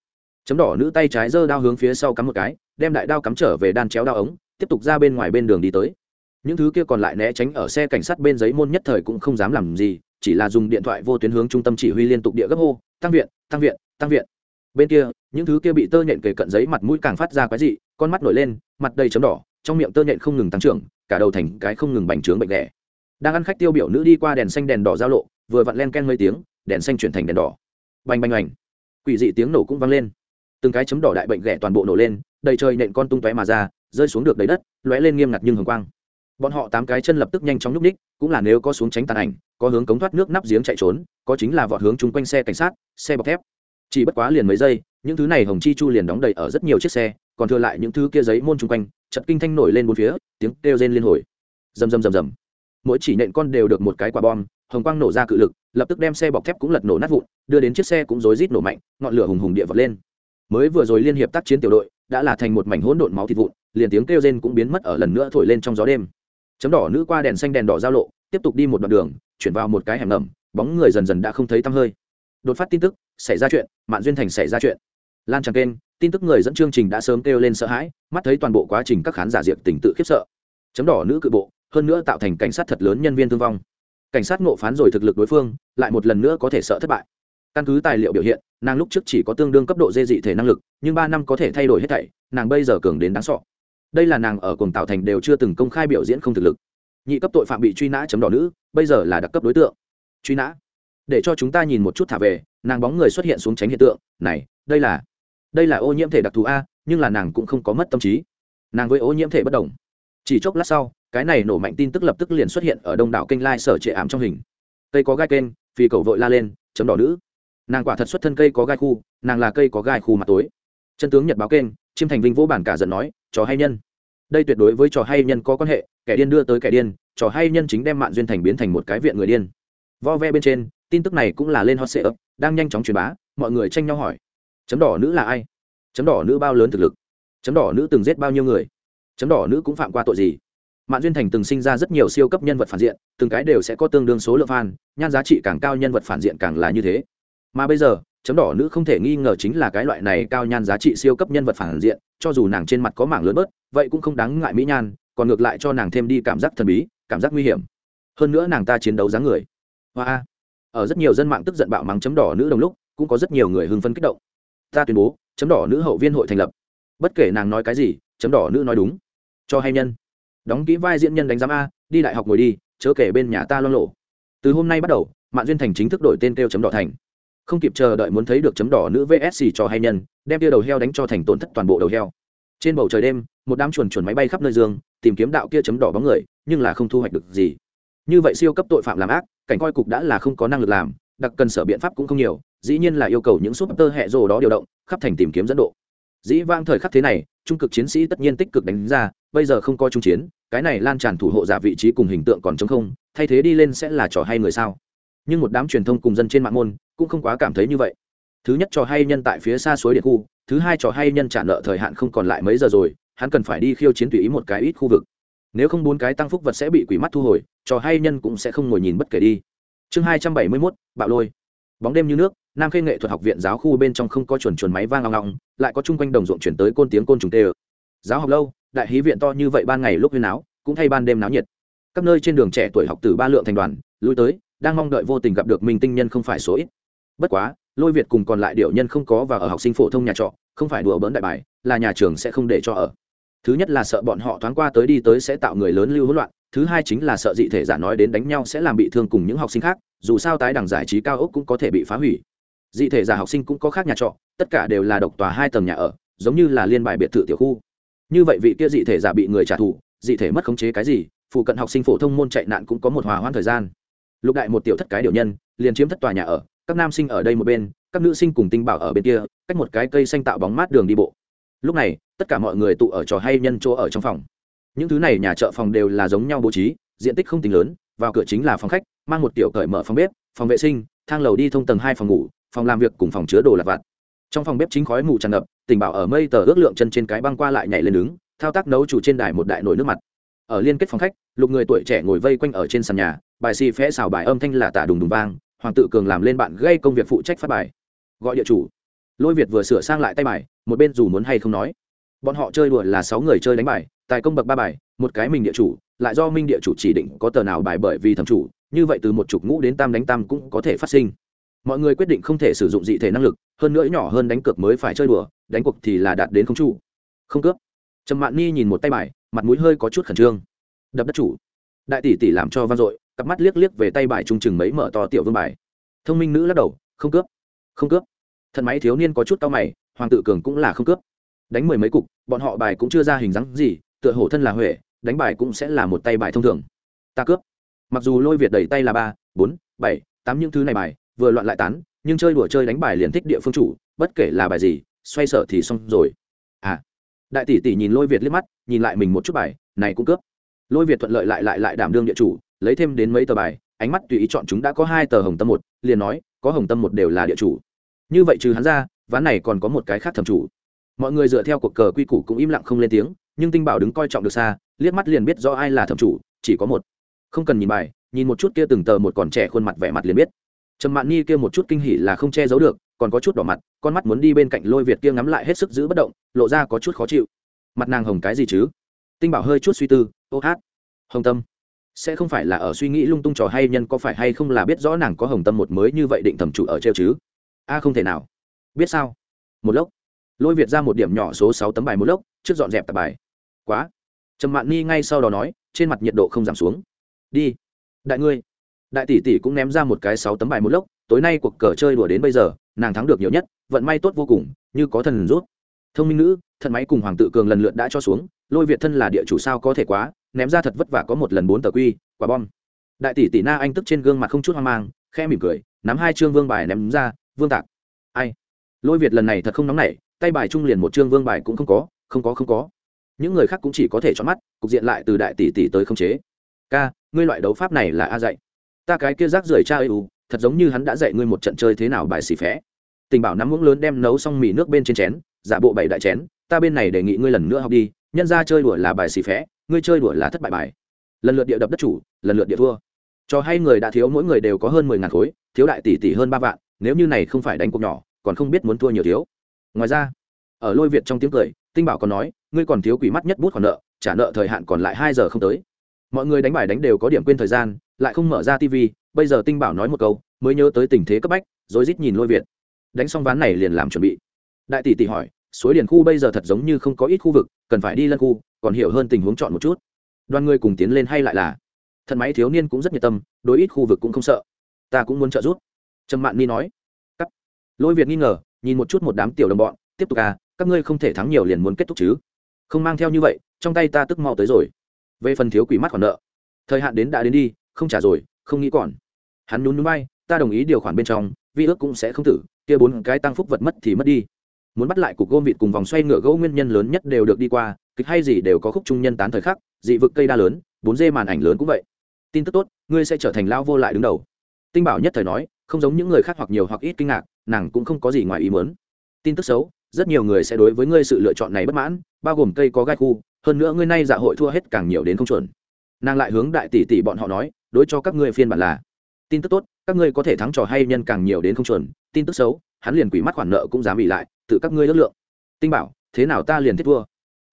Chấm đỏ nữ tay trái giơ đao hướng phía sau cắm một cái, đem đại đao cắm trở về đan chéo đao ống, tiếp tục ra bên ngoài bên đường đi tới những thứ kia còn lại né tránh ở xe cảnh sát bên giấy môn nhất thời cũng không dám làm gì, chỉ là dùng điện thoại vô tuyến hướng trung tâm chỉ huy liên tục địa gấp hô, tăng viện tăng viện tăng viện. Bên kia, những thứ kia bị tơ nhện kề cận giấy mặt mũi càng phát ra quái dị, con mắt nổi lên, mặt đầy chấm đỏ, trong miệng tơ nhện không ngừng tăng trưởng, cả đầu thành cái không ngừng bành trướng bệnh đẻ. đang ăn khách tiêu biểu nữ đi qua đèn xanh đèn đỏ giao lộ, vừa vặn len ken mấy tiếng, đèn xanh chuyển thành đèn đỏ. Bành bành bành. Quỷ dị tiếng nổ cũng vang lên. Từng cái chấm đỏ đại bệnh ghẻ toàn bộ nổ lên, đầy trời nện con tung tóe mà ra, rơi xuống được đầy đất, lóe lên nghiêm ngặt nhưng hồng quang bọn họ tám cái chân lập tức nhanh chóng nhúc ních, cũng là nếu có xuống tránh tàn ảnh, có hướng cống thoát nước nắp giếng chạy trốn, có chính là vọt hướng chung quanh xe cảnh sát, xe bọc thép. Chỉ bất quá liền mấy giây, những thứ này hồng chi chu liền đóng đầy ở rất nhiều chiếc xe, còn thừa lại những thứ kia giấy môn chung quanh, chật kinh thanh nổi lên bốn phía, tiếng kêu rên liên hồi. Rầm rầm rầm rầm. Mỗi chỉ nện con đều được một cái quả bom, hồng quang nổ ra cự lực, lập tức đem xe bọc thép cũng lật nổ nát vụn, đưa đến chiếc xe cũng rối rít nổ mạnh, ngọn lửa hùng hùng địa vật lên. Mới vừa rồi liên hiệp tác chiến tiểu đội, đã là thành một mảnh hỗn độn máu thịt vụn, liền tiếng kêu rên cũng biến mất ở lần nữa thổi lên trong gió đêm chấm đỏ nữ qua đèn xanh đèn đỏ giao lộ, tiếp tục đi một đoạn đường, chuyển vào một cái hẻm ngầm, bóng người dần dần đã không thấy tăm hơi. Đột phát tin tức, xảy ra chuyện mạng duyên thành xảy ra chuyện. Lan tràn kênh, tin tức người dẫn chương trình đã sớm kêu lên sợ hãi, mắt thấy toàn bộ quá trình các khán giả diệt tình tự khiếp sợ. Chấm đỏ nữ cự bộ, hơn nữa tạo thành cảnh sát thật lớn nhân viên thương vong. Cảnh sát ngộ phán rồi thực lực đối phương, lại một lần nữa có thể sợ thất bại. Căn cứ tài liệu biểu hiện, nàng lúc trước chỉ có tương đương cấp độ dê dị thể năng lực, nhưng ba năm có thể thay đổi hết thảy, nàng bây giờ cường đến đáng sọ đây là nàng ở cùng tạo thành đều chưa từng công khai biểu diễn không thực lực. Nhị cấp tội phạm bị truy nã chấm đỏ nữ, bây giờ là đặc cấp đối tượng. Truy nã. Để cho chúng ta nhìn một chút thả về, nàng bóng người xuất hiện xuống tránh hiện tượng. Này, đây là đây là ô nhiễm thể đặc thù a, nhưng là nàng cũng không có mất tâm trí. Nàng với ô nhiễm thể bất đồng. Chỉ chốc lát sau, cái này nổ mạnh tin tức lập tức liền xuất hiện ở đông đảo kênh lai sở trệ ảm trong hình. Cây có gai kênh phi cầu vội la lên, chấm đỏ nữ. Nàng quả thật xuất thân cây có gai khu, nàng là cây có gai khu mặt tối. Chân tướng nhật báo kênh, chiêm thành vinh vô bản cả giận nói trò hay nhân. Đây tuyệt đối với trò hay nhân có quan hệ, kẻ điên đưa tới kẻ điên, trò hay nhân chính đem mạng duyên thành biến thành một cái viện người điên. Vo ve bên trên, tin tức này cũng là lên hot sale đang nhanh chóng truyền bá, mọi người tranh nhau hỏi. Chấm đỏ nữ là ai? Chấm đỏ nữ bao lớn thực lực? Chấm đỏ nữ từng giết bao nhiêu người? Chấm đỏ nữ cũng phạm qua tội gì? Mạng duyên thành từng sinh ra rất nhiều siêu cấp nhân vật phản diện, từng cái đều sẽ có tương đương số lượng fan, nhan giá trị càng cao nhân vật phản diện càng là như thế. Mà bây giờ chấm đỏ nữ không thể nghi ngờ chính là cái loại này cao nhan giá trị siêu cấp nhân vật phản diện, cho dù nàng trên mặt có mảng lớn bớt, vậy cũng không đáng ngại mỹ nhan, còn ngược lại cho nàng thêm đi cảm giác thần bí, cảm giác nguy hiểm. Hơn nữa nàng ta chiến đấu dáng người. Hoa ở rất nhiều dân mạng tức giận bạo mắng chấm đỏ nữ đồng lúc, cũng có rất nhiều người hưng phấn kích động. Ta tuyên bố, chấm đỏ nữ hậu viên hội thành lập. Bất kể nàng nói cái gì, chấm đỏ nữ nói đúng. Cho hay nhân. Đóng kỹ vai diễn nhân đánh giám a, đi đại học ngồi đi, chớ kể bên nhà ta lo lộ. Từ hôm nay bắt đầu mạng duyên thành chính thức đổi tên kêu chấm đỏ thành không kịp chờ đợi muốn thấy được chấm đỏ nữ vsc cho hay nhân, đem tia đầu heo đánh cho thành tổn thất toàn bộ đầu heo. Trên bầu trời đêm, một đám chuồn chuồn máy bay khắp nơi dương, tìm kiếm đạo kia chấm đỏ bóng người, nhưng là không thu hoạch được gì. Như vậy siêu cấp tội phạm làm ác, cảnh coi cục đã là không có năng lực làm, đặc cần sở biện pháp cũng không nhiều, dĩ nhiên là yêu cầu những súp tơ hẹ rồ đó điều động, khắp thành tìm kiếm dẫn độ. Dĩ vang thời khắc thế này, trung cực chiến sĩ tất nhiên tích cực đánh ra, bây giờ không có trung chiến, cái này lan tràn thủ hộ giả vị trí cùng hình tượng còn chống không, thay thế đi lên sẽ là trò hay người sao? Nhưng một đám truyền thông cùng dân trên mạng môn cũng không quá cảm thấy như vậy. Thứ nhất trò hay nhân tại phía xa suối điện khu, thứ hai trò hay nhân trả nợ thời hạn không còn lại mấy giờ rồi, hắn cần phải đi khiêu chiến tùy ý một cái ít khu vực. Nếu không bốn cái tăng phúc vật sẽ bị quỷ mắt thu hồi, trò hay nhân cũng sẽ không ngồi nhìn bất kể đi. Chương hai trăm bảy mươi mốt, bạo lôi. Bóng đêm như nước, nam khê nghệ thuật học viện giáo khu bên trong không có chuồn chuồn máy vang ngọng ngọng lại có chung quanh đồng ruộng chuyển tới côn tiếng côn trùng tê ơ. Giáo học lâu, đại hí viện to như vậy ban ngày lúc huyên áo, cũng thay ban đêm náo nhiệt. Các nơi trên đường trẻ tuổi học từ ba lượng thành đoàn, lui tới, đang mong đợi vô tình gặp được minh tinh nhân không phải số ít bất quá, lôi việt cùng còn lại điệu nhân không có và ở học sinh phổ thông nhà trọ, không phải đùa bỡn đại bài, là nhà trường sẽ không để cho ở. Thứ nhất là sợ bọn họ thoáng qua tới đi tới sẽ tạo người lớn lưu hỗn loạn, thứ hai chính là sợ dị thể giả nói đến đánh nhau sẽ làm bị thương cùng những học sinh khác, dù sao tái đẳng giải trí cao ốc cũng có thể bị phá hủy. Dị thể giả học sinh cũng có khác nhà trọ, tất cả đều là độc tòa hai tầng nhà ở, giống như là liên bài biệt thự tiểu khu. Như vậy vị kia dị thể giả bị người trả thù, dị thể mất khống chế cái gì, phụ cận học sinh phổ thông môn chạy nạn cũng có một hòa hoãn thời gian. Lục đại một tiểu thất cái điều nhân, liền chiếm thất tòa nhà ở các nam sinh ở đây một bên, các nữ sinh cùng tinh bảo ở bên kia, cách một cái cây xanh tạo bóng mát đường đi bộ. Lúc này, tất cả mọi người tụ ở trò hay nhân chỗ ở trong phòng. Những thứ này nhà chợ phòng đều là giống nhau bố trí, diện tích không tính lớn, vào cửa chính là phòng khách, mang một tiểu cởi mở phòng bếp, phòng vệ sinh, thang lầu đi thông tầng hai phòng ngủ, phòng làm việc cùng phòng chứa đồ lặt vặt. Trong phòng bếp chính khói mù tràn ngập, tình bảo ở mây tờ ước lượng chân trên cái băng qua lại nhảy lên đứng, thao tác nấu chủ trên đài một đại nồi nước mặt. Ở liên kết phòng khách, lục người tuổi trẻ ngồi vây quanh ở trên sàn nhà, bài xì phẽ xào bài âm thanh là tả đùng đùng vang hoàng tự cường làm lên bạn gây công việc phụ trách phát bài. Gọi địa chủ. Lôi việt vừa sửa sang lại tay bài, một bên dù muốn hay không nói. Bọn họ chơi đùa là sáu người chơi đánh bài, tài công bậc ba bài, một cái mình địa chủ, lại do minh địa chủ chỉ định có tờ nào bài bởi vì thẩm chủ, như vậy từ một chục ngũ đến tam đánh tam cũng có thể phát sinh. Mọi người quyết định không thể sử dụng dị thể năng lực, hơn nữa nhỏ hơn đánh cược mới phải chơi đùa, đánh cuộc thì là đạt đến không chủ. Không cướp. Trầm mạn ni nhìn một tay bài, mặt mũi hơi có chút khẩn trương. Đập đất chủ. Đại tỷ tỷ làm cho vang dội cặp mắt liếc liếc về tay bài trung chừng mấy mở to tiểu vương bài. Thông minh nữ lắc đầu, không cướp không cướp. Thần máy thiếu niên có chút tao mày, hoàng tự cường cũng là không cướp. Đánh mười mấy cục, bọn họ bài cũng chưa ra hình dáng gì, tựa hổ thân là huệ, đánh bài cũng sẽ là một tay bài thông thường. Ta cướp. Mặc dù lôi việt đẩy tay là ba, bốn, bảy, tám những thứ này bài, vừa loạn lại tán, nhưng chơi đùa chơi đánh bài liền thích địa phương chủ, bất kể là bài gì, xoay sở thì xong rồi. À đại tỷ tỷ nhìn lôi việt liếc mắt, nhìn lại mình một chút bài, này cũng cướp. Lôi việt thuận lợi lại lại lại đảm đương địa chủ lấy thêm đến mấy tờ bài, ánh mắt tùy ý chọn chúng đã có hai tờ hồng tâm một, liền nói, có hồng tâm một đều là địa chủ. Như vậy trừ hắn ra, ván này còn có một cái khác thẩm chủ. Mọi người dựa theo cuộc cờ quy củ cũng im lặng không lên tiếng, nhưng tinh bảo đứng coi trọng được xa, liếc mắt liền biết do ai là thẩm chủ, chỉ có một. Không cần nhìn bài, nhìn một chút kia từng tờ một còn trẻ khuôn mặt vẻ mặt liền biết. Trầm mạn nhi kia một chút kinh hỉ là không che giấu được, còn có chút đỏ mặt, con mắt muốn đi bên cạnh lôi việt kia ngắm lại hết sức giữ bất động, lộ ra có chút khó chịu. Mặt nàng hồng cái gì chứ? Tinh bảo hơi chút suy tư, ô hát. Hồng tâm sẽ không phải là ở suy nghĩ lung tung trò hay nhân có phải hay không là biết rõ nàng có hồng tâm một mới như vậy định thẩm chủ ở treo chứ? A, không thể nào. Biết sao? Một lốc. Lôi việt ra một điểm nhỏ số sáu tấm bài một lốc, trước dọn dẹp tập bài. Quá. Trầm mạn ni ngay sau đó nói, trên mặt nhiệt độ không giảm xuống. Đi. Đại ngươi. Đại tỷ tỷ cũng ném ra một cái sáu tấm bài một lốc, tối nay cuộc cờ chơi đùa đến bây giờ, nàng thắng được nhiều nhất, vận may tốt vô cùng, như có thần rút. Thông minh nữ thần máy cùng hoàng tự cường lần lượt đã cho xuống, lôi việt thân là địa chủ sao có thể quá ném ra thật vất vả có một lần bốn tờ quy, quả bom. Đại tỷ tỷ na anh tức trên gương mặt không chút hoang mang khe mỉm cười, nắm hai chương vương bài ném ra, vương tạc. Ai? Lôi việt lần này thật không nóng nảy, tay bài trung liền một chương vương bài cũng không có không có không có. Những người khác cũng chỉ có thể chọn mắt, cục diện lại từ đại tỷ tỷ tới không chế. Ca, ngươi loại đấu pháp này là a dạy. Ta cái kia rác rưởi cha ơi u thật giống như hắn đã dạy ngươi một trận chơi thế nào bài xì phé. Tình bảo nắm muỗng lớn đem nấu xong mì nước bên trên chén, giả bộ bảy đại chén, ta bên này đề nghị ngươi lần nữa học đi, nhân ra chơi đùa là bài xì phé ngươi chơi đùa là thất bại bài. Lần lượt địa đập đất chủ, lần lượt địa thua. Cho hay người đã thiếu, mỗi người đều có hơn mười ngàn khối, thiếu đại tỷ tỷ hơn ba vạn, nếu như này không phải đánh cuộc nhỏ, còn không biết muốn thua nhiều thiếu. Ngoài ra, ở lôi việt trong tiếng cười, tinh bảo còn nói, ngươi còn thiếu quỷ mắt nhất bút khoản nợ, trả nợ thời hạn còn lại hai giờ không tới. Mọi người đánh bài đánh đều có điểm quên thời gian, lại không mở ra tv bây giờ tinh bảo nói một câu, mới nhớ tới tình thế cấp bách, rồi rít nhìn lôi việt. Đánh xong ván này liền làm chuẩn bị. Đại tỷ tỷ hỏi suối điển khu bây giờ thật giống như không có ít khu vực, cần phải đi lân khu, còn hiểu hơn tình huống chọn một chút. Đoàn người cùng tiến lên hay lại là thần máy thiếu niên cũng rất nhiệt tâm, đối ít khu vực cũng không sợ. Ta cũng muốn trợ giúp. Trầm mạn ni nói. Cắt. Lôi việt nghi ngờ, nhìn một chút một đám tiểu đồng bọn, tiếp tục à các ngươi không thể thắng nhiều liền muốn kết thúc chứ. Không mang theo như vậy, trong tay ta tức mau tới rồi. Về phần thiếu quỷ mắt khoản nợ. Thời hạn đến đã đến đi, không trả rồi, không nghĩ còn. Hắn nhún núi bay ta đồng ý điều khoản bên trong, vi ước cũng sẽ không tử, kia bốn cái tăng phúc vật mất thì mất đi muốn bắt lại cục gôm vịt cùng vòng xoay ngựa gỗ nguyên nhân lớn nhất đều được đi qua, kịch hay gì đều có khúc trung nhân tán thời khắc, dị vực cây đa lớn, bốn dê màn ảnh lớn cũng vậy. Tin tức tốt, ngươi sẽ trở thành lao vô lại đứng đầu. Tinh bảo nhất thời nói, không giống những người khác hoặc nhiều hoặc ít kinh ngạc, nàng cũng không có gì ngoài ý muốn. Tin tức xấu, rất nhiều người sẽ đối với ngươi sự lựa chọn này bất mãn, bao gồm cây có gai khu, hơn nữa ngươi nay dạ hội thua hết càng nhiều đến không chuẩn. Nàng lại hướng đại tỷ tỷ bọn họ nói, đối cho các ngươi phiên bản là, tin tức tốt, các ngươi có thể thắng trò hay nhân càng nhiều đến không chuẩn, tin tức xấu hắn liền quỷ mắt khoản nợ cũng dám bị lại tự các ngươi ước lượng. Tinh bảo thế nào ta liền thiết thua?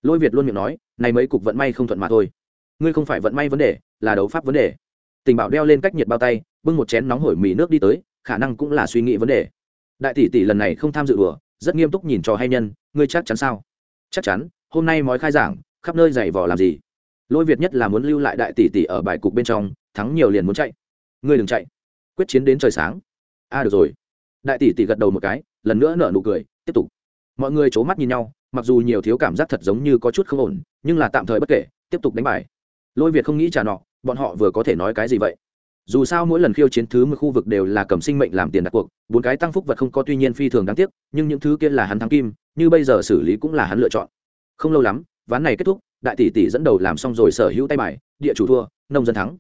Lôi việt luôn miệng nói này mấy cục vận may không thuận mà thôi. Ngươi không phải vận may vấn đề là đấu pháp vấn đề. Tình bảo đeo lên cách nhiệt bao tay bưng một chén nóng hổi mì nước đi tới khả năng cũng là suy nghĩ vấn đề. Đại tỷ tỷ lần này không tham dự đùa rất nghiêm túc nhìn trò hay nhân ngươi chắc chắn sao? Chắc chắn hôm nay mói khai giảng khắp nơi giày vò làm gì? Lôi việt nhất là muốn lưu lại đại tỷ tỷ ở bài cục bên trong thắng nhiều liền muốn chạy. Ngươi đừng chạy. Quyết chiến đến trời sáng. A à, được rồi đại tỷ tỷ gật đầu một cái, lần nữa nở nụ cười, tiếp tục. Mọi người c h ố mắt nhìn nhau, mặc dù nhiều thiếu cảm giác thật giống như có chút không ổn, nhưng là tạm thời bất kể, tiếp tục đánh bài. Lôi việt không nghĩ trả nọ, bọn họ vừa có thể nói cái gì vậy? Dù sao mỗi lần khiêu chiến thứ một khu vực đều là cầm sinh mệnh làm tiền đặt cuộc, bốn cái tăng phúc vật không có tuy nhiên phi thường đáng tiếc, nhưng những thứ kia là hắn thắng kim, như bây giờ xử lý cũng là hắn lựa chọn. Không lâu lắm, ván này kết thúc, đại tỷ tỷ dẫn đầu làm xong rồi sở hữu tay bài, địa chủ thua, nông dân thắng.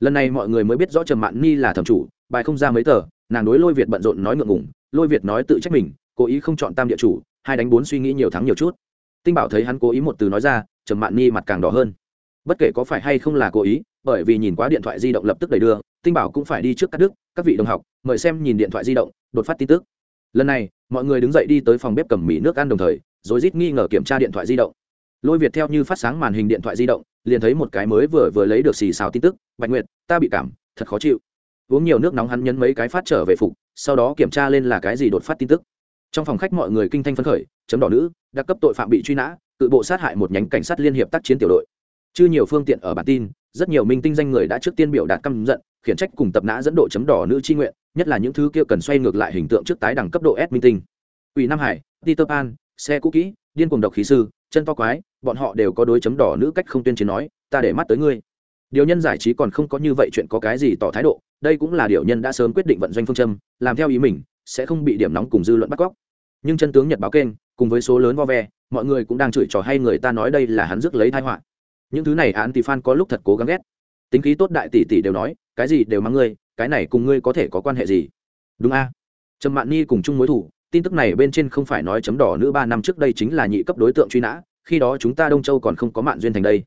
Lần này mọi người mới biết rõ trầm mạn ni là thẩm chủ, bài không ra mấy tờ nàng đối lôi việt bận rộn nói ngượng ngùng, lôi việt nói tự trách mình, cố ý không chọn tam địa chủ, hai đánh bốn suy nghĩ nhiều thắng nhiều chút. Tinh bảo thấy hắn cố ý một từ nói ra, trầm mạn ni mặt càng đỏ hơn. Bất kể có phải hay không là cố ý, bởi vì nhìn quá điện thoại di động lập tức đẩy đưa, tinh bảo cũng phải đi trước các đức các vị đồng học, mời xem nhìn điện thoại di động, đột phát tin tức. Lần này, mọi người đứng dậy đi tới phòng bếp cầm mì nước ăn đồng thời rồi rít nghi ngờ kiểm tra điện thoại di động. Lôi việt theo như phát sáng màn hình điện thoại di động, liền thấy một cái mới vừa vừa lấy được xì xào tin tức, bạch nguyệt, ta bị cảm, thật khó chịu uống nhiều nước nóng hắn nhấn mấy cái phát trở về phục, sau đó kiểm tra lên là cái gì đột phát tin tức. Trong phòng khách mọi người kinh thanh phấn khởi, chấm đỏ nữ, đặc cấp tội phạm bị truy nã, tự bộ sát hại một nhánh cảnh sát liên hiệp tác chiến tiểu đội. Chưa nhiều phương tiện ở bản tin, rất nhiều minh tinh danh người đã trước tiên biểu đạt căm giận, khiển trách cùng tập nã dẫn độ chấm đỏ nữ chi nguyện, nhất là những thứ kia cần xoay ngược lại hình tượng trước tái đẳng cấp độ s minh tinh. Ủy nam hải, peter pan, xe cũ kỹ, điên cuồng độc khí sư, chân to quái, bọn họ đều có đối chấm đỏ nữ cách không tuyên chiến nói, ta để mắt tới ngươi. Điều nhân giải trí còn không có như vậy chuyện có cái gì tỏ thái độ đây cũng là điều nhân đã sớm quyết định vận doanh phương châm, làm theo ý mình, sẽ không bị điểm nóng cùng dư luận bắt cóc. Nhưng chân tướng nhật báo kênh, cùng với số lớn vo ve, mọi người cũng đang chửi trò hay người ta nói đây là hắn rước lấy thai họa. Những thứ này án thì fan có lúc thật cố gắng ghét. Tính khí tốt đại tỷ tỷ đều nói, cái gì đều mắng ngươi, cái này cùng ngươi có thể có quan hệ gì? Đúng a. Trầm mạn ni cùng chung mối thủ, tin tức này bên trên không phải nói chấm đỏ nữ ba năm trước đây chính là nhị cấp đối tượng truy nã, khi đó chúng ta đông châu còn không có mạn duyên thành đây.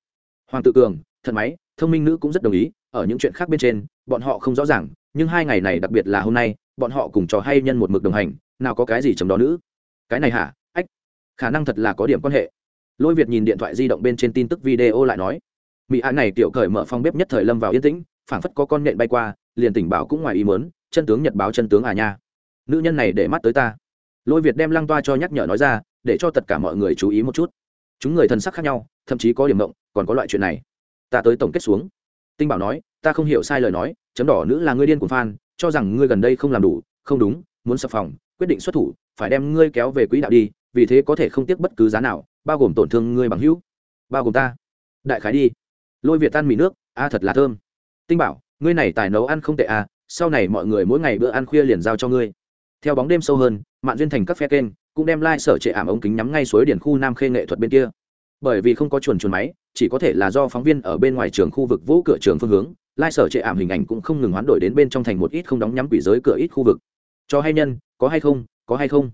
Hoàng tự cường thật máy, thông minh nữ cũng rất đồng ý, ở những chuyện khác bên trên bọn họ không rõ ràng, nhưng hai ngày này đặc biệt là hôm nay, bọn họ cùng trò hay nhân một mực đồng hành, nào có cái gì chấm đó nữ. Cái này hả? Ách, khả năng thật là có điểm quan hệ. Lôi việt nhìn điện thoại di động bên trên tin tức video lại nói mỹ hạ này tiểu cởi mở phong bếp nhất thời lâm vào yên tĩnh, phảng phất có con nện bay qua, liền tỉnh bảo cũng ngoài ý mớn chân tướng nhật báo chân tướng à nha. Nữ nhân này để mắt tới ta. Lôi việt đem lăng toa cho nhắc nhở nói ra, để cho tất cả mọi người chú ý một chút. Chúng người thân sắc khác nhau, thậm chí có điểm mộng còn có loại chuyện này. Ta tới tổng kết xuống. Tinh bảo nói ta không hiểu sai lời nói, chấm đỏ nữ là ngươi điên của phan cho rằng ngươi gần đây không làm đủ, không đúng, muốn sập phòng, quyết định xuất thủ, phải đem ngươi kéo về quỹ đạo đi, vì thế có thể không tiếc bất cứ giá nào, bao gồm tổn thương ngươi bằng hữu, bao gồm ta. Đại khái đi. Lôi việt tan mì nước, a thật là thơm. Tinh bảo, ngươi này tài nấu ăn không tệ à sau này mọi người mỗi ngày bữa ăn khuya liền giao cho ngươi. Theo bóng đêm sâu hơn, mạn duyên thành các phe kênh cũng đem lai、like、sở trệ ảm ống kính nhắm ngay suối điển khu nam khê nghệ thuật bên kia. Bởi vì không có chuồn chuồn máy, chỉ có thể là do phóng viên ở bên ngoài trường khu vực vũ cửa trường phương hướng Lai sở trệ ảm hình ảnh cũng không ngừng hoán đổi đến bên trong thành một ít không đóng nhắm quỷ giới cửa ít khu vực. Cho hay nhân, có hay không, có hay không?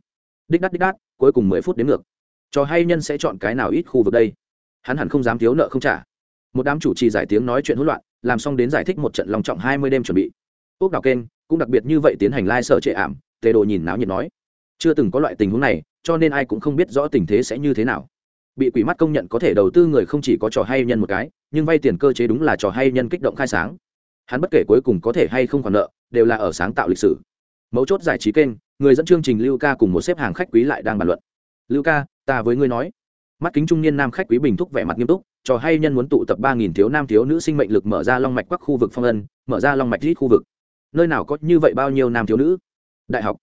Đích đắt đích đắt, cuối cùng mười phút đến ngược. Cho hay nhân sẽ chọn cái nào ít khu vực đây? Hắn hẳn không dám thiếu nợ không trả. Một đám chủ trì giải tiếng nói chuyện hỗn loạn, làm xong đến giải thích một trận lòng trọng hai mươi đêm chuẩn bị. Ốc đào kênh cũng đặc biệt như vậy tiến hành lai sở trệ ảm, tề đồ nhìn náo nhiệt nói. Chưa từng có loại tình huống này, cho nên ai cũng không biết rõ tình thế sẽ như thế nào bị quỷ mắt công nhận có thể đầu tư người không chỉ có trò hay nhân một cái, nhưng vay tiền cơ chế đúng là trò hay nhân kích động khai sáng. Hắn bất kể cuối cùng có thể hay không còn nợ, đều là ở sáng tạo lịch sử. Mấu chốt giải trí kênh, người dẫn chương trình lưu ca cùng một xếp hàng khách quý lại đang bàn luận. Lưu ca, ta với ngươi nói. Mắt kính trung niên nam khách quý bình thúc vẻ mặt nghiêm túc, trò hay nhân muốn tụ tập ba nghìn thiếu nam thiếu nữ sinh mệnh lực mở ra long mạch các khu vực phong ân, mở ra long mạch rít khu vực. Nơi nào có như vậy bao nhiêu nam thiếu nữ? Đại học.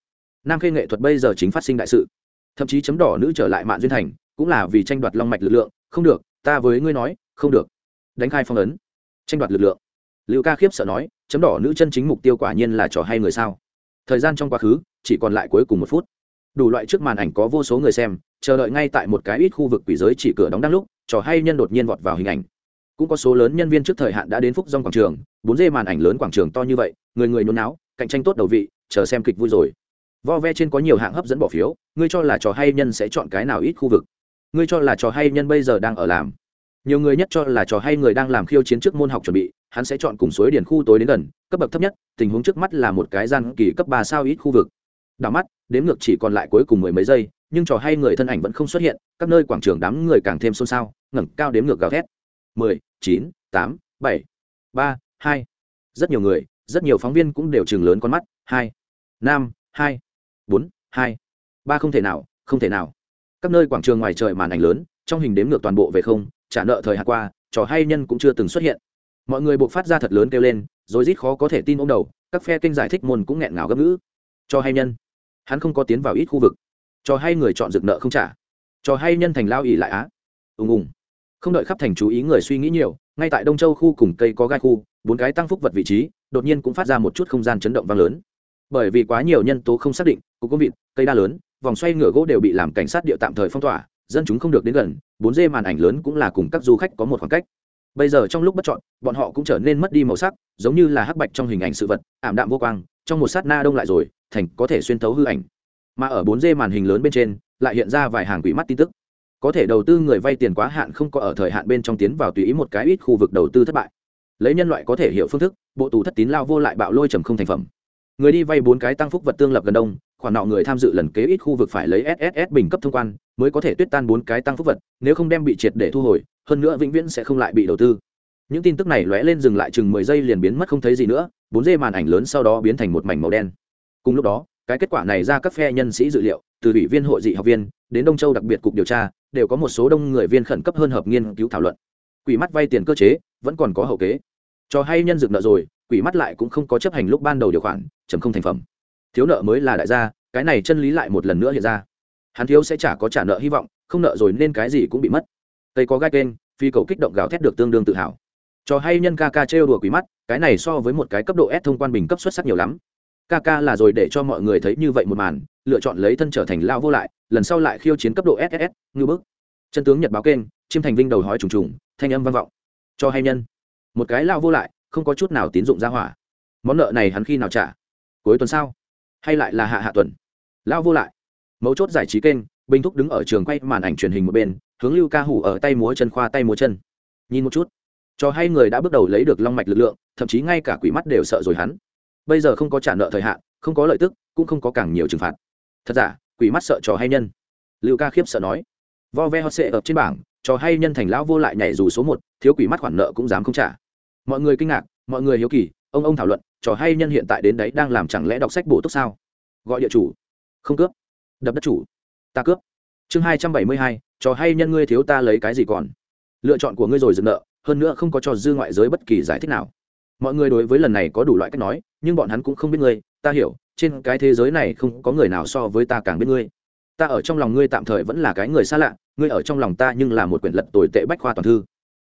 Nam khê nghệ thuật bây giờ chính phát sinh đại sự. Thậm chí chấm đỏ nữ trở lại mạng duyên thành cũng là vì tranh đoạt long mạch lực lượng, không được, ta với ngươi nói, không được. Đánh khai phong ấn. Tranh đoạt lực lượng. Lưu ca khiếp sợ nói, chấm đỏ nữ chân chính mục tiêu quả nhiên là trò hay người sao? Thời gian trong quá khứ, chỉ còn lại cuối cùng một phút. Đủ loại trước màn ảnh có vô số người xem, chờ đợi ngay tại một cái ít khu vực quỷ giới chỉ cửa đóng đang lúc, trò hay nhân đột nhiên vọt vào hình ảnh. Cũng có số lớn nhân viên trước thời hạn đã đến phúc dòng quảng trường, bốn dê màn ảnh lớn quảng trường to như vậy, người người nôn náo, cạnh tranh tốt đầu vị, chờ xem kịch vui rồi. Vo ve trên có nhiều hạng hấp dẫn bỏ phiếu, ngươi cho là trò hay nhân sẽ chọn cái nào ít khu vực? Ngươi cho là trò hay nhân bây giờ đang ở làm. Nhiều người nhất cho là trò hay người đang làm khiêu chiến trước môn học chuẩn bị, hắn sẽ chọn cùng suối điển khu tối đến gần, cấp bậc thấp nhất, tình huống trước mắt là một cái gian kỳ cấp ba sao ít khu vực. Đảo mắt đếm ngược chỉ còn lại cuối cùng mười mấy giây, nhưng trò hay người thân ảnh vẫn không xuất hiện, các nơi quảng trường đám người càng thêm xôn xao, ngẩng cao đếm ngược gào thét. Mười, chín, tám, bảy, ba, hai. Rất nhiều người, rất nhiều phóng viên cũng đều chừng lớn con mắt. Hai, năm, hai, bốn, hai. Ba không thể nào, không thể nào các nơi quảng trường ngoài trời màn ảnh lớn, trong hình đếm ngược toàn bộ về không, trả nợ thời hạn qua, trò hay nhân cũng chưa từng xuất hiện. Mọi người buộc phát ra thật lớn kêu lên, rồi rít khó có thể tin ôm đầu, các phe kênh giải thích môn cũng nghẹn ngào gấp ngữ cho hay nhân? Hắn không có tiến vào ít khu vực. Cho hay người chọn rực nợ không trả. Cho hay nhân thành lao ỉ lại á. Ùng ùng. Không đợi khắp thành chú ý người suy nghĩ nhiều, ngay tại đông châu khu cùng cây có gai khu, bốn cái tăng phúc vật vị trí, đột nhiên cũng phát ra một chút không gian chấn động vang lớn. Bởi vì quá nhiều nhân tố không xác định, cục công vịt, cây đa lớn vòng xoay ngựa gỗ đều bị làm cảnh sát địa tạm thời phong tỏa, dân chúng không được đến gần, bốn d màn ảnh lớn cũng là cùng các du khách có một khoảng cách. Bây giờ trong lúc bất chọn, bọn họ cũng trở nên mất đi màu sắc, giống như là hắc bạch trong hình ảnh sự vật, ảm đạm vô quang, trong một sát na đông lại rồi, thành có thể xuyên thấu hư ảnh. Mà ở bốn d màn hình lớn bên trên, lại hiện ra vài hàng quỷ mắt tin tức. Có thể đầu tư người vay tiền quá hạn không có ở thời hạn bên trong tiến vào tùy ý một cái ít khu vực đầu tư thất bại. Lấy nhân loại có thể hiểu phương thức, bộ tù thất tín lao vô lại bạo lôi trầm không thành phẩm. Người đi vay bốn cái tăng phúc vật tương lập gần đông khoản nọ người tham dự lần kế ít khu vực phải lấy sss bình cấp thông quan, mới có thể tuyết tan bốn cái tăng phúc vật, nếu không đem bị triệt để thu hồi, hơn nữa vĩnh viễn sẽ không lại bị đầu tư. Những tin tức này lóe lên dừng lại chừng mười giây liền biến mất không thấy gì nữa, bốn d màn ảnh lớn sau đó biến thành một mảnh màu đen. Cùng lúc đó, cái kết quả này ra các phe nhân sĩ dự liệu, từ ủy viên hội dị học viên đến đông châu đặc biệt cục điều tra, đều có một số đông người viên khẩn cấp hơn hợp nghiên cứu thảo luận. Quỷ mắt vay tiền cơ chế, vẫn còn có hậu kế. Cho hay nhân dược nợ rồi, quỷ mắt lại cũng không có chấp hành lúc ban đầu điều khoản, chấm không thành phẩm thiếu nợ mới là đại gia, cái này chân lý lại một lần nữa hiện ra. Hắn thiếu sẽ chả có trả nợ hy vọng, không nợ rồi nên cái gì cũng bị mất. Tây có gai kênh, phi cầu kích động gào thét được tương đương tự hào. Cho hay nhân ca ca trêu đùa quỷ mắt, cái này so với một cái cấp độ s thông quan bình cấp xuất sắc nhiều lắm. Ca ca là rồi để cho mọi người thấy như vậy một màn, lựa chọn lấy thân trở thành lao vô lại, lần sau lại khiêu chiến cấp độ ss ngư bức. Chân tướng nhật báo kênh chiêm thành vinh đầu hói trùng trùng, thanh âm vang vọng. Cho hay nhân, một cái lao vô lại, không có chút nào tín dụng ra hỏa. Món nợ này hắn khi nào trả? Cuối tuần sau hay lại là hạ hạ tuần? Lao vô lại. Mấu chốt giải trí kênh, bình thúc đứng ở trường quay màn ảnh truyền hình một bên, hướng lưu ca hủ ở tay múa chân khoa tay múa chân. Nhìn một chút. Cho hay người đã bước đầu lấy được long mạch lực lượng, thậm chí ngay cả quỷ mắt đều sợ rồi hắn. Bây giờ không có trả nợ thời hạn, không có lợi tức, cũng không có càng nhiều trừng phạt. Thật giả, quỷ mắt sợ trò hay nhân? Lưu ca khiếp sợ nói. Vo ve họ sệ ập trên bảng, trò hay nhân thành lão vô lại nhảy dù số một, thiếu quỷ mắt khoản nợ cũng dám không trả. Mọi người kinh ngạc, mọi người hiếu kỳ, ông ông thảo luận trò hay nhân hiện tại đến đấy đang làm chẳng lẽ đọc sách bổ túc sao? Gọi địa chủ. Không cướp. Đập đất chủ. Ta cướp. Chương hai trăm bảy mươi hai, trò hay nhân ngươi thiếu ta lấy cái gì còn? Lựa chọn của ngươi rồi dừng nợ, hơn nữa không có cho dư ngoại giới bất kỳ giải thích nào. Mọi người đối với lần này có đủ loại cách nói, nhưng bọn hắn cũng không biết ngươi, ta hiểu, trên cái thế giới này không có người nào so với ta càng biết ngươi. Ta ở trong lòng ngươi tạm thời vẫn là cái người xa lạ, ngươi ở trong lòng ta nhưng là một quyển lật tồi tệ bách khoa toàn thư.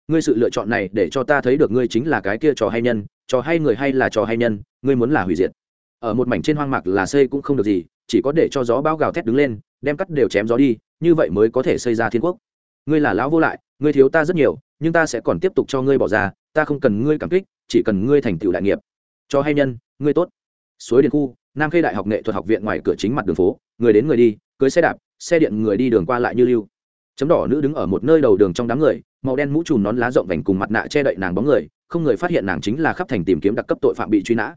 Ngươi sự lựa chọn này để cho ta thấy được ngươi chính là cái kia trò hay nhân trò hay người hay là trò hay nhân, ngươi muốn là hủy diệt. Ở một mảnh trên hoang mạc là xây cũng không được gì, chỉ có để cho gió bao gào thét đứng lên, đem cắt đều chém gió đi, như vậy mới có thể xây ra thiên quốc. Ngươi là lão vô lại, ngươi thiếu ta rất nhiều, nhưng ta sẽ còn tiếp tục cho ngươi bỏ ra, ta không cần ngươi cảm kích, chỉ cần ngươi thành tựu đại nghiệp. Cho hay nhân, ngươi tốt. Suối điện khu, nam khê đại học nghệ thuật học viện ngoài cửa chính mặt đường phố, người đến người đi, cưới xe đạp, xe điện người đi đường qua lại như lưu. Chấm đỏ nữ đứng ở một nơi đầu đường trong đám người, màu đen mũ trùm nón lá rộng vành cùng mặt nạ che đậy nàng bóng người không người phát hiện nàng chính là khắp thành tìm kiếm đặc cấp tội phạm bị truy nã.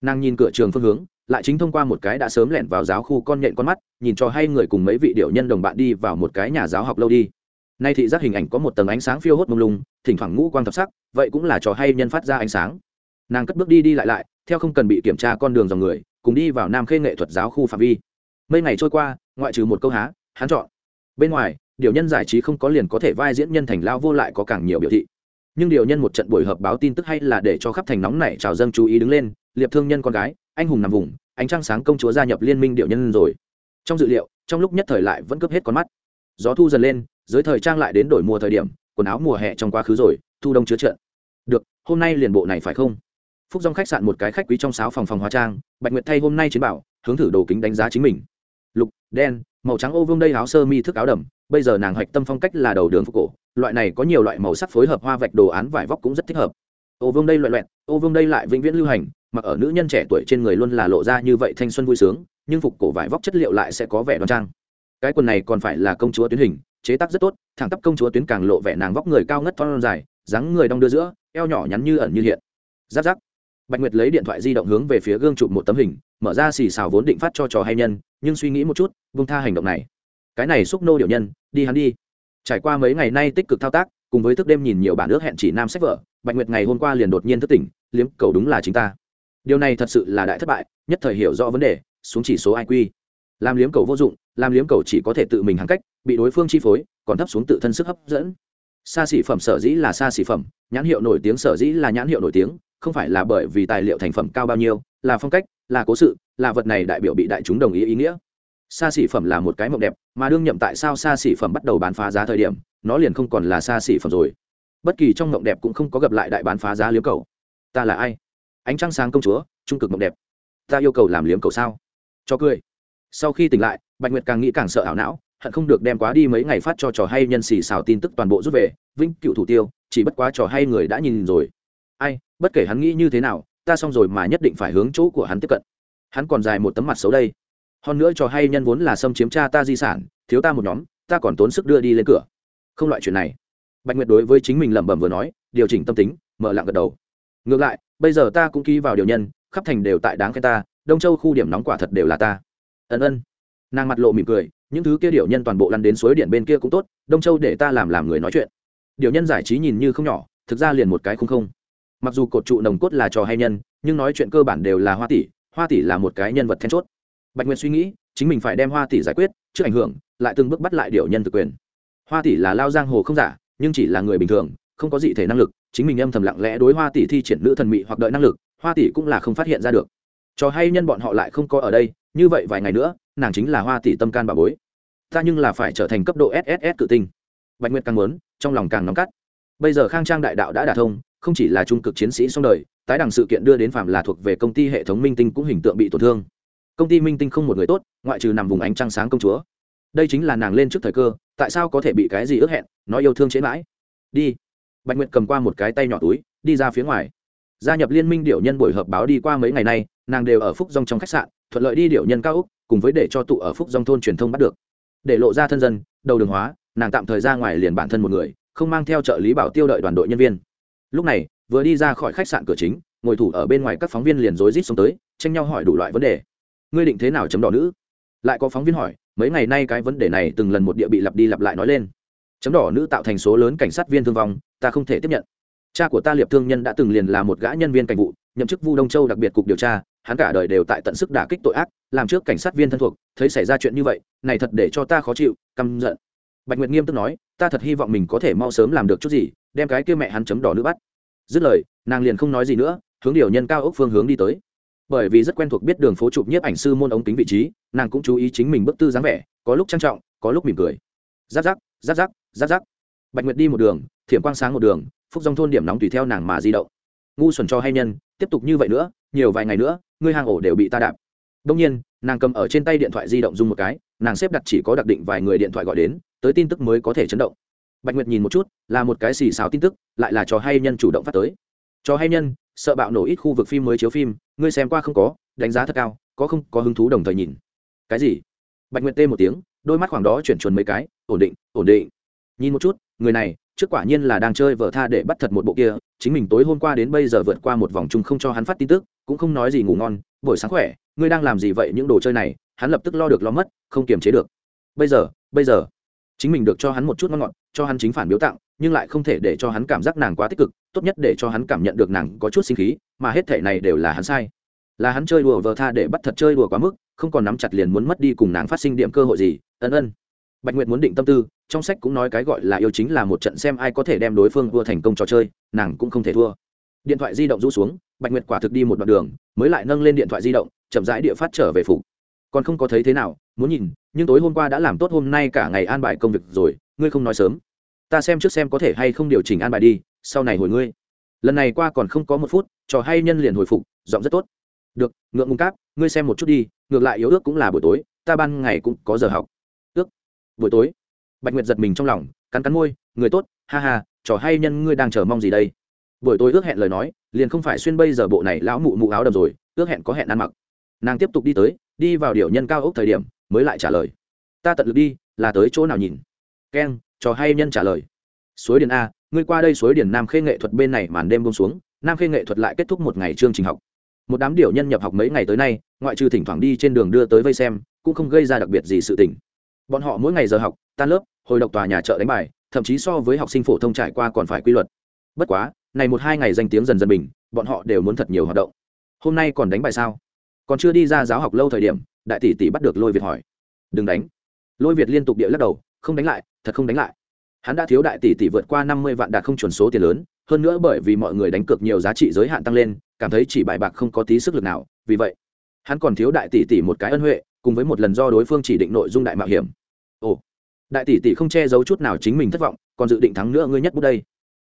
Nàng nhìn cửa trường phương hướng, lại chính thông qua một cái đã sớm lẻn vào giáo khu con nhện con mắt, nhìn cho hay người cùng mấy vị điệu nhân đồng bạn đi vào một cái nhà giáo học lâu đi. Nay thị giác hình ảnh có một tầng ánh sáng phiêu hốt mông lung, thỉnh thoảng ngũ quang thập sắc, vậy cũng là trò hay nhân phát ra ánh sáng. Nàng cất bước đi đi lại lại, theo không cần bị kiểm tra con đường dòng người, cùng đi vào nam khê nghệ thuật giáo khu phạm vi. Mấy ngày trôi qua, ngoại trừ một câu há, hắn chọn. Bên ngoài điều nhân giải trí không có liền có thể vai diễn nhân thành lao vô lại có càng nhiều biểu thị nhưng điều nhân một trận buổi họp báo tin tức hay là để cho khắp thành nóng này chào dâng chú ý đứng lên, liệp thương nhân con gái, anh hùng nằm vùng, ánh trăng sáng công chúa gia nhập liên minh điệu nhân rồi. Trong dự liệu, trong lúc nhất thời lại vẫn cướp hết con mắt. Gió thu dần lên giới thời trang lại đến đổi mùa thời điểm, quần áo mùa hè trong quá khứ rồi, thu đông chứa trận được, hôm nay liền bộ này phải không? Phúc dòng khách sạn một cái khách quý trong sáo phòng phòng hóa trang, bạch nguyệt thay hôm nay chiến bảo, hướng thử đồ kính đánh giá chính mình. Lục, đen, màu trắng ô vương đây áo sơ mi thức áo đầm, bây giờ nàng hoạch tâm phong cách là đầu đường phục cổ loại này có nhiều loại màu sắc phối hợp hoa vạch đồ án vải vóc cũng rất thích hợp. Ô vương đây loại loẹn ô vương đây lại vĩnh viễn lưu hành, mặc ở nữ nhân trẻ tuổi trên người luôn là lộ ra như vậy thanh xuân vui sướng, nhưng phục cổ vải vóc chất liệu lại sẽ có vẻ đoan trang. Cái quần này còn phải là công chúa tuyến hình, chế tác rất tốt, thẳng tắp công chúa tuyến càng lộ vẻ nàng vóc người cao ngất thon dài, dáng người đong đưa giữa, eo nhỏ nhắn như ẩn như hiện. Giáp giáp. Bạch nguyệt lấy điện thoại di động hướng về phía gương chụp một tấm hình, mở ra xì xào vốn định phát cho trò hay nhân, nhưng suy nghĩ một chút vung tha hành động này. Cái này xúc nô điệu nhân, đi hắn đi trải qua mấy ngày nay tích cực thao tác, cùng với thức đêm nhìn nhiều bản ước hẹn chỉ nam sách vợ bạch nguyệt ngày hôm qua liền đột nhiên thức tỉnh, liếm cầu đúng là chính ta. Điều này thật sự là đại thất bại, nhất thời hiểu rõ vấn đề, xuống chỉ số iq làm liếm cầu vô dụng, làm liếm cầu chỉ có thể tự mình hàng cách, bị đối phương chi phối, còn thấp xuống tự thân sức hấp dẫn. Xa xỉ phẩm sở dĩ là xa xỉ phẩm, nhãn hiệu nổi tiếng sở dĩ là nhãn hiệu nổi tiếng, không phải là bởi vì tài liệu thành phẩm cao bao nhiêu, là phong cách, là cố sự, là vật này đại biểu bị đại chúng đồng ý ý nghĩa xa xỉ phẩm là một cái mộng đẹp, mà đương nhậm tại sao xa xỉ phẩm bắt đầu bán phá giá thời điểm, nó liền không còn là xa xỉ phẩm rồi. Bất kỳ trong mộng đẹp cũng không có gặp lại đại bán phá giá liếm cầu. Ta là ai? Ánh trăng sáng công chúa, trung cực mộng đẹp. Ta yêu cầu làm liếm cầu sao? Cho cười. Sau khi tỉnh lại, bạch nguyệt càng nghĩ càng sợ ảo não, hận không được đem quá đi mấy ngày phát cho trò hay nhân xì xào tin tức toàn bộ rút về, vĩnh cựu thủ tiêu, chỉ bất quá trò hay người đã nhìn rồi. Ai, bất kể hắn nghĩ như thế nào, ta xong rồi mà nhất định phải hướng chỗ của hắn tiếp cận. Hắn còn dài một tấm mặt xấu đây hơn nữa trò hay nhân vốn là xâm chiếm cha ta di sản, thiếu ta một nhóm, ta còn tốn sức đưa đi lên cửa. Không loại chuyện này. Bạch nguyệt đối với chính mình lẩm bẩm vừa nói, điều chỉnh tâm tính, mở lặng gật đầu. Ngược lại, bây giờ ta cũng ký vào điều nhân, khắp thành đều tại đáng khen ta, đông châu khu điểm nóng quả thật đều là ta. Ân ân. Nàng mặt lộ mỉm cười, những thứ kia điều nhân toàn bộ lăn đến suối điện bên kia cũng tốt, đông châu để ta làm làm người nói chuyện. Điều nhân giải trí nhìn như không nhỏ, thực ra liền một cái không không. Mặc dù cột trụ nồng cốt là trò hay nhân, nhưng nói chuyện cơ bản đều là hoa tỷ hoa tỷ là một cái nhân vật then chốt bạch nguyệt suy nghĩ, chính mình phải đem hoa tỷ giải quyết, trước ảnh hưởng, lại từng bước bắt lại điều nhân thực quyền. Hoa tỷ là lao giang hồ không giả, nhưng chỉ là người bình thường, không có gì thể năng lực, chính mình âm thầm lặng lẽ đối hoa tỷ thi triển nữ thần mị hoặc đợi năng lực, hoa tỷ cũng là không phát hiện ra được. Cho hay nhân bọn họ lại không có ở đây, như vậy vài ngày nữa, nàng chính là hoa tỷ tâm can bà bối. Ta nhưng là phải trở thành cấp độ sss tự tinh. Bạch nguyệt càng muốn, trong lòng càng nóng cắt bây giờ khang trang đại đạo đã đả thông, không chỉ là trung cực chiến sĩ xong đời, tái đẳng sự kiện đưa đến phạm là thuộc về công ty hệ thống minh tinh cũng hình tượng bị tổn thương công ty minh tinh không một người tốt, ngoại trừ nằm vùng ánh trăng sáng công chúa. Đây chính là nàng lên trước thời cơ, tại sao có thể bị cái gì ước hẹn, nói yêu thương chế mãi. Đi. Bạch nguyệt cầm qua một cái tay nhỏ túi, đi ra phía ngoài. Gia nhập liên minh điệu nhân buổi họp báo đi qua mấy ngày nay, nàng đều ở phúc dòng trong khách sạn, thuận lợi đi điệu nhân cao úc, cùng với để cho tụ ở phúc dòng thôn truyền thông bắt được. Để lộ ra thân dân, đầu đường hóa, nàng tạm thời ra ngoài liền bản thân một người, không mang theo trợ lý bảo tiêu đợi đoàn đội nhân viên. Lúc này, vừa đi ra khỏi khách sạn cửa chính, ngồi thủ ở bên ngoài các phóng viên liền rối rít xuống tới, tranh nhau hỏi đủ loại vấn đề ngươi định thế nào chấm đỏ nữ? Lại có phóng viên hỏi, mấy ngày nay cái vấn đề này từng lần một địa bị lặp đi lặp lại nói lên. Chấm đỏ nữ tạo thành số lớn cảnh sát viên thương vong, ta không thể tiếp nhận. Cha của ta liệp thương nhân đã từng liền là một gã nhân viên cảnh vụ, nhậm chức vu đông châu đặc biệt cục điều tra, hắn cả đời đều tại tận sức đả kích tội ác, làm trước cảnh sát viên thân thuộc, thấy xảy ra chuyện như vậy, này thật để cho ta khó chịu, căm giận. Bạch nguyệt nghiêm tức nói, ta thật hy vọng mình có thể mau sớm làm được chút gì, đem cái kia mẹ hắn chấm đỏ nữ bắt. Dứt lời, nàng liền không nói gì nữa, hướng điều nhân cao ốc phương hướng đi tới bởi vì rất quen thuộc biết đường phố chụp nhiếp ảnh sư môn ống kính vị trí, nàng cũng chú ý chính mình bức tư dáng vẻ, có lúc trang trọng, có lúc mỉm cười. Giáp giáp giáp giáp giáp giáp. Bạch nguyệt đi một đường, thiểm quang sáng một đường, phúc dòng thôn điểm nóng tùy theo nàng mà di động. Ngu xuẩn cho hay nhân, tiếp tục như vậy nữa, nhiều vài ngày nữa, ngươi hàng ổ đều bị ta đạp. Đông nhiên, nàng cầm ở trên tay điện thoại di động dùng một cái, nàng xếp đặt chỉ có đặc định vài người điện thoại gọi đến, tới tin tức mới có thể chấn động. Bạch nguyệt nhìn một chút, là một cái xì xào tin tức, lại là trò hay nhân chủ động phát tới cho hay nhân, sợ bạo nổ ít khu vực phim mới chiếu phim, ngươi xem qua không có, đánh giá thật cao, có không, có hứng thú đồng thời nhìn. Cái gì? Bạch nguyệt tê một tiếng, đôi mắt khoảng đó chuyển chuồn mấy cái, ổn định ổn định. Nhìn một chút, người này, trước quả nhiên là đang chơi vợ tha để bắt thật một bộ kia, chính mình tối hôm qua đến bây giờ vượt qua một vòng chung không cho hắn phát tin tức, cũng không nói gì ngủ ngon, buổi sáng khỏe, ngươi đang làm gì vậy, những đồ chơi này, hắn lập tức lo được lo mất, không kiềm chế được. Bây giờ bây giờ, chính mình được cho hắn một chút ngon ngọt, cho hắn chính phản biếu tặng nhưng lại không thể để cho hắn cảm giác nàng quá tích cực, tốt nhất để cho hắn cảm nhận được nàng có chút sinh khí, mà hết thể này đều là hắn sai. Là hắn chơi đùa vờ tha để bắt thật chơi đùa quá mức, không còn nắm chặt liền muốn mất đi cùng nàng phát sinh điểm cơ hội gì, ân ân. Bạch nguyệt muốn định tâm tư, trong sách cũng nói cái gọi là yêu chính là một trận xem ai có thể đem đối phương thua thành công trò chơi, nàng cũng không thể thua. Điện thoại di động rũ xuống, bạch nguyệt quả thực đi một đoạn đường, mới lại nâng lên điện thoại di động, chậm rãi địa phát trở về phủ. Còn không có thấy thế nào, muốn nhìn, nhưng tối hôm qua đã làm tốt hôm nay cả ngày an bài công việc rồi, ngươi không nói sớm ta xem trước xem có thể hay không điều chỉnh an bài đi, sau này hồi ngươi. Lần này qua còn không có một phút, trò hay nhân liền hồi phục, giọng rất tốt. Được, ngượng ngùng cáp, ngươi xem một chút đi, ngược lại yếu ước cũng là buổi tối, ta ban ngày cũng có giờ học. Ước, buổi tối. Bạch nguyệt giật mình trong lòng, cắn cắn môi, người tốt, ha ha, trò hay nhân ngươi đang chờ mong gì đây? Buổi tối ước hẹn lời nói, liền không phải xuyên bây giờ bộ này lão mụ mụ áo đầm rồi, ước hẹn có hẹn ăn mặc. Nàng tiếp tục đi tới, đi vào điều nhân cao ốc thời điểm, mới lại trả lời. Ta tận lực đi, là tới chỗ nào nhìn? Keng trò hay nhân trả lời. Suối điền a, ngươi qua đây suối điền nam khê nghệ thuật bên này màn đêm bông xuống, nam khê nghệ thuật lại kết thúc một ngày chương trình học. Một đám điều nhân nhập học mấy ngày tới nay, ngoại trừ thỉnh thoảng đi trên đường đưa tới vây xem, cũng không gây ra đặc biệt gì sự tình. Bọn họ mỗi ngày giờ học, tan lớp, hồi độc tòa nhà chợ đánh bài, thậm chí so với học sinh phổ thông trải qua còn phải quy luật. Bất quá, này một hai ngày danh tiếng dần dần bình, bọn họ đều muốn thật nhiều hoạt động. Hôm nay còn đánh bài sao? Còn chưa đi ra giáo học lâu thời điểm, đại tỷ tỷ bắt được lôi việt hỏi. Đừng đánh. Lôi việt liên tục địa lắc đầu không đánh lại, thật không đánh lại. Hắn đã thiếu đại tỷ tỷ vượt qua năm mươi vạn đạt không chuẩn số tiền lớn, hơn nữa bởi vì mọi người đánh cược nhiều giá trị giới hạn tăng lên, cảm thấy chỉ bài bạc không có tí sức lực nào, vì vậy, hắn còn thiếu đại tỷ tỷ một cái ân huệ, cùng với một lần do đối phương chỉ định nội dung đại mạo hiểm. Ồ, đại tỷ tỷ không che giấu chút nào chính mình thất vọng, còn dự định thắng nữa ngươi nhất bút đây.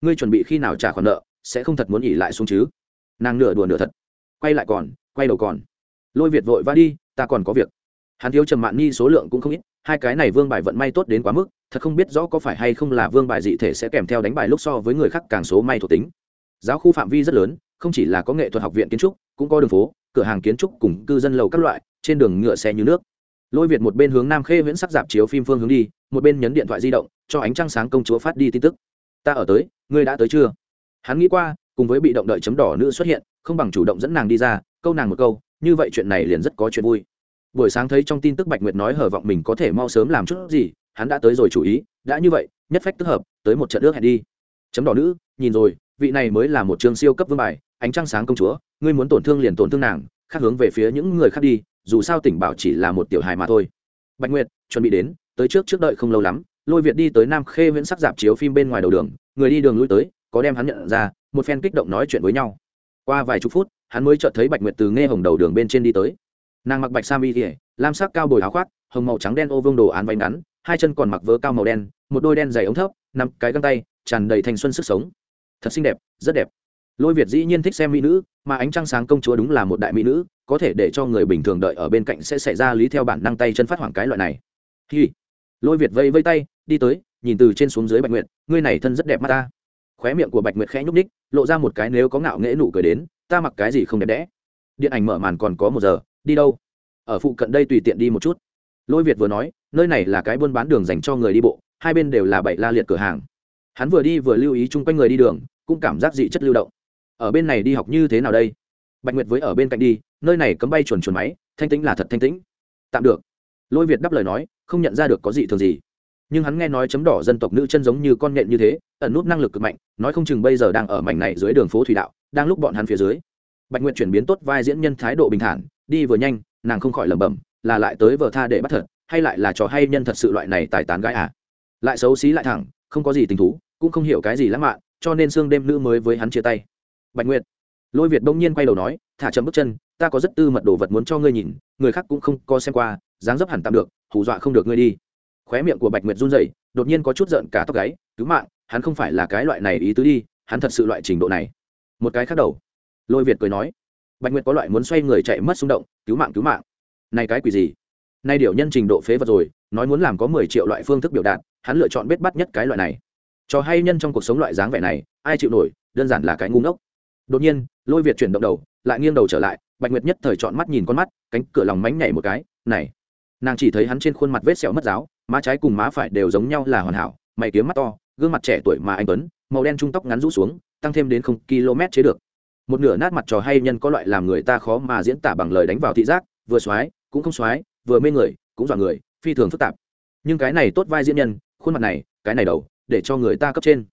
Ngươi chuẩn bị khi nào trả khoản nợ, sẽ không thật muốn nghỉ lại xuống chứ? Nàng nửa đùa nửa thật. Quay lại còn, quay đầu còn. Lôi việt vội va đi, ta còn có việc hắn thiếu trầm mạn nhi số lượng cũng không ít, hai cái này vương bài vận may tốt đến quá mức, thật không biết rõ có phải hay không là vương bài dị thể sẽ kèm theo đánh bài lúc so với người khác càng số may thuộc tính. Giáo khu phạm vi rất lớn, không chỉ là có nghệ thuật học viện kiến trúc, cũng có đường phố, cửa hàng kiến trúc cùng cư dân lầu các loại, trên đường ngựa xe như nước. Lôi việt một bên hướng nam khê viễn sắc dạp chiếu phim phương hướng đi, một bên nhấn điện thoại di động, cho ánh trăng sáng công chúa phát đi tin tức. Ta ở tới, ngươi đã tới chưa? Hắn nghĩ qua, cùng với bị động đợi chấm đỏ nữ xuất hiện, không bằng chủ động dẫn nàng đi ra, câu nàng một câu, như vậy chuyện này liền rất có chuyện vui buổi sáng thấy trong tin tức bạch nguyệt nói hở vọng mình có thể mau sớm làm chút gì, hắn đã tới rồi chủ ý, đã như vậy, nhất phách tức hợp, tới một trận ước hẹn đi. Chấm đỏ nữ, nhìn rồi, vị này mới là một trường siêu cấp vương bài, ánh trăng sáng công chúa, ngươi muốn tổn thương liền tổn thương nàng, khác hướng về phía những người khác đi, dù sao tỉnh bảo chỉ là một tiểu hài mà thôi. Bạch nguyệt, chuẩn bị đến, tới trước trước đợi không lâu lắm, lôi việt đi tới nam khê viễn sắc dạp chiếu phim bên ngoài đầu đường, người đi đường lui tới, có đem hắn nhận ra, một phen kích động nói chuyện với nhau. Qua vài chục phút, hắn mới chợt thấy bạch nguyệt từ nghe hồng đầu đường bên trên đi tới nàng mặc bạch sam y kỉa lam sắc cao bồi áo khoác, hồng màu trắng đen ô vương đồ án váy ngắn, hai chân còn mặc vớ cao màu đen, một đôi đen dày ống thấp, năm cái găng tay, tràn đầy thanh xuân sức sống. Thật xinh đẹp, rất đẹp. Lôi việt dĩ nhiên thích xem mỹ nữ, mà ánh trăng sáng công chúa đúng là một đại mỹ nữ, có thể để cho người bình thường đợi ở bên cạnh sẽ xảy ra lý theo bản năng tay chân phát hoảng cái loại này. Hi. Lôi việt vây vây tay, đi tới, nhìn từ trên xuống dưới bạch nguyệt, ngươi này thân rất đẹp mắt ta. Khóe miệng của bạch nguyệt khẽ nhúc ních lộ ra một cái nếu có ngạo nghễ nụ cười đến, ta mặc cái gì không đẹp đẽ. Điện ảnh mở màn còn có một giờ đi đâu? Ở phụ cận đây tùy tiện đi một chút. Lôi việt vừa nói, nơi này là cái buôn bán đường dành cho người đi bộ, hai bên đều là bảy la liệt cửa hàng. Hắn vừa đi vừa lưu ý chung quanh người đi đường, cũng cảm giác dị chất lưu động. Ở bên này đi học như thế nào đây? Bạch nguyệt với ở bên cạnh đi, nơi này cấm bay chuồn chuồn máy, thanh tĩnh là thật thanh tĩnh. Tạm được. Lôi việt đáp lời nói, không nhận ra được có gì thường gì. Nhưng hắn nghe nói chấm đỏ dân tộc nữ chân giống như con nghện như thế, ẩn nút năng lực cực mạnh, nói không chừng bây giờ đang ở mảnh này dưới đường phố thủy đạo, đang lúc bọn hắn phía dưới. Bạch nguyệt chuyển biến tốt vai diễn nhân thái độ bình thản đi vừa nhanh, nàng không khỏi lẩm bẩm, là lại tới vợ tha để bắt thật, hay lại là trò hay nhân thật sự loại này tài tán gái à? Lại xấu xí lại thẳng, không có gì tình thú, cũng không hiểu cái gì lãng mạn, cho nên xương đêm nữ mới với hắn chia tay. Bạch nguyệt. Lôi việt bỗng nhiên quay đầu nói, thả chậm bước chân, ta có rất tư mật đồ vật muốn cho ngươi nhìn, người khác cũng không có xem qua, dáng dấp hẳn tạm được, hù dọa không được ngươi đi. Khóe miệng của bạch nguyệt run rẩy, đột nhiên có chút giận cả tóc gáy, cứu mạng, hắn không phải là cái loại này ý tứ đi, hắn thật sự loại trình độ này. Một cái khác đầu. Lôi việt cười nói bạch nguyệt có loại muốn xoay người chạy mất xung động, cứu mạng cứu mạng. Này cái quỷ gì? Nay điều nhân trình độ phế vật rồi, nói muốn làm có mười triệu loại phương thức biểu đạt, hắn lựa chọn bết bắt nhất cái loại này. Cho hay nhân trong cuộc sống loại dáng vẻ này, ai chịu nổi, đơn giản là cái ngu ngốc. Đột nhiên, lôi việt chuyển động đầu, lại nghiêng đầu trở lại, bạch nguyệt nhất thời chọn mắt nhìn con mắt, cánh cửa lòng mánh nhảy một cái, này. Nàng chỉ thấy hắn trên khuôn mặt vết sẹo mất giáo, má trái cùng má phải đều giống nhau là hoàn hảo, mày kiếm mắt to, gương mặt trẻ tuổi mà anh tuấn, màu đen trung tóc ngắn rũ xuống, tăng thêm đến không km chế được một nửa nát mặt trò hay nhân có loại làm người ta khó mà diễn tả bằng lời đánh vào thị giác, vừa xoái, cũng không xoái, vừa mê người, cũng dọa người, phi thường phức tạp. Nhưng cái này tốt vai diễn nhân, khuôn mặt này, cái này đầu, để cho người ta cấp trên.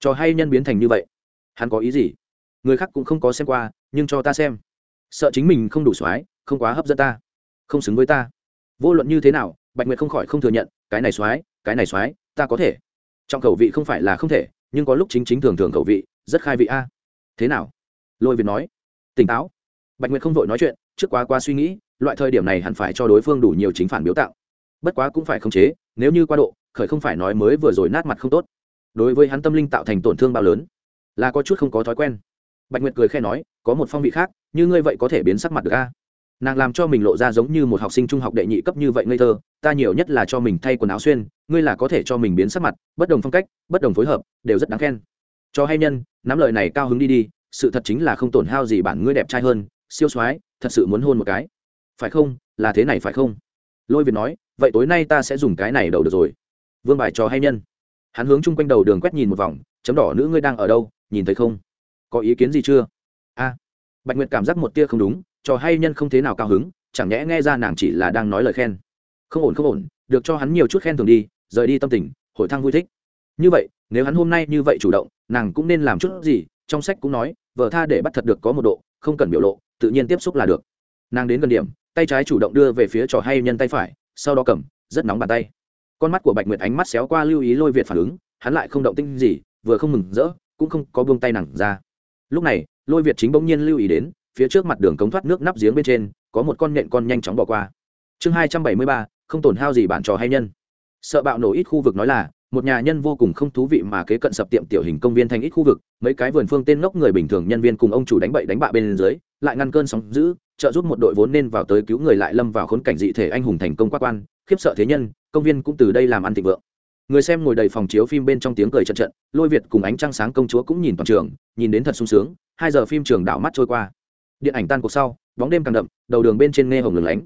Trò hay nhân biến thành như vậy, hắn có ý gì? Người khác cũng không có xem qua, nhưng cho ta xem. Sợ chính mình không đủ soái không quá hấp dẫn ta, không xứng với ta. Vô luận như thế nào, bạch nguyệt không khỏi không thừa nhận, cái này soái cái này soái ta có thể. Trong khẩu vị không phải là không thể, nhưng có lúc chính chính thường thường khẩu vị, rất khai vị a. Thế nào? Lôi việt nói, tỉnh táo. Bạch nguyệt không vội nói chuyện, trước quá qua suy nghĩ, loại thời điểm này hẳn phải cho đối phương đủ nhiều chính phản biếu tạo. Bất quá cũng phải khống chế, nếu như qua độ, khởi không phải nói mới vừa rồi nát mặt không tốt. Đối với hắn tâm linh tạo thành tổn thương bao lớn, là có chút không có thói quen. Bạch nguyệt cười khe nói, có một phong vị khác, như ngươi vậy có thể biến sắc mặt được a? Nàng làm cho mình lộ ra giống như một học sinh trung học đệ nhị cấp như vậy ngây thơ, ta nhiều nhất là cho mình thay quần áo xuyên, ngươi là có thể cho mình biến sắc mặt, bất đồng phong cách, bất đồng phối hợp, đều rất đáng khen. Cho hay nhân, nắm lời này cao hứng đi đi sự thật chính là không tổn hao gì bản ngươi đẹp trai hơn, siêu soái, thật sự muốn hôn một cái. Phải không? Là thế này phải không? Lôi việt nói, vậy tối nay ta sẽ dùng cái này đầu được rồi. Vương bài trò hay nhân. Hắn hướng chung quanh đầu đường quét nhìn một vòng, chấm đỏ nữ ngươi đang ở đâu, nhìn thấy không? Có ý kiến gì chưa? A. Bạch nguyệt cảm giác một tia không đúng trò hay nhân không thế nào cao hứng, chẳng nhẽ nghe ra nàng chỉ là đang nói lời khen. Không ổn không ổn, được cho hắn nhiều chút khen thường đi, rời đi tâm tình, hội thăng vui thích. Như vậy, nếu hắn hôm nay như vậy chủ động, nàng cũng nên làm chút gì trong sách cũng nói vợ tha để bắt thật được có một độ, không cần biểu lộ, tự nhiên tiếp xúc là được. Nàng đến gần điểm, tay trái chủ động đưa về phía trò hay nhân tay phải, sau đó cầm, rất nóng bàn tay. Con mắt của bạch nguyệt ánh mắt xéo qua lưu ý lôi việt phản ứng, hắn lại không động tinh gì, vừa không mừng rỡ, cũng không có buông tay nặng ra. Lúc này, lôi việt chính bỗng nhiên lưu ý đến, phía trước mặt đường cống thoát nước nắp giếng bên trên, có một con nhện con nhanh chóng bỏ qua. Chương hai trăm bảy mươi ba, không tổn hao gì bản trò hay nhân. Sợ bạo nổ ít khu vực nói là một nhà nhân vô cùng không thú vị mà kế cận sập tiệm tiểu hình công viên thành ít khu vực, mấy cái vườn phương tên ngốc người bình thường nhân viên cùng ông chủ đánh bậy đánh bạ bên dưới, lại ngăn cơn sóng giữ trợ giúp một đội vốn nên vào tới cứu người lại lâm vào khốn cảnh dị thể anh hùng thành công quá quan, khiếp sợ thế nhân, công viên cũng từ đây làm ăn thịnh vượng. Người xem ngồi đầy phòng chiếu phim bên trong tiếng cười trận trận, lôi việt cùng ánh trăng sáng công chúa cũng nhìn toàn trường, nhìn đến thật sung sướng, hai giờ phim trường đảo mắt trôi qua. Điện ảnh tan cuộc sau, bóng đêm càng đậm, đầu đường bên trên nghe hồng lửng lánh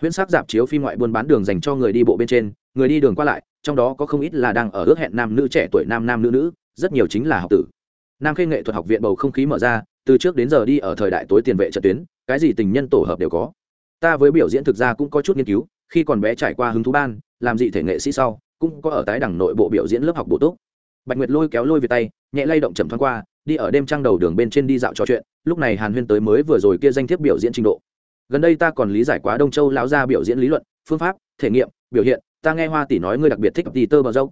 huyễn sắc dạp chiếu phim ngoại buôn bán đường dành cho người đi bộ bên trên, người đi đường qua lại, trong đó có không ít là đang ở ước hẹn nam nữ trẻ tuổi, nam nam nữ nữ, rất nhiều chính là học tử. Nam khê nghệ thuật học viện bầu không khí mở ra, từ trước đến giờ đi ở thời đại tối tiền vệ trận tuyến, cái gì tình nhân tổ hợp đều có. Ta với biểu diễn thực ra cũng có chút nghiên cứu, khi còn bé trải qua hứng thú ban, làm dị thể nghệ sĩ sau, cũng có ở tái đẳng nội bộ biểu diễn lớp học bổ túc. Bạch nguyệt lôi kéo lôi về tay, nhẹ lay động chậm thoáng qua, đi ở đêm trăng đầu đường bên trên đi dạo trò chuyện, lúc này hàn huyên tới mới vừa rồi kia danh thiếp biểu diễn trình độ gần đây ta còn lý giải quá đông châu lão gia biểu diễn lý luận, phương pháp, thể nghiệm, biểu hiện, ta nghe hoa tỷ nói ngươi đặc biệt thích tì tơ bờ dâu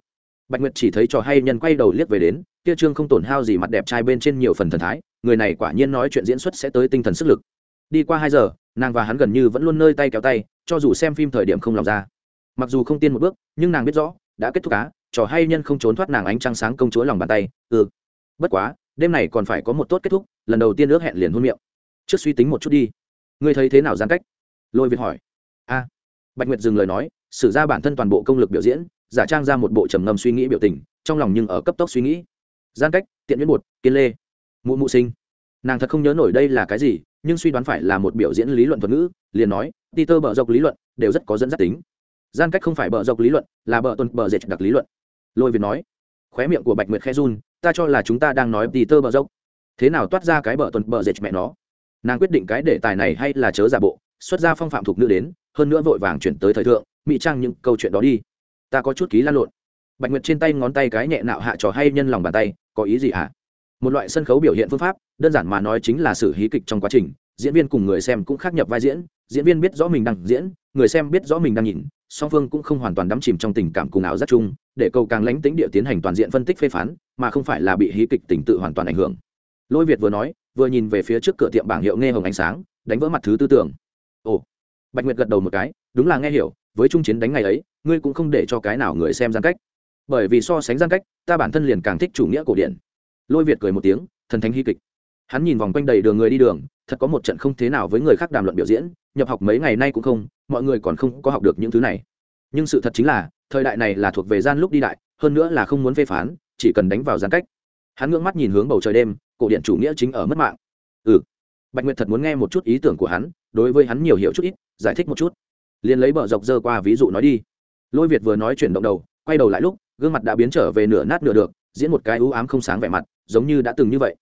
bạch nguyệt chỉ thấy trò hay nhân quay đầu liếc về đến, kia trương không tổn hao gì mặt đẹp trai bên trên nhiều phần thần thái, người này quả nhiên nói chuyện diễn xuất sẽ tới tinh thần sức lực. Đi qua hai giờ, nàng và hắn gần như vẫn luôn nơi tay kéo tay, cho dù xem phim thời điểm không lòng ra. Mặc dù không tiên một bước, nhưng nàng biết rõ, đã kết thúc cá trò hay nhân không trốn thoát nàng ánh trăng sáng công chúa lòng bàn tay ừ. Bất quá, đêm này còn phải có một tốt kết thúc, lần đầu tiên ước hẹn liền hôn miệng. Trước suy tính một chút đi ngươi thấy thế nào gian cách? Lôi việt hỏi. A. Bạch nguyệt dừng lời nói, sử ra bản thân toàn bộ công lực biểu diễn, giả trang ra một bộ trầm ngâm suy nghĩ biểu tình, trong lòng nhưng ở cấp tốc suy nghĩ. Gian cách, tiện nhuyễn bột, kiên lê. Mụ mụ sinh. Nàng thật không nhớ nổi đây là cái gì, nhưng suy đoán phải là một biểu diễn lý luận thuật ngữ, liền nói peter bờ dọc lý luận, đều rất có dẫn dắt tính. Gian cách không phải bờ dọc lý luận, là bờ tuần bờ dệt đặc lý luận. Lôi việt nói. Khóe miệng của bạch nguyệt khe run, ta cho là chúng ta đang nói peter bờ dốc thế nào toát ra cái bờ tuần bờ dệt mẹ nó? Nàng quyết định cái đề tài này hay là chớ giả bộ, xuất ra phong phạm thuộc nữ đến, hơn nữa vội vàng chuyển tới thời thượng, mỹ trang những câu chuyện đó đi. Ta có chút ký lan lộn. Bạch nguyệt trên tay ngón tay cái nhẹ nạo hạ trò hay nhân lòng bàn tay, có ý gì hả? Một loại sân khấu biểu hiện phương pháp, đơn giản mà nói chính là sự hí kịch trong quá trình, diễn viên cùng người xem cũng khác nhập vai diễn diễn viên biết rõ mình đang diễn, người xem biết rõ mình đang nhìn, song phương cũng không hoàn toàn đắm chìm trong tình cảm cùng ảo giác chung, để cầu càng lánh tính địa tiến hành toàn diện phân tích phê phán, mà không phải là bị hí kịch tình tự hoàn toàn ảnh hưởng. Lôi việt vừa nói vừa nhìn về phía trước cửa tiệm bảng hiệu nghe hồng ánh sáng, đánh vỡ mặt thứ tư tưởng ồ, bạch nguyệt gật đầu một cái, đúng là nghe hiểu, với trung chiến đánh ngày ấy, ngươi cũng không để cho cái nào người xem gian cách. Bởi vì so sánh gian cách, ta bản thân liền càng thích chủ nghĩa cổ điển. Lôi việt cười một tiếng, thần thánh hy kịch. Hắn nhìn vòng quanh đầy đường người đi đường, thật có một trận không thế nào với người khác đàm luận biểu diễn, nhập học mấy ngày nay cũng không, mọi người còn không có học được những thứ này. Nhưng sự thật chính là, thời đại này là thuộc về gian lúc đi đại, hơn nữa là không muốn phê phán, chỉ cần đánh vào gian cách. Hắn ngưỡng mắt nhìn hướng bầu trời đêm cổ điện chủ nghĩa chính ở mất mạng. Ừ. Bạch nguyệt thật muốn nghe một chút ý tưởng của hắn, đối với hắn nhiều hiểu chút ít, giải thích một chút. Liền lấy bờ dọc dơ qua ví dụ nói đi. Lôi việt vừa nói chuyển động đầu, quay đầu lại lúc, gương mặt đã biến trở về nửa nát nửa được, diễn một cái ưu ám không sáng vẻ mặt, giống như đã từng như vậy.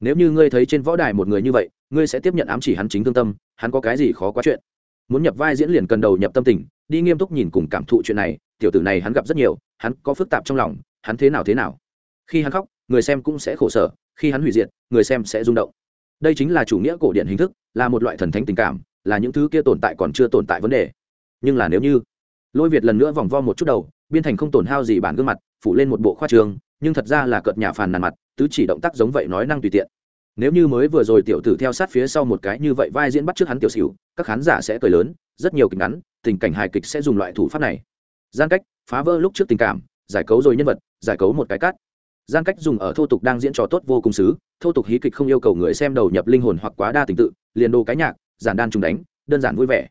Nếu như ngươi thấy trên võ đài một người như vậy, ngươi sẽ tiếp nhận ám chỉ hắn chính thương tâm, hắn có cái gì khó quá chuyện? Muốn nhập vai diễn liền cần đầu nhập tâm tình, đi nghiêm túc nhìn cùng cảm thụ chuyện này, tiểu tử này hắn gặp rất nhiều, hắn có phức tạp trong lòng, hắn thế nào thế nào? Khi hắn khóc, người xem cũng sẽ khổ sở khi hắn hủy diệt, người xem sẽ rung động. Đây chính là chủ nghĩa cổ điển hình thức, là một loại thần thánh tình cảm, là những thứ kia tồn tại còn chưa tồn tại vấn đề. Nhưng là nếu như lôi việt lần nữa vòng vo một chút đầu, biên thành không tổn hao gì bản gương mặt, phủ lên một bộ khoa trường, nhưng thật ra là cợt nhà phàn nàn mặt, tứ chỉ động tác giống vậy nói năng tùy tiện. Nếu như mới vừa rồi tiểu tử theo sát phía sau một cái như vậy vai diễn bắt trước hắn tiểu xỉu, các khán giả sẽ cười lớn, rất nhiều kịch ngắn, tình cảnh hài kịch sẽ dùng loại thủ pháp này. Gian cách, phá vỡ lúc trước tình cảm, giải cấu rồi nhân vật, giải cấu một cái cắt gian cách dùng ở thô tục đang diễn trò tốt vô cùng xứ, thô tục hí kịch không yêu cầu người xem đầu nhập linh hồn hoặc quá đa tình tự, liền đồ cái nhạc, giản đan trùng đánh, đơn giản vui vẻ.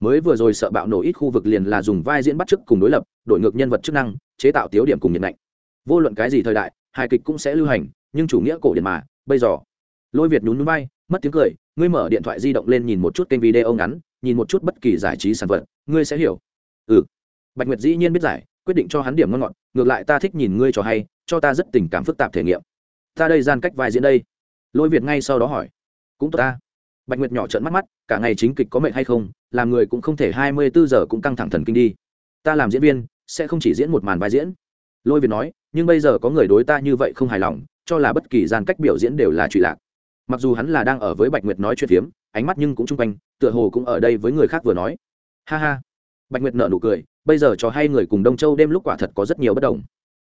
Mới vừa rồi sợ bạo nổ ít khu vực liền là dùng vai diễn bắt chước cùng đối lập, đổi ngược nhân vật chức năng, chế tạo tiếu điểm cùng nhiệt lạnh. Vô luận cái gì thời đại, hài kịch cũng sẽ lưu hành, nhưng chủ nghĩa cổ điển mà, bây giờ. Lôi việt nhún núi bay, mất tiếng cười, ngươi mở điện thoại di động lên nhìn một chút kênh video ngắn, nhìn một chút bất kỳ giải trí sản vật, ngươi sẽ hiểu. Ừ. Bạch nguyệt dĩ nhiên biết giải quyết định cho hắn điểm ngon ngọt, ngược lại ta thích nhìn ngươi cho hay, cho ta rất tình cảm phức tạp thể nghiệm. Ta đây gian cách vai diễn đây. Lôi việt ngay sau đó hỏi. Cũng tốt ta. Bạch nguyệt nhỏ trợn mắt mắt, cả ngày chính kịch có mệnh hay không, làm người cũng không thể hai mươi bốn giờ cũng căng thẳng thần kinh đi. Ta làm diễn viên, sẽ không chỉ diễn một màn vai diễn. Lôi việt nói, nhưng bây giờ có người đối ta như vậy không hài lòng, cho là bất kỳ gian cách biểu diễn đều là trụy lạc. Mặc dù hắn là đang ở với bạch nguyệt nói chuyện phiếm, ánh mắt nhưng cũng chung quanh, tựa hồ cũng ở đây với người khác vừa nói. Ha ha. Bạch nguyệt nợ nụ cười bây giờ cho hai người cùng đông châu đêm lúc quả thật có rất nhiều bất đồng.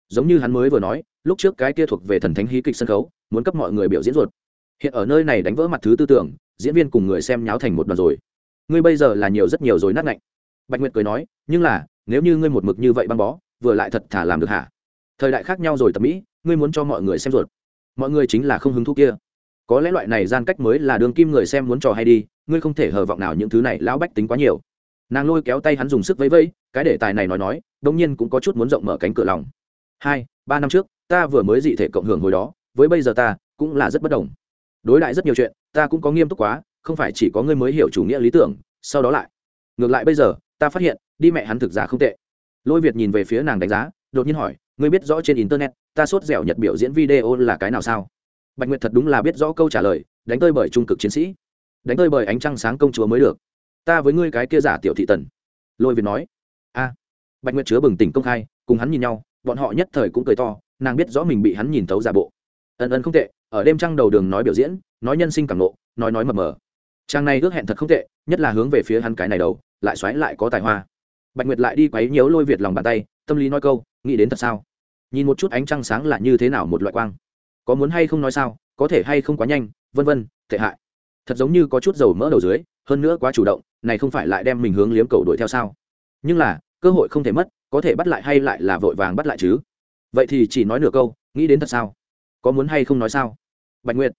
Giống như hắn mới vừa nói, lúc trước cái kia thuộc về thần thánh hí kịch sân khấu, muốn cấp mọi người biểu diễn ruột. Hiện ở nơi này đánh vỡ mặt thứ tư tưởng, diễn viên cùng người xem nháo thành một đoàn rồi. Ngươi bây giờ là nhiều rất nhiều rồi nát ngạnh. Bạch nguyệt cười nói, nhưng là, nếu như ngươi một mực như vậy băng bó, vừa lại thật thả làm được hả? Thời đại khác nhau rồi tập mỹ, ngươi muốn cho mọi người xem ruột. Mọi người chính là không hứng thú kia. Có lẽ loại này gian cách mới là đường kim người xem muốn trò hay đi, ngươi không thể hờ vọng nào những thứ này lão bách tính quá nhiều. Nàng lôi kéo tay hắn dùng sức vẫy vẫy cái đề tài này nói nói đông nhiên cũng có chút muốn rộng mở cánh cửa lòng. Hai, ba năm trước, ta vừa mới dị thể cộng hưởng hồi đó, với bây giờ ta, cũng là rất bất đồng. Đối lại rất nhiều chuyện, ta cũng có nghiêm túc quá, không phải chỉ có ngươi mới hiểu chủ nghĩa lý tưởng, sau đó lại. Ngược lại bây giờ, ta phát hiện, đi mẹ hắn thực ra không tệ. Lôi việt nhìn về phía nàng đánh giá, đột nhiên hỏi, ngươi biết rõ trên internet, ta sốt dẻo nhật biểu diễn video là cái nào sao? Bạch nguyệt thật đúng là biết rõ câu trả lời, đánh tơi bởi trung cực chiến sĩ. Đánh tơi bởi ánh trăng sáng công chúa mới được. Ta với ngươi cái kia giả tiểu thị tần. Lôi việt nói bạch nguyệt chứa bừng tỉnh công khai, cùng hắn nhìn nhau, bọn họ nhất thời cũng cười to, nàng biết rõ mình bị hắn nhìn thấu giả bộ. Ân ân không tệ, ở đêm trăng đầu đường nói biểu diễn, nói nhân sinh cảm nộ nói nói mập mờ. Trang này ước hẹn thật không tệ, nhất là hướng về phía hắn cái này đầu, lại xoáy lại có tài hoa. Bạch nguyệt lại đi quấy nhiễu lôi việt lòng bàn tay, tâm lý nói câu, nghĩ đến thật sao? Nhìn một chút ánh trăng sáng là như thế nào một loại quang. Có muốn hay không nói sao, có thể hay không quá nhanh, vân vân, tệ hại. Thật giống như có chút dầu mỡ đầu dưới, hơn nữa quá chủ động, này không phải lại đem mình hướng liếm cầu đuổi theo sao? Nhưng là cơ hội không thể mất, có thể bắt lại hay lại là vội vàng bắt lại chứ? Vậy thì chỉ nói nửa câu, nghĩ đến thật sao? Có muốn hay không nói sao? Bạch nguyệt.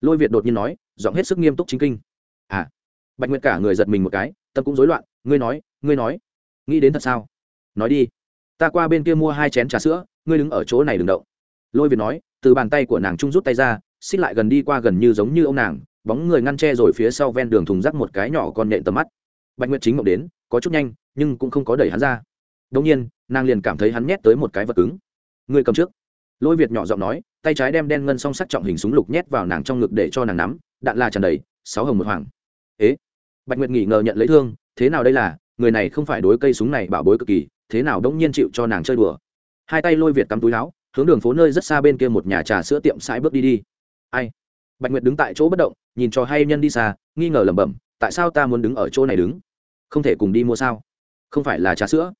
Lôi việt đột nhiên nói, giọng hết sức nghiêm túc chính kinh. À. Bạch nguyệt cả người giật mình một cái, tâm cũng rối loạn, ngươi nói ngươi nói. Nghĩ đến thật sao? Nói đi. Ta qua bên kia mua hai chén trà sữa, ngươi đứng ở chỗ này đừng động. Lôi việt nói, từ bàn tay của nàng trung rút tay ra, xích lại gần đi qua gần như giống như ông nàng, bóng người ngăn che rồi phía sau ven đường thùng rác một cái nhỏ còn nện tầm mắt. Bạch nguyệt chính mộng đến, có chút nhanh nhưng cũng không có đẩy hắn ra. Đông nhiên, nàng liền cảm thấy hắn nhét tới một cái vật cứng. Người cầm trước. Lôi việt nhỏ giọng nói, tay trái đem đen ngân song sắc trọng hình súng lục nhét vào nàng trong ngực để cho nàng nắm, đạn là tràn đầy, sáu hồng một hoàng. Ế. Bạch nguyệt nghỉ ngờ nhận lấy thương, thế nào đây là, người này không phải đối cây súng này bảo bối cực kỳ, thế nào đông nhiên chịu cho nàng chơi đùa. Hai tay lôi việt cắm túi láo hướng đường phố nơi rất xa bên kia một nhà trà sữa tiệm sãi bước đi đi. Ai? Bạch nguyệt đứng tại chỗ bất động, nhìn cho hay nhân đi xa, nghi ngờ lẩm bẩm, tại sao ta muốn đứng ở chỗ này đứng? Không thể cùng đi mua sao? Không phải là trà sữa.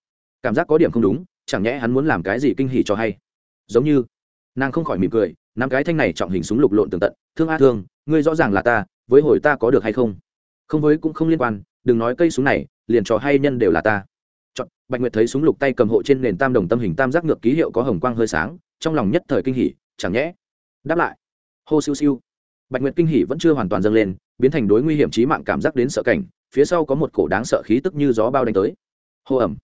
Cảm giác có điểm không đúng chẳng nhẽ hắn muốn làm cái gì kinh hỉ cho hay. Giống như nàng không khỏi mỉm cười năm cái thanh này trọng hình súng lục lộn tường tận. Thương a thương ngươi rõ ràng là ta với hồi ta có được hay không? Không với cũng không liên quan đừng nói cây súng này liền trò hay nhân đều là ta. Chọn, bạch nguyệt thấy súng lục tay cầm hộ trên nền tam đồng tâm hình tam giác ngược ký hiệu có hồng quang hơi sáng trong lòng nhất thời kinh hỉ chẳng nhẽ. Đáp lại hô siêu siêu. Bạch nguyệt kinh hỉ vẫn chưa hoàn toàn dâng lên biến thành đối nguy hiểm trí mạng cảm giác đến sợ cảnh phía sau có một cổ đáng sợ khí tức như gió bao đánh tới hô ẩm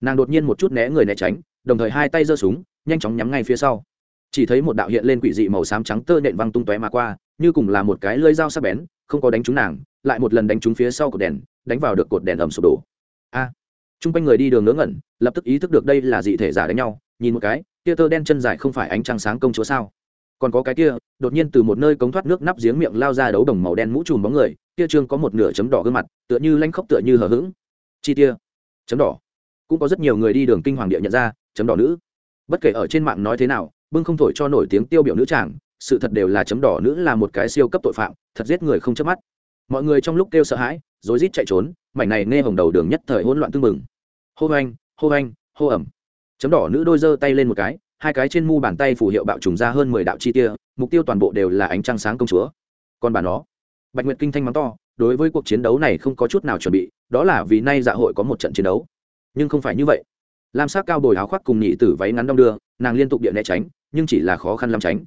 nàng đột nhiên một chút né người né tránh đồng thời hai tay giơ súng nhanh chóng nhắm ngay phía sau. Chỉ thấy một đạo hiện lên quỷ dị màu xám trắng tơ nện văng tung tóe mà qua như cùng là một cái lưỡi dao sắc bén không có đánh trúng nàng lại một lần đánh trúng phía sau cột đèn đánh vào được cột đèn ẩm sụp đổ. A! À, chung quanh người đi đường ngớ ngẩn lập tức ý thức được đây là dị thể giả đánh nhau nhìn một cái tia tơ đen chân dài không phải ánh trăng sáng công chúa sao? Còn có cái kia đột nhiên từ một nơi cống thoát nước nắp giếng miệng lao ra đấu đồng màu đen mũ trùm bóng người kia trương có một nửa chấm đỏ gương mặt tựa như lanh khóc tựa như hờ hững. Chi tia! Chấm đỏ. Cũng có rất nhiều người đi đường kinh hoàng địa nhận ra, chấm đỏ nữ. Bất kể ở trên mạng nói thế nào, bưng không thổi cho nổi tiếng tiêu biểu nữ chàng, sự thật đều là chấm đỏ nữ là một cái siêu cấp tội phạm, thật giết người không chớp mắt. Mọi người trong lúc kêu sợ hãi, rối rít chạy trốn, mảnh này nghe hồng đầu đường nhất thời hỗn loạn tương mừng hô anh hô anh hô ẩm. Chấm đỏ nữ đôi giơ tay lên một cái, hai cái trên mu bàn tay phủ hiệu bạo trùng ra hơn mười đạo chi tia, mục tiêu toàn bộ đều là ánh trăng sáng công chúa. Còn bà nó. Bạch nguyệt kinh thanh mắng to đối với cuộc chiến đấu này không có chút nào chuẩn bị, đó là vì nay dạ hội có một trận chiến đấu. Nhưng không phải như vậy. Lam sắc cao bồi áo khoác cùng nhị tử váy ngắn đong đưa, nàng liên tục điện né tránh, nhưng chỉ là khó khăn làm tránh.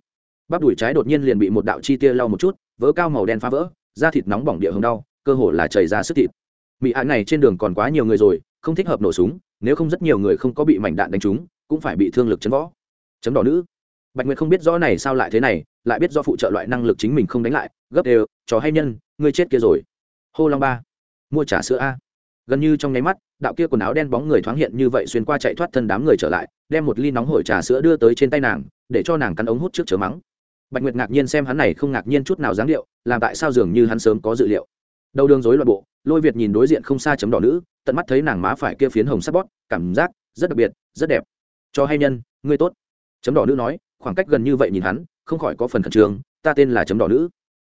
Bắp đùi trái đột nhiên liền bị một đạo chi tia lau một chút vỡ cao màu đen phá vỡ, da thịt nóng bỏng địa hồng đau, cơ hồ là chảy ra sức thịt. Mỹ hạ này trên đường còn quá nhiều người rồi, không thích hợp nổ súng, nếu không rất nhiều người không có bị mảnh đạn đánh trúng, cũng phải bị thương lực chấn võ. Chấm đỏ nữ. Bạch nguyệt không biết rõ này sao lại thế này lại biết do phụ trợ loại năng lực chính mình không đánh lại, gấp đều, trò hay nhân, ngươi chết kia rồi. Hô long ba, mua trả sữa a. Gần như trong nháy mắt, đạo kia quần áo đen bóng người thoáng hiện như vậy xuyên qua chạy thoát thân đám người trở lại, đem một ly nóng hổi trà sữa đưa tới trên tay nàng, để cho nàng cắn ống hút trước chớ mắng. Bạch nguyệt ngạc nhiên xem hắn này không ngạc nhiên chút nào dáng điệu, làm tại sao dường như hắn sớm có dự liệu. Đầu đường rối loạn bộ, lôi việt nhìn đối diện không xa chấm đỏ nữ, tận mắt thấy nàng má phải kia phiến hồng sắt bót cảm giác rất đặc biệt, rất đẹp. Cho hay nhân, ngươi tốt. Chấm đỏ nữ nói, khoảng cách gần như vậy nhìn hắn không khỏi có phần khẩn trương, ta tên là chấm đỏ nữ.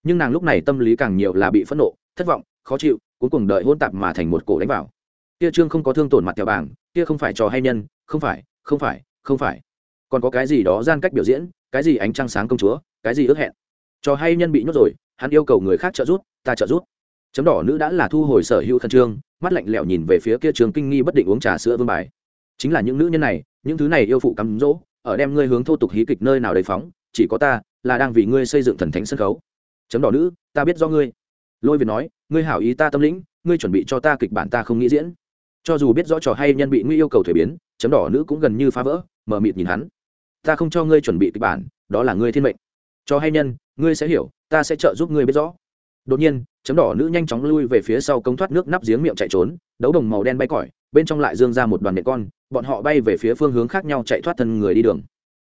Nhưng nàng lúc này tâm lý càng nhiều là bị phẫn nộ, thất vọng, khó chịu, cuối cùng đợi hôn tạp mà thành một cổ đánh vào. Kia trương không có thương tổn mặt theo bảng, kia không phải trò hay nhân, không phải không phải không phải. Còn có cái gì đó gian cách biểu diễn, cái gì ánh trăng sáng công chúa, cái gì ước hẹn. Trò hay nhân bị nhốt rồi, hắn yêu cầu người khác trợ giúp, ta trợ giúp. Chấm đỏ nữ đã là thu hồi sở hữu khẩn trương, mắt lạnh lẽo nhìn về phía kia trường kinh nghi bất định uống trà sữa vương bài. Chính là những nữ nhân này, những thứ này yêu phụ cắm dỗ ở đem ngươi hướng thô tục hí kịch nơi nào đầy phóng chỉ có ta là đang vì ngươi xây dựng thần thánh sân khấu. Chấm đỏ nữ, ta biết do ngươi. Lôi việt nói, ngươi hảo ý ta tâm lĩnh, ngươi chuẩn bị cho ta kịch bản ta không nghĩ diễn. Cho dù biết rõ trò hay nhân bị nguy yêu cầu thuế biến, chấm đỏ nữ cũng gần như phá vỡ mờ mịt nhìn hắn. Ta không cho ngươi chuẩn bị kịch bản, đó là ngươi thiên mệnh. Cho hay nhân, ngươi sẽ hiểu, ta sẽ trợ giúp ngươi biết rõ. Đột nhiên, chấm đỏ nữ nhanh chóng lui về phía sau công thoát nước nắp giếng miệng chạy trốn, đấu đồng màu đen bay cỏi bên trong lại dương ra một đoàn nệ con, bọn họ bay về phía phương hướng khác nhau chạy thoát thân người đi đường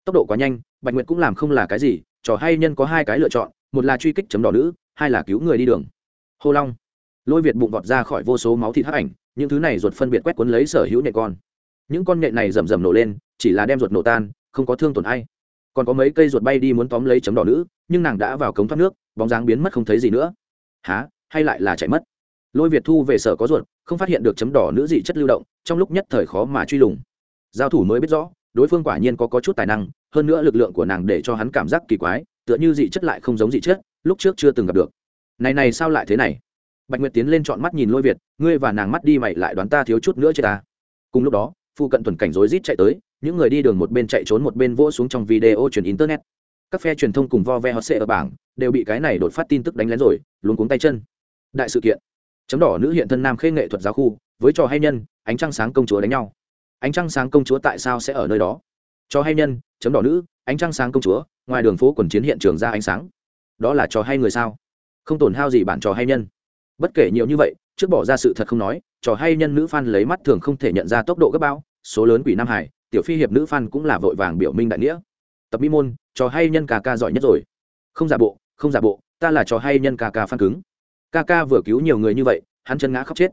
tốc độ quá nhanh, bạch nguyệt cũng làm không là cái gì, trò hay nhân có hai cái lựa chọn, một là truy kích chấm đỏ nữ, hai là cứu người đi đường. Hô long. Lôi việt bụng vọt ra khỏi vô số máu thịt hắc ảnh, những thứ này ruột phân biệt quét cuốn lấy sở hữu nhẹ con. Những con nhện này rầm rầm nổ lên, chỉ là đem ruột nổ tan, không có thương tổn ai. Còn có mấy cây ruột bay đi muốn tóm lấy chấm đỏ nữ, nhưng nàng đã vào cống thoát nước, bóng dáng biến mất không thấy gì nữa. Há hay lại là chạy mất? Lôi việt thu về sở có ruột, không phát hiện được chấm đỏ nữ dị chất lưu động, trong lúc nhất thời khó mà truy lùng. Giao thủ mới biết rõ đối phương quả nhiên có, có chút tài năng hơn nữa lực lượng của nàng để cho hắn cảm giác kỳ quái tựa như dị chất lại không giống dị chất lúc trước chưa từng gặp được. Này này sao lại thế này? Bạch nguyệt tiến lên chọn mắt nhìn lôi việt ngươi và nàng mắt đi mày lại đoán ta thiếu chút nữa chết ta. Cùng lúc đó phụ cận tuần cảnh rối rít chạy tới những người đi đường một bên chạy trốn một bên vỗ xuống trong video truyền internet. Các phe truyền thông cùng vo ve hot sệ ở bảng đều bị cái này đột phát tin tức đánh lén rồi luôn cuống tay chân. Đại sự kiện. Chấm đỏ nữ hiện thân nam khê nghệ thuật giáo khu với trò hay nhân ánh trăng sáng công chúa đánh nhau ánh trăng sáng công chúa tại sao sẽ ở nơi đó? Cho hay nhân, chấm đỏ nữ, ánh trăng sáng công chúa, ngoài đường phố quần chiến hiện trường ra ánh sáng. Đó là trò hay người sao? Không tổn hao gì bản trò hay nhân. Bất kể nhiều như vậy, trước bỏ ra sự thật không nói, trò hay nhân nữ fan lấy mắt thường không thể nhận ra tốc độ gấp bao, số lớn quỷ nam hải, tiểu phi hiệp nữ fan cũng là vội vàng biểu minh đại nghĩa. Tập mỹ môn, trò hay nhân ca ca giỏi nhất rồi. Không giả bộ, không giả bộ, ta là trò hay nhân ca ca fan cứng. Ca ca vừa cứu nhiều người như vậy, hắn chân ngã khóc chết.